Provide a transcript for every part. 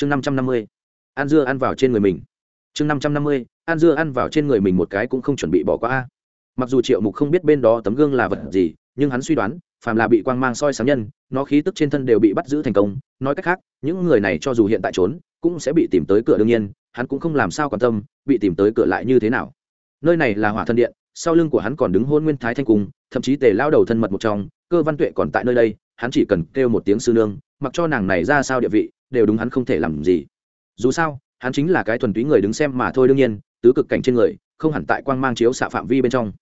chương năm trăm năm mươi, ăn dưa ăn vào trên người mình. Chương năm trăm năm mươi, ăn dưa ăn vào trên người mình một cái cũng không chuẩn bị bỏ qua a. Mặc dù triệu mục không biết bên đó tấm gương là vật gì, nhưng hắn suy đoán, phàm là bị quang mang soi sáng nhân, nó khí tức trên thân đều bị bắt giữ thành công. Nói cách khác, những người này cho dù hiện tại trốn, cũng sẽ bị tìm tới cửa đương nhiên, hắn cũng không làm sao quan tâm, bị tìm tới cửa lại như thế nào. Nơi này là hỏa thân điện, sau lưng của hắn còn đứng hôn nguyên thái thanh cung, thậm chí tề lao đầu thân mật một trong, cơ văn tuệ còn tại nơi đây, hắn chỉ cần kêu một tiếng sư nương, mặc cho nàng này ra sao địa vị đều đúng hắn không thể làm gì. Dù sao, hắn chính là cái thuần túy người đứng xem mà thôi đương nhiên, tứ cực cảnh trên người, không hẳn tại quang mang chiếu xạ phạm vi bên trong.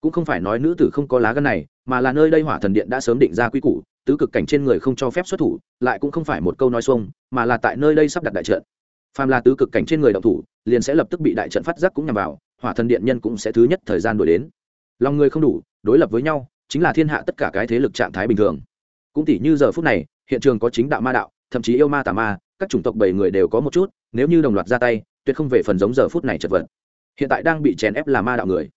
Cũng không phải nói nữ tử không có lá gân này, mà là nơi đây hỏa thần điện đã sớm định ra quy củ, tứ cực cảnh trên người không cho phép xuất thủ, lại cũng không phải một câu nói xuông, mà là tại nơi đây sắp đặt đại trận. Phàm là tứ cực cảnh trên người động thủ, liền sẽ lập tức bị đại trận phát giác cũng nhằm vào, hỏa thần điện nhân cũng sẽ thứ nhất thời gian đuổi đến. Lòng người không đủ, đối lập với nhau, chính là thiên hạ tất cả cái thế lực trạng thái bình thường. Cũng tỷ như giờ phút này, hiện trường có chính đạo ma đạo thậm chí yêu ma tà ma, các chủng tộc bảy người đều có một chút, nếu như đồng loạt ra tay, tuyệt không về phần giống giờ phút này chật vật. Hiện tại đang bị chèn ép là ma đạo người.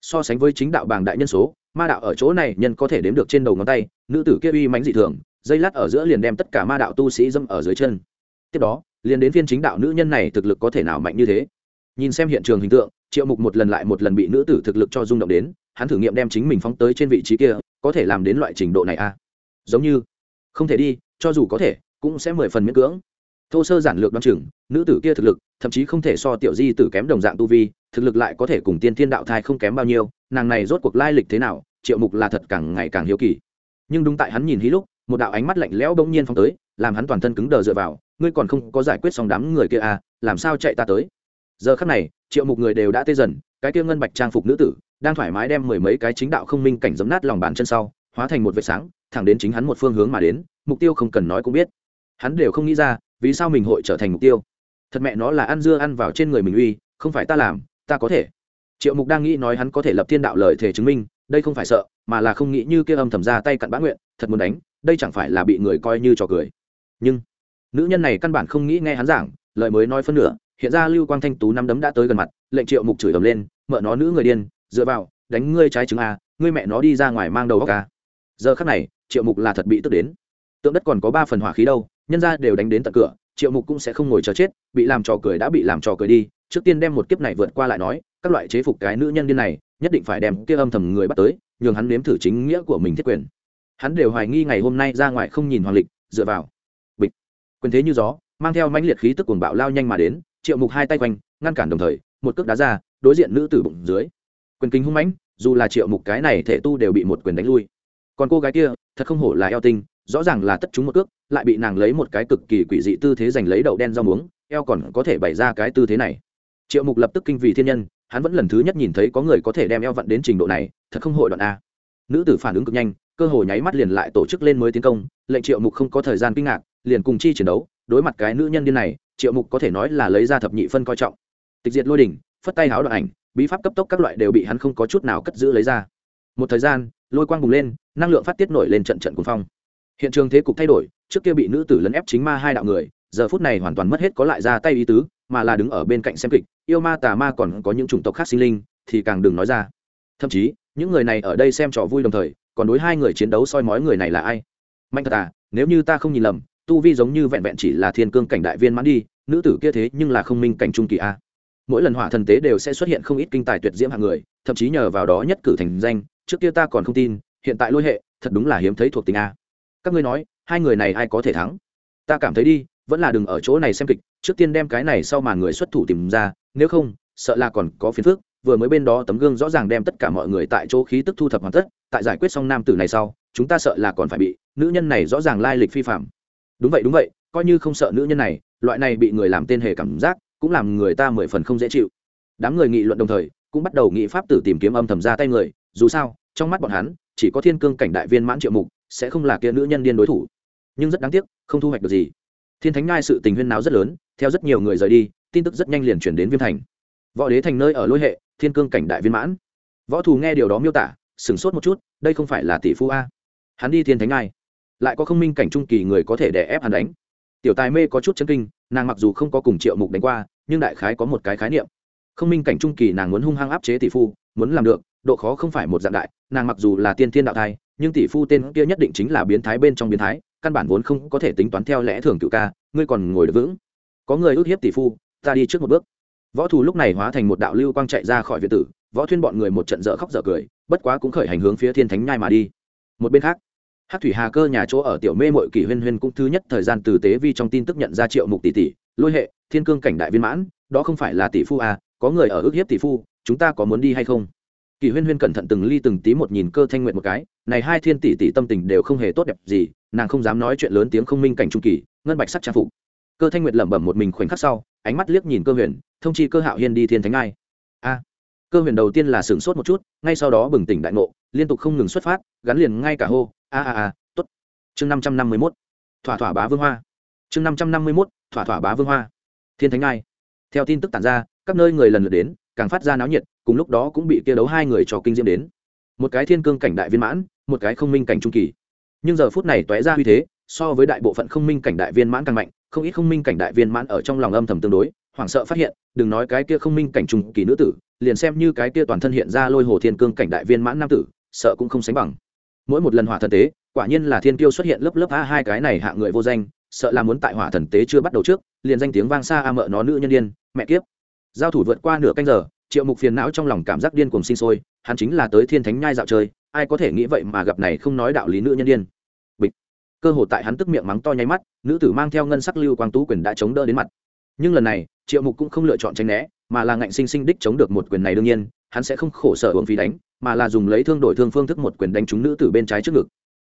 So sánh với chính đạo bàng đại nhân số, ma đạo ở chỗ này nhân có thể đếm được trên đầu ngón tay, nữ tử kia uy mánh dị thường, dây lát ở giữa liền đem tất cả ma đạo tu sĩ dâm ở dưới chân. Tiếp đó, liền đến phiên chính đạo nữ nhân này thực lực có thể nào mạnh như thế. Nhìn xem hiện trường hình tượng, triệu mục một lần lại một lần bị nữ tử thực lực cho rung động đến, hắn thử nghiệm đem chính mình phóng tới trên vị trí kia, có thể làm đến loại trình độ này à? Giống như, không thể đi, cho dù có thể cũng sẽ mười phần miễn cưỡng. Thô sơ giản lược đ o á n chừng, nữ tử kia thực lực, thậm chí không thể so tiểu di tử kém đồng dạng tu vi, thực lực lại có thể cùng tiên thiên đạo thai không kém bao nhiêu, nàng này rốt cuộc lai lịch thế nào, triệu mục là thật càng ngày càng hiếu kỳ. Nhưng đúng tại hắn nhìn hí lúc, một đạo ánh mắt lạnh lẽo bỗng nhiên phong tới, làm hắn toàn thân cứng đờ dựa vào, ngươi còn không có giải quyết xong đám người kia à làm sao chạy ta tới? Giờ khắc này, triệu mục người đều đã tê dần, cái kia ngân bạch trang phục nữ tử, đang thoải mái đem mười mấy cái chính đạo không minh cảnh giấm nát lòng bàn chân sau, hóa thành một vệt sáng, thẳng đến chính hắn một phương hướng mà đến, mục tiêu không cần nói cũng biết hắn đều không nghĩ ra, vì sao mình hội trở thành mục tiêu? Thật mẹ nó là ăn dưa ăn vào trên người mình uy, không phải ta làm, ta có thể. Triệu mục đang nghĩ nói hắn có thể lập thiên đạo lời thể chứng minh, đây không phải sợ, mà là không nghĩ như kia âm thầm ra tay cặn bã nguyện, thật muốn đánh, đây chẳng phải là bị người coi như trò cười. Nhưng, nữ nhân này căn bản không nghĩ nghe hắn giảng, lời mới nói phân nửa, hiện ra lưu quang thanh tú năm đấm đã tới gần mặt, lệnh triệu mục chửi ầm lên, mợ nó nữ người điên, dựa vào, đánh ngươi trái trứng a ngươi mẹ nó đi ra ngoài mang đầu góc a giờ khắc này, triệu mục là thật bị tức đến. Tượng đất còn có ba phần hỏa khí đâu nhân ra đều đánh đến tận cửa, triệu mục cũng sẽ không ngồi chờ chết, bị làm trò cười đã bị làm trò cười đi, trước tiên đem một kiếp này vượt qua lại nói, các loại chế phục cái nữ nhân điên này, nhất định phải đem kia âm thầm người bắt tới, nhường hắn nếm thử chính nghĩa của mình thiết quyền. Hắn đều hoài nghi ngày hôm nay ra ngoài không nhìn hoàng lịch, dựa vào. Bịch. Quyền thế như gió, mang theo mãnh liệt khí tức cuồng bạo lao nhanh mà đến, triệu mục hai tay quanh, ngăn cản đồng thời, một cước đá ra, đối diện nữ tử bụng dưới. Quyền kính hung mãnh, dù là triệu mục cái này thể tu đều bị một quyền đánh lui. Còn cô gái kia, thật không hổ là eo tinh rõ ràng là tất chúng một cước, lại bị nàng lấy một cái cực kỳ quỷ dị tư thế giành lấy đậu đen rau muống, eo còn có thể bày ra cái tư thế này. Triệu mục lập tức kinh vì thiên nhân, hắn vẫn lần thứ nhất nhìn thấy có người có thể đem eo vận đến trình độ này, thật không hội đoạn a. Nữ tử phản ứng cực nhanh, cơ hội nháy mắt liền lại tổ chức lên mới tiến công, lệnh triệu mục không có thời gian kinh ngạc, liền cùng chi chiến đấu, đối mặt cái nữ nhân điên này, triệu mục có thể nói là lấy ra thập nhị phân coi trọng. Tịch diệt lôi đỉnh, phất tay háo đoạn ảnh, bí pháp cấp tốc các loại đều bị hắn không có chút nào cất giữ lấy ra. Một thời gian, lôi quang bùng lên, năng lượng phát tiết nổi lên trận trận cuồng phong hiện trường thế cục thay đổi, trước kia bị nữ tử lấn ép chính ma hai đạo người, giờ phút này hoàn toàn mất hết có lại ra tay ý tứ, mà là đứng ở bên cạnh xem kịch, yêu ma tà ma còn có những chủng tộc khác sinh linh, thì càng đừng nói ra. Thậm chí, những người này ở đây xem trò vui đồng thời, còn đối hai người chiến đấu soi mói người này là ai? Mạnh thật à nếu như ta không nhìn lầm, tu vi giống như vẹn vẹn chỉ là thiên cương cảnh đại viên mãn đi, nữ tử kia thế nhưng là không minh cảnh trung kỳ a. Mỗi lần hỏa thần tế đều sẽ xuất hiện không ít kinh tài tuyệt diễm hạng người, thậm chí nhờ vào đó nhất cử thành danh, trước kia ta còn không tin, hiện tại lôi hệ, thật đúng là hiếm thấy thuộc tình a các ngươi nói, hai người này ai có thể thắng? Ta cảm thấy đi, vẫn là đừng ở chỗ này xem kịch, trước tiên đem cái này sau mà người xuất thủ tìm ra, nếu không, sợ là còn có phiền phức, vừa mới bên đó tấm gương rõ ràng đem tất cả mọi người tại chỗ khí tức thu thập hoàn tất, tại giải quyết xong nam tử này sau, chúng ta sợ là còn phải bị nữ nhân này rõ ràng lai lịch phi phạm. Đúng vậy đúng vậy, coi như không sợ nữ nhân này, loại này bị người làm tên hề cảm giác, cũng làm người ta mười phần không dễ chịu. Đám người nghị luận đồng thời, cũng bắt đầu nghị pháp tử tìm kiếm âm thầm ra tay người, dù sao, trong mắt bọn hắn, chỉ có thiên cương cảnh đại viên mãn triệu mục sẽ không là kia nữ nhân điên đối thủ. Nhưng rất đáng tiếc, không thu hoạch được gì. Thiên thánh ngai sự tình huyên náo rất lớn, theo rất nhiều người rời đi, tin tức rất nhanh liền chuyển đến viêm thành. Võ đế thành nơi ở lôi hệ, thiên cương cảnh đại viên mãn. Võ thù nghe điều đó miêu tả, sửng sốt một chút, đây không phải là tỷ phu a. Hắn đi thiên thánh ngai. Lại có không minh cảnh trung kỳ người có thể đè ép hắn đánh. Tiểu tài mê có chút chân kinh, nàng mặc dù không có cùng triệu mục đánh qua, nhưng đại khái có một cái khái niệm. Không minh cảnh trung kỳ nàng muốn hung hăng áp chế tỷ phu, muốn làm được, độ khó không phải một dạng đại, nàng mặc dù là tiên thiên đạo thai nhưng tỷ phu tên kia nhất định chính là biến thái bên trong biến thái, căn bản vốn không có thể tính toán theo lẽ thường cựu ca, ngươi còn ngồi được vững. Có người ước hiếp tỷ phu, ta đi trước một bước. Võ thù lúc này hóa thành một đạo lưu quang chạy ra khỏi việt tử, võ thuyên bọn người một trận dở khóc dở cười, bất quá cũng khởi hành hướng phía thiên thánh nhai mà đi. Một bên khác hát thủy hà cơ nhà chỗ ở tiểu mê mội kỷ huyên huyên cũng thứ nhất thời gian từ tế vi trong tin tức nhận ra triệu mục tỷ tỷ, lôi hệ, thiên cương cảnh đại viên mãn, đó không phải là tỷ phu à có người ở ước hiếp tỷ phu, chúng ta có muốn đi hay không? Kỳ huyên huyên cẩn thận từng ly từng tí một nhìn cơ thanh nguyện một cái, này hai thiên tỷ tỷ tâm tình đều không hề tốt đẹp gì, nàng không dám nói chuyện lớn tiếng không minh cảnh trung kỳ, ngân bạch sắc trang phục. Cơ thanh nguyệt lẩm bẩm một mình khoảnh khắc sau, ánh mắt liếc nhìn cơ huyền, thông chi cơ hạo hiên đi thiên thánh ai. A. Cơ huyền đầu tiên là sửng sốt một chút, ngay sau đó bừng tỉnh đại ngộ, liên tục không ngừng xuất phát, gắn liền ngay cả hô, a a a t ố t chương năm trăm năm mươi mốt, thỏa thỏa bá vương hoa. Chương năm trăm năm mươi mốt, thỏa thỏa bá vương hoa. Thiên thánh ai. Theo tin tức tản ra, các nơi người lần lượt đến, càng phát ra náo nhiệt cùng lúc đó cũng bị kia đấu hai người cho kinh diễm đến. Một cái thiên cương cảnh đại viên mãn, một cái không minh cảnh trung kỳ. Nhưng giờ phút này tóe ra uy thế, so với đại bộ phận không minh cảnh đại viên mãn càng mạnh, không ít không minh cảnh đại viên mãn ở trong lòng âm thầm tương đối, hoảng sợ phát hiện, đừng nói cái kia không minh cảnh trung kỳ nữ tử, liền xem như cái kia toàn thân hiện ra lôi hồ thiên cương cảnh đại viên mãn nam tử, sợ cũng không sánh bằng. Mỗi một lần hỏa thần tế, quả nhiên là thiên tiêu xuất hiện lớp lớp a hai cái này hạ người vô danh, sợ là muốn tại hỏa thần tế chưa bắt đầu trước, liền danh tiếng vang xa a mợ nó nữ nhân điên, mẹ kiếp. Giao thủ vượt qua nửa canh giờ triệu mục phiền não trong lòng cảm giác điên cuồng sinh sôi, hắn chính là tới thiên thánh nhai dạo chơi, ai có thể nghĩ vậy mà gặp này không nói đạo lý nữ nhân điên. Bịch. Cơ hồ tại hắn tức miệng mắng to nháy mắt, nữ tử mang theo ngân sắc lưu quang tú quyền đã chống đỡ đến mặt. Nhưng lần này, triệu mục cũng không lựa chọn tránh né, mà là ngạnh sinh sinh đích chống được một quyền này đương nhiên, hắn sẽ không khổ sở uống phí đánh, mà là dùng lấy thương đổi thương phương thức một quyền đánh trúng nữ tử bên trái trước ngực.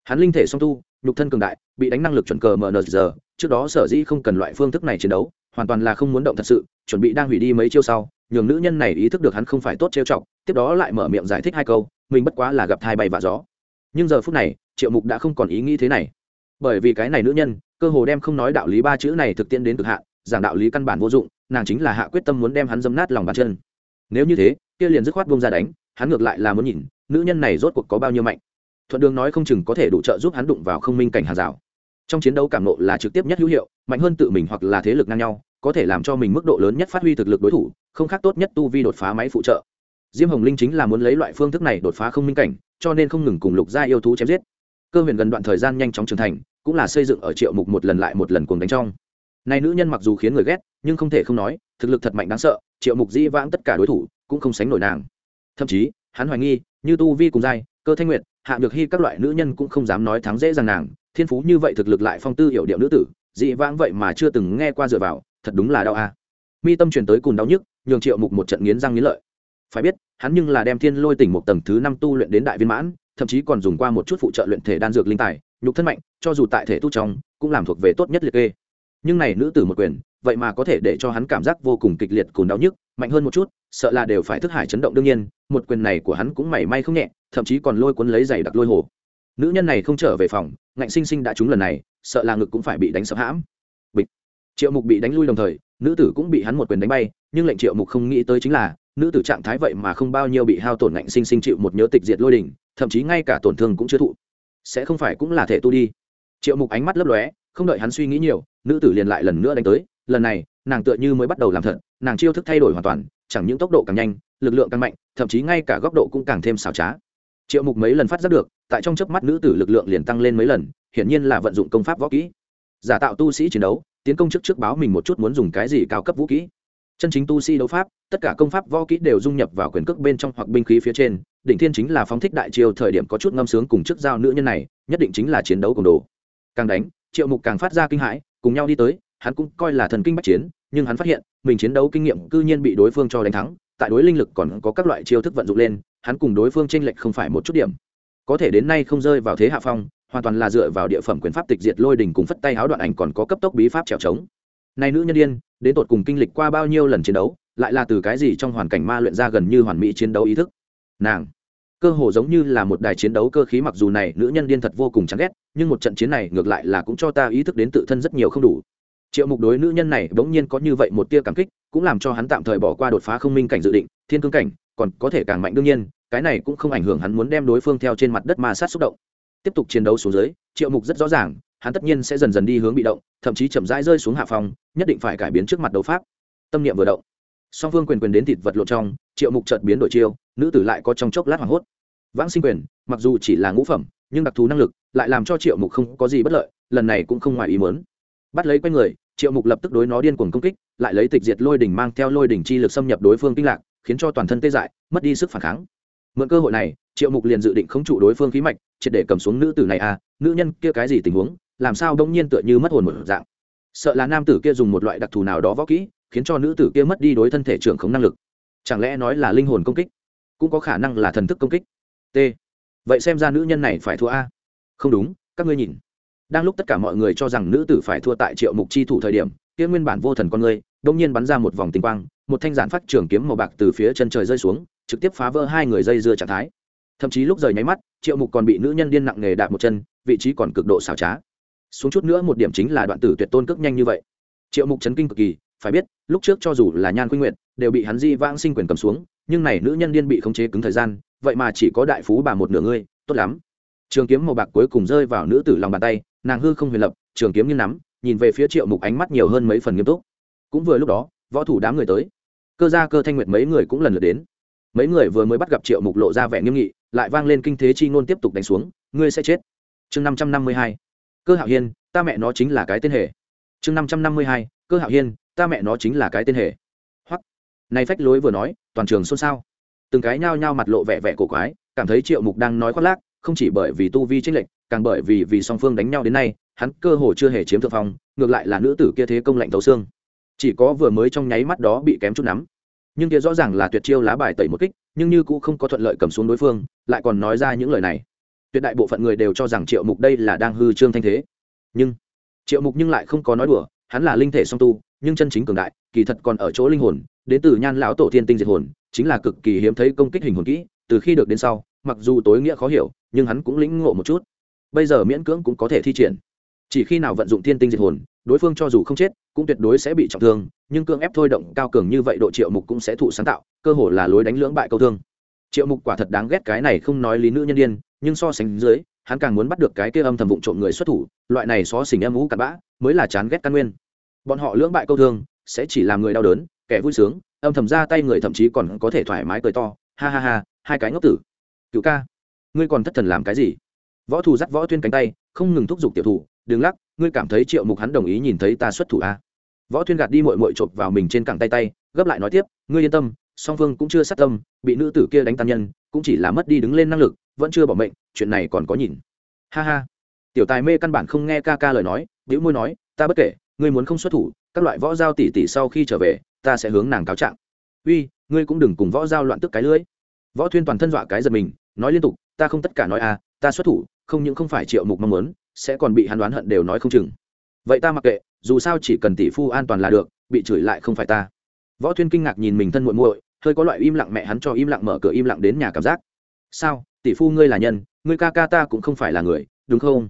Hắn linh thể song tu, nhục thân cường đại, bị đánh năng lực chuẩn cờ mờ giờ, trước đó sở dĩ không cần loại phương thức này chiến đấu, hoàn toàn là không muốn động thật sự, chuẩn bị đang hủy đi mấy chiêu sau nhường nữ nhân này ý thức được hắn không phải tốt trêu chọc, tiếp đó lại mở miệng giải thích hai câu, mình bất quá là gặp thai bay và gió. Nhưng giờ phút này, triệu mục đã không còn ý nghĩ thế này. Bởi vì cái này nữ nhân, cơ hồ đem không nói đạo lý ba chữ này thực tiễn đến cực hạn, giảng đạo lý căn bản vô dụng, nàng chính là hạ quyết tâm muốn đem hắn dâm nát lòng bàn chân. Nếu như thế, kia liền dứt khoát bông ra đánh, hắn ngược lại là muốn nhìn, nữ nhân này rốt cuộc có bao nhiêu mạnh. Thuận đường nói không chừng có thể đủ trợ giúp hắn đụng vào không minh cảnh hàng rào. Trong chiến đấu cảm nộ là trực tiếp nhất hữu hiệu, mạnh hơn tự mình hoặc là thế lực ngang nhau có thể làm cho mình mức độ lớn nhất phát huy thực lực đối thủ, không khác tốt nhất tu vi đột phá máy phụ trợ. Diêm hồng linh chính là muốn lấy loại phương thức này đột phá không minh cảnh, cho nên không ngừng cùng lục gia yêu thú chém giết. Cơ huyền gần đoạn thời gian nhanh chóng trưởng thành, cũng là xây dựng ở triệu mục một lần lại một lần cuồng đánh trong. Này nữ nhân mặc dù khiến người ghét, nhưng không thể không nói, thực lực thật mạnh đáng sợ, triệu mục dĩ vãng tất cả đối thủ, cũng không sánh nổi nàng. Thậm chí, hắn hoài nghi, như tu vi cùng giai, cơ thanh nguyệt, hạ được hy các loại nữ nhân cũng không dám nói thắng dễ dàng nàng, thiên phú như vậy thực lực lại phong tư hiểu điệu nữ tử dị vãng vậy mà chưa từng nghe qua dựa vào thật đúng là đau a. Mi tâm truyền tới cùng đau nhức, nhường triệu mục một trận nghiến răng nghiến lợi. Phải biết, hắn nhưng là đem thiên lôi tỉnh một tầng thứ năm tu luyện đến đại viên mãn, thậm chí còn dùng qua một chút phụ trợ luyện thể đan dược linh tài, nhục thân mạnh, cho dù tại thể tu trong, cũng làm thuộc về tốt nhất liệt kê. Nhưng này nữ tử một quyền, vậy mà có thể để cho hắn cảm giác vô cùng kịch liệt cùng đau nhức, mạnh hơn một chút, sợ là đều phải thức hải chấn động đương nhiên, một quyền này của hắn cũng mảy may không nhẹ, thậm chí còn lôi cuốn lấy giày đặc lôi hồ. Nữ nhân này không trở về phòng, ngạnh sinh sinh đã trúng lần này, sợ là ngực cũng phải bị đánh sập hãm triệu mục bị đánh lui đồng thời, nữ tử cũng bị hắn một quyền đánh bay, nhưng lệnh triệu mục không nghĩ tới chính là, nữ tử trạng thái vậy mà không bao nhiêu bị hao tổn ngạnh sinh sinh chịu một nhớ tịch diệt lôi đỉnh, thậm chí ngay cả tổn thương cũng chưa thụ. Sẽ không phải cũng là thể tu đi. Triệu mục ánh mắt lấp lóe, không đợi hắn suy nghĩ nhiều, nữ tử liền lại lần nữa đánh tới. Lần này, nàng tựa như mới bắt đầu làm thật, nàng chiêu thức thay đổi hoàn toàn, chẳng những tốc độ càng nhanh, lực lượng càng mạnh, thậm chí ngay cả góc độ cũng càng thêm xảo trá. Triệu mục mấy lần phát giác được, tại trong chớp mắt nữ tử lực lượng liền tăng lên mấy lần, hiển nhiên là vận dụng công pháp võ kỹ. Giả tạo tu sĩ chiến đấu tiến công trước trước báo mình một chút muốn dùng cái gì cao cấp vũ kỹ. Chân chính tu sĩ đấu pháp, tất cả công pháp võ kỹ đều dung nhập vào quyền cước bên trong hoặc binh khí phía trên. Đỉnh thiên chính là phóng thích đại chiêu thời điểm có chút ngâm sướng cùng trước giao nữ nhân này, nhất định chính là chiến đấu cùng đồ. Càng đánh, triệu mục càng phát ra kinh hãi, cùng nhau đi tới, hắn cũng coi là thần kinh bách chiến, nhưng hắn phát hiện, mình chiến đấu kinh nghiệm cư nhiên bị đối phương cho đánh thắng, tại đối linh lực còn có các loại chiêu thức vận dụng lên, hắn cùng đối phương tranh lệch không phải một chút điểm. Có thể đến nay không rơi vào thế hạ phong hoàn toàn là dựa vào địa phẩm quyền pháp tịch diệt lôi đình cùng phất tay háo đoạn ảnh còn có cấp tốc bí pháp trèo trống. Này nữ nhân điên, đến tột cùng kinh lịch qua bao nhiêu lần chiến đấu, lại là từ cái gì trong hoàn cảnh ma luyện ra gần như hoàn mỹ chiến đấu ý thức? Nàng, cơ hồ giống như là một đài chiến đấu cơ khí mặc dù này nữ nhân điên thật vô cùng chán ghét, nhưng một trận chiến này ngược lại là cũng cho ta ý thức đến tự thân rất nhiều không đủ. Triệu mục đối nữ nhân này bỗng nhiên có như vậy một tia cảm kích, cũng làm cho hắn tạm thời bỏ qua đột phá không minh cảnh dự định, thiên cương cảnh, còn có thể càng mạnh đương nhiên, cái này cũng không ảnh hưởng hắn muốn đem đối phương theo trên mặt đất ma sát xúc động tiếp tục chiến đấu xuống dưới, triệu mục rất rõ ràng, hắn tất nhiên sẽ dần dần đi hướng bị động, thậm chí chậm rãi rơi xuống hạ phòng nhất định phải cải biến trước mặt đấu pháp. Tâm niệm vừa động, song phương quyền quyền đến thịt vật lộn trong, triệu mục chợt biến đổi chiêu, nữ tử lại có trong chốc lát hoảng hốt. Vãng sinh quyền, mặc dù chỉ là ngũ phẩm, nhưng đặc thù năng lực lại làm cho triệu mục không có gì bất lợi, lần này cũng không ngoài ý mớn bắt lấy quanh người, triệu mục lập tức đối nó điên cuồng công kích, lại lấy tịch diệt lôi đỉnh mang theo lôi đỉnh chi lực xâm nhập đối phương kinh lạc, khiến cho toàn thân tê dại, mất đi sức phản kháng. Mượn cơ hội này, triệu mục liền dự định khống trụ đối phương khí mạch triệt để cầm xuống nữ tử này à nữ nhân kia cái gì tình huống, làm sao đông nhiên tựa như mất hồn một dạng. Sợ là nam tử kia dùng một loại đặc thù nào đó võ kỹ, khiến cho nữ tử kia mất đi đối thân thể trưởng khống năng lực. Chẳng lẽ nói là linh hồn công kích? Cũng có khả năng là thần thức công kích. T. Vậy xem ra nữ nhân này phải thua a. Không đúng, các ngươi nhìn. Đang lúc tất cả mọi người cho rằng nữ tử phải thua tại triệu mục chi thủ thời điểm, kia nguyên bản vô thần con người, đông nhiên bắn ra một vòng tinh quang, một thanh giản phát trường kiếm màu bạc từ phía chân trời rơi xuống, trực tiếp phá vỡ hai người dây dưa trạng thái thậm chí lúc rời nháy mắt, triệu mục còn bị nữ nhân điên nặng nghề đạp một chân, vị trí còn cực độ xảo trá. Xuống chút nữa một điểm chính là đoạn tử tuyệt tôn cước nhanh như vậy. Triệu mục chấn kinh cực kỳ, phải biết, lúc trước cho dù là nhan quy nguyện đều bị hắn di vãng sinh quyền cầm xuống, nhưng này nữ nhân điên bị khống chế cứng thời gian, vậy mà chỉ có đại phú bà một nửa ngươi tốt lắm. Trường kiếm màu bạc cuối cùng rơi vào nữ tử lòng bàn tay, nàng hư không huyền lập, trường kiếm như nắm, nhìn về phía triệu mục ánh mắt nhiều hơn mấy phần nghiêm túc. Cũng vừa lúc đó, võ thủ đám người tới. Cơ gia cơ thanh nguyệt mấy người cũng lần lượt đến. Mấy người vừa mới bắt gặp triệu mục lộ ra vẻ nghiêm nghị lại vang lên kinh thế chi ngôn tiếp tục đánh xuống, ngươi sẽ chết. Chương năm trăm năm mươi hai, cơ hạo hiên, ta mẹ nó chính là cái tên hệ chương năm trăm năm mươi hai, cơ hạo hiên, ta mẹ nó chính là cái tên hệ hoặc này phách lối vừa nói, toàn trường xôn xao. Từng cái nhao nhao mặt lộ vẻ vẻ cổ quái, cảm thấy triệu mục đang nói khoác lác, không chỉ bởi vì tu vi tranh lệch, càng bởi vì vì song phương đánh nhau đến nay, hắn cơ hồ chưa hề chiếm thượng phong, ngược lại là nữ tử kia thế công lạnh thấu xương. Chỉ có vừa mới trong nháy mắt đó bị kém chút nắm nhưng kia rõ ràng là tuyệt chiêu lá bài tẩy một kích, nhưng như cũng không có thuận lợi cầm xuống đối phương, lại còn nói ra những lời này. Tuyệt đại bộ phận người đều cho rằng triệu mục đây là đang hư trương thanh thế. Nhưng triệu mục nhưng lại không có nói đùa, hắn là linh thể song tu, nhưng chân chính cường đại, kỳ thật còn ở chỗ linh hồn, đến từ nhan lão tổ thiên tinh diệt hồn, chính là cực kỳ hiếm thấy công kích hình hồn kỹ, từ khi được đến sau, mặc dù tối nghĩa khó hiểu, nhưng hắn cũng lĩnh ngộ một chút. Bây giờ miễn cưỡng cũng có thể thi triển. Chỉ khi nào vận dụng thiên tinh diệt hồn đối phương cho dù không chết, cũng tuyệt đối sẽ bị trọng thương, nhưng cương ép thôi động cao cường như vậy độ triệu mục cũng sẽ thụ sáng tạo, cơ hồ là lối đánh lưỡng bại câu thương. Triệu mục quả thật đáng ghét cái này không nói lý nữ nhân đ i ê n nhưng so sánh dưới, hắn càng muốn bắt được cái kia âm thầm vụng trộm người xuất thủ, loại này xó xỉnh em ngũ cặn bã, mới là chán ghét căn nguyên. Bọn họ lưỡng bại câu thương, sẽ chỉ làm người đau đớn, kẻ vui sướng, âm thầm ra tay người thậm chí còn có thể thoải mái cười to, ha ha ha, hai cái ngốc tử. Cựu ca, ngươi còn thất thần làm cái gì? Võ thù dắt võ tuyên cánh tay, không ngừng thúc giục tiểu thủ đừng lắc, ngươi cảm thấy triệu mục hắn đồng ý nhìn thấy ta xuất thủ a võ thuyên gạt đi mội mội chộp vào mình trên cẳng tay tay, gấp lại nói tiếp, ngươi yên tâm, song phương cũng chưa sát tâm, bị nữ tử kia đánh tan nhân, cũng chỉ là mất đi đứng lên năng lực, vẫn chưa bỏ mệnh, chuyện này còn có nhìn. Ha ha. Tiểu tài mê căn bản không nghe ca ca lời nói, bĩu môi nói, ta bất kể, ngươi muốn không xuất thủ, các loại võ giao tỉ tỉ sau khi trở về, ta sẽ hướng nàng cáo trạng. Uy, ngươi cũng đừng cùng võ giao loạn tức cái lưới. Võ thuyên toàn thân dọa cái giật mình, nói liên tục, ta không tất cả nói à ta xuất thủ, không những không phải triệu mục mong muốn sẽ còn bị hắn đoán hận đều nói không chừng. Vậy ta mặc kệ, dù sao chỉ cần tỷ phu an toàn là được, bị chửi lại không phải ta. Võ thuyên kinh ngạc nhìn mình thân muội muội, hơi có loại im lặng mẹ hắn cho im lặng mở cửa im lặng đến nhà cảm giác. Sao, tỷ phu ngươi là nhân, ngươi ca ca ta cũng không phải là người, đúng không?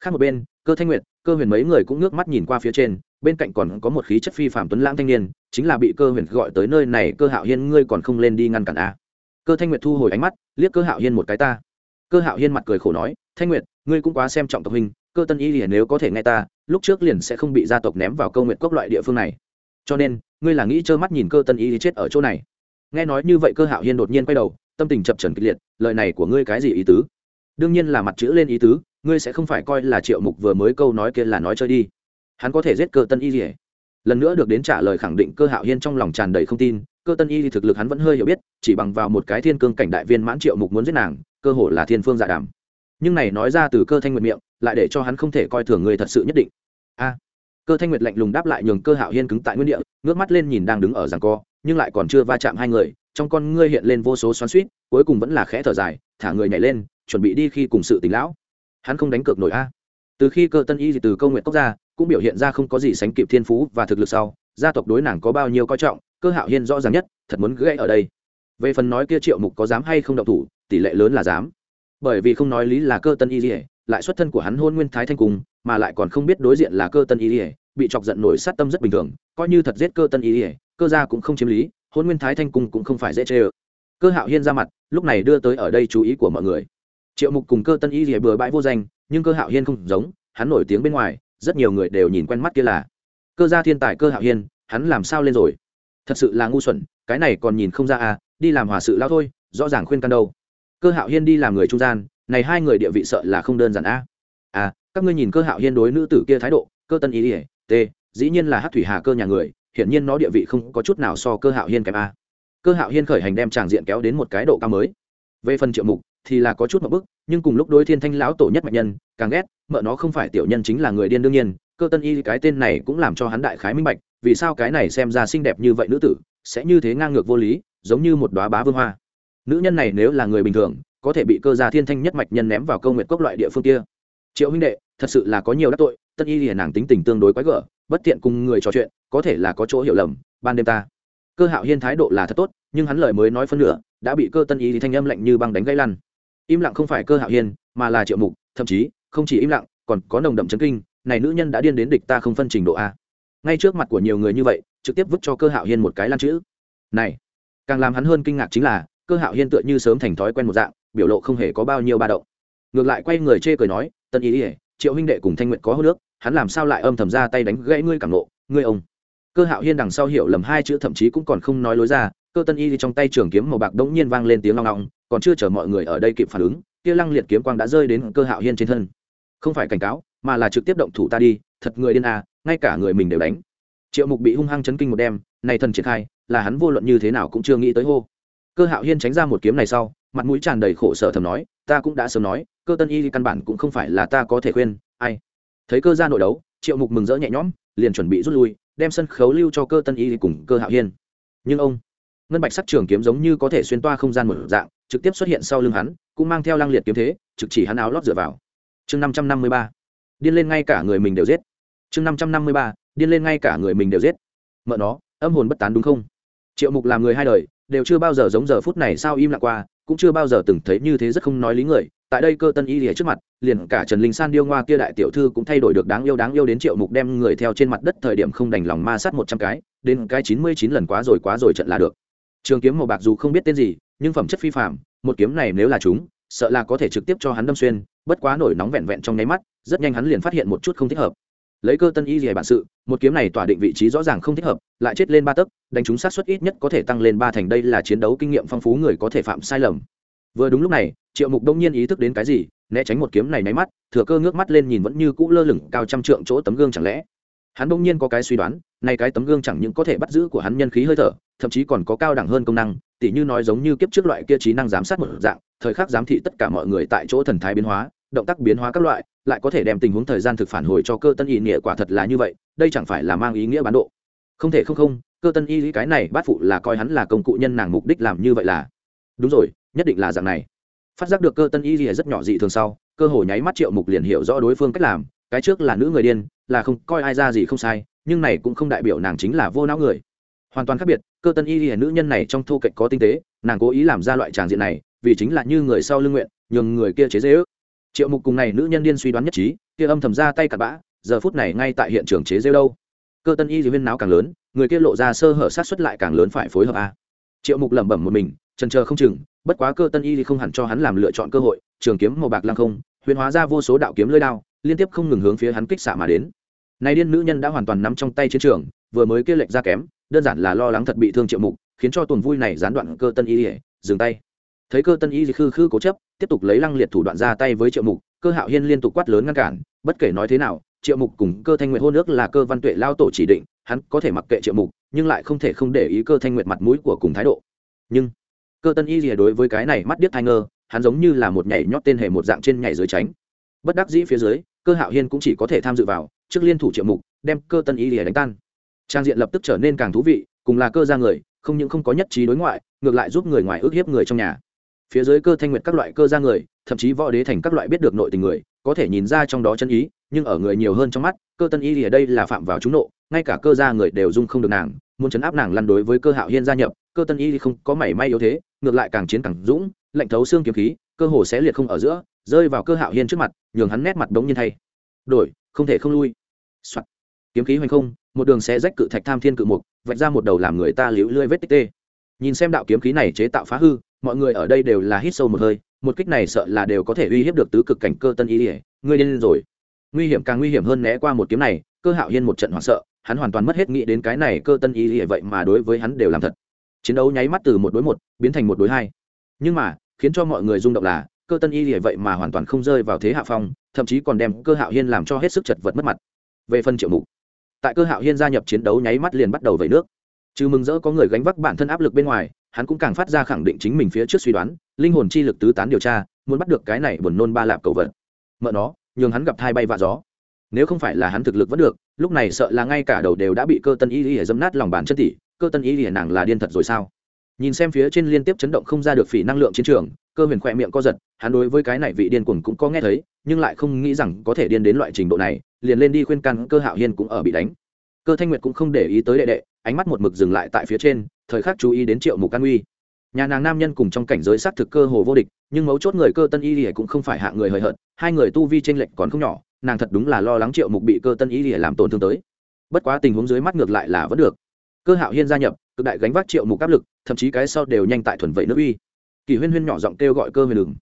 Khác một bên, cơ thanh nguyệt, cơ huyền mấy người cũng ngước mắt nhìn qua phía trên, bên cạnh còn có một khí chất phi phạm tuấn lãng thanh niên, chính là bị cơ huyền gọi tới nơi này, cơ hạo hiên ngươi còn không lên đi ngăn cản a à. cơ thanh nguyệt thu hồi ánh mắt, liếc cơ hạo hiên một cái ta. Cơ hạo hiên mặt cười khổ nói thanh nguyệt, ngươi cũng quá xem trọng tộc huynh, cơ tân y liền nếu có thể nghe ta, lúc trước liền sẽ không bị gia tộc ném vào câu nguyện cốc loại địa phương này. Cho nên, ngươi là nghĩ trơ mắt nhìn cơ tân y chết ở chỗ này. Nghe nói như vậy cơ hạo hiên đột nhiên quay đầu, tâm tình chập trần kịch liệt, lời này của ngươi cái gì ý tứ? Đương nhiên là mặt chữ lên ý tứ, ngươi sẽ không phải coi là triệu mục vừa mới câu nói kia là nói chơi đi. Hắn có thể giết cơ tân y gì lần nữa được đến trả lời khẳng định cơ hạo hiên trong lòng tràn đầy không tin, cơ tân y thì thực lực hắn vẫn hơi hiểu biết, chỉ bằng vào một cái thiên cương cảnh đại viên mãn triệu mục muốn giết nàng, cơ hồ là thiên phương giả dạ đàm nhưng này nói ra từ cơ thanh nguyệt miệng, lại để cho hắn không thể coi thường người thật sự nhất định. A, cơ thanh nguyệt lạnh lùng đáp lại nhường cơ hạo hiên cứng tại nguyên địa, ngước mắt lên nhìn đang đứng ở giảng co, nhưng lại còn chưa va chạm hai người, trong con ngươi hiện lên vô số xoắn suýt cuối cùng vẫn là khẽ thở dài, thả người nhảy lên, chuẩn bị đi khi cùng sự tỉnh lão. Hắn không đánh cược nổi a. Từ khi cơ tân y từ câu nguyện cốc ra, cũng biểu hiện ra không có gì sánh kịp thiên phú và thực lực sau, gia tộc đối nàng có bao nhiêu coi trọng, cơ hạo hiên rõ ràng nhất, thật muốn gãy ở đây. Về phần nói kia triệu mục có dám hay không động thủ, tỷ lệ lớn là dám bởi vì không nói lý là cơ tân y dỉa lại xuất thân của hắn hôn nguyên thái thanh cung mà lại còn không biết đối diện là cơ tân y dỉa bị chọc giận nổi sát tâm rất bình thường, coi như thật giết cơ tân y dỉa cơ gia cũng không chiếm lý, hôn nguyên thái thanh cung cũng không phải dễ chê ơ. Cơ hạo hiên ra mặt, lúc này đưa tới ở đây chú ý của mọi người. Triệu mục cùng cơ tân y dỉa bừa bãi vô danh, nhưng cơ hạo hiên không giống, hắn nổi tiếng bên ngoài, rất nhiều người đều nhìn quen mắt kia là. Cơ gia thiên tài cơ hạo hiên, hắn làm sao lên rồi? Thật sự là ngu xuẩn, cái này còn nhìn không ra à đi làm hòa sự lao thôi, rõ ràng khuyên can đâu cơ hạo hiên đi làm người trung gian, này hai người địa vị sợ là không đơn giản a. À các ngươi nhìn cơ hạo hiên đối nữ tử kia thái độ, cơ tân ý ỉa t, dĩ nhiên là hát thủy hà cơ nhà người, hiển nhiên nó địa vị không có chút nào so cơ hạo hiên kém a. Cơ hạo hiên khởi hành đem tràng diện kéo đến một cái độ cao mới. Về phần triệu mục thì là có chút một bức, nhưng cùng lúc đối thiên thanh lão tổ nhất mạnh nhân, càng ghét, mợ nó không phải tiểu nhân chính là người điên đương nhiên, cơ tân y cái tên này cũng làm cho hắn đại khái minh bạch, vì sao cái này xem ra xinh đẹp như vậy nữ tử, sẽ như thế ngang ngược vô lý, giống như một đoá bá vương hoa nữ nhân này nếu là người bình thường, có thể bị cơ gia thiên thanh nhất mạch nhân ném vào câu nguyệt cốc loại địa phương kia. Triệu huynh đệ, thật sự là có nhiều đắc tội, tất y hiền nàng tính tình tương đối quái gở, bất tiện cùng người trò chuyện, có thể là có chỗ hiểu lầm, ban đêm ta. Cơ hạo hiên thái độ là thật tốt, nhưng hắn lời mới nói phân nửa, đã bị cơ tân y thì thanh âm lạnh như băng đánh gãy lăn. Im lặng không phải cơ hạo hiên, mà là triệu mục, thậm chí, không chỉ im lặng, còn có nồng đậm chấn kinh, này nữ nhân đã điên đến địch ta không phân trình độ a. Ngay trước mặt của nhiều người như vậy, trực tiếp vứt cho cơ hạo hiên một cái lan chữ. Này, càng làm hắn hơn kinh ngạc chính là cơ hạo hiên tựa như sớm thành thói quen một dạng, biểu lộ không hề có bao nhiêu ba động. Ngược lại quay người chê cười nói, tân ý ỉa triệu huynh đệ cùng thanh nguyện có hô nước hắn làm sao lại âm thầm ra tay đánh gãy ngươi cảm nộ ngươi ông? Cơ hạo hiên đằng sau hiểu lầm hai chữ thậm chí cũng còn không nói lối ra, cơ tân y trong tay trường kiếm màu bạc đống nhiên vang lên tiếng long long còn chưa chờ mọi người ở đây kịp phản ứng, kia lăng liệt kiếm quang đã rơi đến cơ hạo hiên trên thân. Không phải cảnh cáo, mà là trực tiếp động thủ ta đi, thật người điên à ngay cả người mình đều đánh. Triệu mục bị hung hăng chấn kinh một đêm, này thần triển khai, là hắn vô luận như thế nào cũng chưa nghĩ tới hô cơ hạo hiên tránh ra một kiếm này sau, mặt mũi tràn đầy khổ sở thầm nói, ta cũng đã sớm nói, cơ tân y căn bản cũng không phải là ta có thể khuyên, ai? Thấy cơ ra nội đấu, triệu mục mừng rỡ nhẹ nhõm, liền chuẩn bị rút lui, đem sân khấu lưu cho cơ tân y cùng cơ hạo hiên. Nhưng ông, ngân bạch sắc trường kiếm giống như có thể xuyên toa không gian một dạng, trực tiếp xuất hiện sau lưng hắn, cũng mang theo lang liệt kiếm thế, trực chỉ hắn áo lót dựa vào. Chương năm trăm năm mươi ba, điên lên ngay cả người mình đều giết. Chương năm trăm năm mươi ba, điên lên ngay cả người mình đều giết. Mợ nó, âm hồn bất tán đúng không? Triệu mục làm người hai đời đều chưa bao giờ giống giờ phút này sao im lặng qua, cũng chưa bao giờ từng thấy như thế rất không nói lý người. Tại đây cơ tân y lìa trước mặt, liền cả trần linh san điêu ngoa kia đại tiểu thư cũng thay đổi được đáng yêu đáng yêu đến triệu mục đem người theo trên mặt đất thời điểm không đành lòng ma sát một trăm cái, đến cái chín mươi chín lần quá rồi quá rồi trận là được. Trường kiếm màu bạc dù không biết tên gì, nhưng phẩm chất phi phạm một kiếm này nếu là chúng, sợ là có thể trực tiếp cho hắn đâm xuyên, bất quá nổi nóng vẹn vẹn trong nháy mắt, rất nhanh hắn liền phát hiện một chút không thích hợp lấy cơ tân y gì bản sự, một kiếm này tỏa định vị trí rõ ràng không thích hợp, lại chết lên ba tấc, đánh chúng sát suất ít nhất có thể tăng lên ba thành, đây là chiến đấu kinh nghiệm phong phú người có thể phạm sai lầm. Vừa đúng lúc này, triệu mục đông nhiên ý thức đến cái gì, né tránh một kiếm này nháy mắt, thừa cơ ngước mắt lên nhìn vẫn như cũ lơ lửng cao trăm trượng chỗ tấm gương chẳng lẽ. Hắn đông nhiên có cái suy đoán nay cái tấm gương chẳng những có thể bắt giữ của hắn nhân khí hơi thở, thậm chí còn có cao đẳng hơn công năng, tỉ như nói giống như kiếp trước loại kia trí năng giám sát một dạng, thời khắc giám thị tất cả mọi người tại chỗ thần thái biến hóa động tác biến hóa các loại, lại có thể đem tình huống thời gian thực phản hồi cho cơ tân y nghĩa quả thật là như vậy, đây chẳng phải là mang ý nghĩa bán độ. Không thể không không, cơ tân y cái này bát phụ là coi hắn là công cụ nhân nàng mục đích làm như vậy là. Đúng rồi, nhất định là dạng này. Phát giác được cơ tân y rất nhỏ dị thường sau, cơ hồ nháy mắt triệu mục liền hiểu rõ đối phương cách làm, cái trước là nữ người điên, là không, coi ai ra gì không sai, nhưng này cũng không đại biểu nàng chính là vô não người. Hoàn toàn khác biệt, cơ tân y lìa nữ nhân này trong thô kệch có tinh tế, nàng cố ý làm ra loại tràng diện này, vì chính là như người sau lưng nguyện, nhường người kia chế dễ ước triệu mục cùng này nữ nhân điên suy đoán nhất trí, kia âm thầm ra tay cặn bã, giờ phút này ngay tại hiện trường chế rêu đâu. Cơ tân y dưới viên náo càng lớn, người kia lộ ra sơ hở sát xuất lại càng lớn phải phối hợp a. Triệu mục lẩm bẩm một mình trần chờ không chừng, bất quá cơ tân y thì không hẳn cho hắn làm lựa chọn cơ hội, trường kiếm màu bạc lăng không, huyền hóa ra vô số đạo kiếm lơi đao, liên tiếp không ngừng hướng phía hắn kích xạ mà đến. Nay điên nữ nhân đã hoàn toàn nắm trong tay chiến trường, vừa mới kia lệnh ra kém, đơn giản là lo lắng thật bị thương triệu mục, khiến cho tuần vui này gián đoạn cơ tân y dừng tay. Thấy cơ tân y khư khư cố chấp tiếp tục lấy lăng liệt thủ đoạn ra tay với triệu mục, cơ hạo hiên liên tục quát lớn ngăn cản, bất kể nói thế nào, triệu mục cùng cơ thanh nguyện hôn ước là cơ văn tuệ lao tổ chỉ định, hắn có thể mặc kệ triệu mục, nhưng lại không thể không để ý cơ thanh nguyện mặt mũi của cùng thái độ. Nhưng, cơ tân y rìa đối với cái này mắt điếc thai ngơ, hắn giống như là một nhảy nhót tên hề một dạng trên nhảy dưới tránh. Bất đắc dĩ phía dưới, cơ hạo hiên cũng chỉ có thể tham dự vào, trước liên thủ triệu mục, đem cơ tân y rìa đánh tan. Trang diện lập tức trở nên càng thú vị, cùng là cơ ra người, không những không có nhất trí đối ngoại, ngược lại giúp người ngoài ước hiếp người trong nhà phía dưới cơ thanh nguyệt các loại cơ ra người, thậm chí võ đế thành các loại biết được nội tình người, có thể nhìn ra trong đó chân ý, nhưng ở người nhiều hơn trong mắt, cơ tân y thì ở đây là phạm vào trúng nộ, ngay cả cơ ra người đều dung không được nàng, muốn chấn áp nàng lăn đối với cơ hạo hiên gia nhập, cơ tân y thì không có mảy may yếu thế, ngược lại càng chiến càng dũng, lạnh thấu xương kiếm khí, cơ hồ sẽ liệt không ở giữa, rơi vào cơ hạo hiên trước mặt, nhường hắn nét mặt đống nhiên thay. Đổi, không thể không lui、Soạn. kiếm khí hoành không, một đường xé rách cự thạch tham thiên cự mục, vạch ra một đầu làm người ta liễu lưỡi vết tích tê. Nhìn xem đạo kiếm khí này chế tạo phá hư mọi người ở đây đều là hít sâu một hơi, một kích này sợ là đều có thể uy hiếp được tứ cực cảnh cơ tân y ỉa ngươi điên rồi. Nguy hiểm càng nguy hiểm hơn né qua một kiếm này, cơ hạo hiên một trận hoảng sợ, hắn hoàn toàn mất hết nghĩ đến cái này cơ tân y ỉa vậy mà đối với hắn đều làm thật. Chiến đấu nháy mắt từ một đối một, biến thành một đối hai. Nhưng mà, khiến cho mọi người rung động là, cơ tân y ỉa vậy mà hoàn toàn không rơi vào thế hạ phong, thậm chí còn đem cơ hạo hiên làm cho hết sức chật vật mất mặt. Về phần triệu mục, tại cơ hạo hiên gia nhập chiến đấu nháy mắt liền bắt đầu vẩy nước. Chứ mừng rỡ có người gánh vác bản thân áp lực bên ngoài hắn cũng càng phát ra khẳng định chính mình phía trước suy đoán, linh hồn chi lực tứ tán điều tra, muốn bắt được cái này buồn nôn ba lạp cầu vật. Mợ nó, nhường hắn gặp thai bay vạ gió. Nếu không phải là hắn thực lực vẫn được, lúc này sợ là ngay cả đầu đều đã bị cơ tân y y dâm nát lòng bàn chân tỷ cơ tân y y nàng là điên thật rồi sao? Nhìn xem phía trên liên tiếp chấn động không ra được phỉ năng lượng chiến trường, cơ huyền khỏe miệng co giật, hắn đối với cái này vị điên cuồng cũng có nghe thấy, nhưng lại không nghĩ rằng có thể điên đến loại trình độ này, liền lên đi khuyên can cơ hạo hiên cũng ở bị đánh cơ thanh nguyệt cũng không để ý tới đệ đệ, ánh mắt một mực dừng lại tại phía trên, thời khắc chú ý đến triệu mục an uy. Nhà nàng nam nhân cùng trong cảnh giới xác thực cơ hồ vô địch, nhưng mấu chốt người cơ tân y lìa cũng không phải hạ người hời hợt, hai người tu vi t r ê n lệch còn không nhỏ, nàng thật đúng là lo lắng triệu mục bị cơ tân y lìa làm tổn thương tới. Bất quá tình huống dưới mắt ngược lại là vẫn được. Cơ hạo hiên gia nhập, cực đại gánh vác triệu mục áp lực, thậm chí cái sau đều nhanh tại thuần vậy nước uy. Kỷ huyên huyên nhỏ giọng kêu gọi cơ huyền đường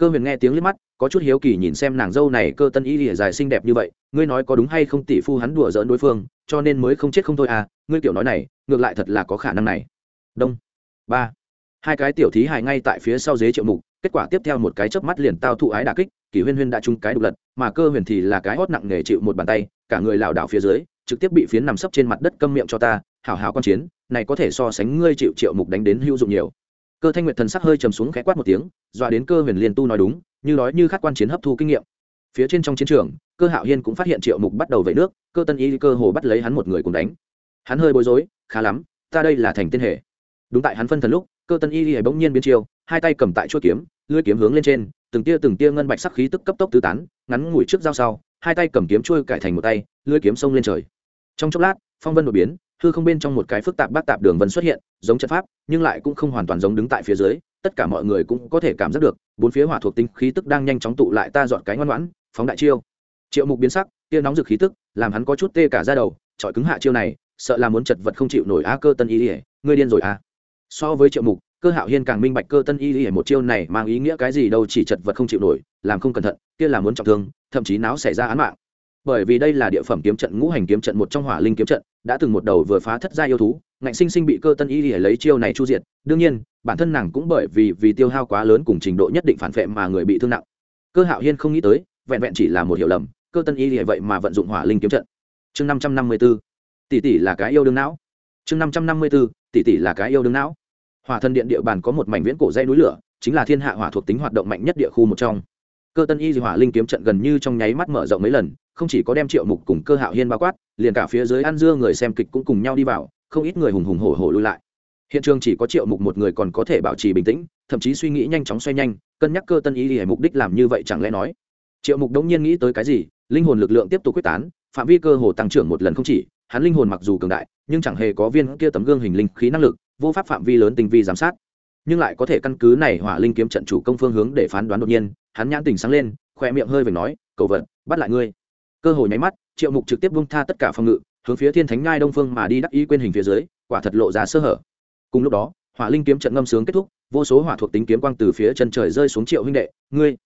cơ huyền nghe tiếng liếc mắt, có chút hiếu kỳ nhìn xem nàng dâu này cơ tân y lìa dài xinh đẹp như vậy, ngươi nói có đúng hay không tỷ phu hắn đùa giỡn đối phương, cho nên mới không chết không thôi à ngươi kiểu nói này, ngược lại thật là có khả năng này. Đông. Ba. Hai cái tiểu thí hài ngay tại phía sau dế triệu mục, kết quả tiếp theo một cái chớp mắt liền tao thụ ái đà kích kỷ huyên huyên đã trúng cái đục lật, mà cơ huyền thì là cái hót nặng nề chịu một bàn tay, cả người lảo đảo phía dưới, trực tiếp bị phiến nằm sấp trên mặt đất câm miệng cho ta, hảo hảo quan chiến, này có thể so sánh ngươi chịu triệu mục đánh đến hữu dụng nhiều cơ thanh nguyệt thần sắc hơi trầm xuống khẽ quát một tiếng, dọa đến cơ huyền liên tu nói đúng, như nói như khát quan chiến hấp thu kinh nghiệm. Phía trên trong chiến trường, cơ hạo hiên cũng phát hiện triệu mục bắt đầu vẩy nước, cơ tân y cơ hồ bắt lấy hắn một người cùng đánh. Hắn hơi bối rối, khá lắm, ta đây là thành tiên hệ. Đúng tại hắn phân thần lúc, cơ tân y hề bỗng nhiên biến chiêu, hai tay cầm tại chuôi kiếm, lưỡi kiếm hướng lên trên, từng tia từng tia ngân bạch sắc khí tức cấp tốc tứ tán, ngắn ngủi trước dao sau, hai tay cầm kiếm chuôi cải thành một tay, lưỡi kiếm xông lên trời. Trong chốc lát, phong vân đột biến hư không bên trong một cái phức tạp bát tạp đường vân xuất hiện, giống trận pháp, nhưng lại cũng không hoàn toàn giống đứng tại phía dưới, tất cả mọi người cũng có thể cảm giác được, bốn phía hỏa thuộc tinh khí tức đang nhanh chóng tụ lại ta dọn cái ngoan ngoãn, phóng đại chiêu. Triệu mục biến sắc tia nóng rực khí tức, làm hắn có chút tê cả ra đầu trọi cứng hạ chiêu này, sợ là muốn chật vật không chịu nổi a cơ tân y ỉa ngươi điên rồi à. So với triệu mục, cơ hạo hiên càng minh bạch cơ tân y ỉa một chiêu này mang ý nghĩa cái gì đâu chỉ chật vật không chịu nổi, làm không cẩn thận, kia là muốn trọng thương, thậm chí não xảy ra án mạng bởi vì đây là địa phẩm kiếm trận, ngũ hành kiếm trận, một trong hỏa linh kiếm trận, đã từng một đầu vừa phá thất gia yêu thú, ngạnh sinh sinh bị cơ tân y để lấy chiêu này chu diệt. Đương nhiên, bản thân nàng cũng bởi vì vì tiêu hao quá lớn cùng trình độ nhất định phản vệ mà người bị thương nặng. Cơ hạo hiên không nghĩ tới, vẹn vẹn chỉ là một hiểu lầm, cơ tân y để vậy mà vận dụng hỏa linh kiếm trận. Chương năm trăm năm mươi b ố tỷ tỷ là cái yêu đương não. Chương năm trăm năm mươi b ố tỷ tỷ là cái yêu đương não. Hỏa thần điện địa bàn có một mảnh viễn cổ dây núi lửa, chính là thiên hạ hỏa thuộc tính hoạt động mạnh nhất địa khu một trong. Cơ tân y hỏa linh kiếm trận gần như trong nháy mắt mở rộng mấy lần không chỉ có đem triệu mục cùng cơ hạo hiên bao quát, liền cả phía dưới ăn dưa người xem kịch cũng cùng nhau đi vào, không ít người hùng hùng hổ hổ lui lại. Hiện trường chỉ có triệu mục một người còn có thể bảo trì bình tĩnh, thậm chí suy nghĩ nhanh chóng xoay nhanh, cân nhắc cơ tân ý hề mục đích làm như vậy chẳng lẽ nói. Triệu mục đống nhiên nghĩ tới cái gì, linh hồn lực lượng tiếp tục quyết tán, phạm vi cơ hồ tăng trưởng một lần không chỉ, hắn linh hồn mặc dù cường đại, nhưng chẳng hề có viên kia tấm gương hình linh khí năng lực, vô pháp phạm vi lớn tinh vi giám sát. Nhưng lại có thể căn cứ này hỏa linh kiếm trận chủ công phương hướng để phán đoán đột nhiên, hắn nhãn tình sáng lên, khoe miệng hơi về nói, cầu vật bắt lại ngươi cơ hội nháy mắt, triệu mục trực tiếp bung tha tất cả phòng ngự, hướng phía thiên thánh ngai đông phương mà đi đắc ý quên hình phía dưới, quả thật lộ ra sơ hở. Cùng lúc đó, hỏa linh kiếm trận ngâm sướng kết thúc, vô số hỏa thuộc tính kiếm quang từ phía chân trời rơi xuống triệu huynh đệ, ngươi.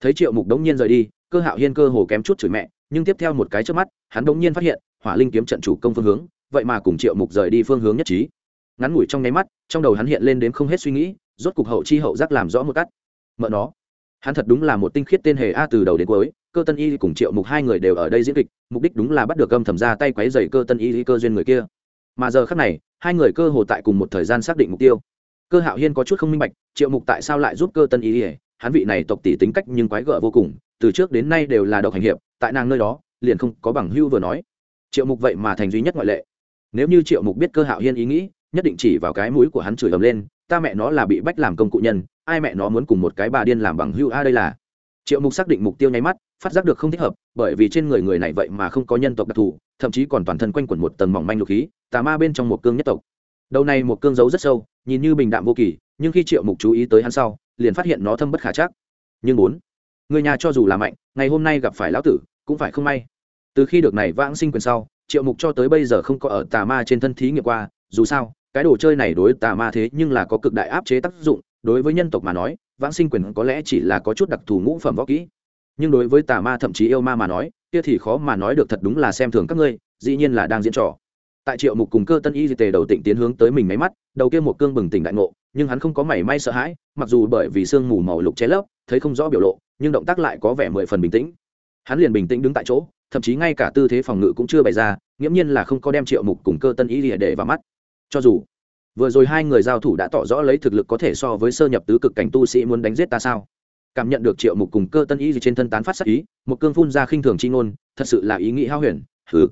Thấy triệu mục đống nhiên rời đi, cơ hạo hiên cơ hồ kém chút chửi mẹ, nhưng tiếp theo một cái trước mắt, hắn đống nhiên phát hiện, hỏa linh kiếm trận chủ công phương hướng, vậy mà cùng triệu mục rời đi phương hướng nhất trí. Ngắn ngủi trong nháy mắt, trong đầu hắn hiện lên đến không hết suy nghĩ, rốt cục hậu chi hậu giác làm rõ một cắt. Mợ nó, hắn thật đúng là một tinh khiết tên hề a từ đầu đến cuối cơ tân y cùng triệu mục hai người đều ở đây diễn kịch, mục đích đúng là bắt được âm thầm ra tay quấy dày cơ tân y cơ duyên người kia. Mà giờ khác này, hai người cơ hồ tại cùng một thời gian xác định mục tiêu. Cơ hạo hiên có chút không minh bạch, triệu mục tại sao lại giúp cơ tân y hắn vị này tộc tỷ tính cách nhưng quái gở vô cùng, từ trước đến nay đều là độc hành hiệp, tại nàng nơi đó, liền không có bằng hưu vừa nói. Triệu mục vậy mà thành duy nhất ngoại lệ. Nếu như triệu mục biết cơ hạo hiên ý nghĩ, nhất định chỉ vào cái mũi của hắn chửi ầm lên, ta mẹ nó là bị bách làm công cụ nhân, ai mẹ nó muốn cùng một cái bà điên làm bằng hưu a đây là. Triệu mục xác định mục tiêu nháy mắt phát giác được không thích hợp, bởi vì trên người người này vậy mà không có nhân tộc đặc thù, thậm chí còn toàn thân quanh quẩn một tầng mỏng manh lục khí, tà ma bên trong một cương nhất tộc. Đầu này một cương giấu rất sâu, nhìn như bình đạm vô kỳ, nhưng khi triệu mục chú ý tới hắn sau, liền phát hiện nó thâm bất khả chắc. Nhưng bốn, người nhà cho dù là mạnh, ngày hôm nay gặp phải lão tử, cũng phải không may. Từ khi được này vãng sinh quyền sau, triệu mục cho tới bây giờ không có ở tà ma trên thân thí nghiệm qua, dù sao, cái đồ chơi này đối tà ma thế nhưng là có cực đại áp chế tác dụng, đối với nhân tộc mà nói, vãng sinh quyền có lẽ chỉ là có chút đặc thù ngũ phẩm võ kỹ nhưng đối với tà ma thậm chí yêu ma mà nói, kia thì khó mà nói được thật đúng là xem thường các ngươi, dĩ nhiên là đang diễn trò. Tại triệu mục cùng cơ tân y di tề đầu tịnh tiến hướng tới mình máy mắt, đầu kia một cương bừng tỉnh đại ngộ, nhưng hắn không có mảy may sợ hãi, mặc dù bởi vì sương mù màu lục che lấp, thấy không rõ biểu lộ, nhưng động tác lại có vẻ mười phần bình tĩnh. Hắn liền bình tĩnh đứng tại chỗ, thậm chí ngay cả tư thế phòng ngự cũng chưa bày ra, nghiễm nhiên là không có đem triệu mục cùng cơ tân y lìa để vào mắt. Cho dù vừa rồi hai người giao thủ đã tỏ rõ lấy thực lực có thể so với sơ nhập tứ cực cảnh tu sĩ muốn đánh giết ta sao? Cảm nhận được triệu mục cùng cơ tân y gì trên thân tán phát sắc ý, một cương phun ra khinh thường chi ngôn, thật sự là ý nghĩ hao huyền, hừ.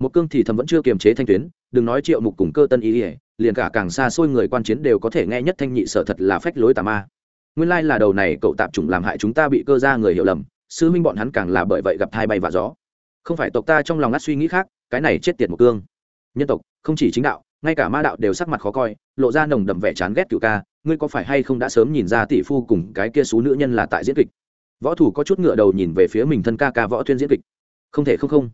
Một cương thì thầm vẫn chưa kiềm chế thanh tuyến, đừng nói triệu mục cùng cơ tân y ỉa liền cả càng xa xôi người quan chiến đều có thể nghe nhất thanh nhị sở thật là phách lối tà ma. Nguyên lai là đầu này cậu tạp chủng làm hại chúng ta bị cơ ra người hiểu lầm, sư minh bọn hắn càng là bởi vậy gặp thai bay và gió. Không phải tộc ta trong lòng ngắt suy nghĩ khác, cái này chết tiệt một cương. Nhân tộc, không chỉ chính đạo ngay cả ma đạo đều sắc mặt khó coi, lộ ra nồng đậm vẻ chán ghét cựu ca, ngươi có phải hay không đã sớm nhìn ra tỷ phu cùng cái kia số nữ nhân là tại diễn kịch? Võ thủ có chút ngựa đầu nhìn về phía mình thân ca ca võ tuyên diễn kịch. Không thể không không.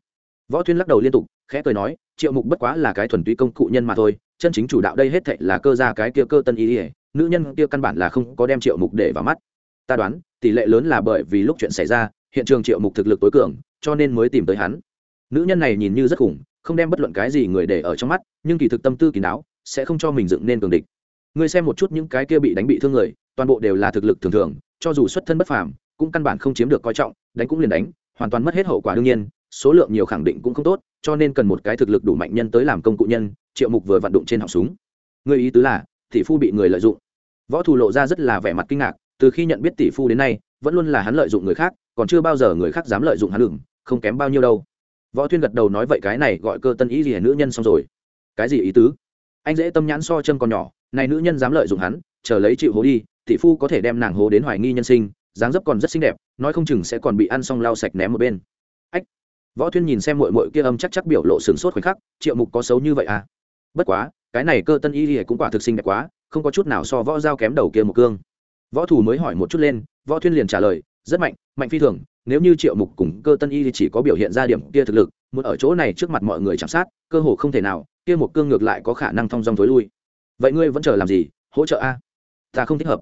Võ tuyên lắc đầu liên tục, khẽ cười nói, triệu mục bất quá là cái thuần túy công cụ nhân mà thôi, chân chính chủ đạo đây hết thệ là cơ ra cái kia cơ tân ý ỉa nữ nhân kia căn bản là không có đem triệu mục để vào mắt. Ta đoán, tỷ lệ lớn là bởi vì lúc chuyện xảy ra, hiện trường triệu mục thực lực tối cường, cho nên mới tìm tới hắn. Nữ nhân này nhìn như rất khủng không đem bất luận cái gì người để ở trong mắt, nhưng kỳ thực tâm tư kỳ đáo, sẽ không cho mình dựng nên cường địch. Ngươi xem một chút những cái kia bị đánh bị thương người, toàn bộ đều là thực lực thường thường, cho dù xuất thân bất phàm, cũng căn bản không chiếm được coi trọng, đánh cũng liền đánh, hoàn toàn mất hết hậu quả đương nhiên, số lượng nhiều khẳng định cũng không tốt, cho nên cần một cái thực lực đủ mạnh nhân tới làm công cụ nhân, triệu mục vừa vặn đụng trên họng súng. Người ý tứ là, tỷ phu bị người lợi dụng. Võ thủ lộ ra rất là vẻ mặt kinh ngạc, từ khi nhận biết tỷ phu đến nay, vẫn luôn là hắn lợi dụng người khác, còn chưa bao giờ người khác dám lợi dụng hắn đường không kém bao nhiêu đâu võ thuyên gật đầu nói vậy cái này gọi cơ tân ý gì nữ nhân xong rồi. Cái gì ý tứ? Anh dễ tâm nhãn so chân còn nhỏ, này nữ nhân dám lợi dụng hắn, chờ lấy chịu hố đi, tỷ phu có thể đem nàng hố đến hoài nghi nhân sinh, dáng dấp còn rất xinh đẹp, nói không chừng sẽ còn bị ăn xong lau sạch ném một bên. Ách. Võ thuyên nhìn xem mội mội kia âm chắc chắc biểu lộ sửng sốt khoảnh khắc, triệu mục có xấu như vậy à? Bất quá, cái này cơ tân y thì cũng quả thực sinh đẹp quá, không có chút nào so võ dao kém đầu kia một cương. Võ thủ mới hỏi một chút lên, võ thuyên liền trả lời, rất mạnh mạnh phi thường nếu như triệu mục cùng cơ tân y thì chỉ có biểu hiện ra điểm kia thực lực, muốn ở chỗ này trước mặt mọi người chạm sát, cơ hồ không thể nào, kia một cương ngược lại có khả năng thong dong thối lui. Vậy ngươi vẫn chờ làm gì? Hỗ trợ a? Ta không thích hợp.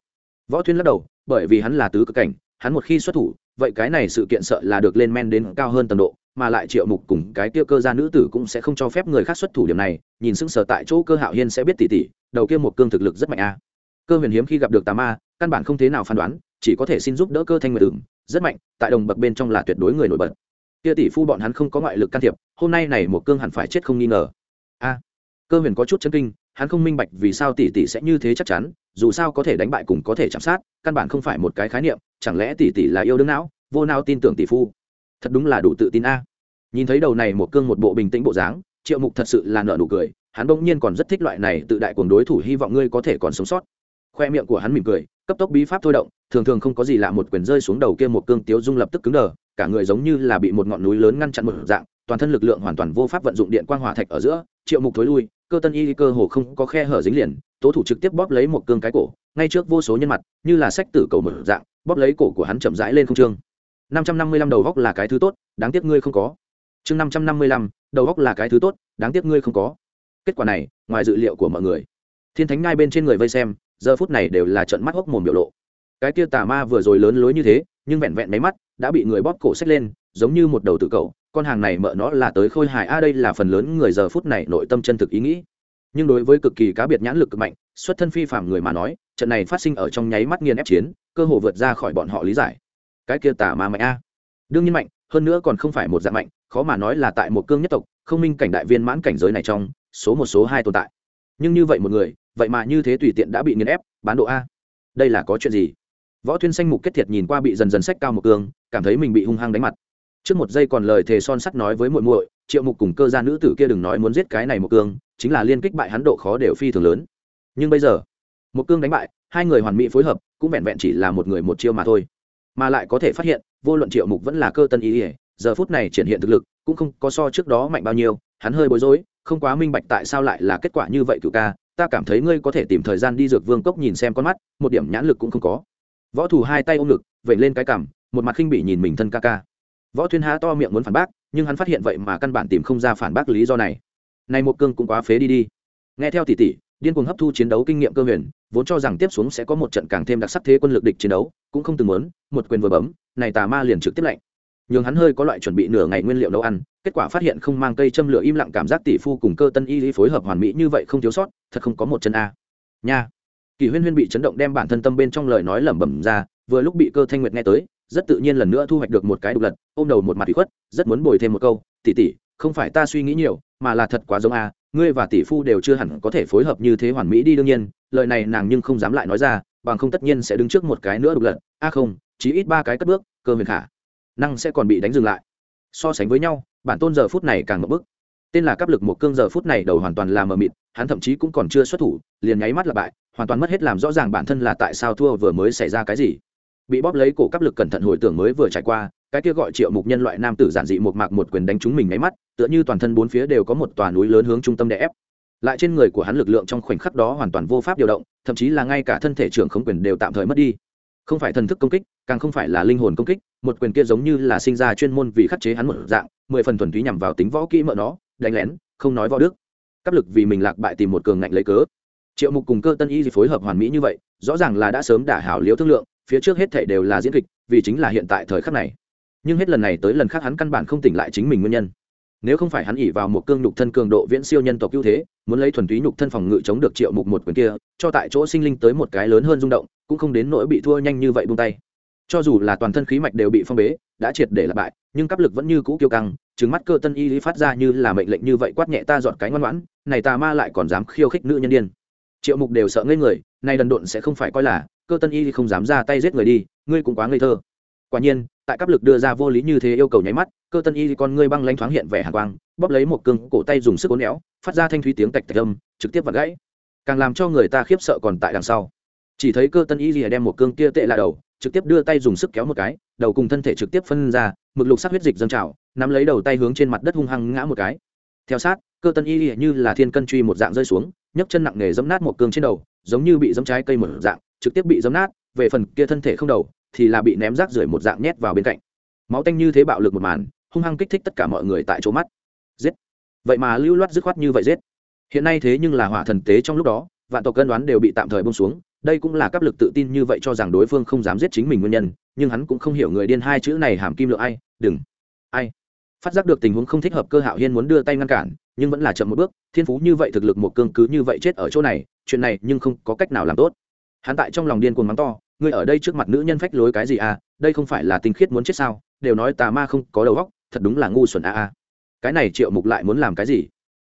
Võ thuyên lắc đầu, bởi vì hắn là tứ cực cảnh, hắn một khi xuất thủ, vậy cái này sự kiện sợ là được lên men đến cao hơn tầng độ, mà lại triệu mục cùng cái kia cơ gia nữ tử cũng sẽ không cho phép người khác xuất thủ điểm này, nhìn sững sờ tại chỗ cơ hạo hiên sẽ biết tỉ tỉ, đầu kia một cương thực lực rất mạnh a. Cơ huyền hiếm khi gặp được tà ma, căn bản không thế nào phán đoán chỉ có thể xin giúp đỡ cơ thanh nguyệt tưởng rất mạnh, tại đồng bậc bên trong là tuyệt đối người nổi bật. Kia tỷ phu bọn hắn không có ngoại lực can thiệp, hôm nay này một cương hẳn phải chết không nghi ngờ. A, cơ huyền có chút chân kinh, hắn không minh bạch vì sao tỷ tỷ sẽ như thế chắc chắn, dù sao có thể đánh bại cùng có thể chạm sát, căn bản không phải một cái khái niệm, chẳng lẽ tỷ tỷ là yêu đương não, vô nào tin tưởng tỷ phu? Thật đúng là đủ tự tin a. Nhìn thấy đầu này một cương một bộ bình tĩnh bộ dáng, triệu mục thật sự là nợ nụ cười, hắn bỗng nhiên còn rất thích loại này tự đại cuồng đối thủ hy vọng ngươi có thể còn sống sót khoe miệng của hắn mỉm cười, cấp tốc bí pháp thôi động, thường thường không có gì lạ một quyền rơi xuống đầu kia một cương tiếu dung lập tức cứng đờ, cả người giống như là bị một ngọn núi lớn ngăn chặn một dạng, toàn thân lực lượng hoàn toàn vô pháp vận dụng điện quang hỏa thạch ở giữa, triệu mục thối lui, cơ tân y cơ hồ không có khe hở dính liền, tố thủ trực tiếp bóp lấy một cương cái cổ, ngay trước vô số nhân mặt, như là sách tử cầu mở dạng, bóp lấy cổ của hắn chậm rãi lên không trương năm trăm năm mươi lăm đầu góc là cái thứ tốt, đáng tiếc ngươi không có. Chương năm trăm năm mươi lăm, đầu góc là cái thứ tốt, đáng tiếc ngươi không có. Kết quả này, ngoài dự liệu của mọi người, thiên thánh ngai bên trên người vây xem giờ phút này đều là trận mắt hốc mồm biểu lộ. Cái kia tà ma vừa rồi lớn lối như thế, nhưng vẹn vẹn máy mắt đã bị người bóp cổ xách lên, giống như một đầu tự cầu con hàng này mợ nó là tới khôi hài, a, đây là phần lớn người giờ phút này nội tâm chân thực ý nghĩ. Nhưng đối với cực kỳ cá biệt nhãn lực cực mạnh, xuất thân phi phạm người mà nói, trận này phát sinh ở trong nháy mắt nghiền ép chiến, cơ hồ vượt ra khỏi bọn họ lý giải. Cái kia tà ma mạnh, a. Đương nhiên mạnh, hơn nữa còn không phải một dạng mạnh, khó mà nói là tại một cương nhất tộc, không minh cảnh đại viên mãn cảnh giới này trong, số một, số hai tồn tại. Nhưng như vậy một người vậy mà như thế tùy tiện đã bị nghiền ép, bán độ a. Đây là có chuyện gì? Võ thuyên xanh mục kết thiệt nhìn qua bị dần dần sách cao một cương cảm thấy mình bị hung hăng đánh mặt. Trước một giây còn lời thề son sắt nói với muội muội, triệu mục cùng cơ gia nữ tử kia đừng nói muốn giết cái này một cương chính là liên kích bại hắn độ khó đều phi thường lớn. Nhưng bây giờ, một cương đánh bại, hai người hoàn mỹ phối hợp, cũng vẹn vẹn chỉ là một người một chiêu mà thôi. Mà lại có thể phát hiện, vô luận triệu mục vẫn là cơ tân ý ỉa giờ phút này triển hiện thực lực, cũng không có so trước đó mạnh bao nhiêu, hắn hơi bối rối, không quá minh bạch tại sao lại là kết quả như vậy cựu ca ta cảm thấy ngươi có thể tìm thời gian đi dược vương cốc nhìn xem con mắt, một điểm nhãn lực cũng không có. Võ thủ hai tay ôm ngực vẩy lên cái cằm, một mặt khinh bị nhìn mình thân ca ca. Võ thuyên há to miệng muốn phản bác, nhưng hắn phát hiện vậy mà căn bản tìm không ra phản bác lý do này. Này một cương cũng quá phế đi đi. Nghe theo tỷ tỷ, điên cuồng hấp thu chiến đấu kinh nghiệm cơ huyền, vốn cho rằng tiếp xuống sẽ có một trận càng thêm đặc sắc thế quân lực địch chiến đấu, cũng không từng muốn, một quyền vừa bấm, này tà ma liền trực tiếp lạnh. Nhưng hắn hơi có loại chuẩn bị nửa ngày nguyên liệu nấu ăn kết quả phát hiện không mang cây châm lửa im lặng cảm giác tỷ phu cùng cơ tân y lý phối hợp hoàn mỹ như vậy không thiếu sót, thật không có một chân a. Nha. Kỳ huyên huyên bị chấn động đem bản thân tâm bên trong lời nói lẩm bẩm ra, vừa lúc bị cơ thanh nguyệt nghe tới, rất tự nhiên lần nữa thu hoạch được một cái đục lật, ôm đầu một mặt bị khuất, rất muốn bồi thêm một câu, tỷ tỷ, không phải ta suy nghĩ nhiều, mà là thật quá giống a, ngươi và tỷ phu đều chưa hẳn có thể phối hợp như thế hoàn mỹ đi đương nhiên, lời này nàng nhưng không dám lại nói ra, bằng không tất nhiên sẽ đứng trước một cái nữa đục lật, a không chỉ ít ba cái cất bước, cơ huyền khả, năng sẽ còn bị đánh dừng lại. So sánh với nhau bản tôn giờ phút này càng ngập bức tên là cấp lực một cương giờ phút này đầu hoàn toàn là mờ mịt, hắn thậm chí cũng còn chưa xuất thủ, liền nháy mắt là bại, hoàn toàn mất hết làm rõ ràng bản thân là tại sao thua vừa mới xảy ra cái gì. Bị bóp lấy cổ cấp lực cẩn thận hồi tưởng mới vừa trải qua, cái kia gọi triệu mục nhân loại nam tử giản dị một mạc một quyền đánh trúng mình nháy mắt, tựa như toàn thân bốn phía đều có một tòa núi lớn hướng trung tâm đè ép. Lại trên người của hắn lực lượng trong khoảnh khắc đó hoàn toàn vô pháp điều động, thậm chí là ngay cả thân thể trưởng không quyền đều tạm thời mất đi không phải thần thức công kích, càng không phải là linh hồn công kích, một quyền kia giống như là sinh ra chuyên môn vì khắc chế hắn một dạng, mười phần thuần túy nhằm vào tính võ kỹ mợ nó, đánh lén, không nói võ đức. Cấp lực vì mình lạc bại tìm một cường ngạnh lấy cớ. Triệu mục cùng cơ tân y phối hợp hoàn mỹ như vậy, rõ ràng là đã sớm đả hảo liễu thương lượng, phía trước hết thể đều là diễn kịch, vì chính là hiện tại thời khắc này. Nhưng hết lần này tới lần khác hắn căn bản không tỉnh lại chính mình nguyên nhân nếu không phải hắn ỉ vào một cương nhục thân cường độ viễn siêu nhân tộc ưu thế, muốn lấy thuần túy nhục thân phòng ngự chống được triệu mục một quyền kia, cho tại chỗ sinh linh tới một cái lớn hơn rung động, cũng không đến nỗi bị thua nhanh như vậy buông tay. Cho dù là toàn thân khí mạch đều bị phong bế, đã triệt để là bại, nhưng cấp lực vẫn như cũ kiêu căng trứng mắt cơ tân y lý phát ra như là mệnh lệnh như vậy quát nhẹ ta dọn cái ngoan ngoãn, này tà ma lại còn dám khiêu khích nữ nhân điên. Triệu mục đều sợ ngây người nay đần độn sẽ không phải coi là, cơ tân y không dám ra tay giết người đi, ngươi cũng quá ngây thơ. Quả nhiên tại cấp lực đưa ra vô lý như thế yêu cầu nháy mắt, cơ tân y con ngươi băng lanh thoáng hiện vẻ hàn quang, bóp lấy một cương cổ tay dùng sức uốn éo, phát ra thanh thúy tiếng tạch tạch âm, trực tiếp vặt gãy. Càng làm cho người ta khiếp sợ còn tại đằng sau. Chỉ thấy cơ tân y lìa đem một cương kia tệ là đầu, trực tiếp đưa tay dùng sức kéo một cái, đầu cùng thân thể trực tiếp phân ra, mực lục sắc huyết dịch dâng trào, nắm lấy đầu tay hướng trên mặt đất hung hăng ngã một cái. Theo sát, cơ tân y lìa như là thiên cân truy một dạng rơi xuống, nhấc chân nặng nề giẫm nát một cương trên đầu, giống như bị giẫm trái cây một dạng, trực tiếp bị giẫm nát, về phần kia thân thể không đầu thì là bị ném rác rưởi một dạng nhét vào bên cạnh. Máu tanh như thế bạo lực một màn, hung hăng kích thích tất cả mọi người tại chỗ mắt. Giết. Vậy mà lưu loát dứt khoát như vậy giết. Hiện nay thế nhưng là hỏa thần tế trong lúc đó, vạn tộc cân đoán đều bị tạm thời bông xuống, đây cũng là cấp lực tự tin như vậy cho rằng đối phương không dám giết chính mình nguyên nhân, nhưng hắn cũng không hiểu người điên hai chữ này hàm kim lượng ai, đừng. Ai. Phát giác được tình huống không thích hợp cơ hạo hiên muốn đưa tay ngăn cản, nhưng vẫn là chậm một bước, thiên phú như vậy thực lực một cương cứ như vậy chết ở chỗ này, chuyện này nhưng không có cách nào làm tốt. Hắn tại trong lòng điên cuồng mắng to ngươi ở đây trước mặt nữ nhân phách lối cái gì à đây không phải là tinh khiết muốn chết sao đều nói tà ma không có đầu óc thật đúng là ngu xuẩn a a cái này triệu mục lại muốn làm cái gì?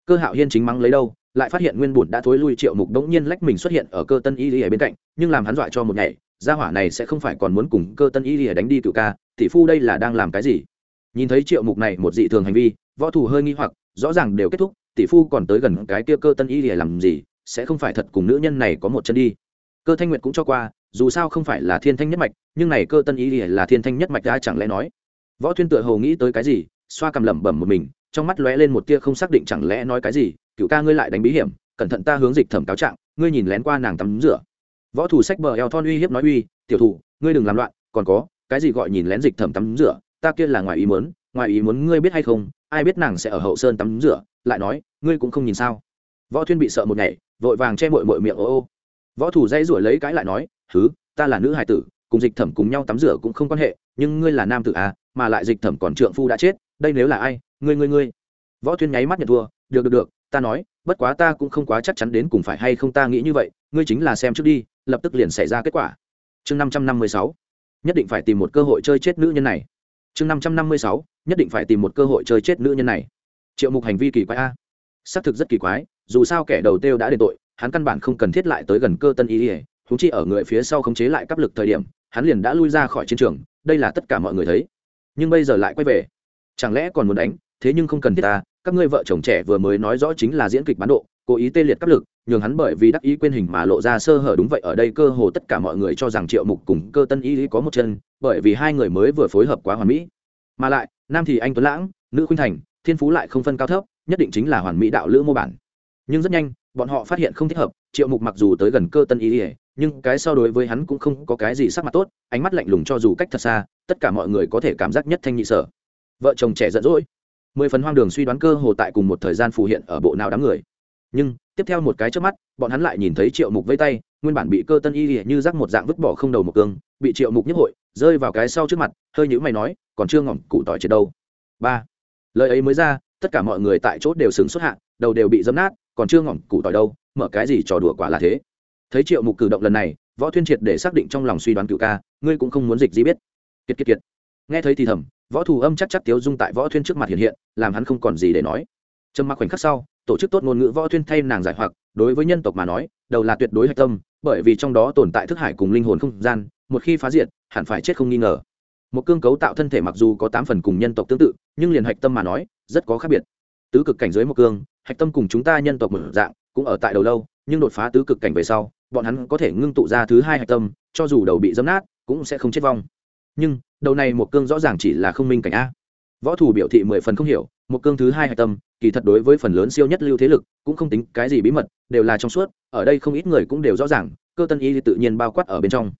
Cơ hạo hiên chính mắng lấy đâu lại phát hiện nguyên bùn đã thối lui triệu mục đống nhiên lách mình xuất hiện ở cơ tân y lìa bên cạnh nhưng làm hắn dọa cho một ngày, gia hỏa này sẽ không phải còn muốn cùng cơ tân y lìa đánh đi cựu ca tỷ phu đây là đang làm cái gì? Nhìn thấy triệu mục này một dị thường hành vi võ thủ hơi nghi hoặc rõ ràng đều kết thúc tỷ phu còn tới gần cái kia cơ tân y lìa làm gì sẽ không phải thật cùng nữ nhân này có một chân đi. Cơ thanh nguyệt cũng cho qua dù sao không phải là thiên thanh nhất mạch, nhưng này cơ tân y ỉa là thiên thanh nhất mạch đã chẳng lẽ nói? Võ thuyên tựa hồ nghĩ tới cái gì, xoa cầm lẩm bẩm một mình, trong mắt lóe lên một tia không xác định chẳng lẽ nói cái gì, cựu ca ngươi lại đánh bí hiểm, cẩn thận ta hướng dịch thẩm cáo trạng, ngươi nhìn lén qua nàng tắm rửa. Võ thủ sách bờ eo thon uy hiếp nói uy, tiểu thủ, ngươi đừng làm loạn, còn có, cái gì gọi nhìn lén dịch thẩm tắm rửa, ta kia là ngoài ý muốn, ngoài ý muốn ngươi biết hay không, ai biết nàng sẽ ở hậu sơn tắm rửa, lại nói, ngươi cũng không nhìn sao. Võ thuyên bị sợ một ngày, vội vàng che mội mội miệng, ô ô. Võ thủ dây rủi lấy cái lại nói thứ ta là nữ hài tử, cùng dịch thẩm cùng nhau tắm rửa cũng không quan hệ, nhưng ngươi là nam tử à mà lại dịch thẩm còn trượng phu đã chết, đây nếu là ai, ngươi ngươi ngươi. Võ thuyên nháy mắt nhận thua, được được được, ta nói, bất quá ta cũng không quá chắc chắn đến cùng phải hay không ta nghĩ như vậy, ngươi chính là xem trước đi, lập tức liền xảy ra kết quả. Chương năm trăm năm mươi sáu, nhất định phải tìm một cơ hội chơi chết nữ nhân này. Chương năm trăm năm mươi sáu, nhất định phải tìm một cơ hội chơi chết nữ nhân này. Triệu mục hành vi kỳ quái a. Xác thực rất kỳ quái, dù sao kẻ đầu tiêu đã đền tội, hắn căn bản không cần thiết lại tới gần cơ tân Y. ỉa húng chi ở người phía sau khống chế lại cấp lực thời điểm, hắn liền đã lui ra khỏi chiến trường, đây là tất cả mọi người thấy. Nhưng bây giờ lại quay về. Chẳng lẽ còn muốn đánh? Thế nhưng không cần thiết ta, các ngươi vợ chồng trẻ vừa mới nói rõ chính là diễn kịch bán độ, cố ý tê liệt cấp lực, nhường hắn bởi vì đắc ý quên hình mà lộ ra sơ hở đúng vậy, ở đây cơ hồ tất cả mọi người cho rằng triệu mục cùng cơ tân y có một chân, bởi vì hai người mới vừa phối hợp quá hoàn mỹ. Mà lại, nam thì anh tuấn lãng, nữ khuynh thành, thiên phú lại không phân cao thấp, nhất định chính là hoàn mỹ đạo lữ mô bản. Nhưng rất nhanh, bọn họ phát hiện không thích hợp, triệu mục mặc dù tới gần cơ tân y nhưng cái so đối với hắn cũng không có cái gì sắc mặt tốt, ánh mắt lạnh lùng cho dù cách thật xa, tất cả mọi người có thể cảm giác nhất thanh nhị sở. Vợ chồng trẻ giận dỗi. Mười phần hoang đường suy đoán cơ hồ tại cùng một thời gian phù hiện ở bộ nào đám người. Nhưng, tiếp theo một cái trước mắt, bọn hắn lại nhìn thấy triệu mục vây tay, nguyên bản bị cơ tân y như rắc một dạng vứt bỏ không đầu một cương, bị triệu mục nhức hội, rơi vào cái sau trước mặt, hơi nhữ mày nói, còn chưa ngỏm cụ tỏi chết đâu. Ba. Lời ấy mới ra, tất cả mọi người tại chốt đều sừng xuất hạ, đầu đều bị dấm nát, còn chưa ngỏm cụ tỏi đâu, mở cái gì trò đùa quả là thế? Thấy triệu mục cử động lần này, võ thuyên triệt để xác định trong lòng suy đoán cựu ca, ngươi cũng không muốn dịch gì biết. Kiệt kiệt kiệt. Nghe thấy thì thầm, võ thủ âm chắc chắc tiếu dung tại võ thuyên trước mặt hiện hiện, làm hắn không còn gì để nói. Trầm mặc khoảnh khắc sau, tổ chức tốt ngôn ngữ võ thuyên thay nàng giải hoặc, đối với nhân tộc mà nói, đầu là tuyệt đối hạch tâm, bởi vì trong đó tồn tại thức hải cùng linh hồn không gian, một khi phá diệt, hẳn phải chết không nghi ngờ. Một cương cấu tạo thân thể mặc dù có tám phần cùng nhân tộc tương tự, nhưng liền hạch tâm mà nói, rất có khác biệt. Tứ cực cảnh giới một cương, hạch tâm cùng chúng ta nhân tộc một dạng, cũng ở tại đầu lâu nhưng đột phá tứ cực cảnh về sau, bọn hắn có thể ngưng tụ ra thứ hai hạch tâm, cho dù đầu bị dấm nát, cũng sẽ không chết vong. Nhưng, đầu này một cương rõ ràng chỉ là không minh cảnh a. Võ thủ biểu thị mười phần không hiểu, một cương thứ hai hạch tâm, kỳ thật đối với phần lớn siêu nhất lưu thế lực, cũng không tính cái gì bí mật, đều là trong suốt, ở đây không ít người cũng đều rõ ràng, cơ tân y tự nhiên bao quát ở bên trong.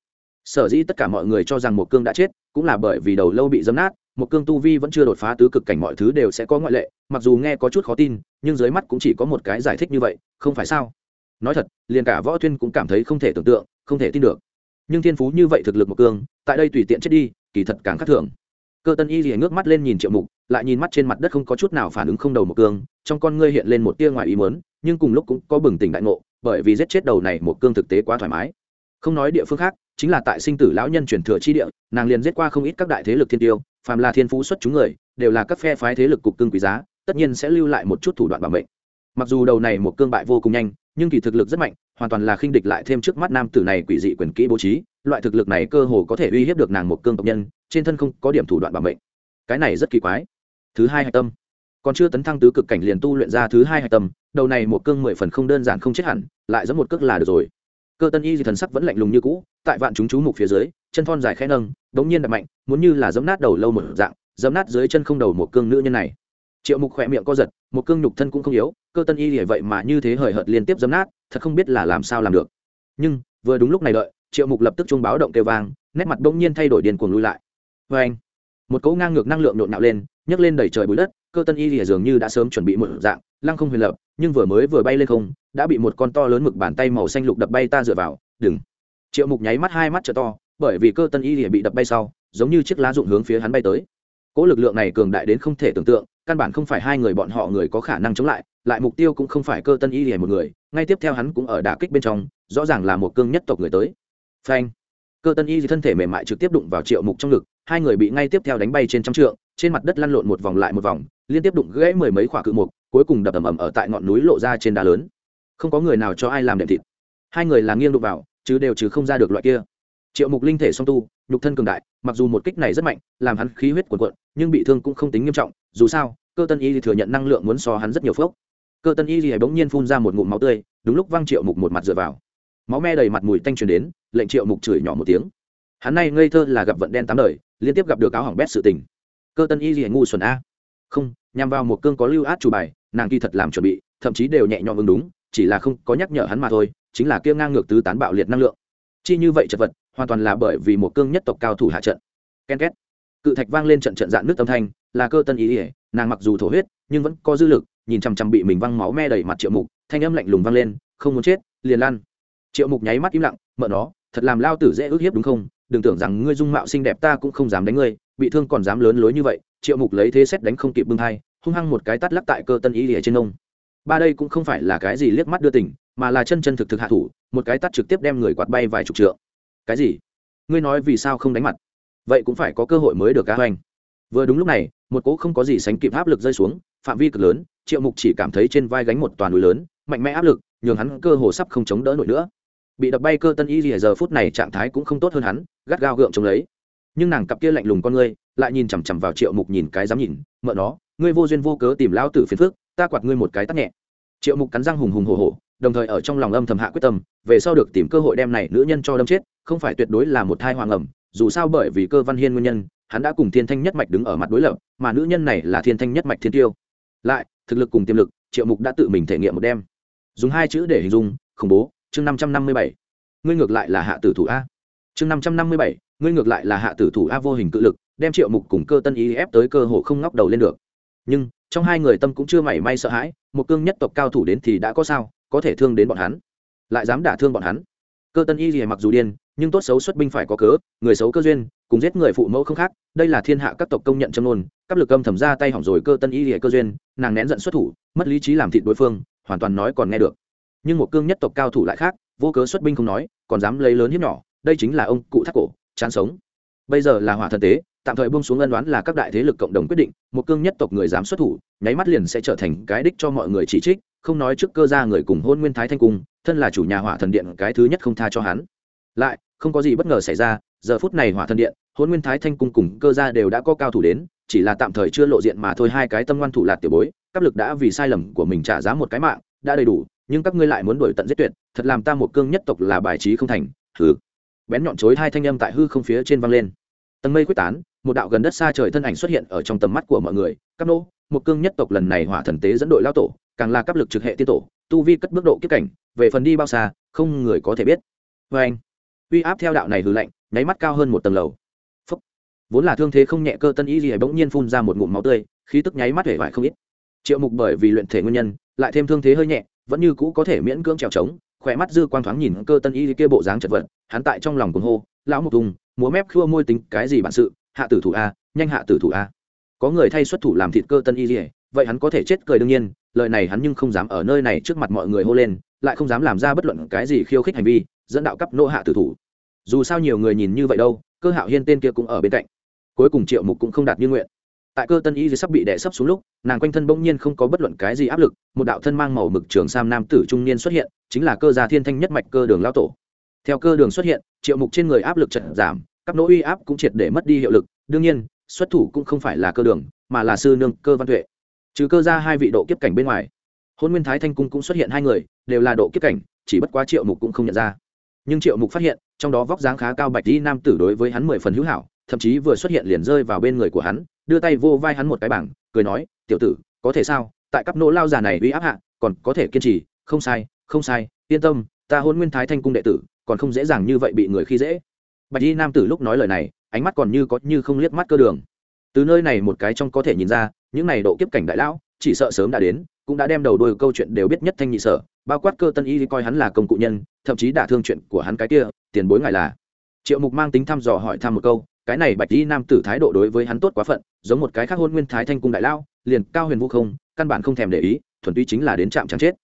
Sở dĩ tất cả mọi người cho rằng một cương đã chết, cũng là bởi vì đầu lâu bị dấm nát, một cương tu vi vẫn chưa đột phá tứ cực cảnh mọi thứ đều sẽ có ngoại lệ, mặc dù nghe có chút khó tin, nhưng dưới mắt cũng chỉ có một cái giải thích như vậy, không phải sao? Nói thật, liền cả võ thuyên cũng cảm thấy không thể tưởng tượng, không thể tin được. Nhưng thiên phú như vậy thực lực một cương tại đây tùy tiện chết đi, kỳ thật càng khắc thường. Cơ tân y liền ngước mắt lên nhìn triệu mục, lại nhìn mắt trên mặt đất không có chút nào phản ứng không đầu một cương trong con ngươi hiện lên một tia ngoài ý mớn nhưng cùng lúc cũng có bừng tỉnh đại ngộ, bởi vì giết chết đầu này một cương thực tế quá thoải mái. Không nói địa phương khác, chính là tại sinh tử lão nhân chuyển thừa chi địa, nàng liền giết qua không ít các đại thế lực thiên tiêu, phàm là thiên phú xuất chúng người, đều là các phe phái thế lực cục cương quý giá, tất nhiên sẽ lưu lại một chút thủ đoạn bảo mệnh mặc dù đầu này một cương bại vô cùng nhanh, nhưng kỳ thực lực rất mạnh, hoàn toàn là khinh địch lại thêm trước mắt nam tử này quỷ dị quyền kỹ bố trí. Loại thực lực này cơ hồ có thể uy hiếp được nàng một cương tộc nhân, trên thân không có điểm thủ đoạn bảo mệnh. Cái này rất kỳ quái. Thứ hai hạch tâm. Còn chưa tấn thăng tứ cực cảnh liền tu luyện ra thứ hai hạch tâm, đầu này một cương mười phần không đơn giản không chết hẳn, lại dẫn một cước là được rồi. Cơ tân y thì thần sắc vẫn lạnh lùng như cũ, tại vạn chúng chú mục phía dưới, chân thon dài khẽ nâng, đống nhiên đập mạnh, muốn như là giấm nát đầu lâu một dạng giấm nát dưới chân không đầu một cương nữ nhân này triệu mục khỏe miệng co giật, một cương nhục thân cũng không yếu, cơ tân y thì vậy mà như thế hời hợt liên tiếp giấm nát, thật không biết là làm sao làm được. Nhưng, vừa đúng lúc này đợi, triệu mục lập tức chuông báo động kêu vang, nét mặt bỗng nhiên thay đổi điền cuồng lui lại. Vê anh, một cỗ ngang ngược năng lượng nhộn nhạo lên, nhấc lên đẩy trời bụi đất, cơ tân y thì dường như đã sớm chuẩn bị một dạng, lăng không huyền lập, nhưng vừa mới vừa bay lên không, đã bị một con to lớn mực bàn tay màu xanh lục đập bay ta dựa vào, đừng. Triệu mục nháy mắt hai mắt t to, bởi vì cơ tân y thì bị đập bay sau, giống như chiếc lá rụng hướng phía hắn bay tới. Cỗ lực lượng này cường đại đến không thể tưởng tượng căn bản không phải hai người bọn họ người có khả năng chống lại lại mục tiêu cũng không phải cơ tân y hề một người, ngay tiếp theo hắn cũng ở đả kích bên trong, rõ ràng là một cương nhất tộc người tới. Phanh. Cơ tân y thì thân thể mềm mại trực tiếp đụng vào triệu mục trong ngực, hai người bị ngay tiếp theo đánh bay trên trăm trượng, trên mặt đất lăn lộn một vòng lại một vòng, liên tiếp đụng gãy mười mấy khỏa cự mục, cuối cùng đập ầm ầm ở tại ngọn núi lộ ra trên đá lớn. Không có người nào cho ai làm đệm thịt. Hai người là nghiêng đụng vào, chứ đều chứ không ra được loại kia. Triệu mục linh thể song tu, nhục thân cường đại, mặc dù một kích này rất mạnh, làm hắn khí huyết cuồn cuộn, nhưng bị thương cũng không tính nghiêm trọng dù sao, cơ tân y thì thừa nhận năng lượng muốn so hắn rất nhiều phốc cơ tân y thì bỗng nhiên phun ra một ngụm máu tươi, đúng lúc văng triệu mục một mặt dựa vào. Máu me đầy mặt mùi tanh truyền đến, lệnh triệu mục chửi nhỏ một tiếng. Hắn này ngây thơ là gặp vận đen tám đời, liên tiếp gặp được áo hỏng bét sự tình. Cơ tân y thì ngu xuẩn a. Không, nhằm vào một cương có lưu át chủ bài, nàng kỳ thật làm chuẩn bị, thậm chí đều nhẹ nhõm ứng đúng, chỉ là không có nhắc nhở hắn mà thôi, chính là kia ngang ngược tứ tán bạo liệt năng lượng. Chi như vậy chật vật, hoàn toàn là bởi vì một cương nhất tộc cao thủ hạ trận. Ken két. Cự thạch vang lên trận trận dạn nước âm thanh là cơ tân ý ỉa, nàng mặc dù thổ huyết, nhưng vẫn có dư lực, nhìn chằm chằm bị mình văng máu me đầy mặt triệu mục, thanh âm lạnh lùng vang lên, không muốn chết, liền lan triệu mục nháy mắt im lặng, mợ nó, thật làm lao tử dễ ức hiếp đúng không? Đừng tưởng rằng ngươi dung mạo xinh đẹp ta cũng không dám đánh ngươi, bị thương còn dám lớn lối như vậy. Triệu mục lấy thế xét đánh không kịp bưng hai hung hăng một cái tắt lắc tại cơ tân ý ỉa trên ông. Ba đây cũng không phải là cái gì liếc mắt đưa tỉnh mà là chân chân thực thực hạ thủ, một cái tắt trực tiếp đem người quạt bay vài chục trượng. Cái gì? Ngươi nói vì sao không đánh mặt? Vậy cũng phải có cơ hội mới được cá hoành. Vừa đúng lúc này một cỗ không có gì sánh kịp áp lực rơi xuống, phạm vi cực lớn, triệu mục chỉ cảm thấy trên vai gánh một toàn núi lớn, mạnh mẽ áp lực, nhường hắn cơ hồ sắp không chống đỡ nổi nữa. Bị đập bay cơ tân y lìa giờ phút này trạng thái cũng không tốt hơn hắn, gắt gao gượng chống lấy. Nhưng nàng cặp kia lạnh lùng con ngươi, lại nhìn chằm chằm vào triệu mục nhìn cái dám nhìn, mợ nó, ngươi vô duyên vô cớ tìm lao tử phiền phước ta quạt ngươi một cái tắt nhẹ. Triệu mục cắn răng hùng hùng hồ hồ đồng thời ở trong lòng âm thầm hạ quyết tâm, về sau được tìm cơ hội đem này nữ nhân cho đâm chết, không phải tuyệt đối là một thai hoàng ẩm, dù sao bởi vì cơ văn hiên nguyên nhân hắn đã cùng thiên thanh nhất mạch đứng ở mặt đối lập, mà nữ nhân này là thiên thanh nhất mạch thiên tiêu. Lại, thực lực cùng tiềm lực, triệu mục đã tự mình thể nghiệm một đêm. Dùng hai chữ để hình dung, khủng bố, chương năm trăm năm mươi bảy. Ngươi ngược lại là hạ tử thủ a. Chương năm trăm năm mươi bảy, ngươi ngược lại là hạ tử thủ a vô hình cự lực, đem triệu mục cùng cơ tân ý ép tới cơ hồ không ngóc đầu lên được. Nhưng, trong hai người tâm cũng chưa mảy may sợ hãi, một cương nhất tộc cao thủ đến thì đã có sao, có thể thương đến bọn hắn. Lại dám đả thương bọn hắn. Cơ tân y gì mặc dù điên, nhưng tốt xấu xuất binh phải có cớ, người xấu cơ duyên cùng giết người phụ mẫu không khác, đây là thiên hạ các tộc công nhận châm nôn các lực âm thầm ra tay hỏng rồi cơ tân y hệ cơ duyên, nàng nén giận xuất thủ, mất lý trí làm thịt đối phương, hoàn toàn nói còn nghe được. Nhưng một cương nhất tộc cao thủ lại khác, vô cớ xuất binh không nói, còn dám lấy lớn hiếp nhỏ, đây chính là ông cụ thác cổ, chán sống. Bây giờ là hỏa thần tế, tạm thời buông xuống ân đoán là các đại thế lực cộng đồng quyết định, một cương nhất tộc người dám xuất thủ, nháy mắt liền sẽ trở thành cái đích cho mọi người chỉ trích, không nói trước cơ gia người cùng hôn nguyên thái thanh cung, thân là chủ nhà hỏa thần điện cái thứ nhất không tha cho hắn. Lại, không có gì bất ngờ xảy ra, giờ phút này hỏa thần điện hôn nguyên thái thanh cung cùng cơ gia đều đã có cao thủ đến, chỉ là tạm thời chưa lộ diện mà thôi, hai cái tâm ngoan thủ lạc tiểu bối cấp lực đã vì sai lầm của mình trả giá một cái mạng, đã đầy đủ, nhưng các ngươi lại muốn đuổi tận giết tuyệt, thật làm ta một cương nhất tộc là bài trí không thành thứ bén nhọn chối hai thanh âm tại hư không phía trên văng lên. Tầng mây quyết tán, một đạo gần đất xa trời thân ảnh xuất hiện ở trong tầm mắt của mọi người các nô, một cương nhất tộc lần này hỏa thần tế dẫn đội lao tổ, càng là cấp lực trực hệ tiên tổ, tu vi cất bước độ kiếp cảnh, về phần đi bao xa, không người có thể biết. Vê anh uy áp theo đạo này hư lạnh, nháy mắt cao hơn một tầng lầu vốn là thương thế không nhẹ cơ tân y gì bỗng nhiên phun ra một ngụm máu tươi, khí tức nháy mắt hể vải không ít. Triệu mục bởi vì luyện thể nguyên nhân, lại thêm thương thế hơi nhẹ, vẫn như cũ có thể miễn cưỡng trèo trống, khỏe mắt dư quang thoáng nhìn cơ tân y kia bộ dáng chật vật, hắn tại trong lòng cuồng hô, lão mục thùng múa mép khua môi tính cái gì bản sự? Hạ tử thủ a, nhanh hạ tử thủ a. Có người thay xuất thủ làm thịt cơ tân y gì vậy hắn có thể chết cười đương nhiên, lời này hắn nhưng không dám ở nơi này trước mặt mọi người hô lên, lại không dám làm ra bất luận cái gì khiêu khích hành vi, dẫn đạo cấp nô hạ tử thủ. Dù sao nhiều người nhìn như vậy đâu, cơ hạo hiên tên kia cũng ở bên cạnh cuối cùng triệu mục cũng không đạt như nguyện. Tại cơ tân y sắp bị đè sấp xuống lúc, nàng quanh thân bỗng nhiên không có bất luận cái gì áp lực, một đạo thân mang màu mực trường sam nam tử trung niên xuất hiện, chính là cơ gia thiên thanh nhất mạch cơ đường lao tổ. Theo cơ đường xuất hiện, triệu mục trên người áp lực chật giảm, các nỗi uy áp cũng triệt để mất đi hiệu lực. Đương nhiên, xuất thủ cũng không phải là cơ đường, mà là sư nương cơ văn tuệ. Trừ cơ ra hai vị độ kiếp cảnh bên ngoài, hôn nguyên thái thanh cung cũng xuất hiện hai người, đều là độ kiếp cảnh, chỉ bất quá triệu mục cũng không nhận ra. Nhưng triệu mục phát hiện, trong đó vóc dáng khá cao bạch đi nam tử đối với hắn mười phần hữu hảo thậm chí vừa xuất hiện liền rơi vào bên người của hắn, đưa tay vô vai hắn một cái bảng, cười nói, tiểu tử, có thể sao? Tại cấp nỗ lao già này uy áp hạ, còn có thể kiên trì, không sai không sai, yên tâm, ta hôn nguyên thái thanh cung đệ tử, còn không dễ dàng như vậy bị người khi dễ. Bạch y nam tử lúc nói lời này, ánh mắt còn như có như không liếc mắt cơ đường. Từ nơi này một cái trong có thể nhìn ra, những này độ kiếp cảnh đại lão, chỉ sợ sớm đã đến, cũng đã đem đầu đôi câu chuyện đều biết nhất thanh nhị sở, bao quát cơ tân y coi hắn là công cụ nhân, thậm chí đả thương chuyện của hắn cái kia, tiền bối ngài là. Triệu mục mang tính thăm dò hỏi thăm một câu cái này bạch y nam tử thái độ đối với hắn tốt quá phận, giống một cái khác hôn nguyên thái thanh cung đại lao, liền cao huyền vũ không, căn bản không thèm để ý, thuần túy chính là đến trạm chẳng chết.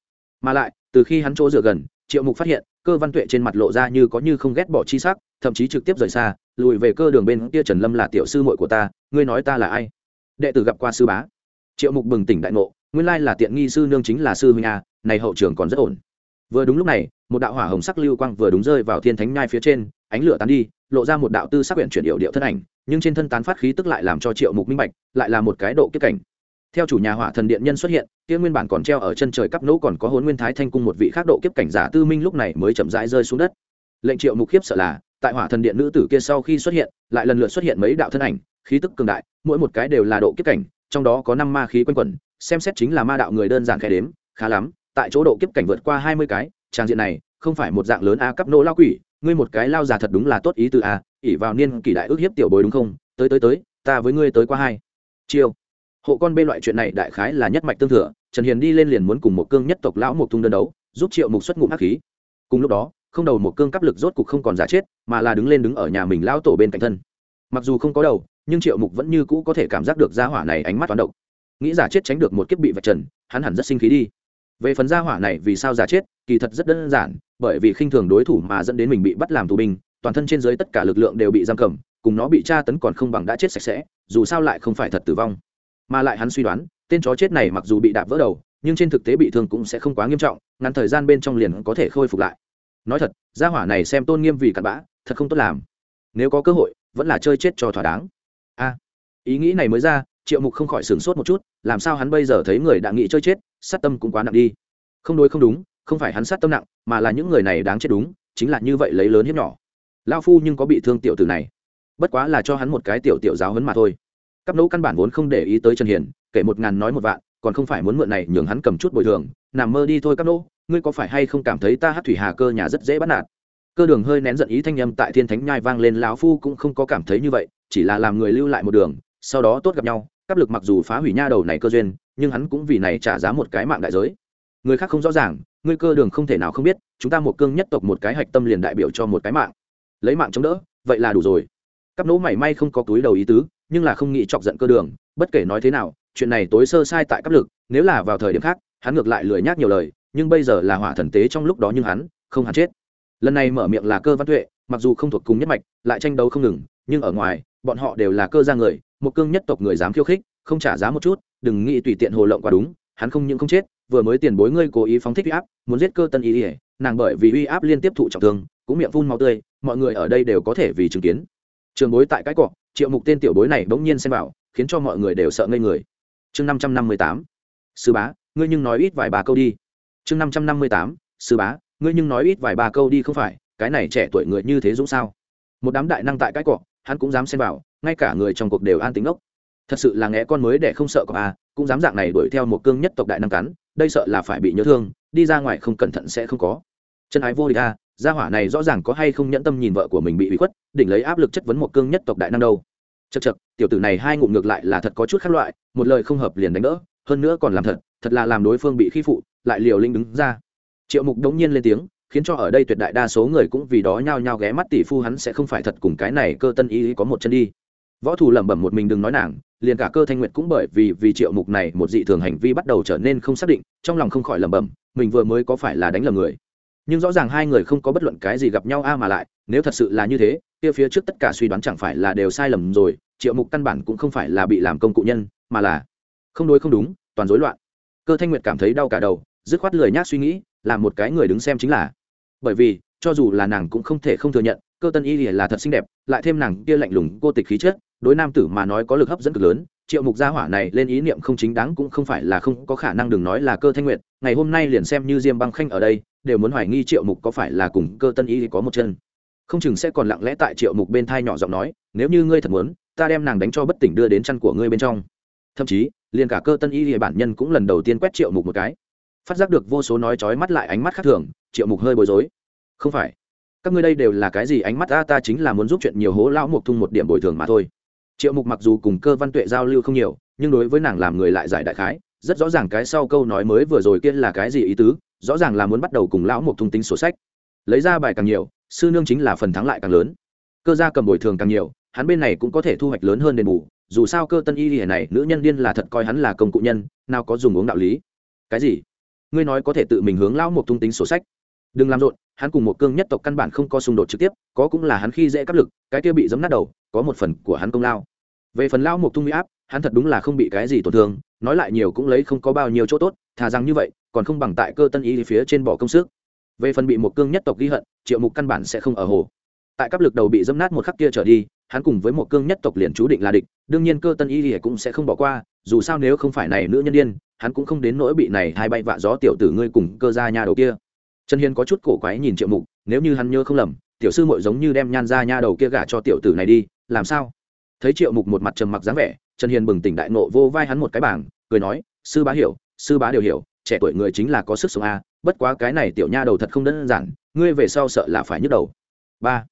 Mà lại, từ khi hắn chỗ dựa gần, triệu mục phát hiện, cơ văn tuệ trên mặt lộ ra như có như không ghét bỏ chi sắc, thậm chí trực tiếp rời xa, lùi về cơ đường bên kia trần lâm là tiểu sư muội của ta, ngươi nói ta là ai? Đệ tử gặp qua sư bá. Triệu mục bừng tỉnh đại ngộ, nguyên lai là tiện nghi sư nương chính là sư huynh a, này hậu trường còn rất ổn. Vừa đúng lúc này, một đạo hỏa hồng sắc lưu quang vừa đúng rơi vào thiên thánh nhai phía trên, ánh lửa tán đi lộ ra một đạo tư sắc huyện chuyển điệu điệu thân ảnh, nhưng trên thân tán phát khí tức lại làm cho triệu mục minh bạch, lại là một cái độ kiếp cảnh. Theo chủ nhà hỏa thần điện nhân xuất hiện, kia nguyên bản còn treo ở chân trời cấp nỗ còn có hôn nguyên thái thanh cung một vị khác độ kiếp cảnh giả tư minh lúc này mới chậm rãi rơi xuống đất. Lệnh triệu mục khiếp sợ là, tại hỏa thần điện nữ tử kia sau khi xuất hiện, lại lần lượt xuất hiện mấy đạo thân ảnh, khí tức cường đại, mỗi một cái đều là độ kiếp cảnh, trong đó có năm ma khí quanh quẩn, xem xét chính là ma đạo người đơn giản khẽ đếm, khá lắm, tại chỗ độ kiếp cảnh vượt qua hai mươi cái trang diện này không phải một dạng lớn a cấp nô lao quỷ ngươi một cái lao già thật đúng là tốt ý từ a ỉ vào niên kỷ đại ước hiếp tiểu bối đúng không? Tới tới tới, ta với ngươi tới qua hai. Chiêu. Hộ con bên loại chuyện này đại khái là nhất mạch tương thừa, trần hiền đi lên liền muốn cùng một cương nhất tộc lão một thung đơn đấu, giúp triệu mục xuất ngụm hắc khí. Cùng lúc đó, không đầu một cương cấp lực rốt cục không còn giả chết, mà là đứng lên đứng ở nhà mình lão tổ bên cạnh thân. Mặc dù không có đầu, nhưng triệu mục vẫn như cũ có thể cảm giác được gia hỏa này ánh mắt toán độc. Nghĩ giả chết tránh được một kiếp bị vạch trần, hắn hẳn rất sinh khí đi về phần gia hỏa này vì sao giả chết, kỳ thật rất đơn giản, bởi vì khinh thường đối thủ mà dẫn đến mình bị bắt làm tù binh, toàn thân trên dưới tất cả lực lượng đều bị giam cầm, cùng nó bị tra tấn còn không bằng đã chết sạch sẽ, dù sao lại không phải thật tử vong. Mà lại hắn suy đoán, tên chó chết này mặc dù bị đạp vỡ đầu, nhưng trên thực tế bị thương cũng sẽ không quá nghiêm trọng, ngắn thời gian bên trong liền có thể khôi phục lại. Nói thật, gia hỏa này xem tôn nghiêm vì cặn bã, thật không tốt làm. Nếu có cơ hội, vẫn là chơi chết cho thỏa đáng. A. Ý nghĩ này mới ra, triệu mục không khỏi sửng sốt một chút, làm sao hắn bây giờ thấy người đã nghĩ chơi chết sát tâm cũng quá nặng đi. Không đối không đúng, không phải hắn sát tâm nặng, mà là những người này đáng chết đúng, chính là như vậy lấy lớn hiếp nhỏ. Lao phu nhưng có bị thương tiểu tử này. Bất quá là cho hắn một cái tiểu tiểu giáo hấn mà thôi. Cấp nấu căn bản vốn không để ý tới trần hiền, kể một ngàn nói một vạn, còn không phải muốn mượn này nhường hắn cầm chút bồi thường. Nằm mơ đi thôi cấp nô, ngươi có phải hay không cảm thấy ta hát thủy hà cơ nhà rất dễ bắt nạt? Cơ đường hơi nén giận ý thanh âm tại thiên thánh nhai vang lên, lão phu cũng không có cảm thấy như vậy, chỉ là làm người lưu lại một đường, sau đó tốt gặp nhau. Cấp lực mặc dù phá hủy nha đầu này cơ duyên nhưng hắn cũng vì này trả giá một cái mạng đại giới. Người khác không rõ ràng, ngươi cơ đường không thể nào không biết, chúng ta một cương nhất tộc một cái hạch tâm liền đại biểu cho một cái mạng. Lấy mạng chống đỡ, vậy là đủ rồi. Cáp nỗ mảy may không có túi đầu ý tứ, nhưng là không nghĩ chọc giận cơ đường, bất kể nói thế nào, chuyện này tối sơ sai tại cấp lực, nếu là vào thời điểm khác, hắn ngược lại lười nhác nhiều lời, nhưng bây giờ là hỏa thần tế trong lúc đó nhưng hắn, không hắn chết. Lần này mở miệng là cơ văn tuệ, mặc dù không thuộc cùng nhất mạch, lại tranh đấu không ngừng, nhưng ở ngoài, bọn họ đều là cơ gia người, một cương nhất tộc người dám khiêu khích không trả giá một chút, đừng nghĩ tùy tiện hồ lộng quá đúng, hắn không những không chết, vừa mới tiền bối ngươi cố ý phóng thích uy áp, muốn giết cơ tân ý ỉa nàng bởi vì uy áp liên tiếp thụ trọng thương, cũng miệng phun máu tươi, mọi người ở đây đều có thể vì chứng kiến. Trường bối tại cái cọ, triệu mục tên tiểu bối này bỗng nhiên xem vào, khiến cho mọi người đều sợ ngây người. Chương năm trăm năm mươi tám, sư bá, ngươi nhưng nói ít vài ba câu đi. Chương năm trăm năm mươi tám, sư bá, ngươi nhưng nói ít vài ba câu đi không phải, cái này trẻ tuổi người như thế dũng sao? Một đám đại năng tại cái cọ, hắn cũng dám xem vào, ngay cả người trong cuộc đều an tính ốc thật sự là nghe con mới để không sợ có à cũng dám dạng này đuổi theo một cương nhất tộc đại năng cắn, đây sợ là phải bị nhớ thương, đi ra ngoài không cẩn thận sẽ không có. Chân ái vô địch à gia hỏa này rõ ràng có hay không nhẫn tâm nhìn vợ của mình bị bị khuất, đỉnh lấy áp lực chất vấn một cương nhất tộc đại năng đâu. Chật chật tiểu tử này hai ngụm ngược lại là thật có chút khác loại, một lời không hợp liền đánh đỡ, hơn nữa còn làm thật thật là làm đối phương bị khi phụ, lại liều linh đứng ra. Triệu mục đống nhiên lên tiếng, khiến cho ở đây tuyệt đại đa số người cũng vì đó nhao nhao ghé mắt tỷ phu hắn sẽ không phải thật cùng cái này cơ tân y có một chân đi võ thủ lẩm bẩm một mình đừng nói nàng, liền cả cơ thanh nguyệt cũng bởi vì vì triệu mục này một dị thường hành vi bắt đầu trở nên không xác định, trong lòng không khỏi lẩm bẩm, mình vừa mới có phải là đánh lầm người. Nhưng rõ ràng hai người không có bất luận cái gì gặp nhau a mà lại, nếu thật sự là như thế, kia phía trước tất cả suy đoán chẳng phải là đều sai lầm rồi, triệu mục căn bản cũng không phải là bị làm công cụ nhân, mà là không đối không đúng, toàn rối loạn. Cơ thanh nguyệt cảm thấy đau cả đầu, dứt khoát lười nhác suy nghĩ, là một cái người đứng xem chính là. Bởi vì, cho dù là nàng cũng không thể không thừa nhận, cơ tân y là thật xinh đẹp, lại thêm nàng kia lạnh lùng cô tịch khí chất đối nam tử mà nói có lực hấp dẫn cực lớn, triệu mục gia hỏa này lên ý niệm không chính đáng cũng không phải là không có khả năng đừng nói là cơ thanh nguyệt, ngày hôm nay liền xem như diêm băng khanh ở đây, đều muốn hoài nghi triệu mục có phải là cùng cơ tân y có một chân. Không chừng sẽ còn lặng lẽ tại triệu mục bên thai nhỏ giọng nói, nếu như ngươi thật muốn, ta đem nàng đánh cho bất tỉnh đưa đến chăn của ngươi bên trong. Thậm chí, liền cả cơ tân y thì bản nhân cũng lần đầu tiên quét triệu mục một cái. Phát giác được vô số nói trói mắt lại ánh mắt khác thường, triệu mục hơi bối rối. Không phải, các ngươi đây đều là cái gì ánh mắt? Ta ta chính là muốn giúp chuyện nhiều hố lão mục thung một điểm bồi thường mà thôi triệu mục mặc dù cùng cơ văn tuệ giao lưu không nhiều, nhưng đối với nàng làm người lại giải đại khái, rất rõ ràng cái sau câu nói mới vừa rồi kia là cái gì ý tứ, rõ ràng là muốn bắt đầu cùng lão mục thung tính sổ sách. Lấy ra bài càng nhiều, sư nương chính là phần thắng lại càng lớn. Cơ gia cầm bồi thường càng nhiều, hắn bên này cũng có thể thu hoạch lớn hơn đền bù, dù sao cơ tân y lìa này, nữ nhân điên là thật coi hắn là công cụ nhân, nào có dùng uống đạo lý. Cái gì? Ngươi nói có thể tự mình hướng lão mục thung tính sổ sách đừng làm rộn, hắn cùng một cương nhất tộc căn bản không có xung đột trực tiếp, có cũng là hắn khi dễ cấp lực, cái kia bị giấm nát đầu, có một phần của hắn công lao. Về phần lao một tung huy áp, hắn thật đúng là không bị cái gì tổn thương, nói lại nhiều cũng lấy không có bao nhiêu chỗ tốt, thà rằng như vậy, còn không bằng tại cơ tân ý phía trên bỏ công sức. Về phần bị một cương nhất tộc ghi hận, triệu mục căn bản sẽ không ở hồ. Tại cấp lực đầu bị dâm nát một khắc kia trở đi, hắn cùng với một cương nhất tộc liền chú định là địch, đương nhiên cơ tân y thì cũng sẽ không bỏ qua, dù sao nếu không phải này nữ nhân đ i ê n hắn cũng không đến nỗi bị này hai bay vạ gió tiểu tử ngươi cùng cơ ra nhà đầu kia trần hiên có chút cổ quái nhìn triệu mục, nếu như hắn nhớ không lầm, tiểu sư mội giống như đem nhan ra nha đầu kia gả cho tiểu tử này đi, làm sao? Thấy triệu mục một mặt trầm mặc dáng vẻ, trần hiền bừng tỉnh đại nộ vô vai hắn một cái bảng, cười nói, sư bá hiểu, sư bá đều hiểu, trẻ tuổi người chính là có sức sống a, bất quá cái này tiểu nha đầu thật không đơn giản, ngươi về sau sợ là phải nhức đầu. Ba.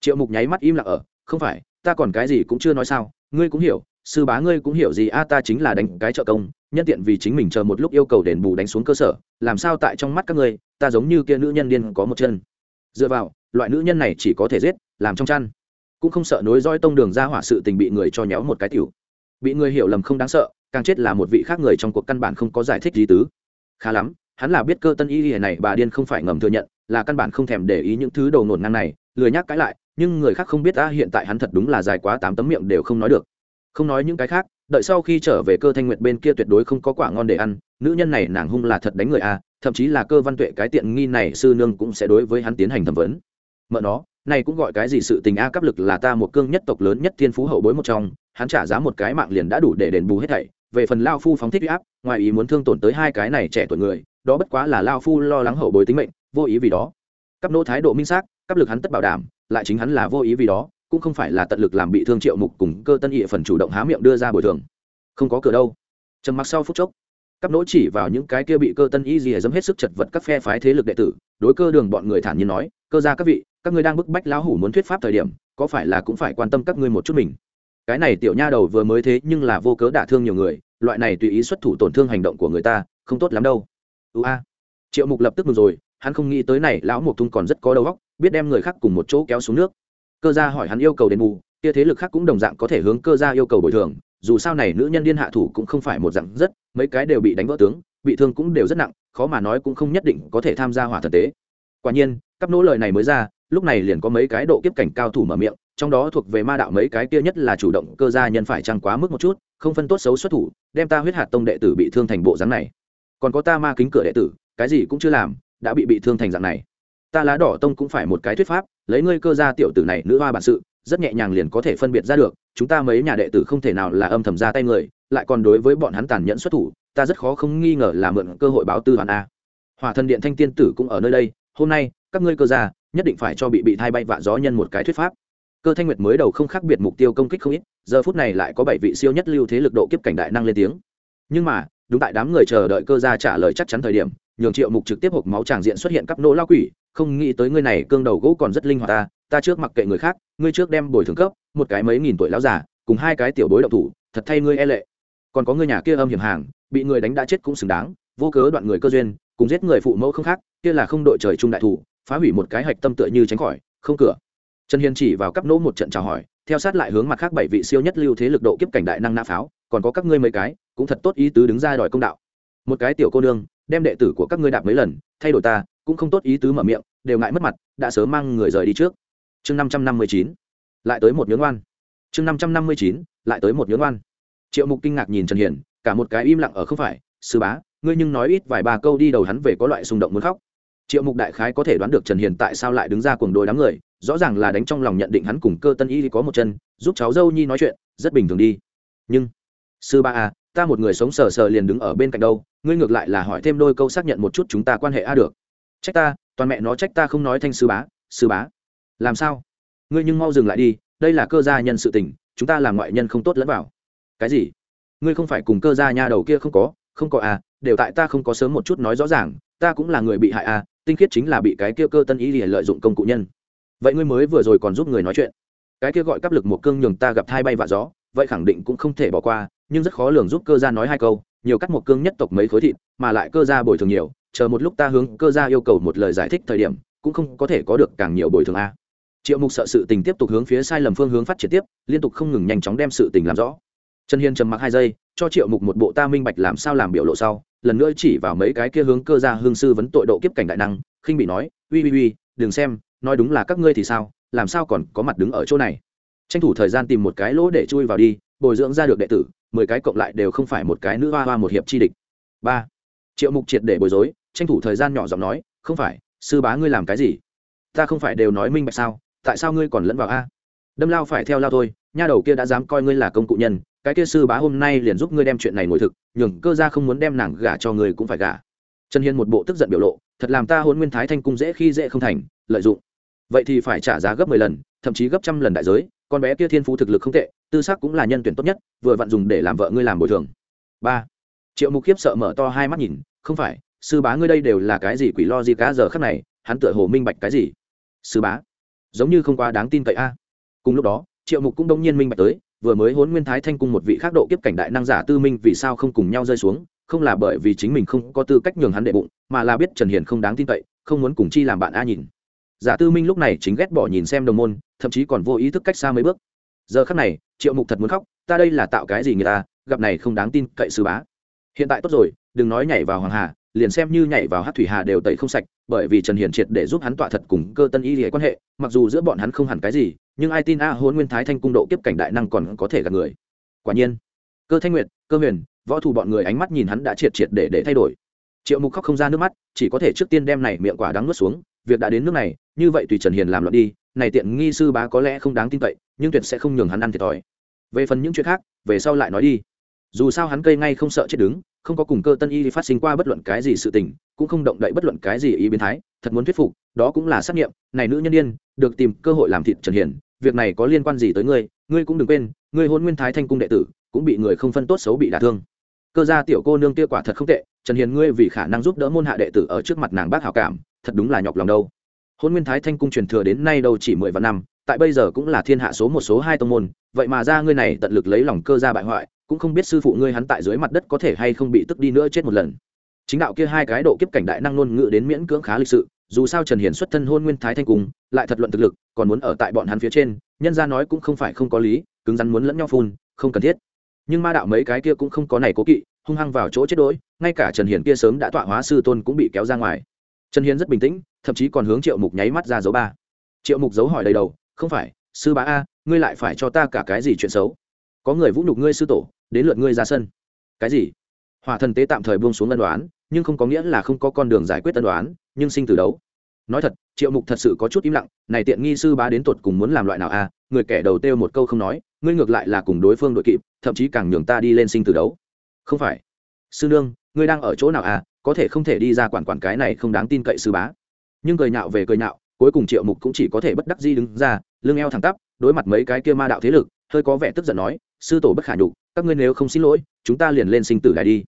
Triệu mục nháy mắt im lặng ở, không phải, ta còn cái gì cũng chưa nói sao, ngươi cũng hiểu, sư bá ngươi cũng hiểu gì a, ta chính là đánh cái trợ công, nhân tiện vì chính mình chờ một lúc yêu cầu đền bù đánh xuống cơ sở, làm sao tại trong mắt các ngươi ta giống như kia nữ nhân điên có một chân. Dựa vào, loại nữ nhân này chỉ có thể giết, làm trong chăn. Cũng không sợ nối roi tông đường ra hỏa sự tình bị người cho nhéo một cái tiểu. Bị người hiểu lầm không đáng sợ, càng chết là một vị khác người trong cuộc căn bản không có giải thích gì tứ. Khá lắm, hắn là biết cơ tân y hề này bà điên không phải ngầm thừa nhận, là căn bản không thèm để ý những thứ đầu nổn ngang này, lười nhắc cãi lại, nhưng người khác không biết ta hiện tại hắn thật đúng là dài quá tám tấm miệng đều không nói được. Không nói những cái khác, đợi sau khi trở về cơ thanh nguyệt bên kia tuyệt đối không có quả ngon để ăn nữ nhân này nàng hung là thật đánh người a thậm chí là cơ văn tuệ cái tiện nghi này sư nương cũng sẽ đối với hắn tiến hành thẩm vấn. Mợ nó, này cũng gọi cái gì sự tình a cấp lực là ta một cương nhất tộc lớn nhất thiên phú hậu bối một trong, hắn trả giá một cái mạng liền đã đủ để đền bù hết thảy. Về phần lao phu phóng thích áp, ngoài ý muốn thương tổn tới hai cái này trẻ tuổi người, đó bất quá là lao phu lo lắng hậu bối tính mệnh, vô ý vì đó. Cấp nỗ thái độ minh xác cấp lực hắn tất bảo đảm, lại chính hắn là vô ý vì đó, cũng không phải là tận lực làm bị thương triệu mục cùng cơ tân ỵ phần chủ động há miệng đưa ra bồi thường. Không có cửa đâu. Trầm mặc sau phút chốc cắp nỗ chỉ vào những cái kia bị cơ tân y gì dấm hết sức chật vật các phe phái thế lực đệ tử, đối cơ đường bọn người thản nhiên nói, cơ ra các vị, các ngươi đang bức bách lão hủ muốn thuyết pháp thời điểm, có phải là cũng phải quan tâm các ngươi một chút mình? Cái này tiểu nha đầu vừa mới thế nhưng là vô cớ đả thương nhiều người, loại này tùy ý xuất thủ tổn thương hành động của người ta, không tốt lắm đâu. Ưu a. Triệu mục lập tức mừng rồi, hắn không nghĩ tới này, lão mục thung còn rất có đầu óc, biết đem người khác cùng một chỗ kéo xuống nước. Cơ gia hỏi hắn yêu cầu đền bù, kia thế lực khác cũng đồng dạng có thể hướng cơ gia yêu cầu bồi thường dù sao này nữ nhân điên hạ thủ cũng không phải một dạng rất, mấy cái đều bị đánh vỡ tướng, bị thương cũng đều rất nặng, khó mà nói cũng không nhất định có thể tham gia hỏa thần tế. Quả nhiên các nỗ lời này mới ra, lúc này liền có mấy cái độ kiếp cảnh cao thủ mở miệng, trong đó thuộc về ma đạo mấy cái kia nhất là chủ động cơ gia nhân phải trăng quá mức một chút, không phân tốt xấu xuất thủ, đem ta huyết hạt tông đệ tử bị thương thành bộ dáng này. Còn có ta ma kính cửa đệ tử, cái gì cũng chưa làm, đã bị bị thương thành dạng này. Ta lá đỏ tông cũng phải một cái thuyết pháp, lấy ngươi cơ gia tiểu tử này nữ hoa bản sự, rất nhẹ nhàng liền có thể phân biệt ra được chúng ta mấy nhà đệ tử không thể nào là âm thầm ra tay người, lại còn đối với bọn hắn tàn nhẫn xuất thủ, ta rất khó không nghi ngờ là mượn cơ hội báo tư hoàn a. Hỏa thần điện thanh tiên tử cũng ở nơi đây, hôm nay, các ngươi cơ gia, nhất định phải cho bị bị thai bay vạ gió nhân một cái thuyết pháp. Cơ thanh nguyệt mới đầu không khác biệt mục tiêu công kích không ít, giờ phút này lại có bảy vị siêu nhất lưu thế lực độ kiếp cảnh đại năng lên tiếng. Nhưng mà, đúng tại đám người chờ đợi cơ gia trả lời chắc chắn thời điểm, nhường triệu mục trực tiếp hộp máu tràng diện xuất hiện các nỗ lao quỷ, không nghĩ tới ngươi này cương đầu gỗ còn rất linh hoạt ta ta trước mặc kệ người khác ngươi trước đem bồi thường cấp, một cái mấy nghìn tuổi lão già, cùng hai cái tiểu bối độc thủ, thật thay ngươi e lệ. Còn có ngươi nhà kia âm hiểm hàng, bị người đánh đã chết cũng xứng đáng, vô cớ đoạn người cơ duyên, cùng giết người phụ mẫu không khác, kia là không đội trời chung đại thủ, phá hủy một cái hạch tâm tựa như tránh khỏi, không cửa. Trần hiền chỉ vào cắp nỗ một trận chào hỏi, theo sát lại hướng mặt khác bảy vị siêu nhất lưu thế lực độ kiếp cảnh đại năng nã pháo, còn có các ngươi mấy cái, cũng thật tốt ý tứ đứng ra đòi công đạo. Một cái tiểu cô nương, đem đệ tử của các ngươi đạp mấy lần, thay đổi ta, cũng không tốt ý tứ mở miệng, đều ngại mất mặt, đã sớm mang người rời đi trước chương năm trăm năm mươi chín, lại tới một nhướng oan. Chương năm trăm năm mươi chín, lại tới một nhướng oan. Triệu mục kinh ngạc nhìn trần hiền cả một cái im lặng ở không phải, sư bá, ngươi nhưng nói ít vài ba câu đi đầu hắn về có loại xung động muốn khóc. Triệu mục đại khái có thể đoán được trần hiền tại sao lại đứng ra cuồng đôi đám người, rõ ràng là đánh trong lòng nhận định hắn cùng cơ tân y có một chân, giúp cháu dâu nhi nói chuyện, rất bình thường đi. Nhưng, sư ba à ta một người sống sờ sờ liền đứng ở bên cạnh đâu, ngươi ngược lại là hỏi thêm đôi câu xác nhận một chút chúng ta quan hệ a được. Trách ta, toàn mẹ nó trách ta không nói thanh sư bá sư bá làm sao? Ngươi nhưng mau dừng lại đi, đây là cơ gia nhân sự tình, chúng ta làm ngoại nhân không tốt lẫn vào. Cái gì? Ngươi không phải cùng cơ gia nha đầu kia không có không có à đều tại ta không có sớm một chút nói rõ ràng, ta cũng là người bị hại à tinh khiết chính là bị cái kia cơ tân ý để lợi dụng công cụ nhân. Vậy ngươi mới vừa rồi còn giúp người nói chuyện. Cái kia gọi cấp lực một cương nhường ta gặp thai bay vạ gió, vậy khẳng định cũng không thể bỏ qua, nhưng rất khó lường giúp cơ gia nói hai câu, nhiều cắt một cương nhất tộc mấy khối thịt, mà lại cơ gia bồi thường nhiều, chờ một lúc ta hướng cơ gia yêu cầu một lời giải thích thời điểm, cũng không có thể có được càng nhiều bồi thường a triệu mục sợ sự tình tiếp tục hướng phía sai lầm phương hướng phát triển tiếp, liên tục không ngừng nhanh chóng đem sự tình làm rõ. Trần hiên trầm mặc hai giây, cho triệu mục một bộ ta minh bạch làm sao làm biểu lộ sau, lần nữa chỉ vào mấy cái kia hướng cơ gia hương sư vấn tội độ kiếp cảnh đại năng, khinh bị nói ui ui ui đừng xem, nói đúng là các ngươi thì sao, làm sao còn có mặt đứng ở chỗ này? Tranh thủ thời gian tìm một cái lỗ để chui vào đi, bồi dưỡng ra được đệ tử, mười cái cộng lại đều không phải một cái nữ hoa hoa một hiệp chi địch. Ba. Triệu mục triệt để bồi dối tranh thủ thời gian nhỏ giọng nói, không phải, sư bá ngươi làm cái gì? Ta không phải đều nói minh bạch sao tại sao ngươi còn lẫn vào a? Đâm lao phải theo lao thôi, nha đầu kia đã dám coi ngươi là công cụ nhân, cái kia sư bá hôm nay liền giúp ngươi đem chuyện này nổi thực, nhường cơ ra không muốn đem nàng gả cho ngươi cũng phải gả. Trần hiên một bộ tức giận biểu lộ, thật làm ta hôn nguyên thái thanh cung dễ khi dễ không thành, lợi dụng. Vậy thì phải trả giá gấp mười lần, thậm chí gấp trăm lần đại giới, con bé kia thiên phú thực lực không tệ, tư sắc cũng là nhân tuyển tốt nhất, vừa vặn dùng để làm vợ ngươi làm bồi thường. Ba. Triệu mục khiếp sợ mở to hai mắt nhìn, không phải, sư bá ngươi đây đều là cái gì quỷ lo gì cá giờ khắc này, hắn tựa hồ minh bạch cái gì? Sư bá giống như không quá đáng tin cậy a. Cùng lúc đó, triệu mục cũng đông nhiên minh bạch tới, vừa mới hốn nguyên thái thanh cung một vị khác độ kiếp cảnh đại năng giả tư minh vì sao không cùng nhau rơi xuống, không là bởi vì chính mình không có tư cách nhường hắn đệ bụng, mà là biết trần hiền không đáng tin cậy, không muốn cùng chi làm bạn a nhìn. Giả tư minh lúc này chính ghét bỏ nhìn xem đồng môn, thậm chí còn vô ý thức cách xa mấy bước. Giờ khắc này, triệu mục thật muốn khóc, ta đây là tạo cái gì người ta, gặp này không đáng tin cậy sư bá. Hiện tại tốt rồi, đừng nói nhảy vào hoàng hà liền xem như nhảy vào hát thủy hà đều tẩy không sạch, bởi vì trần hiền triệt để giúp hắn tọa thật cùng cơ tân y hệ quan hệ, mặc dù giữa bọn hắn không hẳn cái gì, nhưng ai tin a hôn nguyên thái thanh cung độ kiếp cảnh đại năng còn có thể gặp người. Quả nhiên, cơ thanh nguyệt, cơ huyền, võ thủ bọn người ánh mắt nhìn hắn đã triệt triệt để để thay đổi. Triệu mục khóc không ra nước mắt, chỉ có thể trước tiên đem này miệng quả đắng nuốt xuống, việc đã đến nước này, như vậy tùy trần hiền làm loạn đi, này tiện nghi sư bá có lẽ không đáng tin cậy, nhưng tuyệt sẽ không nhường hắn ăn thiệt thòi. Về phần những chuyện khác, về sau lại nói đi dù sao hắn cây ngay không sợ chết đứng, không có cùng cơ tân y phát sinh qua bất luận cái gì sự tình, cũng không động đậy bất luận cái gì ý biến thái, thật muốn thuyết phục, đó cũng là xác nghiệm. Này nữ nhân đ i ê n được tìm cơ hội làm thịt trần hiền việc này có liên quan gì tới ngươi? Ngươi cũng đừng quên, ngươi hôn nguyên thái thanh cung đệ tử, cũng bị người không phân tốt xấu bị đả thương. Cơ gia tiểu cô nương kia quả thật không tệ, trần hiền ngươi vì khả năng giúp đỡ môn hạ đệ tử ở trước mặt nàng bác hảo cảm, thật đúng là nhọc lòng đâu. Hôn nguyên thái thanh cung truyền thừa đến nay đâu chỉ mười vạn năm, tại bây giờ cũng là thiên hạ số một số hai tông môn, vậy mà ra ngươi này tận lực lấy lòng cơ gia bại hoại cũng không biết sư phụ ngươi hắn tại dưới mặt đất có thể hay không bị tức đi nữa chết một lần. Chính đạo kia hai cái độ kiếp cảnh đại năng ngôn ngữ đến miễn cưỡng khá lịch sự, dù sao trần hiển xuất thân hôn nguyên thái thanh cùng, lại thật luận thực lực, còn muốn ở tại bọn hắn phía trên, nhân ra nói cũng không phải không có lý, cứng rắn muốn lẫn nhau phun, không cần thiết. Nhưng ma đạo mấy cái kia cũng không có này cố kỵ, hung hăng vào chỗ chết đỗi ngay cả trần hiển kia sớm đã tọa hóa sư tôn cũng bị kéo ra ngoài. Trần hiển rất bình tĩnh, thậm chí còn hướng triệu mục nháy mắt ra dấu ba. Triệu mục dấu hỏi đầy đầu, không phải, sư bá a, ngươi lại phải cho ta cả cái gì chuyện xấu? Có người vũ nhục ngươi sư tổ đến lượt ngươi ra sân. Cái gì? Hỏa thần tế tạm thời buông xuống ân đoán, nhưng không có nghĩa là không có con đường giải quyết ân đoán, nhưng sinh từ đấu. Nói thật, triệu mục thật sự có chút im lặng, này tiện nghi sư bá đến tột cùng muốn làm loại nào a người kẻ đầu têu một câu không nói, ngươi ngược lại là cùng đối phương đội kịp, thậm chí càng nhường ta đi lên sinh từ đấu. Không phải. Sư nương, ngươi đang ở chỗ nào à? Có thể không thể đi ra quản quản cái này không đáng tin cậy sư bá. Nhưng cười nhạo về cười nhạo, cuối cùng triệu mục cũng chỉ có thể bất đắc di đứng ra, lưng eo thẳng tắp, đối mặt mấy cái kia ma đạo thế lực, hơi có vẻ tức giận nói sư tổ bất khả nhục, các ngươi nếu không xin lỗi, chúng ta liền lên sinh tử đài đi.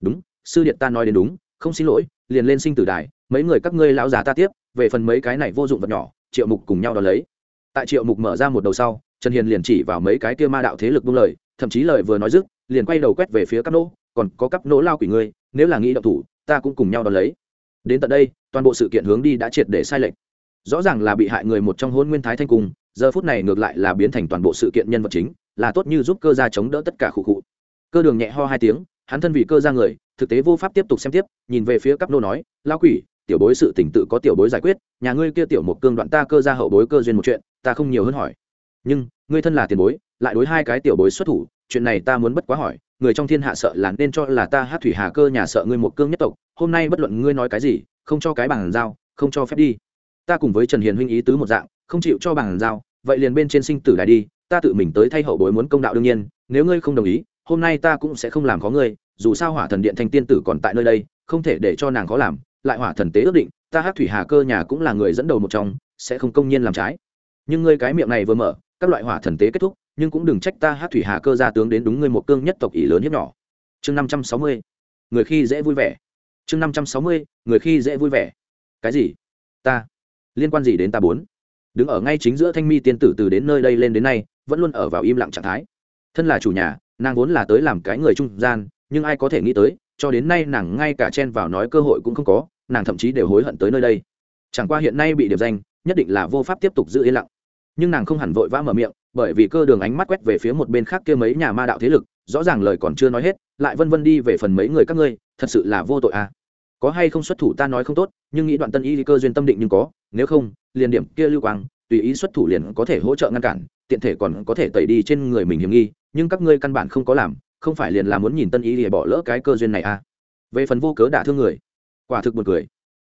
Đúng, sư điện ta nói đến đúng, không xin lỗi, liền lên sinh tử đài, mấy người các ngươi lão già ta tiếp, về phần mấy cái này vô dụng vật nhỏ, triệu mục cùng nhau đ ó lấy. Tại triệu mục mở ra một đầu sau, trần hiền liền chỉ vào mấy cái kia ma đạo thế lực buông lời, thậm chí lời vừa nói dứt, liền quay đầu quét về phía các nỗ còn có các nỗ lao quỷ ngươi, nếu là nghĩ động thủ, ta cũng cùng nhau đ ó lấy. Đến tận đây, toàn bộ sự kiện hướng đi đã triệt để sai lệch. Rõ ràng là bị hại người một trong hôn nguyên thái thanh cung, giờ phút này ngược lại là biến thành toàn bộ sự kiện nhân vật chính là tốt như giúp cơ gia chống đỡ tất cả khụ khụ. Cơ đường nhẹ ho hai tiếng, hắn thân vị cơ gia người, thực tế vô pháp tiếp tục xem tiếp, nhìn về phía Cáp nô nói lao quỷ, tiểu bối sự tỉnh tự có tiểu bối giải quyết, nhà ngươi kia tiểu một cương đoạn ta cơ ra hậu bối cơ duyên một chuyện, ta không nhiều hơn hỏi. Nhưng, ngươi thân là tiền bối, lại đối hai cái tiểu bối xuất thủ, chuyện này ta muốn bất quá hỏi, người trong thiên hạ sợ là nên cho là ta hát thủy hà cơ nhà sợ ngươi một cương nhất tộc, hôm nay bất luận ngươi nói cái gì, không cho cái bàn giao, không cho phép đi. Ta cùng với trần hiền huynh ý tứ một dạng, không chịu cho bàn giao, vậy liền bên trên sinh tử đài đi ta tự mình tới thay hậu bối muốn công đạo đương nhiên, nếu ngươi không đồng ý, hôm nay ta cũng sẽ không làm khó ngươi, dù sao hỏa thần điện thanh tiên tử còn tại nơi đây, không thể để cho nàng khó làm, lại hỏa thần tế ước định, ta hát thủy hà cơ nhà cũng là người dẫn đầu một trong, sẽ không công nhiên làm trái. Nhưng ngươi cái miệng này vừa mở, các loại hỏa thần tế kết thúc, nhưng cũng đừng trách ta hát thủy hà cơ ra tướng đến đúng ngươi một cương nhất tộc ỷ lớn hiếp nhỏ. Chương năm trăm sáu mươi, người khi dễ vui vẻ. Chương năm trăm sáu mươi, người khi dễ vui vẻ. Cái gì? Ta. Liên quan gì đến ta bốn? Đứng ở ngay chính giữa thanh mi tiên tử từ đến nơi đây lên đến nay, vẫn luôn ở vào im lặng trạng thái. Thân là chủ nhà, nàng vốn là tới làm cái người trung gian, nhưng ai có thể nghĩ tới, cho đến nay nàng ngay cả chen vào nói cơ hội cũng không có, nàng thậm chí đều hối hận tới nơi đây. Chẳng qua hiện nay bị điểm danh, nhất định là vô pháp tiếp tục giữ yên lặng. Nhưng nàng không hẳn vội vã mở miệng, bởi vì cơ đường ánh mắt quét về phía một bên khác kia mấy nhà ma đạo thế lực, rõ ràng lời còn chưa nói hết, lại vân vân đi về phần mấy người các ngươi, thật sự là vô tội à có hay không xuất thủ ta nói không tốt, nhưng nghĩ đoạn tân y cơ duyên tâm định nhưng có, nếu không, liền điểm kia lưu quang, tùy ý xuất thủ liền có thể hỗ trợ ngăn cản, tiện thể còn có thể tẩy đi trên người mình hiểm nghi, nhưng các ngươi căn bản không có làm, không phải liền là muốn nhìn tân y để bỏ lỡ cái cơ duyên này à? Về phần vô cớ đả thương người, quả thực một cười.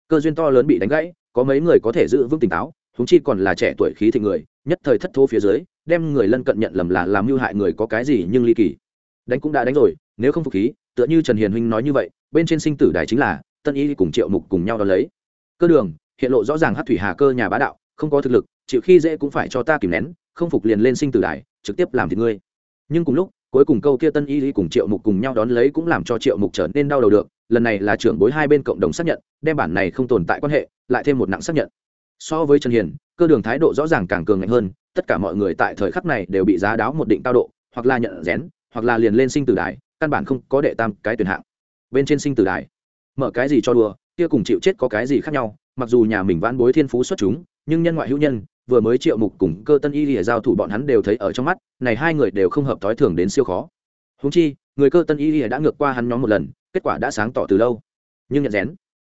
Cơ duyên to lớn bị đánh gãy, có mấy người có thể giữ vững tỉnh táo húng chi còn là trẻ tuổi khí thịnh người, nhất thời thất thố phía dưới, đem người lân cận nhận lầm là làm mưu hại người có cái gì nhưng ly kỳ. Đánh cũng đã đánh rồi, nếu không phục khí, tựa như trần hiền huynh nói như vậy, bên trên sinh tử đài chính là tân y cùng triệu mục cùng nhau đón lấy. Cơ đường, hiện lộ rõ ràng hát thủy hà cơ nhà bá đạo, không có thực lực, chịu khi dễ cũng phải cho ta kìm nén, không phục liền lên sinh tử đài, trực tiếp làm thì ngươi. Nhưng cùng lúc, cuối cùng câu kia tân y cùng triệu mục cùng nhau đón lấy cũng làm cho triệu mục trở nên đau đầu được, lần này là trưởng bối hai bên cộng đồng xác nhận, đem bản này không tồn tại quan hệ, lại thêm một nặng xác nhận. So với trần hiền, cơ đường thái độ rõ ràng càng cường ngạnh hơn, tất cả mọi người tại thời khắc này đều bị giá đáo một định cao độ, hoặc là nhận rén, hoặc là liền lên sinh tử đài, căn bản không có đệ tam cái tuyển hạng. Bên trên sinh tử đài mở cái gì cho đùa, kia cùng chịu chết có cái gì khác nhau, mặc dù nhà mình vãn bối thiên phú xuất chúng, nhưng nhân ngoại hữu nhân, vừa mới triệu mục cùng cơ tân y lìa giao thủ bọn hắn đều thấy ở trong mắt, này hai người đều không hợp thói thường đến siêu khó. Húng chi, người cơ tân y lìa đã ngược qua hắn nhóm một lần, kết quả đã sáng tỏ từ lâu. Nhưng nhận rén,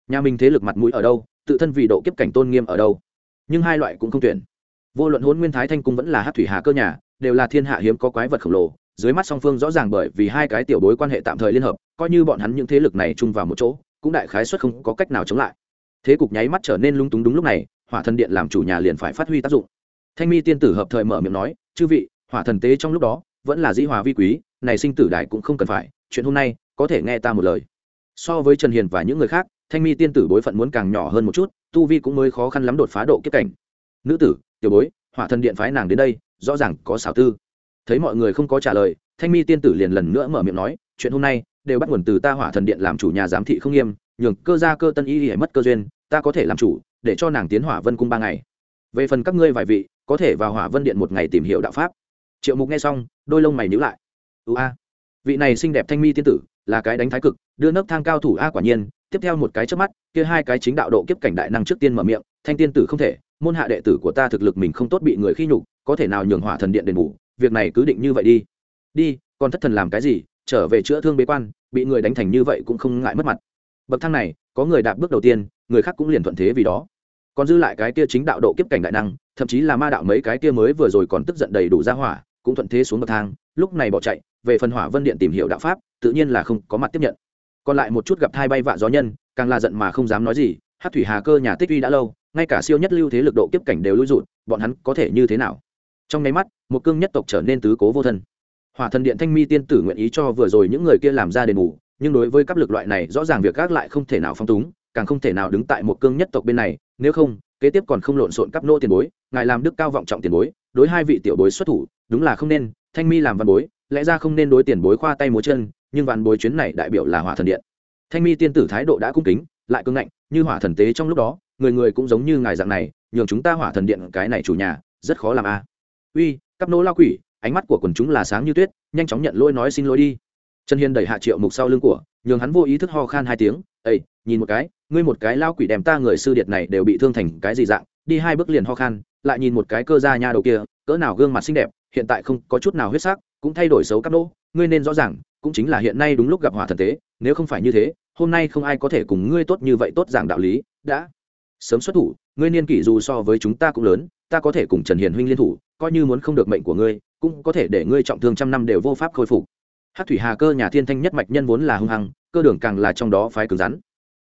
nhà mình thế lực mặt mũi ở đâu, tự thân vì độ kiếp cảnh tôn nghiêm ở đâu. Nhưng hai loại cũng không tuyển. Vô luận hôn nguyên thái thanh cung vẫn là hát thủy hà cơ nhà, đều là thiên hạ hiếm có quái vật khổng lồ, dưới mắt song phương rõ ràng bởi vì hai cái tiểu bối quan hệ tạm thời liên hợp, coi như bọn hắn những thế lực này chung vào một chỗ cũng đại khái xuất không có cách nào chống lại. Thế cục nháy mắt trở nên lung túng đúng lúc này, hỏa thần điện làm chủ nhà liền phải phát huy tác dụng. Thanh mi tiên tử hợp thời mở miệng nói, chư vị, hỏa thần tế trong lúc đó vẫn là dĩ hòa vi quý, này sinh tử đại cũng không cần phải, chuyện hôm nay có thể nghe ta một lời. So với trần hiền và những người khác, thanh mi tiên tử bối phận muốn càng nhỏ hơn một chút, tu vi cũng mới khó khăn lắm đột phá độ kiếp cảnh. Nữ tử, tiểu bối, hỏa thần điện phái nàng đến đây, rõ ràng có xảo tư. Thấy mọi người không có trả lời, thanh mi tiên tử liền lần nữa mở miệng nói, chuyện hôm nay đều bắt nguồn từ ta hỏa thần điện làm chủ nhà giám thị không nghiêm, nhường cơ gia cơ tân y hãy mất cơ duyên, ta có thể làm chủ, để cho nàng tiến hỏa vân cung ba ngày. Về phần các ngươi vài vị, có thể vào hỏa vân điện một ngày tìm hiểu đạo pháp. Triệu mục nghe xong, đôi lông mày nhíu lại. Ưu a, vị này xinh đẹp thanh mi tiên tử, là cái đánh thái cực, đưa nấc thang cao thủ a quả nhiên, tiếp theo một cái trước mắt, kia hai cái chính đạo độ kiếp cảnh đại năng trước tiên mở miệng, thanh tiên tử không thể, môn hạ đệ tử của ta thực lực mình không tốt bị người khi nhục, có thể nào nhường hỏa thần điện đền bù, việc này cứ định như vậy đi. Đi, còn thất thần làm cái gì trở về chữa thương bế quan, bị người đánh thành như vậy cũng không ngại mất mặt. Bậc thang này, có người đạp bước đầu tiên, người khác cũng liền thuận thế vì đó. Còn dư lại cái kia chính đạo độ kiếp cảnh đại năng, thậm chí là ma đạo mấy cái kia mới vừa rồi còn tức giận đầy đủ ra hỏa, cũng thuận thế xuống bậc thang, lúc này bỏ chạy, về phần hỏa vân điện tìm hiểu đạo pháp, tự nhiên là không có mặt tiếp nhận. Còn lại một chút gặp thai bay vạ gió nhân, càng là giận mà không dám nói gì hát thủy hà cơ nhà tích uy đã lâu, ngay cả siêu nhất lưu thế lực độ kiếp cảnh đều lui rụt, bọn hắn có thể như thế nào? Trong nháy mắt, một cương nhất tộc trở nên tứ cố vô thân hỏa thần điện thanh mi tiên tử nguyện ý cho vừa rồi những người kia làm ra đền bù, nhưng đối với các lực loại này, rõ ràng việc gác lại không thể nào phong túng, càng không thể nào đứng tại một cương nhất tộc bên này, nếu không, kế tiếp còn không lộn xộn cấp nô tiền bối, ngài làm đức cao vọng trọng tiền bối, đối hai vị tiểu bối xuất thủ, đúng là không nên, thanh mi làm văn bối, lẽ ra không nên đối tiền bối khoa tay múa chân, nhưng văn bối chuyến này đại biểu là hỏa thần điện. Thanh mi tiên tử thái độ đã cung kính, lại cương ngạnh, như hỏa thần tế trong lúc đó, người người cũng giống như ngài dạng này, nhường chúng ta hỏa thần điện cái này chủ nhà, rất khó làm a. Uy cấp nô lao quỷ ánh mắt của quần chúng là sáng như tuyết, nhanh chóng nhận lỗi nói xin lỗi đi. Trần hiền đẩy hạ triệu mục sau lưng của, nhường hắn vô ý thức ho khan hai tiếng ây nhìn một cái, ngươi một cái lao quỷ đem ta người sư điệt này đều bị thương thành cái gì dạng, đi hai bước liền ho khan, lại nhìn một cái cơ ra nha đầu kia, cỡ nào gương mặt xinh đẹp, hiện tại không có chút nào huyết sắc, cũng thay đổi xấu các nỗ ngươi nên rõ ràng, cũng chính là hiện nay đúng lúc gặp hỏa thần tế, nếu không phải như thế, hôm nay không ai có thể cùng ngươi tốt như vậy tốt giảng đạo lý, đã sớm xuất thủ, ngươi niên kỷ dù so với chúng ta cũng lớn, ta có thể cùng trần hiền huynh liên thủ, coi như muốn không được mệnh của ngươi cũng có thể để ngươi trọng thương trăm năm đều vô pháp khôi phục. Hát thủy hà cơ nhà thiên thanh nhất mạch nhân vốn là hung hăng, cơ đường càng là trong đó phái cứng rắn.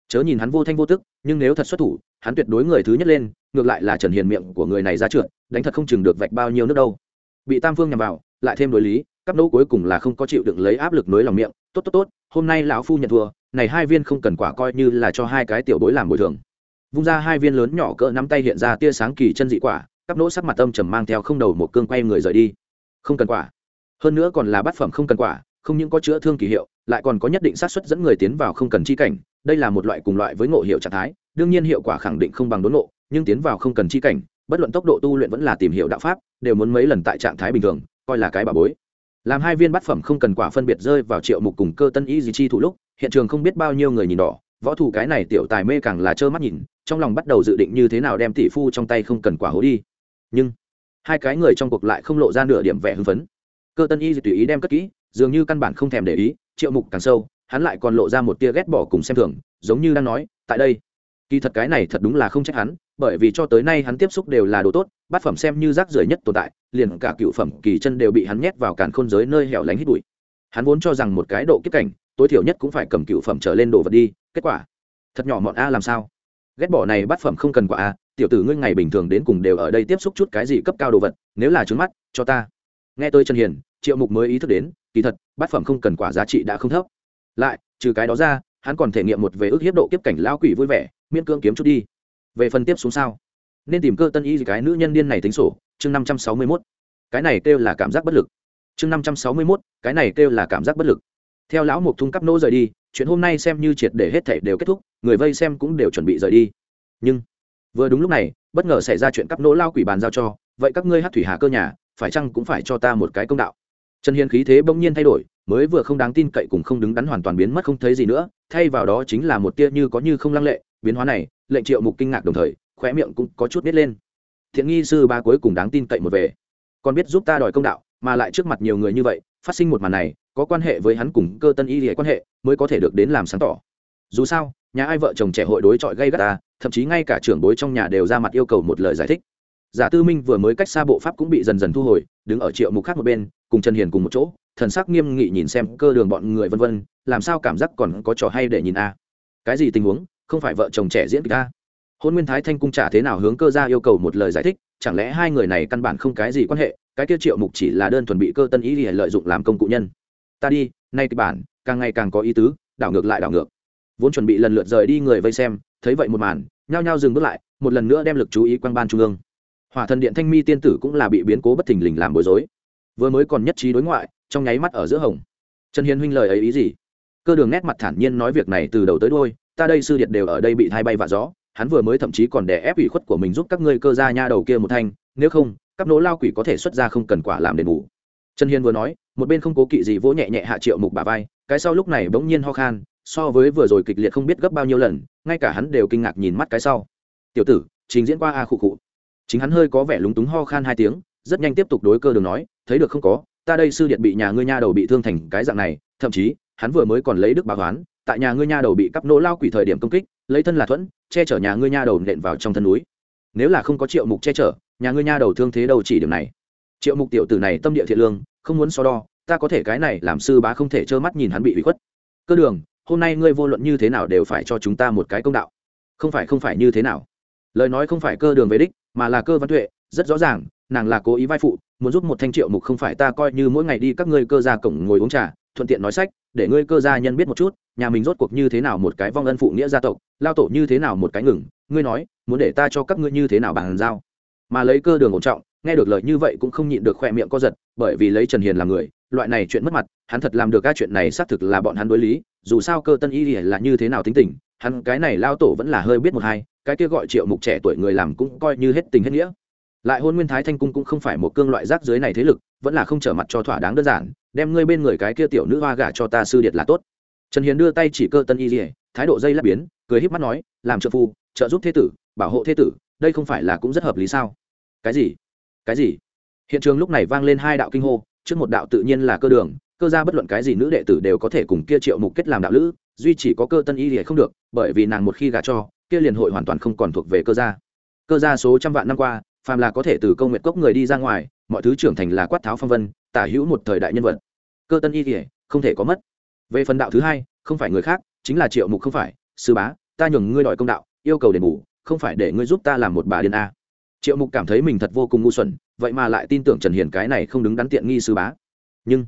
Chớ nhìn hắn vô thanh vô tức, nhưng nếu thật xuất thủ, hắn tuyệt đối người thứ nhất lên, ngược lại là trần hiền miệng của người này ra trượt, đánh thật không chừng được vạch bao nhiêu nước đâu. Bị tam phương nhằm vào, lại thêm đối lý các nỗ cuối cùng là không có chịu đựng lấy áp lực nối lòng miệng, tốt tốt tốt, hôm nay lão phu nhận thua, này hai viên không cần quả coi như là cho hai cái tiểu bối làm bồi thường. Vung ra hai viên lớn nhỏ cỡ nắm tay hiện ra tia sáng kỳ chân dị quả các nỗ sắc mặt âm trầm mang theo không đầu một cương quay người rời đi không cần quả. Hơn nữa còn là bát phẩm không cần quả, không những có chữa thương kỳ hiệu, lại còn có nhất định xác suất dẫn người tiến vào không cần chi cảnh. Đây là một loại cùng loại với ngộ hiệu trạng thái, đương nhiên hiệu quả khẳng định không bằng đốn ngộ, nhưng tiến vào không cần chi cảnh, bất luận tốc độ tu luyện vẫn là tìm hiểu đạo pháp, đều muốn mấy lần tại trạng thái bình thường, coi là cái bà bối. Làm hai viên bát phẩm không cần quả phân biệt rơi vào triệu mục cùng cơ tân y gì chi thủ lúc, hiện trường không biết bao nhiêu người nhìn đỏ. Võ thủ cái này tiểu tài mê càng là trơ mắt nhìn, trong lòng bắt đầu dự định như thế nào đem tỷ phu trong tay không cần quả hố đi. Nhưng hai cái người trong cuộc lại không lộ ra nửa điểm vẻ hưng phấn. Cơ tân y tùy ý đem cất kỹ, dường như căn bản không thèm để ý, triệu mục càng sâu, hắn lại còn lộ ra một tia ghét bỏ cùng xem thường, giống như đang nói, tại đây, kỳ thật cái này thật đúng là không trách hắn, bởi vì cho tới nay hắn tiếp xúc đều là đồ tốt, bát phẩm xem như rác rưởi nhất tồn tại, liền cả cựu phẩm kỳ chân đều bị hắn nhét vào càn khôn giới nơi hẻo lánh hít bụi. Hắn vốn cho rằng một cái độ kiếp cảnh, tối thiểu nhất cũng phải cầm cựu phẩm trở lên đồ vật đi, kết quả, thật nhỏ mọn a, làm sao? Ghét bỏ này bát phẩm không cần quả a tiểu tử ngươi ngày bình thường đến cùng đều ở đây tiếp xúc chút cái gì cấp cao đồ vật, nếu là trứng mắt, cho ta. Nghe tôi trần hiền, triệu mục mới ý thức đến, kỳ thật, bát phẩm không cần quả giá trị đã không thấp. Lại, trừ cái đó ra, hắn còn thể nghiệm một về ước hiếp độ kiếp cảnh lao quỷ vui vẻ, miễn cưỡng kiếm chút đi. Về phần tiếp xuống sao? Nên tìm cơ tân y cái nữ nhân điên này tính sổ, chương năm trăm sáu mươi mốt. Cái này kêu là cảm giác bất lực. Chương năm trăm sáu mươi mốt, cái này kêu là cảm giác bất lực. Theo lão mục thung cắp nô rời đi, chuyện hôm nay xem như triệt để hết thể đều kết thúc, người vây xem cũng đều chuẩn bị rời đi. Nhưng vừa đúng lúc này, bất ngờ xảy ra chuyện cắp nỗ lao quỷ bàn giao cho, vậy các ngươi hát thủy hà cơ nhà, phải chăng cũng phải cho ta một cái công đạo? Trần hiền khí thế bỗng nhiên thay đổi, mới vừa không đáng tin cậy cùng không đứng đắn hoàn toàn biến mất không thấy gì nữa, thay vào đó chính là một tia như có như không lăng lệ, biến hóa này, lệnh triệu mục kinh ngạc đồng thời, khóe miệng cũng có chút nít lên. Thiện nghi sư ba cuối cùng đáng tin cậy một về. Còn biết giúp ta đòi công đạo, mà lại trước mặt nhiều người như vậy, phát sinh một màn này, có quan hệ với hắn cùng cơ tân y hệ quan hệ, mới có thể được đến làm sáng tỏ. Dù sao nhà ai vợ chồng trẻ hội đối chọi gây gắt ta, thậm chí ngay cả trưởng bối trong nhà đều ra mặt yêu cầu một lời giải thích. Giả tư minh vừa mới cách xa bộ pháp cũng bị dần dần thu hồi, đứng ở triệu mục khác một bên, cùng trần hiền cùng một chỗ, thần sắc nghiêm nghị nhìn xem cơ đường bọn người vân vân, làm sao cảm giác còn có trò hay để nhìn a? Cái gì tình huống? Không phải vợ chồng trẻ diễn kịch a hôn nguyên thái thanh cung trả thế nào hướng cơ ra yêu cầu một lời giải thích, chẳng lẽ hai người này căn bản không cái gì quan hệ, cái kia triệu mục chỉ là đơn thuần bị cơ tân ý để lợi dụng làm công cụ nhân. Ta đi, nay kịch bản, càng ngày càng có ý tứ, đảo ngược lại đảo ngược vốn chuẩn bị lần lượt rời đi người vây xem, thấy vậy một màn, nhao nhao dừng bước lại, một lần nữa đem lực chú ý quan ban trung ương. Hỏa thần điện thanh mi tiên tử cũng là bị biến cố bất thình lình làm bối rối. Vừa mới còn nhất trí đối ngoại, trong nháy mắt ở giữa hồng. Trần hiền huynh lời ấy ý gì? Cơ đường nét mặt thản nhiên nói việc này từ đầu tới đôi ta đây sư điện đều ở đây bị thay bay vạ gió, hắn vừa mới thậm chí còn đè ép ủy khuất của mình giúp các ngươi cơ ra nha đầu kia một thanh, nếu không các nỗ lao quỷ có thể xuất ra không cần quả làm đền bù. Trần hiền vừa nói, một bên không cố kỵ gì vỗ nhẹ nhẹ hạ triệu mục bà vai, cái sau lúc này bỗng nhiên ho khan so với vừa rồi kịch liệt không biết gấp bao nhiêu lần, ngay cả hắn đều kinh ngạc nhìn mắt cái sau. Tiểu tử, trình diễn qua a khụ khụ. Chính hắn hơi có vẻ lúng túng ho khan hai tiếng, rất nhanh tiếp tục đối cơ đường nói, thấy được không có, ta đây sư điện bị nhà ngươi nha đầu bị thương thành cái dạng này, thậm chí, hắn vừa mới còn lấy đức báo toán tại nhà ngươi nha đầu bị cắp nỗ lao quỷ thời điểm công kích, lấy thân là thuẫn, che chở nhà ngươi nha đầu nện vào trong thân núi. Nếu là không có triệu mục che chở, nhà ngươi nha đầu thương thế đâu chỉ điểm này. Triệu mục tiểu tử này tâm địa thiện lương, không muốn so đo, ta có thể cái này làm sư bá không thể trơ mắt nhìn hắn bị hủy khuất. Cơ đường hôm nay ngươi vô luận như thế nào đều phải cho chúng ta một cái công đạo. Không phải không phải như thế nào. Lời nói không phải cơ đường về đích, mà là cơ văn tuệ, rất rõ ràng, nàng là cố ý vai phụ, muốn giúp một thanh triệu mục không phải ta coi như mỗi ngày đi các ngươi cơ gia cổng ngồi uống trà, thuận tiện nói sách, để ngươi cơ gia nhân biết một chút, nhà mình rốt cuộc như thế nào một cái vong ân phụ nghĩa gia tộc, lao tổ như thế nào một cái ngừng, ngươi nói, muốn để ta cho các ngươi như thế nào bàn giao? Mà lấy cơ đường ổn trọng, nghe được lời như vậy cũng không nhịn được khoe miệng co giật, bởi vì lấy trần hiền làm người loại này chuyện mất mặt, hắn thật làm được các chuyện này xác thực là bọn hắn đối lý, dù sao cơ tân y là như thế nào tính tình, hắn cái này lao tổ vẫn là hơi biết một hai, cái kia gọi triệu mục trẻ tuổi người làm cũng coi như hết tình hết nghĩa. Lại hôn nguyên thái thanh cung cũng không phải một cương loại rác dưới này thế lực, vẫn là không trở mặt cho thỏa đáng đơn giản, đem ngươi bên người cái kia tiểu nữ hoa gả cho ta sư điệt là tốt. Trần hiền đưa tay chỉ cơ tân y dỉa thái độ dây lắp biến, cười híp mắt nói, làm trợ phu, trợ giúp thế tử, bảo hộ thế tử, đây không phải là cũng rất hợp lý sao? Cái gì? Cái gì? Hiện trường lúc này vang lên hai đạo kinh hô trước một đạo tự nhiên là cơ đường, cơ ra bất luận cái gì nữ đệ tử đều có thể cùng kia triệu mục kết làm đạo lữ, duy chỉ có cơ tân y thì không được, bởi vì nàng một khi gả cho, kia liền hội hoàn toàn không còn thuộc về cơ gia. Cơ gia số trăm vạn năm qua, phàm là có thể từ công nguyện cốc người đi ra ngoài, mọi thứ trưởng thành là quát tháo phong vân, tả hữu một thời đại nhân vật. Cơ tân y thì không thể có mất. Về phần đạo thứ hai, không phải người khác, chính là triệu mục không phải, sư bá, ta nhường ngươi đòi công đạo, yêu cầu đền bù, không phải để ngươi giúp ta làm một bà điên a triệu mục cảm thấy mình thật vô cùng ngu xuẩn, vậy mà lại tin tưởng trần hiền cái này không đứng đắn tiện nghi sư bá. Nhưng,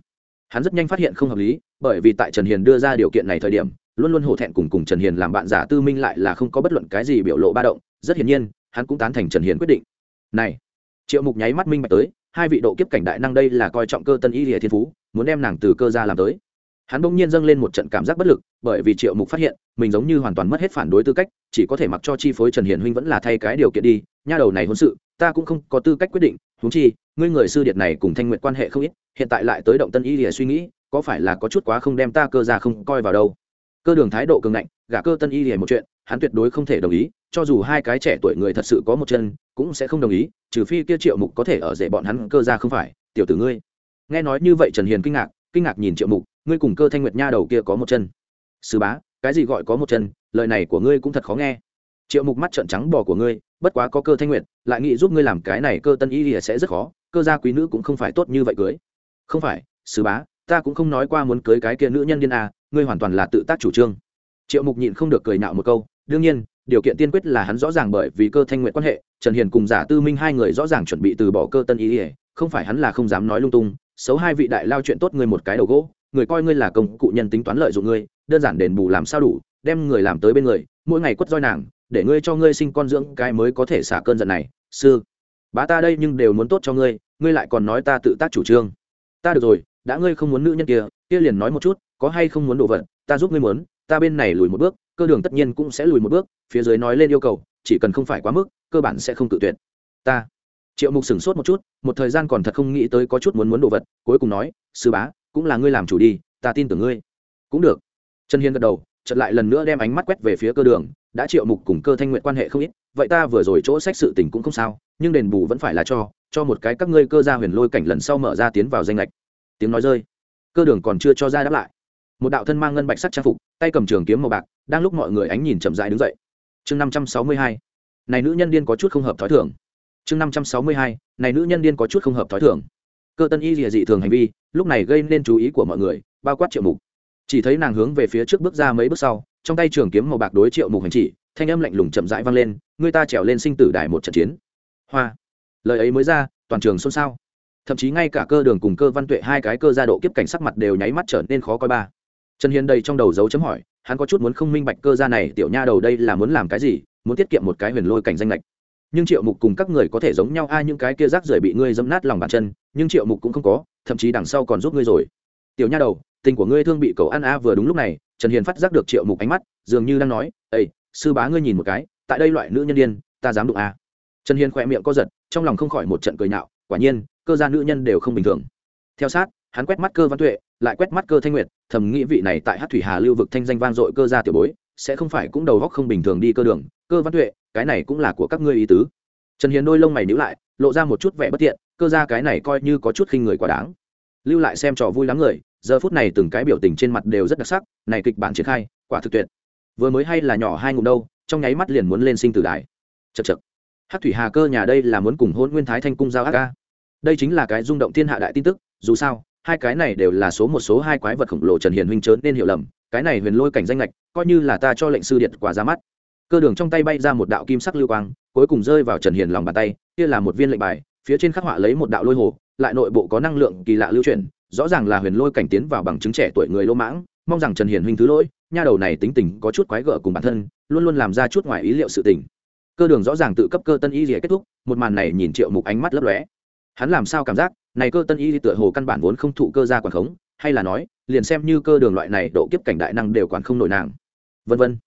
hắn rất nhanh phát hiện không hợp lý, bởi vì tại trần hiền đưa ra điều kiện này thời điểm, luôn luôn hổ thẹn cùng cùng trần hiền làm bạn giả tư minh lại là không có bất luận cái gì biểu lộ ba động, rất hiển nhiên, hắn cũng tán thành trần hiền quyết định. Này, triệu mục nháy mắt minh bạch tới, hai vị độ kiếp cảnh đại năng đây là coi trọng cơ tân y lìa thiên phú, muốn đem nàng từ cơ ra làm tới hắn bỗng nhiên dâng lên một trận cảm giác bất lực, bởi vì triệu mục phát hiện, mình giống như hoàn toàn mất hết phản đối tư cách, chỉ có thể mặc cho chi phối trần hiền huynh vẫn là thay cái điều kiện đi. Nha đầu này hôn sự, ta cũng không có tư cách quyết định. Húng chi, ngươi người sư điệt này cùng thanh nguyện quan hệ không ít, hiện tại lại tới động tân y lìa suy nghĩ, có phải là có chút quá không đem ta cơ ra không coi vào đâu? Cơ đường thái độ cường ngạnh, gả cơ tân y lìa một chuyện, hắn tuyệt đối không thể đồng ý, cho dù hai cái trẻ tuổi người thật sự có một chân, cũng sẽ không đồng ý, trừ phi kia triệu mục có thể ở rể bọn hắn cơ ra không phải, tiểu tử ngươi. Nghe nói như vậy trần hiền kinh ngạc kinh ngạc nhìn triệu mục ngươi cùng cơ thanh nguyệt nha đầu kia có một chân. Sư bá, cái gì gọi có một chân? Lời này của ngươi cũng thật khó nghe. Triệu mục mắt trợn trắng bò của ngươi, bất quá có cơ thanh nguyệt, lại nghĩ giúp ngươi làm cái này cơ tân y thì sẽ rất khó, cơ gia quý nữ cũng không phải tốt như vậy cưới. Không phải, sư bá, ta cũng không nói qua muốn cưới cái kia nữ nhân điên à ngươi hoàn toàn là tự tác chủ trương. Triệu mục nhịn không được cười nạo một câu, đương nhiên, điều kiện tiên quyết là hắn rõ ràng bởi vì cơ thanh nguyện quan hệ, trần hiền cùng giả tư minh hai người rõ ràng chuẩn bị từ bỏ cơ tân y ỉa không phải hắn là không dám nói lung tung, xấu hai vị đại lao chuyện tốt ngươi một cái đầu gỗ người coi ngươi là công cụ nhân tính toán lợi dụng ngươi, đơn giản đền bù làm sao đủ, đem người làm tới bên người, mỗi ngày quất roi nàng, để ngươi cho ngươi sinh con dưỡng cái mới có thể xả cơn giận này. Sư, bá ta đây nhưng đều muốn tốt cho ngươi ngươi lại còn nói ta tự tác chủ trương. Ta được rồi, đã ngươi không muốn nữ nhân kia kia liền nói một chút, có hay không muốn đồ vật, ta giúp ngươi muốn, ta bên này lùi một bước, cơ đường tất nhiên cũng sẽ lùi một bước, phía dưới nói lên yêu cầu, chỉ cần không phải quá mức, cơ bản sẽ không tự tuyệt. Ta, triệu mục sửng sốt một chút, một thời gian còn thật không nghĩ tới có chút muốn muốn đồ vật, cuối cùng nói, sư bá cũng là ngươi làm chủ đi, ta tin tưởng ngươi. Cũng được. Trần hiên gật đầu, chợt lại lần nữa đem ánh mắt quét về phía cơ đường, đã triệu mục cùng cơ thanh nguyện quan hệ không ít, vậy ta vừa rồi chỗ sách sự tình cũng không sao, nhưng đền bù vẫn phải là cho cho một cái các ngươi cơ gia huyền lôi cảnh lần sau mở ra tiến vào danh lệch tiếng nói rơi, cơ đường còn chưa cho ra đáp lại. Một đạo thân mang ngân bạch sắc trang phục, tay cầm trường kiếm màu bạc, đang lúc mọi người ánh nhìn chậm dại đứng dậy. Chương năm trăm sáu mươi hai, này nữ nhân điên có chút không hợp thói thường. Chương năm trăm sáu mươi hai, này nữ nhân điên có chút không hợp thói thường cơ tân y lìa dị thường hành vi, lúc này gây nên chú ý của mọi người, bao quát triệu mục. Chỉ thấy nàng hướng về phía trước bước ra mấy bước sau, trong tay trường kiếm màu bạc đối triệu mục hành chỉ, thanh âm lạnh lùng chậm rãi vang lên người ta trèo lên sinh tử đài một trận chiến. Hoa. Lời ấy mới ra, toàn trường xôn xao. Thậm chí ngay cả cơ đường cùng cơ văn tuệ hai cái cơ gia độ kiếp cảnh sắc mặt đều nháy mắt trở nên khó coi ba. Trần hiền đây trong đầu dấu chấm hỏi, hắn có chút muốn không minh bạch cơ gia này, tiểu nha đầu đây là muốn làm cái gì, muốn tiết kiệm một cái huyền lôi cảnh danh lệch nhưng triệu mục cùng các người có thể giống nhau, ai những cái kia rác rưởi bị ngươi dẫm nát lòng bàn chân, nhưng triệu mục cũng không có, thậm chí đằng sau còn giúp ngươi rồi. Tiểu nha đầu, tình của ngươi thương bị cầu ăn a vừa đúng lúc này, trần hiền phát giác được triệu mục ánh mắt, dường như đang nói ây sư bá ngươi nhìn một cái, tại đây loại nữ nhân điên, ta dám đụng a. Trần hiền khỏe miệng co giật, trong lòng không khỏi một trận cười nhạo, quả nhiên, cơ gia nữ nhân đều không bình thường. Theo sát, hắn quét mắt cơ văn tuệ, lại quét mắt cơ thanh nguyệt, thầm nghĩ vị này tại hát thủy hà lưu vực thanh danh vang dội cơ gia tiểu bối, sẽ không phải cũng đầu góc không bình thường đi cơ đường, cơ văn tuệ cái này cũng là của các ngươi ý tứ. Trần hiền đôi lông mày nhíu lại, lộ ra một chút vẻ bất tiện cơ ra cái này coi như có chút khinh người quá đáng. Lưu lại xem trò vui lắm người, giờ phút này từng cái biểu tình trên mặt đều rất đặc sắc, này kịch bản triển khai, quả thực tuyệt. Vừa mới hay là nhỏ hai ngụm đâu, trong nháy mắt liền muốn lên sinh tử đài. Chật chật hát thủy hà cơ nhà đây là muốn cùng hôn nguyên thái thanh cung giao ác ca. Đây chính là cái rung động thiên hạ đại tin tức, dù sao, hai cái này đều là số một số hai quái vật khổng lồ trần hiền huynh trớn nên hiểu lầm, cái này huyền lôi cảnh danh lệch coi như là ta cho lệnh sư điện quả ra mắt cơ đường trong tay bay ra một đạo kim sắc lưu quang, cuối cùng rơi vào trần hiền lòng bàn tay, kia là một viên lệnh bài, phía trên khắc họa lấy một đạo lôi hồ, lại nội bộ có năng lượng kỳ lạ lưu chuyển, rõ ràng là huyền lôi cảnh tiến vào bằng chứng trẻ tuổi người lỗ mãng, mong rằng trần hiền huynh thứ lỗi, nha đầu này tính tình có chút quái gở cùng bản thân, luôn luôn làm ra chút ngoài ý liệu sự tình. Cơ đường rõ ràng tự cấp cơ tân y rỉa kết thúc, một màn này nhìn triệu mục ánh mắt lấp lóe. Hắn làm sao cảm giác, này cơ tân y tựa hồ căn bản vốn không thụ cơ ra quản khống, hay là nói, liền xem như cơ đường loại này độ kiếp cảnh đại năng đều quản không nổi nàng. Vân vân.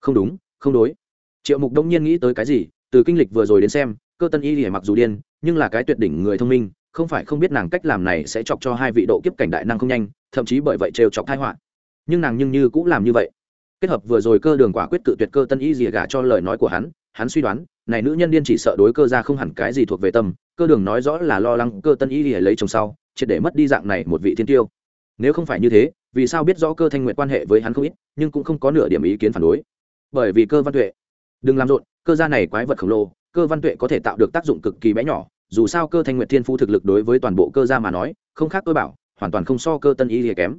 Không đúng không đối. Triệu mục đông nhiên nghĩ tới cái gì, từ kinh lịch vừa rồi đến xem, cơ tân y thì mặc dù điên, nhưng là cái tuyệt đỉnh người thông minh, không phải không biết nàng cách làm này sẽ chọc cho hai vị độ kiếp cảnh đại năng không nhanh, thậm chí bởi vậy trêu chọc tai họa. Nhưng nàng nhưng như cũng làm như vậy. Kết hợp vừa rồi cơ đường quả quyết cự tuyệt cơ tân y gì gả cho lời nói của hắn hắn suy đoán, này nữ nhân điên chỉ sợ đối cơ ra không hẳn cái gì thuộc về tâm, cơ đường nói rõ là lo lắng cơ tân y gì lấy chồng sau, triệt để mất đi dạng này một vị thiên tiêu. Nếu không phải như thế, vì sao biết rõ cơ thanh nguyện quan hệ với hắn không ít, nhưng cũng không có nửa điểm ý kiến phản đối bởi vì cơ văn tuệ. Đừng làm rộn, cơ gia này quái vật khổng lồ, cơ văn tuệ có thể tạo được tác dụng cực kỳ bé nhỏ, dù sao cơ thanh nguyệt thiên phu thực lực đối với toàn bộ cơ gia mà nói, không khác tôi bảo, hoàn toàn không so cơ tân y thì kém.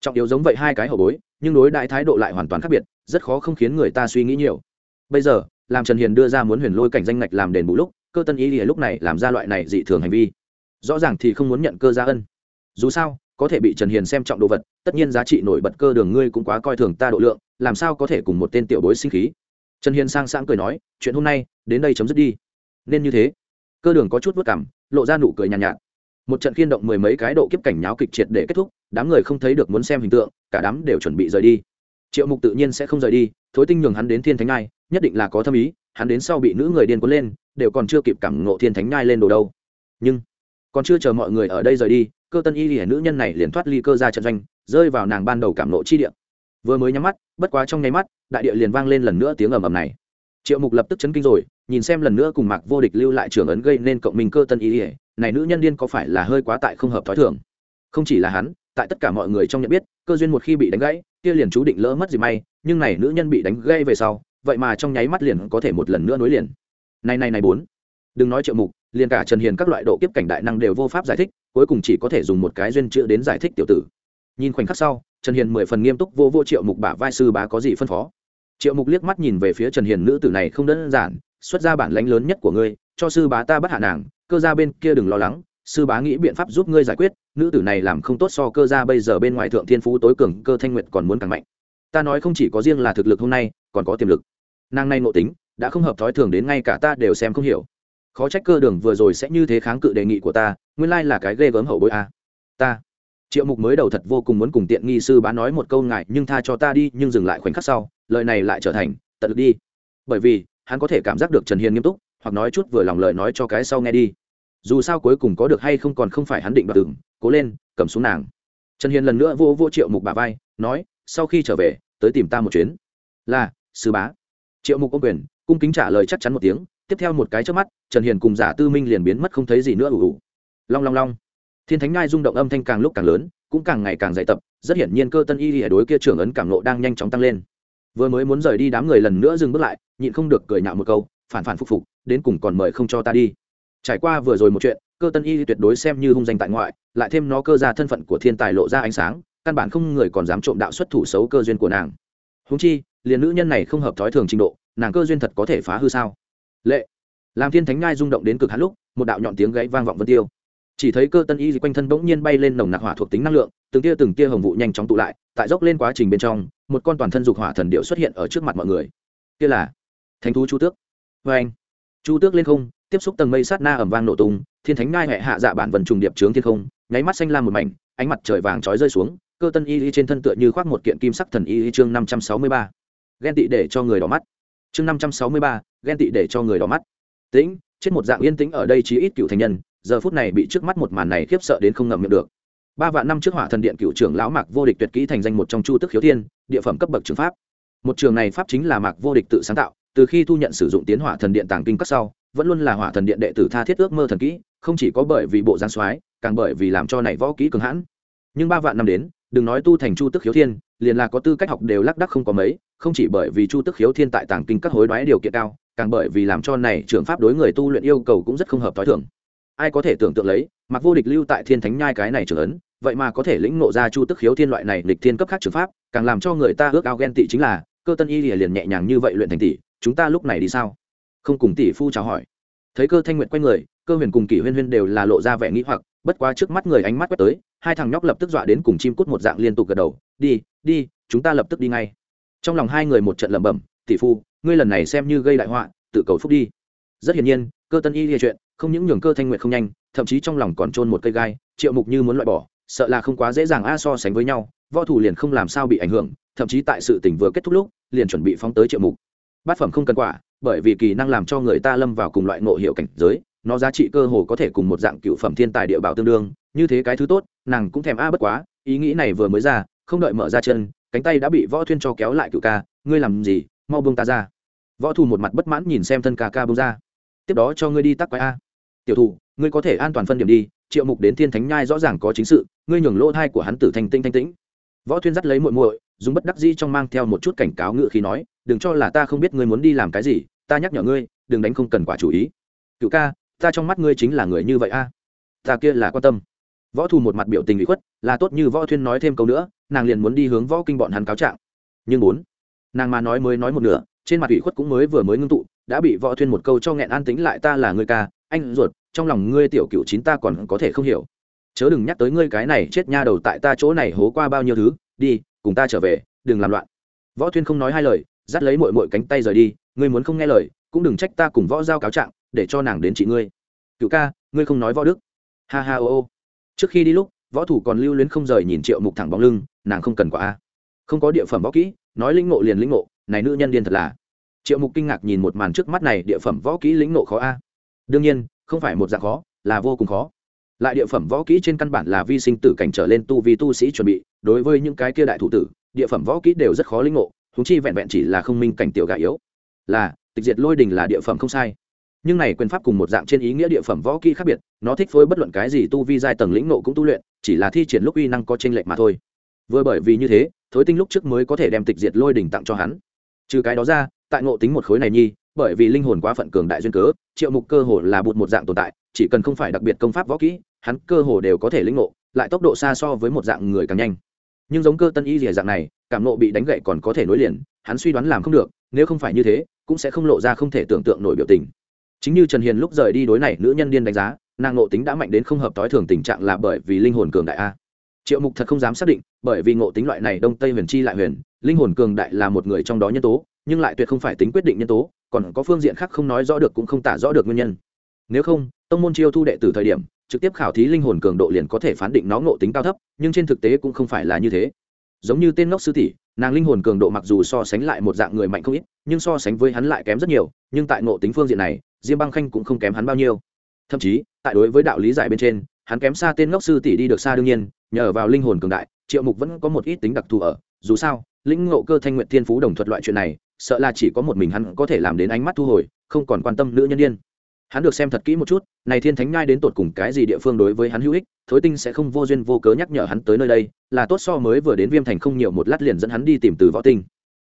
Trọng yếu giống vậy hai cái hậu bối, nhưng đối đại thái độ lại hoàn toàn khác biệt, rất khó không khiến người ta suy nghĩ nhiều. Bây giờ, làm trần hiền đưa ra muốn huyền lôi cảnh danh ngạch làm đền bù lúc, cơ tân y thì lúc này làm ra loại này dị thường hành vi. Rõ ràng thì không muốn nhận cơ gia ân. Dù sao có thể bị trần hiền xem trọng đồ vật tất nhiên giá trị nổi bật cơ đường ngươi cũng quá coi thường ta độ lượng làm sao có thể cùng một tên tiểu bối sinh khí? Trần hiền sang sáng cười nói chuyện hôm nay đến đây chấm dứt đi. Nên như thế. Cơ đường có chút vất cảm lộ ra nụ cười nhàn nhạt, nhạt. Một trận khiên động mười mấy cái độ kiếp cảnh nháo kịch triệt để kết thúc đám người không thấy được muốn xem hình tượng cả đám đều chuẩn bị rời đi. Triệu mục tự nhiên sẽ không rời đi thối tinh nhường hắn đến thiên thánh ngai nhất định là có thâm ý hắn đến sau bị nữ người điên cuốn lên đều còn chưa kịp cảm ngộ thiên thánh ngai lên đồ đâu. Nhưng còn chưa chờ mọi người ở đây rời đi, cơ tân y hiển nữ nhân này liền thoát ly cơ ra trận doanh, rơi vào nàng ban đầu cảm nộ chi địa. Vừa mới nhắm mắt, bất quá trong nháy mắt, đại địa liền vang lên lần nữa tiếng ầm ầm này. Triệu mục lập tức chấn kinh rồi, nhìn xem lần nữa cùng mạc vô địch lưu lại trưởng ấn gây nên cộng minh cơ tân y hiển này nữ nhân điên có phải là hơi quá tại không hợp thói thường? Không chỉ là hắn, tại tất cả mọi người trong nhận biết, cơ duyên một khi bị đánh gãy, kia liền chú định lỡ mất gì may, nhưng này nữ nhân bị đánh gãy về sau, vậy mà trong nháy mắt liền có thể một lần nữa nối liền. Này này này bốn. Đừng nói triệu mục liền cả trần hiền các loại độ kiếp cảnh đại năng đều vô pháp giải thích, cuối cùng chỉ có thể dùng một cái duyên chữ đến giải thích tiểu tử. Nhìn khoảnh khắc sau, trần hiền mười phần nghiêm túc vô vô triệu mục bả vai sư bá có gì phân phó. Triệu mục liếc mắt nhìn về phía trần hiền, nữ tử này không đơn giản, xuất ra bản lãnh lớn nhất của ngươi, cho sư bá ta bắt hạ nàng, cơ ra bên kia đừng lo lắng, sư bá nghĩ biện pháp giúp ngươi giải quyết, nữ tử này làm không tốt so cơ ra bây giờ bên ngoài thượng thiên phú tối cường, cơ thanh nguyệt còn muốn càng mạnh. Ta nói không chỉ có riêng là thực lực hôm nay, còn có tiềm lực. Nàng nay ngộ tính, đã không hợp thói thường đến ngay cả ta đều xem không hiểu khó trách cơ đường vừa rồi sẽ như thế kháng cự đề nghị của ta, nguyên lai là cái ghê gớm hậu bối a. À. ta. Triệu mục mới đầu thật vô cùng muốn cùng tiện nghi sư bá nói một câu ngại, nhưng tha cho ta đi, nhưng dừng lại khoảnh khắc sau, lời này lại trở thành, tận lực đi. Bởi vì, hắn có thể cảm giác được trần hiền nghiêm túc, hoặc nói chút vừa lòng lời nói cho cái sau nghe đi. Dù sao cuối cùng có được hay không còn không phải hắn định đoạt tưởng, cố lên, cầm xuống nàng. Trần hiền lần nữa vô vô triệu mục bà vai, nói, sau khi trở về, tới tìm ta một chuyến. Là, sư bá. Triệu mục ô quyền, cung kính trả lời chắc chắn một tiếng tiếp theo một cái trước mắt, trần hiền cùng giả tư minh liền biến mất không thấy gì nữa, ủ ủ. Long long long. Thiên thánh ngai rung động âm thanh càng lúc càng lớn, cũng càng ngày càng dày tập, rất hiển nhiên cơ tân y ở đối kia trưởng ấn cảm nộ đang nhanh chóng tăng lên. Vừa mới muốn rời đi đám người lần nữa dừng bước lại, nhịn không được cười nhạo một câu, phản phản phục phục, đến cùng còn mời không cho ta đi. Trải qua vừa rồi một chuyện, cơ tân y tuyệt đối xem như hung danh tại ngoại, lại thêm nó cơ ra thân phận của thiên tài lộ ra ánh sáng, căn bản không người còn dám trộm đạo xuất thủ xấu cơ duyên của nàng. Húng chi, liền nữ nhân này không hợp thói thường trình độ, nàng cơ duyên thật có thể phá hư sao? Lệ. Làm thiên thánh ngai rung động đến cực hạn lúc, một đạo nhọn tiếng gãy vang vọng vân tiêu. Chỉ thấy cơ tân y quanh thân bỗng nhiên bay lên nồng nặc hỏa thuộc tính năng lượng, từng tia từng tia hồng vụ nhanh chóng tụ lại, tại dốc lên quá trình bên trong, một con toàn thân dục hỏa thần điệu xuất hiện ở trước mặt mọi người. Kia là thánh thú chu tước. Vê anh, chu tước lên không, tiếp xúc tầng mây sát na ẩm vang nổ tung, thiên thánh ngai hệ hạ dạ bản vần trùng điệp trướng thiên không, nháy mắt xanh lam một mảnh, ánh mặt trời vàng chói rơi xuống, cơ tân y trên thân tựa như khoác một kiện kim sắc thần y chương năm trăm sáu mươi ba. Ghen tị để cho người đỏ mắt chương năm trăm sáu mươi ba, ghen tị để cho người đỏ mắt. Tĩnh, chết một dạng yên tĩnh ở đây chí ít cựu thành nhân, giờ phút này bị trước mắt một màn này khiếp sợ đến không ngậm miệng được. Ba vạn năm trước hỏa thần điện cựu trưởng lão mạc vô địch tuyệt kỹ thành danh một trong chu tức khiếu thiên, địa phẩm cấp bậc trường pháp. Một trường này pháp chính là mạc vô địch tự sáng tạo, từ khi thu nhận sử dụng tiến hỏa thần điện tàng kinh các sau, vẫn luôn là hỏa thần điện đệ tử tha thiết ước mơ thần kỹ, không chỉ có bởi vì bộ giang soái, càng bởi vì làm cho này võ kỹ cường hãn. Nhưng ba vạn năm đến đừng nói tu thành chu tức khiếu thiên, liền là có tư cách học đều lác đắc không có mấy, không chỉ bởi vì chu tức khiếu thiên tại tàng kinh các hối đoái điều kiện cao, càng bởi vì làm cho này trường pháp đối người tu luyện yêu cầu cũng rất không hợp t h o i thường. Ai có thể tưởng tượng lấy, mặc vô địch lưu tại thiên thánh nhai cái này trưởng ấn, vậy mà có thể lĩnh nộ ra chu tức khiếu thiên loại này lịch thiên cấp khác trường pháp, càng làm cho người ta ước ao ghen tị chính là, cơ tân y lìa liền nhẹ nhàng như vậy luyện thành tỷ, chúng ta lúc này đi sao? Không cùng tỷ phu chào hỏi thấy cơ thanh nguyện quay người, cơ huyền cùng kỷ huyên huyên đều là lộ ra vẻ nghĩ hoặc, bất quá trước mắt người ánh mắt quét tới, hai thằng nhóc lập tức dọa đến cùng chim cút một dạng liên tục gật đầu, đi đi, chúng ta lập tức đi ngay. Trong lòng hai người một trận lẩm bẩm, tỷ phu, ngươi lần này xem như gây đại họa, tự cầu phúc đi. Rất hiển nhiên, cơ tân y lìa chuyện, không những nhường cơ thanh nguyện không nhanh, thậm chí trong lòng còn trôn một cây gai, triệu mục như muốn loại bỏ, sợ là không quá dễ dàng a so sánh với nhau, võ thủ liền không làm sao bị ảnh hưởng, thậm chí tại sự tình vừa kết thúc lúc, liền chuẩn bị phóng tới triệu mục. Bát phẩm không cần quả bởi vì kỳ năng làm cho người ta lâm vào cùng loại ngộ hiệu cảnh giới, nó giá trị cơ hồ có thể cùng một dạng cựu phẩm thiên tài địa bảo tương đương, như thế cái thứ tốt, nàng cũng thèm a bất quá, ý nghĩ này vừa mới ra, không đợi mở ra chân, cánh tay đã bị võ thuyên cho kéo lại cựu ca, ngươi làm gì? Mau buông ta ra. Võ thù một mặt bất mãn nhìn xem thân ca ca buông ra. Tiếp đó cho ngươi đi tắc quái a. Tiểu thủ ngươi có thể an toàn phân điểm đi, triệu mục đến thiên thánh nhai rõ ràng có chính sự, ngươi nhường lỗ thai của hắn tử thanh tinh thanh tĩnh. Võ thuyên dắt lấy muội muội dùng bất đắc dĩ trong mang theo một chút cảnh cáo ngự khi nói, đừng cho là ta không biết ngươi muốn đi làm cái gì, ta nhắc nhở ngươi, đừng đánh không cần quả chủ ý. Cựu ca, ta trong mắt ngươi chính là người như vậy a. Ta kia là quan tâm. Võ thù một mặt biểu tình bị khuất, là tốt như võ thuyên nói thêm câu nữa, nàng liền muốn đi hướng võ kinh bọn hắn cáo trạng. Nhưng bốn, nàng mà nói mới nói một nửa, trên mặt ủy khuất cũng mới vừa mới ngưng tụ, đã bị võ thuyên một câu cho nghẹn an tính lại, ta là người ca, anh ruột, trong lòng ngươi tiểu cựu chín ta còn có thể không hiểu. Chớ đừng nhắc tới ngươi cái này chết nha đầu tại ta chỗ này hố qua bao nhiêu thứ, đi cùng ta trở về, đừng làm loạn. Võ thuyên không nói hai lời, dắt lấy mội mội cánh tay rời đi, ngươi muốn không nghe lời, cũng đừng trách ta cùng võ giao cáo trạng, để cho nàng đến chị ngươi. Cựu ca, ngươi không nói võ đức. Ha ha, ô ô. Trước khi đi lúc, võ thủ còn lưu luyến không rời nhìn triệu mục thẳng bóng lưng, nàng không cần quả a. Không có địa phẩm võ kỹ, nói lĩnh ngộ liền lĩnh ngộ, này nữ nhân điên thật là. Triệu mục kinh ngạc nhìn một màn trước mắt này, địa phẩm võ kỹ lĩnh ngộ khó a? Đương nhiên, không phải một dạng khó, là vô cùng khó lại địa phẩm võ kỹ trên căn bản là vi sinh tử cảnh trở lên tu vi tu sĩ chuẩn bị, đối với những cái kia đại thủ tử, địa phẩm võ kỹ đều rất khó lĩnh ngộ húng chi vẹn vẹn chỉ là không minh cảnh tiểu gà yếu. Là, tịch diệt lôi đình là địa phẩm không sai. Nhưng này quyền pháp cùng một dạng trên ý nghĩa địa phẩm võ kỹ khác biệt, nó thích phối bất luận cái gì tu vi giai tầng lĩnh nộ cũng tu luyện, chỉ là thi triển lúc uy năng có tranh lệch mà thôi. Vừa bởi vì như thế, thối tinh lúc trước mới có thể đem tịch diệt lôi đỉnh tặng cho hắn. Trừ cái đó ra, tại ngộ tính một khối này nhi, bởi vì linh hồn quá phận cường đại duyên cớ, triệu mục cơ hồ là bụt một dạng tồn tại, chỉ cần không phải đặc biệt công pháp võ kỹ hắn cơ hồ đều có thể lĩnh ngộ, lại tốc độ xa so với một dạng người càng nhanh. Nhưng giống cơ tân y rìa dạng này, cảm nộ bị đánh gậy còn có thể nối liền, hắn suy đoán làm không được, nếu không phải như thế, cũng sẽ không lộ ra không thể tưởng tượng nổi biểu tình. Chính như trần hiền lúc rời đi đối này nữ nhân điên đánh giá, nàng ngộ tính đã mạnh đến không hợp tối thường tình trạng là bởi vì linh hồn cường đại a. Triệu mục thật không dám xác định, bởi vì ngộ tính loại này đông tây huyền chi lại huyền, linh hồn cường đại là một người trong đó nhân tố, nhưng lại tuyệt không phải tính quyết định nhân tố, còn có phương diện khác không nói rõ được cũng không tả rõ được nguyên nhân. Nếu không, tông môn chiêu thu đệ tử thời điểm trực tiếp khảo thí linh hồn cường độ liền có thể phán định nó ngộ tính cao thấp, nhưng trên thực tế cũng không phải là như thế. Giống như tên ngốc sư tỷ, nàng linh hồn cường độ mặc dù so sánh lại một dạng người mạnh không ít, nhưng so sánh với hắn lại kém rất nhiều, nhưng tại ngộ tính phương diện này, diêm băng khanh cũng không kém hắn bao nhiêu. Thậm chí, tại đối với đạo lý giải bên trên, hắn kém xa tên ngốc sư tỷ đi được xa đương nhiên, nhờ vào linh hồn cường đại, triệu mục vẫn có một ít tính đặc thù ở, dù sao, lĩnh ngộ cơ thanh nguyện thiên phú đồng thuật loại chuyện này, sợ là chỉ có một mình hắn có thể làm đến ánh mắt thu hồi, không còn quan tâm nữ nhân đ i ê n hắn được xem thật kỹ một chút, này thiên thánh nhai đến tột cùng cái gì địa phương đối với hắn hữu ích, thối tinh sẽ không vô duyên vô cớ nhắc nhở hắn tới nơi đây, là tốt so mới vừa đến viêm thành không nhiều một lát liền dẫn hắn đi tìm từ võ tinh.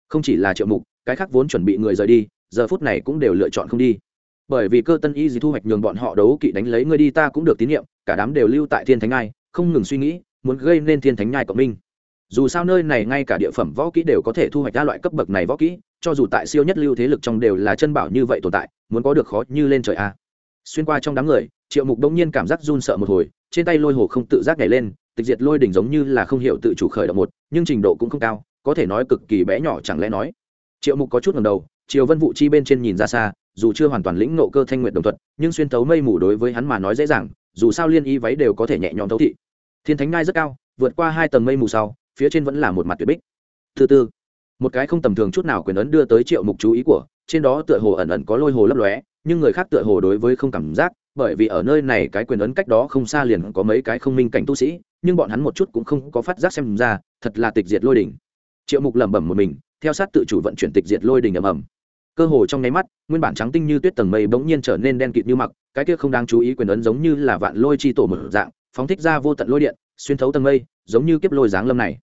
Không chỉ là triệu mục, cái khác vốn chuẩn bị người rời đi, giờ phút này cũng đều lựa chọn không đi. Bởi vì cơ tân y gì thu hoạch nhường bọn họ đấu kỵ đánh lấy ngươi đi ta cũng được tín nhiệm, cả đám đều lưu tại thiên thánh nhai, không ngừng suy nghĩ, muốn gây nên thiên thánh nhai cộng minh dù sao nơi này ngay cả địa phẩm võ kỹ đều có thể thu hoạch ra loại cấp bậc này võ kỹ, cho dù tại siêu nhất lưu thế lực trong đều là chân bảo như vậy tồn tại, muốn có được khó như lên trời a. À. Xuyên qua trong đám người, triệu mục đông nhiên cảm giác run sợ một hồi, trên tay lôi hồ không tự giác nhảy lên, tịch diệt lôi đỉnh giống như là không hiểu tự chủ khởi động một, nhưng trình độ cũng không cao, có thể nói cực kỳ bé nhỏ chẳng lẽ nói. Triệu mục có chút ngầm đầu, triều vân vụ chi bên trên nhìn ra xa, dù chưa hoàn toàn lĩnh nộ cơ thanh nguyện đồng thuận nhưng xuyên tấu mây mù đối với hắn mà nói dễ dàng, dù sao liên y váy đều có thể nhẹ nhõm thấu thị. Thiên thánh ngai rất cao, vượt qua hai tầng mây mù sau phía trên vẫn là một mặt tuyệt bích. Thứ tư, một cái không tầm thường chút nào quyền ấn đưa tới triệu mục chú ý của, trên đó tựa hồ ẩn ẩn có lôi hồ lấp lóe, nhưng người khác tựa hồ đối với không cảm giác, bởi vì ở nơi này cái quyền ấn cách đó không xa liền có mấy cái không minh cảnh tu sĩ, nhưng bọn hắn một chút cũng không có phát giác xem ra, thật là tịch diệt lôi đỉnh. Triệu mục lẩm bẩm một mình, theo sát tự chủ vận chuyển tịch diệt lôi đỉnh ầm ầm. Cơ hồ trong nháy mắt, nguyên bản trắng tinh như tuyết tầng mây bỗng nhiên trở nên đen kịt như mặc, cái kia không đáng chú ý quyền ấn giống như là vạn lôi chi tổ một dạng, phóng thích ra vô tận lôi điện, xuyên thấu tầng mây, giống như kiếp lôi dáng lâm này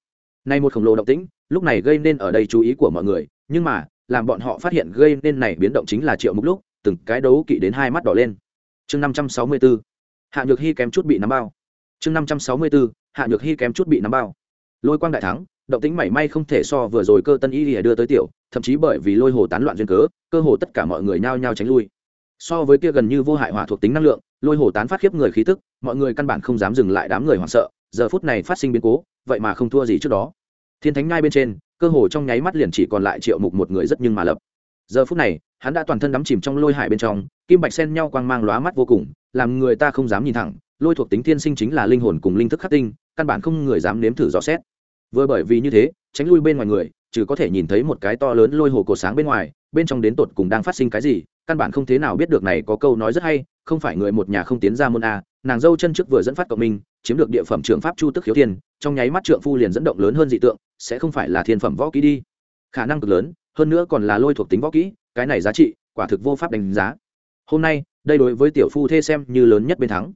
nay một khổng lồ động tĩnh, lúc này gây nên ở đây chú ý của mọi người, nhưng mà, làm bọn họ phát hiện gây nên này biến động chính là triệu mục lúc, từng cái đấu kỵ đến hai mắt đỏ lên. Chương năm trăm sáu mươi b ố hạ nhược hy kém chút bị nắm bao. Chương năm trăm sáu mươi b ố hạ nhược hy kém chút bị nắm bao. Lôi quang đại thắng, động tĩnh mảy may không thể so vừa rồi cơ tân y lìa đưa tới tiểu, thậm chí bởi vì lôi hồ tán loạn duyên cớ, cơ hồ tất cả mọi người nhao nhao tránh lui. So với kia gần như vô hại hỏa thuộc tính năng lượng, lôi hồ tán phát khiếp người khí tức, mọi người căn bản không dám dừng lại đám người hoảng sợ giờ phút này phát sinh biến cố, vậy mà không thua gì trước đó. Thiên thánh ngai bên trên, cơ hồ trong nháy mắt liền chỉ còn lại triệu mục một người rất nhưng mà lập. Giờ phút này, hắn đã toàn thân đắm chìm trong lôi hải bên trong, kim bạch sen nhau quang mang lóa mắt vô cùng, làm người ta không dám nhìn thẳng, lôi thuộc tính thiên sinh chính là linh hồn cùng linh thức khắc tinh, căn bản không người dám nếm thử rõ xét. Vừa bởi vì như thế, tránh lui bên ngoài người chứ có thể nhìn thấy một cái to lớn lôi hồ cổ sáng bên ngoài, bên trong đến tột cùng đang phát sinh cái gì, căn bản không thế nào biết được này có câu nói rất hay, không phải người một nhà không tiến ra môn a nàng dâu chân trước vừa dẫn phát cộng minh, chiếm được địa phẩm trường pháp chu tức khiếu thiên, trong nháy mắt trượng phu liền dẫn động lớn hơn dị tượng, sẽ không phải là thiên phẩm võ kỹ đi. Khả năng cực lớn, hơn nữa còn là lôi thuộc tính võ kỹ, cái này giá trị, quả thực vô pháp đánh giá. Hôm nay, đây đối với tiểu phu thê xem như lớn nhất bên thắng.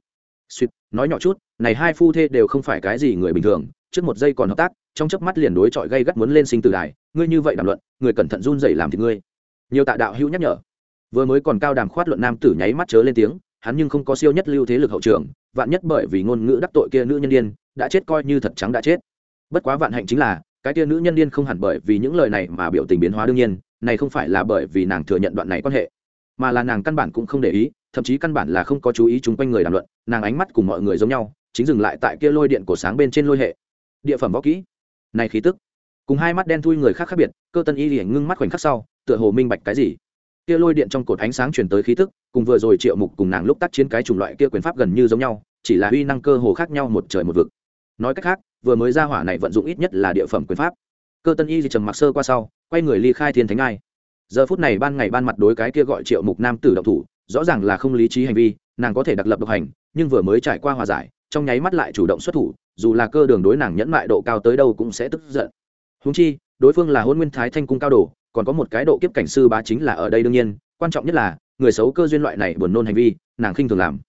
Suýt nói nhỏ chút, này hai phu thê đều không phải cái gì người bình thường, trước một giây còn hợp tác, trong chớp mắt liền đối chọi gây gắt muốn lên sinh từ đài, ngươi như vậy đàm luận, người cẩn thận run dậy làm thì ngươi. Nhiều tạ đạo hữu nhắc nhở. Vừa mới còn cao đàm khoát luận nam tử nháy mắt chớ lên tiếng hắn nhưng không có siêu nhất lưu thế lực hậu trường, vạn nhất bởi vì ngôn ngữ đắc tội kia nữ nhân điên, đã chết coi như thật trắng đã chết. Bất quá vạn hạnh chính là, cái kia nữ nhân điên không hẳn bởi vì những lời này mà biểu tình biến hóa đương nhiên, này không phải là bởi vì nàng thừa nhận đoạn này quan hệ, mà là nàng căn bản cũng không để ý, thậm chí căn bản là không có chú ý chung quanh người đàm luận, nàng ánh mắt cùng mọi người giống nhau, chính dừng lại tại kia lôi điện cổ sáng bên trên lôi hệ. Địa phẩm võ kỹ. Này khí tức. Cùng hai mắt đen thui người khác khác biệt, cơ tân y liền ngưng mắt khoảnh khắc sau, tựa hồ minh bạch cái gì kia lôi điện trong cột ánh sáng truyền tới khí tức, cùng vừa rồi triệu mục cùng nàng lúc tác chiến cái chủng loại kia quyền pháp gần như giống nhau, chỉ là uy năng cơ hồ khác nhau một trời một vực. Nói cách khác, vừa mới ra hỏa này vận dụng ít nhất là địa phẩm quyền pháp. Cơ tân y thì trầm mặc sơ qua sau, quay người ly khai thiên thánh ai. Giờ phút này ban ngày ban mặt đối cái kia gọi triệu mục nam tử động thủ, rõ ràng là không lý trí hành vi, nàng có thể đặc lập độc hành, nhưng vừa mới trải qua hòa giải, trong nháy mắt lại chủ động xuất thủ, dù là cơ đường đối nàng nhẫn mại độ cao tới đâu cũng sẽ tức giận. Huống chi, đối phương là Hỗn nguyên thái thanh cung cao đồ còn có một cái độ kiếp cảnh sư bá chính là ở đây đương nhiên, quan trọng nhất là, người xấu cơ duyên loại này buồn nôn hành vi, nàng khinh thường làm.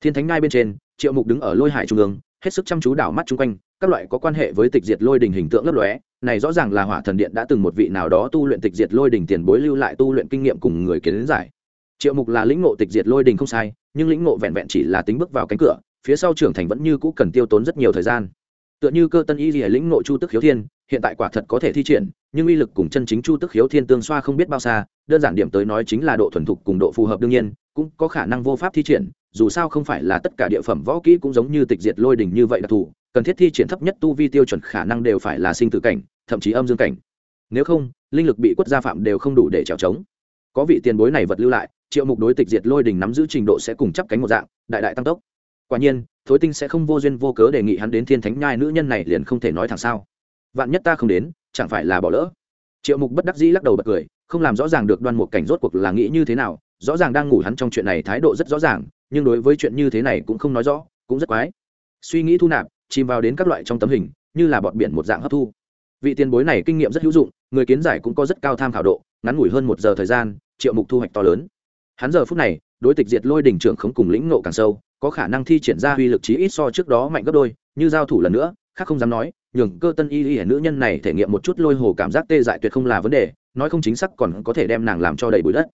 Thiên thánh ngai bên trên, triệu mục đứng ở lôi hải trung ương, hết sức chăm chú đảo mắt chung quanh, các loại có quan hệ với tịch diệt lôi đình hình tượng lấp lóe, này rõ ràng là hỏa thần điện đã từng một vị nào đó tu luyện tịch diệt lôi đình tiền bối lưu lại tu luyện kinh nghiệm cùng người kiến giải. Triệu mục là lĩnh ngộ tịch diệt lôi đình không sai, nhưng lĩnh ngộ vẹn vẹn chỉ là tính bước vào cánh cửa, phía sau trưởng thành vẫn như cũ cần tiêu tốn rất nhiều thời gian tựa như cơ tân y lìa lĩnh nội chu tức khiếu thiên, hiện tại quả thật có thể thi triển, nhưng uy lực cùng chân chính chu tức khiếu thiên tương xoa không biết bao xa, đơn giản điểm tới nói chính là độ thuần thục cùng độ phù hợp đương nhiên, cũng có khả năng vô pháp thi triển, dù sao không phải là tất cả địa phẩm võ kỹ cũng giống như tịch diệt lôi đình như vậy đặc thù cần thiết thi triển thấp nhất tu vi tiêu chuẩn khả năng đều phải là sinh tử cảnh, thậm chí âm dương cảnh. Nếu không, linh lực bị quất gia phạm đều không đủ để trèo trống. Có vị tiền bối này vật lưu lại, triệu mục đối tịch diệt lôi đình nắm giữ trình độ sẽ cùng chấp cánh một dạng, đại đại tăng tốc. Quả nhiên thối tinh sẽ không vô duyên vô cớ đề nghị hắn đến thiên thánh nhai, nữ nhân này liền không thể nói thẳng sao. Vạn nhất ta không đến, chẳng phải là bỏ lỡ. Triệu mục bất đắc dĩ lắc đầu bật cười, không làm rõ ràng được đoan mục cảnh rốt cuộc là nghĩ như thế nào, rõ ràng đang ngủ hắn trong chuyện này thái độ rất rõ ràng, nhưng đối với chuyện như thế này cũng không nói rõ, cũng rất quái. Suy nghĩ thu nạp, chìm vào đến các loại trong tấm hình, như là bọt biển một dạng hấp thu. Vị tiền bối này kinh nghiệm rất hữu dụng, người kiến giải cũng có rất cao tham khảo độ, ngắn ngủi hơn một giờ thời gian, triệu mục thu hoạch to lớn hắn giờ phút này, đối tịch diệt lôi đỉnh trưởng khống cùng lĩnh nộ càng sâu, có khả năng thi triển ra uy lực chí ít so trước đó mạnh gấp đôi, như giao thủ lần nữa, khác không dám nói, nhường cơ tân y y nữ nhân này thể nghiệm một chút lôi hồ cảm giác tê dại tuyệt không là vấn đề, nói không chính xác còn có thể đem nàng làm cho đầy bụi đất.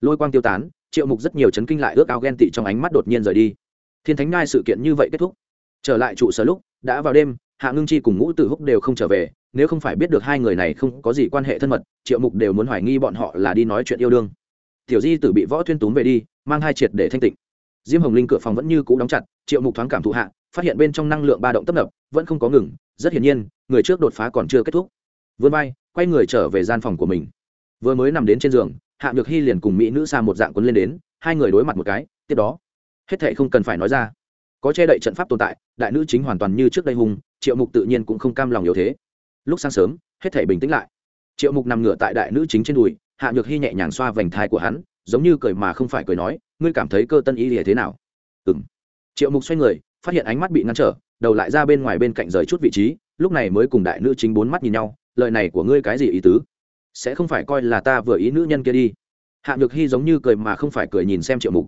Lôi quang tiêu tán, triệu mục rất nhiều chấn kinh lại ước ao ghen tị trong ánh mắt đột nhiên rời đi. Thiên thánh ngai sự kiện như vậy kết thúc. Trở lại trụ sở lúc, đã vào đêm, hạ ngưng chi cùng ngũ tử húc đều không trở về, nếu không phải biết được hai người này không có gì quan hệ thân mật, triệu mục đều muốn hoài nghi bọn họ là đi nói chuyện yêu đương tiểu di tử bị võ tuyên túm về đi, mang hai triệt để thanh tịnh. Diêm hồng linh cửa phòng vẫn như cũ đóng chặt, triệu mục thoáng cảm thụ hạ, phát hiện bên trong năng lượng ba động tấp nập, vẫn không có ngừng, rất hiển nhiên, người trước đột phá còn chưa kết thúc. Vươn vai, quay người trở về gian phòng của mình. Vừa mới nằm đến trên giường, hạ nhược hy liền cùng mỹ nữ xa một dạng quấn lên đến, hai người đối mặt một cái, tiếp đó. Hết thệ không cần phải nói ra. Có che đậy trận pháp tồn tại, đại nữ chính hoàn toàn như trước đây hùng triệu mục tự nhiên cũng không cam lòng yếu thế. Lúc sáng sớm, hết thảy bình tĩnh lại. Triệu mục nằm ngửa tại đại nữ chính trên đùi hạ nhược hy nhẹ nhàng xoa vành thai của hắn, giống như cười mà không phải cười nói, ngươi cảm thấy cơ tân y lìa thế nào? Ừ m triệu mục xoay người, phát hiện ánh mắt bị ngăn trở, đầu lại ra bên ngoài bên cạnh rời chút vị trí, lúc này mới cùng đại nữ chính bốn mắt nhìn nhau, lời này của ngươi cái gì ý tứ? Sẽ không phải coi là ta vừa ý nữ nhân kia đi. Hạ nhược hy giống như cười mà không phải cười nhìn xem triệu mục.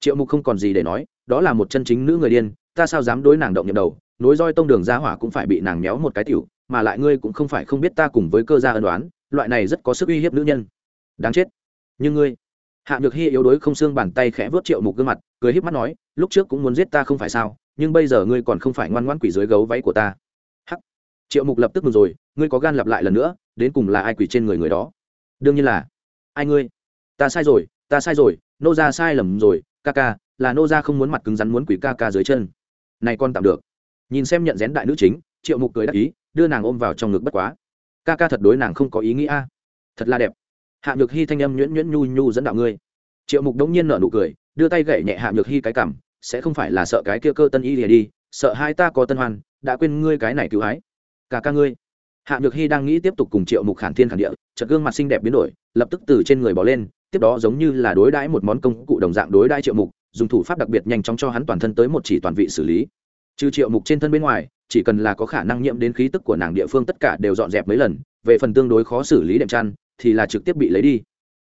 Triệu mục không còn gì để nói, đó là một chân chính nữ người điên, ta sao dám đối nàng động nhậm đầu, nối roi tông đường ra hỏa cũng phải bị nàng méo một cái tiểu, mà lại ngươi cũng không phải không biết ta cùng với cơ gia ân đoán loại này rất có sức uy hiếp nữ nhân đáng chết. Nhưng ngươi, hạ nhược hy yếu đuối không xương bàn tay khẽ vớt triệu mục gương mặt, cười híp mắt nói, lúc trước cũng muốn giết ta không phải sao, nhưng bây giờ ngươi còn không phải ngoan ngoãn quỷ dưới gấu váy của ta. Hắc. Triệu mục lập tức mừng rồi, ngươi có gan lặp lại lần nữa, đến cùng là ai quỷ trên người người đó? Đương nhiên là. Ai ngươi? Ta sai rồi, ta sai rồi, nô ra sai lầm rồi, ca ca, là nô ra không muốn mặt cứng rắn muốn quỷ ca ca dưới chân. Này con tạm được. Nhìn xem nhận rén đại nữ chính, triệu mục cười đắc ý, đưa nàng ôm vào trong ngực bất quá. Ca ca thật đối nàng không có ý nghĩ a. Thật là đẹp hạ nhược hy thanh âm nhuyễn nhuyễn nhu nhu dẫn đạo ngươi. Triệu mục đống nhiên nở nụ cười, đưa tay gậy nhẹ hạ nhược hy cái cảm sẽ không phải là sợ cái kia cơ tân y lìa đi, sợ hai ta có tân hoan, đã quên ngươi cái này cứu hái. Cả ca ngươi. Hạ nhược hy đang nghĩ tiếp tục cùng triệu mục khản thiên khản địa, chợt gương mặt xinh đẹp biến đổi, lập tức từ trên người bỏ lên, tiếp đó giống như là đối đãi một món công cụ đồng dạng đối đãi triệu mục, dùng thủ pháp đặc biệt nhanh chóng cho hắn toàn thân tới một chỉ toàn vị xử lý. Trừ triệu mục trên thân bên ngoài, chỉ cần là có khả năng nhiễm đến khí tức của nàng địa phương tất cả đều dọn dẹp mấy lần, về phần tương đối khó xử lý đệm chăn thì là trực tiếp bị lấy đi.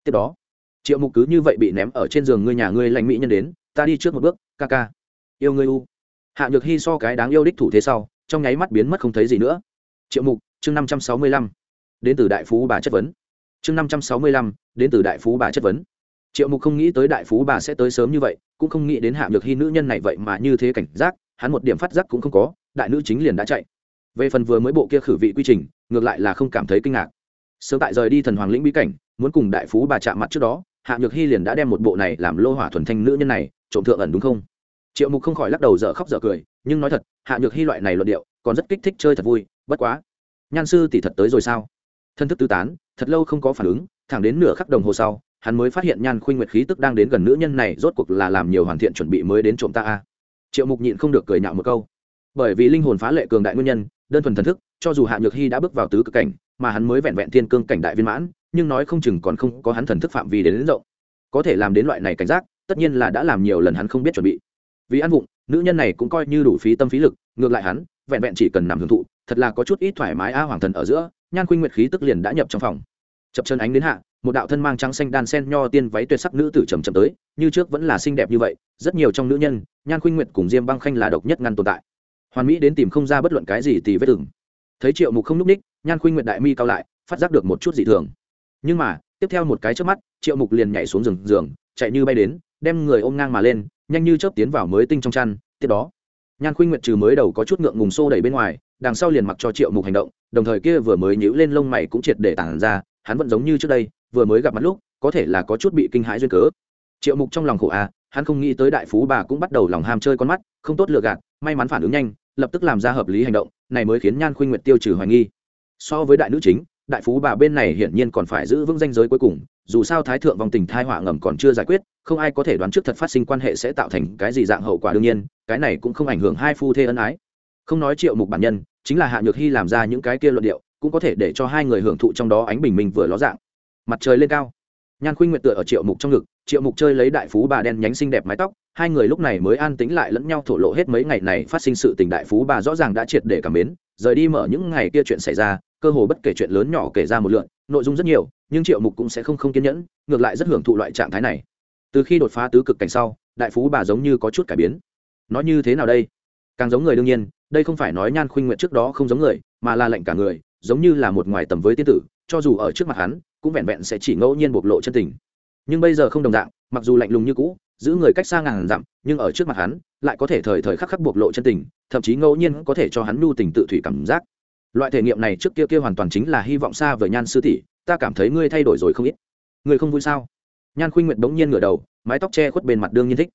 Tiếp đó, triệu mục cứ như vậy bị ném ở trên giường ngươi nhà ngươi lành mỹ nhân đến, ta đi trước một bước, ca ca. Yêu ngươi u. Hạ nhược hy so cái đáng yêu đích thủ thế sau, trong nháy mắt biến mất không thấy gì nữa. Triệu mục, chương năm trăm sáu mươi lăm. Đến từ đại phú bà chất vấn. Chương năm trăm sáu mươi lăm, đến từ đại phú bà chất vấn. Triệu mục không nghĩ tới đại phú bà sẽ tới sớm như vậy, cũng không nghĩ đến hạ nhược hy nữ nhân này vậy mà như thế cảnh giác, hắn một điểm phát giác cũng không có, đại nữ chính liền đã chạy. Về phần vừa mới bộ kia khử vị quy trình, ngược lại là không cảm thấy kinh ngạc sớm tại rời đi thần hoàng lĩnh bí cảnh, muốn cùng đại phú bà chạm mặt trước đó, hạ nhược hy liền đã đem một bộ này làm lô hỏa thuần thanh nữ nhân này trộm thượng ẩn đúng không? Triệu mục không khỏi lắc đầu dở khóc dở cười, nhưng nói thật, hạ nhược hy loại này luận điệu, còn rất kích thích chơi thật vui, bất quá. Nhan sư tỷ thật tới rồi sao? Thân thức tư tán, thật lâu không có phản ứng, thẳng đến nửa khắc đồng hồ sau, hắn mới phát hiện nhan khuynh nguyệt khí tức đang đến gần nữ nhân này, rốt cuộc là làm nhiều hoàn thiện chuẩn bị mới đến trộm ta a. Triệu mục nhịn không được cười nhạo một câu. Bởi vì linh hồn phá lệ cường đại nguyên nhân, đơn thuần thần thức, cho dù hạ nhược hy đã bước vào tứ cực cảnh mà hắn mới vẹn vẹn thiên cương cảnh đại viên mãn nhưng nói không chừng còn không có hắn thần thức phạm vi đến, đến rộng. Có thể làm đến loại này cảnh giác tất nhiên là đã làm nhiều lần hắn không biết chuẩn bị. Vì ăn vụng nữ nhân này cũng coi như đủ phí tâm phí lực ngược lại hắn vẹn vẹn chỉ cần nằm hưởng thụ thật là có chút ít thoải mái a hoàng thần ở giữa nhan khuynh nguyệt khí tức liền đã nhập trong phòng. Chập chân ánh đến hạ một đạo thân mang trắng xanh đan sen nho tiên váy tuyệt sắc nữ tử trầm trầm tới như trước vẫn là xinh đẹp như vậy rất nhiều trong nữ nhân nhan khuynh nguyệt cùng diêm băng khanh là độc nhất ngăn tồn tại. Hoàn mỹ đến tìm không ra bất luận cái gì thì vết từng thấy triệu mục không núp ních nhan khuynh nguyệt đại mi cao lại, phát giác được một chút dị thường. Nhưng mà, tiếp theo một cái trước mắt, triệu mục liền nhảy xuống rừng giường, chạy như bay đến, đem người ôm ngang mà lên, nhanh như chớp tiến vào mới tinh trong chăn, tiếp đó, nhan khuynh nguyệt trừ mới đầu có chút ngượng ngùng xô đẩy bên ngoài, đằng sau liền mặc cho triệu mục hành động, đồng thời kia vừa mới nhíu lên lông mày cũng triệt để tản ra, hắn vẫn giống như trước đây, vừa mới gặp mặt lúc, có thể là có chút bị kinh hãi duyên cớ. Triệu mục trong lòng khổ à hắn không nghĩ tới đại phú bà cũng bắt đầu lòng ham chơi con mắt, không tốt lựa gạt, may mắn phản ứng nhanh, lập tức làm ra hợp lý hành động, này mới khiến nhan khuynh nguyệt tiêu trừ hoài nghi so với đại nữ chính, đại phú bà bên này hiển nhiên còn phải giữ vững danh giới cuối cùng, dù sao thái thượng vòng tình thai họa ngầm còn chưa giải quyết, không ai có thể đoán trước thật phát sinh quan hệ sẽ tạo thành cái gì dạng hậu quả đương nhiên, cái này cũng không ảnh hưởng hai phu thê ân ái. Không nói triệu mục bản nhân, chính là hạ nhược hy làm ra những cái kia luận điệu, cũng có thể để cho hai người hưởng thụ trong đó ánh bình minh vừa ló dạng. Mặt trời lên cao. Nhan khuynh nguyện tựa ở triệu mục trong ngực, triệu mục chơi lấy đại phú bà đen nhánh xinh đẹp mái tóc, hai người lúc này mới an tĩnh lại lẫn nhau thổ lộ hết mấy ngày này phát sinh sự tình đại phú bà rõ ràng đã triệt để cảm mến, rời đi mở những ngày kia chuyện xảy ra cơ hồ bất kể chuyện lớn nhỏ kể ra một lượn, nội dung rất nhiều, nhưng triệu mục cũng sẽ không không kiên nhẫn, ngược lại rất hưởng thụ loại trạng thái này. Từ khi đột phá tứ cực cảnh sau, đại phú bà giống như có chút cải biến. Nói như thế nào đây? Càng giống người đương nhiên, đây không phải nói nhan khuynh nguyện trước đó không giống người, mà là lệnh cả người, giống như là một ngoài tầm với tiên tử, cho dù ở trước mặt hắn, cũng vẹn vẹn sẽ chỉ ngẫu nhiên bộc lộ chân tình. Nhưng bây giờ không đồng dạng, mặc dù lạnh lùng như cũ, giữ người cách xa ngàn dặm, nhưng ở trước mặt hắn, lại có thể thời thời khắc khắc bộc lộ chân tình, thậm chí ngẫu nhiên có thể cho hắn nhu tình tự thủy cảm giác loại thể nghiệm này trước kia kia hoàn toàn chính là hy vọng xa với nhan sư tỷ, ta cảm thấy ngươi thay đổi rồi không ít. Ngươi không vui sao? Nhan khuynh nguyệt bỗng nhiên ngửa đầu, mái tóc che khuất bên mặt đương nhiên thích.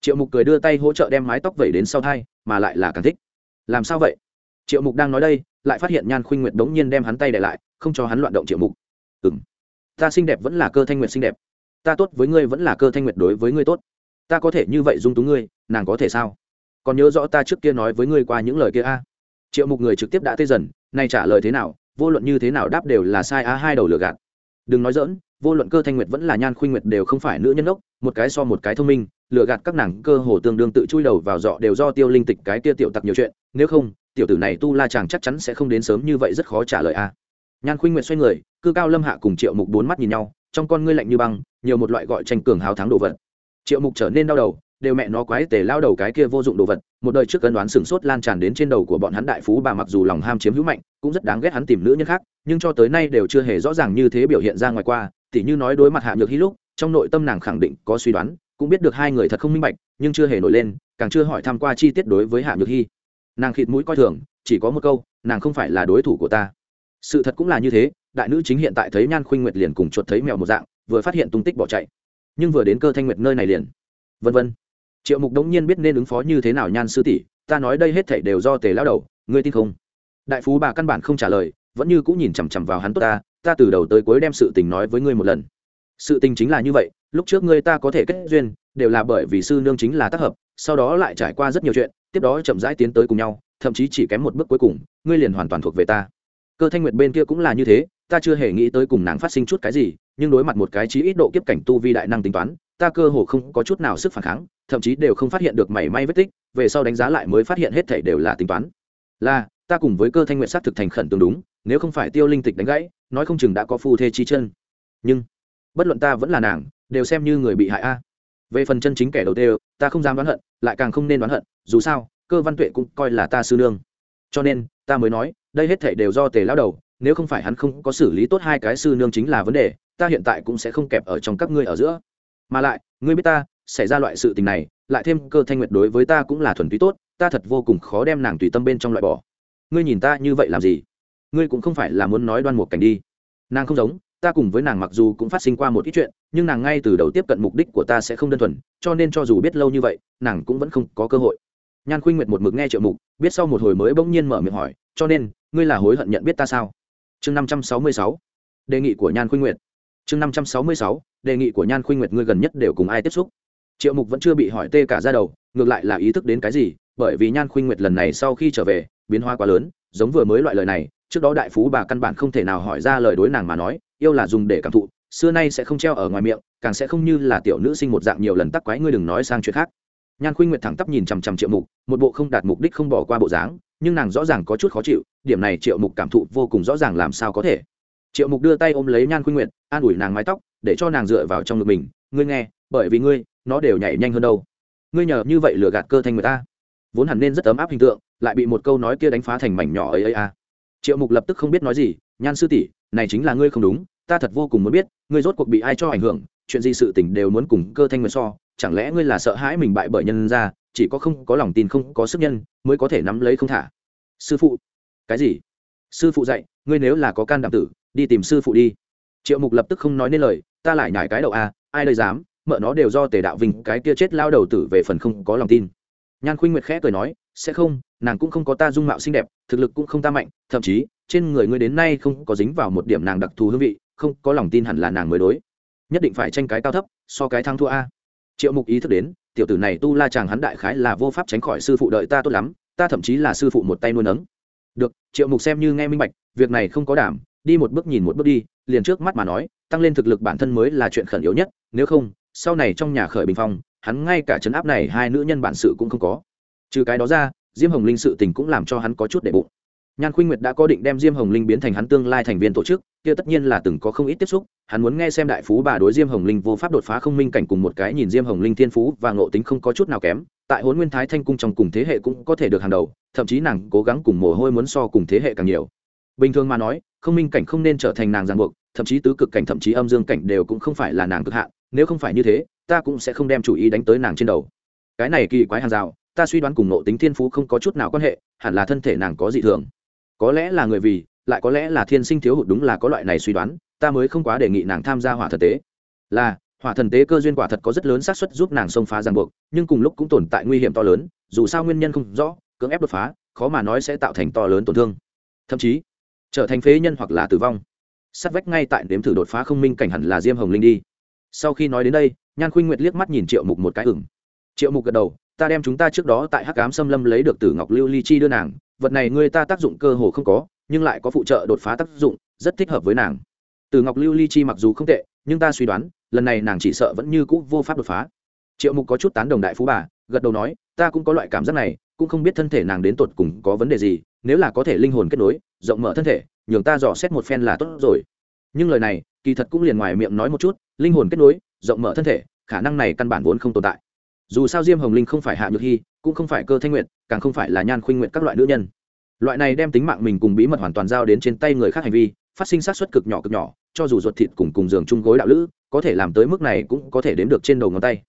Triệu mục cười đưa tay hỗ trợ đem mái tóc vẩy đến sau thai, mà lại là càng thích. Làm sao vậy? Triệu mục đang nói đây, lại phát hiện nhan khuynh nguyệt bỗng nhiên đem hắn tay để lại, không cho hắn loạn động triệu mục. Ừ m ta xinh đẹp vẫn là cơ thanh nguyệt xinh đẹp. Ta tốt với ngươi vẫn là cơ thanh nguyệt đối với ngươi tốt. Ta có thể như vậy dung túng ngươi, nàng có thể sao? Còn nhớ rõ ta trước kia nói với ngươi qua những lời kia a? Triệu mục người trực tiếp đã tê dần nay trả lời thế nào, vô luận như thế nào đáp đều là sai a hai đầu lừa gạt. Đừng nói dỡn vô luận cơ thanh nguyệt vẫn là nhan khuynh nguyệt đều không phải nữ nhân ốc một cái so một cái thông minh, lừa gạt các nàng cơ hồ tương đương tự chui đầu vào dọ đều do tiêu linh tịch cái kia tiểu tặc nhiều chuyện, nếu không, tiểu tử này tu la chàng chắc chắn sẽ không đến sớm như vậy rất khó trả lời a. Nhan khuynh nguyệt xoay người, cư cao lâm hạ cùng triệu mục bốn mắt nhìn nhau, trong con ngươi lạnh như băng, nhiều một loại gọi tranh cường hào thắng đồ vật. Triệu mục trở nên đau đầu đều mẹ nó quái tề lao đầu cái kia vô dụng đồ vật, một đời trước cân đoán sừng sốt lan tràn đến trên đầu của bọn hắn đại phú bà mặc dù lòng ham chiếm hữu mạnh, cũng rất đáng ghét hắn tìm nữ nhân khác, nhưng cho tới nay đều chưa hề rõ ràng như thế biểu hiện ra ngoài qua, tỉ như nói đối mặt hạ nhược hy lúc, trong nội tâm nàng khẳng định có suy đoán, cũng biết được hai người thật không minh bạch, nhưng chưa hề nổi lên, càng chưa hỏi tham q u a chi tiết đối với hạ nhược hy nàng khịt mũi coi thường, chỉ có một câu, nàng không phải là đối thủ của ta. Sự thật cũng là như thế, đại nữ chính hiện tại thấy nhan khuynh nguyệt liền cùng chuột thấy mèo một dạng, vừa phát hiện tung tích bỏ chạy, nhưng vừa đến cơ thanh nguyệt nơi này liền. Vân vân triệu mục đống nhiên biết nên ứng phó như thế nào nhan sư tỷ, ta nói đây hết thảy đều do tề lão đầu, ngươi tin không? Đại phú bà căn bản không trả lời, vẫn như cũng nhìn chằm chằm vào hắn tốt ta ta từ đầu tới cuối đem sự tình nói với ngươi một lần. Sự tình chính là như vậy, lúc trước ngươi ta có thể kết duyên, đều là bởi vì sư nương chính là tác hợp, sau đó lại trải qua rất nhiều chuyện, tiếp đó chậm rãi tiến tới cùng nhau, thậm chí chỉ kém một bước cuối cùng, ngươi liền hoàn toàn thuộc về ta. Cơ thanh nguyệt bên kia cũng là như thế, ta chưa hề nghĩ tới cùng nàng phát sinh chút cái gì, nhưng đối mặt một cái chí ít độ kiếp cảnh tu vi đại năng tính toán, ta cơ hồ không có chút nào sức phản kháng thậm chí đều không phát hiện được mảy may vết tích, về sau đánh giá lại mới phát hiện hết thảy đều là tính toán. Là, ta cùng với cơ thanh nguyện xác thực thành khẩn tương đúng, nếu không phải tiêu linh tịch đánh gãy, nói không chừng đã có phu thê chi chân. Nhưng, bất luận ta vẫn là nàng, đều xem như người bị hại a. Về phần chân chính kẻ đầu tiên, ta không dám đoán hận, lại càng không nên đoán hận, dù sao, cơ văn tuệ cũng coi là ta sư nương. Cho nên, ta mới nói, đây hết thảy đều do tề lao đầu, nếu không phải hắn không có xử lý tốt hai cái sư nương chính là vấn đề, ta hiện tại cũng sẽ không kẹp ở trong các ngươi ở giữa. Mà lại, ngươi biết ta xảy ra loại sự tình này, lại thêm cơ thanh nguyệt đối với ta cũng là thuần túy tốt, ta thật vô cùng khó đem nàng tùy tâm bên trong loại bỏ. Ngươi nhìn ta như vậy làm gì? Ngươi cũng không phải là muốn nói đoan một cảnh đi. Nàng không giống, ta cùng với nàng mặc dù cũng phát sinh qua một ít chuyện, nhưng nàng ngay từ đầu tiếp cận mục đích của ta sẽ không đơn thuần, cho nên cho dù biết lâu như vậy, nàng cũng vẫn không có cơ hội. Nhan khuynh nguyệt một mực nghe triệu mục, biết sau một hồi mới bỗng nhiên mở miệng hỏi, cho nên, ngươi là hối hận nhận biết ta sao? Chương năm trăm sáu mươi sáu, đề nghị của nhan khuynh nguyệt. Chương năm trăm sáu mươi sáu, đề nghị của nhan khuynh nguyệt ngươi gần nhất đều cùng ai tiếp xúc? Triệu mục vẫn chưa bị hỏi tê cả ra đầu, ngược lại là ý thức đến cái gì, bởi vì nhan khuynh nguyệt lần này sau khi trở về, biến hóa quá lớn, giống vừa mới loại lời này, trước đó đại phú bà căn bản không thể nào hỏi ra lời đối nàng mà nói, yêu là dùng để cảm thụ, xưa nay sẽ không treo ở ngoài miệng, càng sẽ không như là tiểu nữ sinh một dạng nhiều lần tắc quái ngươi đừng nói sang chuyện khác. Nhan khuynh nguyệt thẳng tắp nhìn chằm chằm triệu mục, một bộ không đạt mục đích không bỏ qua bộ dáng, nhưng nàng rõ ràng có chút khó chịu, điểm này triệu mục cảm thụ vô cùng rõ ràng làm sao có thể. Triệu mục đưa tay ôm lấy nhan khuynh nguyệt, an ủi nàng mái tóc, để cho nàng dựa vào trong ngực mình, ngươi nghe, bởi vì ngươi nó đều nhảy nhanh hơn đâu. Ngươi nhờ như vậy lừa gạt cơ thanh người ta. Vốn hẳn nên rất ấm áp hình tượng, lại bị một câu nói kia đánh phá thành mảnh nhỏ ấy ấy a triệu mục lập tức không biết nói gì, nhan sư tỷ, này chính là ngươi không đúng, ta thật vô cùng muốn biết, ngươi rốt cuộc bị ai cho ảnh hưởng, chuyện gì sự tình đều muốn cùng cơ thanh nguyệt so, chẳng lẽ ngươi là sợ hãi mình bại bởi nhân ra, chỉ có không có lòng tin không có sức nhân mới có thể nắm lấy không thả? Sư phụ. Cái gì? Sư phụ dạy, ngươi nếu là có can đảm tử, đi tìm sư phụ đi. Triệu mục lập tức không nói nên lời, ta lại nhải cái đầu a ai đây dám? Mợ nó đều do tề đạo vinh cái kia chết lao đầu tử về phần không có lòng tin. Nhan khuynh nguyệt khẽ cười nói, sẽ không, nàng cũng không có ta dung mạo xinh đẹp, thực lực cũng không ta mạnh, thậm chí, trên người ngươi đến nay không có dính vào một điểm nàng đặc thù hương vị, không có lòng tin hẳn là nàng mới đối. Nhất định phải tranh cái cao thấp, so cái thắng thua a. Triệu mục ý thức đến, tiểu tử này tu la chàng hắn đại khái là vô pháp tránh khỏi sư phụ đợi ta tốt lắm, ta thậm chí là sư phụ một tay nuôi nấng. Được, triệu mục xem như nghe minh bạch, việc này không có đảm, đi một bước nhìn một bước đi, liền trước mắt mà nói, tăng lên thực lực bản thân mới là chuyện khẩn yếu nhất, nếu không sau này trong nhà khởi bình phong, hắn ngay cả chấn áp này hai nữ nhân bản sự cũng không có. Trừ cái đó ra, diêm hồng linh sự tình cũng làm cho hắn có chút để bụng. Nhan khuynh nguyệt đã có định đem diêm hồng linh biến thành hắn tương lai thành viên tổ chức, kia tất nhiên là từng có không ít tiếp xúc, hắn muốn nghe xem đại phú bà đối diêm hồng linh vô pháp đột phá không minh cảnh cùng một cái nhìn diêm hồng linh thiên phú và ngộ tính không có chút nào kém, tại hôn nguyên thái thanh cung trong cùng thế hệ cũng có thể được hàng đầu, thậm chí nàng cố gắng cùng mồ hôi muốn so cùng thế hệ càng nhiều. Bình thường mà nói không minh cảnh không nên trở thành nàng ràng buộc, thậm chí tứ cực cảnh, thậm chí âm dương cảnh đều cũng không phải là nàng cực hạn, nếu không phải như thế, ta cũng sẽ không đem chủ ý đánh tới nàng trên đầu. Cái này kỳ quái hàng rào, ta suy đoán cùng nộ tính thiên phú không có chút nào quan hệ, hẳn là thân thể nàng có dị thường. Có lẽ là người vì, lại có lẽ là thiên sinh thiếu hụt đúng là có loại này suy đoán, ta mới không quá đề nghị nàng tham gia hỏa thần tế. Là, hỏa thần tế cơ duyên quả thật có rất lớn xác suất giúp nàng xông phá ràng buộc, nhưng cùng lúc cũng tồn tại nguy hiểm to lớn, dù sao nguyên nhân không rõ, cưỡng ép đột phá, khó mà nói sẽ tạo thành to lớn tổn thương. Thậm chí trở thành phế nhân hoặc là tử vong. Sát vách ngay tại đếm thử đột phá không minh cảnh hẳn là diêm hồng linh đi. Sau khi nói đến đây, nhan khuynh nguyệt liếc mắt nhìn triệu mục một cái ửng triệu mục gật đầu, ta đem chúng ta trước đó tại hắc cám xâm lâm lấy được từ ngọc lưu ly chi đưa nàng. Vật này người ta tác dụng cơ hồ không có, nhưng lại có phụ trợ đột phá tác dụng, rất thích hợp với nàng. Từ ngọc lưu ly chi mặc dù không tệ, nhưng ta suy đoán, lần này nàng chỉ sợ vẫn như cũ vô pháp đột phá. Triệu mục có chút tán đồng đại phú bà, gật đầu nói, ta cũng có loại cảm giác này, cũng không biết thân thể nàng đến tột cùng có vấn đề gì, nếu là có thể linh hồn kết nối rộng mở thân thể, nhường ta dò xét một phen là tốt rồi. Nhưng lời này, kỳ thật cũng liền ngoài miệng nói một chút, linh hồn kết nối, rộng mở thân thể, khả năng này căn bản vốn không tồn tại. Dù sao diêm hồng linh không phải hạ nhược hy, cũng không phải cơ thanh nguyện càng không phải là nhan khuynh nguyện các loại nữ nhân. Loại này đem tính mạng mình cùng bí mật hoàn toàn giao đến trên tay người khác hành vi, phát sinh sát xuất cực nhỏ cực nhỏ, cho dù ruột thịt cùng cùng giường chung gối đạo lữ, có thể làm tới mức này cũng có thể đếm được trên đầu ngón tay.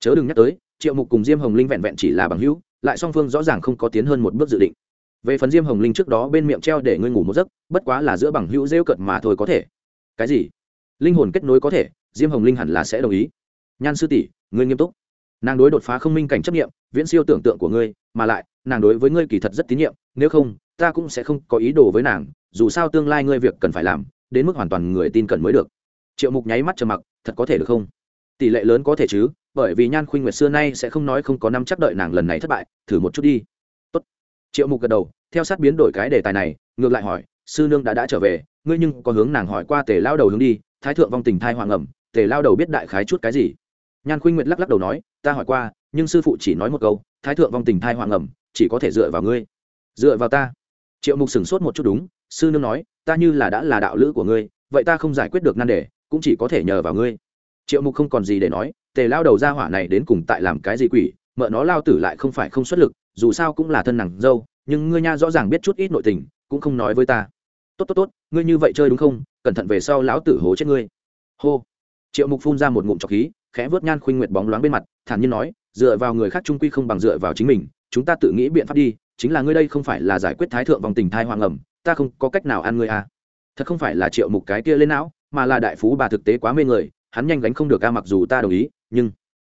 Chớ đừng nhắc tới, triệu mục cùng diêm hồng linh vẹn vẹn chỉ là bằng hữu, lại song phương rõ ràng không có tiến hơn một bước dự định về phần diêm hồng linh trước đó bên miệng treo để ngươi ngủ một giấc, bất quá là giữa bằng hữu rêu cận mà thôi có thể. Cái gì? Linh hồn kết nối có thể, diêm hồng linh hẳn là sẽ đồng ý. Nhan sư tỷ, ngươi nghiêm túc. Nàng đối đột phá không minh cảnh chấp nghiệm viễn siêu tưởng tượng của ngươi, mà lại, nàng đối với ngươi kỳ thật rất tín nhiệm, nếu không, ta cũng sẽ không có ý đồ với nàng, dù sao tương lai ngươi việc cần phải làm, đến mức hoàn toàn người tin cẩn mới được. Triệu mục nháy mắt trầm mặc, thật có thể được không? Tỷ lệ lớn có thể chứ, bởi vì nhan khuynh nguyệt xưa nay sẽ không nói không có năm chắc đợi nàng lần này thất bại, thử một chút đi triệu mục gật đầu, theo sát biến đổi cái đề tài này, ngược lại hỏi, sư nương đã đã trở về, ngươi nhưng có hướng nàng hỏi qua tề lao đầu hướng đi, thái thượng vong tình thai hoàng ẩm, tề lao đầu biết đại khái chút cái gì? Nhan khuynh nguyệt lắc lắc đầu nói, ta hỏi qua, nhưng sư phụ chỉ nói một câu, thái thượng vong tình thai hoàng ẩm, chỉ có thể dựa vào ngươi. Dựa vào ta? Triệu mục sửng sốt một chút đúng, sư nương nói, ta như là đã là đạo lữ của ngươi, vậy ta không giải quyết được nan đề, cũng chỉ có thể nhờ vào ngươi. Triệu mục không còn gì để nói, tề lao đầu ra hỏa này đến cùng tại làm cái gì quỷ mợ nó lao tử lại không phải không xuất lực, dù sao cũng là thân nàng dâu, nhưng ngươi nha rõ ràng biết chút ít nội tình, cũng không nói với ta. Tốt tốt tốt, ngươi như vậy chơi đúng không? Cẩn thận về sau lão tử hố chết ngươi. Hô. Triệu mục phun ra một ngụm trọc khí, khẽ vớt nhan khuynh nguyệt bóng loáng bên mặt, thản nhiên nói, dựa vào người khác trung quy không bằng dựa vào chính mình, chúng ta tự nghĩ biện pháp đi, chính là ngươi đây không phải là giải quyết thái thượng vòng tình thai hoang ẩm, ta không có cách nào ăn ngươi à. Thật không phải là triệu mục cái kia lên não, mà là đại phú bà thực tế quá mê người, hắn nhanh gánh không được ca mặc dù ta đồng ý, nhưng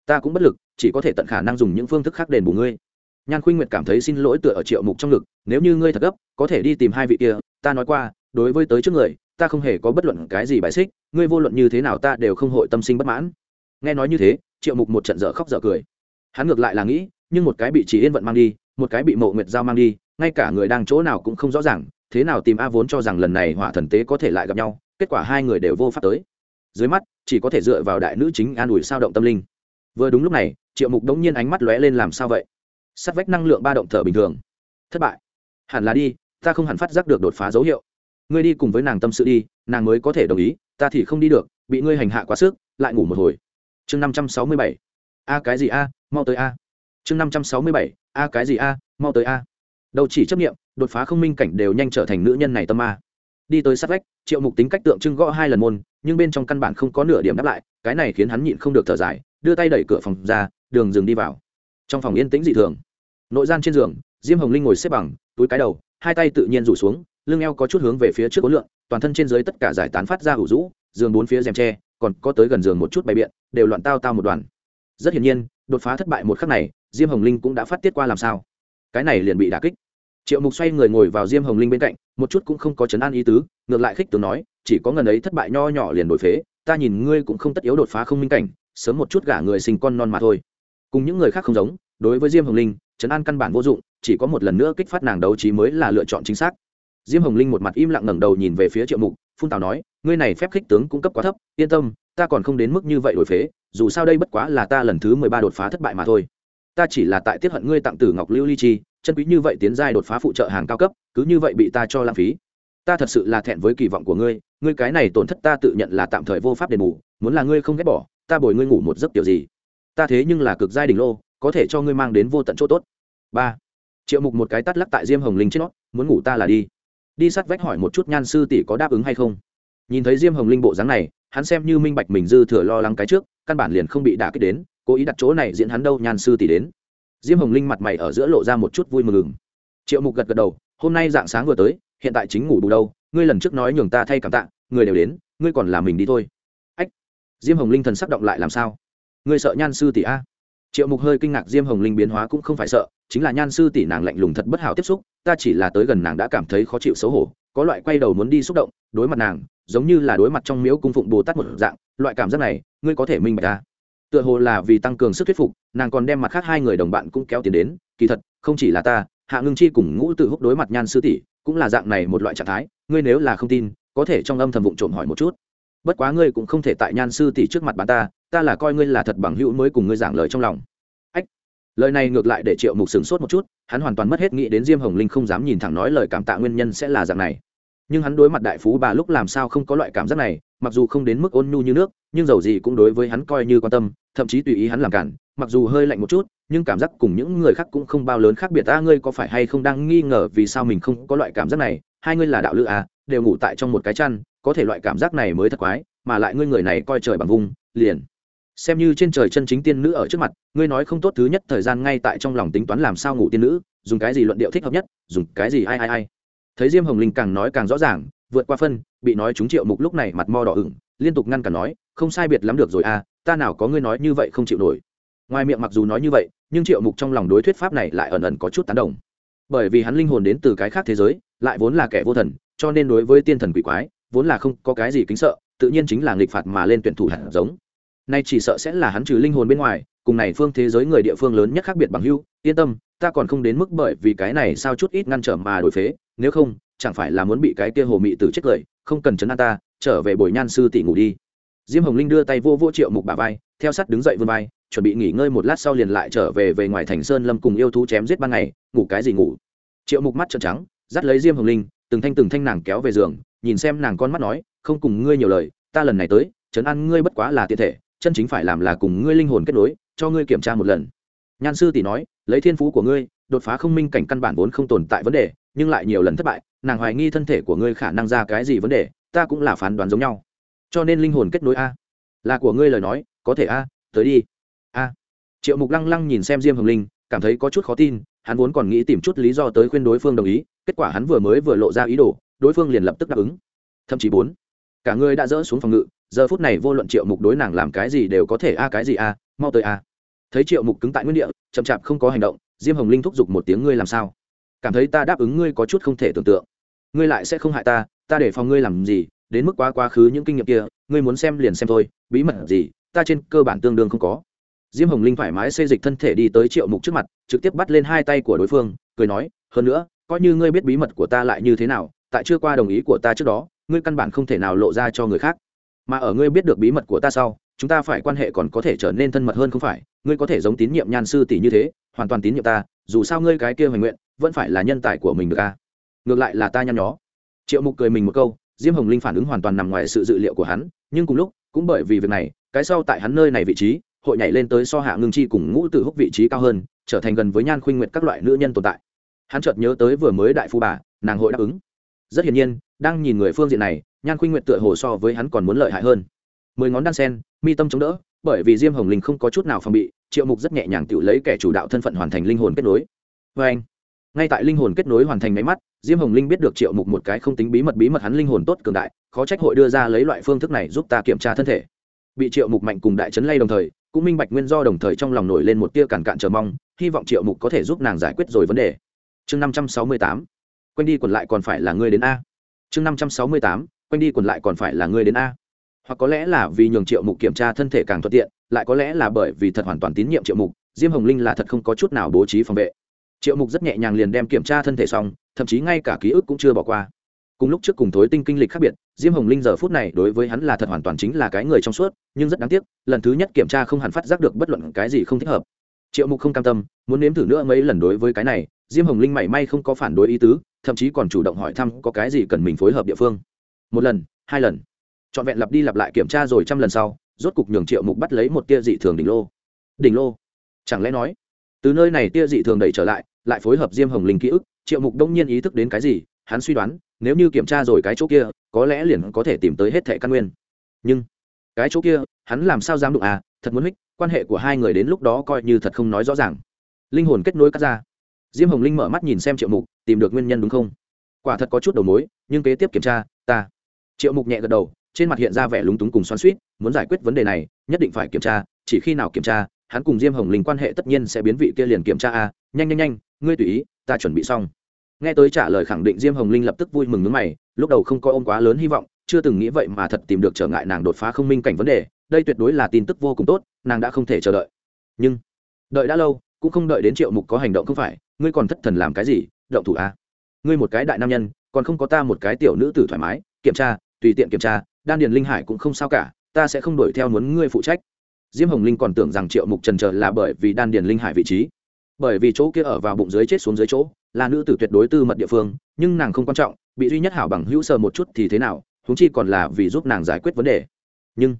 ta cũng bất lực chỉ có thể tận khả năng dùng những phương thức khác đền bù ngươi. Nhan khuynh nguyệt cảm thấy xin lỗi tựa ở triệu mục trong ngực, nếu như ngươi thật gấp, có thể đi tìm hai vị kia, ta nói qua, đối với tới trước người, ta không hề có bất luận cái gì bài xích, ngươi vô luận như thế nào ta đều không hội tâm sinh bất mãn. Nghe nói như thế, triệu mục một trận dở khóc dở cười. Hắn ngược lại là nghĩ, nhưng một cái bị chỉ yên vận mang đi, một cái bị mộ nguyệt giao mang đi, ngay cả người đang chỗ nào cũng không rõ ràng, thế nào tìm a vốn cho rằng lần này hỏa thần tế có thể lại gặp nhau, kết quả hai người đều vô pháp tới. Dưới mắt, chỉ có thể dựa vào đại nữ chính an ủi sao động tâm linh. Vừa đúng lúc này triệu mục đống nhiên ánh mắt lóe lên làm sao vậy? Sắt vách năng lượng ba động thở bình thường. Thất bại. Hẳn là đi, ta không hẳn phát giác được đột phá dấu hiệu. Ngươi đi cùng với nàng tâm sự đi, nàng mới có thể đồng ý, ta thì không đi được, bị ngươi hành hạ quá sức, lại ngủ một hồi. Chương năm trăm sáu mươi bảy. A cái gì a, mau tới a. Chương năm trăm sáu mươi bảy. A cái gì a, mau tới a. Đâu chỉ chấp nghiệm đột phá không minh cảnh đều nhanh trở thành nữ nhân này tâm a. Đi tới sát vách, triệu mục tính cách tượng trưng gõ hai lần môn, nhưng bên trong căn bản không có nửa điểm đáp lại, cái này khiến hắn nhịn không được thở dài, đưa tay đẩy cửa phòng ra đường dừng đi vào. Trong phòng yên tĩnh dị thường. Nội gian trên giường, diêm hồng linh ngồi xếp bằng, túi cái đầu, hai tay tự nhiên rủ xuống, lưng eo có chút hướng về phía trước ố lượng toàn thân trên dưới tất cả giải tán phát ra ủ rũ, giường bốn phía rèm tre, còn có tới gần giường một chút bày biện, đều loạn tao tao một đoàn. Rất hiển nhiên, đột phá thất bại một khắc này, diêm hồng linh cũng đã phát tiết qua làm sao. Cái này liền bị đà kích. Triệu mục xoay người ngồi vào diêm hồng linh bên cạnh, một chút cũng không có chấn an ý tứ, ngược lại khích tướng nói, chỉ có ngần ấy thất bại nho nhỏ liền đổi phế, ta nhìn ngươi cũng không tất yếu đột phá không minh cảnh, sớm một chút gả người sinh con non mà thôi cùng những người khác không giống, đối với diêm hồng linh, Trấn an căn bản vô dụng, chỉ có một lần nữa kích phát nàng đấu trí mới là lựa chọn chính xác. Diêm hồng linh một mặt im lặng ngẩng đầu nhìn về phía triệu mục, phun tào nói, ngươi này phép khích tướng cung cấp quá thấp, yên tâm, ta còn không đến mức như vậy đổi phế, dù sao đây bất quá là ta lần thứ mười ba đột phá thất bại mà thôi. Ta chỉ là tại tiếp hận ngươi tặng tử ngọc lưu ly chi, chân quý như vậy tiến giai đột phá phụ trợ hàng cao cấp, cứ như vậy bị ta cho lãng phí. Ta thật sự là thẹn với kỳ vọng của ngươi ngươi cái này tổn thất ta tự nhận là tạm thời vô pháp đền bù, muốn là ngươi không ghét bỏ, ta bồi ngươi ngủ một giấc kiểu gì? Ta thế nhưng là cực giai đỉnh lô, có thể cho ngươi mang đến vô tận chỗ tốt. Ba. Triệu mục một cái tắt lắc tại diêm hồng linh trên nót muốn ngủ ta là đi. Đi sát vách hỏi một chút nhan sư tỷ có đáp ứng hay không. Nhìn thấy diêm hồng linh bộ dáng này, hắn xem như minh bạch mình dư thừa lo lắng cái trước, căn bản liền không bị đả kích đến, cố ý đặt chỗ này diễn hắn đâu nhan sư tỷ đến. Diêm hồng linh mặt mày ở giữa lộ ra một chút vui mừng triệu mục gật gật đầu, hôm nay dạng sáng vừa tới, hiện tại chính ngủ đủ đâu, ngươi lần trước nói nhường ta thay cảm tạ, người đều đến, ngươi còn làm mình đi thôi. Ách. Diêm hồng linh thần sắc động lại làm sao? Ngươi sợ nhan sư tỷ a? Triệu mục hơi kinh ngạc, diêm hồng linh biến hóa cũng không phải sợ, chính là nhan sư tỷ nàng lạnh lùng thật bất hảo tiếp xúc, ta chỉ là tới gần nàng đã cảm thấy khó chịu xấu hổ, có loại quay đầu muốn đi xúc động, đối mặt nàng, giống như là đối mặt trong miếu cung phụng bồ tát một dạng, loại cảm giác này, ngươi có thể minh bạch ta. Tựa hồ là vì tăng cường sức thuyết phục, nàng còn đem mặt khác hai người đồng bạn cũng kéo tiền đến, kỳ thật, không chỉ là ta, hạ ngưng chi cùng ngũ tự húc đối mặt nhan sư tỷ, cũng là dạng này một loại trạng thái, ngươi nếu là không tin, có thể trong âm thầm vụng trộm hỏi một chút. Bất quá ngươi cũng không thể tại nhan sư tỷ trước mặt bạn ta ta là coi ngươi là thật bằng hữu mới cùng ngươi giảng lời trong lòng. Ách. Lời này ngược lại để triệu mục sửng sốt một chút, hắn hoàn toàn mất hết nghĩ đến diêm hồng linh không dám nhìn thẳng nói lời cảm tạ nguyên nhân sẽ là dạng này. Nhưng hắn đối mặt đại phú bà lúc làm sao không có loại cảm giác này, mặc dù không đến mức ôn nhu như nước, nhưng dầu gì cũng đối với hắn coi như quan tâm, thậm chí tùy ý hắn làm cản, mặc dù hơi lạnh một chút, nhưng cảm giác cùng những người khác cũng không bao lớn khác biệt. Ta ngươi có phải hay không đang nghi ngờ vì sao mình không có loại cảm giác này? Hai ngươi là đạo lữ à đều ngủ tại trong một cái chăn, có thể loại cảm giác này mới thật quái, mà lại ngươi người này coi trời bằng vùng, liền xem như trên trời chân chính tiên nữ ở trước mặt, ngươi nói không tốt thứ nhất thời gian ngay tại trong lòng tính toán làm sao ngủ tiên nữ, dùng cái gì luận điệu thích hợp nhất, dùng cái gì ai ai ai. Thấy diêm hồng linh càng nói càng rõ ràng, vượt qua phân, bị nói chúng triệu mục lúc này mặt mo đỏ ửng, liên tục ngăn cả nói, không sai biệt lắm được rồi à ta nào có ngươi nói như vậy không chịu nổi. Ngoài miệng mặc dù nói như vậy, nhưng triệu mục trong lòng đối thuyết pháp này lại ẩn ẩn có chút tán đồng. Bởi vì hắn linh hồn đến từ cái khác thế giới, lại vốn là kẻ vô thần, cho nên đối với tiên thần quỷ quái, vốn là không có cái gì kính sợ, tự nhiên chính là nghịch phạt mà lên tuyển thủ hạt giống nay chỉ sợ sẽ là hắn trừ linh hồn bên ngoài, cùng này phương thế giới người địa phương lớn nhất khác biệt bằng hưu yên tâm, ta còn không đến mức bởi vì cái này sao chút ít ngăn trở mà đổi phế. Nếu không, chẳng phải là muốn bị cái kia hồ mị tử chết cười, không cần chấn an ta, trở về bồi nhan sư tỷ ngủ đi. Diêm hồng linh đưa tay vô vô triệu mục bà vai, theo sắt đứng dậy vươn vai, chuẩn bị nghỉ ngơi một lát sau liền lại trở về về ngoài thành sơn lâm cùng yêu thú chém giết ban ngày, ngủ cái gì ngủ. Triệu mục mắt trợn trắng, dắt lấy diêm hồng linh, từng thanh từng thanh nàng kéo về giường, nhìn xem nàng con mắt nói, không cùng ngươi nhiều lời, ta lần này tới chấn an ngươi bất quá là tiện thể chân chính phải làm là cùng ngươi linh hồn kết nối, cho ngươi kiểm tra một lần. Nhan sư tỷ nói, lấy thiên phú của ngươi, đột phá không minh cảnh căn bản vốn không tồn tại vấn đề, nhưng lại nhiều lần thất bại, nàng hoài nghi thân thể của ngươi khả năng ra cái gì vấn đề, ta cũng là phán đoán giống nhau. Cho nên linh hồn kết nối a? Là của ngươi lời nói, có thể a, tới đi. A. Triệu mục lăng lăng nhìn xem diêm hồng linh, cảm thấy có chút khó tin, hắn vốn còn nghĩ tìm chút lý do tới khuyên đối phương đồng ý, kết quả hắn vừa mới vừa lộ ra ý đồ, đối phương liền lập tức đáp ứng. Thậm chí bốn, cả người đã dỡ xuống phòng ngự giờ phút này vô luận triệu mục đối nàng làm cái gì đều có thể a, cái gì a, mau tới a. Thấy triệu mục cứng tại nguyên địa, chậm chạp không có hành động, diêm hồng linh thúc giục một tiếng, ngươi làm sao? Cảm thấy ta đáp ứng ngươi có chút không thể tưởng tượng. Ngươi lại sẽ không hại ta ta để phòng ngươi làm gì, đến mức quá quá khứ những kinh nghiệm kia, ngươi muốn xem liền xem thôi, bí mật gì, ta trên cơ bản tương đương không có. Diêm hồng linh thoải mái xây dịch thân thể đi tới triệu mục trước mặt, trực tiếp bắt lên hai tay của đối phương, cười nói, hơn nữa, coi như ngươi biết bí mật của ta lại như thế nào, tại chưa qua đồng ý của ta trước đó, ngươi căn bản không thể nào lộ ra cho người khác mà ở ngươi biết được bí mật của ta sau, chúng ta phải quan hệ còn có thể trở nên thân mật hơn không phải? Ngươi có thể giống tín nhiệm nhan sư tỷ như thế, hoàn toàn tín nhiệm ta, dù sao ngươi cái kia hoành nguyện, vẫn phải là nhân tài của mình được a ngược lại là ta nhăn nhó. Triệu mục cười mình một câu, diêm hồng linh phản ứng hoàn toàn nằm ngoài sự dự liệu của hắn, nhưng cùng lúc, cũng bởi vì việc này, cái sau tại hắn nơi này vị trí, hội nhảy lên tới so hạ ngưng chi cùng ngũ tử húc vị trí cao hơn, trở thành gần với nhan khuynh nguyện các loại nữ nhân tồn tại. Hắn chợt nhớ tới vừa mới đại phu bà, nàng hội đáp ứng. Rất hiển nhiên, đang nhìn người phương diện này nhan khuynh nguyện tựa hồ so với hắn còn muốn lợi hại hơn. Mười ngón đan sen, mi tâm chống đỡ, bởi vì diêm hồng linh không có chút nào phòng bị, triệu mục rất nhẹ nhàng tự lấy kẻ chủ đạo thân phận hoàn thành linh hồn kết nối. Vê anh, ngay tại linh hồn kết nối hoàn thành máy mắt, diêm hồng linh biết được triệu mục một cái không tính bí mật bí mật hắn linh hồn tốt cường đại, khó trách hội đưa ra lấy loại phương thức này giúp ta kiểm tra thân thể. Bị triệu mục mạnh cùng đại trấn lay đồng thời, cũng minh bạch nguyên do đồng thời trong lòng nổi lên một tia cản cạn chờ mong, hy vọng triệu mục có thể giúp nàng giải quyết rồi vấn đề. Chương năm trăm sáu mươi tám quanh đi còn lại còn phải là ngươi đến a. Chương năm trăm sáu mươi tám quanh đi còn lại còn phải là ngươi đến a. Hoặc có lẽ là vì nhường triệu mục kiểm tra thân thể càng thuận tiện, lại có lẽ là bởi vì thật hoàn toàn tín nhiệm triệu mục, diêm hồng linh là thật không có chút nào bố trí phòng vệ. Triệu mục rất nhẹ nhàng liền đem kiểm tra thân thể xong, thậm chí ngay cả ký ức cũng chưa bỏ qua. Cùng lúc trước cùng thối tinh kinh lịch khác biệt, diêm hồng linh giờ phút này đối với hắn là thật hoàn toàn chính là cái người trong suốt, nhưng rất đáng tiếc, lần thứ nhất kiểm tra không hẳn phát giác được bất luận cái gì không thích hợp. Triệu mục không cam tâm, muốn nếm thử nữa mấy lần đối với cái này, diêm hồng linh mảy may không có phản đối ý tứ, thậm chí còn chủ động hỏi thăm có cái gì cần mình phối hợp địa phương một lần, hai lần. Trọn vẹn lặp đi lặp lại kiểm tra rồi trăm lần sau, rốt cục nhường triệu mục bắt lấy một tia dị thường đỉnh lô. Đỉnh lô? Chẳng lẽ nói, từ nơi này tia dị thường đẩy trở lại lại phối hợp diêm hồng linh ký ức, triệu mục đông nhiên ý thức đến cái gì, hắn suy đoán, nếu như kiểm tra rồi cái chỗ kia, có lẽ liền có thể tìm tới hết thẻ căn nguyên. Nhưng, cái chỗ kia, hắn làm sao dám đụng à thật muốn hích, quan hệ của hai người đến lúc đó coi như thật không nói rõ ràng. Linh hồn kết nối cắt ra. Diêm hồng linh mở mắt nhìn xem triệu mục, tìm được nguyên nhân đúng không? Quả thật có chút đầu mối, nhưng kế tiếp kiểm tra, ta triệu mục nhẹ gật đầu, trên mặt hiện ra vẻ lúng túng cùng xoắn suýt muốn giải quyết vấn đề này, nhất định phải kiểm tra, chỉ khi nào kiểm tra, hắn cùng diêm hồng linh quan hệ tất nhiên sẽ biến vị kia liền kiểm tra a. Nhanh nhanh nhanh, ngươi tùy ý, ta chuẩn bị xong. Nghe tới trả lời khẳng định diêm hồng linh lập tức vui mừng nước mày, lúc đầu không có ôm quá lớn hy vọng, chưa từng nghĩ vậy mà thật tìm được trở ngại nàng đột phá không minh cảnh vấn đề, đây tuyệt đối là tin tức vô cùng tốt, nàng đã không thể chờ đợi. Nhưng, đợi đã lâu, cũng không đợi đến triệu mục có hành động không phải, ngươi còn thất thần làm cái gì, động thủ a. Ngươi một cái đại nam nhân, còn không có ta một cái tiểu nữ tử thoải mái, kiểm tra tùy tiện kiểm tra, đan điền linh hải cũng không sao cả, ta sẽ không đuổi theo muốn ngươi phụ trách. Diêm hồng linh còn tưởng rằng triệu mục trần trờ là bởi vì đan điền linh hải vị trí. Bởi vì chỗ kia ở vào bụng dưới chết xuống dưới chỗ, là nữ tử tuyệt đối tư mật địa phương, nhưng nàng không quan trọng, bị duy nhất hảo bằng hữu sờ một chút thì thế nào húng chi còn là vì giúp nàng giải quyết vấn đề. Nhưng,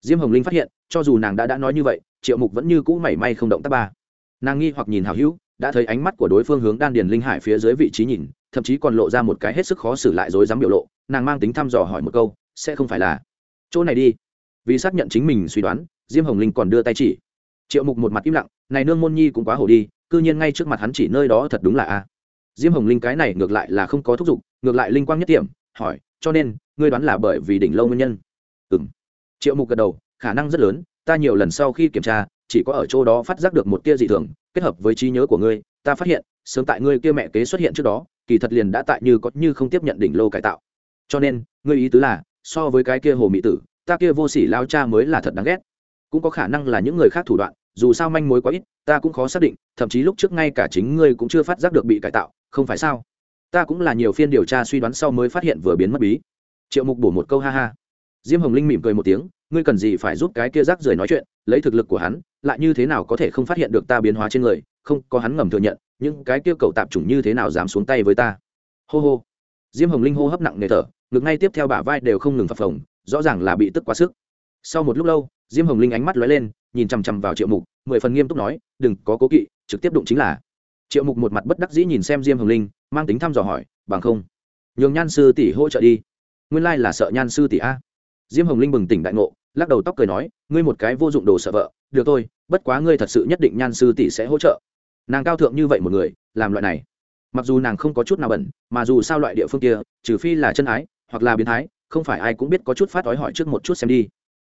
diêm hồng linh phát hiện, cho dù nàng đã đã nói như vậy, triệu mục vẫn như cũ mảy may không động tác ba. Nàng nghi hoặc nhìn hảo hữu, đã thấy ánh mắt của đối phương hướng đan điền linh hải phía dưới vị trí nhìn, thậm chí còn lộ ra một cái hết sức khó xử lại dối dám biểu lộ nàng mang tính thăm dò hỏi một câu, sẽ không phải là. Chỗ này đi. Vì xác nhận chính mình suy đoán, diêm hồng linh còn đưa tay chỉ. Triệu mục một mặt im lặng, này nương môn nhi cũng quá hổ đi, cư nhiên ngay trước mặt hắn chỉ nơi đó thật đúng là a. Diêm hồng linh cái này ngược lại là không có thúc giục, ngược lại linh quang nhất điểm hỏi, cho nên, ngươi đoán là bởi vì đỉnh lâu nguyên nhân? Ừ m triệu mục gật đầu, khả năng rất lớn, ta nhiều lần sau khi kiểm tra, chỉ có ở chỗ đó phát giác được một tia dị thường, kết hợp với trí nhớ của ngươi, ta phát hiện, sớm tại ngươi kia mẹ kế xuất hiện trước đó, kỳ thật liền đã tại như có như không tiếp nhận đỉnh lô cải tạo cho nên, ngươi ý tứ là, so với cái kia hồ mỹ tử, ta kia vô sỉ lao cha mới là thật đáng ghét. Cũng có khả năng là những người khác thủ đoạn, dù sao manh mối quá ít, ta cũng khó xác định, thậm chí lúc trước ngay cả chính ngươi cũng chưa phát giác được bị cải tạo, không phải sao? Ta cũng là nhiều phiên điều tra suy đoán sau mới phát hiện vừa biến mất bí. Triệu mục bổ một câu ha ha. Diêm hồng linh mỉm cười một tiếng, ngươi cần gì phải giúp cái kia rác rưởi nói chuyện, lấy thực lực của hắn, lại như thế nào có thể không phát hiện được ta biến hóa trên người, không, có hắn ngầm thừa nhận, những cái kia cầu tạp chủng như thế nào dám xuống tay với ta? Hô hô. Diêm hồng linh hô hấp nặng nề thở ngực ngay tiếp theo bả vai đều không ngừng phập phồng, rõ ràng là bị tức quá sức. Sau một lúc lâu, diêm hồng linh ánh mắt lóe lên, nhìn chằm chằm vào triệu mục, mười phần nghiêm túc nói, đừng có cố kỵ, trực tiếp đụng chính là. Triệu mục một mặt bất đắc dĩ nhìn xem diêm hồng linh, mang tính thăm dò hỏi, bằng không, nhường nhan sư tỷ hỗ trợ đi. Nguyên lai là sợ nhan sư tỷ a. Diêm hồng linh bừng tỉnh đại ngộ, lắc đầu tóc cười nói, ngươi một cái vô dụng đồ sợ vợ, được thôi, bất quá ngươi thật sự nhất định nhan sư tỷ sẽ hỗ trợ. Nàng cao thượng như vậy một người, làm loại này, mặc dù nàng không có chút nào bẩn, mà dù sao loại địa phương kia, trừ phi là chân ái hoặc là biến thái, không phải ai cũng biết có chút phát ói hỏi trước một chút xem đi.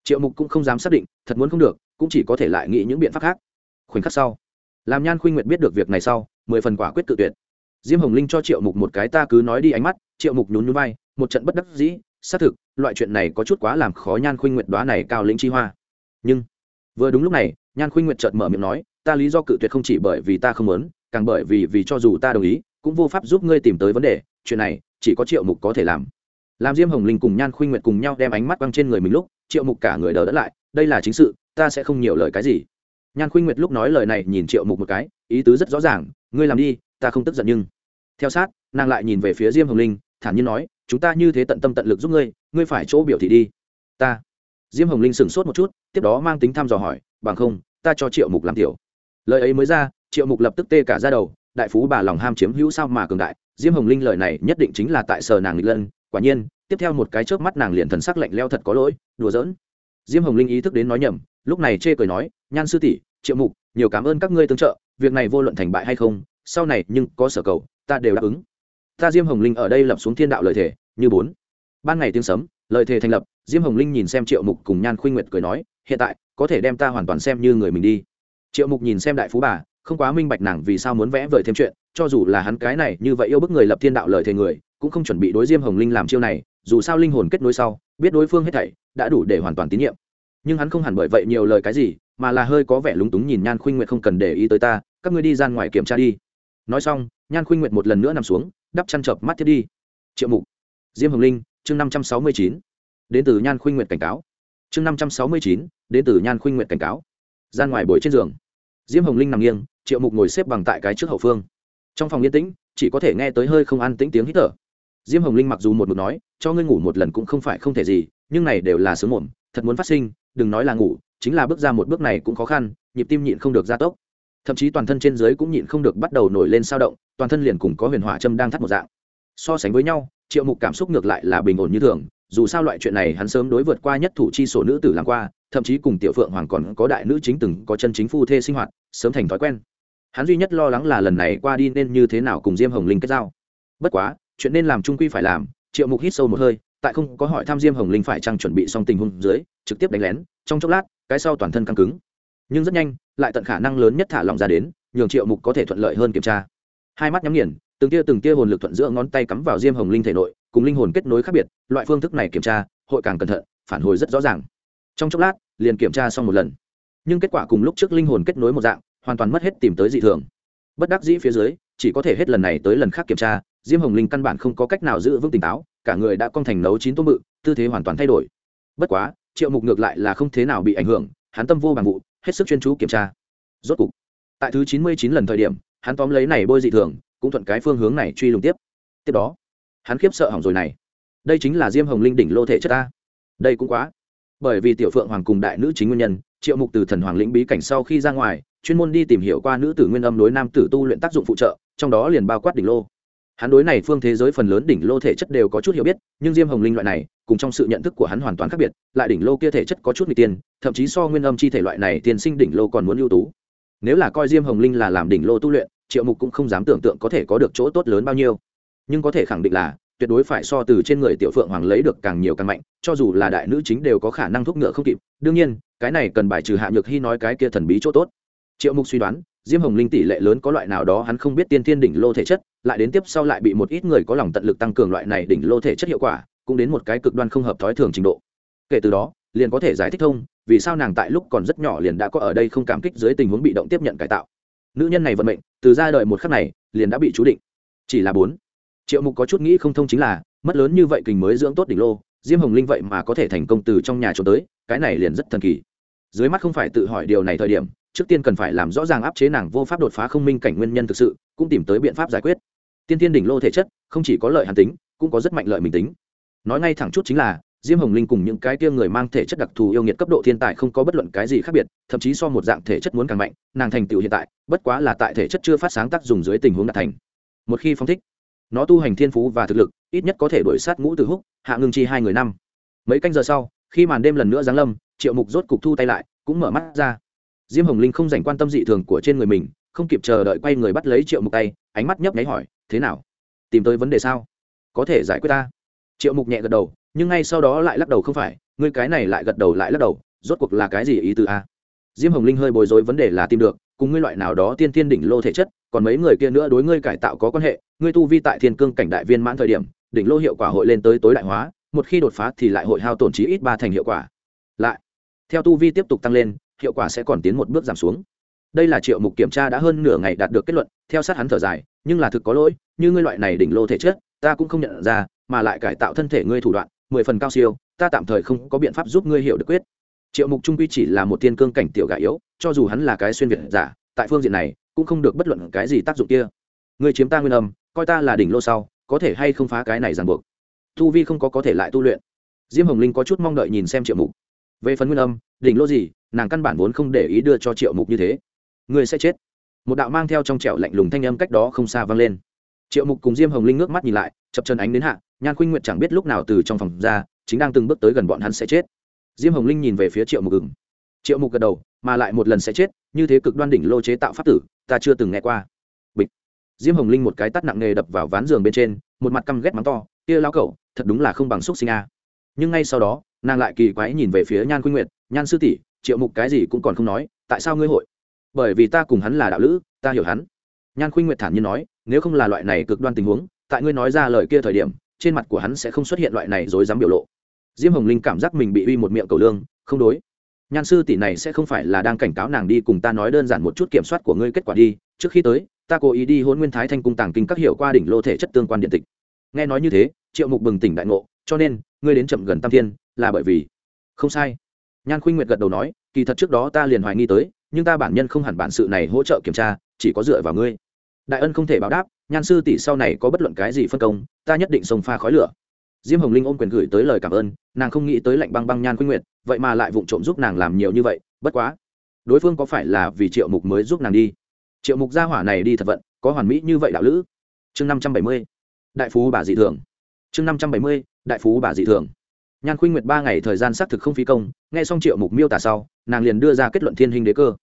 Triệu mục cũng không dám xác định, thật muốn không được, cũng chỉ có thể lại nghĩ những biện pháp khác. Khoảnh khắc sau làm nhan khuynh nguyệt biết được việc này sau, mười phần quả quyết tự tuyệt. Diêm hồng linh cho triệu mục một cái ta cứ nói đi ánh mắt, triệu mục nhún nhún vai, một trận bất đắc dĩ, xác thực, loại chuyện này có chút quá làm khó nhan khuynh nguyệt đoá này cao lĩnh chi hoa. Nhưng, vừa đúng lúc này, nhan khuynh nguyệt chợt mở miệng nói, ta lý do cự tuyệt không chỉ bởi vì ta không muốn, càng bởi vì vì cho dù ta đồng ý, cũng vô pháp giúp ngươi tìm tới vấn đề, chuyện này chỉ có triệu mục có thể làm làm diêm hồng linh cùng nhan khuynh nguyệt cùng nhau đem ánh mắt băng trên người mình lúc, triệu mục cả người đờ đẫn lại, đây là chính sự, ta sẽ không nhiều lời cái gì. Nhan khuynh nguyệt lúc nói lời này nhìn triệu mục một cái, ý tứ rất rõ ràng, ngươi làm đi, ta không tức giận nhưng. Theo sát, nàng lại nhìn về phía diêm hồng linh, thản nhiên nói, chúng ta như thế tận tâm tận lực giúp ngươi ngươi phải chỗ biểu thị đi. Ta. Diêm hồng linh sửng sốt một chút, tiếp đó mang tính thăm dò hỏi, bằng không, ta cho triệu mục làm tiểu. Lời ấy mới ra, triệu mục lập tức tê cả ra đầu, đại phú bà lòng ham chiếm hữu sao mà cường đại. Diêm hồng linh lời này nhất định chính là tại sở nàng nghịch lân quả nhiên tiếp theo một cái chớp mắt nàng liền thần sắc lạnh leo thật có lỗi đùa giỡn. Diêm hồng linh ý thức đến nói nhầm lúc này chê cười nói nhan sư tỷ triệu mục nhiều cảm ơn các ngươi tương trợ việc này vô luận thành bại hay không sau này nhưng có sở cầu ta đều đáp ứng. Ta diêm hồng linh ở đây lập xuống thiên đạo lời thể, như bốn. Ban ngày tiếng sấm lời thể thành lập diêm hồng linh nhìn xem triệu mục cùng nhan khuynh nguyệt cười nói hiện tại có thể đem ta hoàn toàn xem như người mình đi. Triệu mục nhìn xem đại phú bà không quá minh bạch nàng vì sao muốn vẽ vời thêm chuyện cho dù là hắn cái này như vậy yêu bức người lập thiên đạo lời thề người cũng không chuẩn bị đối diêm hồng linh làm chiêu này, dù sao linh hồn kết nối sau, biết đối phương hết thảy đã đủ để hoàn toàn tín nhiệm. Nhưng hắn không hẳn bởi vậy nhiều lời cái gì, mà là hơi có vẻ lúng túng nhìn nhan khuynh nguyệt không cần để ý tới ta, các ngươi đi ra ngoài kiểm tra đi. Nói xong, nhan khuynh nguyệt một lần nữa nằm xuống, đắp chăn chợp mắt thiết đi. Triệu mục, diêm hồng linh, chương năm trăm sáu mươi chín. Đến từ nhan khuynh nguyệt cảnh cáo. Chương năm trăm sáu mươi chín, đến từ nhan khuynh nguyệt cảnh cáo. Gian ngoài bồi trên giường. Diêm hồng linh nằm nghiêng, triệu mục ngồi xếp bằng tại cái trước hậu phương. Trong phòng yên tĩnh, chỉ có thể nghe tới hơi không an tĩnh tiếng hít thở diêm hồng linh mặc dù một mực nói, cho ngươi ngủ một lần cũng không phải không thể gì, nhưng này đều là sớm muộn thật muốn phát sinh, đừng nói là ngủ, chính là bước ra một bước này cũng khó khăn, nhịp tim nhịn không được gia tốc. Thậm chí toàn thân trên dưới cũng nhịn không được bắt đầu nổi lên sao động, toàn thân liền cùng có huyền hỏa châm đang thắt một dạng. So sánh với nhau, triệu mục cảm xúc ngược lại là bình ổn như thường, dù sao loại chuyện này hắn sớm đối vượt qua nhất thủ chi sổ nữ tử làm qua, thậm chí cùng tiểu phượng hoàng còn có đại nữ chính từng có chân chính phu thê sinh hoạt, sớm thành thói quen. Hắn duy nhất lo lắng là lần này qua đi nên như thế nào cùng diêm hồng linh kết giao. Bất quá chuyện nên làm trung quy phải làm, triệu mục hít sâu một hơi, tại không có hỏi tham diêm hồng linh phải chăng chuẩn bị xong tình huống dưới, trực tiếp đánh lén, trong chốc lát, cái sau toàn thân căng cứng. Nhưng rất nhanh, lại tận khả năng lớn nhất thả lỏng ra đến, nhường triệu mục có thể thuận lợi hơn kiểm tra. Hai mắt nhắm nghiền, từng tia từng tia hồn lực thuận giữa ngón tay cắm vào diêm hồng linh thể nội, cùng linh hồn kết nối khác biệt, loại phương thức này kiểm tra, hội càng cẩn thận, phản hồi rất rõ ràng. Trong chốc lát, liền kiểm tra xong một lần. Nhưng kết quả cùng lúc trước linh hồn kết nối một dạng, hoàn toàn mất hết tìm tới dị thường. Bất đắc dĩ phía dưới, chỉ có thể hết lần này tới lần khác kiểm tra diêm hồng linh căn bản không có cách nào giữ vững tỉnh táo, cả người đã cong thành nấu chín tôm bự, tư thế hoàn toàn thay đổi. Bất quá, triệu mục ngược lại là không thế nào bị ảnh hưởng, hắn tâm vô bằng vụ, hết sức chuyên chú kiểm tra. Rốt cục, tại thứ chín mươi chín lần thời điểm, hắn tóm lấy này bôi dị thường, cũng thuận cái phương hướng này truy lùng tiếp. Tiếp đó, hắn khiếp sợ hỏng rồi này. Đây chính là diêm hồng linh đỉnh lô thể chất ta. Đây cũng quá. Bởi vì tiểu phượng hoàng cùng đại nữ chính nguyên nhân, triệu mục từ thần hoàng lĩnh bí cảnh sau khi ra ngoài, chuyên môn đi tìm hiểu qua nữ tử nguyên âm đối nam tử tu luyện tác dụng phụ trợ, trong đó liền bao quát đỉnh lô hắn đối này phương thế giới phần lớn đỉnh lô thể chất đều có chút hiểu biết, nhưng diêm hồng linh loại này, cùng trong sự nhận thức của hắn hoàn toàn khác biệt, lại đỉnh lô kia thể chất có chút người tiên, thậm chí so nguyên âm chi thể loại này tiên sinh đỉnh lô còn muốn ưu tú. Nếu là coi diêm hồng linh là làm đỉnh lô tu luyện, triệu mục cũng không dám tưởng tượng có thể có được chỗ tốt lớn bao nhiêu. Nhưng có thể khẳng định là, tuyệt đối phải so từ trên người tiểu phượng hoàng lấy được càng nhiều càng mạnh, cho dù là đại nữ chính đều có khả năng thúc ngựa không kịp. Đương nhiên, cái này cần bài trừ hạ nhược hy nói cái kia thần bí chỗ tốt. Triệu mục suy đoán diêm hồng linh tỷ lệ lớn có loại nào đó hắn không biết tiên thiên đỉnh lô thể chất, lại đến tiếp sau lại bị một ít người có lòng tận lực tăng cường loại này đỉnh lô thể chất hiệu quả, cũng đến một cái cực đoan không hợp thói thường trình độ. Kể từ đó, liền có thể giải thích thông, vì sao nàng tại lúc còn rất nhỏ liền đã có ở đây không cảm kích dưới tình huống bị động tiếp nhận cải tạo. Nữ nhân này vận mệnh, từ ra đời một khắc này, liền đã bị chú định. Chỉ là bốn. Triệu mục có chút nghĩ không thông chính là, mất lớn như vậy kình mới dưỡng tốt đỉnh lô, diêm hồng linh vậy mà có thể thành công từ trong nhà trốn tới, cái này liền rất thần kỳ. Dưới mắt không phải tự hỏi điều này thời điểm trước tiên cần phải làm rõ ràng áp chế nàng vô pháp đột phá không minh cảnh nguyên nhân thực sự, cũng tìm tới biện pháp giải quyết. Tiên tiên đỉnh lô thể chất, không chỉ có lợi hàn tính, cũng có rất mạnh lợi mình tính. Nói ngay thẳng chút chính là, diêm hồng linh cùng những cái kia người mang thể chất đặc thù yêu nghiệt cấp độ thiên tài không có bất luận cái gì khác biệt, thậm chí so một dạng thể chất muốn càng mạnh, nàng thành tựu hiện tại, bất quá là tại thể chất chưa phát sáng tác dùng dưới tình huống đạt thành. Một khi phong thích, nó tu hành thiên phú và thực lực, ít nhất có thể đuổi sát ngũ từ húc, hạ ngưng chi hai người năm. Mấy canh giờ sau, khi màn đêm lần nữa giáng lâm, triệu mục rốt cục thu tay lại, cũng mở mắt ra diêm hồng linh không dành quan tâm dị thường của trên người mình, không kịp chờ đợi quay người bắt lấy triệu mục tay, ánh mắt nhấp nháy hỏi, thế nào? Tìm tới vấn đề sao? Có thể giải quyết ta? Triệu mục nhẹ gật đầu, nhưng ngay sau đó lại lắc đầu, không phải, ngươi cái này lại gật đầu lại lắc đầu, rốt cuộc là cái gì ý từ a? Diêm hồng linh hơi bối rối vấn đề là tìm được, cùng ngươi loại nào đó tiên tiên đỉnh lô thể chất, còn mấy người kia nữa đối ngươi cải tạo có quan hệ, ngươi tu vi tại thiên cương cảnh đại viên mãn thời điểm, đỉnh lô hiệu quả hội lên tới tối đại hóa, một khi đột phá thì lại hội hao tổn trí ít ba thành hiệu quả. Lại, theo tu vi tiếp tục tăng lên hiệu quả sẽ còn tiến một bước giảm xuống. Đây là triệu mục kiểm tra đã hơn nửa ngày đạt được kết luận, theo sát hắn thở dài, nhưng là thực có lỗi, như ngươi loại này đỉnh lô thể chất, ta cũng không nhận ra, mà lại cải tạo thân thể ngươi thủ đoạn, mười phần cao siêu, ta tạm thời không có biện pháp giúp ngươi hiểu được quyết. Triệu mục trung quy chỉ là một thiên cương cảnh tiểu gà yếu, cho dù hắn là cái xuyên việt giả, tại phương diện này, cũng không được bất luận cái gì tác dụng kia. Ngươi chiếm ta nguyên âm, coi ta là đỉnh lô sau, có thể hay không phá cái này ràng buộc? Tu vi không có có thể lại tu luyện. Diêm hồng linh có chút mong đợi nhìn xem triệu mục. Về phần nguyên âm, đỉnh lô gì nàng căn bản vốn không để ý đưa cho triệu mục như thế. Người sẽ chết. Một đạo mang theo trong trẻo lạnh lùng thanh âm cách đó không xa vang lên. Triệu mục cùng diêm hồng linh ngước mắt nhìn lại, chập chân ánh đến hạ, nhan khuynh nguyệt chẳng biết lúc nào từ trong phòng ra, chính đang từng bước tới gần bọn hắn sẽ chết. Diêm hồng linh nhìn về phía triệu mục gừng triệu mục gật đầu, mà lại một lần sẽ chết, như thế cực đoan đỉnh lô chế tạo pháp tử, ta chưa từng nghe qua. Bịch. Diêm hồng linh một cái tắt nặng nề đập vào ván giường bên trên, một mặt căm ghét mắng to, kia lao cậu thật đúng là không bằng xúc sinh a. Nhưng ngay sau đó, nàng lại kỳ quái nhìn về phía nhan khuynh nguyệt, nhan sư tỷ triệu mục cái gì cũng còn không nói, tại sao ngươi hội? Bởi vì ta cùng hắn là đạo lữ, ta hiểu hắn. Nhan khuynh nguyệt thản nhiên nói, nếu không là loại này cực đoan tình huống, tại ngươi nói ra lời kia thời điểm, trên mặt của hắn sẽ không xuất hiện loại này dối dám biểu lộ. Diêm hồng linh cảm giác mình bị uy một miệng cầu lương, không đối. Nhan sư tỷ này sẽ không phải là đang cảnh cáo nàng đi cùng ta nói đơn giản một chút kiểm soát của ngươi kết quả đi, trước khi tới, ta cố ý đi hôn nguyên thái thanh cung tàng kinh các hiệu qua đỉnh lô thể chất tương quan điện tịch. Nghe nói như thế, triệu mục bừng tỉnh đại ngộ, cho nên, ngươi đến chậm gần tam thiên, là bởi vì, không sai nhan khuynh nguyệt gật đầu nói, kỳ thật trước đó ta liền hoài nghi tới, nhưng ta bản nhân không hẳn bản sự này hỗ trợ kiểm tra, chỉ có dựa vào ngươi. Đại ân không thể báo đáp, nhan sư tỷ sau này có bất luận cái gì phân công, ta nhất định sông pha khói lửa. Diêm hồng linh ôm quyền gửi tới lời cảm ơn, nàng không nghĩ tới lạnh băng băng nhan khuynh nguyệt, vậy mà lại vụng trộm giúp nàng làm nhiều như vậy, bất quá, đối phương có phải là vì triệu mục mới giúp nàng đi? Triệu mục gia hỏa này đi thật vận, có hoàn mỹ như vậy đạo lữ. Chương năm trăm bảy mươi, đại phú bà dị thường. Chương năm trăm bảy mươi, đại phú bà dị thường nhan khuynh nguyệt ba ngày thời gian xác thực không phi công, nghe xong triệu mục miêu tả sau, nàng liền đưa ra kết luận thiên hình đế cơ.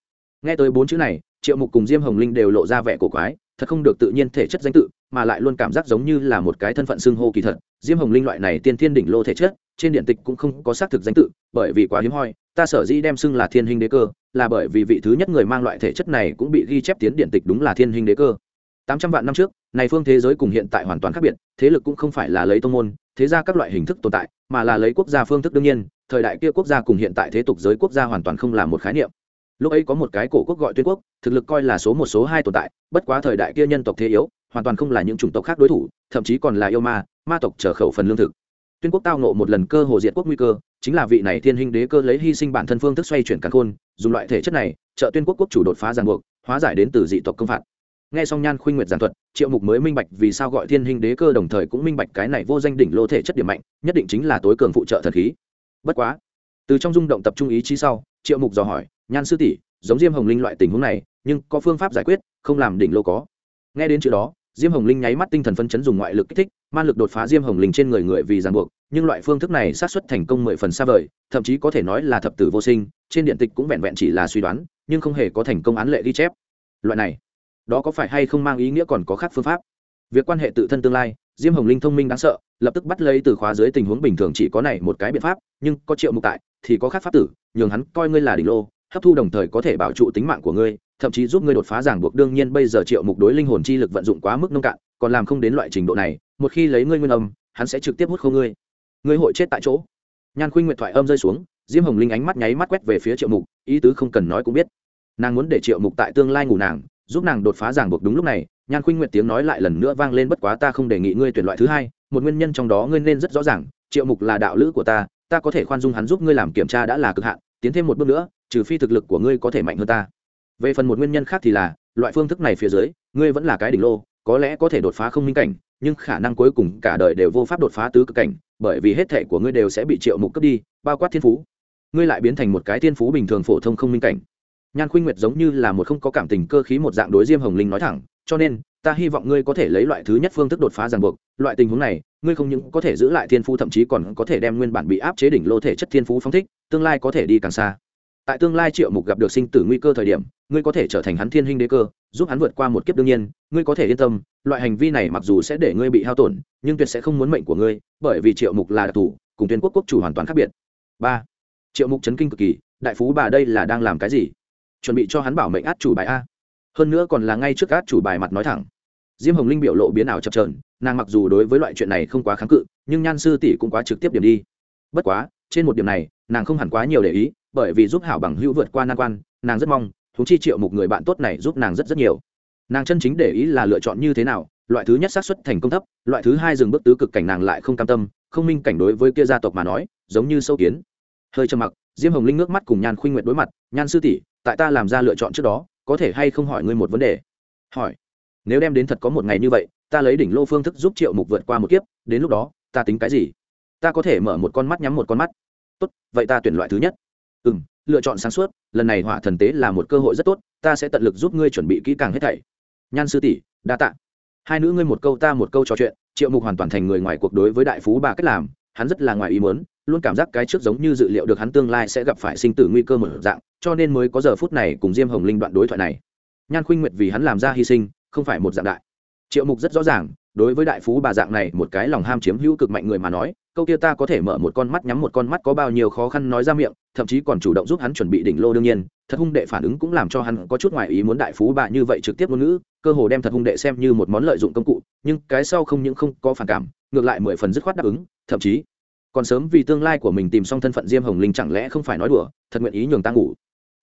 Nghe tới bốn chữ này, triệu mục cùng diêm hồng linh đều lộ ra vẻ cổ quái, thật không được tự nhiên thể chất danh tự, mà lại luôn cảm giác giống như là một cái thân phận xưng hô kỳ thật. Diêm hồng linh loại này tiên thiên đỉnh lô thể chất, trên điện tịch cũng không có xác thực danh tự, bởi vì quá hiếm hoi, ta sở dĩ đem xưng là thiên hình đế cơ, là bởi vì vị thứ nhất người mang loại thể chất này cũng bị ghi chép tiến điện tịch đúng là thiên hình đế cơ. Tám trăm vạn năm trước, này phương thế giới cùng hiện tại hoàn toàn khác biệt, thế lực cũng không phải là lấy tông môn thế ra các loại hình thức tồn tại, mà là lấy quốc gia phương thức đương nhiên, thời đại kia quốc gia cùng hiện tại thế tục giới quốc gia hoàn toàn không là một khái niệm. Lúc ấy có một cái cổ quốc gọi tuyên quốc, thực lực coi là số một, số hai tồn tại, bất quá thời đại kia nhân tộc thế yếu, hoàn toàn không là những chủng tộc khác đối thủ, thậm chí còn là yêu ma ma tộc trở khẩu phần lương thực. Tuyên quốc tao nộ một lần cơ hồ diệt quốc nguy cơ, chính là vị này thiên hình đế cơ lấy hy sinh bản thân phương thức xoay chuyển càn khôn, dùng loại thể chất này, trợ tuyên quốc quốc chủ đột phá ràng buộc, hóa giải đến từ dị tộc công phạt nghe xong nhan khuynh nguyệt giảng thuật, triệu mục mới minh bạch vì sao gọi thiên hình đế cơ đồng thời cũng minh bạch cái này vô danh đỉnh lô thể chất điểm mạnh, nhất định chính là tối cường phụ trợ thần khí. Bất quá, từ trong rung động tập trung ý chí sau, triệu mục dò hỏi, nhan sư tỷ, giống diêm hồng linh loại tình huống này, nhưng có phương pháp giải quyết, không làm đỉnh lô có? Nghe đến chữ đó, diêm hồng linh nháy mắt tinh thần phân chấn dùng ngoại lực kích thích, man lực đột phá diêm hồng linh trên người người vì ràng buộc, nhưng loại phương thức này sát xuất thành công mười phần xa vời, thậm chí có thể nói là thập tử vô sinh, trên điện tịch cũng vẹn vẹn chỉ là suy đoán, nhưng không hề có thành công án lệ ghi chép. Loại này đó có phải hay không mang ý nghĩa còn có khác phương pháp? Việc quan hệ tự thân tương lai, diêm hồng linh thông minh đáng sợ, lập tức bắt lấy từ khóa dưới tình huống bình thường chỉ có này một cái biện pháp, nhưng có triệu mục tại, thì có khác pháp tử, nhường hắn coi ngươi là đỉnh lô, hấp thu đồng thời có thể bảo trụ tính mạng của ngươi, thậm chí giúp ngươi đột phá giảng buộc. Đương nhiên bây giờ triệu mục đối linh hồn chi lực vận dụng quá mức nông cạn, còn làm không đến loại trình độ này, một khi lấy ngươi nguyên âm, hắn sẽ trực tiếp hút không ngươi. Ngươi hội chết tại chỗ. Nhan khuynh nguyện thoại âm rơi xuống, diêm hồng linh ánh mắt nháy mắt quét về phía triệu mục, ý tứ không cần nói cũng biết. Nàng muốn để triệu mục tại tương lai ngủ nàng giúp nàng đột phá ràng buộc đúng lúc này, nhan khuynh nguyệt tiếng nói lại lần nữa vang lên bất quá ta không đề nghị ngươi tuyển loại thứ hai, một nguyên nhân trong đó ngươi nên rất rõ ràng, triệu mục là đạo lữ của ta ta có thể khoan dung hắn giúp ngươi làm kiểm tra đã là cực hạn, tiến thêm một bước nữa, trừ phi thực lực của ngươi có thể mạnh hơn ta. Về phần một nguyên nhân khác thì là, loại phương thức này phía dưới, ngươi vẫn là cái đỉnh lô, có lẽ có thể đột phá không minh cảnh, nhưng khả năng cuối cùng cả đời đều vô pháp đột phá tứ cực cảnh, bởi vì hết thể của ngươi đều sẽ bị triệu mục cướp đi, bao quát thiên phú. Ngươi lại biến thành một cái thiên phú bình thường phổ thông không minh cảnh nhan khuynh nguyệt giống như là một không có cảm tình cơ khí một dạng đối diêm hồng linh nói thẳng, cho nên, ta hy vọng ngươi có thể lấy loại thứ nhất phương thức đột phá ràng buộc. Loại tình huống này, ngươi không những có thể giữ lại thiên phú, thậm chí còn có thể đem nguyên bản bị áp chế đỉnh lô thể chất thiên phú phóng thích, tương lai có thể đi càng xa. Tại tương lai triệu mục gặp được sinh tử nguy cơ thời điểm, ngươi có thể trở thành hắn thiên hình đế cơ, giúp hắn vượt qua một kiếp đương nhiên, ngươi có thể yên tâm, loại hành vi này mặc dù sẽ để ngươi bị hao tổn, nhưng tuyệt sẽ không muốn mệnh của ngươi, bởi vì triệu mục là đặc thù, cùng tuyên quốc quốc chủ hoàn toàn khác biệt. Ba. Triệu mục chấn kinh cực kỳ, đại phú bà đây là đang làm cái gì? Chuẩn bị cho hắn bảo mệnh át chủ bài a. Hơn nữa còn là ngay trước át chủ bài mặt nói thẳng. Diêm hồng linh biểu lộ biến ảo chập trờn nàng mặc dù đối với loại chuyện này không quá kháng cự, nhưng nhan sư tỷ cũng quá trực tiếp điểm đi. Bất quá, trên một điểm này, nàng không hẳn quá nhiều để ý, bởi vì giúp hảo bằng hữu vượt qua nan quan, nàng rất mong thú chi triệu một người bạn tốt này giúp nàng rất rất nhiều. Nàng chân chính để ý là lựa chọn như thế nào, loại thứ nhất xác suất thành công thấp, loại thứ hai dừng bước tứ cực cảnh nàng lại không cam tâm, không minh cảnh đối với kia gia tộc mà nói, giống như sâu kiến. Hơi trầm mặc diêm hồng linh nước mắt cùng nhan khuynh nguyện đối mặt, nhan sư tỷ, tại ta làm ra lựa chọn trước đó, có thể hay không hỏi ngươi một vấn đề? Hỏi? Nếu đem đến thật có một ngày như vậy, ta lấy đỉnh lô phương thức giúp triệu mục vượt qua một kiếp, đến lúc đó, ta tính cái gì? Ta có thể mở một con mắt nhắm một con mắt. Tốt, vậy ta tuyển loại thứ nhất. Ừ m lựa chọn sáng suốt, lần này hỏa thần tế là một cơ hội rất tốt, ta sẽ tận lực giúp ngươi chuẩn bị kỹ càng hết thảy. Nhan sư tỷ, đa tạ. Hai nữ ngươi một câu ta một câu trò chuyện, triệu mục hoàn toàn thành người ngoài cuộc đối với đại phú bà cách làm, hắn rất là ngoài ý muốn luôn cảm giác cái trước giống như dự liệu được hắn tương lai sẽ gặp phải sinh tử nguy cơ mở dạng, cho nên mới có giờ phút này cùng diêm hồng linh đoạn đối thoại này. Nhan khuynh nguyệt vì hắn làm ra hy sinh, không phải một dạng đại. Triệu mục rất rõ ràng, đối với đại phú bà dạng này, một cái lòng ham chiếm hữu cực mạnh người mà nói, câu kia ta có thể mở một con mắt nhắm một con mắt có bao nhiêu khó khăn nói ra miệng, thậm chí còn chủ động giúp hắn chuẩn bị đỉnh lô đương nhiên, thật hung đệ phản ứng cũng làm cho hắn có chút ngoài ý muốn đại phú bà như vậy trực tiếp ngôn ngữ, cơ hồ đem thật hung đệ xem như một món lợi dụng công cụ, nhưng cái sau không những không có phản cảm, ngược lại mười phần dứt khoát đáp ứng, thậm chí còn sớm vì tương lai của mình tìm xong thân phận diêm hồng linh chẳng lẽ không phải nói đùa, thật nguyện ý nhường ta ngủ.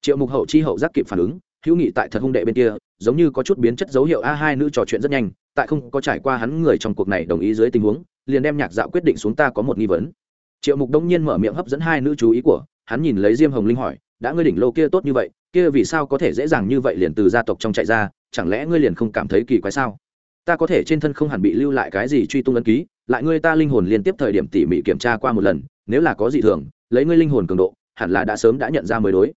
Triệu mục hậu chi hậu giác kịp phản ứng, hữu nghị tại thật hung đệ bên kia, giống như có chút biến chất dấu hiệu a hai nữ trò chuyện rất nhanh, tại không có trải qua hắn người trong cuộc này đồng ý dưới tình huống, liền đem nhạc dạo quyết định xuống ta có một nghi vấn. Triệu mục đông nhiên mở miệng hấp dẫn hai nữ chú ý của, hắn nhìn lấy diêm hồng linh hỏi, đã ngươi đỉnh lô kia tốt như vậy, kia vì sao có thể dễ dàng như vậy liền từ gia tộc trong chạy ra, chẳng lẽ ngươi liền không cảm thấy kỳ quái sao? Ta có thể trên thân không hẳn bị lưu lại cái gì truy tung ấn ký, lại ngươi ta linh hồn liên tiếp thời điểm tỉ mỉ kiểm tra qua một lần, nếu là có gì thường, lấy ngươi linh hồn cường độ, hẳn là đã sớm đã nhận ra mới đối.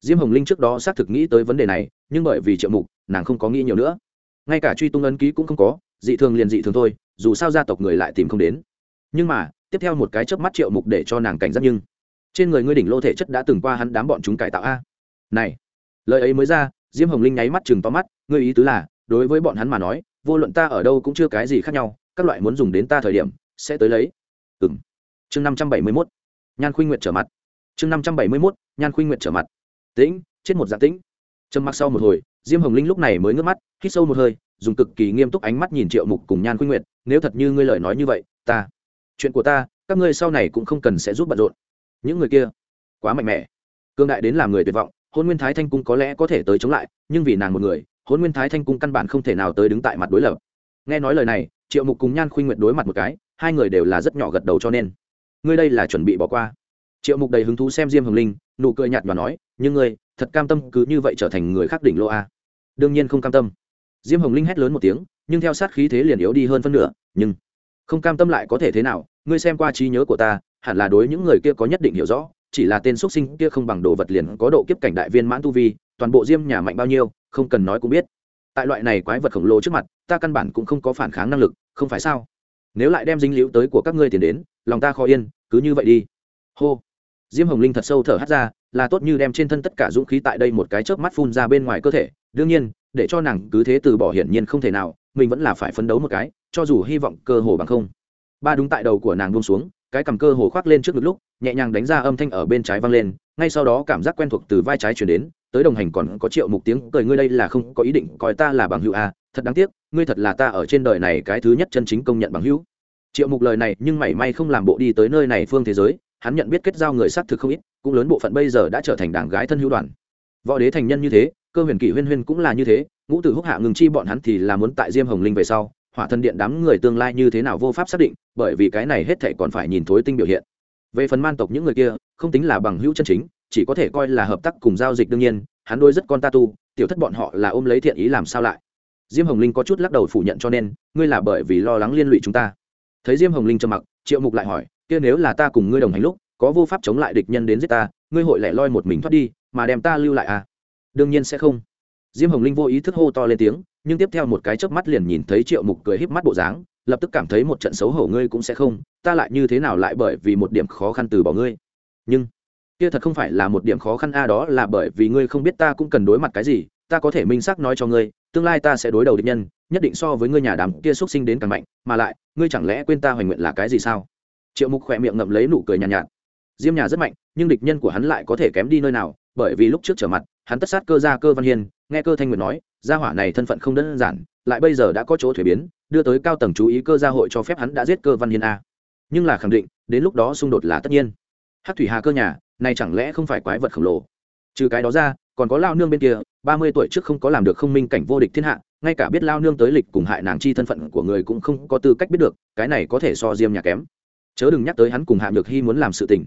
Diêm hồng linh trước đó xác thực nghĩ tới vấn đề này, nhưng bởi vì triệu mục, nàng không có nghĩ nhiều nữa. Ngay cả truy tung ấn ký cũng không có, dị thường liền dị thường thôi, dù sao gia tộc người lại tìm không đến. Nhưng mà, tiếp theo một cái chớp mắt triệu mục để cho nàng cảnh giác nhưng, trên người ngươi đỉnh lô thể chất đã từng qua hắn đám bọn chúng cải tạo a. Này, lời ấy mới ra, diêm hồng linh nháy mắt chừng to mắt, ngươi ý tứ là, đối với bọn hắn mà nói vô luận ta ở đâu cũng chưa cái gì khác nhau, các loại muốn dùng đến ta thời điểm, sẽ tới lấy. Ừng chương năm trăm bảy mươi mốt. Nhan khuynh nguyện trở mặt. Chương năm trăm bảy mươi mốt, nhan khuynh nguyện trở mặt. Tĩnh, chết một dạng tĩnh. Trầm mặc sau một hồi, diêm hồng linh lúc này mới ngước mắt, hít sâu một hơi, dùng cực kỳ nghiêm túc ánh mắt nhìn triệu mục cùng nhan khuynh nguyện nếu thật như ngươi lời nói như vậy, ta, chuyện của ta, các ngươi sau này cũng không cần sẽ giúp bận rộn. Những người kia, quá mạnh mẽ. Cương đại đến làm người tuyệt vọng, hôn nguyên thái thanh cung có lẽ có thể tới chống lại, nhưng vì nàng một người hôn nguyên thái thanh cung căn bản không thể nào tới đứng tại mặt đối lập. Nghe nói lời này, triệu mục cùng nhan khuynh nguyệt đối mặt một cái, hai người đều là rất nhỏ gật đầu cho nên. Ngươi đây là chuẩn bị bỏ qua. Triệu mục đầy hứng thú xem diêm hồng linh, nụ cười nhạt và nói, nhưng ngươi, thật cam tâm cứ như vậy trở thành người khác đỉnh lô a. Đương nhiên không cam tâm. Diêm hồng linh hét lớn một tiếng, nhưng theo sát khí thế liền yếu đi hơn phân nửa, nhưng không cam tâm lại có thể thế nào, ngươi xem qua trí nhớ của ta, hẳn là đối những người kia có nhất định hiểu rõ, chỉ là tên xuất sinh kia không bằng đồ vật liền có độ kiếp cảnh đại viên mãn tu vi, toàn bộ diêm nhà mạnh bao nhiêu không cần nói cũng biết. Tại loại này quái vật khổng lồ trước mặt, ta căn bản cũng không có phản kháng năng lực, không phải sao? Nếu lại đem dính liễu tới của các ngươi tiền đến, lòng ta khó yên, cứ như vậy đi. Hô. Diêm hồng linh thật sâu thở hắt ra, là tốt như đem trên thân tất cả dũng khí tại đây một cái chớp mắt phun ra bên ngoài cơ thể. Đương nhiên, để cho nàng cứ thế từ bỏ hiển nhiên không thể nào, mình vẫn là phải phấn đấu một cái, cho dù hy vọng cơ hồ bằng không. Ba đúng tại đầu của nàng buông xuống, cái cầm cơ hồ khoác lên trước ngực lúc, nhẹ nhàng đánh ra âm thanh ở bên trái vang lên, ngay sau đó cảm giác quen thuộc từ vai trái chuyển đến tới đồng hành còn có triệu mục tiếng cười ngươi đây là không có ý định coi ta là bằng hữu à, thật đáng tiếc ngươi thật là ta ở trên đời này cái thứ nhất chân chính công nhận bằng hữu. Triệu mục lời này nhưng mảy may không làm bộ đi tới nơi này phương thế giới hắn nhận biết kết giao người xác thực không ít cũng lớn bộ phận bây giờ đã trở thành đảng gái thân hữu đoàn. Võ đế thành nhân như thế cơ huyền kỷ huyên huyên cũng là như thế ngũ tử húc hạ ngừng chi bọn hắn thì là muốn tại diêm hồng linh về sau hỏa thân điện đám người tương lai như thế nào vô pháp xác định bởi vì cái này hết thảy còn phải nhìn thối tinh biểu hiện. Về phần man tộc những người kia không tính là bằng hữu chân chính chỉ có thể coi là hợp tác cùng giao dịch đương nhiên, hắn đôi rất con ta tu, tiểu thất bọn họ là ôm lấy thiện ý làm sao lại? Diêm hồng linh có chút lắc đầu phủ nhận cho nên, ngươi là bởi vì lo lắng liên lụy chúng ta. Thấy diêm hồng linh trầm mặc, triệu mục lại hỏi, kia nếu là ta cùng ngươi đồng hành lúc, có vô pháp chống lại địch nhân đến giết ta, ngươi hội lẻ loi một mình thoát đi, mà đem ta lưu lại à? Đương nhiên sẽ không. Diêm hồng linh vô ý thức hô to lên tiếng, nhưng tiếp theo một cái chớp mắt liền nhìn thấy triệu mục cười híp mắt bộ dáng, lập tức cảm thấy một trận xấu hổ ngươi cũng sẽ không, ta lại như thế nào lại bởi vì một điểm khó khăn từ bỏ ngươi? Nhưng kia thật không phải là một điểm khó khăn a đó là bởi vì ngươi không biết ta cũng cần đối mặt cái gì ta có thể minh xác nói cho ngươi tương lai ta sẽ đối đầu địch nhân nhất định so với ngươi nhà đám kia xuất sinh đến càng mạnh mà lại ngươi chẳng lẽ quên ta hoành nguyện là cái gì sao? Triệu mục khỏe miệng ngậm lấy nụ cười nhàn nhạt, nhạt. Diêm nhà rất mạnh nhưng địch nhân của hắn lại có thể kém đi nơi nào bởi vì lúc trước trở mặt hắn tất sát cơ ra cơ văn hiên nghe cơ thanh nguyệt nói gia hỏa này thân phận không đơn giản lại bây giờ đã có chỗ thuế biến đưa tới cao tầng chú ý cơ gia hội cho phép hắn đã giết cơ văn hiên a. Nhưng là khẳng định đến lúc đó xung đột là tất nhiên. Hát thủy hà cơ nhà này chẳng lẽ không phải quái vật khổng lồ? Trừ cái đó ra, còn có lao nương bên kia, ba mươi tuổi trước không có làm được không minh cảnh vô địch thiên hạ, ngay cả biết lao nương tới lịch cùng hại nàng chi thân phận của người cũng không có tư cách biết được, cái này có thể so diêm nhà kém. Chớ đừng nhắc tới hắn cùng hạ được hy muốn làm sự tình.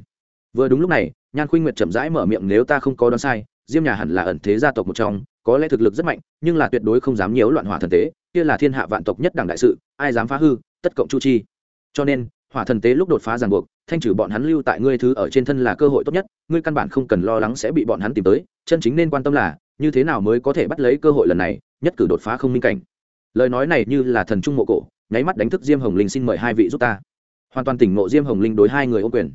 Vừa đúng lúc này, nhan khuynh nguyệt chậm rãi mở miệng, nếu ta không có đoán sai, diêm nhà hẳn là ẩn thế gia tộc một trong, có lẽ thực lực rất mạnh, nhưng là tuyệt đối không dám nhiễu loạn hỏa thần tế, kia là thiên hạ vạn tộc nhất đảng đại sự, ai dám phá hư, tất cộng chu chi. Cho nên hỏa thần tế lúc đột phá ràng buộc, thanh trừ bọn hắn lưu tại ngươi thứ ở trên thân là cơ hội tốt nhất, ngươi căn bản không cần lo lắng sẽ bị bọn hắn tìm tới, chân chính nên quan tâm là, như thế nào mới có thể bắt lấy cơ hội lần này, nhất cử đột phá không minh cảnh. Lời nói này như là thần trung mộ cổ, nháy mắt đánh thức diêm hồng linh xin mời hai vị giúp ta. Hoàn toàn tỉnh ngộ diêm hồng linh đối hai người ô quyền.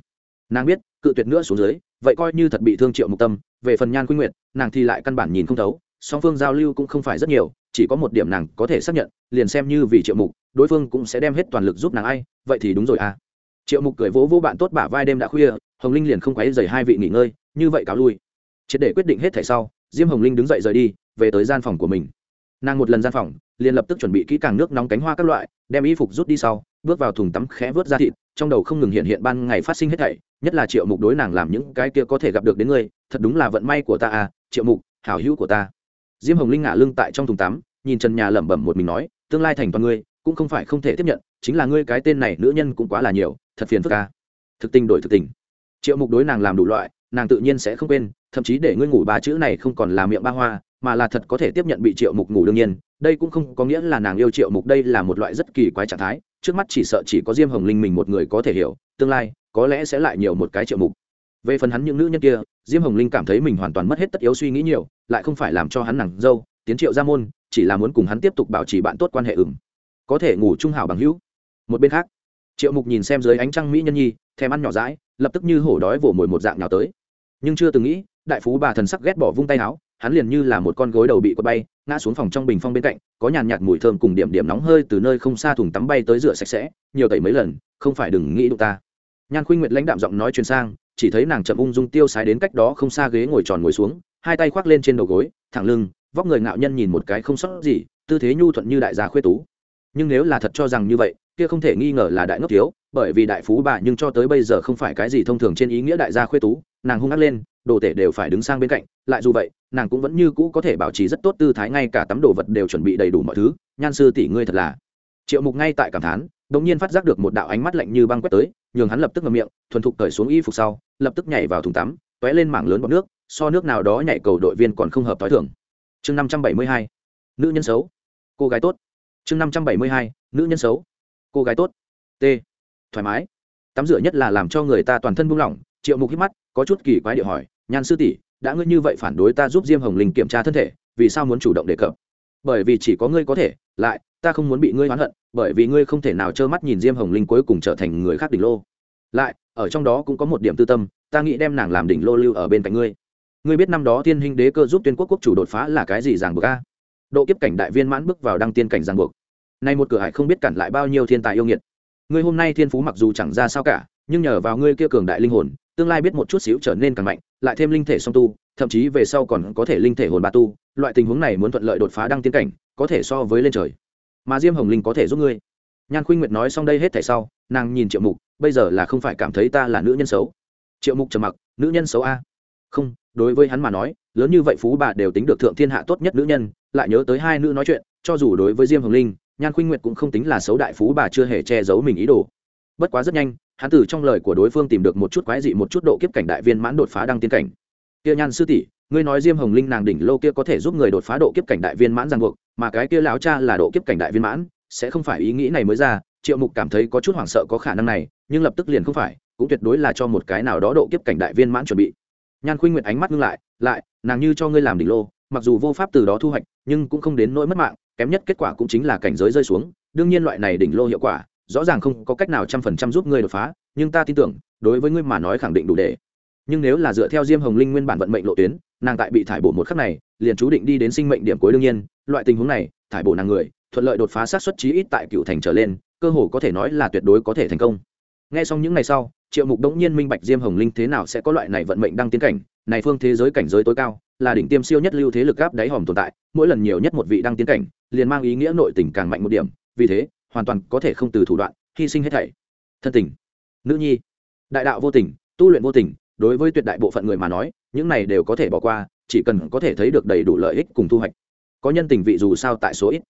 Nàng biết, cự tuyệt nữa xuống dưới, vậy coi như thật bị thương triệu mục tâm, về phần nhan quy nguyệt, nàng thì lại căn bản nhìn không thấu, song phương giao lưu cũng không phải rất nhiều, chỉ có một điểm nàng có thể xác nhận, liền xem như vì triệu mục đối phương cũng sẽ đem hết toàn lực giúp nàng ai, vậy thì đúng rồi à. Triệu mục cười vỗ vỗ bạn tốt bả vai đêm đã khuya, hồng linh liền không quấy dày hai vị nghỉ ngơi, như vậy cáo lui. Triệt để quyết định hết thảy sau, diêm hồng linh đứng dậy rời đi, về tới gian phòng của mình. Nàng một lần gian phòng, liền lập tức chuẩn bị kỹ càng nước nóng cánh hoa các loại, đem y phục rút đi sau, bước vào thùng tắm khẽ vớt ra thịt, trong đầu không ngừng hiện hiện ban ngày phát sinh hết thảy, nhất là triệu mục đối nàng làm những cái kia có thể gặp được đến ngươi thật đúng là vận may của ta à triệu mục, hảo hữu của ta. Diêm hồng linh ngả lưng tại trong thùng tắm, nhìn trần nhà lẩm bẩm một mình nói, tương lai thành toàn ngươi cũng không phải không thể tiếp nhận, chính là ngươi cái tên này nữ nhân cũng quá là nhiều, thật phiền phức ca thực tình đổi thực tình. Triệu mục đối nàng làm đủ loại, nàng tự nhiên sẽ không quên, thậm chí để ngươi ngủ ba chữ này không còn là miệng ba hoa, mà là thật có thể tiếp nhận bị triệu mục ngủ đương nhiên. Đây cũng không có nghĩa là nàng yêu triệu mục đây là một loại rất kỳ quái trạng thái, trước mắt chỉ sợ chỉ có diêm hồng linh mình một người có thể hiểu, tương lai, có lẽ sẽ lại nhiều một cái triệu mục. Về phần hắn những nữ nhân kia, diêm hồng linh cảm thấy mình hoàn toàn mất hết tất yếu suy nghĩ nhiều, lại không phải làm cho hắn nàng dâu, tiến triệu ra môn, chỉ là muốn cùng hắn tiếp tục bảo trì bạn tốt quan hệ ửng có thể ngủ trung hảo bằng hữu. Một bên khác, triệu mục nhìn xem dưới ánh trăng mỹ nhân nhi, thèm ăn nhỏ rãi lập tức như hổ đói vỗ mồi một dạng nào tới. Nhưng chưa từng nghĩ, đại phú bà thần sắc ghét bỏ vung tay áo, hắn liền như là một con gối đầu bị quật bay, ngã xuống phòng trong bình phong bên cạnh, có nhàn nhạt mùi thơm cùng điểm điểm nóng hơi từ nơi không xa thùng tắm bay tới rửa sạch sẽ, nhiều tẩy mấy lần, không phải đừng nghĩ đụng ta. Nhan khuynh nguyệt lãnh đạm giọng nói truyền sang, chỉ thấy nàng chậm ung dung tiêu sái đến cách đó không xa ghế ngồi tròn ngồi xuống, hai tay khoác lên trên đầu gối, thẳng lưng, vóc người ngạo nhân nhìn một cái không sót gì, tư thế nhu thuận như đại gia khuê tú nhưng nếu là thật cho rằng như vậy, kia không thể nghi ngờ là đại ngốc thiếu, bởi vì đại phú bà nhưng cho tới bây giờ không phải cái gì thông thường trên ý nghĩa đại gia khuê tú, nàng hung ác lên, đồ tể đều phải đứng sang bên cạnh, lại dù vậy, nàng cũng vẫn như cũ có thể bảo trì rất tốt tư thái ngay cả tắm đồ vật đều chuẩn bị đầy đủ mọi thứ, nhan sư tỷ ngươi thật là. Triệu mục ngay tại cảm thán đ ỗ n g nhiên phát giác được một đạo ánh mắt lạnh như băng quét tới, nhường hắn lập tức ngậm miệng, thuần thục cởi xuống y phục sau, lập tức nhảy vào thùng tắm t ó é lên mảng lớn bọc nước, so nước nào đó nhảy cầu đội viên còn không hợp t h o i thưởng chương năm trăm bảy mươi hai, nữ nhân xấu. Cô gái tốt chương năm trăm bảy mươi hai, nữ nhân xấu. Cô gái tốt. T. Thoải mái. Tắm rửa nhất là làm cho người ta toàn thân buông lỏng, triệu mục hít mắt, có chút kỳ quái điệu hỏi, nhan sư tỷ, đã ngươi như vậy phản đối ta giúp diêm hồng linh kiểm tra thân thể, vì sao muốn chủ động đề cập? Bởi vì chỉ có ngươi có thể, lại, ta không muốn bị ngươi oán hận, bởi vì ngươi không thể nào trơ mắt nhìn diêm hồng linh cuối cùng trở thành người khác đỉnh lô. Lại, ở trong đó cũng có một điểm tư tâm, ta nghĩ đem nàng làm đỉnh lô lưu ở bên cạnh ngươi. Ngươi biết năm đó thiên hình đế cơ giúp tuyên quốc quốc chủ đột phá là cái gì ràng buộc a? Độ kiếp cảnh đại viên mãn bước vào đăng tiên cảnh giang buộc. Nay một cửa hải không biết cản lại bao nhiêu thiên tài yêu nghiệt. Ngươi hôm nay thiên phú mặc dù chẳng ra sao cả, nhưng nhờ vào ngươi kia cường đại linh hồn, tương lai biết một chút xíu trở nên càng mạnh, lại thêm linh thể song tu, thậm chí về sau còn có thể linh thể hồn ba tu, loại tình huống này muốn thuận lợi đột phá đăng tiên cảnh, có thể so với lên trời. Mà diêm hồng linh có thể giúp ngươi. Nhan khuynh nguyệt nói xong đây hết thể sau, nàng nhìn triệu mục, bây giờ là không phải cảm thấy ta là nữ nhân xấu. Triệu mục trầm mặc, nữ nhân xấu a? Không, đối với hắn mà nói, lớn như vậy phú bà đều tính được thượng thiên hạ tốt nhất nữ nhân lại nhớ tới hai nữ nói chuyện, cho dù đối với diêm hồng linh, nhan khuynh nguyệt cũng không tính là xấu đại phú bà chưa hề che giấu mình ý đồ. Bất quá rất nhanh, hắn từ trong lời của đối phương tìm được một chút quái dị một chút độ kiếp cảnh đại viên mãn đột phá đăng tiên cảnh. Kia nhan sư tỷ, ngươi nói diêm hồng linh nàng đỉnh lô kia có thể giúp người đột phá độ kiếp cảnh đại viên mãn ràng buộc, mà cái kia lão cha là độ kiếp cảnh đại viên mãn, sẽ không phải ý nghĩ này mới ra. Triệu mục cảm thấy có chút hoảng sợ có khả năng này, nhưng lập tức liền không phải, cũng tuyệt đối là cho một cái nào đó độ kiếp cảnh đại viên mãn chuẩn bị. Nhan khuynh nguyệt ánh mắt ngưng lại lại, nàng như cho ngươi làm đỉnh lô mặc dù vô pháp từ đó thu hoạch, nhưng cũng không đến nỗi mất mạng, kém nhất kết quả cũng chính là cảnh giới rơi xuống. Đương nhiên loại này đỉnh lô hiệu quả, rõ ràng không có cách nào trăm phần trăm giúp ngươi đột phá, nhưng ta tin tưởng, đối với ngươi mà nói khẳng định đủ để. Nhưng nếu là dựa theo diêm hồng linh nguyên bản vận mệnh lộ tuyến, nàng tại bị thải bổ một khắc này, liền chú định đi đến sinh mệnh điểm cuối đương nhiên. Loại tình huống này, thải bổ nàng người, thuận lợi đột phá sát xuất chí ít tại cựu thành trở lên, cơ hồ có thể nói là tuyệt đối có thể thành công. Nghe xong những ngày sau triệu mục đống nhiên minh bạch diêm hồng linh thế nào sẽ có loại này vận mệnh đăng tiến cảnh, này phương thế giới cảnh giới tối cao, là đỉnh tiêm siêu nhất lưu thế lực gáp đáy hòm tồn tại, mỗi lần nhiều nhất một vị đăng tiến cảnh, liền mang ý nghĩa nội tình càng mạnh một điểm, vì thế, hoàn toàn có thể không từ thủ đoạn, hy sinh hết thảy. Thân tình. Nữ nhi. Đại đạo vô tình, tu luyện vô tình, đối với tuyệt đại bộ phận người mà nói, những này đều có thể bỏ qua, chỉ cần có thể thấy được đầy đủ lợi ích cùng thu hoạch. Có nhân tình vị dù sao tại số ít.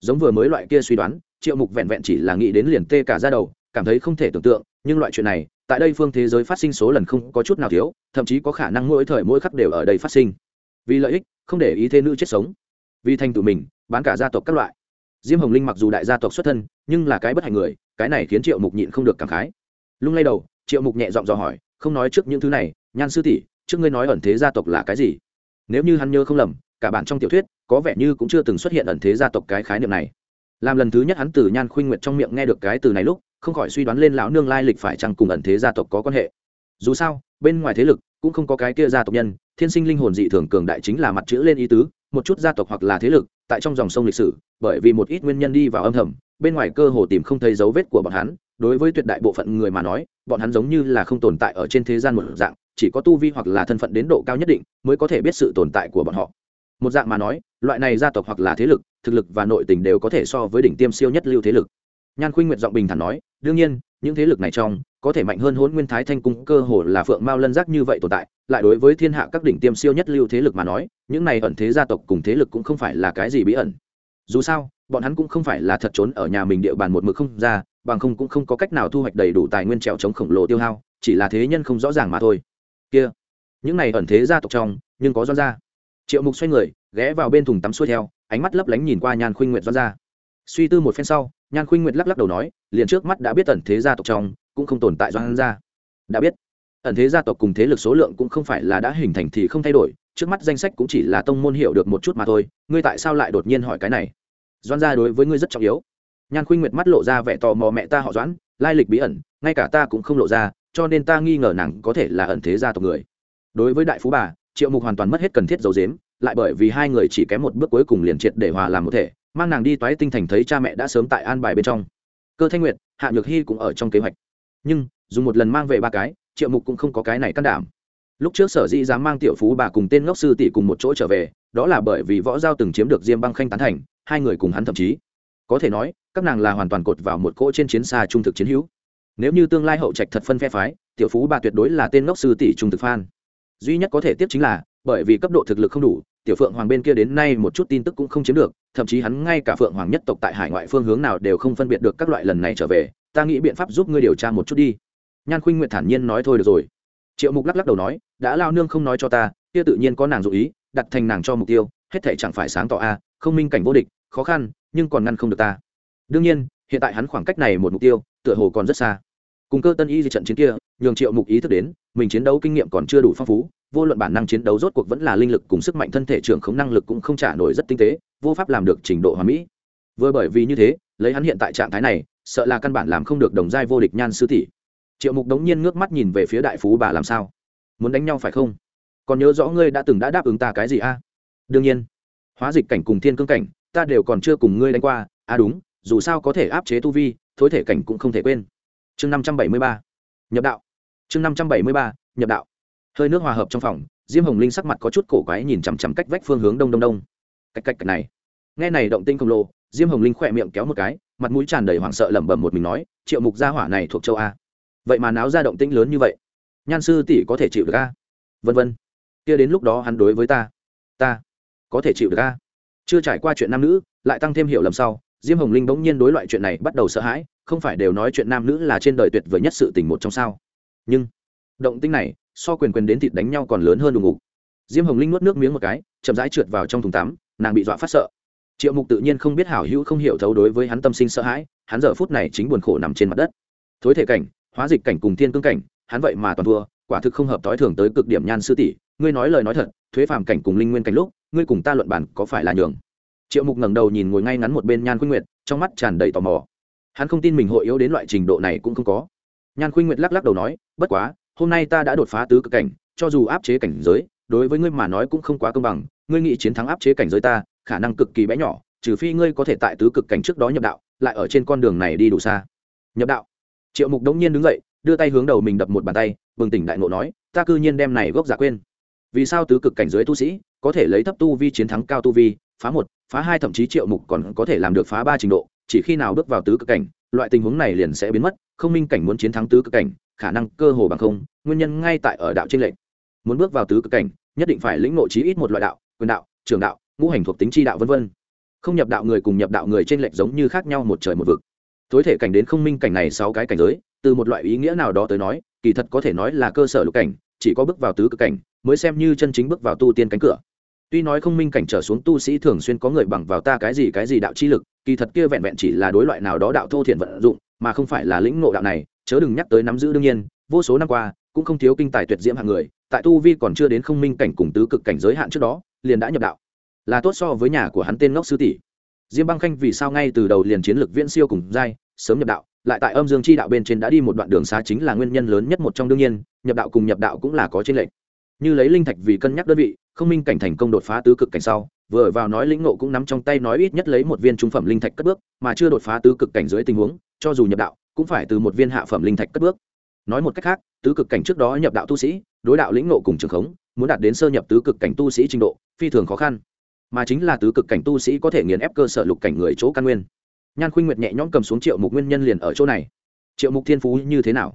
Giống vừa mới loại kia suy đoán, triệu mục vẹn vẹn chỉ là nghĩ đến liền tê cả ra đầu, cảm thấy không thể tưởng tượng, nhưng loại chuyện này tại đây phương thế giới phát sinh số lần không có chút nào thiếu, thậm chí có khả năng mỗi thời mỗi khắc đều ở đây phát sinh. Vì lợi ích, không để ý thế nữ chết sống. Vì thành tự mình, bán cả gia tộc các loại. Diêm hồng linh mặc dù đại gia tộc xuất thân, nhưng là cái bất hạnh người, cái này khiến triệu mục nhịn không được cảm khái. Lung lay đầu, triệu mục nhẹ giọng dò hỏi, không nói trước những thứ này, nhan sư tỷ, trước ngươi nói ẩn thế gia tộc là cái gì? Nếu như hắn nhớ không lầm, cả bản trong tiểu thuyết, có vẻ như cũng chưa từng xuất hiện ẩn thế gia tộc cái khái niệm này làm lần thứ nhất hắn từ nhan khuynh nguyệt trong miệng nghe được cái từ này lúc, không khỏi suy đoán lên lão nương lai lịch phải chăng cùng ẩn thế gia tộc có quan hệ. Dù sao, bên ngoài thế lực cũng không có cái kia gia tộc nhân, thiên sinh linh hồn dị thường cường đại chính là mặt chữ lên ý tứ, một chút gia tộc hoặc là thế lực, tại trong dòng sông lịch sử, bởi vì một ít nguyên nhân đi vào âm thầm, bên ngoài cơ hồ tìm không thấy dấu vết của bọn hắn, đối với tuyệt đại bộ phận người mà nói, bọn hắn giống như là không tồn tại ở trên thế gian một dạng, chỉ có tu vi hoặc là thân phận đến độ cao nhất định, mới có thể biết sự tồn tại của bọn họ. Một dạng mà nói loại này gia tộc hoặc là thế lực, thực lực và nội tình đều có thể so với đỉnh tiêm siêu nhất lưu thế lực. Nhan khuynh nguyệt giọng bình thản nói, đương nhiên, những thế lực này trong, có thể mạnh hơn hôn nguyên thái thanh cung, cơ hồ là phượng mao lân giác như vậy tồn tại. Lại đối với thiên hạ các đỉnh tiêm siêu nhất lưu thế lực mà nói, những này ẩn thế gia tộc cùng thế lực cũng không phải là cái gì bí ẩn. Dù sao, bọn hắn cũng không phải là thật trốn ở nhà mình địa bàn một mực không ra, bằng không cũng không có cách nào thu hoạch đầy đủ tài nguyên trèo chống khổng lồ tiêu hao, chỉ là thế nhân không rõ ràng mà thôi. Kia, những này ẩn thế gia tộc trong, nhưng có do ra triệu mục xoay người ghé vào bên thùng tắm xuôi theo, ánh mắt lấp lánh nhìn qua nhan khuynh nguyệt do ra. Suy tư một phen sau, nhan khuynh nguyệt lắc lắc đầu nói, liền trước mắt đã biết ẩn thế gia tộc trong, cũng không tồn tại doan gia đã biết. Ẩn thế gia tộc cùng thế lực số lượng cũng không phải là đã hình thành thì không thay đổi, trước mắt danh sách cũng chỉ là tông môn hiểu được một chút mà thôi, ngươi tại sao lại đột nhiên hỏi cái này? Doan gia đối với ngươi rất trọng yếu. Nhan khuynh nguyệt mắt lộ ra vẻ tò mò mẹ ta họ doãn, lai lịch bí ẩn, ngay cả ta cũng không lộ ra, cho nên ta nghi ngờ nàng có thể là ẩn thế gia tộc người. Đối với đại phú bà, triệu mục hoàn toàn mất hết cần thiết dấu dếm lại bởi vì hai người chỉ kém một bước cuối cùng liền triệt để hòa làm một thể, mang nàng đi toái tinh thành thấy cha mẹ đã sớm tại an bài bên trong. Cơ thanh nguyệt, hạ nhược hy cũng ở trong kế hoạch. Nhưng dùng một lần mang về ba cái, triệu mục cũng không có cái này can đảm. Lúc trước sở dĩ dám mang tiểu phú bà cùng tên ngốc sư tỷ cùng một chỗ trở về, đó là bởi vì võ giao từng chiếm được diêm băng khanh tán thành, hai người cùng hắn thậm chí. Có thể nói, các nàng là hoàn toàn cột vào một cỗ trên chiến xa trung thực chiến hữu. Nếu như tương lai hậu trạch thật phân phe phái, tiểu phú bà tuyệt đối là tên ngốc sư tỷ trung thực phan duy nhất có thể tiếp chính là, bởi vì cấp độ thực lực không đủ tiểu phượng hoàng bên kia đến nay một chút tin tức cũng không chiếm được, thậm chí hắn ngay cả phượng hoàng nhất tộc tại hải ngoại phương hướng nào đều không phân biệt được các loại lần này trở về, ta nghĩ biện pháp giúp ngươi điều tra một chút đi. Nhan khuynh nguyện thản nhiên nói thôi được rồi. Triệu mục lắc lắc đầu nói, đã lao nương không nói cho ta, kia tự nhiên có nàng dụ ý, đặt thành nàng cho mục tiêu, hết thể chẳng phải sáng tỏ a, không minh cảnh vô địch, khó khăn, nhưng còn ngăn không được ta. Đương nhiên, hiện tại hắn khoảng cách này một mục tiêu, tựa hồ còn rất xa. Cùng cơ tân y di trận chiến kia, nhường triệu mục ý thức đến, mình chiến đấu kinh nghiệm còn chưa đủ phong phú vô luận bản năng chiến đấu rốt cuộc vẫn là linh lực cùng sức mạnh thân thể trưởng khống năng lực cũng không trả nổi rất tinh tế, vô pháp làm được trình độ hoàn mỹ. Vừa bởi vì như thế, lấy hắn hiện tại trạng thái này, sợ là căn bản làm không được đồng giai vô địch nhan sư tỷ. Triệu mục đống nhiên ngước mắt nhìn về phía đại phú bà làm sao? Muốn đánh nhau phải không? Còn nhớ rõ ngươi đã từng đã đáp ứng ta cái gì a? Đương nhiên. Hóa dịch cảnh cùng thiên cương cảnh, ta đều còn chưa cùng ngươi đánh qua. À đúng, dù sao có thể áp chế tu vi, thối thể cảnh cũng không thể quên. Chương năm trăm bảy mươi ba. Nhập đạo. Chương năm trăm bảy mươi ba, nhập đạo hơi nước hòa hợp trong phòng, diêm hồng linh sắc mặt có chút cổ quái nhìn chằm chằm cách vách phương hướng đông đông đông. Cách cách cách này. Nghe này động tinh khổng lồ, diêm hồng linh khỏe miệng kéo một cái, mặt mũi tràn đầy hoảng sợ lẩm bẩm một mình nói, triệu mục gia hỏa này thuộc châu a. Vậy mà náo ra động tĩnh lớn như vậy. Nhan sư tỷ có thể chịu được a? Vân vân. Kia đến lúc đó hắn đối với ta ta có thể chịu được a. Chưa trải qua chuyện nam nữ, lại tăng thêm hiểu lầm sau, diêm hồng linh bỗng nhiên đối loại chuyện này bắt đầu sợ hãi, không phải đều nói chuyện nam nữ là trên đời tuyệt vời nhất sự tình một trong sao. Nhưng, động tinh này so quyền quyền đến thịt đánh nhau còn lớn hơn đùng ngục. Diêm hồng linh nuốt nước miếng một cái, chậm rãi trượt vào trong thùng tắm, nàng bị dọa phát sợ. Triệu mục tự nhiên không biết hảo hữu không hiểu thấu đối với hắn tâm sinh sợ hãi, hắn giờ phút này chính buồn khổ nằm trên mặt đất. Thối thể cảnh, hóa dịch cảnh cùng thiên cương cảnh, hắn vậy mà toàn thua, quả thực không hợp t thường tới cực điểm nhan sư tỷ, ngươi nói lời nói thật, thuế phàm cảnh cùng linh nguyên cảnh lúc, ngươi cùng ta luận bản có phải là nhường? Triệu mục ngẩng đầu nhìn ngồi ngay ngắn một bên nhan khuynh nguyệt, trong mắt tràn đầy tò mò. Hắn không tin mình hội yếu đến loại trình độ này cũng không có. Nhan khuynh nguyệt lắc lắc đầu nói, bất quá hôm nay ta đã đột phá tứ cực cảnh, cho dù áp chế cảnh giới, đối với ngươi mà nói cũng không quá công bằng, ngươi nghĩ chiến thắng áp chế cảnh giới ta, khả năng cực kỳ bé nhỏ, trừ phi ngươi có thể tại tứ cực cảnh trước đó nhập đạo, lại ở trên con đường này đi đủ xa. Nhập đạo. Triệu mục đống nhiên đứng dậy, đưa tay hướng đầu mình đập một bàn tay, bừng tỉnh đại ngộ nói, ta cư nhiên đem này gốc giả quên. Vì sao tứ cực cảnh giới tu sĩ có thể lấy thấp tu vi chiến thắng cao tu vi, phá một, phá hai thậm chí triệu mục còn có thể làm được phá ba trình độ, chỉ khi nào bước vào tứ cực cảnh, loại tình huống này liền sẽ biến mất, không minh cảnh muốn chiến thắng tứ cực cảnh khả năng cơ hồ bằng không, nguyên nhân ngay tại ở đạo trên lệnh muốn bước vào tứ cực cảnh, nhất định phải lĩnh ngộ chí ít một loại đạo, quyền đạo, trường đạo, ngũ hành thuộc tính chi đạo vân vân. Không nhập đạo người cùng nhập đạo người trên lệnh giống như khác nhau một trời một vực. Tối thể cảnh đến không minh cảnh này sáu cái cảnh giới, từ một loại ý nghĩa nào đó tới nói, kỳ thật có thể nói là cơ sở lục cảnh, chỉ có bước vào tứ cực cảnh mới xem như chân chính bước vào tu tiên cánh cửa. Tuy nói không minh cảnh trở xuống tu sĩ thường xuyên có người bằng vào ta cái gì cái gì đạo chi lực, kỳ thật kia vẹn vẹn chỉ là đối loại nào đó đạo thô thiện vận dụng, mà không phải là lĩnh ngộ đạo này chớ đừng nhắc tới nắm giữ đương nhiên, vô số năm qua, cũng không thiếu kinh tài tuyệt diễm hạng người, tại tu vi còn chưa đến không minh cảnh cùng tứ cực cảnh giới hạn trước đó, liền đã nhập đạo. Là tốt so với nhà của hắn tên ngốc sư tỷ. Diêm băng khanh vì sao ngay từ đầu liền chiến lược viễn siêu cùng giai, sớm nhập đạo, lại tại âm dương chi đạo bên trên đã đi một đoạn đường xa chính là nguyên nhân lớn nhất một trong đương nhiên, nhập đạo cùng nhập đạo cũng là có trên lệnh như lấy linh thạch vì cân nhắc đơn vị, không minh cảnh thành công đột phá tứ cực cảnh sau, vừa vào nói lĩnh ngộ cũng nắm trong tay nói ít nhất lấy một viên trung phẩm linh thạch cất bước, mà chưa đột phá tứ cực cảnh dưới tình huống, cho dù nhập đạo cũng phải từ một viên hạ phẩm linh thạch cất bước. Nói một cách khác, tứ cực cảnh trước đó nhập đạo tu sĩ, đối đạo lĩnh ngộ cùng trường khống, muốn đạt đến sơ nhập tứ cực cảnh tu sĩ trình độ, phi thường khó khăn. Mà chính là tứ cực cảnh tu sĩ có thể nghiền ép cơ sở lục cảnh người chỗ căn nguyên. Nhan khuynh nguyệt nhẹ nhõm cầm xuống triệu mục nguyên nhân liền ở chỗ này. Triệu mục thiên phú như thế nào?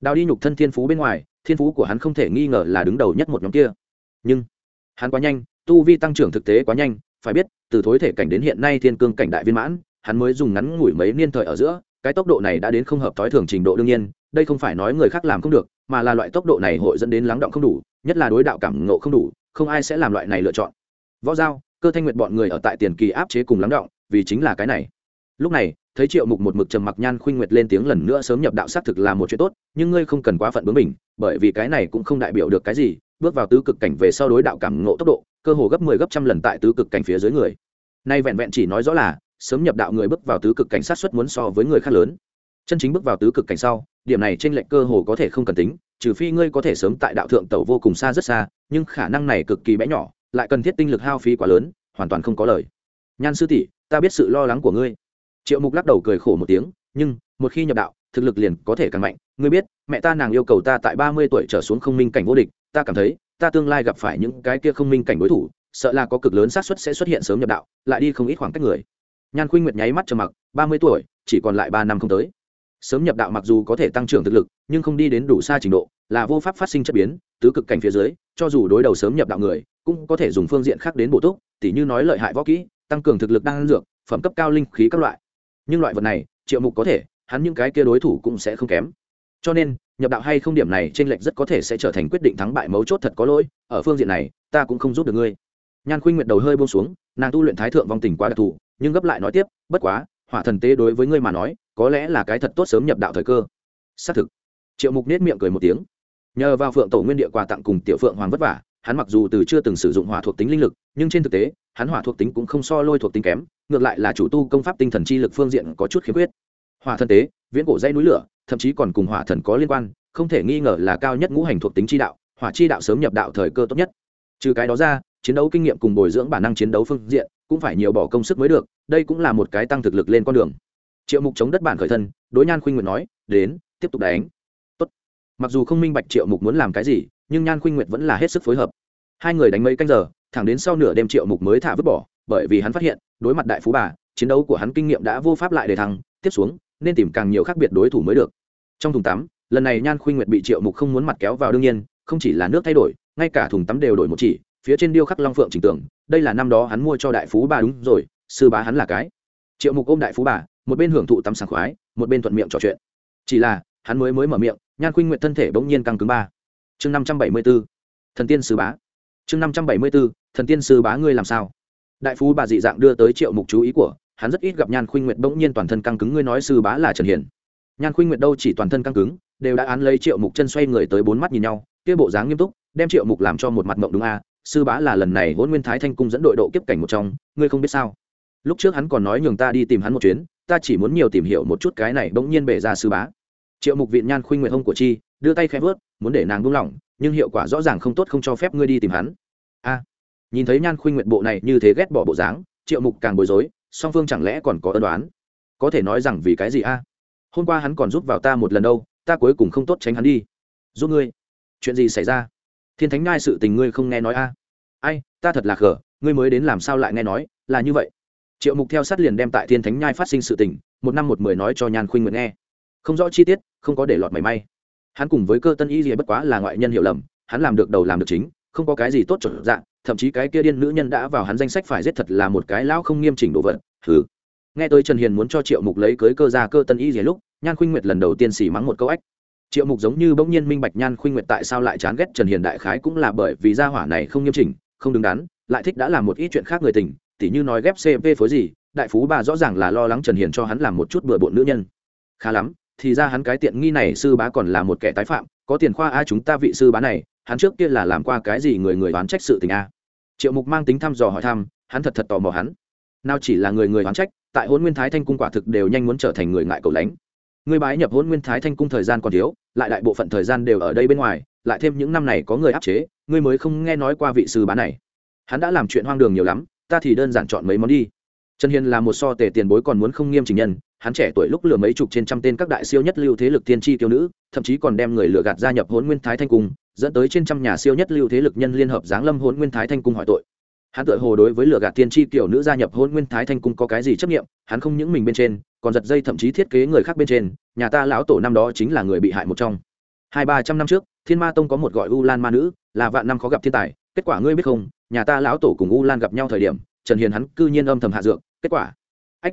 Đào đi nhục thân thiên phú bên ngoài, thiên phú của hắn không thể nghi ngờ là đứng đầu nhất một nhóm kia. Nhưng, hắn quá nhanh, tu vi tăng trưởng thực tế quá nhanh, phải biết, từ thối thể cảnh đến hiện nay thiên cương cảnh đại viên mãn, hắn mới dùng ngắn ngủi mấy niên thời ở giữa cái tốc độ này đã đến không hợp thói thường trình độ đương nhiên, đây không phải nói người khác làm không được, mà là loại tốc độ này hội dẫn đến lắng động không đủ, nhất là đối đạo cảm ngộ không đủ, không ai sẽ làm loại này lựa chọn. Võ giao, cơ thanh nguyệt bọn người ở tại tiền kỳ áp chế cùng lắng động, vì chính là cái này. Lúc này, thấy triệu mục một mực trầm mặc nhan khuynh nguyệt lên tiếng lần nữa sớm nhập đạo xác thực là một chuyện tốt, nhưng ngươi không cần quá phận bướng mình bởi vì cái này cũng không đại biểu được cái gì, bước vào tứ cực cảnh về sau đối đạo cảm ngộ tốc độ, cơ hồ gấp mười 10 gấp trăm lần tại tứ cực cảnh phía dưới người. Nay vẹn vẹn chỉ nói rõ là sớm nhập đạo người bước vào tứ cực cảnh sát xuất muốn so với người khác lớn. Chân chính bước vào tứ cực cảnh sau, điểm này trên lệnh cơ hồ có thể không cần tính, trừ phi ngươi có thể sớm tại đạo thượng tẩu vô cùng xa rất xa, nhưng khả năng này cực kỳ bé nhỏ, lại cần thiết tinh lực hao phí quá lớn, hoàn toàn không có lời. Nhan sư tỷ, ta biết sự lo lắng của ngươi. Triệu mục lắc đầu cười khổ một tiếng, nhưng, một khi nhập đạo, thực lực liền có thể càng mạnh. Ngươi biết, mẹ ta nàng yêu cầu ta tại ba mươi tuổi trở xuống không minh cảnh vô địch, ta cảm thấy, ta tương lai gặp phải những cái kia không minh cảnh đối thủ, sợ là có cực lớn xác suất sẽ xuất hiện sớm nhập đạo, lại đi không ít khoảng cách người nhan khuynh nguyệt nháy mắt trầm mặc, ba mươi tuổi, chỉ còn lại ba năm không tới. Sớm nhập đạo mặc dù có thể tăng trưởng thực lực, nhưng không đi đến đủ xa trình độ, là vô pháp phát sinh chất biến, tứ cực cảnh phía dưới, cho dù đối đầu sớm nhập đạo người, cũng có thể dùng phương diện khác đến bổ túc, tỉ như nói lợi hại võ kỹ, tăng cường thực lực đang dược, phẩm cấp cao linh khí các loại. Nhưng loại vật này, triệu mục có thể, hắn những cái kia đối thủ cũng sẽ không kém. Cho nên, nhập đạo hay không điểm này trên lệch rất có thể sẽ trở thành quyết định thắng bại mấu chốt thật có lỗi, ở phương diện này, ta cũng không giúp được ngươi. Nhan khuynh nguyệt đầu hơi buông xuống, nàng tu luyện thái thượng vong tình quá đặc thù nhưng gấp lại nói tiếp, bất quá, hỏa thần tế đối với ngươi mà nói, có lẽ là cái thật tốt sớm nhập đạo thời cơ. Xác thực. Triệu mục nết miệng cười một tiếng. Nhờ vào phượng tổ nguyên địa quà tặng cùng tiểu phượng hoàng vất vả, hắn mặc dù từ chưa từng sử dụng hỏa thuộc tính linh lực, nhưng trên thực tế, hắn hỏa thuộc tính cũng không so lôi thuộc tính kém, ngược lại là chủ tu công pháp tinh thần chi lực phương diện có chút khiếm khuyết. Hỏa thần tế, viễn cổ dây núi lửa, thậm chí còn cùng hỏa thần có liên quan, không thể nghi ngờ là cao nhất ngũ hành thuộc tính chi đạo, hỏa chi đạo sớm nhập đạo thời cơ tốt nhất. Trừ cái đó ra, chiến đấu kinh nghiệm cùng bồi dưỡng bản năng chiến đấu phương diện cũng phải nhiều bỏ công sức mới được, đây cũng là một cái tăng thực lực lên con đường. Triệu mục chống đất bản khởi thân, đối nhan khuynh nguyệt nói, đến, tiếp tục đánh. Tốt. mặc dù không minh bạch triệu mục muốn làm cái gì, nhưng nhan khuynh nguyệt vẫn là hết sức phối hợp. Hai người đánh mấy canh giờ, thẳng đến sau nửa đêm triệu mục mới thả vứt bỏ, bởi vì hắn phát hiện, đối mặt đại phú bà, chiến đấu của hắn kinh nghiệm đã vô pháp lại để thăng, tiếp xuống, nên tìm càng nhiều khác biệt đối thủ mới được. Trong thùng tắm, lần này nhan khuynh nguyệt bị triệu mục không muốn mặt kéo vào đương nhiên, không chỉ là nước thay đổi, ngay cả thùng tắm đều đổi một chỉ phía trên điêu khắc long phượng trình tưởng đây là năm đó hắn mua cho đại phú bà đúng rồi, sư bá hắn là cái. Triệu mục ôm đại phú bà, một bên hưởng thụ tắm sảng khoái, một bên thuận miệng trò chuyện. Chỉ là, hắn mới mới mở miệng, nhan khuynh nguyện thân thể bỗng nhiên căng cứng ba. Chương năm trăm bảy mươi b ố thần tiên sư bá. Chương năm trăm bảy mươi b ố thần tiên sư bá ngươi làm sao? Đại phú bà dị dạng đưa tới triệu mục chú ý của, hắn rất ít gặp nhan khuynh nguyện bỗng nhiên toàn thân căng cứng, ngươi nói sư bá là trần hiền. Nhan khuynh nguyện đâu chỉ toàn thân căng cứng, đều đã án lấy triệu mục chân xoay người tới bốn mắt nhìn nhau, kia bộ dáng nghiêm túc, đem triệu mục làm cho một mặt mộng đúng a sư bá là lần này hôn nguyên thái thanh cung dẫn đội độ kiếp cảnh một trong, ngươi không biết sao? Lúc trước hắn còn nói nhường ta đi tìm hắn một chuyến, ta chỉ muốn nhiều tìm hiểu một chút cái này bỗng nhiên bể ra sư bá. Triệu mục viện nhan khuynh nguyện hông của chi, đưa tay khẽ vớt, muốn để nàng buông lỏng, nhưng hiệu quả rõ ràng không tốt không cho phép ngươi đi tìm hắn. A! Nhìn thấy nhan khuynh nguyện bộ này như thế ghét bỏ bộ dáng, triệu mục càng bối rối, song phương chẳng lẽ còn có ân đoán có thể nói rằng vì cái gì a? Hôm qua hắn còn giúp vào ta một lần đâu, ta cuối cùng không tốt tránh hắn đi. Giúp ngươi. Chuyện gì xảy ra? Thiên thánh ngai sự tình ngươi không nghe nói a? Ai, ta thật là khờ, ngươi mới đến làm sao lại nghe nói, là như vậy. Triệu mục theo sát liền đem tại thiên thánh nhai phát sinh sự tình, một năm một mười nói cho nhan khuynh nguyện nghe. Không rõ chi tiết, không có để lọt mảy may. Hắn cùng với cơ tân y gì bất quá là ngoại nhân hiểu lầm, hắn làm được đầu làm được chính, không có cái gì tốt chuẩn dạng, thậm chí cái kia điên nữ nhân đã vào hắn danh sách phải giết thật là một cái lão không nghiêm chỉnh đồ vật thứ nghe tới trần hiền muốn cho triệu mục lấy cưới cơ ra cơ tân y gì lúc, nhan khuynh nguyệt lần đầu tiên xỉ mắng một câu ách triệu mục giống như bỗng nhiên minh bạch nhan khuynh nguyệt tại sao lại chán ghét trần hiền đại khái cũng là bởi vì gia hỏa này không nghiêm chỉnh, không đứng đắn, lại thích đã làm một ít chuyện khác người tình, tỉ như nói ghép cp phối gì, đại phú bà rõ ràng là lo lắng trần hiền cho hắn làm một chút bừa bộn nữ nhân. Khá lắm, thì ra hắn cái tiện nghi này sư bá còn là một kẻ tái phạm, có tiền khoa a chúng ta vị sư bá này, hắn trước kia là làm qua cái gì người người đoán trách sự tình a? Triệu mục mang tính thăm dò hỏi thăm, hắn thật thật tò mò hắn. Nào chỉ là người người đoán trách, tại hôn nguyên thái thanh cung quả thực đều nhanh muốn trở thành người ngại cầu lánh Ngươi bái nhập hôn nguyên thái thanh cung thời gian còn thiếu, lại đại bộ phận thời gian đều ở đây bên ngoài, lại thêm những năm này có người áp chế, ngươi mới không nghe nói qua vị sư bá này. Hắn đã làm chuyện hoang đường nhiều lắm, ta thì đơn giản chọn mấy món đi. Trần hiền là một so tề tiền bối còn muốn không nghiêm chỉnh nhân, hắn trẻ tuổi lúc lừa mấy chục trên trăm tên các đại siêu nhất lưu thế lực tiên tri tiêu nữ, thậm chí còn đem người lừa gạt gia nhập hôn nguyên thái thanh cung, dẫn tới trên trăm nhà siêu nhất lưu thế lực nhân liên hợp giáng lâm hôn nguyên thái thanh cung hỏi tội hắn tự hồ đối với lửa gạt tiên tri tiểu nữ gia nhập hôn nguyên thái thanh cung có cái gì chấp nghiệm hắn không những mình bên trên, còn giật dây thậm chí thiết kế người khác bên trên, nhà ta lão tổ năm đó chính là người bị hại một trong. Hai ba trăm năm trước, thiên ma tông có một gọi u lan ma nữ, là vạn năm khó gặp thiên tài, kết quả ngươi biết không, nhà ta lão tổ cùng u lan gặp nhau thời điểm, trần hiền hắn cư nhiên âm thầm hạ dược, kết quả. Ách,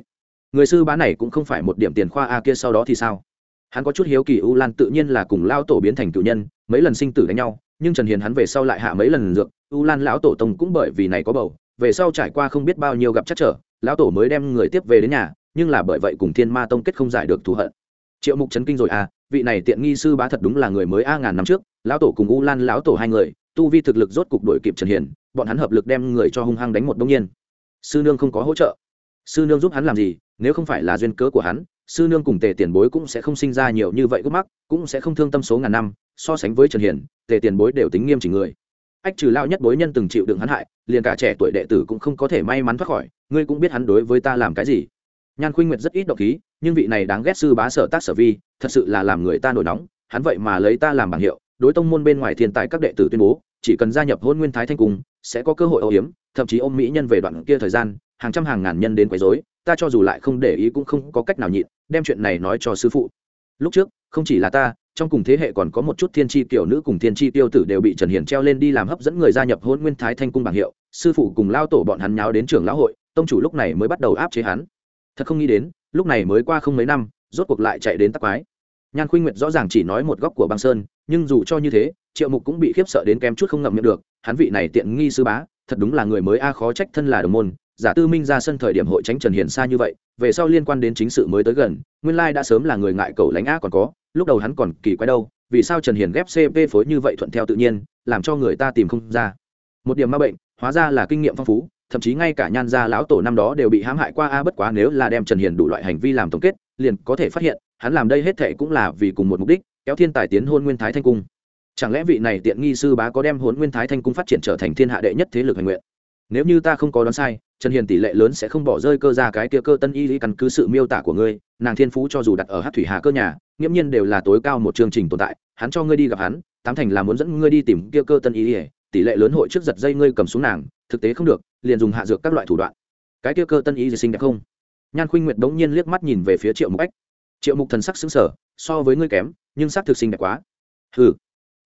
người sư bá này cũng không phải một điểm tiền khoa a kia sau đó thì sao? Hắn có chút hiếu kỳ u lan tự nhiên là cùng lao tổ biến thành cựu nhân, mấy lần sinh tử đánh nhau nhưng trần hiền hắn về sau lại hạ mấy lần dược u lan lão tổ tông cũng bởi vì này có bầu, về sau trải qua không biết bao nhiêu gặp chắc trở, lão tổ mới đem người tiếp về đến nhà, nhưng là bởi vậy cùng thiên ma tông kết không giải được thù hận. Triệu mục chấn kinh rồi à vị này tiện nghi sư bá thật đúng là người mới a ngàn năm trước, lão tổ cùng u lan lão tổ hai người, tu vi thực lực rốt cục đổi kịp trần hiền, bọn hắn hợp lực đem người cho hung hăng đánh một đông nhiên. Sư nương không có hỗ trợ. Sư nương giúp hắn làm gì, nếu không phải là duyên cớ của hắn sư nương cùng tề tiền bối cũng sẽ không sinh ra nhiều như vậy gốc mắc, cũng sẽ không thương tâm số ngàn năm, so sánh với trần hiền, tề tiền bối đều tính nghiêm chỉnh người. Ách trừ lao nhất bối nhân từng chịu đựng hắn hại, liền cả trẻ tuổi đệ tử cũng không có thể may mắn thoát khỏi, ngươi cũng biết hắn đối với ta làm cái gì. Nhan khuynh nguyệt rất ít động khí, nhưng vị này đáng ghét sư bá sở tác sở vi, thật sự là làm người ta nổi nóng, hắn vậy mà lấy ta làm bảng hiệu, đối tông môn bên ngoài thiên tài các đệ tử tuyên bố, chỉ cần gia nhập hôn nguyên thái thanh cung, sẽ có cơ hội âu hiếm thậm chí ôm mỹ nhân về đoạn kia thời gian, hàng trăm hàng ngàn nhân đến quấy rối, ta cho dù lại không để ý cũng không có cách nào nhịn đem chuyện này nói cho sư phụ. Lúc trước, không chỉ là ta, trong cùng thế hệ còn có một chút thiên tri tiểu nữ cùng thiên tri tiêu tử đều bị trần hiền treo lên đi làm hấp dẫn người gia nhập hôn nguyên thái thanh cung bảng hiệu. Sư phụ cùng lao tổ bọn hắn nháo đến trường lão hội, tông chủ lúc này mới bắt đầu áp chế hắn. Thật không nghĩ đến, lúc này mới qua không mấy năm, rốt cuộc lại chạy đến tắc quái. Nhan khuynh nguyệt rõ ràng chỉ nói một góc của băng sơn, nhưng dù cho như thế, triệu mục cũng bị khiếp sợ đến kém chút không ngậm miệng được. Hắn vị này tiện nghi sư bá, thật đúng là người mới a, khó trách thân là đồng môn giả tư minh ra sân thời điểm hội tránh trần hiền xa như vậy, về sau liên quan đến chính sự mới tới gần, nguyên lai đã sớm là người ngại cầu lãnh á còn có, lúc đầu hắn còn kỳ quái đâu, vì sao trần hiền ghép cp phối như vậy thuận theo tự nhiên, làm cho người ta tìm không ra. Một điểm ma bệnh, hóa ra là kinh nghiệm phong phú, thậm chí ngay cả nhan gia lão tổ năm đó đều bị hãm hại qua a bất quá nếu là đem trần hiền đủ loại hành vi làm tổng kết, liền có thể phát hiện, hắn làm đây hết thệ cũng là vì cùng một mục đích, kéo thiên tài tiến hôn nguyên thái thanh cung. Chẳng lẽ vị này tiện nghi sư bá có đem hôn nguyên thái thanh cung phát triển trở thành thiên hạ đệ nhất thế lực hành nguyện? Nếu như ta không có đoán sai trần hiền tỷ lệ lớn sẽ không bỏ rơi cơ ra cái kia cơ tân y lý căn cứ sự miêu tả của ngươi, nàng thiên phú cho dù đặt ở hát thủy hà cơ nhà, nghiễm nhiên đều là tối cao một chương trình tồn tại, hắn cho ngươi đi gặp hắn, tám thành là muốn dẫn ngươi đi tìm kia cơ tân y lý, tỷ lệ lớn hội trước giật dây ngươi cầm xuống nàng, thực tế không được, liền dùng hạ dược các loại thủ đoạn. Cái kia cơ tân y sinh đẹp không? Nhan khuynh nguyệt đống nhiên liếc mắt nhìn về phía triệu mục ách triệu mục thần sắc xứng sở so với ngươi kém, nhưng sắc thực sinh đẹp quá. Ừ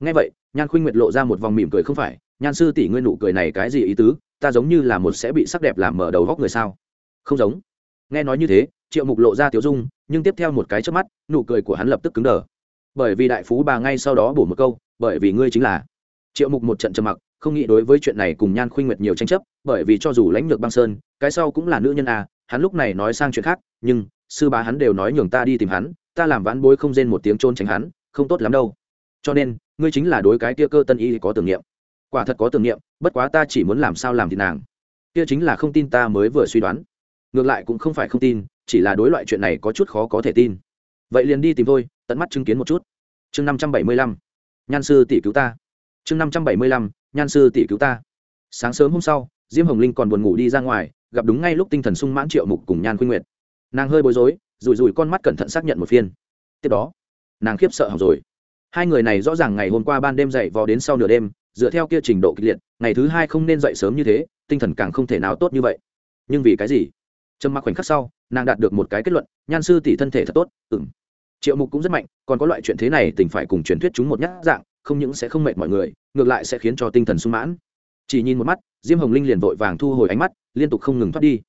nghe vậy, nhan khuynh nguyệt lộ ra một vòng mỉm cười không phải, nhan sư tỷ, ngươi nụ cười này cái gì ý tứ? Ta giống như là một sẽ bị sắc đẹp làm mở đầu góc người sao? Không giống. Nghe nói như thế, triệu mục lộ ra tiếu dung, nhưng tiếp theo một cái trước mắt, nụ cười của hắn lập tức cứng đờ. Bởi vì đại phú bà ngay sau đó bổ một câu, bởi vì ngươi chính là triệu mục một trận trầm mặc, không nghĩ đối với chuyện này cùng nhan khuynh nguyệt nhiều tranh chấp, bởi vì cho dù lãnh lược băng sơn, cái sau cũng là nữ nhân à hắn lúc này nói sang chuyện khác, nhưng sư bá hắn đều nói nhường ta đi tìm hắn, ta làm vãn bối không rên một tiếng trôn tránh hắn, không tốt lắm đâu. Cho nên, ngươi chính là đối cái kia cơ tân y có tưởng niệm quả thật có tưởng niệm, bất quá ta chỉ muốn làm sao làm thì nàng. Kia chính là không tin ta mới vừa suy đoán. Ngược lại cũng không phải không tin, chỉ là đối loại chuyện này có chút khó có thể tin. Vậy liền đi tìm tôi tận mắt chứng kiến một chút. Chương năm trăm bảy mươi lăm. Nhan sư tỷ cứu ta. Chương năm trăm bảy mươi lăm. Nhan sư tỷ cứu ta. Sáng sớm hôm sau, diêm hồng linh còn buồn ngủ đi ra ngoài, gặp đúng ngay lúc tinh thần sung mãn triệu mục cùng nhan khuyên nguyệt. Nàng hơi bối rối, rủi rủi con mắt cẩn thận xác nhận một phiên. Tiếp đó, nàng khiếp sợ hỏng rồi. Hai người này rõ ràng ngày hôm qua ban đêm dậy vò đến sau nửa đêm dựa theo kia trình độ kịch liệt, ngày thứ hai không nên dậy sớm như thế, tinh thần càng không thể nào tốt như vậy. Nhưng vì cái gì? Trầm mặc khoảnh khắc sau, nàng đạt được một cái kết luận, nhan sư tỷ thân thể thật tốt ừng triệu mục cũng rất mạnh, còn có loại chuyện thế này tỉnh phải cùng truyền thuyết chúng một nhát dạng, không những sẽ không mệt mọi người, ngược lại sẽ khiến cho tinh thần sung mãn. Chỉ nhìn một mắt, diêm hồng linh liền vội vàng thu hồi ánh mắt, liên tục không ngừng thoát đi.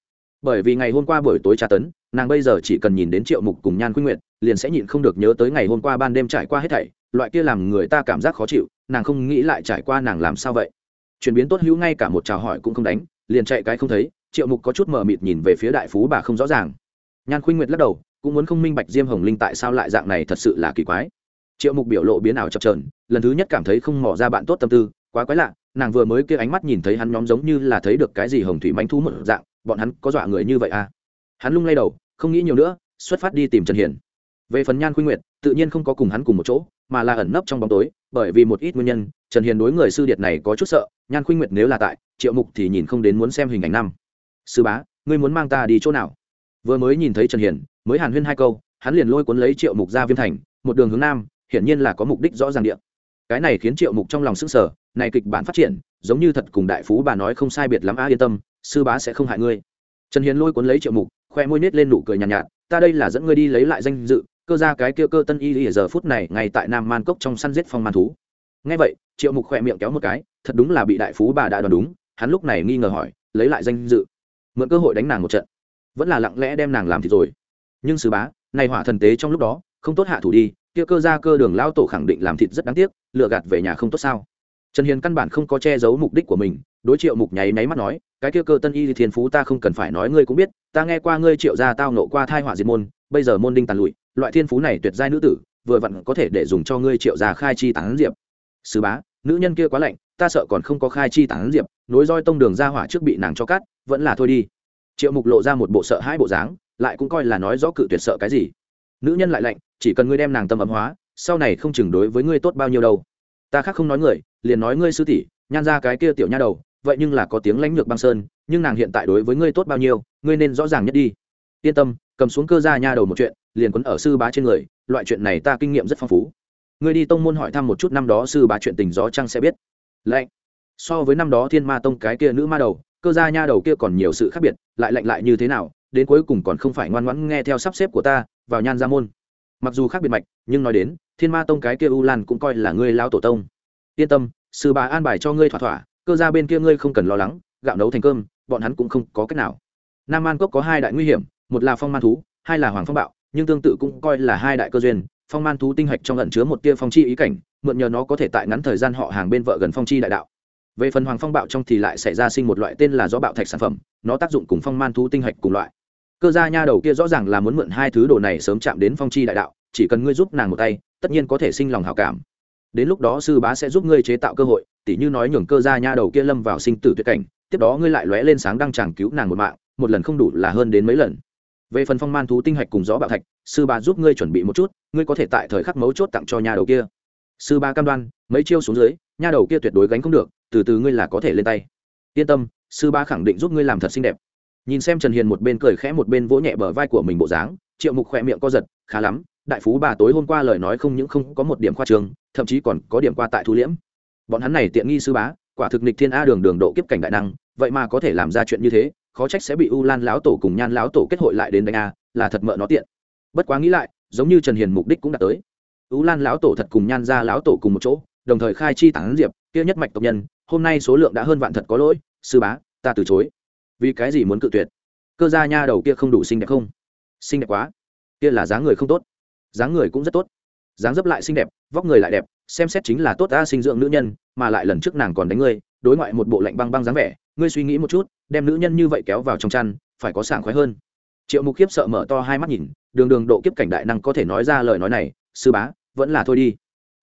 Bởi vì ngày hôm qua buổi tối tra tấn, nàng bây giờ chỉ cần nhìn đến triệu mục cùng nhan quy nguyện liền sẽ nhịn không được nhớ tới ngày hôm qua ban đêm trải qua hết thảy loại kia làm người ta cảm giác khó chịu, nàng không nghĩ lại trải qua nàng làm sao vậy. Chuyển biến tốt hữu ngay cả một chào hỏi cũng không đánh, liền chạy cái không thấy, triệu mục có chút mờ mịt nhìn về phía đại phú bà không rõ ràng. Nhan khuynh nguyệt lắc đầu, cũng muốn không minh bạch diêm hồng linh tại sao lại dạng này thật sự là kỳ quái. Triệu mục biểu lộ biến ảo chập trờn lần thứ nhất cảm thấy không mỏ ra bạn tốt tâm tư, quá quái lạ, nàng vừa mới kia ánh mắt nhìn thấy hắn nhóm giống như là thấy được cái gì hồng thủy manh thu một dạng, bọn hắn có dọa người như vậy à? Hắn lung lay đầu, không nghĩ nhiều nữa, xuất phát đi tìm trần hiền về phần nhan khuynh nguyệt tự nhiên không có cùng hắn cùng một chỗ mà là ẩn nấp trong bóng tối bởi vì một ít nguyên nhân trần hiền đối người sư điệt này có chút sợ nhan khuynh nguyệt nếu là tại triệu mục thì nhìn không đến muốn xem hình ảnh năm. Sư bá ngươi muốn mang ta đi chỗ nào? Vừa mới nhìn thấy trần hiền mới hàn huyên hai câu hắn liền lôi cuốn lấy triệu mục ra viêm thành một đường hướng nam hiển nhiên là có mục đích rõ ràng địa. Cái này khiến triệu mục trong lòng sức sở này kịch bản phát triển giống như thật cùng đại phú bà nói không sai biệt lắm a yên tâm sư bá sẽ không hại ngươi. Trần hiền lôi cuốn lấy triệu mục khoe môi nết lên nụ cười nhàn nhạt, nhạt ta đây là dẫn ngươi đi lấy lại danh dự cơ ra cái kia cơ tân y ở giờ phút này ngay tại nam man cốc trong săn giết phong man thú. Ngay vậy, triệu mục khỏe miệng kéo một cái, thật đúng là bị đại phú bà đã đoán đúng, hắn lúc này nghi ngờ hỏi, lấy lại danh dự. Mượn cơ hội đánh nàng một trận. Vẫn là lặng lẽ đem nàng làm thì rồi. Nhưng sứ bá, này hỏa thần tế trong lúc đó, không tốt hạ thủ đi, kia cơ ra cơ đường lao tổ khẳng định làm thịt rất đáng tiếc lựa gạt về nhà không tốt sao? Trần hiền căn bản không có che giấu mục đích của mình, đối triệu mục nháy máy mắt nói, cái kia cơ tân y thì thiên phú ta không cần phải nói, ngươi cũng biết, ta nghe qua ngươi triệu ra tao nộ qua thai hỏa diệt môn, bây giờ môn đinh tàn lụi loại thiên phú này tuyệt giai nữ tử, vừa vặn có thể để dùng cho ngươi triệu già khai chi tán diệp. Sứ bá, nữ nhân kia quá lạnh, ta sợ còn không có khai chi tán diệp, nối roi tông đường ra hỏa trước bị nàng cho cắt, vẫn là thôi đi. Triệu mục lộ ra một bộ sợ hai bộ dáng, lại cũng coi là nói rõ cự tuyệt sợ cái gì. Nữ nhân lại lạnh, chỉ cần ngươi đem nàng tâm ấm hóa, sau này không chừng đối với ngươi tốt bao nhiêu đâu. Ta khác không nói người, liền nói ngươi sư tỷ, nhan ra cái kia tiểu nha đầu, vậy nhưng là có tiếng lãnh lược băng sơn, nhưng nàng hiện tại đối với ngươi tốt bao nhiêu, ngươi nên rõ ràng nhất đi. Yên tâm cầm xuống cơ gia nha đầu một chuyện, liền quấn ở sư bá trên người, loại chuyện này ta kinh nghiệm rất phong phú. Ngươi đi tông môn hỏi thăm một chút năm đó sư bá chuyện tình gió trăng sẽ biết. Lạnh so với năm đó thiên ma tông cái kia nữ ma đầu, cơ gia nha đầu kia còn nhiều sự khác biệt, lại lạnh lại như thế nào, đến cuối cùng còn không phải ngoan ngoãn nghe theo sắp xếp của ta, vào nhan gia môn. Mặc dù khác biệt mạch, nhưng nói đến, thiên ma tông cái kia u lan cũng coi là ngươi lao tổ tông. Yên tâm, sư bà an bài cho ngươi thỏa thỏa, cơ gia bên kia ngươi không cần lo lắng, gạo nấu thành cơm, bọn hắn cũng không có cách nào. Nam an cốc có hai đại nguy hiểm một là phong man thú, hai là hoàng phong bạo, nhưng tương tự cũng coi là hai đại cơ duyên. Phong man thú tinh hạch trong ẩn chứa một tia phong chi ý cảnh, mượn nhờ nó có thể tại ngắn thời gian họ hàng bên vợ gần phong chi đại đạo. Về phần hoàng phong bạo trong thì lại xảy ra sinh một loại tên là gió bạo thạch sản phẩm, nó tác dụng cùng phong man thú tinh hạch cùng loại. Cơ gia nha đầu kia rõ ràng là muốn mượn hai thứ đồ này sớm chạm đến phong chi đại đạo, chỉ cần ngươi giúp nàng một tay, tất nhiên có thể sinh lòng hảo cảm. Đến lúc đó sư bá sẽ giúp ngươi chế tạo cơ hội, tỉ như nói nhường cơ gia nha đầu kia lâm vào sinh tử tuyệt cảnh, tiếp đó ngươi lại lóe lên sáng đăng chẳng cứu nàng một mạng, một lần không đủ là hơn đến mấy lần về phần phong man thú tinh hạch cùng gió bạo thạch, sư bà giúp ngươi chuẩn bị một chút, ngươi có thể tại thời khắc mấu chốt tặng cho nha đầu kia. Sư ba cam đoan, mấy chiêu xuống dưới, nha đầu kia tuyệt đối gánh không được, từ từ ngươi là có thể lên tay. Yên tâm, sư ba khẳng định giúp ngươi làm thật xinh đẹp. Nhìn xem trần hiền một bên cười khẽ một bên vỗ nhẹ bờ vai của mình bộ dáng, triệu mục khỏe miệng co giật, khá lắm, đại phú bà tối hôm qua lời nói không những không có một điểm khoa trường thậm chí còn có điểm qua tại thu liễm. Bọn hắn này tiện nghi sư bá, quả thực nịch thiên a đường đường độ kiếp cảnh đại năng, vậy mà có thể làm ra chuyện như thế khó trách sẽ bị u lan lão tổ cùng nhan lão tổ kết hội lại đến đánh a, là thật mợ nó tiện. Bất quá nghĩ lại, giống như trần hiền mục đích cũng đã tới. U lan lão tổ thật cùng nhan ra lão tổ cùng một chỗ, đồng thời khai chi tán diệp, kia nhất mạch tộc nhân, hôm nay số lượng đã hơn vạn thật có lỗi, sư bá, ta từ chối. Vì cái gì muốn cự tuyệt? Cơ gia nha đầu kia không đủ xinh đẹp không? Xinh đẹp quá. Kia là dáng người không tốt. Dáng người cũng rất tốt. Dáng dấp lại xinh đẹp, vóc người lại đẹp, xem xét chính là tốt ta sinh dưỡng nữ nhân, mà lại lần trước nàng còn đánh ngươi, đối ngoại một bộ lạnh băng băng dáng vẻ ngươi suy nghĩ một chút, đem nữ nhân như vậy kéo vào trong chăn, phải có sảng khoái hơn. Triệu mục khiếp sợ mở to hai mắt nhìn, đường đường độ kiếp cảnh đại năng có thể nói ra lời nói này, sư bá, vẫn là thôi đi.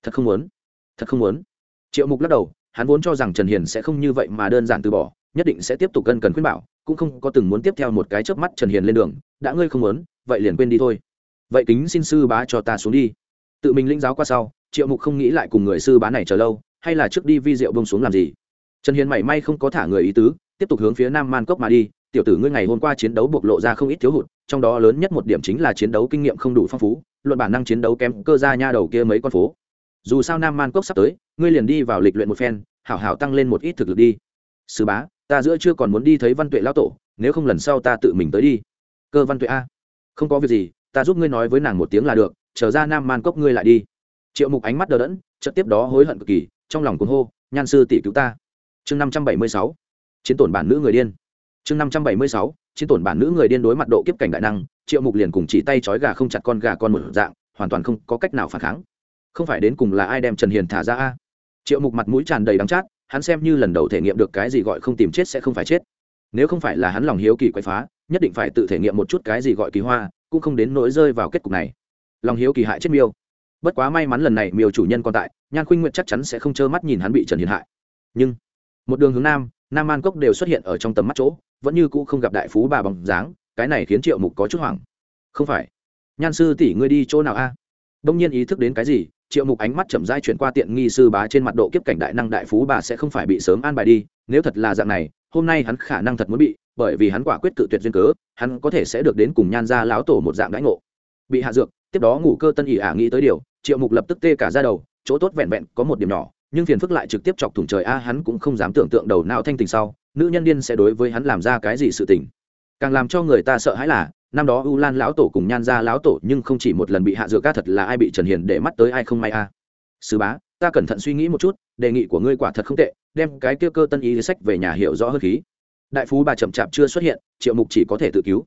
Thật không muốn. Thật không muốn. Triệu mục lắc đầu, hắn vốn cho rằng trần hiền sẽ không như vậy mà đơn giản từ bỏ, nhất định sẽ tiếp tục cân cần khuyên bảo, cũng không có từng muốn tiếp theo một cái chớp mắt trần hiền lên đường, đã ngươi không muốn, vậy liền quên đi thôi. Vậy kính xin sư bá cho ta xuống đi. Tự mình lĩnh giáo qua sau, triệu mục không nghĩ lại cùng người sư bá này chờ lâu, hay là trước đi vi rượu bông xuống làm gì? Trần hiền mảy may không có thả người ý tứ, tiếp tục hướng phía nam man cốc mà đi. Tiểu tử ngươi ngày hôm qua chiến đấu bộc lộ ra không ít thiếu hụt, trong đó lớn nhất một điểm chính là chiến đấu kinh nghiệm không đủ phong phú, luận bản năng chiến đấu kém cơ ra nha đầu kia mấy con phố. Dù sao nam man cốc sắp tới, ngươi liền đi vào lịch luyện một phen, hảo hảo tăng lên một ít thực lực đi. Sư bá, ta giữa chưa còn muốn đi thấy văn tuệ lão tổ, nếu không lần sau ta tự mình tới đi. Cơ văn tuệ a, không có việc gì, ta giúp ngươi nói với nàng một tiếng là được trở ra nam man cốc ngươi lại đi. Triệu mục ánh mắt đờ đẫn, chợt tiếp đó hối hận cực kỳ, trong lòng cuồng hô, nhan sư tỷ cứu ta chương năm trăm bảy mươi sáu, chiến tổn bản nữ người điên. Chương năm trăm bảy mươi sáu, chiến tổn bản nữ người điên đối mặt độ kiếp cảnh đại năng, triệu mục liền cùng chỉ tay trói gà không chặt con gà con một dạng, hoàn toàn không có cách nào phản kháng. Không phải đến cùng là ai đem trần hiền thả ra a? Triệu mục mặt mũi tràn đầy đắng chát, hắn xem như lần đầu thể nghiệm được cái gì gọi không tìm chết sẽ không phải chết. Nếu không phải là hắn lòng hiếu kỳ quậy phá, nhất định phải tự thể nghiệm một chút cái gì gọi kỳ hoa, cũng không đến nỗi rơi vào kết cục này. Lòng hiếu kỳ hại chết miêu. Bất quá may mắn lần này miêu chủ nhân còn tại, nhan khuynh nguyện chắc chắn sẽ không trơ mắt nhìn hắn bị trần hiền hại. Nhưng một đường hướng nam nam man cốc đều xuất hiện ở trong tầm mắt chỗ, vẫn như cũ không gặp đại phú bà bằng dáng, cái này khiến triệu mục có chút hoảng. Không phải. Nhan sư tỷ ngươi đi chỗ nào a? Đông nhiên ý thức đến cái gì, triệu mục ánh mắt chậm rãi chuyển qua tiện nghi sư bá trên mặt độ kiếp cảnh đại năng đại phú bà sẽ không phải bị sớm an bài đi, nếu thật là dạng này, hôm nay hắn khả năng thật muốn bị, bởi vì hắn quả quyết cự tuyệt duyên cớ, hắn có thể sẽ được đến cùng nhan ra láo tổ một dạng đãi ngộ. Bị hạ dược, tiếp đó ngủ cơ tân ỉ ả nghĩ tới điều, triệu mục lập tức tê cả ra đầu, chỗ tốt vẹn vẹn có một điểm nhỏ nhưng phiền phức lại trực tiếp chọc thủng trời a, hắn cũng không dám tưởng tượng đầu não thanh tình sau, nữ nhân điên sẽ đối với hắn làm ra cái gì sự tình. Càng làm cho người ta sợ hãi là, năm đó u lan lão tổ cùng nhan ra lão tổ nhưng không chỉ một lần bị hạ dược ca thật là ai bị trần hiền để mắt tới ai không may a. À. sứ bá, ta cẩn thận suy nghĩ một chút, đề nghị của ngươi quả thật không tệ, đem cái kia cơ tân ý sách về nhà hiểu rõ hơn khí. Đại phú bà chậm chạp chưa xuất hiện, triệu mục chỉ có thể tự cứu.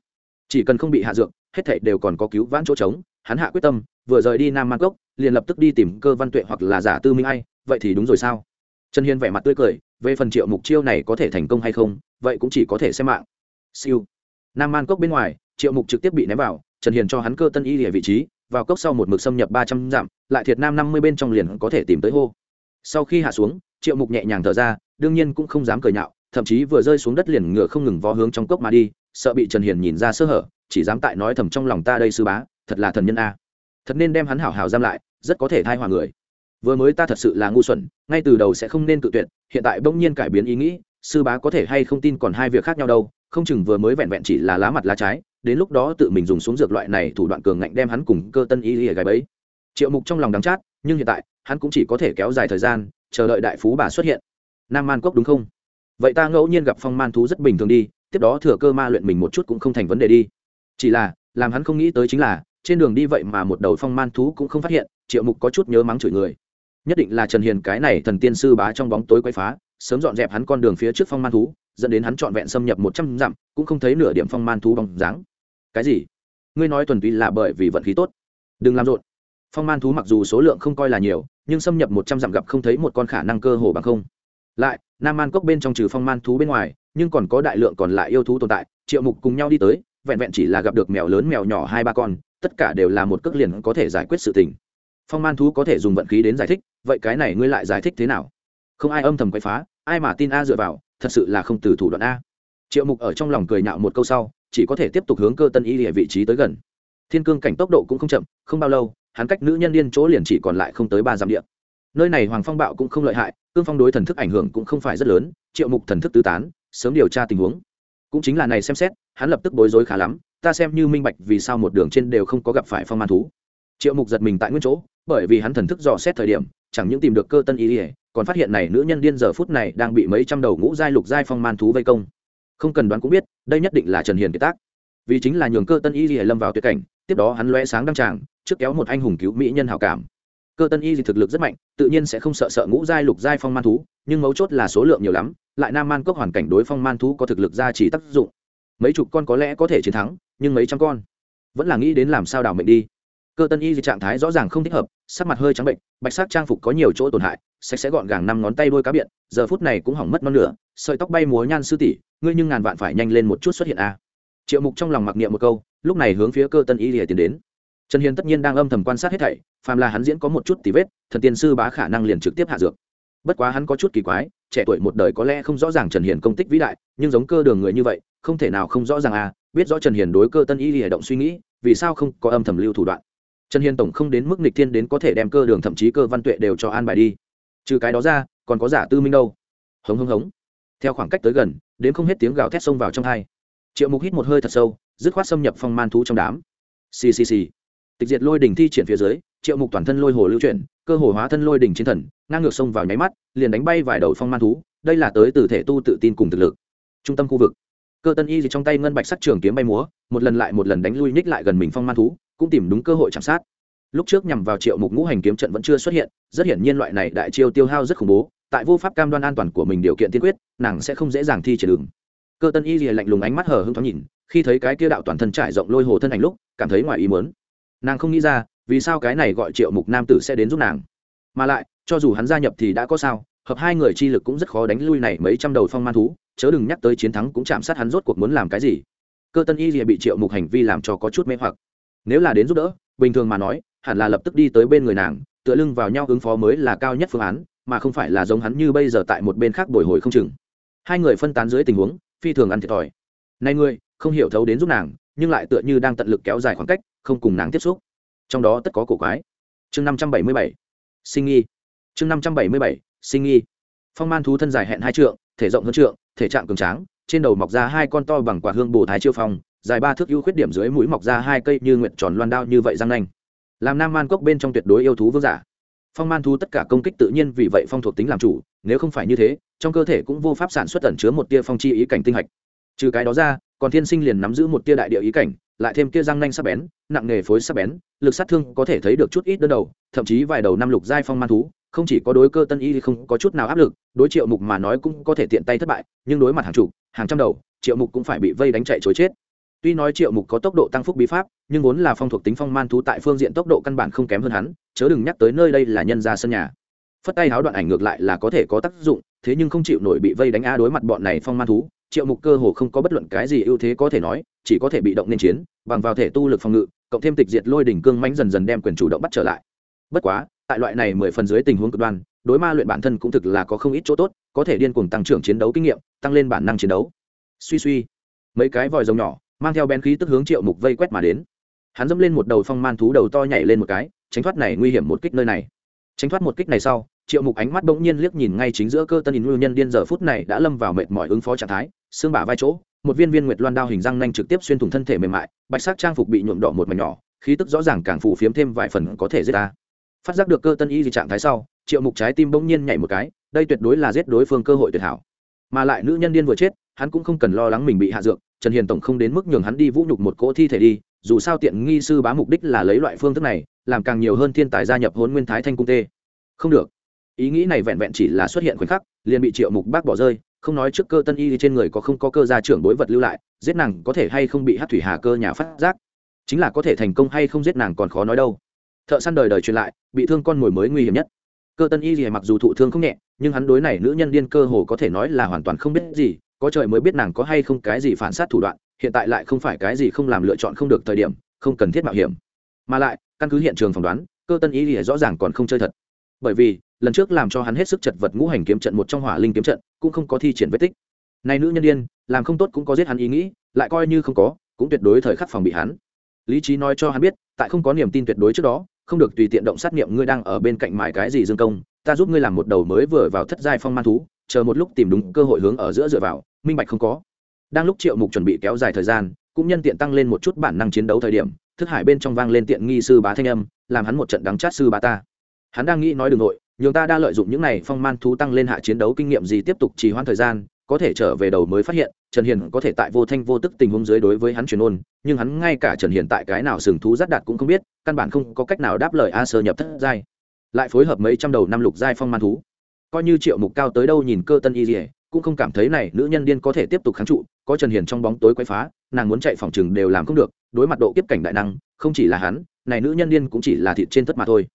Chỉ cần không bị hạ dược, hết thảy đều còn có cứu vãn chỗ trống, hắn hạ quyết tâm, vừa rời đi nam mang cốc, liền lập tức đi tìm cơ văn tuệ hoặc là giả tư minh ai vậy thì đúng rồi sao? Trần hiền vẻ mặt tươi cười, về phần triệu mục chiêu này có thể thành công hay không, vậy cũng chỉ có thể xem mạng. Siêu. Nam man cốc bên ngoài, triệu mục trực tiếp bị ném vào, trần hiền cho hắn cơ tân y địa vị trí, vào cốc sau một mực xâm nhập ba trăm dặm, lại thiệt nam năm mươi bên trong liền có thể tìm tới hô. Sau khi hạ xuống, triệu mục nhẹ nhàng thở ra, đương nhiên cũng không dám cười nhạo, thậm chí vừa rơi xuống đất liền ngựa không ngừng vó hướng trong cốc mà đi, sợ bị trần hiền nhìn ra sơ hở, chỉ dám tại nói thầm trong lòng ta đây sư bá, thật là thần nhân a. Thật nên đem hắn hảo hảo giam lại, rất có thể thai hòa người vừa mới ta thật sự là ngu xuẩn, ngay từ đầu sẽ không nên tự tuyệt, hiện tại bỗng nhiên cải biến ý nghĩ, sư bá có thể hay không tin còn hai việc khác nhau đâu, không chừng vừa mới vẹn vẹn chỉ là lá mặt lá trái, đến lúc đó tự mình dùng xuống dược loại này thủ đoạn cường ngạnh đem hắn cùng cơ tân y lìa gái bấy. Triệu mục trong lòng đắng chát, nhưng hiện tại, hắn cũng chỉ có thể kéo dài thời gian, chờ đợi đại phú bà xuất hiện. Nam man cốc đúng không? Vậy ta ngẫu nhiên gặp phong man thú rất bình thường đi, tiếp đó thừa cơ ma luyện mình một chút cũng không thành vấn đề đi. Chỉ là, làm hắn không nghĩ tới chính là, trên đường đi vậy mà một đầu phong man thú cũng không phát hiện, triệu mục có chút nhớ mắng chửi người nhất định là trần hiền cái này thần tiên sư bá trong bóng tối quay phá, sớm dọn dẹp hắn con đường phía trước phong man thú, dẫn đến hắn trọn vẹn xâm nhập một trăm dặm, cũng không thấy nửa điểm phong man thú bóng dáng. Cái gì? Ngươi nói thuần túy là bởi vì vận khí tốt. Đừng làm rộn. Phong man thú mặc dù số lượng không coi là nhiều, nhưng xâm nhập một trăm dặm gặp không thấy một con khả năng cơ hồ bằng không. Lại, nam man cốc bên trong trừ phong man thú bên ngoài, nhưng còn có đại lượng còn lại yêu thú tồn tại, triệu mục cùng nhau đi tới, vẹn vẹn chỉ là gặp được mèo lớn mèo nhỏ hai ba con, tất cả đều là một cước liền có thể giải quyết sự tình phong man thú có thể dùng vận khí đến giải thích, vậy cái này ngươi lại giải thích thế nào? Không ai âm thầm quậy phá, ai mà tin a dựa vào, thật sự là không từ thủ đoạn a. Triệu mục ở trong lòng cười nhạo một câu sau, chỉ có thể tiếp tục hướng cơ tân y địa vị trí tới gần. Thiên cương cảnh tốc độ cũng không chậm, không bao lâu, hắn cách nữ nhân Liên chỗ liền chỉ còn lại không tới ba dặm địa. Nơi này hoàng phong bạo cũng không lợi hại, cương phong đối thần thức ảnh hưởng cũng không phải rất lớn, triệu mục thần thức tứ tán, sớm điều tra tình huống. Cũng chính là này xem xét, hắn lập tức bối rối khá lắm, ta xem như minh bạch vì sao một đường trên đều không có gặp phải phong man thú. Triệu mục giật mình tại nguyên chỗ bởi vì hắn thần thức dò xét thời điểm, chẳng những tìm được cơ tân ý ỉa còn phát hiện này nữ nhân điên giờ phút này đang bị mấy trăm đầu ngũ giai lục giai phong man thú vây công. Không cần đoán cũng biết, đây nhất định là trần hiền kiệt tác. Vì chính là nhường cơ tân y ỉa lâm vào tuyệt cảnh, tiếp đó hắn loe sáng đăng tràng, trước kéo một anh hùng cứu mỹ nhân hảo cảm. Cơ tân y thực lực rất mạnh, tự nhiên sẽ không sợ sợ ngũ giai lục giai phong man thú, nhưng mấu chốt là số lượng nhiều lắm, lại nam man cốc hoàn cảnh đối phong man thú có thực lực gia trì tác dụng. Mấy chục con có lẽ có thể chiến thắng, nhưng mấy trăm con vẫn là nghĩ đến làm sao đảo mệnh đi cơ tân y trạng thái rõ ràng không thích hợp, sắc mặt hơi trắng bệnh, bạch sắc trang phục có nhiều chỗ tổn hại, sạch sẽ gọn gàng năm ngón tay đôi cá biện, giờ phút này cũng hỏng mất non nửa, sợi tóc bay múa nhan sư tỷ, ngươi nhưng ngàn vạn phải nhanh lên một chút xuất hiện a. Triệu mục trong lòng mặc niệm một câu, lúc này hướng phía cơ tân y lìa tiến đến. Trần hiền tất nhiên đang âm thầm quan sát hết thảy, phàm là hắn diễn có một chút tí vết, thần tiên sư bá khả năng liền trực tiếp hạ dược. Bất quá hắn có chút kỳ quái, trẻ tuổi một đời có lẽ không rõ ràng trần hiền công tích vĩ đại, nhưng giống cơ đường người như vậy, không thể nào không rõ ràng à biết rõ trần hiền đối cơ tân y lìa động suy nghĩ, vì sao không có âm thầm lưu thủ đoạn trần hiền tổng không đến mức nịch thiên đến có thể đem cơ đường thậm chí cơ văn tuệ đều cho an bài đi. Trừ cái đó ra, còn có giả tư minh đâu. Hống hống hống. Theo khoảng cách tới gần, đến không hết tiếng gào thét xông vào trong hai. Triệu mục hít một hơi thật sâu, dứt khoát xâm nhập phong man thú trong đám. Ccc tịch diệt lôi đỉnh thi triển phía dưới, triệu mục toàn thân lôi hồ lưu chuyển, cơ hồ hóa thân lôi đỉnh chiến thần, ngang ngược xông vào nháy mắt, liền đánh bay vài đầu phong man thú, đây là tới từ thể tu tự tin cùng thực lực. Trung tâm khu vực. Cơ tân y gì trong tay ngân bạch sắc trường kiếm bay múa, một lần lại một lần đánh lui nhích lại gần mình phong man thú cũng tìm đúng cơ hội chạm sát. Lúc trước nhằm vào triệu mục ngũ hành kiếm trận vẫn chưa xuất hiện, rất hiển nhiên loại này đại chiêu tiêu hao rất khủng bố, tại vô pháp cam đoan an toàn của mình điều kiện tiên quyết, nàng sẽ không dễ dàng thi triển đường. Cơ tân y rìa lạnh lùng ánh mắt hờ hưng thoáng nhìn, khi thấy cái kia đạo toàn thân trải rộng lôi hồ thân ảnh lúc, cảm thấy ngoài ý muốn. Nàng không nghĩ ra, vì sao cái này gọi triệu mục nam tử sẽ đến giúp nàng. Mà lại, cho dù hắn gia nhập thì đã có sao, hợp hai người chi lực cũng rất khó đánh lui này mấy trăm đầu phong man thú, chớ đừng nhắc tới chiến thắng cũng chạm sát hắn rốt cuộc muốn làm cái gì. Cơ tân y rìa bị triệu mục hành vi làm cho có chút mê hoặc nếu là đến giúp đỡ, bình thường mà nói, hẳn là lập tức đi tới bên người nàng, tựa lưng vào nhau ứng phó mới là cao nhất phương án, mà không phải là giống hắn như bây giờ tại một bên khác bồi hồi không chừng. Hai người phân tán dưới tình huống, phi thường ăn thiệt thòi. Nay ngươi, không hiểu thấu đến giúp nàng, nhưng lại tựa như đang tận lực kéo dài khoảng cách, không cùng nàng tiếp xúc. Trong đó tất có cổ quái. Chương năm trăm bảy mươi bảy. Sinh nghi. Chương năm trăm bảy mươi bảy. Sinh nghi. Phong man thú thân dài hẹn hai trượng, thể rộng hơn trượng, thể trạng cường tráng, trên đầu mọc ra hai con to bằng quả hương bồ thái chiêu phong dài ba thước ưu khuyết điểm dưới mũi mọc ra hai cây như nguyện tròn loan đao như vậy răng nanh. Làm nam man cốc bên trong tuyệt đối yêu thú vương giả. Phong man thú tất cả công kích tự nhiên vì vậy phong thuộc tính làm chủ, nếu không phải như thế, trong cơ thể cũng vô pháp sản xuất ẩn chứa một tia phong chi ý cảnh tinh hạch. Trừ cái đó ra, còn thiên sinh liền nắm giữ một tia đại địa ý cảnh, lại thêm kia răng nanh sắc bén, nặng nghề phối sắc bén, lực sát thương có thể thấy được chút ít đơn đầu, thậm chí vài đầu năm lục giai phong man thú, không chỉ có đối cơ tân y không có chút nào áp lực, đối triệu mục mà nói cũng có thể tiện tay thất bại, nhưng đối mặt hàng chục hàng trăm đầu, triệu mục cũng phải bị vây đánh chạy chối chết tuy nói triệu mục có tốc độ tăng phúc bí pháp, nhưng vốn là phong thuộc tính phong man thú tại phương diện tốc độ căn bản không kém hơn hắn, chớ đừng nhắc tới nơi đây là nhân ra sân nhà. Phất tay háo đoạn ảnh ngược lại là có thể có tác dụng, thế nhưng không chịu nổi bị vây đánh a đối mặt bọn này phong man thú, triệu mục cơ hồ không có bất luận cái gì ưu thế có thể nói, chỉ có thể bị động nên chiến, bằng vào thể tu lực phòng ngự, cộng thêm tịch diệt lôi đỉnh cương mãnh dần dần đem quyền chủ động bắt trở lại. Bất quá, tại loại này mười phần dưới tình huống cực đoan, đối ma luyện bản thân cũng thực là có không ít chỗ tốt, có thể điên cuồng tăng trưởng chiến đấu kinh nghiệm, tăng lên bản năng chiến đấu. Suy suy, mấy cái vòi rồng nhỏ mang theo bén khí tức hướng triệu mục vây quét mà đến. Hắn dẫm lên một đầu phong man thú đầu to nhảy lên một cái, tránh thoát này nguy hiểm một kích nơi này. Tránh thoát một kích này sau, triệu mục ánh mắt bỗng nhiên liếc nhìn ngay chính giữa cơ tân nhìn nhân điên giờ phút này đã lâm vào mệt mỏi ứng phó trạng thái, xương bả vai chỗ, một viên viên nguyệt loan đao hình răng nanh trực tiếp xuyên thủng thân thể mềm mại, bạch sắc trang phục bị nhuộm đỏ một mảnh nhỏ, khí tức rõ ràng càng phủ phiếm thêm vài phần có thể giết ta. Phát giác được cơ tân y gì trạng thái sau, triệu mục trái tim bỗng nhiên nhảy một cái, đây tuyệt đối là giết đối phương cơ hội tuyệt hảo. Mà lại nữ nhân điên vừa chết, hắn cũng không cần lo lắng mình bị hạ dược trần hiền tổng không đến mức nhường hắn đi vũ nhục một cỗ thi thể đi, dù sao tiện nghi sư bá mục đích là lấy loại phương thức này, làm càng nhiều hơn thiên tài gia nhập hôn nguyên thái thanh cung tê. Không được. Ý nghĩ này vẹn vẹn chỉ là xuất hiện khoảnh khắc, liền bị triệu mục bác bỏ rơi, không nói trước cơ tân y trên người có không có cơ gia trưởng bối vật lưu lại, giết nàng có thể hay không bị hát thủy hà cơ nhà phát giác. Chính là có thể thành công hay không giết nàng còn khó nói đâu. Thợ săn đời đời truyền lại, bị thương con mồi mới nguy hiểm nhất. Cơ tân y gì mặc dù thụ thương không nhẹ, nhưng hắn đối này nữ nhân điên cơ hồ có thể nói là hoàn toàn không biết gì có trời mới biết nàng có hay không cái gì phản sát thủ đoạn, hiện tại lại không phải cái gì không làm lựa chọn không được thời điểm, không cần thiết mạo hiểm. Mà lại, căn cứ hiện trường phỏng đoán, cơ tân ý thì rõ ràng còn không chơi thật. Bởi vì, lần trước làm cho hắn hết sức chật vật ngũ hành kiếm trận một trong hỏa linh kiếm trận, cũng không có thi triển vết tích. Này nữ nhân đ i ê n làm không tốt cũng có giết hắn ý nghĩ, lại coi như không có, cũng tuyệt đối thời khắc phòng bị hắn. Lý trí nói cho hắn biết, tại không có niềm tin tuyệt đối trước đó, không được tùy tiện động sát nghiệm ngươi đang ở bên cạnh mải cái gì dương công, ta giúp ngươi làm một đầu mới vừa vào thất giai phong man thú, chờ một lúc tìm đúng cơ hội hướng ở giữa dựa vào minh bạch không có. Đang lúc triệu mục chuẩn bị kéo dài thời gian, cũng nhân tiện tăng lên một chút bản năng chiến đấu thời điểm, thức hải bên trong vang lên tiện nghi sư bá thanh âm, làm hắn một trận đắng chát sư bá ta. Hắn đang nghĩ nói đường nội, nhường ta đã lợi dụng những này phong man thú tăng lên hạ chiến đấu kinh nghiệm gì tiếp tục trì hoãn thời gian, có thể trở về đầu mới phát hiện, trần hiền có thể tại vô thanh vô tức tình huống dưới đối với hắn truyền ôn, nhưng hắn ngay cả trần hiền tại cái nào sừng thú rất đạt cũng không biết, căn bản không có cách nào đáp lời a sơ nhập thất giai. Lại phối hợp mấy trăm đầu năm lục giai phong man thú. Coi như triệu mục cao tới đâu nhìn cơ tân y dỉa cũng không cảm thấy này nữ nhân điên có thể tiếp tục kháng trụ, có trần hiền trong bóng tối quay phá, nàng muốn chạy phòng chừng đều làm không được, đối mặt độ kiếp cảnh đại năng, không chỉ là hắn, này nữ nhân điên cũng chỉ là thịt trên tất mà thôi.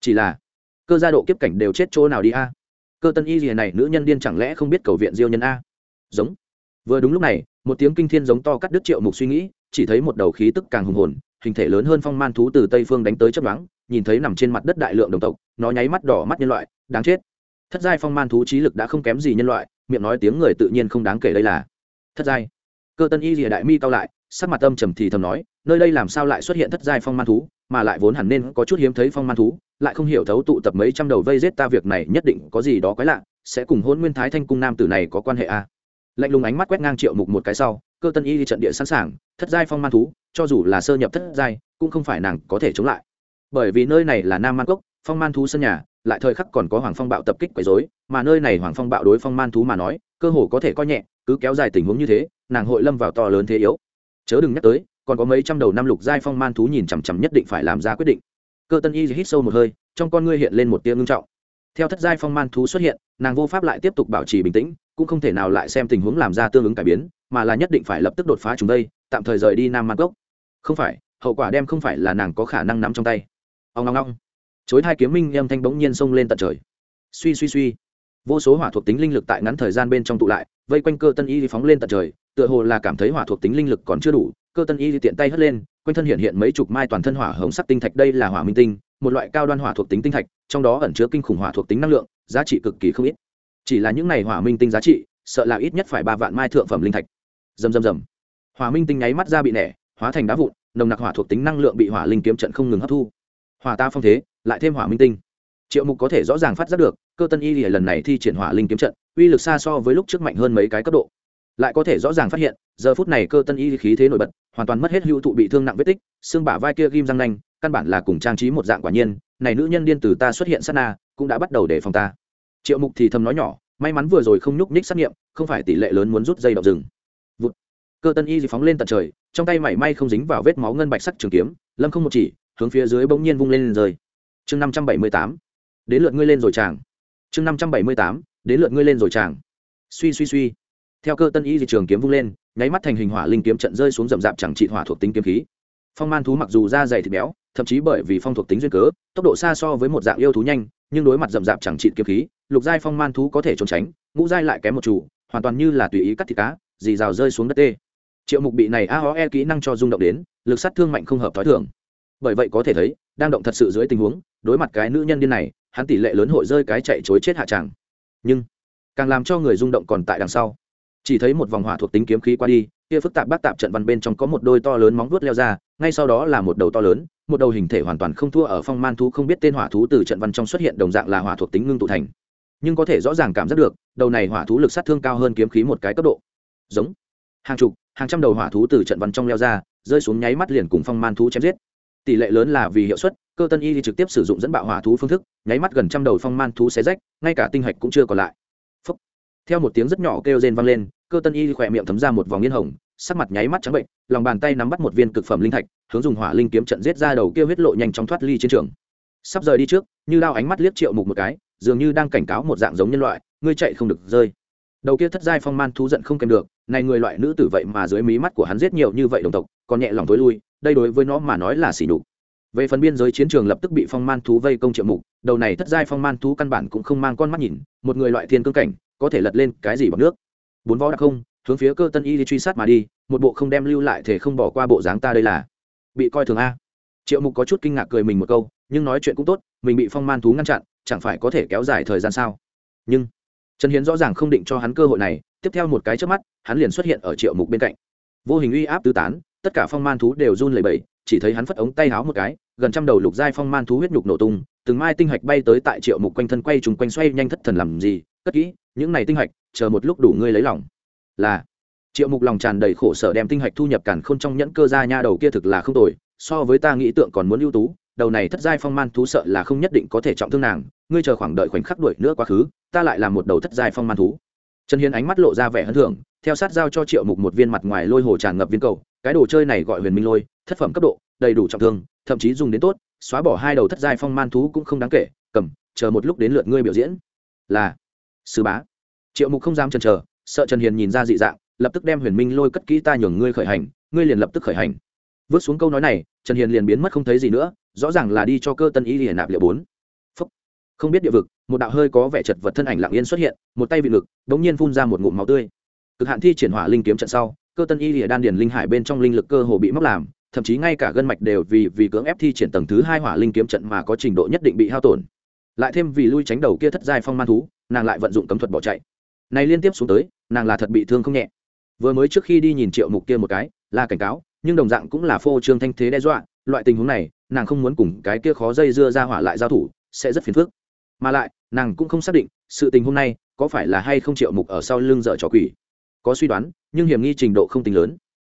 Chỉ là, cơ gia độ kiếp cảnh đều chết chỗ nào đi a? Cơ tân y gì này nữ nhân điên chẳng lẽ không biết cầu viện diêu nhân a? Giống. Vừa đúng lúc này, một tiếng kinh thiên giống to cắt đứt triệu mục suy nghĩ, chỉ thấy một đầu khí tức càng hùng hồn, hình thể lớn hơn phong man thú từ tây phương đánh tới chấp đoán nhìn thấy nằm trên mặt đất đại lượng đồng tộc, nó nháy mắt đỏ mắt nhân loại, đáng chết. Thất giai phong man thú trí lực đã không kém gì nhân loại miệng nói tiếng người tự nhiên không đáng kể đây là. Thất giai. Cơ tân y rìa đại mi cao lại, sắc mặt âm trầm thì thầm nói, nơi đây làm sao lại xuất hiện thất giai phong man thú, mà lại vốn hẳn nên có chút hiếm thấy phong man thú, lại không hiểu thấu tụ tập mấy trăm đầu vây giết ta việc này nhất định có gì đó quái lạ, sẽ cùng hôn nguyên thái thanh cung nam tử này có quan hệ à. lạnh lùng ánh mắt quét ngang triệu mục một cái sau, cơ tân y đi trận địa sẵn sàng, thất giai phong man thú, cho dù là sơ nhập thất giai, cũng không phải nàng có thể chống lại. Bởi vì nơi này là nam man cốc, phong man thú sân nhà lại thời khắc còn có hoàng phong bạo tập kích quấy dối mà nơi này hoàng phong bạo đối phong man thú mà nói, cơ hồ có thể coi nhẹ, cứ kéo dài tình huống như thế, nàng hội lâm vào to lớn thế yếu. Chớ đừng nhắc tới, còn có mấy trăm đầu năm lục giai phong man thú nhìn chằm chằm nhất định phải làm ra quyết định. Cơ tân y hít sâu một hơi, trong con ngươi hiện lên một tia ngưng trọng. Theo thất giai phong man thú xuất hiện, nàng vô pháp lại tiếp tục bảo trì bình tĩnh, cũng không thể nào lại xem tình huống làm ra tương ứng cải biến, mà là nhất định phải lập tức đột phá chúng đây, tạm thời rời đi nam man gốc không phải, hậu quả đem không phải là nàng có khả năng nắm trong tay. Ông ngong ngong chối hai kiếm minh âm thanh bỗng nhiên xông lên tận trời. Suy suy suy. Vô số hỏa thuộc tính linh lực tại ngắn thời gian bên trong tụ lại, vây quanh cơ tân y phóng lên tận trời, tựa hồ là cảm thấy hỏa thuộc tính linh lực còn chưa đủ, cơ tân y tiện tay hất lên, quanh thân hiện hiện mấy chục mai toàn thân hỏa hồng sắc tinh thạch, đây là hỏa minh tinh, một loại cao đoan hỏa thuộc tính tinh thạch, trong đó ẩn chứa kinh khủng hỏa thuộc tính năng lượng, giá trị cực kỳ không ít. Chỉ là những này hỏa minh tinh giá trị, sợ là ít nhất phải ba vạn mai thượng phẩm linh thạch. Dầm dầm dầm hỏa minh tinh nháy mắt ra bị nẻ, hóa thành đá vụn, nồng nặc hỏa thuộc tính năng lượng bị hỏa linh kiếm trận không ngừng hấp thu. Hỏa ta phong thế lại thêm hỏa minh tinh. Triệu mục có thể rõ ràng phát giác được, cơ tân y lần này thi triển hỏa linh kiếm trận, uy lực xa so với lúc trước mạnh hơn mấy cái cấp độ. Lại có thể rõ ràng phát hiện, giờ phút này cơ tân y khí thế nổi bật, hoàn toàn mất hết hữu thụ bị thương nặng vết tích, xương bả vai kia ghim răng nanh, căn bản là cùng trang trí một dạng quả nhiên, này nữ nhân điên từ ta xuất hiện sát na, cũng đã bắt đầu để phòng ta. Triệu mục thì thầm nói nhỏ, may mắn vừa rồi không nhúc nhích xác nghiệm, không phải tỷ lệ lớn muốn rút dây đậu rừng. Vụt. cơ tân y phóng lên tận trời, trong tay mảy may không dính vào vết máu ngân bạch sắc trường kiếm, lâm không một chỉ, hướng phía dưới bỗng nhiên vung lên rời chương năm trăm bảy mươi tám. Đến lượt ngươi lên rồi chàng. Chương năm trăm bảy mươi tám, đến lượt ngươi lên rồi chàng. Suy suy suy. Theo cơ tân y di trường kiếm vung lên, nháy mắt thành hình hỏa linh kiếm trận rơi xuống rậm rạp chẳng trị hỏa thuộc tính kiếm khí. Phong man thú mặc dù da dày thịt béo, thậm chí bởi vì phong thuộc tính duyên cớ, tốc độ xa so với một dạng yêu thú nhanh, nhưng đối mặt rậm rạp chẳng trị kiếm khí, lục giai phong man thú có thể trốn tránh, ngũ giai lại kém một chủ, hoàn toàn như là tùy ý cắt thịt cá, dì rào rơi xuống đất tê. Triệu mục bị này a ho e kỹ năng cho rung động đến, lực sát thương mạnh không hợp t h ó i thường. Bởi vậy có thể thấy, đang động thật sự dưới tình huống đối mặt cái nữ nhân điên này, hắn tỷ lệ lớn hội rơi cái chạy chối chết hạ tràng. Nhưng, càng làm cho người rung động còn tại đằng sau. Chỉ thấy một vòng hỏa thuộc tính kiếm khí qua đi, kia phức tạp bát tạp trận văn bên trong có một đôi to lớn móng vuốt leo ra, ngay sau đó là một đầu to lớn, một đầu hình thể hoàn toàn không thua ở phong man thú không biết tên hỏa thú từ trận văn trong xuất hiện đồng dạng là hỏa thuộc tính ngưng tụ thành. Nhưng có thể rõ ràng cảm giác được, đầu này hỏa thú lực sát thương cao hơn kiếm khí một cái cấp độ. Giống. Hàng chục, hàng trăm đầu hỏa thú từ trận văn trong leo ra, rơi xuống nháy mắt liền cùng phong man thú chém giết tỷ lệ lớn là vì hiệu suất, cơ tân y trực tiếp sử dụng dẫn bạo hỏa thú phương thức, nháy mắt gần trăm đầu phong man thú xé rách, ngay cả tinh hạch cũng chưa còn lại. Theo một tiếng rất nhỏ kêu rên vang lên, cơ tân y khỏe miệng thấm ra một vòng yên hồng, sắc mặt nháy mắt trắng bệnh, lòng bàn tay nắm bắt một viên cực phẩm linh thạch, hướng dùng hỏa linh kiếm trận giết ra đầu kêu huyết lộ nhanh chóng thoát ly chiến trường. Sắp rời đi trước, như lao ánh mắt liếc triệu mục một cái, dường như đang cảnh cáo một dạng giống nhân loại, ngươi chạy không được rơi. Đầu kia thất giai phong man thú giận không kèm được, này người loại nữ tử vậy mà dưới mí mắt của hắn giết nhiều như vậy đồng tộc, còn nhẹ lòng tối lui đây đối với nó mà nói là xỉ nhục. Về phần biên giới chiến trường lập tức bị phong man thú vây công triệu mục, đầu này thất giai phong man thú căn bản cũng không mang con mắt nhìn, một người loại thiên cương cảnh, có thể lật lên cái gì bằng nước. Bốn võ đặc không, hướng phía cơ tân y đi truy sát mà đi, một bộ không đem lưu lại thể không bỏ qua bộ dáng ta đây là. Bị coi thường a. Triệu mục có chút kinh ngạc cười mình một câu, nhưng nói chuyện cũng tốt, mình bị phong man thú ngăn chặn, chẳng phải có thể kéo dài thời gian sao? Nhưng, trần hiến rõ ràng không định cho hắn cơ hội này, tiếp theo một cái trước mắt, hắn liền xuất hiện ở triệu mục bên cạnh. Vô hình uy áp tứ tán tất cả phong man thú đều run lẩy bẩy, chỉ thấy hắn phất ống tay háo một cái, gần trăm đầu lục giai phong man thú huyết nhục nổ tung, từng mai tinh hạch bay tới tại triệu mục quanh thân quay trùng quanh xoay nhanh thất thần làm gì, cất kỹ, những này tinh hạch, chờ một lúc đủ ngươi lấy lòng. Là, triệu mục lòng tràn đầy khổ sở đem tinh hạch thu nhập cản khôn trong nhẫn cơ ra nha đầu kia thực là không tồi, so với ta nghĩ tượng còn muốn ưu tú, đầu này thất giai phong man thú sợ là không nhất định có thể trọng thương nàng, ngươi chờ khoảng đợi khoảnh khắc đuổi nữa quá khứ, ta lại là một đầu thất giai phong man thú. Trần hiến ánh mắt lộ ra vẻ hân thưởng, theo sát giao cho triệu mục một viên mặt ngoài lôi hồ tràn ngập viên cầu cái đồ chơi này gọi huyền minh lôi, thất phẩm cấp độ, đầy đủ trọng thương, thậm chí dùng đến tốt, xóa bỏ hai đầu thất giai phong man thú cũng không đáng kể, cầm, chờ một lúc đến lượt ngươi biểu diễn. Là, sư bá. Triệu mục không dám chần chờ, sợ trần hiền nhìn ra dị dạng, lập tức đem huyền minh lôi cất kỹ ta nhường ngươi khởi hành, ngươi liền lập tức khởi hành. Vớt xuống câu nói này, trần hiền liền biến mất không thấy gì nữa, rõ ràng là đi cho cơ tân y liền nạp liệu bốn. Không biết địa vực, một đạo hơi có vẻ chật vật thân ảnh lặng yên xuất hiện, một tay vị ngực đ ỗ n g nhiên phun ra một ngụm máu tươi. Cực hạn thi triển hỏa linh kiếm trận sau cơ tân y lìa đan điền linh hải bên trong linh lực cơ hồ bị móc làm, thậm chí ngay cả gân mạch đều vì vì cưỡng ép thi triển tầng thứ hai hỏa linh kiếm trận mà có trình độ nhất định bị hao tổn. Lại thêm vì lui tránh đầu kia thất giai phong man thú, nàng lại vận dụng cấm thuật bỏ chạy. Này liên tiếp xuống tới, nàng là thật bị thương không nhẹ. Vừa mới trước khi đi nhìn triệu mục kia một cái, là cảnh cáo, nhưng đồng dạng cũng là phô trương thanh thế đe dọa, loại tình huống này, nàng không muốn cùng cái kia khó dây dưa ra hỏa lại giao thủ, sẽ rất phiền phức. Mà lại, nàng cũng không xác định, sự tình hôm nay có phải là hay không triệu mục ở sau lưng dở trò quỷ. Có suy đoán nhưng hiểm nghi trình độ không tính lớn.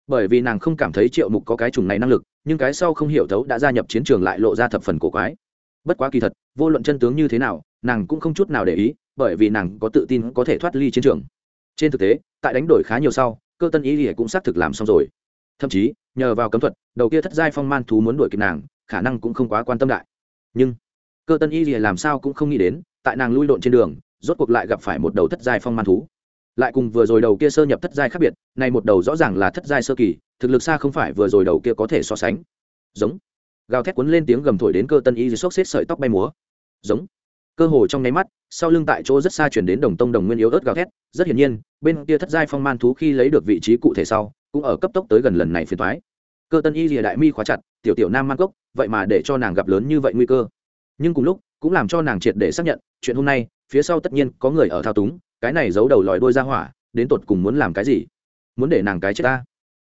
Bởi vì nàng không cảm thấy triệu mục có cái chủng này năng lực, nhưng cái sau không hiểu thấu đã gia nhập chiến trường lại lộ ra thập phần cổ quái. Bất quá kỳ thật, vô luận chân tướng như thế nào, nàng cũng không chút nào để ý, bởi vì nàng có tự tin có thể thoát ly chiến trường. Trên thực tế, tại đánh đổi khá nhiều sau, cơ tân ý ỉa cũng xác thực làm xong rồi. Thậm chí, nhờ vào cấm thuật, đầu kia thất giai phong man thú muốn đuổi kịp nàng, khả năng cũng không quá quan tâm đại. Nhưng, cơ tân y làm sao cũng không nghĩ đến, tại nàng lui lộn trên đường, rốt cuộc lại gặp phải một đầu thất giai phong man thú lại cùng vừa rồi đầu kia sơ nhập thất giai khác biệt, này một đầu rõ ràng là thất giai sơ kỳ, thực lực xa không phải vừa rồi đầu kia có thể so sánh. Giống. Gào thét cuốn lên tiếng gầm thổi đến cơ tân y xốc xếp sợi tóc bay múa. Giống. Cơ hồ trong nháy mắt, sau lưng tại chỗ rất xa chuyển đến đồng tông đồng nguyên yếu ớt gào thét, rất hiển nhiên, bên kia thất giai phong man thú khi lấy được vị trí cụ thể sau, cũng ở cấp tốc tới gần lần này phiền thoái cơ tân y rìa đại mi khóa chặt, tiểu tiểu nam man cốc vậy mà để cho nàng gặp lớn như vậy nguy cơ. Nhưng cùng lúc, cũng làm cho nàng triệt để xác nhận, chuyện hôm nay, phía sau tất nhiên có người ở thao túng cái này giấu đầu lòi đôi ra hỏa, đến tột cùng muốn làm cái gì? Muốn để nàng cái chết ta?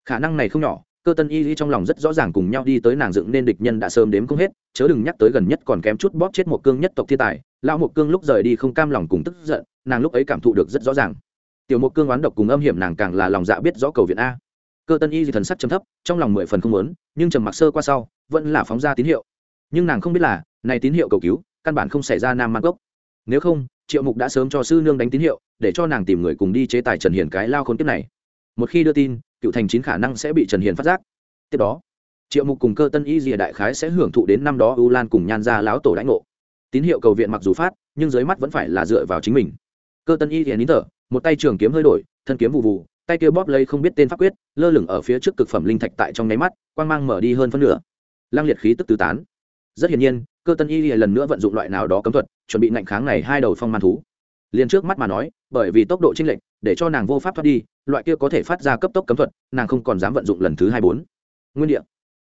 Khả năng này không nhỏ, cơ tân y lý trong lòng rất rõ ràng cùng nhau đi tới nàng dựng nên địch nhân đã sớm đếm không hết, chớ đừng nhắc tới gần nhất còn kém chút bóp chết một cương nhất tộc thiên tài, lão một cương lúc rời đi không cam lòng cùng tức giận, nàng lúc ấy cảm thụ được rất rõ ràng. Tiểu một cương oán độc cùng âm hiểm nàng càng là lòng dạ biết rõ cầu viện a. Cơ tân y thì thần sắc chấm thấp, trong lòng mười phần không muốn, nhưng trầm mặc sơ qua sau, vẫn là phóng ra tín hiệu. Nhưng nàng không biết là, này tín hiệu cầu cứu, căn bản không xảy ra nam mang gốc. Nếu không triệu mục đã sớm cho sư nương đánh tín hiệu, để cho nàng tìm người cùng đi chế tài trần hiền cái lao khôn kiếp này. Một khi đưa tin, cựu thành chín khả năng sẽ bị trần hiền phát giác. Tiếp đó, triệu mục cùng cơ tân y dìa đại khái sẽ hưởng thụ đến năm đó u lan cùng nhan ra láo tổ đánh ngộ. Tín hiệu cầu viện mặc dù phát, nhưng dưới mắt vẫn phải là dựa vào chính mình. Cơ tân y thì nín thở, một tay trường kiếm hơi đổi, thân kiếm vụ vụ, tay kia bóp lấy không biết tên pháp quyết, lơ lửng ở phía trước cực phẩm linh thạch tại trong nháy mắt, quang mang mở đi hơn phân nửa. Lang liệt khí tức tứ tán. Rất hiển nhiên cơ tân y lần nữa vận dụng loại nào đó cấm thuật, chuẩn bị ngạnh kháng này hai đầu phong man thú. Liền trước mắt mà nói, bởi vì tốc độ chênh lệch, để cho nàng vô pháp thoát đi, loại kia có thể phát ra cấp tốc cấm thuật, nàng không còn dám vận dụng lần thứ hai bốn. Nguyên địa,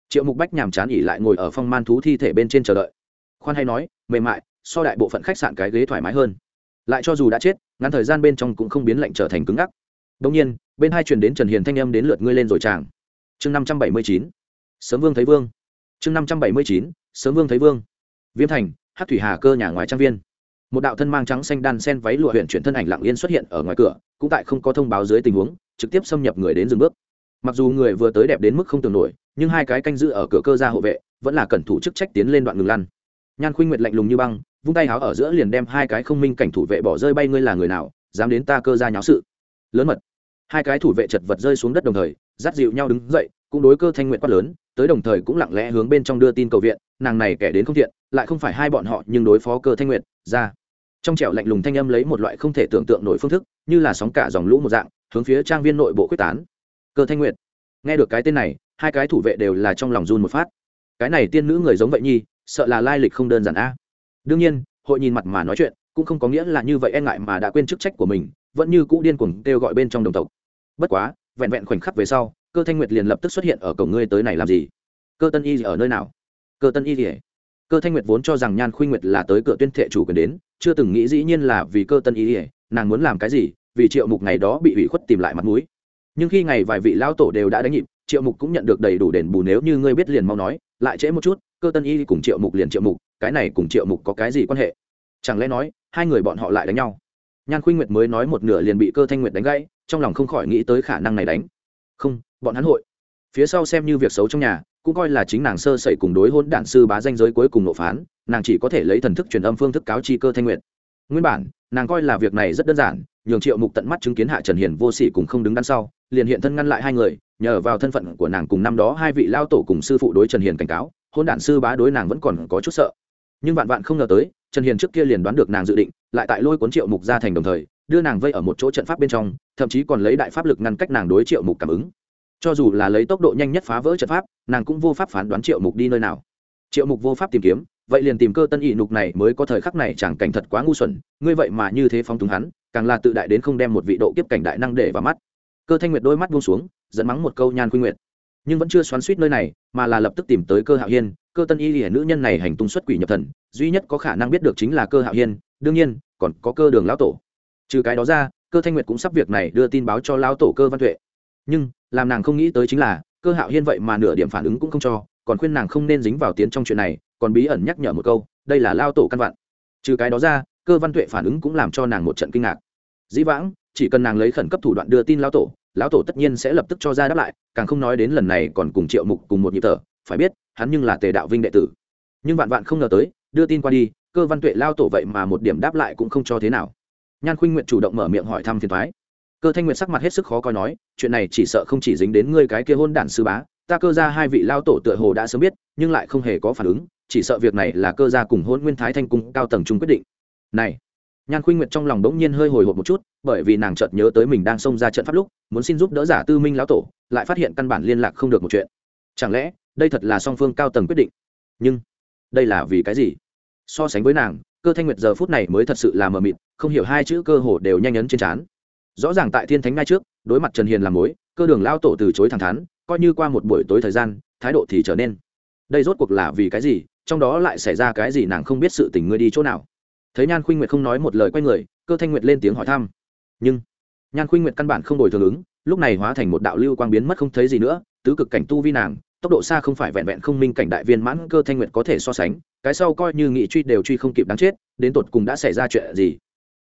triệu mục bách nhàm chán ỉ lại ngồi ở phong man thú thi thể bên trên chờ đợi. Khoan hay nói, mềm mại, so đại bộ phận khách sạn cái ghế thoải mái hơn. Lại cho dù đã chết, ngắn thời gian bên trong cũng không biến lạnh trở thành cứng ngắc. Đông nhiên, bên hai truyền đến trần hiền thanh âm đến lượt ngươi lên rồi chàng. Chương năm trăm bảy mươi chín, sớm vương thấy vương. Chương năm trăm bảy mươi chín, sớm vương thấy vương viêm thành hát thủy hà cơ nhà ngoài trang viên. Một đạo thân mang trắng xanh đan sen váy lụa huyện chuyển thân ảnh lặng yên xuất hiện ở ngoài cửa, cũng tại không có thông báo dưới tình huống, trực tiếp xâm nhập người đến dừng bước. Mặc dù người vừa tới đẹp đến mức không tưởng nổi, nhưng hai cái canh giữ ở cửa cơ gia hộ vệ, vẫn là cẩn thủ chức trách tiến lên đoạn ngừng lăn. Nhan khuynh nguyệt lạnh lùng như băng, vung tay háo ở giữa liền đem hai cái không minh cảnh thủ vệ bỏ rơi bay ngươi là người nào, dám đến ta cơ gia nháo sự. Lớn mật. Hai cái thủ vệ chật vật rơi xuống đất đồng thời, dắt dịu nhau đứng dậy, cũng đối cơ thanh nguyện quát lớn, tới đồng thời cũng lặng lẽ hướng bên trong đưa tin cầu viện, nàng này kẻ đến không thiện lại không phải hai bọn họ nhưng đối phó cơ thanh Nguyệt, ra. Trong trẻo lạnh lùng thanh âm lấy một loại không thể tưởng tượng nổi phương thức, như là sóng cả dòng lũ một dạng, hướng phía trang viên nội bộ quyết tán. Cơ thanh Nguyệt. Nghe được cái tên này, hai cái thủ vệ đều là trong lòng run một phát. Cái này tiên nữ người giống vậy nhi sợ là lai lịch không đơn giản a. Đương nhiên, hội nhìn mặt mà nói chuyện, cũng không có nghĩa là như vậy e ngại mà đã quên chức trách của mình, vẫn như cũ điên cuồng kêu gọi bên trong đồng tộc. Bất quá, vẹn vẹn khoảnh khắc về sau, cơ thanh nguyệt liền lập tức xuất hiện ở cổng ngươi tới này làm gì? Cơ tân y ở nơi nào? Cơ tân y gì cơ thanh nguyệt vốn cho rằng nhan khuynh nguyệt là tới cửa tuyên thệ chủ quyền đến, chưa từng nghĩ dĩ nhiên là vì cơ tân ý ỉa nàng muốn làm cái gì, vì triệu mục ngày đó bị ủy khuất tìm lại mặt mũi. Nhưng khi ngày vài vị lão tổ đều đã đánh nhịp, triệu mục cũng nhận được đầy đủ đền bù nếu như ngươi biết liền mau nói, lại trễ một chút, cơ tân y cùng triệu mục liền triệu mục, cái này cùng triệu mục có cái gì quan hệ? Chẳng lẽ nói, hai người bọn họ lại đánh nhau? Nhan khuynh nguyệt mới nói một nửa liền bị cơ thanh nguyệt đánh gãy, trong lòng không khỏi nghĩ tới khả năng này đánh. Không, bọn hắn hội. Phía sau xem như việc xấu trong nhà cũng coi là chính nàng sơ sẩy cùng đối hôn đản sư bá danh giới cuối cùng nộp phán, nàng chỉ có thể lấy thần thức truyền âm phương thức cáo chi cơ thanh nguyện nguyên bản, nàng coi là việc này rất đơn giản, nhường triệu mục tận mắt chứng kiến hạ trần hiền vô sỉ cùng không đứng đằng sau, liền hiện thân ngăn lại hai người, nhờ vào thân phận của nàng cùng năm đó hai vị lao tổ cùng sư phụ đối trần hiền cảnh cáo, hôn đản sư bá đối nàng vẫn còn có chút sợ. Nhưng vạn vạn không ngờ tới, trần hiền trước kia liền đoán được nàng dự định, lại tại lôi cuốn triệu mục ra thành đồng thời, đưa nàng vây ở một chỗ trận pháp bên trong, thậm chí còn lấy đại pháp lực ngăn cách nàng đối triệu mục cảm ứng cho dù là lấy tốc độ nhanh nhất phá vỡ trận pháp, nàng cũng vô pháp phán đoán triệu mục đi nơi nào. Triệu mục vô pháp tìm kiếm, vậy liền tìm cơ tân ỵ nục này mới có thời khắc này chẳng cảnh thật quá ngu xuẩn, ngươi vậy mà như thế phóng túng hắn, càng là tự đại đến không đem một vị độ kiếp cảnh đại năng để vào mắt. Cơ thanh nguyệt đôi mắt buông xuống dẫn mắng một câu nhan khuynh nguyệt. Nhưng vẫn chưa xoắn suýt nơi này, mà là lập tức tìm tới cơ hạo hiên. Cơ tân y hiển nữ nhân này hành tung xuất quỷ nhập thần, duy nhất có khả năng biết được chính là cơ hạo hiên, đương nhiên, còn có cơ đường lão tổ. Trừ cái đó ra, cơ thanh nguyệt cũng sắp việc này đưa tin báo cho lão tổ cơ văn tuệ. Nhưng làm nàng không nghĩ tới chính là, cơ hạo hiên vậy mà nửa điểm phản ứng cũng không cho, còn khuyên nàng không nên dính vào tiến trong chuyện này, còn bí ẩn nhắc nhở một câu, đây là lao tổ căn vặn trừ cái đó ra, cơ văn tuệ phản ứng cũng làm cho nàng một trận kinh ngạc. Dĩ vãng, chỉ cần nàng lấy khẩn cấp thủ đoạn đưa tin lão tổ lão tổ tất nhiên sẽ lập tức cho ra đáp lại, càng không nói đến lần này còn cùng triệu mục cùng một nhịp thở, phải biết, hắn nhưng là tề đạo vinh đệ tử. Nhưng vạn vạn không ngờ tới, đưa tin qua đi, cơ văn tuệ lao tổ vậy mà một điểm đáp lại cũng không cho thế nào. Nhan khuynh nguyện chủ động mở miệng hỏi thăm phiền thoái cơ thanh nguyện sắc mặt hết sức khó coi nói, chuyện này chỉ sợ không chỉ dính đến ngươi cái kia hôn đản sư bá, ta cơ ra hai vị lao tổ tựa hồ đã sớm biết, nhưng lại không hề có phản ứng, chỉ sợ việc này là cơ gia cùng hôn nguyên thái thanh cung cao tầng chung quyết định. Này, nhan khuynh nguyệt trong lòng bỗng nhiên hơi hồi hộp một chút, bởi vì nàng chợt nhớ tới mình đang xông ra trận pháp lúc, muốn xin giúp đỡ giả tư minh lão tổ, lại phát hiện căn bản liên lạc không được một chuyện. Chẳng lẽ, đây thật là song phương cao tầng quyết định? Nhưng, đây là vì cái gì? So sánh với nàng, cơ thanh nguyệt giờ phút này mới thật sự là mờ mịt, không hiểu hai chữ cơ hồ đều nhanh nhấn trên trán rõ ràng tại thiên thánh ngay trước, đối mặt trần hiền làm mối, cơ đường lao tổ từ chối thẳng thắn, coi như qua một buổi tối thời gian, thái độ thì trở nên. Đây rốt cuộc là vì cái gì, trong đó lại xảy ra cái gì nàng không biết sự tình ngươi đi chỗ nào. Thấy nhan khuynh nguyệt không nói một lời quay người, cơ thanh nguyệt lên tiếng hỏi thăm. Nhưng, nhan khuynh nguyệt căn bản không đổi thường ứng, lúc này hóa thành một đạo lưu quang biến mất không thấy gì nữa, tứ cực cảnh tu vi nàng, tốc độ xa không phải vẹn vẹn không minh cảnh đại viên mãn, cơ thanh nguyệt có thể so sánh, cái sau coi như nghị truy đều truy không kịp đáng chết, đến tột cùng đã xảy ra chuyện gì?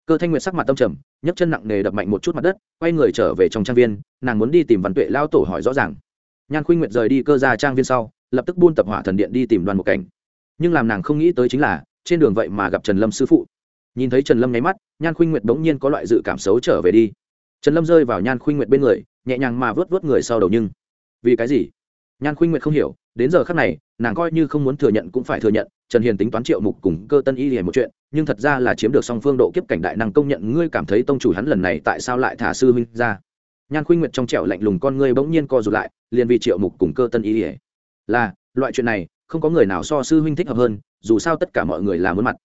Cơ thanh nguyệt sắc mặt tâm trầm, nhấc chân nặng nề đập mạnh một chút mặt đất, quay người trở về trong trang viên, nàng muốn đi tìm văn tuệ lao tổ hỏi rõ ràng. Nhan khuynh nguyệt rời đi cơ ra trang viên sau, lập tức buôn tập hỏa thần điện đi tìm đoàn một cảnh. Nhưng làm nàng không nghĩ tới chính là, trên đường vậy mà gặp trần lâm sư phụ. Nhìn thấy trần lâm nháy mắt, nhan khuynh nguyệt bỗng nhiên có loại dự cảm xấu trở về đi. Trần lâm rơi vào nhan khuynh nguyệt bên người, nhẹ nhàng mà vớt vớt người sau đầu nhưng vì cái gì? Nhan khuynh nguyệt không hiểu, đến giờ khắc này, nàng coi như không muốn thừa nhận cũng phải thừa nhận trần hiền tính toán triệu mục cùng cơ tân y hiền một chuyện, nhưng thật ra là chiếm được song phương độ kiếp cảnh đại năng công nhận, ngươi cảm thấy tông chủ hắn lần này tại sao lại thả sư huynh ra? Nhan khuynh nguyệt trong trẻo lạnh lùng con ngươi bỗng nhiên co rụt lại, liền vì triệu mục cùng cơ tân y hiền là, loại chuyện này, không có người nào so sư huynh thích hợp hơn, dù sao tất cả mọi người là muốn mặt.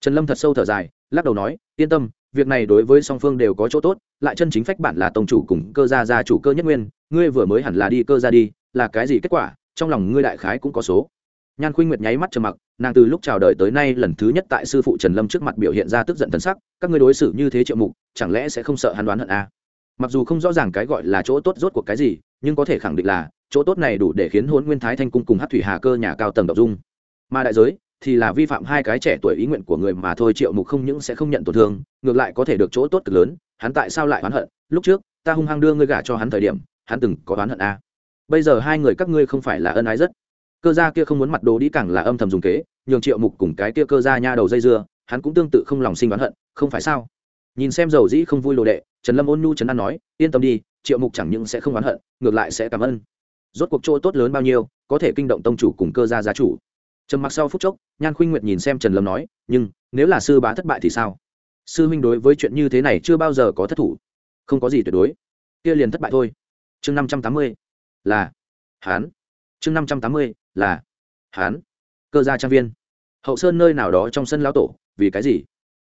Trần lâm thật sâu thở dài, lắc đầu nói, yên tâm, việc này đối với song phương đều có chỗ tốt, lại chân chính phách bản là tông chủ cùng cơ gia gia chủ cơ nhất nguyên, ngươi vừa mới hẳn là đi cơ gia đi, là cái gì kết quả, trong lòng ngươi đại khái cũng có số nhan khuynh nguyệt nháy mắt trầm mặc, nàng từ lúc chào đời tới nay lần thứ nhất tại sư phụ trần lâm trước mặt biểu hiện ra tức giận thân sắc, các ngươi đối xử như thế triệu mục, chẳng lẽ sẽ không sợ hắn đoán hận à? mặc dù không rõ ràng cái gọi là chỗ tốt rốt cuộc cái gì, nhưng có thể khẳng định là, chỗ tốt này đủ để khiến hôn nguyên thái thanh cung cùng hát thủy hà cơ nhà cao tầng động dung mà đại giới, thì là vi phạm hai cái trẻ tuổi ý nguyện của người mà thôi, triệu mục không những sẽ không nhận tổn thương, ngược lại có thể được chỗ tốt cực lớn, hắn tại sao lại oán hận lúc trước, ta hung hăng đưa ngươi gả cho hắn thời điểm, hắn từng có oán hận à. bây giờ hai người các ngươi không phải là ân ái rất cơ gia kia không muốn mặt đồ đi càng là âm thầm dùng kế, nhường triệu mục cùng cái kia cơ gia nha đầu dây dưa, hắn cũng tương tự không lòng sinh oán hận, không phải sao? Nhìn xem dầu dĩ không vui lộ đệ, trần lâm ôn nhu trấn an nói, yên tâm đi, triệu mục chẳng những sẽ không oán hận, ngược lại sẽ cảm ơn. Rốt cuộc chỗ tốt lớn bao nhiêu, có thể kinh động tông chủ cùng cơ gia gia chủ. Trầm mặc sau phút chốc, nhan khuynh nguyệt nhìn xem trần lâm nói, nhưng, nếu là sư bá thất bại thì sao? Sư huynh đối với chuyện như thế này chưa bao giờ có thất thủ. Không có gì tuyệt đối. Kia liền thất bại thôi. Chương năm trăm tám mươi là hán chương năm trăm tám mươi là hán. Cơ gia trang viên. Hậu sơn nơi nào đó trong sân lão tổ, vì cái gì?